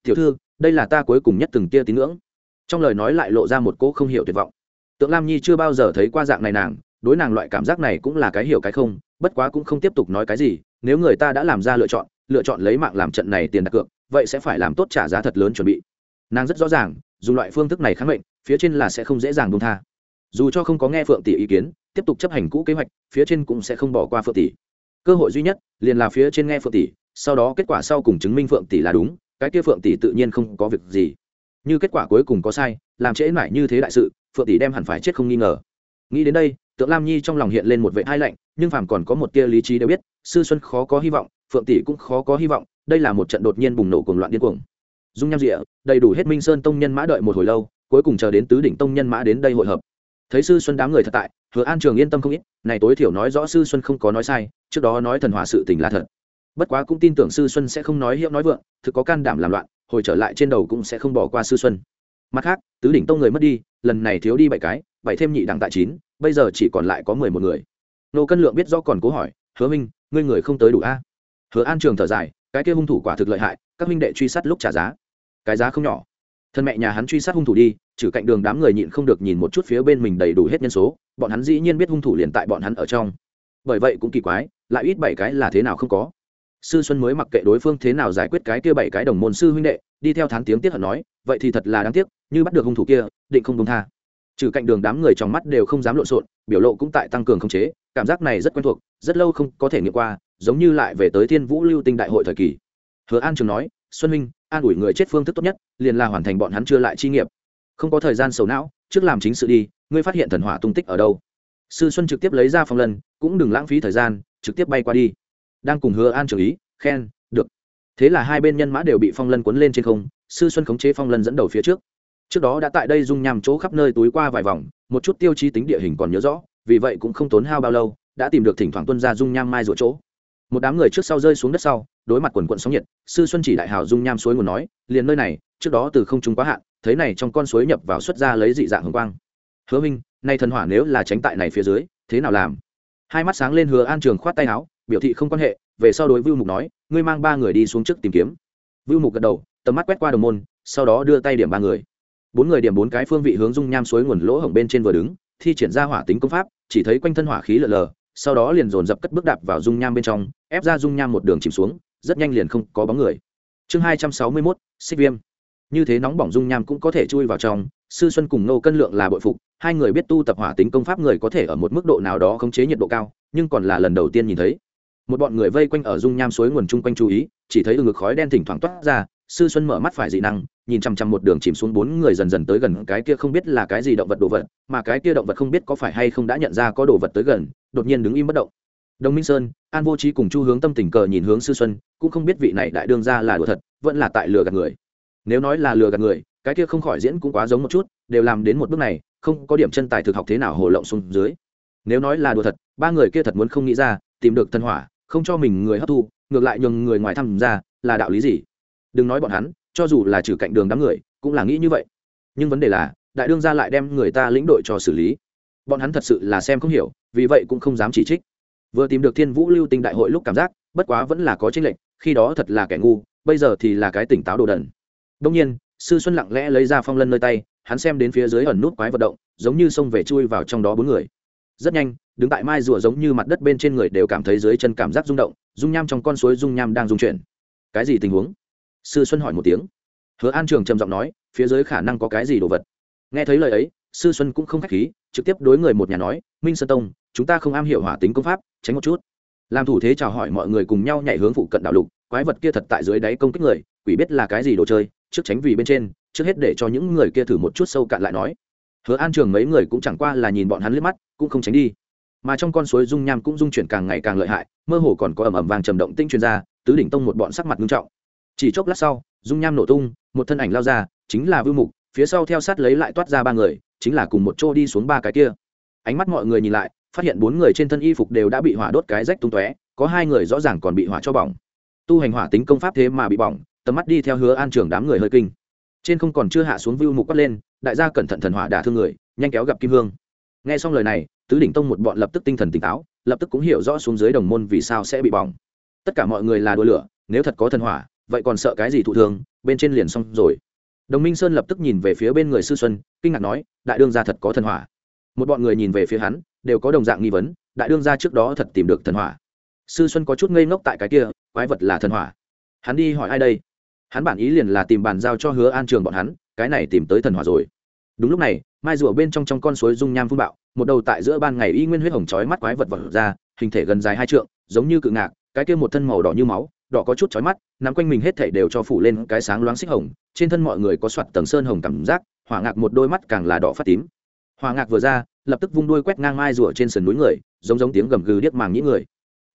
Tiểu thư, đây là ta cuối cùng nhất từng tia tín ngưỡng. Trong lời nói lại lộ ra một cỗ không hiểu tuyệt vọng. Tượng lam nhi chưa bao giờ thấy qua dạng này nàng, đối nàng loại cảm giác này cũng là cái hiểu cái không, bất quá cũng không tiếp tục nói cái gì, nếu người ta đã làm ra lựa chọn lựa chọn lấy mạng làm trận này tiền đặt cược, vậy sẽ phải làm tốt trả giá thật lớn chuẩn bị. Nàng rất rõ ràng, dùng loại phương thức này kháng mệnh, phía trên là sẽ không dễ dàng buông tha. Dù cho không có nghe phượng tỷ ý kiến tiếp tục chấp hành cũ kế hoạch, phía trên cũng sẽ không bỏ qua phượng tỷ. Cơ hội duy nhất liền là phía trên nghe phượng tỷ, sau đó kết quả sau cùng chứng minh phượng tỷ là đúng, cái kia phượng tỷ tự nhiên không có việc gì. Như kết quả cuối cùng có sai, làm trễ mãi như thế đại sự, phượng tỷ đem hẳn phải chết không nghi ngờ. Nghĩ đến đây, tượng lam nhi trong lòng hiện lên một vệ hai lạnh, nhưng phàm còn có một tia lý trí đều biết, sư xuân khó có hy vọng, phượng tỷ cũng khó có hy vọng, đây là một trận đột nhiên bùng nổ cuồng loạn điên cuồng. Dung nham rịa đầy đủ hết minh sơn tông nhân mã đợi một hồi lâu, cuối cùng chờ đến tứ đỉnh tông nhân mã đến đây hội hợp. Thấy sư xuân đám người thật tại hứa an trường yên tâm không ít, này tối thiểu nói rõ sư xuân không có nói sai, trước đó nói thần hòa sự tình là thật. Bất quá cũng tin tưởng sư xuân sẽ không nói hiệu nói vượng, thực có can đảm làm loạn, hồi trở lại trên đầu cũng sẽ không bỏ qua sư xuân. Mặt khác, tứ đỉnh tông người mất đi, lần này thiếu đi bảy cái, bảy thêm nhị đẳng tại chín, bây giờ chỉ còn lại có mười một người. Nô cân lượng biết rõ còn cố hỏi, hứa minh, ngươi người không tới đủ a? Hứa an trường thở dài, cái kia hung thủ quả thực lợi hại, các minh đệ truy sát lúc trả giá. Cái giá không nhỏ thân mẹ nhà hắn truy sát hung thủ đi, trừ cạnh đường đám người nhịn không được nhìn một chút phía bên mình đầy đủ hết nhân số, bọn hắn dĩ nhiên biết hung thủ liền tại bọn hắn ở trong. Bởi vậy cũng kỳ quái, lại ít bảy cái là thế nào không có. Sư xuân mới mặc kệ đối phương thế nào giải quyết cái kia bảy cái đồng môn sư huynh đệ, đi theo thán tiếng tiết hận nói, vậy thì thật là đáng tiếc, như bắt được hung thủ kia, định không công tha. Trừ cạnh đường đám người trong mắt đều không dám lộn xộn, biểu lộ cũng tại tăng cường khống chế, cảm giác này rất quen thuộc, rất lâu không có thể nghiệm qua, giống như lại về tới thiên vũ lưu tinh đại hội thời kỳ. Hứa an trường nói, xuân minh an ủi người chết phương thức tốt nhất, liền là hoàn thành bọn hắn chưa lại chi nghiệp. Không có thời gian sầu não, trước làm chính sự đi, ngươi phát hiện thần hỏa tung tích ở đâu? Sư xuân trực tiếp lấy ra phong lân, cũng đừng lãng phí thời gian, trực tiếp bay qua đi. Đang cùng hứa an trưởng ý, khen, được. Thế là hai bên nhân mã đều bị phong lân cuốn lên trên không, sư xuân khống chế phong lân dẫn đầu phía trước. Trước đó đã tại đây dung nhằm chỗ khắp nơi túi qua vài vòng, một chút tiêu chí tính địa hình còn nhớ rõ, vì vậy cũng không tốn hao bao lâu, đã tìm được thỉnh thoảng tuân ra dung nham mai rủa chỗ. Một đám người trước sau rơi xuống đất sau đối mặt quần quận sóng nhiệt, sư xuân chỉ đại hào dung nham suối nguồn nói, liền nơi này, trước đó từ không trung quá hạn, thấy này trong con suối nhập vào xuất ra lấy dị dạng hồng quang. Hứa minh nay thần hỏa nếu là tránh tại này phía dưới, thế nào làm? Hai mắt sáng lên hứa an trường khoát tay áo, biểu thị không quan hệ, về sau đối vưu mục nói, ngươi mang ba người đi xuống trước tìm kiếm. Vưu mục gật đầu, tầm mắt quét qua đồng môn, sau đó đưa tay điểm ba người. Bốn người điểm bốn cái phương vị hướng dung nham suối nguồn lỗ hổng bên trên vừa đứng, thi triển ra hỏa tính công pháp, chỉ thấy quanh thân hỏa khí lờ lờ, sau đó liền dồn dập cất bước đạp vào dung nham bên trong, ép ra dung nham một đường chìm xuống rất nhanh liền không có bóng người. Chương hai trăm sáu mươi mốt, xích viêm. Như thế nóng bỏng dung nham cũng có thể chui vào trong, sư xuân cùng nô cân lượng là bội phục, hai người biết tu tập hỏa tính công pháp người có thể ở một mức độ nào đó khống chế nhiệt độ cao, nhưng còn là lần đầu tiên nhìn thấy. Một bọn người vây quanh ở dung nham suối nguồn chung quanh chú ý, chỉ thấy ngực khói đen thỉnh thoảng toát ra, sư xuân mở mắt phải dị năng, nhìn chằm chằm một đường chìm xuống bốn người dần dần tới gần, cái kia không biết là cái gì động vật đồ vật, mà cái kia động vật không biết có phải hay không đã nhận ra có đồ vật tới gần, đột nhiên đứng im bất động đồng minh sơn, an vô trí cùng chu hướng tâm tình cờ nhìn hướng sư xuân, cũng không biết vị này đại đương ra là đùa thật, vẫn là tại lừa gạt người. Nếu nói là lừa gạt người, cái kia không khỏi diễn cũng quá giống một chút, đều làm đến một bước này, không có điểm chân tài thực học thế nào hồ lộng xuống dưới. Nếu nói là đùa thật, ba người kia thật muốn không nghĩ ra, tìm được thân hỏa, không cho mình người hấp thu, ngược lại nhường người ngoài tham gia, là đạo lý gì? Đừng nói bọn hắn, cho dù là trừ cạnh đường đám người, cũng là nghĩ như vậy. Nhưng vấn đề là, đại đương gia lại đem người ta lĩnh đội cho xử lý. Bọn hắn thật sự là xem không hiểu, vì vậy cũng không dám chỉ trích vừa tìm được thiên vũ lưu tinh đại hội lúc cảm giác, bất quá vẫn là có tranh lệch, khi đó thật là kẻ ngu, bây giờ thì là cái tỉnh táo đồ đần. Đông nhiên, sư xuân lặng lẽ lấy ra phong lân nơi tay, hắn xem đến phía dưới ẩn nút quái vật động, giống như xông về chui vào trong đó bốn người. Rất nhanh, đứng tại mai rùa giống như mặt đất bên trên người đều cảm thấy dưới chân cảm giác rung động, dung nham trong con suối dung nham đang rung chuyển. Cái gì tình huống? Sư xuân hỏi một tiếng. Hứa an trường trầm giọng nói, phía dưới khả năng có cái gì đồ vật? Nghe thấy lời ấy, sư xuân cũng không k h á c h khí, trực tiếp đối người một nhà nói, minh sơn tông chúng ta không am hiểu hỏa tính công pháp, tránh một chút. Làm thủ thế chào hỏi mọi người cùng nhau nhảy hướng phụ cận đạo lục, quái vật kia thật tại dưới đáy công kích người, quỷ biết là cái gì đồ chơi, trước tránh vì bên trên, trước hết để cho những người kia thử một chút sâu cạn lại nói. Hứa an trường mấy người cũng chẳng qua là nhìn bọn hắn liếc mắt, cũng không tránh đi. Mà trong con suối dung nham cũng dung chuyển càng ngày càng lợi hại, mơ hồ còn có ẩm ẩm vàng trầm động tinh chuyên gia tứ đỉnh tông một bọn sắc mặt nghiêm trọng. Chỉ chốc lát sau, dung nham nổ tung, một thân ảnh lao ra, chính là vưu mục, phía sau theo sát lấy lại toát ra ba người, chính là cùng một chỗ đi xuống ba cái kia. Ánh mắt mọi người nhìn lại phát hiện bốn người trên thân y phục đều đã bị hỏa đốt cái rách tung tóe, có hai người rõ ràng còn bị hỏa cho bỏng. Tu hành hỏa tính công pháp thế mà bị bỏng, tầm mắt đi theo hứa an trường đám người hơi kinh. Trên không còn chưa hạ xuống vưu mục quát lên, đại gia cẩn thận thần hỏa đả thương người, nhanh kéo gặp kim hương. Nghe xong lời này, tứ đỉnh tông một bọn lập tức tinh thần tỉnh táo, lập tức cũng hiểu rõ xuống dưới đồng môn vì sao sẽ bị bỏng. Tất cả mọi người là đua lửa, nếu thật có thần hỏa, vậy còn sợ cái gì thụ thương, bên trên liền xong rồi. Đồng minh sơn lập tức nhìn về phía bên người sư xuân, kinh ngạc nói, đại đương gia thật có thần hỏa. Một bọn người nhìn về phía hắn đều có đồng dạng nghi vấn, đại đương gia trước đó thật tìm được thần hỏa. Sư xuân có chút ngây ngốc tại cái kia, quái vật là thần hỏa. Hắn đi hỏi ai đây? Hắn bản ý liền là tìm bàn giao cho hứa an trường bọn hắn, cái này tìm tới thần hỏa rồi. Đúng lúc này, mai rùa bên trong trong con suối dung nham phun bạo, một đầu tại giữa ban ngày y nguyên huyết hồng chói mắt quái vật vật ra, hình thể gần dài hai trượng, giống như cự ngạc, cái kia một thân màu đỏ như máu, đỏ có chút chói mắt nắm quanh mình hết thể đều cho phủ lên cái sáng loáng xích hồng, trên thân mọi người có soạt tầng sơn hồng cảm giác, hỏa ngạc một đôi mắt càng là đỏ phát tím hòa ngạc vừa ra, lập tức vung đuôi quét ngang mai rùa trên sườn núi người, giống giống tiếng gầm gừ điếc màng nhĩ người.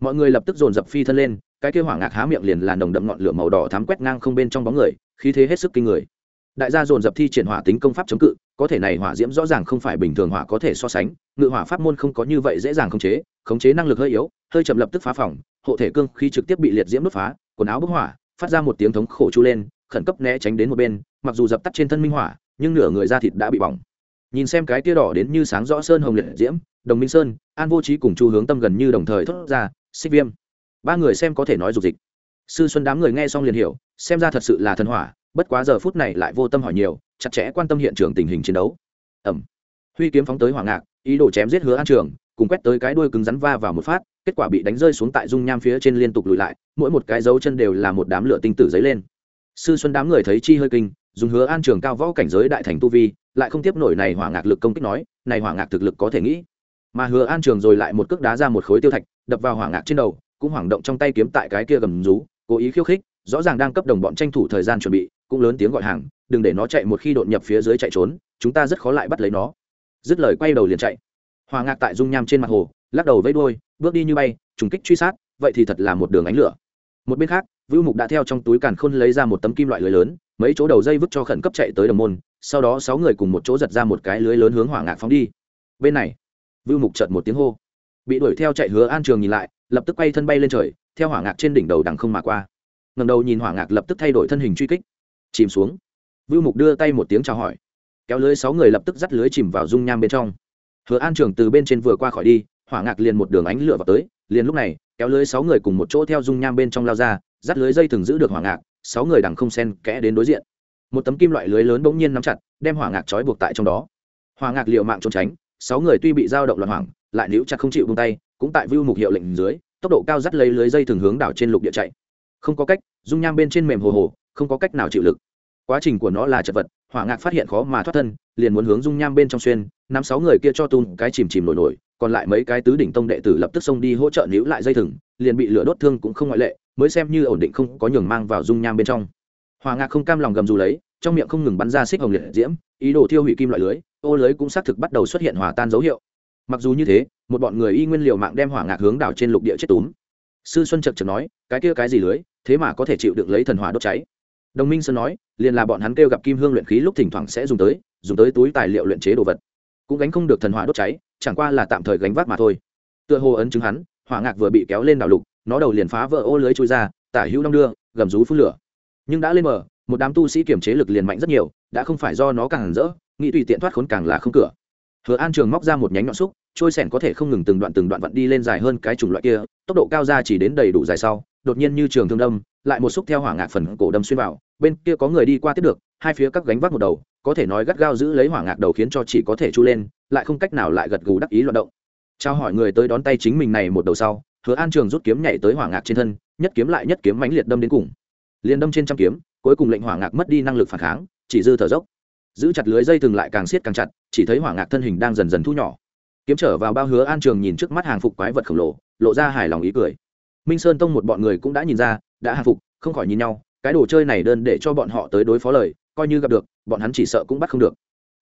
Mọi người lập tức dồn dập phi thân lên, cái kia hỏa ngạc há miệng liền là nồng đậm ngọn lửa màu đỏ thắm quét ngang không bên trong bóng người, khí thế hết sức kinh người. Đại gia dồn dập thi triển hỏa tính công pháp chống cự, có thể này hỏa diễm rõ ràng không phải bình thường hỏa có thể so sánh, ngự hỏa pháp môn không có như vậy dễ dàng khống chế khống chế năng lực hơi yếu, hơi chậm lập tức phá phòng, hộ thể cương khi trực tiếp bị liệt diễm đốt phá, quần áo bức hỏa, phát ra một tiếng thống khổ chu lên, khẩn cấp né tránh đến một bên, mặc dù dập tắt trên thân minh hỏa, nhưng nửa người da thịt đã bị bỏng nhìn xem cái tia đỏ đến như sáng rõ sơn hồng liệt diễm, đồng minh sơn, an vô trí cùng chu hướng tâm gần như đồng thời thốt ra, xích viêm. Ba người xem có thể nói dục dịch. Sư xuân đám người nghe xong liền hiểu, xem ra thật sự là thần hỏa, bất quá giờ phút này lại vô tâm hỏi nhiều, chặt chẽ quan tâm hiện trường tình hình chiến đấu. Ẩm. Huy kiếm phóng tới hỏa ngạc, ý đồ chém giết hứa an trường, cùng quét tới cái đuôi cứng rắn va vào một phát, kết quả bị đánh rơi xuống tại dung nham phía trên liên tục lùi lại, mỗi một cái dấu chân đều là một đám lửa tinh tử dấy lên. Sư xuân đám người thấy chi hơi kinh dùng hứa an trường cao võ cảnh giới đại thành tu vi, lại không tiếp nổi này hỏa ngạc lực công kích nói, này hỏa ngạc thực lực có thể nghĩ. Mà hứa an trường rồi lại một cước đá ra một khối tiêu thạch, đập vào hỏa ngạc trên đầu, cũng hoảng động trong tay kiếm tại cái kia gầm rú, cố ý khiêu khích, rõ ràng đang cấp đồng bọn tranh thủ thời gian chuẩn bị, cũng lớn tiếng gọi hàng, đừng để nó chạy một khi đột nhập phía dưới chạy trốn, chúng ta rất khó lại bắt lấy nó. Dứt lời quay đầu liền chạy. Hòa ngạc tại dung nham trên mặt hồ, lắc đầu vẫy đuôi, bước đi như bay, trùng kích truy sát, vậy thì thật là một đường ánh lửa một bên khác vưu mục đã theo trong túi càn khôn lấy ra một tấm kim loại lưới lớn, mấy chỗ đầu dây vứt cho khẩn cấp chạy tới đồng môn, sau đó sáu người cùng một chỗ giật ra một cái lưới lớn hướng hỏa ngạc phóng đi. Bên này vưu mục chợt một tiếng hô. Bị đuổi theo chạy hứa an trường nhìn lại, lập tức quay thân bay lên trời, theo hỏa ngạc trên đỉnh đầu đằng không mà qua. Ngầm đầu nhìn hỏa ngạc lập tức thay đổi thân hình truy kích. Chìm xuống. Vưu mục đưa tay một tiếng chào hỏi. Kéo lưới sáu người lập tức dắt lưới chìm vào dung nham bên trong. Hứa an trường từ bên trên vừa qua khỏi đi, hỏa ngạc liền một đường ánh lửa vào tới, liền lúc này kéo lưới sáu người cùng một chỗ theo dung nham bên trong lao ra, dắt lưới dây thừng giữ được hỏa ngạc, sáu người đằng không sen kẽ đến đối diện. Một tấm kim loại lưới lớn bỗng nhiên nắm chặt, đem hỏa ngạc trói buộc tại trong đó. Hỏa ngạc liệu mạng trốn tránh, sáu người tuy bị dao động loạn hoảng, lại níu chặt không chịu buông tay, cũng tại vưu mục hiệu lệnh dưới, tốc độ cao dắt lấy lưới dây thường hướng đảo trên lục địa chạy. Không có cách, dung nham bên trên mềm hồ hồ, không có cách nào chịu lực quá trình của nó là chật vật, hỏa ngạc phát hiện khó mà thoát thân, liền muốn hướng dung nham bên trong xuyên, năm sáu người kia cho tung cái chìm chìm nổi nổi, còn lại mấy cái tứ đỉnh tông đệ tử lập tức xông đi hỗ trợ níu lại dây thừng, liền bị lửa đốt thương cũng không ngoại lệ, mới xem như ổn định không có nhường mang vào dung nham bên trong. Hỏa ngạc không cam lòng gầm dù lấy, trong miệng không ngừng bắn ra xích hồng liệt diễm, ý đồ thiêu hủy kim loại lưới, ô lưới cũng xác thực bắt đầu xuất hiện hòa tan dấu hiệu. Mặc dù như thế, một bọn người y nguyên liều mạng đem hỏa ngạc hướng đảo trên lục địa chết túm. Sư xuân chật chật nói, cái kia cái gì lưới? Thế mà có thể chịu đựng lấy thần hỏa đốt cháy? Đồng minh sơn nói, liền là bọn hắn kêu gặp kim hương luyện khí lúc thỉnh thoảng sẽ dùng tới dùng tới túi tài liệu luyện chế đồ vật. Cũng gánh không được thần hỏa đốt cháy, chẳng qua là tạm thời gánh vác mà thôi. Tựa hồ ấn chứng hắn, hỏa ngạc vừa bị kéo lên đảo lục, nó đầu liền phá vỡ ô lưới trôi ra, tả hữu đong đưa, gầm rú phun lửa. Nhưng đã lên mở một đám tu sĩ kiểm chế lực liền mạnh rất nhiều, đã không phải do nó càng rỡ, nghĩ tùy tiện thoát khốn càng là không cửa. Hứa an trường móc ra một nhánh nhọn xúc, trôi sẻn có thể không ngừng từng đoạn từng đoạn vận đi lên dài hơn cái chủng loại kia, tốc độ cao ra chỉ đến đầy đủ dài sau, đột nhiên như trường thương đâm lại một xúc theo hỏa ngạc phần cổ đâm xuyên vào, bên kia có người đi qua tiếp được, hai phía các gánh vác một đầu, có thể nói gắt gao giữ lấy hỏa ngạc đầu khiến cho chỉ có thể chu lên, lại không cách nào lại gật gù đắc ý loạt động. Trao hỏi người tới đón tay chính mình này một đầu sau, hứa an trường rút kiếm nhảy tới hỏa ngạc trên thân, nhất kiếm lại nhất kiếm mãnh liệt đâm đến cùng. Liền đâm trên trăm kiếm, cuối cùng lệnh hỏa ngạc mất đi năng lực phản kháng, chỉ dư thở dốc. Giữ chặt lưới dây thừng lại càng siết càng chặt, chỉ thấy hỏa ngạc thân hình đang dần dần thu nhỏ. Kiếm trở vào bao hứa an trường nhìn trước mắt hàng phục quái vật khổng lồ, lộ ra hài lòng ý cười. Minh sơn tông một bọn người cũng đã nhìn ra đã hạ phục, không khỏi nhìn nhau, cái đồ chơi này đơn để cho bọn họ tới đối phó lời, coi như gặp được, bọn hắn chỉ sợ cũng bắt không được.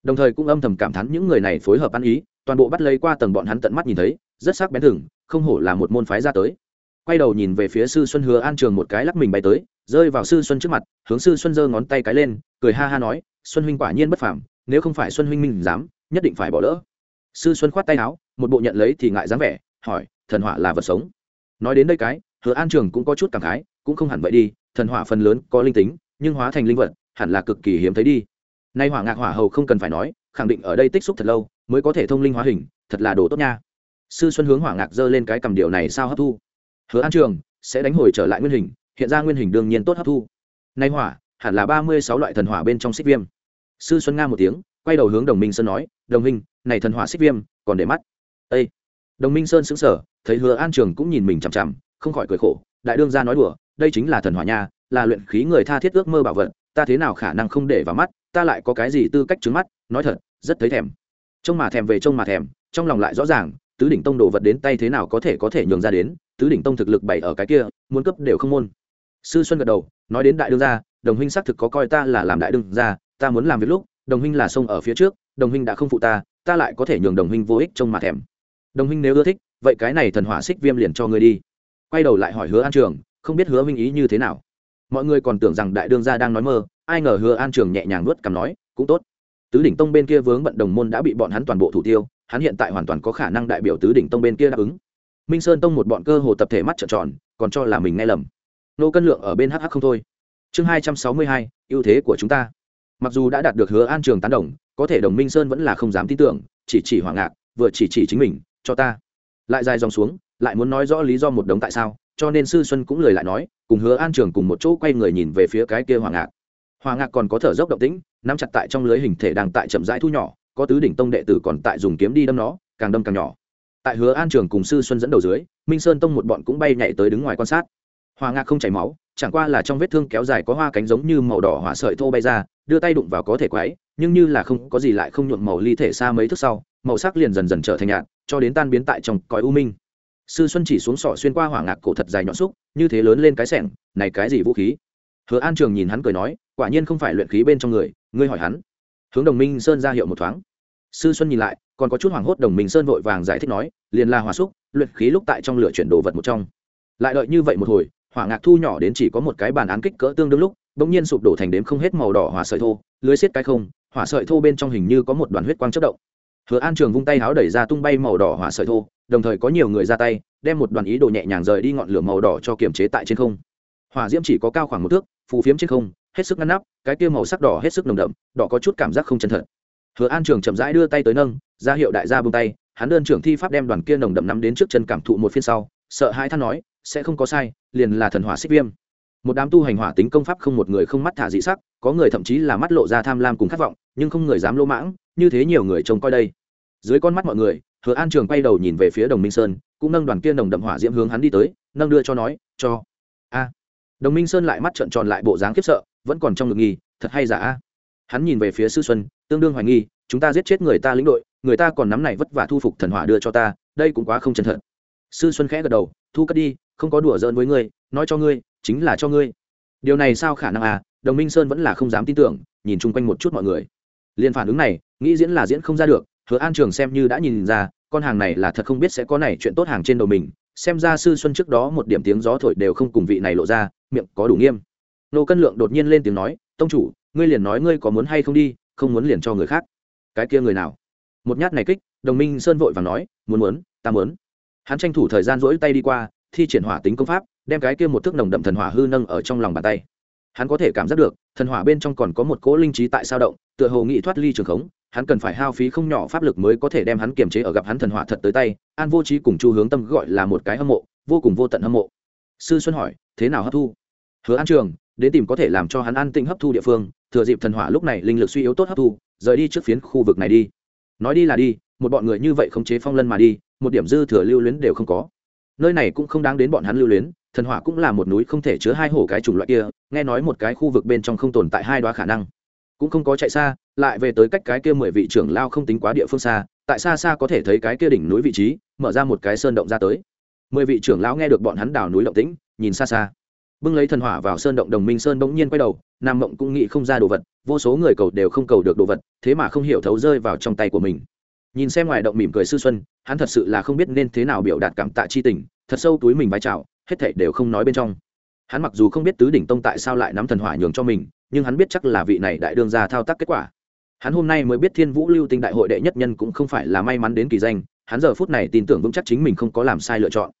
Đồng thời cũng âm thầm cảm thán những người này phối hợp ăn ý, toàn bộ bắt lấy qua tầng bọn hắn tận mắt nhìn thấy, rất sắc bén thừng, không hổ là một môn phái ra tới. Quay đầu nhìn về phía sư xuân hứa an trường một cái lắc mình bay tới, rơi vào sư xuân trước mặt, hướng sư xuân giơ ngón tay cái lên, cười ha ha nói, xuân huynh quả nhiên bất phàm, nếu không phải xuân huynh mình dám nhất định phải bỏ lỡ. Sư xuân khoát tay áo, một bộ nhận lấy thì ngại dáng vẻ, hỏi, thần hỏa là vật sống? Nói đến đây cái, hứa an trường cũng có chút cảm khái cũng không hẳn vậy đi, thần hỏa phần lớn có linh tính, nhưng hóa thành linh vật, hẳn là cực kỳ hiếm thấy đi. Nay hỏa ngạc hỏa hầu không cần phải nói, khẳng định ở đây tích xúc thật lâu, mới có thể thông linh hóa hình, thật là đồ tốt nha. Sư xuân hướng hỏa ngạc giơ lên cái cầm điều này sao hấp thu. Hứa an trường, sẽ đánh hồi trở lại nguyên hình, hiện ra nguyên hình đương nhiên tốt hấp thu. Nay hỏa, hẳn là ba mươi sáu loại thần hỏa bên trong xích viêm. Sư xuân nga một tiếng, quay đầu hướng đồng minh sơn nói, đồng minh, này thần hỏa xích viêm, còn để mắt. Ây đồng minh sơn xứng sở thấy hứa an trường cũng nhìn mình chằm chằm, không khỏi cười khổ, đại đương ra nói đùa đây chính là thần hỏa nha, là luyện khí người tha thiết ước mơ bảo vật, ta thế nào khả năng không để vào mắt, ta lại có cái gì tư cách trứng mắt, nói thật, rất thấy thèm. Trông mà thèm về trông mà thèm, trong lòng lại rõ ràng, tứ đỉnh tông đồ vật đến tay thế nào có thể có thể nhường ra đến, tứ đỉnh tông thực lực bày ở cái kia, muốn cấp đều không môn. Sư xuân gật đầu, nói đến đại đương gia, đồng huynh xác thực có coi ta là làm đại đương gia, ta muốn làm việc lúc, đồng huynh là sông ở phía trước, đồng huynh đã không phụ ta ta lại có thể nhường đồng huynh vô ích trông mà thèm. Đồng huynh nếu ưa thích, vậy cái này thần hỏa xích viêm liền cho ngươi đi. Quay đầu lại hỏi hứa an trường không biết hứa minh ý như thế nào. Mọi người còn tưởng rằng đại đương gia đang nói mơ, ai ngờ hứa an trường nhẹ nhàng nuốt cằm nói, cũng tốt. Tứ đỉnh tông bên kia vướng bận đồng môn đã bị bọn hắn toàn bộ thủ tiêu, hắn hiện tại hoàn toàn có khả năng đại biểu tứ đỉnh tông bên kia đáp ứng. Minh sơn tông một bọn cơ hồ tập thể mắt trợn tròn, còn cho là mình nghe lầm. Nô cân lượng ở bên hh không thôi. Chương hai trăm sáu mươi hai, ưu thế của chúng ta. Mặc dù đã đạt được hứa an trường tán đồng, có thể đồng minh sơn vẫn là không dám tin tưởng, chỉ chỉ hoảng ngạc, vừa chỉ chỉ chính mình, cho ta. Lại dài dòng xuống, lại muốn nói rõ lý do một đống tại sao cho nên sư xuân cũng lời lại nói, cùng hứa an trường cùng một chỗ quay người nhìn về phía cái kia hoàng ngạc. Hoàng ngạc còn có thở dốc động tĩnh, nắm chặt tại trong lưới hình thể đang tại chậm rãi thu nhỏ, có tứ đỉnh tông đệ tử còn tại dùng kiếm đi đâm nó, càng đâm càng nhỏ. Tại hứa an trường cùng sư xuân dẫn đầu dưới, minh sơn tông một bọn cũng bay nhảy tới đứng ngoài quan sát. Hoàng ngạc không chảy máu, chẳng qua là trong vết thương kéo dài có hoa cánh giống như màu đỏ hỏa sợi thô bay ra, đưa tay đụng vào có thể quáy nhưng như là không có gì lại không nhuộm màu ly thể xa mấy thước sau, màu sắc liền dần dần trở thành nhạt, cho đến tan biến tại trong cõi u minh sư xuân chỉ xuống sọ xuyên qua hỏa ngạc cổ thật dài nhọn xúc, như thế lớn lên cái sẻng, này cái gì vũ khí? Hứa an trường nhìn hắn cười nói, quả nhiên không phải luyện khí bên trong người, ngươi hỏi hắn. Hướng đồng minh sơn ra hiệu một thoáng. Sư xuân nhìn lại, còn có chút hoảng hốt đồng minh sơn vội vàng giải thích nói, liền là hỏa xúc, luyện khí lúc tại trong lửa chuyển đồ vật một trong. Lại đợi như vậy một hồi, hỏa ngạc thu nhỏ đến chỉ có một cái bàn án kích cỡ tương đương lúc, bỗng nhiên sụp đổ thành đếm không hết màu đỏ hỏa sợi thô, lưới xiết cái không, hỏa sợi thô bên trong hình như có một đoàn huyết quang chất động hứa an trường vung tay háo đẩy ra tung bay màu đỏ hỏa sợi thô, đồng thời có nhiều người ra tay, đem một đoàn ý đồ nhẹ nhàng rời đi ngọn lửa màu đỏ cho kiềm chế tại trên không. Hỏa diễm chỉ có cao khoảng một thước, phù phiếm trên không, hết sức ngăn nắp, cái kia màu sắc đỏ hết sức nồng đậm, đỏ có chút cảm giác không chân thật. Hứa an trường chậm rãi đưa tay tới nâng, ra hiệu đại gia bông tay, hắn đơn trưởng thi pháp đem đoàn kia nồng đậm nắm đến trước chân cảm thụ một phiên sau, sợ hai than nói, sẽ không có sai, liền là thần hỏa xích viêm. Một đám tu hành hỏa tính công pháp không một người không mắt thả dị sắc, có người thậm chí là mắt lộ ra tham lam cùng khát vọng nhưng không người dám lỗ mãng, như thế nhiều người trông coi đây. Dưới con mắt mọi người, hứa an trường quay đầu nhìn về phía đồng minh sơn, cũng nâng đoàn kia nồng đậm hỏa diễm hướng hắn đi tới, nâng đưa cho nói, cho. A. Đồng minh sơn lại mắt trợn tròn lại bộ dáng khiếp sợ, vẫn còn trong ngực nghi, thật hay giả a? Hắn nhìn về phía sư xuân, tương đương hoài nghi, chúng ta giết chết người ta lĩnh đội, người ta còn nắm này vất vả thu phục thần hỏa đưa cho ta, đây cũng quá không chân thật. Sư xuân khẽ gật đầu, thu cất đi, không có đùa giỡn với ngươi, nói cho ngươi, chính là cho ngươi. Điều này sao khả năng à? Đồng minh sơn vẫn là không dám tin tưởng, nhìn chung quanh một chút mọi người liền phản ứng này, nghĩ diễn là diễn không ra được, hứa an trường xem như đã nhìn ra, con hàng này là thật không biết sẽ có này chuyện tốt hàng trên đầu mình, xem ra sư xuân trước đó một điểm tiếng gió thổi đều không cùng vị này lộ ra, miệng có đủ nghiêm. Nô cân lượng đột nhiên lên tiếng nói, tông chủ, ngươi liền nói ngươi có muốn hay không đi, không muốn liền cho người khác. Cái kia người nào? Một nhát này kích, đồng minh sơn vội và nói, muốn muốn, ta muốn. Hắn tranh thủ thời gian rỗi tay đi qua, thi triển hỏa tính công pháp, đem cái kia một thước nồng đậm thần hỏa hư nâng ở trong lòng bàn tay hắn có thể cảm giác được, thần hỏa bên trong còn có một cỗ linh trí tại sao động, tựa hồ nghị thoát ly trường khống, hắn cần phải hao phí không nhỏ pháp lực mới có thể đem hắn kiềm chế ở gặp hắn thần hỏa thật tới tay. An vô trí cùng chu hướng tâm gọi là một cái hâm mộ, vô cùng vô tận hâm mộ. Sư xuân hỏi, thế nào hấp thu? Hứa an trường, đến tìm có thể làm cho hắn an tĩnh hấp thu địa phương, thừa dịp thần hỏa lúc này linh lực suy yếu tốt hấp thu, rời đi trước phiến khu vực này đi. Nói đi là đi, một bọn người như vậy khống chế phong lân mà đi, một điểm dư thừa lưu luyến đều không có. Nơi này cũng không đáng đến bọn hắn lưu luyến thần hỏa cũng là một núi không thể chứa hai hổ cái chủng loại kia, nghe nói một cái khu vực bên trong không tồn tại hai đoá khả năng. Cũng không có chạy xa, lại về tới cách cái kia mười vị trưởng lao không tính quá địa phương xa, tại xa xa có thể thấy cái kia đỉnh núi vị trí, mở ra một cái sơn động ra tới. Mười vị trưởng lão nghe được bọn hắn đào núi động tĩnh, nhìn xa xa. Bưng lấy thần hỏa vào sơn động đồng minh sơn bỗng nhiên quay đầu, nam mộng cũng nghĩ không ra đồ vật, vô số người cầu đều không cầu được đồ vật, thế mà không hiểu thấu rơi vào trong tay của mình. Nhìn xem ngoài động mỉm cười sư xuân, hắn thật sự là không biết nên thế nào biểu đạt cảm tạ chi tình, thật sâu túi mình vai trào hết thảy đều không nói bên trong. Hắn mặc dù không biết tứ đỉnh tông tại sao lại nắm thần hỏa nhường cho mình, nhưng hắn biết chắc là vị này đại đương ra thao tác kết quả. Hắn hôm nay mới biết thiên vũ lưu tinh đại hội đệ nhất nhân cũng không phải là may mắn đến kỳ danh, hắn giờ phút này tin tưởng vững chắc chính mình không có làm sai lựa chọn.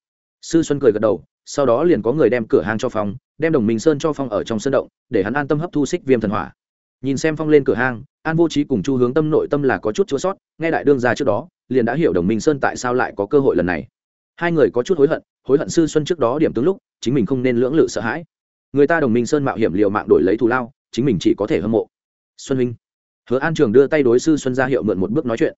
Sư xuân cười gật đầu, sau đó liền có người đem cửa hang cho phong đem đồng minh sơn cho phong ở trong sân động, để hắn an tâm hấp thu xích viêm thần hỏa. Nhìn xem phong lên cửa hang an vô trí cùng chu hướng tâm nội tâm là có chút chua sót, nghe đại đương ra trước đó, liền đã hiểu đồng minh sơn tại sao lại có cơ hội lần này. Hai người có chút hối hận hối hận sư xuân trước đó điểm tướng lúc, chính mình không nên lưỡng lự sợ hãi. Người ta đồng minh sơn mạo hiểm liều mạng đổi lấy thù lao, chính mình chỉ có thể hâm mộ. Xuân huynh. Hứa an trường đưa tay đối sư xuân ra hiệu mượn một bước nói chuyện.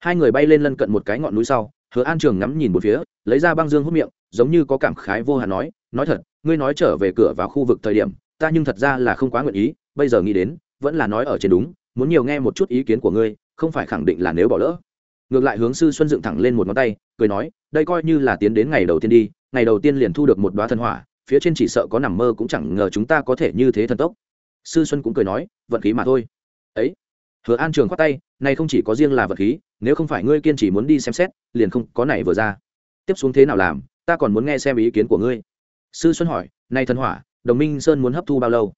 Hai người bay lên lân cận một cái ngọn núi sau, hứa an trường ngắm nhìn một phía, lấy ra băng dương hút miệng, giống như có cảm khái vô hạn nói nói thật, ngươi nói trở về cửa vào khu vực thời điểm, ta nhưng thật ra là không quá nguyện ý, bây giờ nghĩ đến, vẫn là nói ở trên đúng, muốn nhiều nghe một chút ý kiến của ngươi, không phải khẳng định là nếu bỏ lỡ ngược lại hướng sư xuân dựng thẳng lên một ngón tay, cười nói, đây coi như là tiến đến ngày đầu tiên đi, ngày đầu tiên liền thu được một đoá thần hỏa, phía trên chỉ sợ có nằm mơ cũng chẳng ngờ chúng ta có thể như thế thần tốc. Sư xuân cũng cười nói, vận khí mà thôi. Ấy. Hứa an trường khoát tay, này không chỉ có riêng là vật khí, nếu không phải ngươi kiên trì muốn đi xem xét, liền không có này vừa ra. Tiếp xuống thế nào làm, ta còn muốn nghe xem ý kiến của ngươi. Sư xuân hỏi nay thần hỏa, đồng minh sơn muốn hấp thu bao lâu?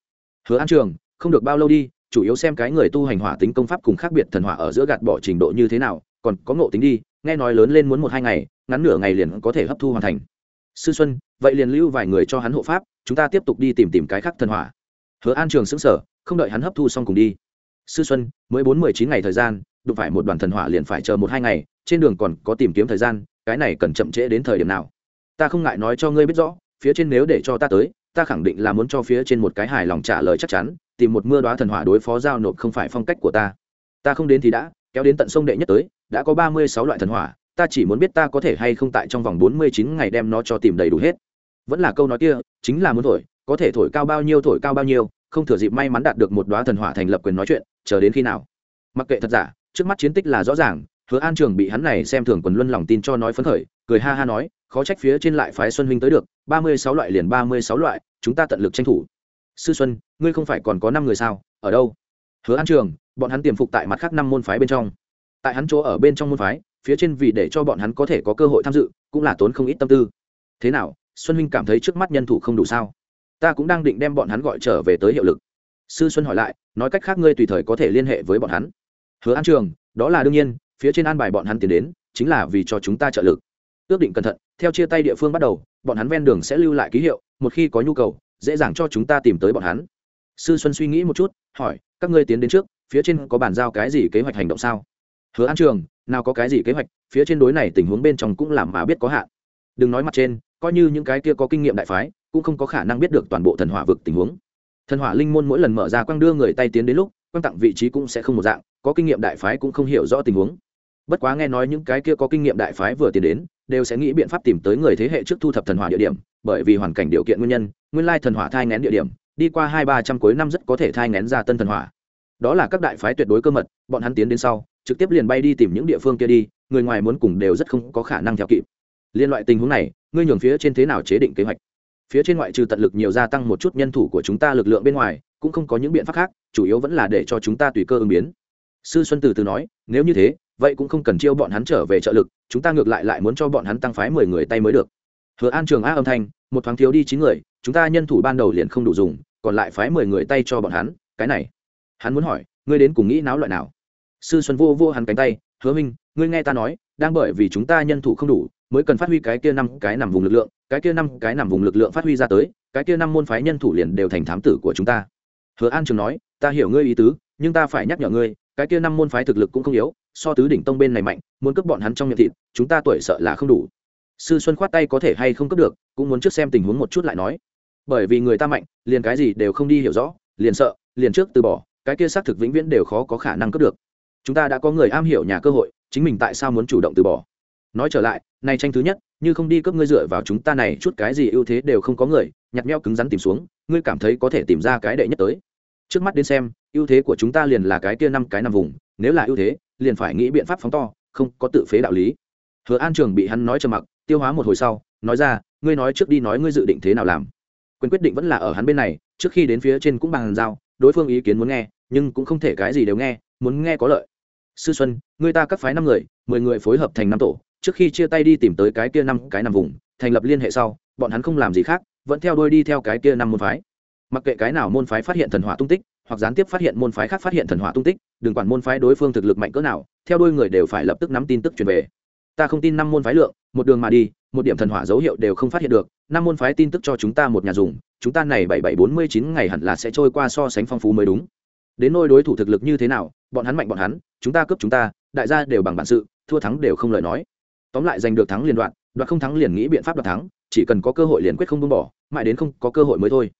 Hứa an trường, không được bao lâu đi, chủ yếu xem cái người tu hành hỏa tính công pháp cùng khác biệt thần hỏa ở giữa gạt bỏ trình độ như thế nào còn có ngộ tính đi, nghe nói lớn lên muốn một hai ngày, ngắn nửa ngày liền có thể hấp thu hoàn thành. Sư xuân, vậy liền lưu vài người cho hắn hộ pháp, chúng ta tiếp tục đi tìm tìm cái khác thần hỏa. Hứa an trường xứng sở không đợi hắn hấp thu xong cùng đi. Sư xuân, mới bốn mười chín ngày thời gian, đụng phải một đoàn thần hỏa liền phải chờ một hai ngày, trên đường còn có tìm kiếm thời gian, cái này cần chậm trễ đến thời điểm nào? Ta không ngại nói cho ngươi biết rõ, phía trên nếu để cho ta tới, ta khẳng định là muốn cho phía trên một cái hài lòng trả lời chắc chắn, tìm một mưa đoá thần hỏa đối phó giao nộp không phải phong cách của ta. Ta không đến thì đã, kéo đến tận sông đệ nhất tới đã có ba mươi sáu loại thần hỏa, ta chỉ muốn biết ta có thể hay không tại trong vòng bốn mươi chín ngày đem nó cho tìm đầy đủ hết. Vẫn là câu nói kia, chính là muốn thổi, có thể thổi cao bao nhiêu thổi cao bao nhiêu, không thừa dịp may mắn đạt được một đoá thần hỏa thành lập quyền nói chuyện, chờ đến khi nào? Mặc kệ thật giả, trước mắt chiến tích là rõ ràng, hứa an trường bị hắn này xem thường quần luân lòng tin cho nói phấn khởi, cười ha ha nói, khó trách phía trên lại phái xuân huynh tới được, ba mươi sáu loại liền ba mươi sáu loại, chúng ta tận lực tranh thủ. Sư xuân, ngươi không phải còn có năm người sao, ở đâu? Hứa an trường, bọn hắn tiềm phục tại mặt khác năm môn phái bên trong tại hắn chỗ ở bên trong môn phái, phía trên vì để cho bọn hắn có thể có cơ hội tham dự, cũng là tốn không ít tâm tư. Thế nào, xuân huynh cảm thấy trước mắt nhân thủ không đủ sao? Ta cũng đang định đem bọn hắn gọi trở về tới hiệu lực. Sư xuân hỏi lại, nói cách khác ngươi tùy thời có thể liên hệ với bọn hắn. Hứa an trường, đó là đương nhiên, phía trên an bài bọn hắn tiến đến, chính là vì cho chúng ta trợ lực. Ước định cẩn thận, theo chia tay địa phương bắt đầu, bọn hắn ven đường sẽ lưu lại ký hiệu, một khi có nhu cầu, dễ dàng cho chúng ta tìm tới bọn hắn. Sư xuân suy nghĩ một chút, hỏi, các ngươi tiến đến trước, phía trên có bàn giao cái gì kế hoạch hành động sao? Hứa an trường, nào có cái gì kế hoạch, phía trên đối này tình huống bên trong cũng làm mà biết có hạn. Đừng nói mặt trên, coi như những cái kia có kinh nghiệm đại phái, cũng không có khả năng biết được toàn bộ thần hỏa vực tình huống. Thần hỏa linh môn mỗi lần mở ra quang đưa người tay tiến đến lúc, quang tặng vị trí cũng sẽ không một dạng, có kinh nghiệm đại phái cũng không hiểu rõ tình huống. Bất quá nghe nói những cái kia có kinh nghiệm đại phái vừa tiến đến, đều sẽ nghĩ biện pháp tìm tới người thế hệ trước thu thập thần hỏa địa điểm, bởi vì hoàn cảnh điều kiện nguyên nhân, nguyên lai thần hỏa thai ngén địa điểm, đi qua hai ba trăm cuối năm rất có thể thai ngén ra tân thần hỏa. Đó là các đại phái tuyệt đối cơ mật, bọn hắn tiến đến sau trực tiếp liền bay đi tìm những địa phương kia đi, người ngoài muốn cùng đều rất không có khả năng theo kịp. Liên loại tình huống này, ngươi nhường phía trên thế nào chế định kế hoạch? Phía trên ngoại trừ tận lực nhiều gia tăng một chút nhân thủ của chúng ta lực lượng bên ngoài, cũng không có những biện pháp khác, chủ yếu vẫn là để cho chúng ta tùy cơ ứng biến. Sư xuân từ từ nói, nếu như thế, vậy cũng không cần chiêu bọn hắn trở về trợ lực, chúng ta ngược lại lại muốn cho bọn hắn tăng phái mười người tay mới được. Hứa an trường a âm thanh, một thoáng thiếu đi chín người, chúng ta nhân thủ ban đầu liền không đủ dùng, còn lại phái mười người tay cho bọn hắn, cái này. Hắn muốn hỏi, ngươi đến cùng nghĩ náo loại nào? Sư xuân vô vô hắn cánh tay, hứa minh, ngươi nghe ta nói, đang bởi vì chúng ta nhân thủ không đủ, mới cần phát huy cái kia năm cái nằm vùng lực lượng, cái kia năm cái nằm vùng lực lượng phát huy ra tới, cái kia năm môn phái nhân thủ liền đều thành thám tử của chúng ta. Hứa an trường nói, ta hiểu ngươi ý tứ, nhưng ta phải nhắc nhở ngươi, cái kia năm môn phái thực lực cũng không yếu, so tứ đỉnh tông bên này mạnh, muốn cướp bọn hắn trong miệng thịt, chúng ta tuổi sợ là không đủ. Sư xuân khoát tay có thể hay không cướp được, cũng muốn trước xem tình huống một chút lại nói. Bởi vì người ta mạnh, liền cái gì đều không đi hiểu rõ, liền sợ, liền trước từ bỏ, cái kia xác thực vĩnh viễn đều khó có khả năng cướp được chúng ta đã có người am hiểu nhà cơ hội, chính mình tại sao muốn chủ động từ bỏ? Nói trở lại, nay tranh thứ nhất, như không đi cướp ngươi dựa vào chúng ta này, chút cái gì ưu thế đều không có người nhặt meo cứng rắn tìm xuống, ngươi cảm thấy có thể tìm ra cái đệ nhất tới. Trước mắt đến xem, ưu thế của chúng ta liền là cái kia năm cái năm vùng, nếu là ưu thế, liền phải nghĩ biện pháp phóng to, không có tự phế đạo lý. Hứa an trường bị hắn nói trầm mặc, tiêu hóa một hồi sau, nói ra, ngươi nói trước đi nói ngươi dự định thế nào làm. Quyền quyết định vẫn là ở hắn bên này, trước khi đến phía trên cũng bằng giao, đối phương ý kiến muốn nghe, nhưng cũng không thể cái gì đều nghe, muốn nghe có lợi sư xuân người ta các phái năm người, mười người phối hợp thành năm tổ, trước khi chia tay đi tìm tới cái kia năm cái năm vùng, thành lập liên hệ sau, bọn hắn không làm gì khác, vẫn theo đuôi đi theo cái kia năm môn phái. Mặc kệ cái nào môn phái phát hiện thần hỏa tung tích, hoặc gián tiếp phát hiện môn phái khác phát hiện thần hỏa tung tích, đừng quản môn phái đối phương thực lực mạnh cỡ nào, theo đuôi người đều phải lập tức nắm tin tức truyền về. Ta không tin năm môn phái lượng, một đường mà đi, một điểm thần hỏa dấu hiệu đều không phát hiện được, năm môn phái tin tức cho chúng ta một nhà dùng, chúng ta này bảy bảy bốn mươi chín ngày hẳn là sẽ trôi qua so sánh phong phú mới đúng. Đến nôi đối thủ thực lực như thế nào, bọn hắn mạnh bọn hắn chúng ta cướp chúng ta, đại gia đều bằng bản sự, thua thắng đều không lời nói. Tóm lại giành được thắng liền đoạn đoạn không thắng liền nghĩ biện pháp đoạt thắng, chỉ cần có cơ hội liền quyết không buông bỏ, mãi đến không có cơ hội mới thôi.